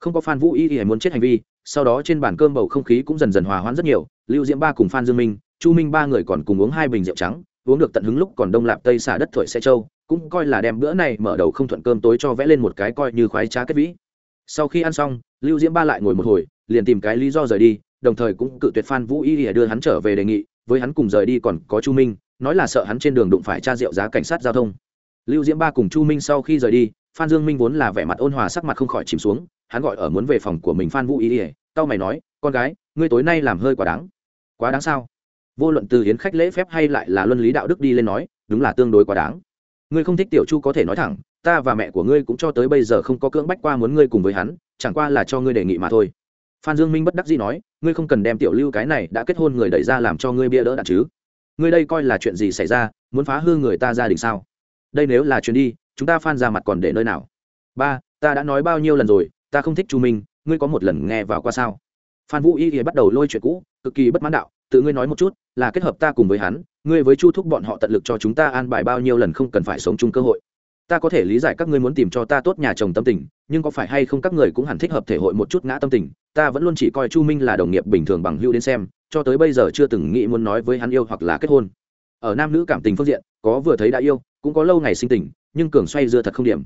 Không có phan vũ y y muốn chết hành vi, sau đó trên bàn cơm bầu không khí cũng dần dần hòa hoãn rất nhiều, lưu diễm ba cùng phan dương minh chu minh ba người còn cùng uống hai bình rượu trắng, uống được tận hứng lúc còn đông lạp tây xả đất thổi xe châu cũng coi là đem bữa này mở đầu không thuận cơm tối cho vẽ lên một cái coi như khoái trá kết vĩ. Sau khi ăn xong, lưu diễm ba lại ngồi một hồi, liền tìm cái lý do rời đi, đồng thời cũng cự tuyệt phan vũ y ỉa đưa hắn trở về đề nghị, với hắn cùng rời đi còn có chu minh, nói là sợ hắn trên đường đụng phải cha rượu giá cảnh sát giao thông. Lưu diễm ba cùng chu minh sau khi rời đi, phan dương minh vốn là vẻ mặt ôn hòa sắc mặt không khỏi chìm xuống, hắn gọi ở muốn về phòng của mình phan vũ y ỉa tao mày nói, con gái, ngươi tối nay làm hơi quá đáng. Quá đáng sao? Vô luận từ hiến khách lễ phép hay lại là luân lý đạo đức đi lên nói, đúng là tương đối quá đáng. Ngươi không thích tiểu chu có thể nói thẳng, ta và mẹ của ngươi cũng cho tới bây giờ không có cưỡng bách qua muốn ngươi cùng với hắn, chẳng qua là cho ngươi đề nghị mà thôi. Phan dương minh bất đắc dĩ nói, ngươi không cần đem tiểu lưu cái này đã kết hôn người đẩy ra làm cho ngươi bia đỡ đạn chứ. Ngươi đây coi là chuyện gì xảy ra, muốn phá hư người ta gia đình sao? Đây nếu là chuyện đi, chúng ta phan ra mặt còn để nơi nào? Ba, ta đã nói bao nhiêu lần rồi, ta không thích chu minh, ngươi có một lần nghe vào qua sao? Phan vũ y thì bắt đầu lôi chuyện cũ, cực kỳ bất mãn đạo, tự ngươi nói một chút là kết hợp ta cùng với hắn, ngươi với chu thúc bọn họ tận lực cho chúng ta an bài bao nhiêu lần không cần phải sống chung cơ hội. Ta có thể lý giải các ngươi muốn tìm cho ta tốt nhà chồng tâm tình, nhưng có phải hay không các người cũng hẳn thích hợp thể hội một chút ngã tâm tình, ta vẫn luôn chỉ coi chu minh là đồng nghiệp bình thường bằng hưu đến xem, cho tới bây giờ chưa từng nghĩ muốn nói với hắn yêu hoặc là kết hôn. Ở nam nữ cảm tình phương diện, có vừa thấy đã yêu, cũng có lâu ngày sinh tình, nhưng cường xoay dưa thật không điểm.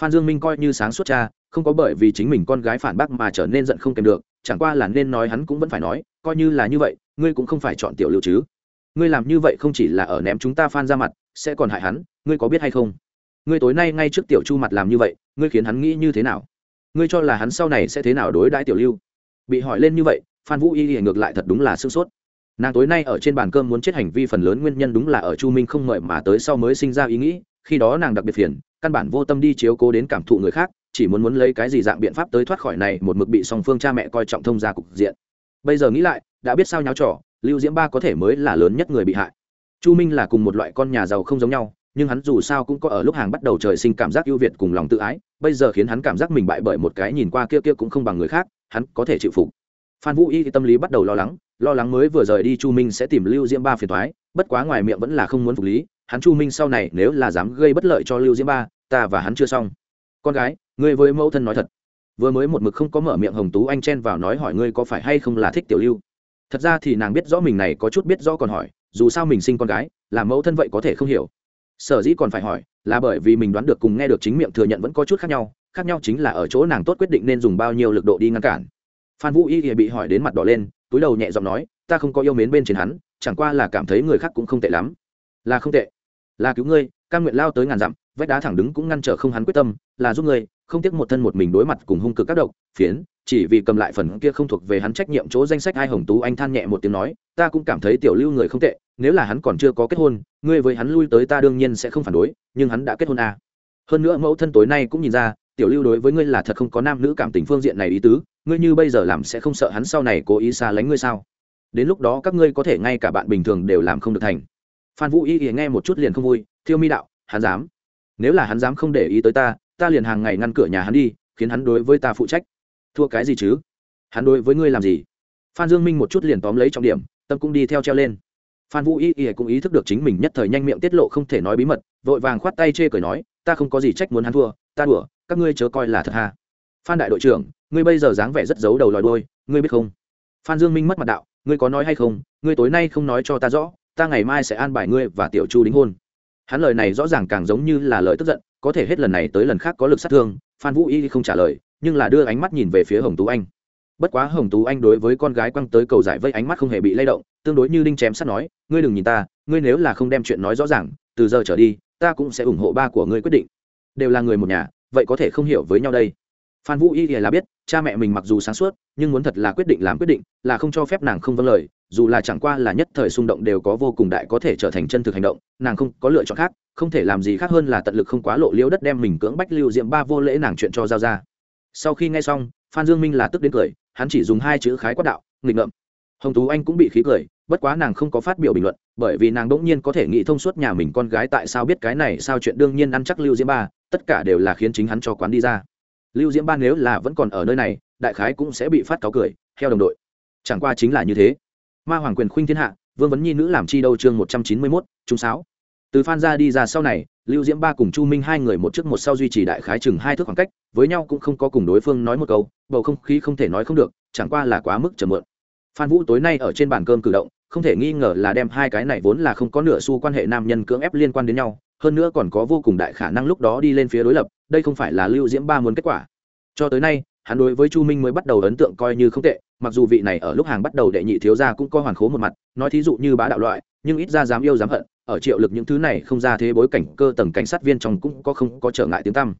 Phan dương minh coi như sáng suốt cha, không có bởi vì chính mình con gái phản bác mà trở nên giận không kèm được, chẳng qua là nên nói hắn cũng vẫn phải nói, coi như là như vậy ngươi cũng không phải chọn tiểu lưu chứ. Ngươi làm như vậy không chỉ là ở ném chúng ta phan ra mặt, sẽ còn hại hắn, ngươi có biết hay không? Ngươi tối nay ngay trước tiểu chu mặt làm như vậy, ngươi khiến hắn nghĩ như thế nào? Ngươi cho là hắn sau này sẽ thế nào đối đãi tiểu lưu? Bị hỏi lên như vậy, phan vũ y thì ngược lại thật đúng là sương sốt. Nàng tối nay ở trên bàn cơm muốn chết hành vi phần lớn nguyên nhân đúng là ở chu minh không mời mà tới sau mới sinh ra ý nghĩ, khi đó nàng đặc biệt phiền, căn bản vô tâm đi chiếu cố đến cảm thụ người khác, chỉ muốn muốn lấy cái gì dạng biện pháp tới thoát khỏi này một mực bị song phương cha mẹ coi trọng thông ra cục diện. Bây giờ nghĩ lại đã biết sao nháo trò, lưu diễm ba có thể mới là lớn nhất người bị hại. Chu minh là cùng một loại con nhà giàu không giống nhau, nhưng hắn dù sao cũng có ở lúc hàng bắt đầu trời sinh cảm giác ưu việt cùng lòng tự ái, bây giờ khiến hắn cảm giác mình bại bởi một cái nhìn qua kia kia cũng không bằng người khác, hắn có thể chịu phục. Phan vũ y thì tâm lý bắt đầu lo lắng lo lắng mới vừa rời đi chu minh sẽ tìm lưu diễm ba phiền thoái bất quá ngoài miệng vẫn là không muốn phục lý, hắn chu minh sau này nếu là dám gây bất lợi cho lưu diễm ba, ta và hắn chưa xong. Con gái, ngươi với mẫu thân nói thật. Vừa mới một mực không có mở miệng hồng tú anh chen vào nói hỏi ngươi có phải hay không là thích tiểu lưu thật ra thì nàng biết rõ mình này có chút biết rõ còn hỏi, dù sao mình sinh con gái làm mẫu thân vậy có thể không hiểu. Sở dĩ còn phải hỏi, là bởi vì mình đoán được cùng nghe được chính miệng thừa nhận vẫn có chút khác nhau khác nhau chính là ở chỗ nàng tốt quyết định nên dùng bao nhiêu lực độ đi ngăn cản. Phan vũ y thì bị hỏi đến mặt đỏ lên, túi đầu nhẹ giọng nói, ta không có yêu mến bên trên hắn, chẳng qua là cảm thấy người khác cũng không tệ lắm. Là không tệ. Là cứu ngươi căn nguyện lao tới ngàn dặm, vách đá thẳng đứng cũng ngăn trở không hắn quyết tâm, là giúp ngươi, không tiếc một thân một mình đối mặt cùng hung cực các độc, phiến chỉ vì cầm lại phần kia không thuộc về hắn trách nhiệm chỗ danh sách hai hồng tú, anh than nhẹ một tiếng nói, ta cũng cảm thấy tiểu lưu người không tệ, nếu là hắn còn chưa có kết hôn, ngươi với hắn lui tới ta đương nhiên sẽ không phản đối, nhưng hắn đã kết hôn à. hơn nữa mẫu thân tối nay cũng nhìn ra, tiểu lưu đối với ngươi là thật không có nam nữ cảm tình phương diện này ý tứ, ngươi như bây giờ làm sẽ không sợ hắn sau này cố ý xa lánh ngươi sao? Đến lúc đó các ngươi có thể ngay cả bạn bình thường đều làm không được thành. Phan vũ y nghe một chút liền không vui, thiêu mi đạo, hắn dám. Nếu là hắn dám không để ý tới ta ta liền hàng ngày ngăn cửa nhà hắn đi, khiến hắn đối với ta phụ trách thua cái gì chứ? Hắn đối với ngươi làm gì? Phan dương minh một chút liền tóm lấy trọng điểm, tâm cũng đi theo treo lên. Phan vũ y y cũng ý thức được chính mình nhất thời nhanh miệng tiết lộ không thể nói bí mật, vội vàng khoát tay chê cười nói, ta không có gì trách muốn hắn thua, ta đùa, các ngươi chớ coi là thật ha. Phan đại đội trưởng, ngươi bây giờ dáng vẻ rất giấu đầu lòi đôi ngươi biết không? Phan dương minh mất mặt đạo, ngươi có nói hay không? Ngươi tối nay không nói cho ta rõ, ta ngày mai sẽ an bài ngươi và tiểu chu đính hôn. Hắn lời này rõ ràng càng giống như là lời tức giận, có thể hết lần này tới lần khác có lực sát thương, phan vũ y không trả lời nhưng là đưa ánh mắt nhìn về phía hồng tú anh. Bất quá hồng tú anh đối với con gái quăng tới cầu giải vây ánh mắt không hề bị lay động, tương đối như đinh chém sắt nói, ngươi đừng nhìn ta, ngươi nếu là không đem chuyện nói rõ ràng, từ giờ trở đi, ta cũng sẽ ủng hộ ba của ngươi quyết định. Đều là người một nhà, vậy có thể không hiểu với nhau đây. Phan vũ y là biết, cha mẹ mình mặc dù sáng suốt, nhưng muốn thật là quyết định làm quyết định, là không cho phép nàng không vâng lời, dù là chẳng qua là nhất thời xung động đều có vô cùng đại có thể trở thành chân thực hành động, nàng không có lựa chọn khác, không thể làm gì khác hơn là tận lực không quá lộ liễu đất đem mình cưỡng bách lưu diệm ba vô lễ nàng chuyện cho giao ra sau khi nghe xong, phan dương minh là tức đến cười, hắn chỉ dùng hai chữ khái quát đạo, nghịch ngợm. Hồng tú anh cũng bị khí cười, bất quá nàng không có phát biểu bình luận, bởi vì nàng đỗng nhiên có thể nghĩ thông suốt nhà mình con gái tại sao biết cái này sao chuyện đương nhiên ăn chắc lưu diễm ba, tất cả đều là khiến chính hắn cho quán đi ra. Lưu diễm ba nếu là vẫn còn ở nơi này, đại khái cũng sẽ bị phát cáo cười, theo đồng đội. Chẳng qua chính là như thế. Ma hoàng quyền khuynh thiên hạ, vương vấn nhi nữ làm chi đâu chương một trăm chín mươi mốt chúng sáo. Từ phan ra đi ra sau này lưu diễm ba cùng chu minh hai người một trước một sau duy trì đại khái chừng hai thước khoảng cách, với nhau cũng không có cùng đối phương nói một câu, bầu không khí không thể nói không được, chẳng qua là quá mức chờ mượn phan vũ tối nay ở trên bàn cơm cử động, không thể nghi ngờ là đem hai cái này vốn là không có nửa xu quan hệ nam nhân cưỡng ép liên quan đến nhau, hơn nữa còn có vô cùng đại khả năng lúc đó đi lên phía đối lập, đây không phải là lưu diễm ba muốn kết quả. Cho tới nay, hắn đối với chu minh mới bắt đầu ấn tượng coi như không tệ, mặc dù vị này ở lúc hàng bắt đầu đệ nhị thiếu gia cũng có hoàn khố một mặt, nói thí dụ như bá đạo loại, nhưng ít ra dám yêu dám hận ở triệu lực những thứ này không ra thế bối cảnh, cơ tầng cảnh sát viên trong cũng có không có trở ngại tiếng tăm.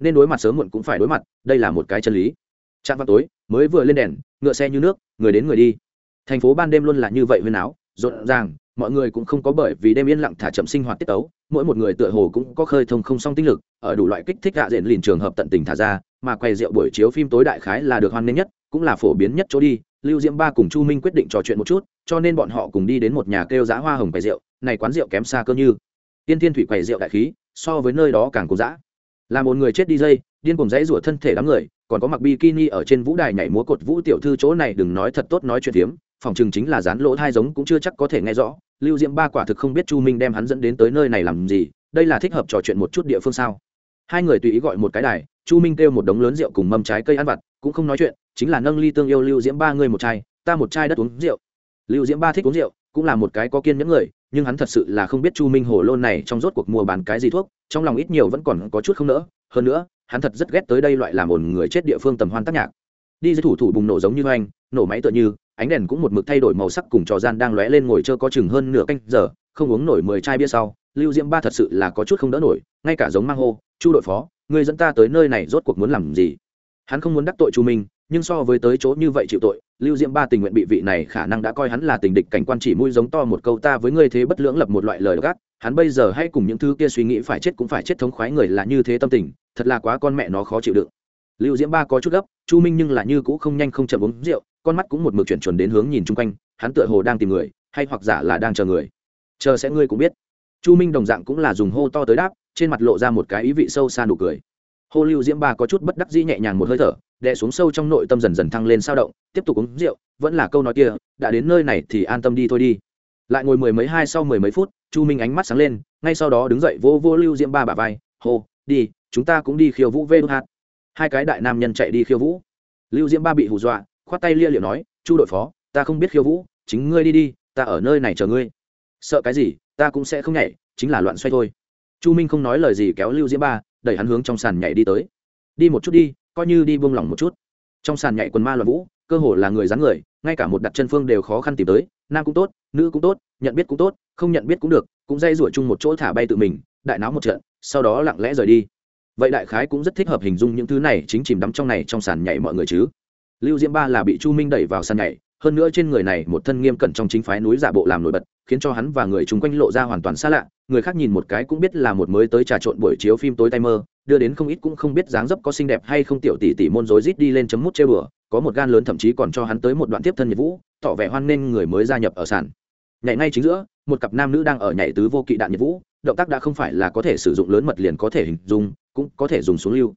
Nên đối mặt sớm muộn cũng phải đối mặt, đây là một cái chân lý. Trạm vào tối, mới vừa lên đèn, ngựa xe như nước, người đến người đi. Thành phố ban đêm luôn là như vậy huyên áo, rộn ràng, mọi người cũng không có bởi vì đêm yên lặng thả chậm sinh hoạt tiết tấu, mỗi một người tựa hồ cũng có khơi thông không song tinh lực, ở đủ loại kích thích hạ diện liền trường hợp tận tình thả ra, mà quay rượu buổi chiếu phim tối đại khái là được hoan nghênh nhất, cũng là phổ biến nhất chỗ đi. Lưu diễm ba cùng chu minh quyết định trò chuyện một chút, cho nên bọn họ cùng đi đến một nhà kêu giá hoa hồng quầy rượu này quán rượu kém xa cơ như. Tiên thiên thủy quầy rượu đại khí, so với nơi đó càng cố dã. Là một người chết đi dây, điên cùng dãy rủa thân thể đám người, còn có mặc bikini ở trên vũ đài nhảy múa cột vũ tiểu thư chỗ này đừng nói thật tốt nói chuyện tiếm phòng chừng chính là dán lỗ thai giống cũng chưa chắc có thể nghe rõ. Lưu diễm ba quả thực không biết chu minh đem hắn dẫn đến tới nơi này làm gì, đây là thích hợp trò chuyện một chút địa phương sao? Hai người tùy ý gọi một cái đài, chu minh kêu một đống lớn rượu cùng mâm trái cây ăn vặt, cũng không nói chuyện, chính là nâng ly tương yêu lưu diễm ba người một chai, ta một chai đất uống rượu. Lưu diễm ba thích uống rượu, cũng là một cái có kiên nhẫn người nhưng hắn thật sự là không biết chu minh hồ lô này trong rốt cuộc mua bán cái gì thuốc, trong lòng ít nhiều vẫn còn có chút không nỡ. Hơn nữa, hắn thật rất ghét tới đây loại làm ồn người chết địa phương tầm hoan tác nhạc. Đi dưới thủ thủ bùng nổ giống như anh, nổ máy tựa như, ánh đèn cũng một mực thay đổi màu sắc cùng trò gian đang lóe lên ngồi chơi có chừng hơn nửa canh giờ, không uống nổi mười chai bia sau, lưu diễm ba thật sự là có chút không đỡ nổi, ngay cả giống mang hô, chu đội phó người dẫn ta tới nơi này rốt cuộc muốn làm gì? Hắn không muốn đắc tội chu minh nhưng so với tới chỗ như vậy chịu tội, lưu diễm ba tình nguyện bị vị này khả năng đã coi hắn là tình địch cảnh quan chỉ mũi giống to một câu ta với ngươi thế bất lưỡng lập một loại lời gác, hắn bây giờ hay cùng những thứ kia suy nghĩ phải chết cũng phải chết thống khoái người là như thế tâm tình, thật là quá con mẹ nó khó chịu đựng. Lưu diễm ba có chút gấp, chu minh nhưng là như cũ không nhanh không chậm uống rượu, con mắt cũng một mực chuyển chuẩn đến hướng nhìn chung quanh, hắn tựa hồ đang tìm người, hay hoặc giả là đang chờ người. Chờ sẽ ngươi cũng biết. Chu minh đồng dạng cũng là dùng hô to tới đáp, trên mặt lộ ra một cái ý vị sâu xa nụ cười. Hô lưu diễm ba có chút bất đắc dĩ nhẹ nhàng một hơi thở đè xuống sâu trong nội tâm dần dần thăng lên sao động, tiếp tục uống rượu, vẫn là câu nói kia, đã đến nơi này thì an tâm đi thôi đi. Lại ngồi mười mấy hai sau mười mấy phút, chu minh ánh mắt sáng lên, ngay sau đó đứng dậy vô vô lưu diễm ba bà vai, hô, đi, chúng ta cũng đi khiêu vũ vê đốt hạt hai cái đại nam nhân chạy đi khiêu vũ. Lưu diễm ba bị hù dọa, khoát tay lia liệu nói, chu đội phó, ta không biết khiêu vũ, chính ngươi đi đi, ta ở nơi này chờ ngươi. Sợ cái gì, ta cũng sẽ không nhảy, chính là loạn xoay thôi. Chu minh không nói lời gì kéo lưu diễm ba, đẩy hắn hướng trong sàn nhảy đi tới. Đi một chút đi coi như đi buông lỏng một chút. Trong sàn nhảy quần ma loạn vũ, cơ hồ là người dáng người, ngay cả một đặt chân phương đều khó khăn tìm tới, nam cũng tốt, nữ cũng tốt, nhận biết cũng tốt, không nhận biết cũng được, cũng dây rủa chung một chỗ thả bay tự mình, đại náo một trận, sau đó lặng lẽ rời đi. Vậy đại khái cũng rất thích hợp hình dung những thứ này chính chìm đắm trong này trong sàn nhảy mọi người chứ. Lưu diễm ba là bị chu minh đẩy vào sàn nhảy, hơn nữa trên người này một thân nghiêm cẩn trong chính phái núi giả bộ làm nổi bật, khiến cho hắn và người chung quanh lộ ra hoàn toàn xa lạ, người khác nhìn một cái cũng biết là một mới tới trà trộn buổi chiếu phim tối tay mơ đưa đến không ít cũng không biết dáng dấp có xinh đẹp hay không tiểu tỷ tỷ môn rối rít đi lên chấm mút chơi bừa có một gan lớn thậm chí còn cho hắn tới một đoạn tiếp thân nhiệt vũ, tỏ vẻ hoan nghênh người mới gia nhập ở sàn. Nhảy ngay chính giữa, một cặp nam nữ đang ở nhảy tứ vô kỵ đạn nhiệt vũ, động tác đã không phải là có thể sử dụng lớn mật liền có thể hình dung, cũng có thể dùng xuống lưu.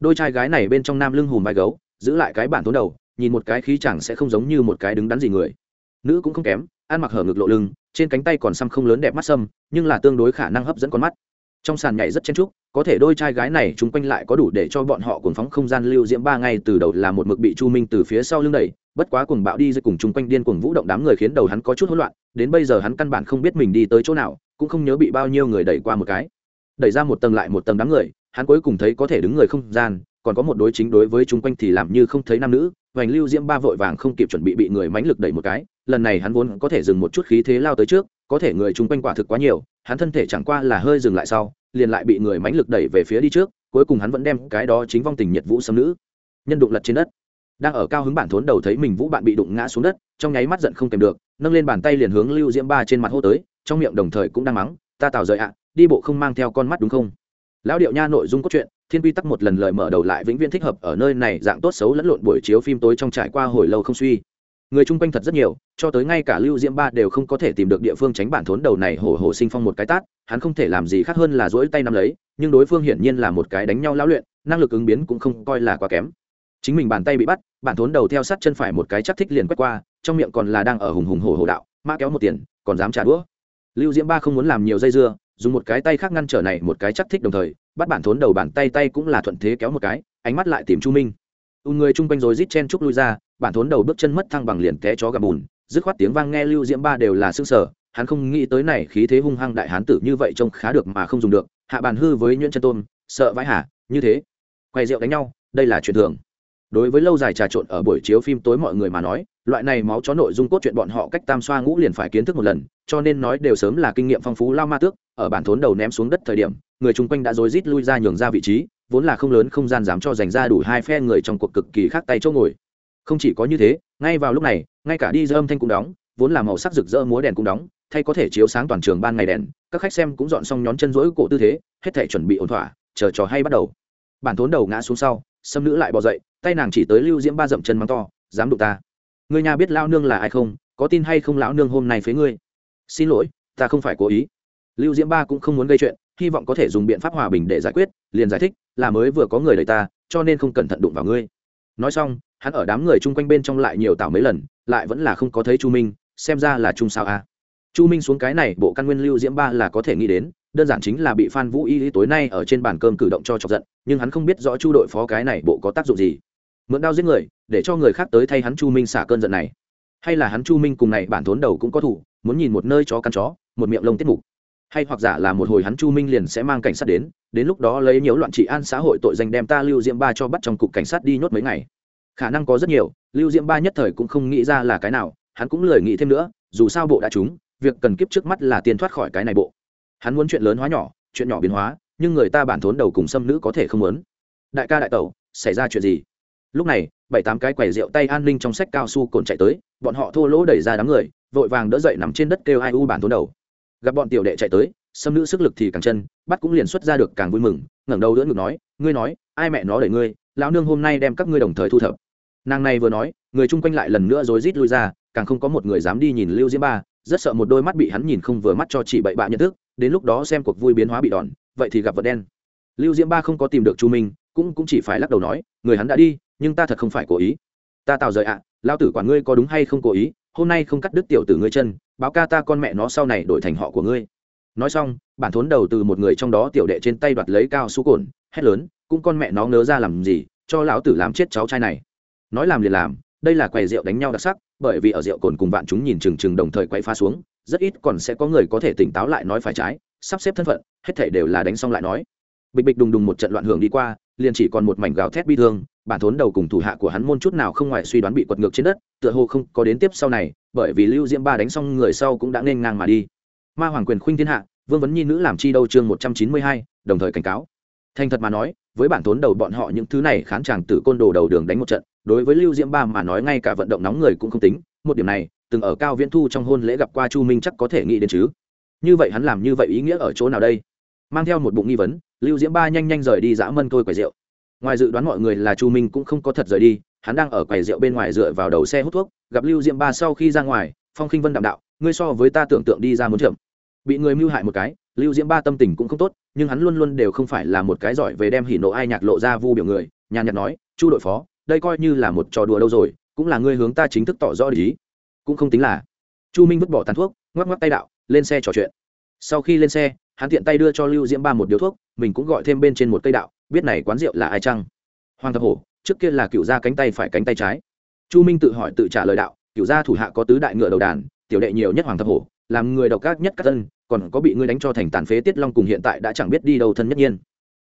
Đôi trai gái này bên trong nam lưng hùm vai gấu, giữ lại cái bản tốn đầu, nhìn một cái khí chẳng sẽ không giống như một cái đứng đắn gì người. Nữ cũng không kém, ăn mặc hở ngực lộ lưng, trên cánh tay còn xăm không lớn đẹp mắt sâm, nhưng là tương đối khả năng hấp dẫn con mắt. Trong sàn nhảy rất chen trúc có thể đôi trai gái này chúng quanh lại có đủ để cho bọn họ cuồng phóng không gian lưu diễm ba ngay từ đầu là một mực bị chu minh từ phía sau lưng đẩy, bất quá cuồng bạo đi dưới cùng chung quanh điên cuồng vũ động đám người khiến đầu hắn có chút hỗn loạn, đến bây giờ hắn căn bản không biết mình đi tới chỗ nào, cũng không nhớ bị bao nhiêu người đẩy qua một cái. Đẩy ra một tầng lại một tầng đám người, hắn cuối cùng thấy có thể đứng người không gian, còn có một đối chính đối với chung quanh thì làm như không thấy nam nữ vành lưu diễm ba vội vàng không kịp chuẩn bị bị người mánh lực đẩy một cái, lần này hắn vốn có thể dừng một chút khí thế lao tới trước, có thể người chung quanh quả thực quá nhiều, hắn thân thể chẳng qua là hơi dừng lại sau liền lại bị người mãnh lực đẩy về phía đi trước, cuối cùng hắn vẫn đem cái đó chính vong tình nhiệt vũ xâm nữ, nhân đụng lật trên đất. Đang ở cao hứng bản thốn đầu thấy mình vũ bạn bị đụng ngã xuống đất, trong nháy mắt giận không kèm được, nâng lên bàn tay liền hướng lưu diễm ba trên mặt hô tới, trong miệng đồng thời cũng đang mắng, ta tào rời ạ, đi bộ không mang theo con mắt đúng không? Lão điệu nha nội dung cốt truyện, thiên quy tắc một lần lời mở đầu lại vĩnh viễn thích hợp ở nơi này, dạng tốt xấu lẫn lộn buổi chiếu phim tối trong trải qua hồi lâu không suy người chung quanh thật rất nhiều, cho tới ngay cả lưu diễm ba đều không có thể tìm được địa phương tránh bản thốn đầu này hổ hổ sinh phong một cái tát, hắn không thể làm gì khác hơn là dỗi tay nắm lấy, nhưng đối phương hiển nhiên là một cái đánh nhau lão luyện, năng lực ứng biến cũng không coi là quá kém. Chính mình bàn tay bị bắt, bản thốn đầu theo sát chân phải một cái chắc thích liền quét qua, trong miệng còn là đang ở hùng hùng hổ hổ đạo, mã kéo một tiền, còn dám trả đũa? Lưu diễm ba không muốn làm nhiều dây dưa, dùng một cái tay khác ngăn trở này một cái chắc thích đồng thời, bắt bản thốn đầu bàn tay tay cũng là thuận thế kéo một cái, ánh mắt lại tìm chu minh. U người chung quanh rồi rít chen chúc lui ra bản thốn đầu bước chân mất thăng bằng liền té chó gặp bùn, dứt khoát tiếng vang nghe lưu diễm ba đều là xương sở hắn không nghĩ tới này khí thế hung hăng đại hán tử như vậy trông khá được mà không dùng được, hạ bàn hư với nhuyễn chân tôm sợ vãi hả như thế. Quay rượu đánh nhau, đây là chuyện thường. Đối với lâu dài trà trộn ở buổi chiếu phim tối mọi người mà nói, loại này máu chó nội dung cốt truyện bọn họ cách tam xoa ngũ liền phải kiến thức một lần, cho nên nói đều sớm là kinh nghiệm phong phú lao ma tước, ở bản thốn đầu ném xuống đất thời điểm, người chung quanh đã rối rít lui ra nhường ra vị trí, vốn là không lớn không gian dám cho dành ra đủ hai phe người trong cuộc cực kỳ khác tay chỗ ngồi không chỉ có như thế, ngay vào lúc này, ngay cả đi dơ âm thanh cũng đóng, vốn là màu sắc rực rỡ múa đèn cũng đóng, thay có thể chiếu sáng toàn trường ban ngày đèn, các khách xem cũng dọn xong nhón chân rỗi cổ tư thế, hết thể chuẩn bị ổn thỏa, chờ trò hay bắt đầu. Bản thốn đầu ngã xuống sau xâm nữ lại bỏ dậy, tay nàng chỉ tới lưu diễm ba dậm chân mắng to, dám đụng ta. Người nhà biết lao nương là ai không? Có tin hay không lão nương hôm nay phế ngươi? Xin lỗi, ta không phải cố ý. Lưu diễm ba cũng không muốn gây chuyện, hy vọng có thể dùng biện pháp hòa bình để giải quyết, liền giải thích, là mới vừa có người đẩy ta, cho nên không cẩn thận đụng vào ngươi. Nói xong hắn ở đám người chung quanh bên trong lại nhiều tảo mấy lần, lại vẫn là không có thấy chu minh, xem ra là chung sao a. Chu minh xuống cái này, bộ căn nguyên lưu diễm ba là có thể nghĩ đến, đơn giản chính là bị phan vũ y tối nay ở trên bàn cơm cử động cho chọc giận, nhưng hắn không biết rõ chu đội phó cái này bộ có tác dụng gì. Mượn đao giết người, để cho người khác tới thay hắn chu minh xả cơn giận này. Hay là hắn chu minh cùng này bản thốn đầu cũng có thủ, muốn nhìn một nơi chó căn chó, một miệng lông tiết mục. Hay hoặc giả là một hồi hắn chu minh liền sẽ mang cảnh sát đến đến lúc đó lấy nhiễu loạn trị an xã hội tội danh đem ta lưu diễm ba cho bắt trong cục cảnh sát đi nhốt mấy ngày khả năng có rất nhiều, lưu diễm ba nhất thời cũng không nghĩ ra là cái nào, hắn cũng lười nghĩ thêm nữa, dù sao bộ đã trúng, việc cần kiếp trước mắt là tiền thoát khỏi cái này bộ. Hắn muốn chuyện lớn hóa nhỏ, chuyện nhỏ biến hóa, nhưng người ta bản thốn đầu cùng xâm nữ có thể không muốn. Đại ca đại tẩu, xảy ra chuyện gì? Lúc này, bảy tám cái quẻ rượu tay an ninh trong sách cao su cồn chạy tới, bọn họ thô lỗ đẩy ra đám người, vội vàng đỡ dậy nằm trên đất kêu ai u bản thốn đầu. Gặp bọn tiểu đệ chạy tới, xâm nữ sức lực thì càng chân, bắt cũng liền xuất ra được càng vui mừng, ngẩng đầu đỡ ngực nói, ngươi nói, ai mẹ nó đẩy ngươi, lão nương hôm nay đem các ngươi đồng thời thu thập nàng này vừa nói người chung quanh lại lần nữa rối rít lui ra càng không có một người dám đi nhìn lưu diễm ba rất sợ một đôi mắt bị hắn nhìn không vừa mắt cho chị bậy bạ nhận thức đến lúc đó xem cuộc vui biến hóa bị đòn vậy thì gặp vật đen. Lưu diễm ba không có tìm được chu minh cũng cũng chỉ phải lắc đầu nói người hắn đã đi nhưng ta thật không phải cố ý. Ta tào rời ạ à, lao tử quản ngươi có đúng hay không cố ý hôm nay không cắt đứt tiểu tử ngươi chân báo ca ta con mẹ nó sau này đổi thành họ của ngươi. Nói xong bản thốn đầu từ một người trong đó tiểu đệ trên tay đoạt lấy cao su cồn hét lớn cũng con mẹ nó ngớ ra làm gì cho lão tử làm chết cháu trai này nói làm liền làm, đây là quầy rượu đánh nhau đặc sắc, bởi vì ở rượu cồn cùng bạn chúng nhìn chừng chừng đồng thời quay pha xuống, rất ít còn sẽ có người có thể tỉnh táo lại nói phải trái, sắp xếp thân phận, hết thể đều là đánh xong lại nói. Bịch bịch đùng đùng một trận loạn hưởng đi qua, liền chỉ còn một mảnh gào thét bi thương, bản thốn đầu cùng thủ hạ của hắn môn chút nào không ngoài suy đoán bị quật ngược trên đất, tựa hồ không có đến tiếp sau này, bởi vì lưu diễm ba đánh xong người sau cũng đã nên ngang mà đi. Ma hoàng quyền khuynh thiên hạ, vương vấn nhi nữ làm chi đâu chương một trăm chín mươi hai, đồng thời cảnh cáo. Thành thật mà nói, với bản thốn đầu bọn họ những thứ này khán chàng tử côn đồ đầu đường đánh một trận đối với lưu diễm ba mà nói, ngay cả vận động nóng người cũng không tính, một điểm này, từng ở cao viễn thu trong hôn lễ gặp qua chu minh chắc có thể nghĩ đến chứ. Như vậy hắn làm như vậy ý nghĩa ở chỗ nào đây? Mang theo một bụng nghi vấn, lưu diễm ba nhanh nhanh rời đi dã mân tôi quầy rượu. Ngoài dự đoán mọi người là chu minh cũng không có thật rời đi, hắn đang ở quầy rượu bên ngoài dựa vào đầu xe hút thuốc, gặp lưu diễm ba sau khi ra ngoài, phong khinh vân đạm đạo, ngươi so với ta tưởng tượng đi ra muốn chậm. Bị người mưu hại một cái, lưu diễm ba tâm tình cũng không tốt, nhưng hắn luôn luôn đều không phải là một cái giỏi về đem hỉ nộ ai nhạc lộ ra vu biểu người, nhàn nhạt nói, chu đội phó đây coi như là một trò đùa đâu rồi, cũng là ngươi hướng ta chính thức tỏ rõ lý cũng không tính là. Chu minh vứt bỏ tàn thuốc, ngoắc ngoắc tay đạo, lên xe trò chuyện. Sau khi lên xe, hắn tiện tay đưa cho lưu diễm ba một điếu thuốc, mình cũng gọi thêm bên trên một cây đạo, biết này quán rượu là ai chăng? Hoàng thập hổ, trước kia là cựu gia cánh tay phải cánh tay trái. Chu minh tự hỏi tự trả lời đạo, cựu gia thủ hạ có tứ đại ngựa đầu đàn, tiểu đệ nhiều nhất hoàng thập hổ, làm người độc ác nhất các thân còn có bị ngươi đánh cho thành tàn phế tiết long cùng hiện tại đã chẳng biết đi đâu thân nhất nhiên.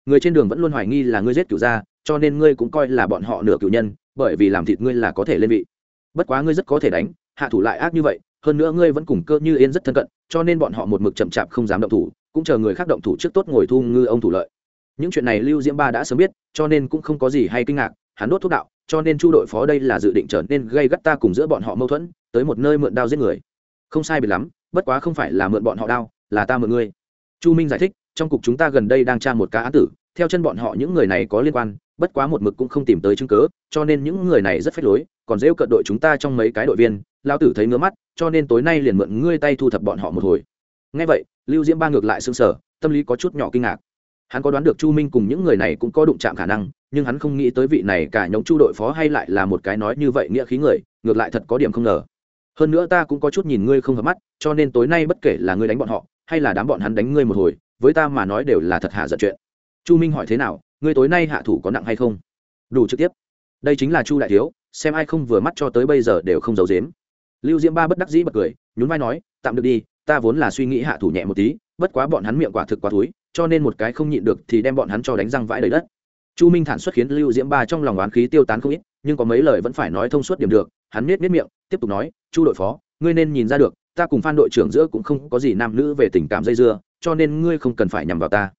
Người trên đường vẫn luôn hoài nghi là ngươi giết cựu gia cho nên ngươi cũng coi là bọn họ nửa cựu nhân, bởi vì làm thịt ngươi là có thể lên vị. Bất quá ngươi rất có thể đánh, hạ thủ lại ác như vậy, hơn nữa ngươi vẫn cùng cơ như yên rất thân cận, cho nên bọn họ một mực chậm chạp không dám động thủ, cũng chờ người khác động thủ trước tốt ngồi thu ngư ông thủ lợi. Những chuyện này lưu diễm ba đã sớm biết, cho nên cũng không có gì hay kinh ngạc, hắn đốt thuốc đạo, cho nên chu đội phó đây là dự định trở nên gây gắt ta cùng giữa bọn họ mâu thuẫn, tới một nơi mượn đao giết người. Không sai biệt lắm, bất quá không phải là mượn bọn họ đao, là ta mượn ngươi. Chu minh giải thích, trong cục chúng ta gần đây đang tra một ca án tử, theo chân bọn họ những người này có liên quan bất quá một mực cũng không tìm tới chứng cớ cho nên những người này rất phách lối, còn rêu cận đội chúng ta trong mấy cái đội viên, lao tử thấy ngứa mắt, cho nên tối nay liền mượn ngươi tay thu thập bọn họ một hồi. Ngay vậy, lưu diễm ba ngược lại xương sở tâm lý có chút nhỏ kinh ngạc. Hắn có đoán được chu minh cùng những người này cũng có đụng chạm khả năng, nhưng hắn không nghĩ tới vị này cả nhóm chu đội phó hay lại là một cái nói như vậy nghĩa khí người, ngược lại thật có điểm không ngờ. Hơn nữa ta cũng có chút nhìn ngươi không hợp mắt, cho nên tối nay bất kể là ngươi đánh bọn họ, hay là đám bọn hắn đánh ngươi một hồi, với ta mà nói đều là thật hạ giận chuyện. Chu minh hỏi thế nào ngươi tối nay hạ thủ có nặng hay không? Đủ trực tiếp. Đây chính là chu đại thiếu, xem ai không vừa mắt cho tới bây giờ đều không giấu dếm lưu diễm ba bất đắc dĩ bật cười, nhún vai nói, tạm được đi, ta vốn là suy nghĩ hạ thủ nhẹ một tí, bất quá bọn hắn miệng quả thực quá túi cho nên một cái không nhịn được thì đem bọn hắn cho đánh răng vãi đầy đất. Chu minh thản xuất khiến lưu diễm ba trong lòng oán khí tiêu tán không ít, nhưng có mấy lời vẫn phải nói thông suốt điểm được, hắn nết nết miệng, tiếp tục nói, chu đội phó, ngươi nên nhìn ra được, ta cùng phan đội trưởng giữa cũng không có gì nam nữ về tình cảm dây dưa, cho nên ngươi không cần phải nhằm vào ta.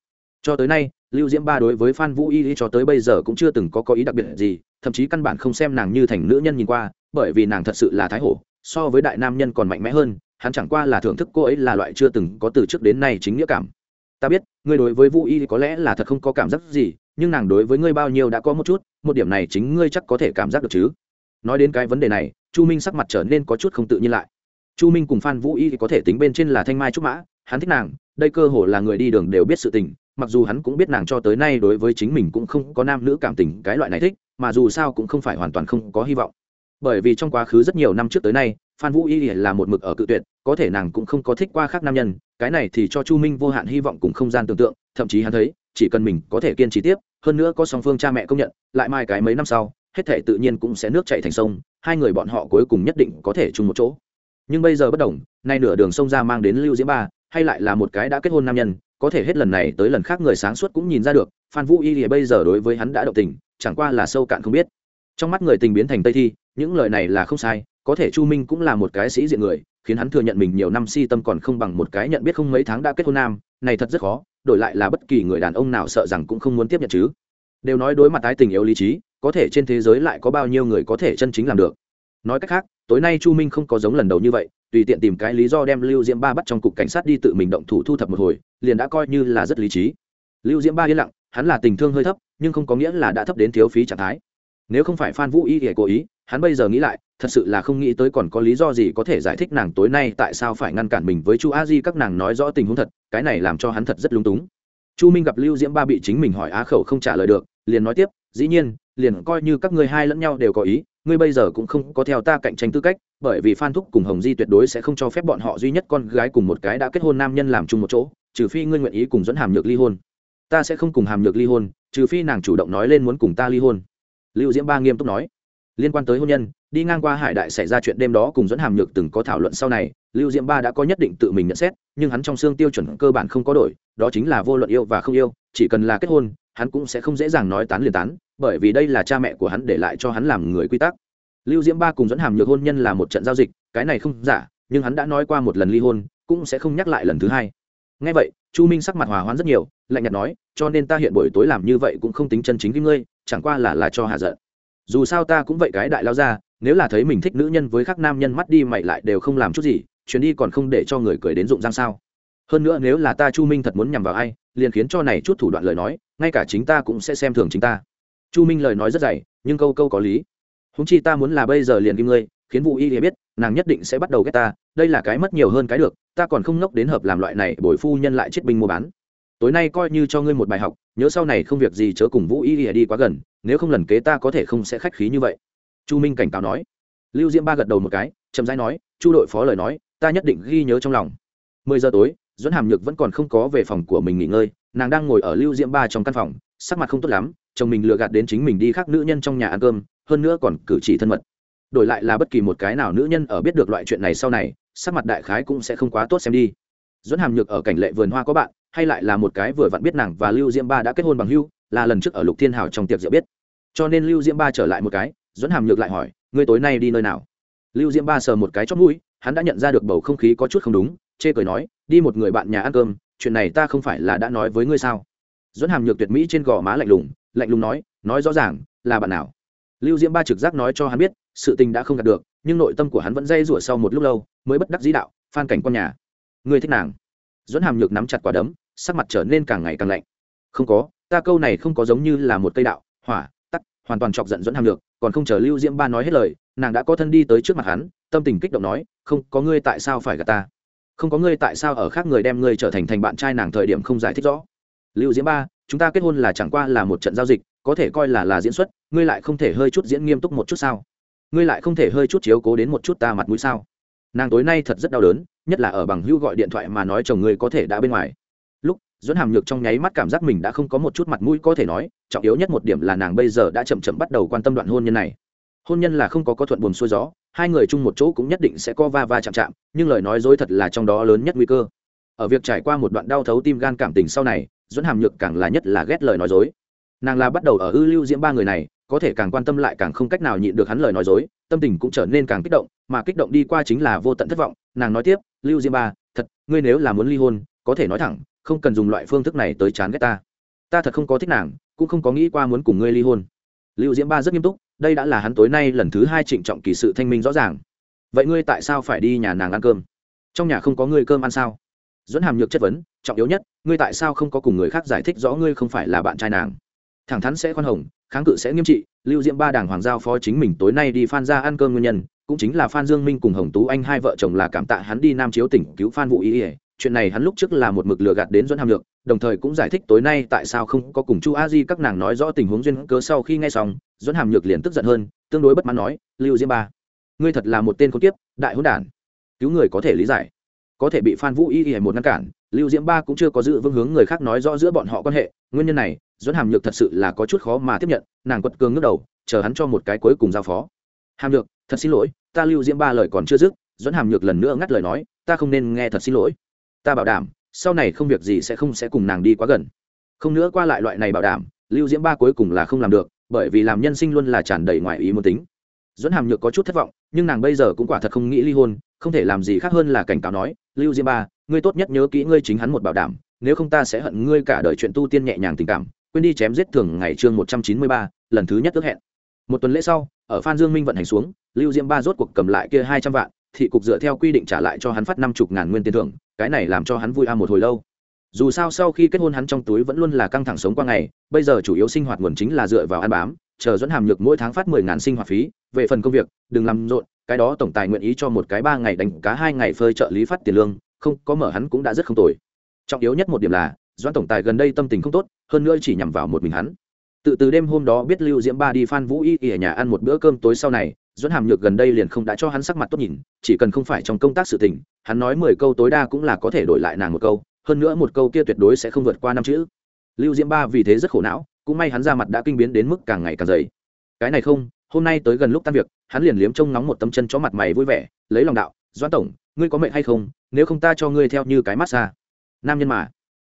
Cho tới nay lưu diễm ba đối với phan vũ y cho tới bây giờ cũng chưa từng có có ý đặc biệt gì, thậm chí căn bản không xem nàng như thành nữ nhân nhìn qua, bởi vì nàng thật sự là thái hổ, so với đại nam nhân còn mạnh mẽ hơn, hắn chẳng qua là thưởng thức cô ấy là loại chưa từng có từ trước đến nay chính nghĩa cảm. Ta biết, ngươi đối với vũ y có lẽ là thật không có cảm giác gì, nhưng nàng đối với ngươi bao nhiêu đã có một chút, một điểm này chính ngươi chắc có thể cảm giác được chứ. Nói đến cái vấn đề này, chu minh sắc mặt trở nên có chút không tự nhiên lại. Chu minh cùng phan vũ y có thể tính bên trên là thanh mai trúc mã, hắn thích nàng, đây cơ hồ là người đi đường đều biết sự tình mặc dù hắn cũng biết nàng cho tới nay đối với chính mình cũng không có nam nữ cảm tình cái loại này thích, mà dù sao cũng không phải hoàn toàn không có hy vọng. Bởi vì trong quá khứ rất nhiều năm trước tới nay, phan vũ y là một mực ở cự tuyệt, có thể nàng cũng không có thích qua khác nam nhân, cái này thì cho chu minh vô hạn hy vọng cùng không gian tưởng tượng, thậm chí hắn thấy, chỉ cần mình có thể kiên trì tiếp, hơn nữa có song phương cha mẹ công nhận, lại mai cái mấy năm sau, hết thể tự nhiên cũng sẽ nước chạy thành sông, hai người bọn họ cuối cùng nhất định có thể chung một chỗ. Nhưng bây giờ bất đồng, nay nửa đường sông ra mang đến lưu diễm ba, hay lại là một cái đã kết hôn nam nhân có thể hết lần này tới lần khác người sáng suốt cũng nhìn ra được, phan vũ y thì bây giờ đối với hắn đã động tình, chẳng qua là sâu cạn không biết. Trong mắt người tình biến thành tây thi, những lời này là không sai, có thể chu minh cũng là một cái sĩ diện người, khiến hắn thừa nhận mình nhiều năm si tâm còn không bằng một cái nhận biết không mấy tháng đã kết hôn nam, này thật rất khó, đổi lại là bất kỳ người đàn ông nào sợ rằng cũng không muốn tiếp nhận chứ. Đều nói đối mặt tái tình yêu lý trí, có thể trên thế giới lại có bao nhiêu người có thể chân chính làm được. Nói cách khác, tối nay chu minh không có giống lần đầu như vậy tùy tiện tìm cái lý do đem lưu diễm ba bắt trong cục cảnh sát đi tự mình động thủ thu thập một hồi, liền đã coi như là rất lý trí. Lưu diễm ba yên lặng, hắn là tình thương hơi thấp, nhưng không có nghĩa là đã thấp đến thiếu phí trạng thái. Nếu không phải phan vũ y để cố ý, hắn bây giờ nghĩ lại, thật sự là không nghĩ tới còn có lý do gì có thể giải thích nàng tối nay tại sao phải ngăn cản mình với chu a di, các nàng nói rõ tình huống thật, cái này làm cho hắn thật rất lung túng. Chu minh gặp lưu diễm ba bị chính mình hỏi á khẩu không trả lời được, liền nói tiếp dĩ nhiên, liền coi như các ngươi hai lẫn nhau đều có ý, ngươi bây giờ cũng không có theo ta cạnh tranh tư cách, bởi vì phan thúc cùng hồng di tuyệt đối sẽ không cho phép bọn họ duy nhất con gái cùng một cái đã kết hôn nam nhân làm chung một chỗ, trừ phi ngươi nguyện ý cùng dẫn hàm nhược ly hôn. Ta sẽ không cùng hàm nhược ly hôn, trừ phi nàng chủ động nói lên muốn cùng ta ly hôn. Lưu diễm ba nghiêm túc nói. Liên quan tới hôn nhân, đi ngang qua hải đại xảy ra chuyện đêm đó cùng dẫn hàm nhược từng có thảo luận sau này, lưu diễm ba đã có nhất định tự mình nhận xét, nhưng hắn trong xương tiêu chuẩn cơ bản không có đổi, đó chính là vô luận yêu và không yêu, chỉ cần là kết hôn hắn cũng sẽ không dễ dàng nói tán liền tán, bởi vì đây là cha mẹ của hắn để lại cho hắn làm người quy tắc. Lưu diễm ba cùng dẫn hàm nhược hôn nhân là một trận giao dịch, cái này không giả, nhưng hắn đã nói qua một lần ly hôn, cũng sẽ không nhắc lại lần thứ hai. Ngay vậy, chu minh sắc mặt hòa hoãn rất nhiều, lạnh nhạt nói, cho nên ta hiện buổi tối làm như vậy cũng không tính chân chính kim ngươi, chẳng qua là là cho hạ giận. Dù sao ta cũng vậy cái đại lao ra, nếu là thấy mình thích nữ nhân với các nam nhân, mắt đi mày lại đều không làm chút gì, chuyến đi còn không để cho người cười đến dụng răng sao? Hơn nữa nếu là ta chu minh thật muốn nhằm vào ai, liền khiến cho này chút thủ đoạn lời nói, ngay cả chính ta cũng sẽ xem thường chính ta. Chu minh lời nói rất dày, nhưng câu câu có lý. Húng chi ta muốn là bây giờ liền kim ngươi, khiến vụ y biết, nàng nhất định sẽ bắt đầu ghét ta, đây là cái mất nhiều hơn cái được, ta còn không ngốc đến hợp làm loại này, bồi phu nhân lại chết binh mua bán. Tối nay coi như cho ngươi một bài học, nhớ sau này không việc gì chớ cùng vũ y đi quá gần, nếu không lần kế ta có thể không sẽ khách khí như vậy. Chu minh cảnh cáo nói. Lưu diễm ba gật đầu một cái, chậm rãi nói, chu đội phó lời nói, ta nhất định ghi nhớ trong lòng. Mười giờ tối dẫn hàm nhược vẫn còn không có về phòng của mình nghỉ ngơi, nàng đang ngồi ở lưu diễm ba trong căn phòng, sắc mặt không tốt lắm, chồng mình lừa gạt đến chính mình đi khác nữ nhân trong nhà ăn cơm, hơn nữa còn cử chỉ thân mật. Đổi lại là bất kỳ một cái nào nữ nhân ở biết được loại chuyện này sau này, sắc mặt đại khái cũng sẽ không quá tốt xem đi. Dẫn hàm nhược ở cảnh lệ vườn hoa có bạn, hay lại là một cái vừa vặn biết nàng và lưu diễm ba đã kết hôn bằng hưu là lần trước ở lục thiên hào trong tiệc rượu biết. Cho nên lưu diễm ba trở lại một cái, dẫn hàm nhược lại hỏi, ngươi tối nay đi nơi nào? Lưu diễm ba sờ một cái chót mũi, hắn đã nhận ra được bầu không khí có chút không đúng chê cười nói, đi một người bạn nhà ăn cơm, chuyện này ta không phải là đã nói với ngươi sao? Dẫn hàm nhược tuyệt mỹ trên gò má lạnh lùng lạnh lùng nói nói rõ ràng, là bạn nào? Lưu diễm ba trực giác nói cho hắn biết, sự tình đã không đạt được, nhưng nội tâm của hắn vẫn dây rủa sau một lúc lâu, mới bất đắc dĩ đạo, phan cảnh con nhà người thích nàng? Dẫn hàm nhược nắm chặt quả đấm, sắc mặt trở nên càng ngày càng lạnh. Không có, ta câu này không có giống như là một cây đạo, hỏa tắt hoàn toàn chọc giận dẫn hàm nhược, còn không chờ lưu diễm ba nói hết lời, nàng đã có thân đi tới trước mặt hắn, tâm tình kích động nói, không, có ngươi tại sao phải gặp ta? Không có ngươi tại sao ở khác người đem ngươi trở thành thành bạn trai nàng thời điểm không giải thích rõ. Lưu diễm ba, chúng ta kết hôn là chẳng qua là một trận giao dịch, có thể coi là là diễn xuất, ngươi lại không thể hơi chút diễn nghiêm túc một chút sao? Ngươi lại không thể hơi chút chiếu cố đến một chút ta mặt mũi sao? Nàng tối nay thật rất đau đớn, nhất là ở bằng hữu gọi điện thoại mà nói chồng ngươi có thể đã bên ngoài. Lúc dẫn hàm nhược trong nháy mắt cảm giác mình đã không có một chút mặt mũi có thể nói, trọng yếu nhất một điểm là nàng bây giờ đã chậm chậm bắt đầu quan tâm đoạn hôn nhân này. Hôn nhân là không có có thuận buồn xuôi gió hai người chung một chỗ cũng nhất định sẽ có va va chạm chạm, nhưng lời nói dối thật là trong đó lớn nhất nguy cơ. Ở việc trải qua một đoạn đau thấu tim gan cảm tình sau này dẫn hàm nhược càng là nhất là ghét lời nói dối. Nàng là bắt đầu ở ư lưu diễm ba người này, có thể càng quan tâm lại càng không cách nào nhịn được hắn lời nói dối, tâm tình cũng trở nên càng kích động, mà kích động đi qua chính là vô tận thất vọng. Nàng nói tiếp, lưu diễm ba, thật, ngươi nếu là muốn ly hôn, có thể nói thẳng, không cần dùng loại phương thức này tới chán ghét ta. Ta thật không có thích nàng, cũng không có nghĩ qua muốn cùng ngươi ly hôn. Lưu diễm ba rất nghiêm túc đây đã là hắn tối nay lần thứ hai trịnh trọng kỳ sự thanh minh rõ ràng. Vậy ngươi tại sao phải đi nhà nàng ăn cơm? Trong nhà không có ngươi cơm ăn sao? Dẫn hàm nhược chất vấn, trọng yếu nhất, ngươi tại sao không có cùng người khác giải thích rõ ngươi không phải là bạn trai nàng? Thẳng thắn sẽ khoan hồng, kháng cự sẽ nghiêm trị, lưu diễm ba đảng hoàng giao phó chính mình tối nay đi phan ra ăn cơm nguyên nhân, cũng chính là phan dương minh cùng hồng tú anh hai vợ chồng là cảm tạ hắn đi nam chiếu tỉnh cứu phan vũ ý ỉa chuyện này hắn lúc trước là một mực lừa gạt đến dẫn hàm nhược, đồng thời cũng giải thích tối nay tại sao không có cùng chu a di các nàng nói rõ tình huống duyên cớ sau khi nghe xong dẫn hàm nhược liền tức giận hơn, tương đối bất mãn nói, lưu diễm ba, ngươi thật là một tên con tiếp đại hỗn đản. Cứu người có thể lý giải, có thể bị phan vũ y y một ngăn cản, lưu diễm ba cũng chưa có dự vương hướng người khác nói rõ giữa bọn họ quan hệ. Nguyên nhân này, dẫn hàm nhược thật sự là có chút khó mà tiếp nhận, nàng quật cường ngước đầu, chờ hắn cho một cái cuối cùng giao phó. Hàm nhược, thật xin lỗi, ta lưu diễm ba lời còn chưa dứt, dẫn hàm nhược lần nữa ngắt lời nói, ta không nên nghe thật xin lỗi. Ta bảo đảm, sau này không việc gì sẽ không sẽ cùng nàng đi quá gần. Không nữa qua lại loại này bảo đảm, lưu diễm ba cuối cùng là không làm được bởi vì làm nhân sinh luôn là tràn đầy ngoài ý muốn tính. Dẫn hàm nhược có chút thất vọng, nhưng nàng bây giờ cũng quả thật không nghĩ ly hôn, không thể làm gì khác hơn là cảnh cáo nói, lưu diêm ba, ngươi tốt nhất nhớ kỹ ngươi chính hắn một bảo đảm, nếu không ta sẽ hận ngươi cả đời chuyện tu tiên nhẹ nhàng tình cảm, quên đi chém giết thường ngày chương một trăm chín mươi ba, lần thứ nhất ước hẹn. Một tuần lễ sau, ở phan dương minh vận hành xuống, lưu diêm ba rốt cuộc cầm lại kia hai trăm vạn, thị cục dựa theo quy định trả lại cho hắn phát năm chục ngàn nguyên tiền thưởng, cái này làm cho hắn vui a một hồi lâu dù sao sau khi kết hôn hắn trong túi vẫn luôn là căng thẳng sống qua ngày, bây giờ chủ yếu sinh hoạt nguồn chính là dựa vào ăn bám, chờ dẫn hàm nhược mỗi tháng phát mười ngàn sinh hoạt phí, về phần công việc, đừng làm rộn, cái đó tổng tài nguyện ý cho một cái ba ngày đánh cá hai ngày phơi trợ lý phát tiền lương, không, có mở hắn cũng đã rất không tồi. Trọng yếu nhất một điểm là doãn tổng tài gần đây tâm tình không tốt, hơn nữa chỉ nhằm vào một mình hắn. Tự từ đêm hôm đó biết lưu diễm ba đi phan vũ y ở nhà ăn một bữa cơm tối sau này doãn hàm nhược gần đây liền không đã cho hắn sắc mặt tốt nhìn, chỉ cần không phải trong công tác sự tình, hắn nói mười câu tối đa cũng là có thể đổi lại nàng một câu hơn nữa một câu kia tuyệt đối sẽ không vượt qua năm chữ. Lưu diễm ba vì thế rất khổ não, cũng may hắn ra mặt đã kinh biến đến mức càng ngày càng dày. Cái này không, hôm nay tới gần lúc tan việc, hắn liền liếm trông nóng một tấm chân cho mặt mày vui vẻ, lấy lòng đạo, doãn tổng, ngươi có mệnh hay không? Nếu không ta cho ngươi theo như cái massage nam nhân mà.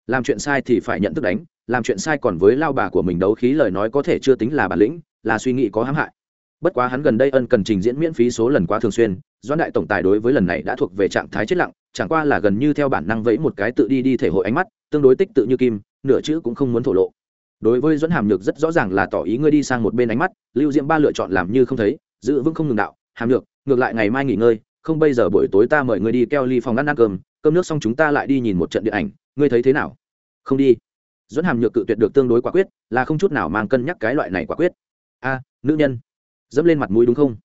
Làm chuyện sai thì phải nhận thức đánh, làm chuyện sai còn với lao bà của mình đấu khí lời nói có thể chưa tính là bản lĩnh, là suy nghĩ có hãm hại. Bất quá hắn gần đây ân cần trình diễn miễn phí số lần quá thường xuyên, doãn đại tổng tài đối với lần này đã thuộc về trạng thái chết lặng chẳng qua là gần như theo bản năng vẫy một cái tự đi đi thể hội ánh mắt, tương đối tích tự như kim, nửa chữ cũng không muốn thổ lộ. Đối với dẫn hàm nhược rất rõ ràng là tỏ ý ngươi đi sang một bên ánh mắt, lưu diễm ba lựa chọn làm như không thấy, giữ vững không ngừng đạo, hàm nhược, ngược lại ngày mai nghỉ ngơi, không bây giờ buổi tối ta mời ngươi đi keo ly phòng ăn ăn cơm cơm nước xong chúng ta lại đi nhìn một trận điện ảnh, ngươi thấy thế nào? Không đi. Dẫn hàm nhược cự tuyệt được tương đối quả quyết, là không chút nào mang cân nhắc cái loại này quả quyết. A, nữ nhân. Dẫm lên mặt mũi đúng không?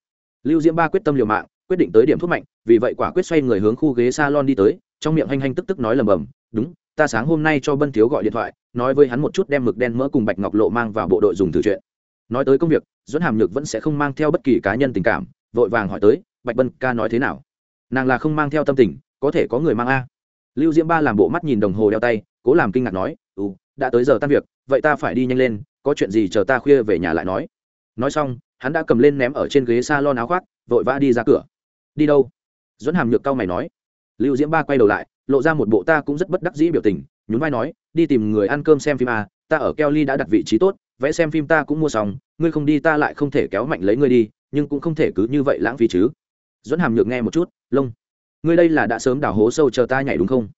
Lưu diễm ba quyết tâm liều mạng quyết định tới điểm thuốc mạnh, vì vậy quả quyết xoay người hướng khu ghế salon đi tới, trong miệng hanh hanh tức tức nói lầm bầm, đúng, ta sáng hôm nay cho bân thiếu gọi điện thoại, nói với hắn một chút đem mực đen mỡ cùng bạch ngọc lộ mang vào bộ đội dùng thử chuyện. Nói tới công việc dẫn hàm nhược vẫn sẽ không mang theo bất kỳ cá nhân tình cảm, vội vàng hỏi tới, bạch bân, ca nói thế nào? Nàng là không mang theo tâm tình, có thể có người mang a. Lưu diễm ba làm bộ mắt nhìn đồng hồ đeo tay, cố làm kinh ngạc nói ừ đã tới giờ tan việc, vậy ta phải đi nhanh lên, có chuyện gì chờ ta khuya về nhà lại nói. Nói xong, hắn đã cầm lên ném ở trên ghế s a lon áo khoác, vội vã đi ra cửa đi đâu? Dẫn hàm nhược cao mày nói. Lưu diễm ba quay đầu lại lộ ra một bộ ta cũng rất bất đắc dĩ biểu tình nhún vai nói đi tìm người ăn cơm xem phim à, ta ở keo ly đã đặt vị trí tốt vẽ xem phim ta cũng mua xong ngươi không đi ta lại không thể kéo mạnh lấy ngươi đi nhưng cũng không thể cứ như vậy lãng phí chứ. Dẫn hàm nhược nghe một chút lông. Ngươi đây là đã sớm đào hố sâu chờ ta nhảy đúng không?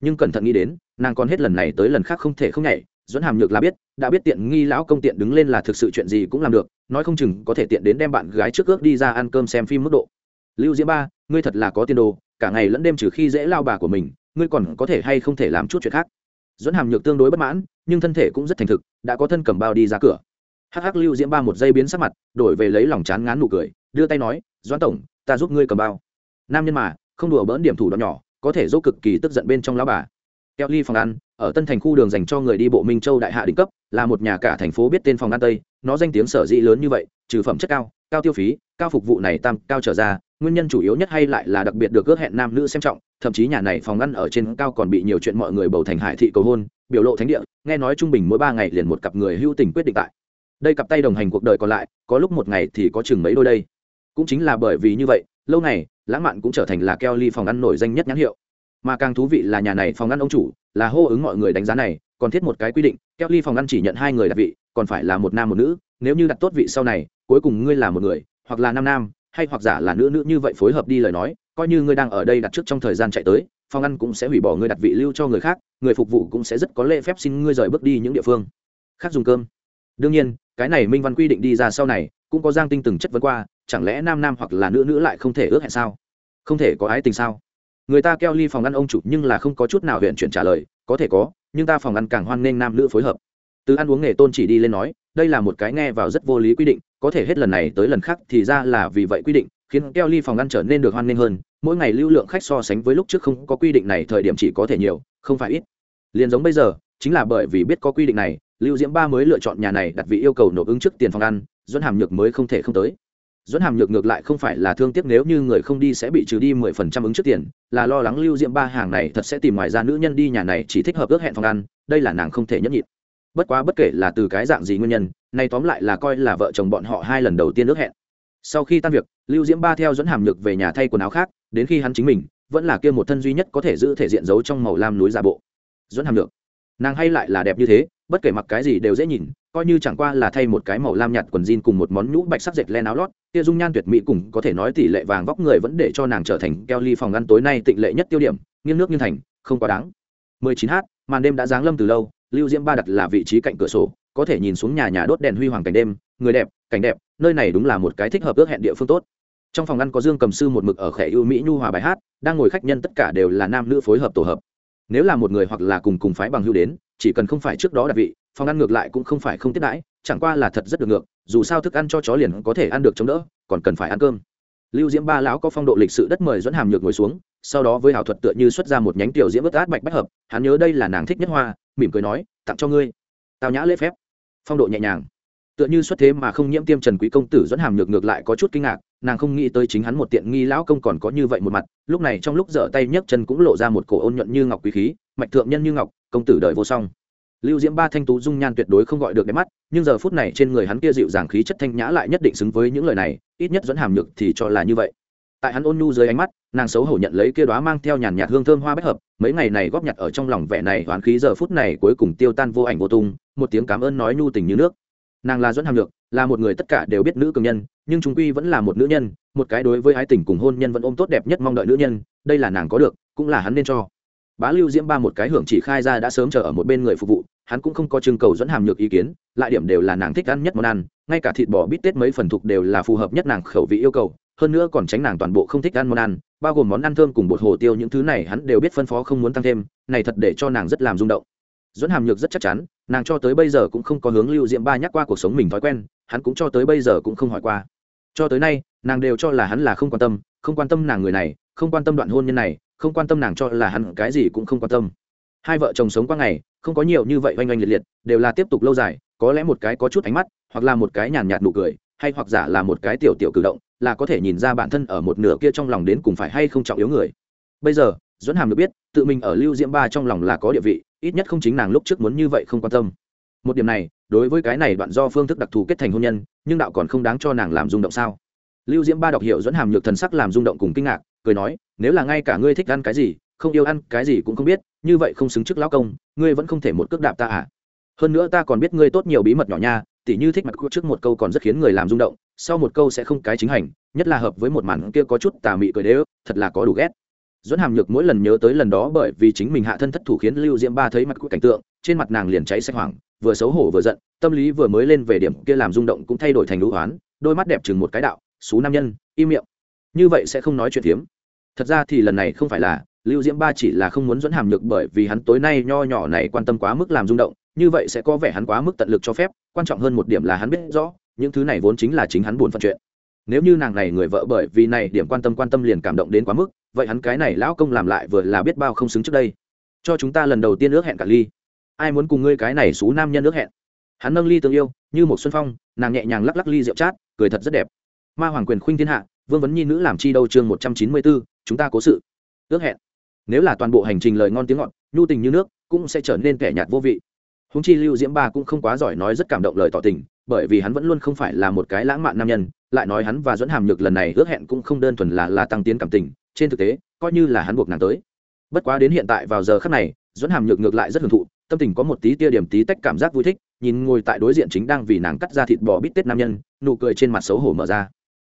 Nhưng cẩn thận nghĩ đến nàng còn hết lần này tới lần khác không thể không nhảy. Dẫn hàm nhược là biết đã biết tiện nghi lão công tiện đứng lên là thực sự chuyện gì cũng làm được nói không chừng có thể tiện đến đem bạn gái trước ước đi ra ăn cơm xem phim mức độ lưu diễm ba, ngươi thật là có tiền đồ, cả ngày lẫn đêm trừ khi dễ lao bà của mình, ngươi còn có thể hay không thể làm chút chuyện khác. Dẫn hàm nhược tương đối bất mãn, nhưng thân thể cũng rất thành thực, đã có thân cầm bao đi ra cửa. Hắc hắc lưu diễm ba một giây biến sắc mặt, đổi về lấy lòng chán ngán nụ cười, đưa tay nói doãn tổng, ta giúp ngươi cầm bao. Nam nhân mà, không đùa bỡn điểm thủ đoạn nhỏ, có thể giúp cực kỳ tức giận bên trong lão bà. Keo ly phòng ăn, ở tân thành khu đường dành cho người đi bộ minh châu đại hạ đỉnh cấp, là một nhà cả thành phố biết tên phòng ăn tây, nó danh tiếng sở dĩ lớn như vậy, trừ phẩm chất cao cao tiêu phí, cao phục vụ này tam, cao trở ra nguyên nhân chủ yếu nhất hay lại là đặc biệt được ước hẹn nam nữ xem trọng, thậm chí nhà này phòng ngăn ở trên cao còn bị nhiều chuyện mọi người bầu thành hải thị cầu hôn, biểu lộ thánh địa, nghe nói trung bình mỗi ba ngày liền một cặp người hưu tình quyết định tại. Đây cặp tay đồng hành cuộc đời còn lại, có lúc một ngày thì có chừng mấy đôi đây. Cũng chính là bởi vì như vậy, lâu này lãng mạn cũng trở thành là keo ly phòng ăn nổi danh nhất nhãn hiệu. Mà càng thú vị là nhà này phòng ăn ông chủ, là hô ứng mọi người đánh giá này, còn thiết một cái quy định, keo ly phòng ăn chỉ nhận hai người đặt vị, còn phải là một nam một nữ, nếu như đặt tốt vị sau này, cuối cùng ngươi là một người, hoặc là nam nam hay hoặc giả là nữ nữ như vậy phối hợp đi lời nói, coi như ngươi đang ở đây đặt trước trong thời gian chạy tới, phòng ăn cũng sẽ hủy bỏ ngươi đặt vị lưu cho người khác, người phục vụ cũng sẽ rất có lễ phép xin ngươi rời bước đi những địa phương. Khác dùng cơm. Đương nhiên, cái này minh văn quy định đi ra sau này, cũng có giang tinh từng chất vấn qua, chẳng lẽ nam nam hoặc là nữ nữ lại không thể ước hẹn sao? Không thể có ái tình sao? Người ta keo ly phòng ăn ông chủ nhưng là không có chút nào huyện chuyển trả lời, có thể có, nhưng ta phòng ăn càng hoan nghênh nam nữ phối hợp. Từ ăn uống nghề tôn chỉ đi lên nói, đây là một cái nghe vào rất vô lý quy định có thể hết lần này tới lần khác thì ra là vì vậy quy định, khiến keo ly phòng ăn trở nên được hoan nghênh hơn. Mỗi ngày lưu lượng khách so sánh với lúc trước không có quy định này thời điểm chỉ có thể nhiều, không phải ít. Liền giống bây giờ, chính là bởi vì biết có quy định này, lưu diễm ba mới lựa chọn nhà này đặt vị yêu cầu nộp ứng trước tiền phòng ăn dẫn hàm nhược mới không thể không tới. Dẫn hàm nhược ngược lại không phải là thương tiếc nếu như người không đi sẽ bị trừ đi mười phần trăm ứng trước tiền, là lo lắng lưu diễm ba hàng này thật sẽ tìm ngoài ra nữ nhân đi nhà này chỉ thích hợp ước hẹn phòng ăn, đây là nàng không thể nhẫn nhịn bất quá bất kể là từ cái dạng gì nguyên nhân, nay tóm lại là coi là vợ chồng bọn họ hai lần đầu tiên ước hẹn. Sau khi tan việc, lưu diễm ba theo dẫn hàm nhược về nhà thay quần áo khác, đến khi hắn chính mình, vẫn là kia một thân duy nhất có thể giữ thể diện giấu trong màu lam núi giả bộ. Dẫn hàm nhược. Nàng hay lại là đẹp như thế, bất kể mặc cái gì đều dễ nhìn, coi như chẳng qua là thay một cái màu lam nhạt quần jean cùng một món nhũ bạch sắc dệt len áo lót, kia dung nhan tuyệt mỹ cùng có thể nói tỷ lệ vàng vóc người vẫn để cho nàng trở thành keo ly phòng ngăn tối nay tịnh lệ nhất tiêu điểm, nghiêng nước nghiêng thành, không quá đáng. 19 h màn đêm đã giáng lâm từ lâu lưu diễm ba đặt là vị trí cạnh cửa sổ, có thể nhìn xuống nhà nhà đốt đèn huy hoàng cảnh đêm, người đẹp, cảnh đẹp, nơi này đúng là một cái thích hợp ước hẹn địa phương tốt. Trong phòng ăn có dương cầm sư một mực ở khẽ ưu mỹ nhu hòa bài hát, đang ngồi khách nhân tất cả đều là nam nữ phối hợp tổ hợp. Nếu là một người hoặc là cùng cùng phái bằng hưu đến, chỉ cần không phải trước đó đặt vị, phòng ăn ngược lại cũng không phải không tiết đãi, chẳng qua là thật rất được ngược, dù sao thức ăn cho chó liền có thể ăn được chống đỡ, còn cần phải ăn cơm. Lưu diễm ba lão có phong độ lịch sự đất mời dẫn hàm nhược ngồi xuống, sau đó với hảo thuật tựa như xuất ra một nhánh tiểu diễm ướt át bạch bách hợp, hắn nhớ đây là nàng thích nhất hoa mỉm cười nói, tặng cho ngươi. Tao nhã lễ phép. Phong độ nhẹ nhàng. Tựa như xuất thế mà không nhiễm tiêm trần quý công tử dẫn hàm nhược ngược lại có chút kinh ngạc, nàng không nghĩ tới chính hắn một tiện nghi lão công còn có như vậy một mặt, lúc này trong lúc dở tay nhấc chân cũng lộ ra một cổ ôn nhuận như ngọc quý khí, mạch thượng nhân như ngọc, công tử đời vô song. Lưu diễm ba thanh tú dung nhan tuyệt đối không gọi được đẹp mắt, nhưng giờ phút này trên người hắn kia dịu dàng khí chất thanh nhã lại nhất định xứng với những lời này, ít nhất dẫn hàm nhược thì cho là như vậy tại hắn ôn nhu dưới ánh mắt, nàng xấu hổ nhận lấy kia đó mang theo nhàn nhạt hương thơm hoa bách hợp, mấy ngày này góp nhặt ở trong lòng vẻ này hoán khí giờ phút này cuối cùng tiêu tan vô ảnh vô tung, một tiếng cảm ơn nói nhu tình như nước. Nàng là dẫn hàm nhược là một người tất cả đều biết nữ cường nhân, nhưng chúng quy vẫn là một nữ nhân, một cái đối với ái tình cùng hôn nhân vẫn ôm tốt đẹp nhất mong đợi nữ nhân, đây là nàng có được, cũng là hắn nên cho. Bá lưu diễm ba một cái hưởng chỉ khai ra đã sớm chờ ở một bên người phục vụ, hắn cũng không có trưng cầu dẫn hàm nhược ý kiến, lại điểm đều là nàng thích ăn nhất món ăn, ngay cả thịt bò bít tết mấy phần thục đều là phù hợp nhất nàng khẩu vị yêu cầu hơn nữa còn tránh nàng toàn bộ không thích ăn món ăn, bao gồm món ăn thơm cùng bột hồ tiêu những thứ này hắn đều biết phân phó không muốn tăng thêm, này thật để cho nàng rất làm rung động. Dẫn hàm nhược rất chắc chắn, nàng cho tới bây giờ cũng không có hướng lưu diễm ba nhắc qua cuộc sống mình thói quen, hắn cũng cho tới bây giờ cũng không hỏi qua. Cho tới nay, nàng đều cho là hắn là không quan tâm, không quan tâm nàng người này, không quan tâm đoạn hôn nhân này, không quan tâm nàng cho là hắn cái gì cũng không quan tâm. Hai vợ chồng sống qua ngày, không có nhiều như vậy oanh oanh liệt liệt, đều là tiếp tục lâu dài, có lẽ một cái có chút ánh mắt, hoặc là một cái nhàn nhạt nụ cười, hay hoặc giả là một cái tiểu tiểu cử động là có thể nhìn ra bản thân ở một nửa kia trong lòng đến cùng phải hay không trọng yếu người. Bây giờ dẫn hàm được biết, tự mình ở lưu diễm ba trong lòng là có địa vị, ít nhất không chính nàng lúc trước muốn như vậy không quan tâm. Một điểm này, đối với cái này đoạn do phương thức đặc thù kết thành hôn nhân, nhưng đạo còn không đáng cho nàng làm rung động sao? Lưu diễm ba đọc hiểu dẫn hàm nhược thần sắc làm rung động cùng kinh ngạc, cười nói, nếu là ngay cả ngươi thích ăn cái gì, không yêu ăn cái gì cũng không biết, như vậy không xứng trước lão công, ngươi vẫn không thể một cước đạp ta à? Hơn nữa ta còn biết ngươi tốt nhiều bí mật nhỏ nha, tỉ như thích mặt trước một câu còn rất khiến người làm rung động sau một câu sẽ không cái chính hành, nhất là hợp với một màn kia có chút tà mị cười đế ức thật là có đủ ghét dẫn hàm nhược mỗi lần nhớ tới lần đó bởi vì chính mình hạ thân thất thủ khiến lưu diễm ba thấy mặt của cảnh tượng, trên mặt nàng liền cháy xanh hoảng, vừa xấu hổ vừa giận, tâm lý vừa mới lên về điểm kia làm rung động cũng thay đổi thành lũ hoán, đôi mắt đẹp chừng một cái đạo, xú nam nhân, im miệng như vậy sẽ không nói chuyện hiếm. thật ra thì lần này không phải là, lưu diễm ba chỉ là không muốn dẫn hàm nhược bởi vì hắn tối nay nho nhỏ này quan tâm quá mức làm rung động, như vậy sẽ có vẻ hắn quá mức tận lực cho phép, quan trọng hơn một điểm là hắn biết rõ những thứ này vốn chính là chính hắn buồn phận chuyện. Nếu như nàng này người vợ bởi vì này điểm quan tâm quan tâm liền cảm động đến quá mức, vậy hắn cái này lão công làm lại vừa là biết bao không xứng trước đây. Cho chúng ta lần đầu tiên ước hẹn cả ly. Ai muốn cùng ngươi cái này xú nam nhân ước hẹn? Hắn nâng ly tương yêu, như một xuân phong, nàng nhẹ nhàng lắc lắc ly rượu chát, cười thật rất đẹp. Ma hoàng quyền khuynh thiên hạ, vương vấn nhi nữ làm chi đâu chương một trăm chín mươi bốn chúng ta cố sự. Ước hẹn. Nếu là toàn bộ hành trình lời ngon tiếng ngọt, nhu tình như nước, cũng sẽ trở nên kẻ nhạt vô vị. Húng chi lưu diễm ba cũng không quá giỏi nói rất cảm động lời tỏ tình bởi vì hắn vẫn luôn không phải là một cái lãng mạn nam nhân, lại nói hắn và dẫn hàm nhược lần này ước hẹn cũng không đơn thuần là là tăng tiến cảm tình, trên thực tế, coi như là hắn buộc nàng tới. Bất quá đến hiện tại vào giờ khắc này dẫn hàm nhược ngược lại rất hưởng thụ, tâm tình có một tí tia điểm tí tách cảm giác vui thích, nhìn ngồi tại đối diện chính đang vì nàng cắt ra thịt bò bít tết nam nhân, nụ cười trên mặt xấu hổ mở ra.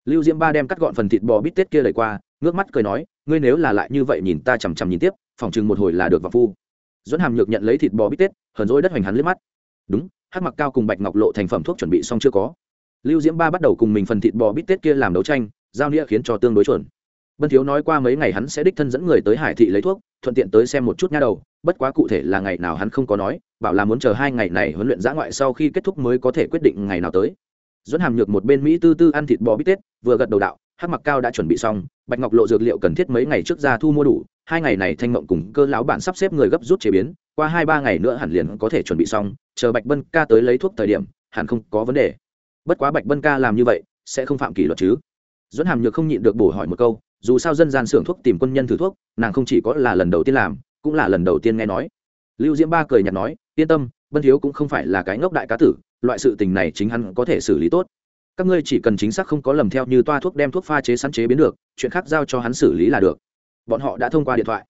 Lưu diễm ba đem cắt gọn phần thịt bò bít tết kia lời qua, ngước mắt cười nói, ngươi nếu là lại như vậy nhìn ta chằm chằm nhìn tiếp, phòng chừng một hồi là được và phu. Dẫn hàm nhược nhận lấy thịt bò bít tết, hờn dỗi đất hoành hắn liếc mắt. Đúng hát mặc cao cùng bạch ngọc lộ thành phẩm thuốc chuẩn bị xong chưa có. Lưu diễm ba bắt đầu cùng mình phần thịt bò bít tết kia làm đấu tranh, giao nghĩa khiến cho tương đối chuẩn. Bân thiếu nói qua mấy ngày hắn sẽ đích thân dẫn người tới hải thị lấy thuốc, thuận tiện tới xem một chút nha đầu, bất quá cụ thể là ngày nào hắn không có nói, bảo là muốn chờ hai ngày này huấn luyện giã ngoại sau khi kết thúc mới có thể quyết định ngày nào tới. Dẫn hàm nhược một bên mỹ tư tư ăn thịt bò bít tết, vừa gật đầu đạo, hát mặc cao đã chuẩn bị xong, bạch ngọc lộ dược liệu cần thiết mấy ngày trước ra thu mua đủ hai ngày này thanh mộng cùng cơ lão bản sắp xếp người gấp rút chế biến, qua hai ba ngày nữa hẳn liền có thể chuẩn bị xong, chờ bạch bân ca tới lấy thuốc thời điểm, hẳn không có vấn đề. Bất quá bạch bân ca làm như vậy, sẽ không phạm kỷ luật chứ. Dẫn hàm nhược không nhịn được bổ hỏi một câu, dù sao dân gian xưởng thuốc tìm quân nhân thử thuốc, nàng không chỉ có là lần đầu tiên làm, cũng là lần đầu tiên nghe nói. Lưu diễm ba cười nhạt nói, yên tâm, bân thiếu cũng không phải là cái ngốc đại cá tử, loại sự tình này chính hắn có thể xử lý tốt. Các ngươi chỉ cần chính xác không có lầm theo như toa thuốc đem thuốc pha chế sẵn chế biến được, chuyện khác giao cho hắn xử lý là được bọn họ đã thông qua điện thoại.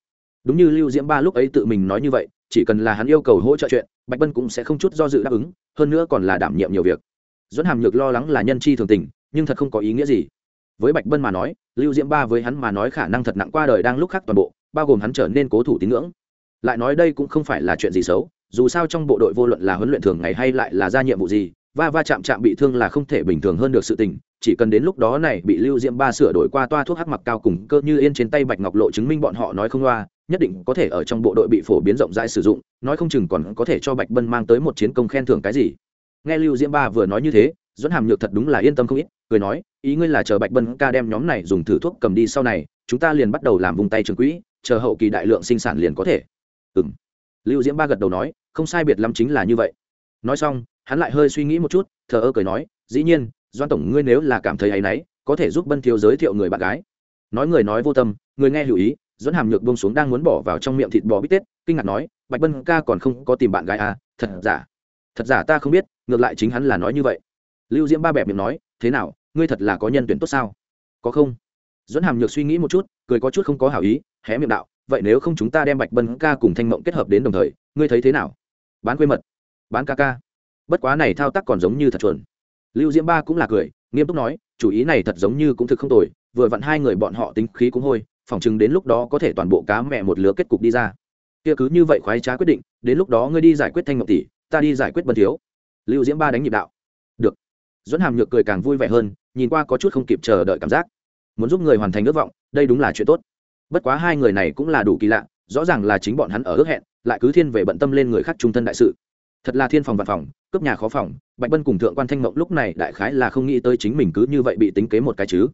Đúng như lưu diễm ba lúc ấy tự mình nói như vậy, chỉ cần là hắn yêu cầu hỗ trợ chuyện, bạch bân cũng sẽ không chút do dự đáp ứng, hơn nữa còn là đảm nhiệm nhiều việc. Dẫn hàm nhược lo lắng là nhân chi thường tình, nhưng thật không có ý nghĩa gì. Với bạch bân mà nói, lưu diễm ba với hắn mà nói khả năng thật nặng qua đời đang lúc khác toàn bộ, bao gồm hắn trở nên cố thủ tín ngưỡng. Lại nói đây cũng không phải là chuyện gì xấu, dù sao trong bộ đội vô luận là huấn luyện thường ngày hay lại là ra nhiệm vụ gì va va chạm chạm bị thương là không thể bình thường hơn được sự tình, chỉ cần đến lúc đó này bị lưu diễm ba sửa đổi qua toa thuốc hắc mặc cao cùng cơ như yên trên tay bạch ngọc lộ chứng minh bọn họ nói không loa, nhất định có thể ở trong bộ đội bị phổ biến rộng rãi sử dụng, nói không chừng còn có thể cho bạch bân mang tới một chiến công khen thưởng cái gì. Nghe lưu diễm ba vừa nói như thế dẫn hàm nhược thật đúng là yên tâm không ít, cười nói, ý ngươi là chờ bạch bân ca đem nhóm này dùng thử thuốc cầm đi sau này, chúng ta liền bắt đầu làm vùng tay trường quỹ, chờ hậu kỳ đại lượng sinh sản liền có thể. Ừ lưu diễm ba gật đầu nói, không sai biệt lắm chính là như vậy. Nói xong hắn lại hơi suy nghĩ một chút, thờ ơ cười nói, dĩ nhiên doan tổng ngươi nếu là cảm thấy áy náy, có thể giúp bân thiếu giới thiệu người bạn gái. Nói người nói vô tâm, người nghe hữu ý dẫn hàm nhược bông xuống đang muốn bỏ vào trong miệng thịt bò bít tết, kinh ngạc nói, bạch bân ca còn không có tìm bạn gái à thật giả? Thật giả ta không biết, ngược lại chính hắn là nói như vậy. Lưu diễm ba bẹp miệng nói, thế nào, ngươi thật là có nhân tuyển tốt sao? Có không? Dẫn hàm nhược suy nghĩ một chút, cười có chút không có hảo ý, hé miệng đạo, vậy nếu không chúng ta đem bạch bân ca cùng thanh mộng kết hợp đến đồng thời, ngươi thấy thế nào? Bán quê mật, bán ca ca bất quá này thao tác còn giống như thật chuẩn. Lưu diễm ba cũng là cười, nghiêm túc nói, chủ ý này thật giống như cũng thực không tồi, vừa vặn hai người bọn họ tính khí cũng hôi phỏng chừng đến lúc đó có thể toàn bộ cá mẹ một lứa kết cục đi ra. Kia cứ như vậy khoái trá quyết định, đến lúc đó ngươi đi giải quyết thanh ngọc tỷ, ta đi giải quyết bần thiếu. Lưu diễm ba đánh nhịp đạo. Được. Dẫn hàm nhược cười càng vui vẻ hơn, nhìn qua có chút không kịp chờ đợi cảm giác. Muốn giúp người hoàn thành ước vọng, đây đúng là chuyện tốt. Bất quá hai người này cũng là đủ kỳ lạ, rõ ràng là chính bọn hắn ở ước hẹn, lại cứ thiên về bận tâm lên người khác trung thân đại sự thật là thiên phòng văn phòng, cướp nhà khó phòng, bạch bân cùng thượng quan thanh mộng lúc này đại khái là không nghĩ tới chính mình cứ như vậy bị tính kế một cái chứ.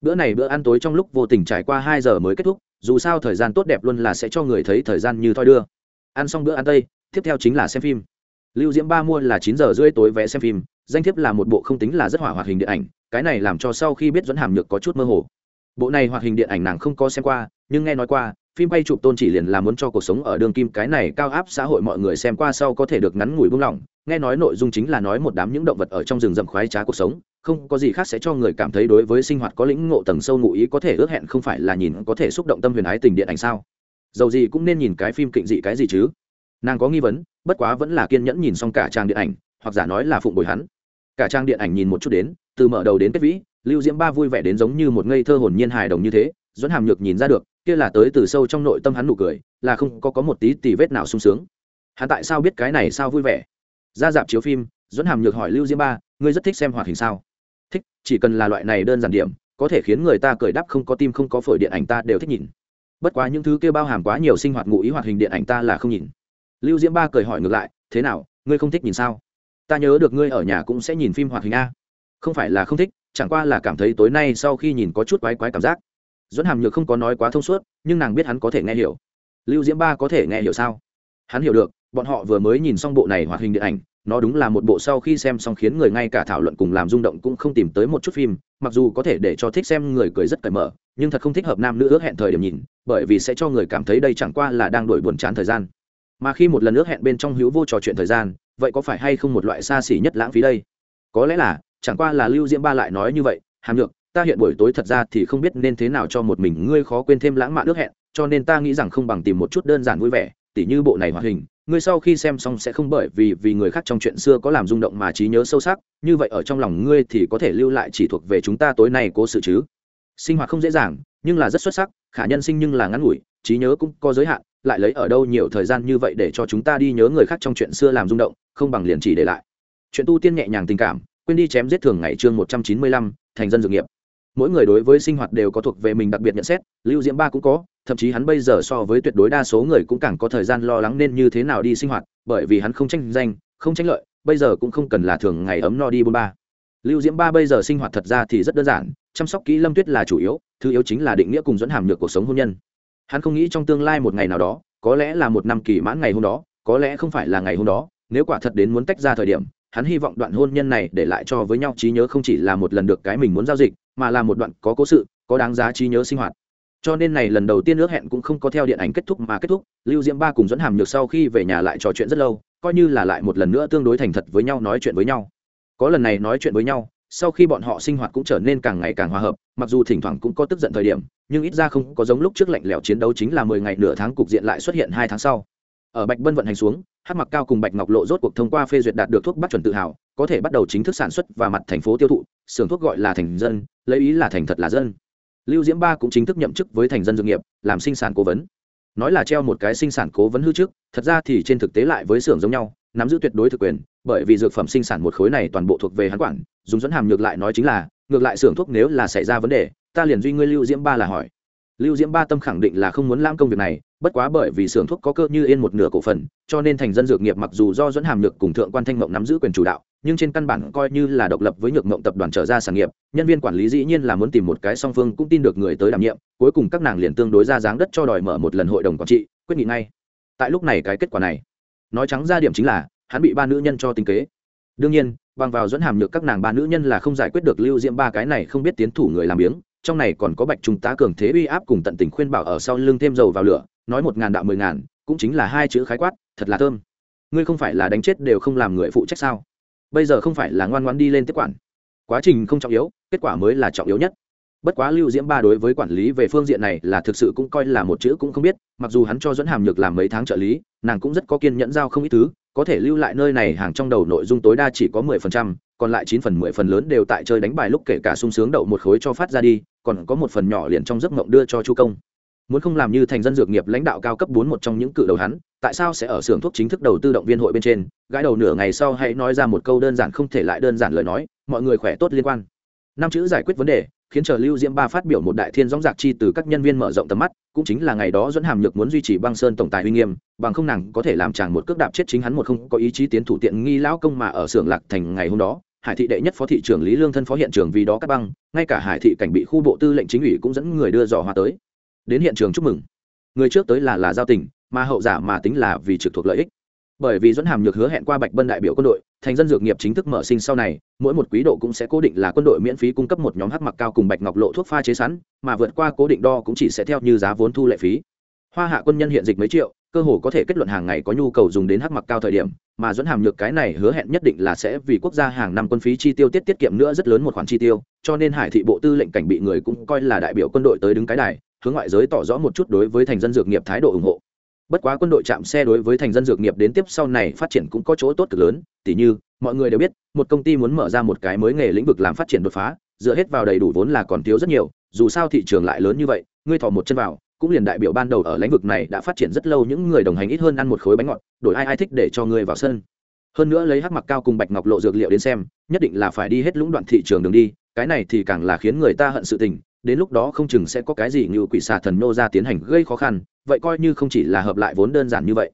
Bữa này bữa ăn tối trong lúc vô tình trải qua hai giờ mới kết thúc, dù sao thời gian tốt đẹp luôn là sẽ cho người thấy thời gian như thoi đưa. Ăn xong bữa ăn tây, tiếp theo chính là xem phim. Lưu diễm ba mua là chín giờ rưỡi tối vé xem phim, danh thiếp là một bộ không tính là rất hỏa hoạt hình điện ảnh, cái này làm cho sau khi biết dẫn hàm nhược có chút mơ hồ. Bộ này hoạt hình điện ảnh nàng không có xem qua, nhưng nghe nói qua phim bay chụp tôn chỉ liền là muốn cho cuộc sống ở đường kim, cái này cao áp xã hội mọi người xem qua sau có thể được ngắn ngủi buông lỏng. Nghe nói nội dung chính là nói một đám những động vật ở trong rừng rậm khoái trá cuộc sống, không có gì khác sẽ cho người cảm thấy đối với sinh hoạt có lĩnh ngộ tầng sâu ngụ ý có thể ước hẹn không phải là nhìn có thể xúc động tâm huyền ái tình điện ảnh sao? Dầu gì cũng nên nhìn cái phim kịnh dị cái gì chứ? Nàng có nghi vấn, bất quá vẫn là kiên nhẫn nhìn xong cả trang điện ảnh, hoặc giả nói là phụng bồi hắn. Cả trang điện ảnh nhìn một chút đến, từ mở đầu đến kết vĩ, lưu diễm ba vui vẻ đến giống như một ngây thơ hồn nhiên hài đồng như thế dẫn hàm nhược nhìn ra được kia là tới từ sâu trong nội tâm hắn nụ cười, là không có có một tí tì vết nào sung sướng. Hắn tại sao biết cái này sao vui vẻ? Ra dạp chiếu phim dẫn hàm nhược hỏi lưu diễm ba, ngươi rất thích xem hoạt hình sao? Thích, chỉ cần là loại này đơn giản điểm, có thể khiến người ta cười đắp không có tim không có phổi điện ảnh ta đều thích nhìn. Bất quá những thứ kia bao hàm quá nhiều sinh hoạt ngụ ý hoạt hình điện ảnh ta là không nhìn. Lưu diễm ba cười hỏi ngược lại, thế nào, ngươi không thích nhìn sao? Ta nhớ được ngươi ở nhà cũng sẽ nhìn phim hoạt hình a. Không phải là không thích, chẳng qua là cảm thấy tối nay sau khi nhìn có chút quái quái cảm giác dẫn hàm nhược không có nói quá thông suốt, nhưng nàng biết hắn có thể nghe hiểu. Lưu diễm ba có thể nghe hiểu sao? Hắn hiểu được, bọn họ vừa mới nhìn xong bộ này hoạt hình điện ảnh, nó đúng là một bộ sau khi xem xong khiến người ngay cả thảo luận cùng làm rung động cũng không tìm tới một chút phim, mặc dù có thể để cho thích xem người cười rất cởi mở, nhưng thật không thích hợp nam nữ ước hẹn thời điểm nhìn, bởi vì sẽ cho người cảm thấy đây chẳng qua là đang đổi buồn chán thời gian. Mà khi một lần ước hẹn bên trong hữu vô trò chuyện thời gian, vậy có phải hay không một loại xa xỉ nhất lãng phí đây? Có lẽ là, chẳng qua là lưu diễm ba lại nói như vậy, hàm nhược ta hiện buổi tối thật ra thì không biết nên thế nào cho một mình ngươi khó quên thêm lãng mạn ước hẹn, cho nên ta nghĩ rằng không bằng tìm một chút đơn giản vui vẻ, tỉ như bộ này hoạt hình, ngươi sau khi xem xong sẽ không bởi vì vì người khác trong chuyện xưa có làm rung động mà trí nhớ sâu sắc, như vậy ở trong lòng ngươi thì có thể lưu lại chỉ thuộc về chúng ta tối nay cố sự chứ. Sinh hoạt không dễ dàng, nhưng là rất xuất sắc, khả nhân sinh nhưng là ngắn ngủi, trí nhớ cũng có giới hạn, lại lấy ở đâu nhiều thời gian như vậy để cho chúng ta đi nhớ người khác trong chuyện xưa làm rung động, không bằng liền chỉ để lại. Chuyện tu tiên nhẹ nhàng tình cảm, quên đi chém giết thường ngày chương một trăm chín mươi lăm, thành dân dược nghiệp mỗi người đối với sinh hoạt đều có thuộc về mình đặc biệt nhận xét, lưu diễm ba cũng có, thậm chí hắn bây giờ so với tuyệt đối đa số người cũng càng có thời gian lo lắng nên như thế nào đi sinh hoạt, bởi vì hắn không tranh danh, không tranh lợi, bây giờ cũng không cần là thường ngày ấm no đi bôn ba. Lưu diễm ba bây giờ sinh hoạt thật ra thì rất đơn giản, chăm sóc kỹ lâm tuyết là chủ yếu, thứ yếu chính là định nghĩa cùng dẫn hàm nhược cuộc sống hôn nhân. Hắn không nghĩ trong tương lai một ngày nào đó, có lẽ là một năm kỳ mãn ngày hôm đó, có lẽ không phải là ngày hôm đó, nếu quả thật đến muốn tách ra thời điểm hắn hy vọng đoạn hôn nhân này để lại cho với nhau trí nhớ không chỉ là một lần được cái mình muốn giao dịch, mà là một đoạn có cố sự, có đáng giá trí nhớ sinh hoạt. Cho nên này lần đầu tiên ước hẹn cũng không có theo điện ảnh kết thúc mà kết thúc, lưu diễm ba cùng dẫn hàm nhược sau khi về nhà lại trò chuyện rất lâu, coi như là lại một lần nữa tương đối thành thật với nhau nói chuyện với nhau. Có lần này nói chuyện với nhau, sau khi bọn họ sinh hoạt cũng trở nên càng ngày càng hòa hợp, mặc dù thỉnh thoảng cũng có tức giận thời điểm, nhưng ít ra không có giống lúc trước lạnh lẽo chiến đấu chính là mười ngày nửa tháng cục diện lại xuất hiện hai tháng sau. Ở bạch bân vận hành xuống hát mặc cao cùng bạch ngọc lộ rốt cuộc thông qua phê duyệt đạt được thuốc bắt chuẩn tự hào, có thể bắt đầu chính thức sản xuất và mặt thành phố tiêu thụ, xưởng thuốc gọi là thành dân, lấy ý là thành thật là dân. Lưu diễm ba cũng chính thức nhậm chức với thành dân dược nghiệp, làm sinh sản cố vấn. Nói là treo một cái sinh sản cố vấn hư trước, thật ra thì trên thực tế lại với xưởng giống nhau, nắm giữ tuyệt đối thực quyền, bởi vì dược phẩm sinh sản một khối này toàn bộ thuộc về hắn quản, dùng dẫn hàm ngược lại nói chính là, ngược lại xưởng thuốc nếu là xảy ra vấn đề, ta liền duy ngươi lưu diễm ba là hỏi lưu diễm ba tâm khẳng định là không muốn lãm công việc này, bất quá bởi vì xưởng thuốc có cơ như yên một nửa cổ phần, cho nên thành dân dược nghiệp mặc dù do dẫn hàm nhược cùng thượng quan thanh mộng nắm giữ quyền chủ đạo, nhưng trên căn bản coi như là độc lập với nhược mộng tập đoàn trở ra sản nghiệp, nhân viên quản lý dĩ nhiên là muốn tìm một cái song phương cũng tin được người tới đảm nhiệm, cuối cùng các nàng liền tương đối ra dáng đất cho đòi mở một lần hội đồng quản trị, quyết nghị ngay. Tại lúc này cái kết quả này, nói trắng ra điểm chính là, hắn bị ba nữ nhân cho tính kế. Đương nhiên, bằng vào dẫn hàm nhược các nàng ba nữ nhân là không giải quyết được lưu diễm ba cái này không biết tiến thủ người làm biếng trong này còn có bạch trung tá cường thế uy áp cùng tận tình khuyên bảo ở sau lưng thêm dầu vào lửa, nói một ngàn đạo mười ngàn, cũng chính là hai chữ khái quát, thật là thơm. Ngươi không phải là đánh chết đều không làm người phụ trách sao? Bây giờ không phải là ngoan ngoan đi lên tiếp quản. Quá trình không trọng yếu, kết quả mới là trọng yếu nhất. Bất quá lưu diễm ba đối với quản lý về phương diện này là thực sự cũng coi là một chữ cũng không biết, mặc dù hắn cho dẫn hàm nhược làm mấy tháng trợ lý, nàng cũng rất có kiên nhẫn giao không ít thứ, có thể lưu lại nơi này hàng trong đầu nội dung tối đa chỉ có mười phần trăm còn lại chín phần mười phần lớn đều tại chơi đánh bài lúc kể cả sung sướng đậu một khối cho phát ra đi, còn có một phần nhỏ liền trong giấc mộng đưa cho chu công. Muốn không làm như thành dân dược nghiệp lãnh đạo cao cấp bốn một trong những cự đầu hắn, tại sao sẽ ở xưởng thuốc chính thức đầu tư động viên hội bên trên? Gãi đầu nửa ngày sau hãy nói ra một câu đơn giản không thể lại đơn giản lời nói, mọi người khỏe tốt liên quan. Năm chữ giải quyết vấn đề, khiến chờ lưu diễm ba phát biểu một đại thiên dõng giặc chi từ các nhân viên mở rộng tầm mắt, cũng chính là ngày đó dẫn hàm nhược muốn duy trì băng sơn tổng tài uy nghiêm, bằng không nàng có thể làm chàng một cước đạp chết chính hắn một không có ý chí tiến thủ tiện nghi lão công mà ở xưởng lạc thành ngày hôm đó hải thị đệ nhất phó thị trưởng lý lương thân phó hiện trường vì đó cắt băng, ngay cả hải thị cảnh bị khu bộ tư lệnh chính ủy cũng dẫn người đưa dò hoa tới. Đến hiện trường chúc mừng. Người trước tới là là giao tình, mà hậu giả mà tính là vì trực thuộc lợi ích. Bởi vì dẫn hàm nhược hứa hẹn qua bạch bân đại biểu quân đội, thành dân dược nghiệp chính thức mở sinh sau này, mỗi một quý độ cũng sẽ cố định là quân đội miễn phí cung cấp một nhóm hắc mặc cao cùng bạch ngọc lộ thuốc pha chế sẵn, mà vượt qua cố định đo cũng chỉ sẽ theo như giá vốn thu lệ phí. Hoa hạ quân nhân hiện dịch mấy triệu, cơ hồ có thể kết luận hàng ngày có nhu cầu dùng đến hắc mặc cao thời điểm mà dẫn hàm nhược cái này hứa hẹn nhất định là sẽ vì quốc gia hàng năm quân phí chi tiêu tiết tiết kiệm nữa rất lớn một khoản chi tiêu, cho nên hải thị bộ tư lệnh cảnh bị người cũng coi là đại biểu quân đội tới đứng cái đài, hướng ngoại giới tỏ rõ một chút đối với thành dân dược nghiệp thái độ ủng hộ. Bất quá quân đội chạm xe đối với thành dân dược nghiệp đến tiếp sau này phát triển cũng có chỗ tốt cực lớn, tỉ như, mọi người đều biết, một công ty muốn mở ra một cái mới nghề lĩnh vực làm phát triển đột phá, dựa hết vào đầy đủ vốn là còn thiếu rất nhiều, dù sao thị trường lại lớn như vậy, ngươi thỏ một chân vào cũng liền đại biểu ban đầu ở lĩnh vực này đã phát triển rất lâu những người đồng hành ít hơn ăn một khối bánh ngọt, đổi ai ai thích để cho người vào sân. Hơn nữa lấy hắc mặc cao cùng bạch ngọc lộ dược liệu đến xem, nhất định là phải đi hết lũng đoạn thị trường đường đi, cái này thì càng là khiến người ta hận sự tình, đến lúc đó không chừng sẽ có cái gì như quỷ xà thần nô ra tiến hành gây khó khăn, vậy coi như không chỉ là hợp lại vốn đơn giản như vậy.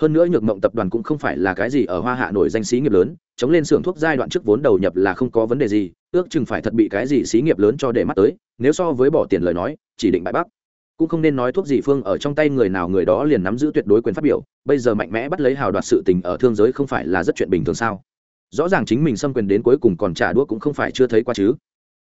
Hơn nữa nhược mộng tập đoàn cũng không phải là cái gì ở hoa hạ nổi danh xí nghiệp lớn, chống lên xưởng thuốc giai đoạn trước vốn đầu nhập là không có vấn đề gì, ước chừng phải thật bị cái gì xí nghiệp lớn cho để mắt tới, nếu so với bỏ tiền lời nói, chỉ định bại bắc cũng không nên nói thuốc gì phương ở trong tay người nào người đó liền nắm giữ tuyệt đối quyền phát biểu, bây giờ mạnh mẽ bắt lấy hào đoạt sự tình ở thương giới không phải là rất chuyện bình thường sao? Rõ ràng chính mình xâm quyền đến cuối cùng còn trả đũa cũng không phải chưa thấy qua chứ.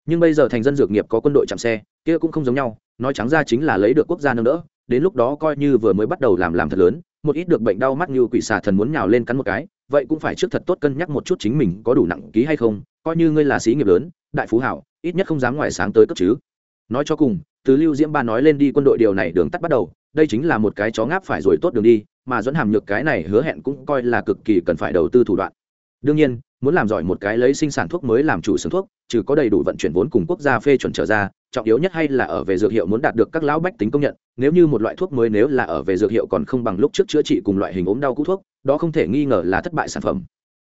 Nhưng bây giờ thành dân dược nghiệp có quân đội chạm xe, kia cũng không giống nhau, nói trắng ra chính là lấy được quốc gia nâng đỡ, đến lúc đó coi như vừa mới bắt đầu làm làm thật lớn, một ít được bệnh đau mắt như quỷ xà thần muốn nhào lên cắn một cái, vậy cũng phải trước thật tốt cân nhắc một chút chính mình có đủ nặng ký hay không, coi như ngươi là sĩ nghiệp lớn, đại phú hảo, ít nhất không dám ngoài sáng tới cấp chứ nói cho cùng, từ lưu diễm ba nói lên đi quân đội điều này đường tắt bắt đầu, đây chính là một cái chó ngáp phải rồi tốt đường đi, mà dẫn hàm nhược cái này hứa hẹn cũng coi là cực kỳ cần phải đầu tư thủ đoạn. Đương nhiên, muốn làm giỏi một cái lấy sinh sản thuốc mới làm chủ xưởng thuốc, trừ có đầy đủ vận chuyển vốn cùng quốc gia phê chuẩn trở ra, trọng yếu nhất hay là ở về dược hiệu muốn đạt được các lão bách tính công nhận, nếu như một loại thuốc mới nếu là ở về dược hiệu còn không bằng lúc trước chữa trị cùng loại hình ốm đau cũ thuốc, đó không thể nghi ngờ là thất bại sản phẩm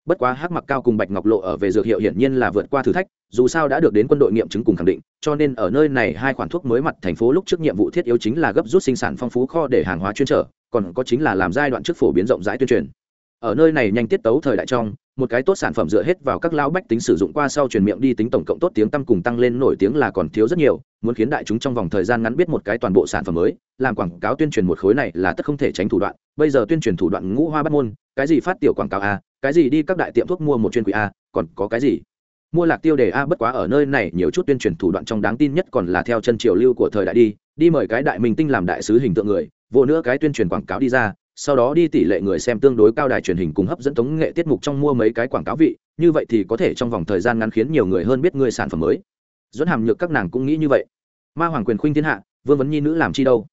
bất quá hắc mặc cao cùng bạch ngọc lộ ở về dược hiệu hiển nhiên là vượt qua thử thách, dù sao đã được đến quân đội nghiệm chứng cùng khẳng định, cho nên ở nơi này hai khoản thuốc mới mặt thành phố lúc trước nhiệm vụ thiết yếu chính là gấp rút sinh sản phong phú kho để hàng hóa chuyên trở, còn có chính là làm giai đoạn trước phổ biến rộng rãi tuyên truyền. Ở nơi này nhanh tiết tấu thời đại trong, một cái tốt sản phẩm dựa hết vào các lão bách tính sử dụng qua sau truyền miệng đi tính tổng cộng tốt tiếng tăm cùng tăng lên nổi tiếng là còn thiếu rất nhiều, muốn khiến đại chúng trong vòng thời gian ngắn biết một cái toàn bộ sản phẩm mới, làm quảng cáo tuyên truyền một khối này là tất không thể tránh thủ đoạn, bây giờ tuyên truyền thủ đoạn ngũ hoa bắt môn, cái gì phát tiểu quảng cáo a cái gì đi các đại tiệm thuốc mua một chuyên quỹ a, còn có cái gì? Mua lạc tiêu đề a bất quá ở nơi này, nhiều chút tuyên truyền thủ đoạn trong đáng tin nhất còn là theo chân triều lưu của thời đại đi đi mời cái đại minh tinh làm đại sứ hình tượng người, vô nữa cái tuyên truyền quảng cáo đi ra, sau đó đi tỷ lệ người xem tương đối cao đài truyền hình cùng hấp dẫn tống nghệ tiết mục trong mua mấy cái quảng cáo vị, như vậy thì có thể trong vòng thời gian ngắn khiến nhiều người hơn biết người sản phẩm mới. Dẫn hàm nhược các nàng cũng nghĩ như vậy. Ma hoàng quyền khuynh thiên hạ, vương vấn nhi nữ làm chi đâu?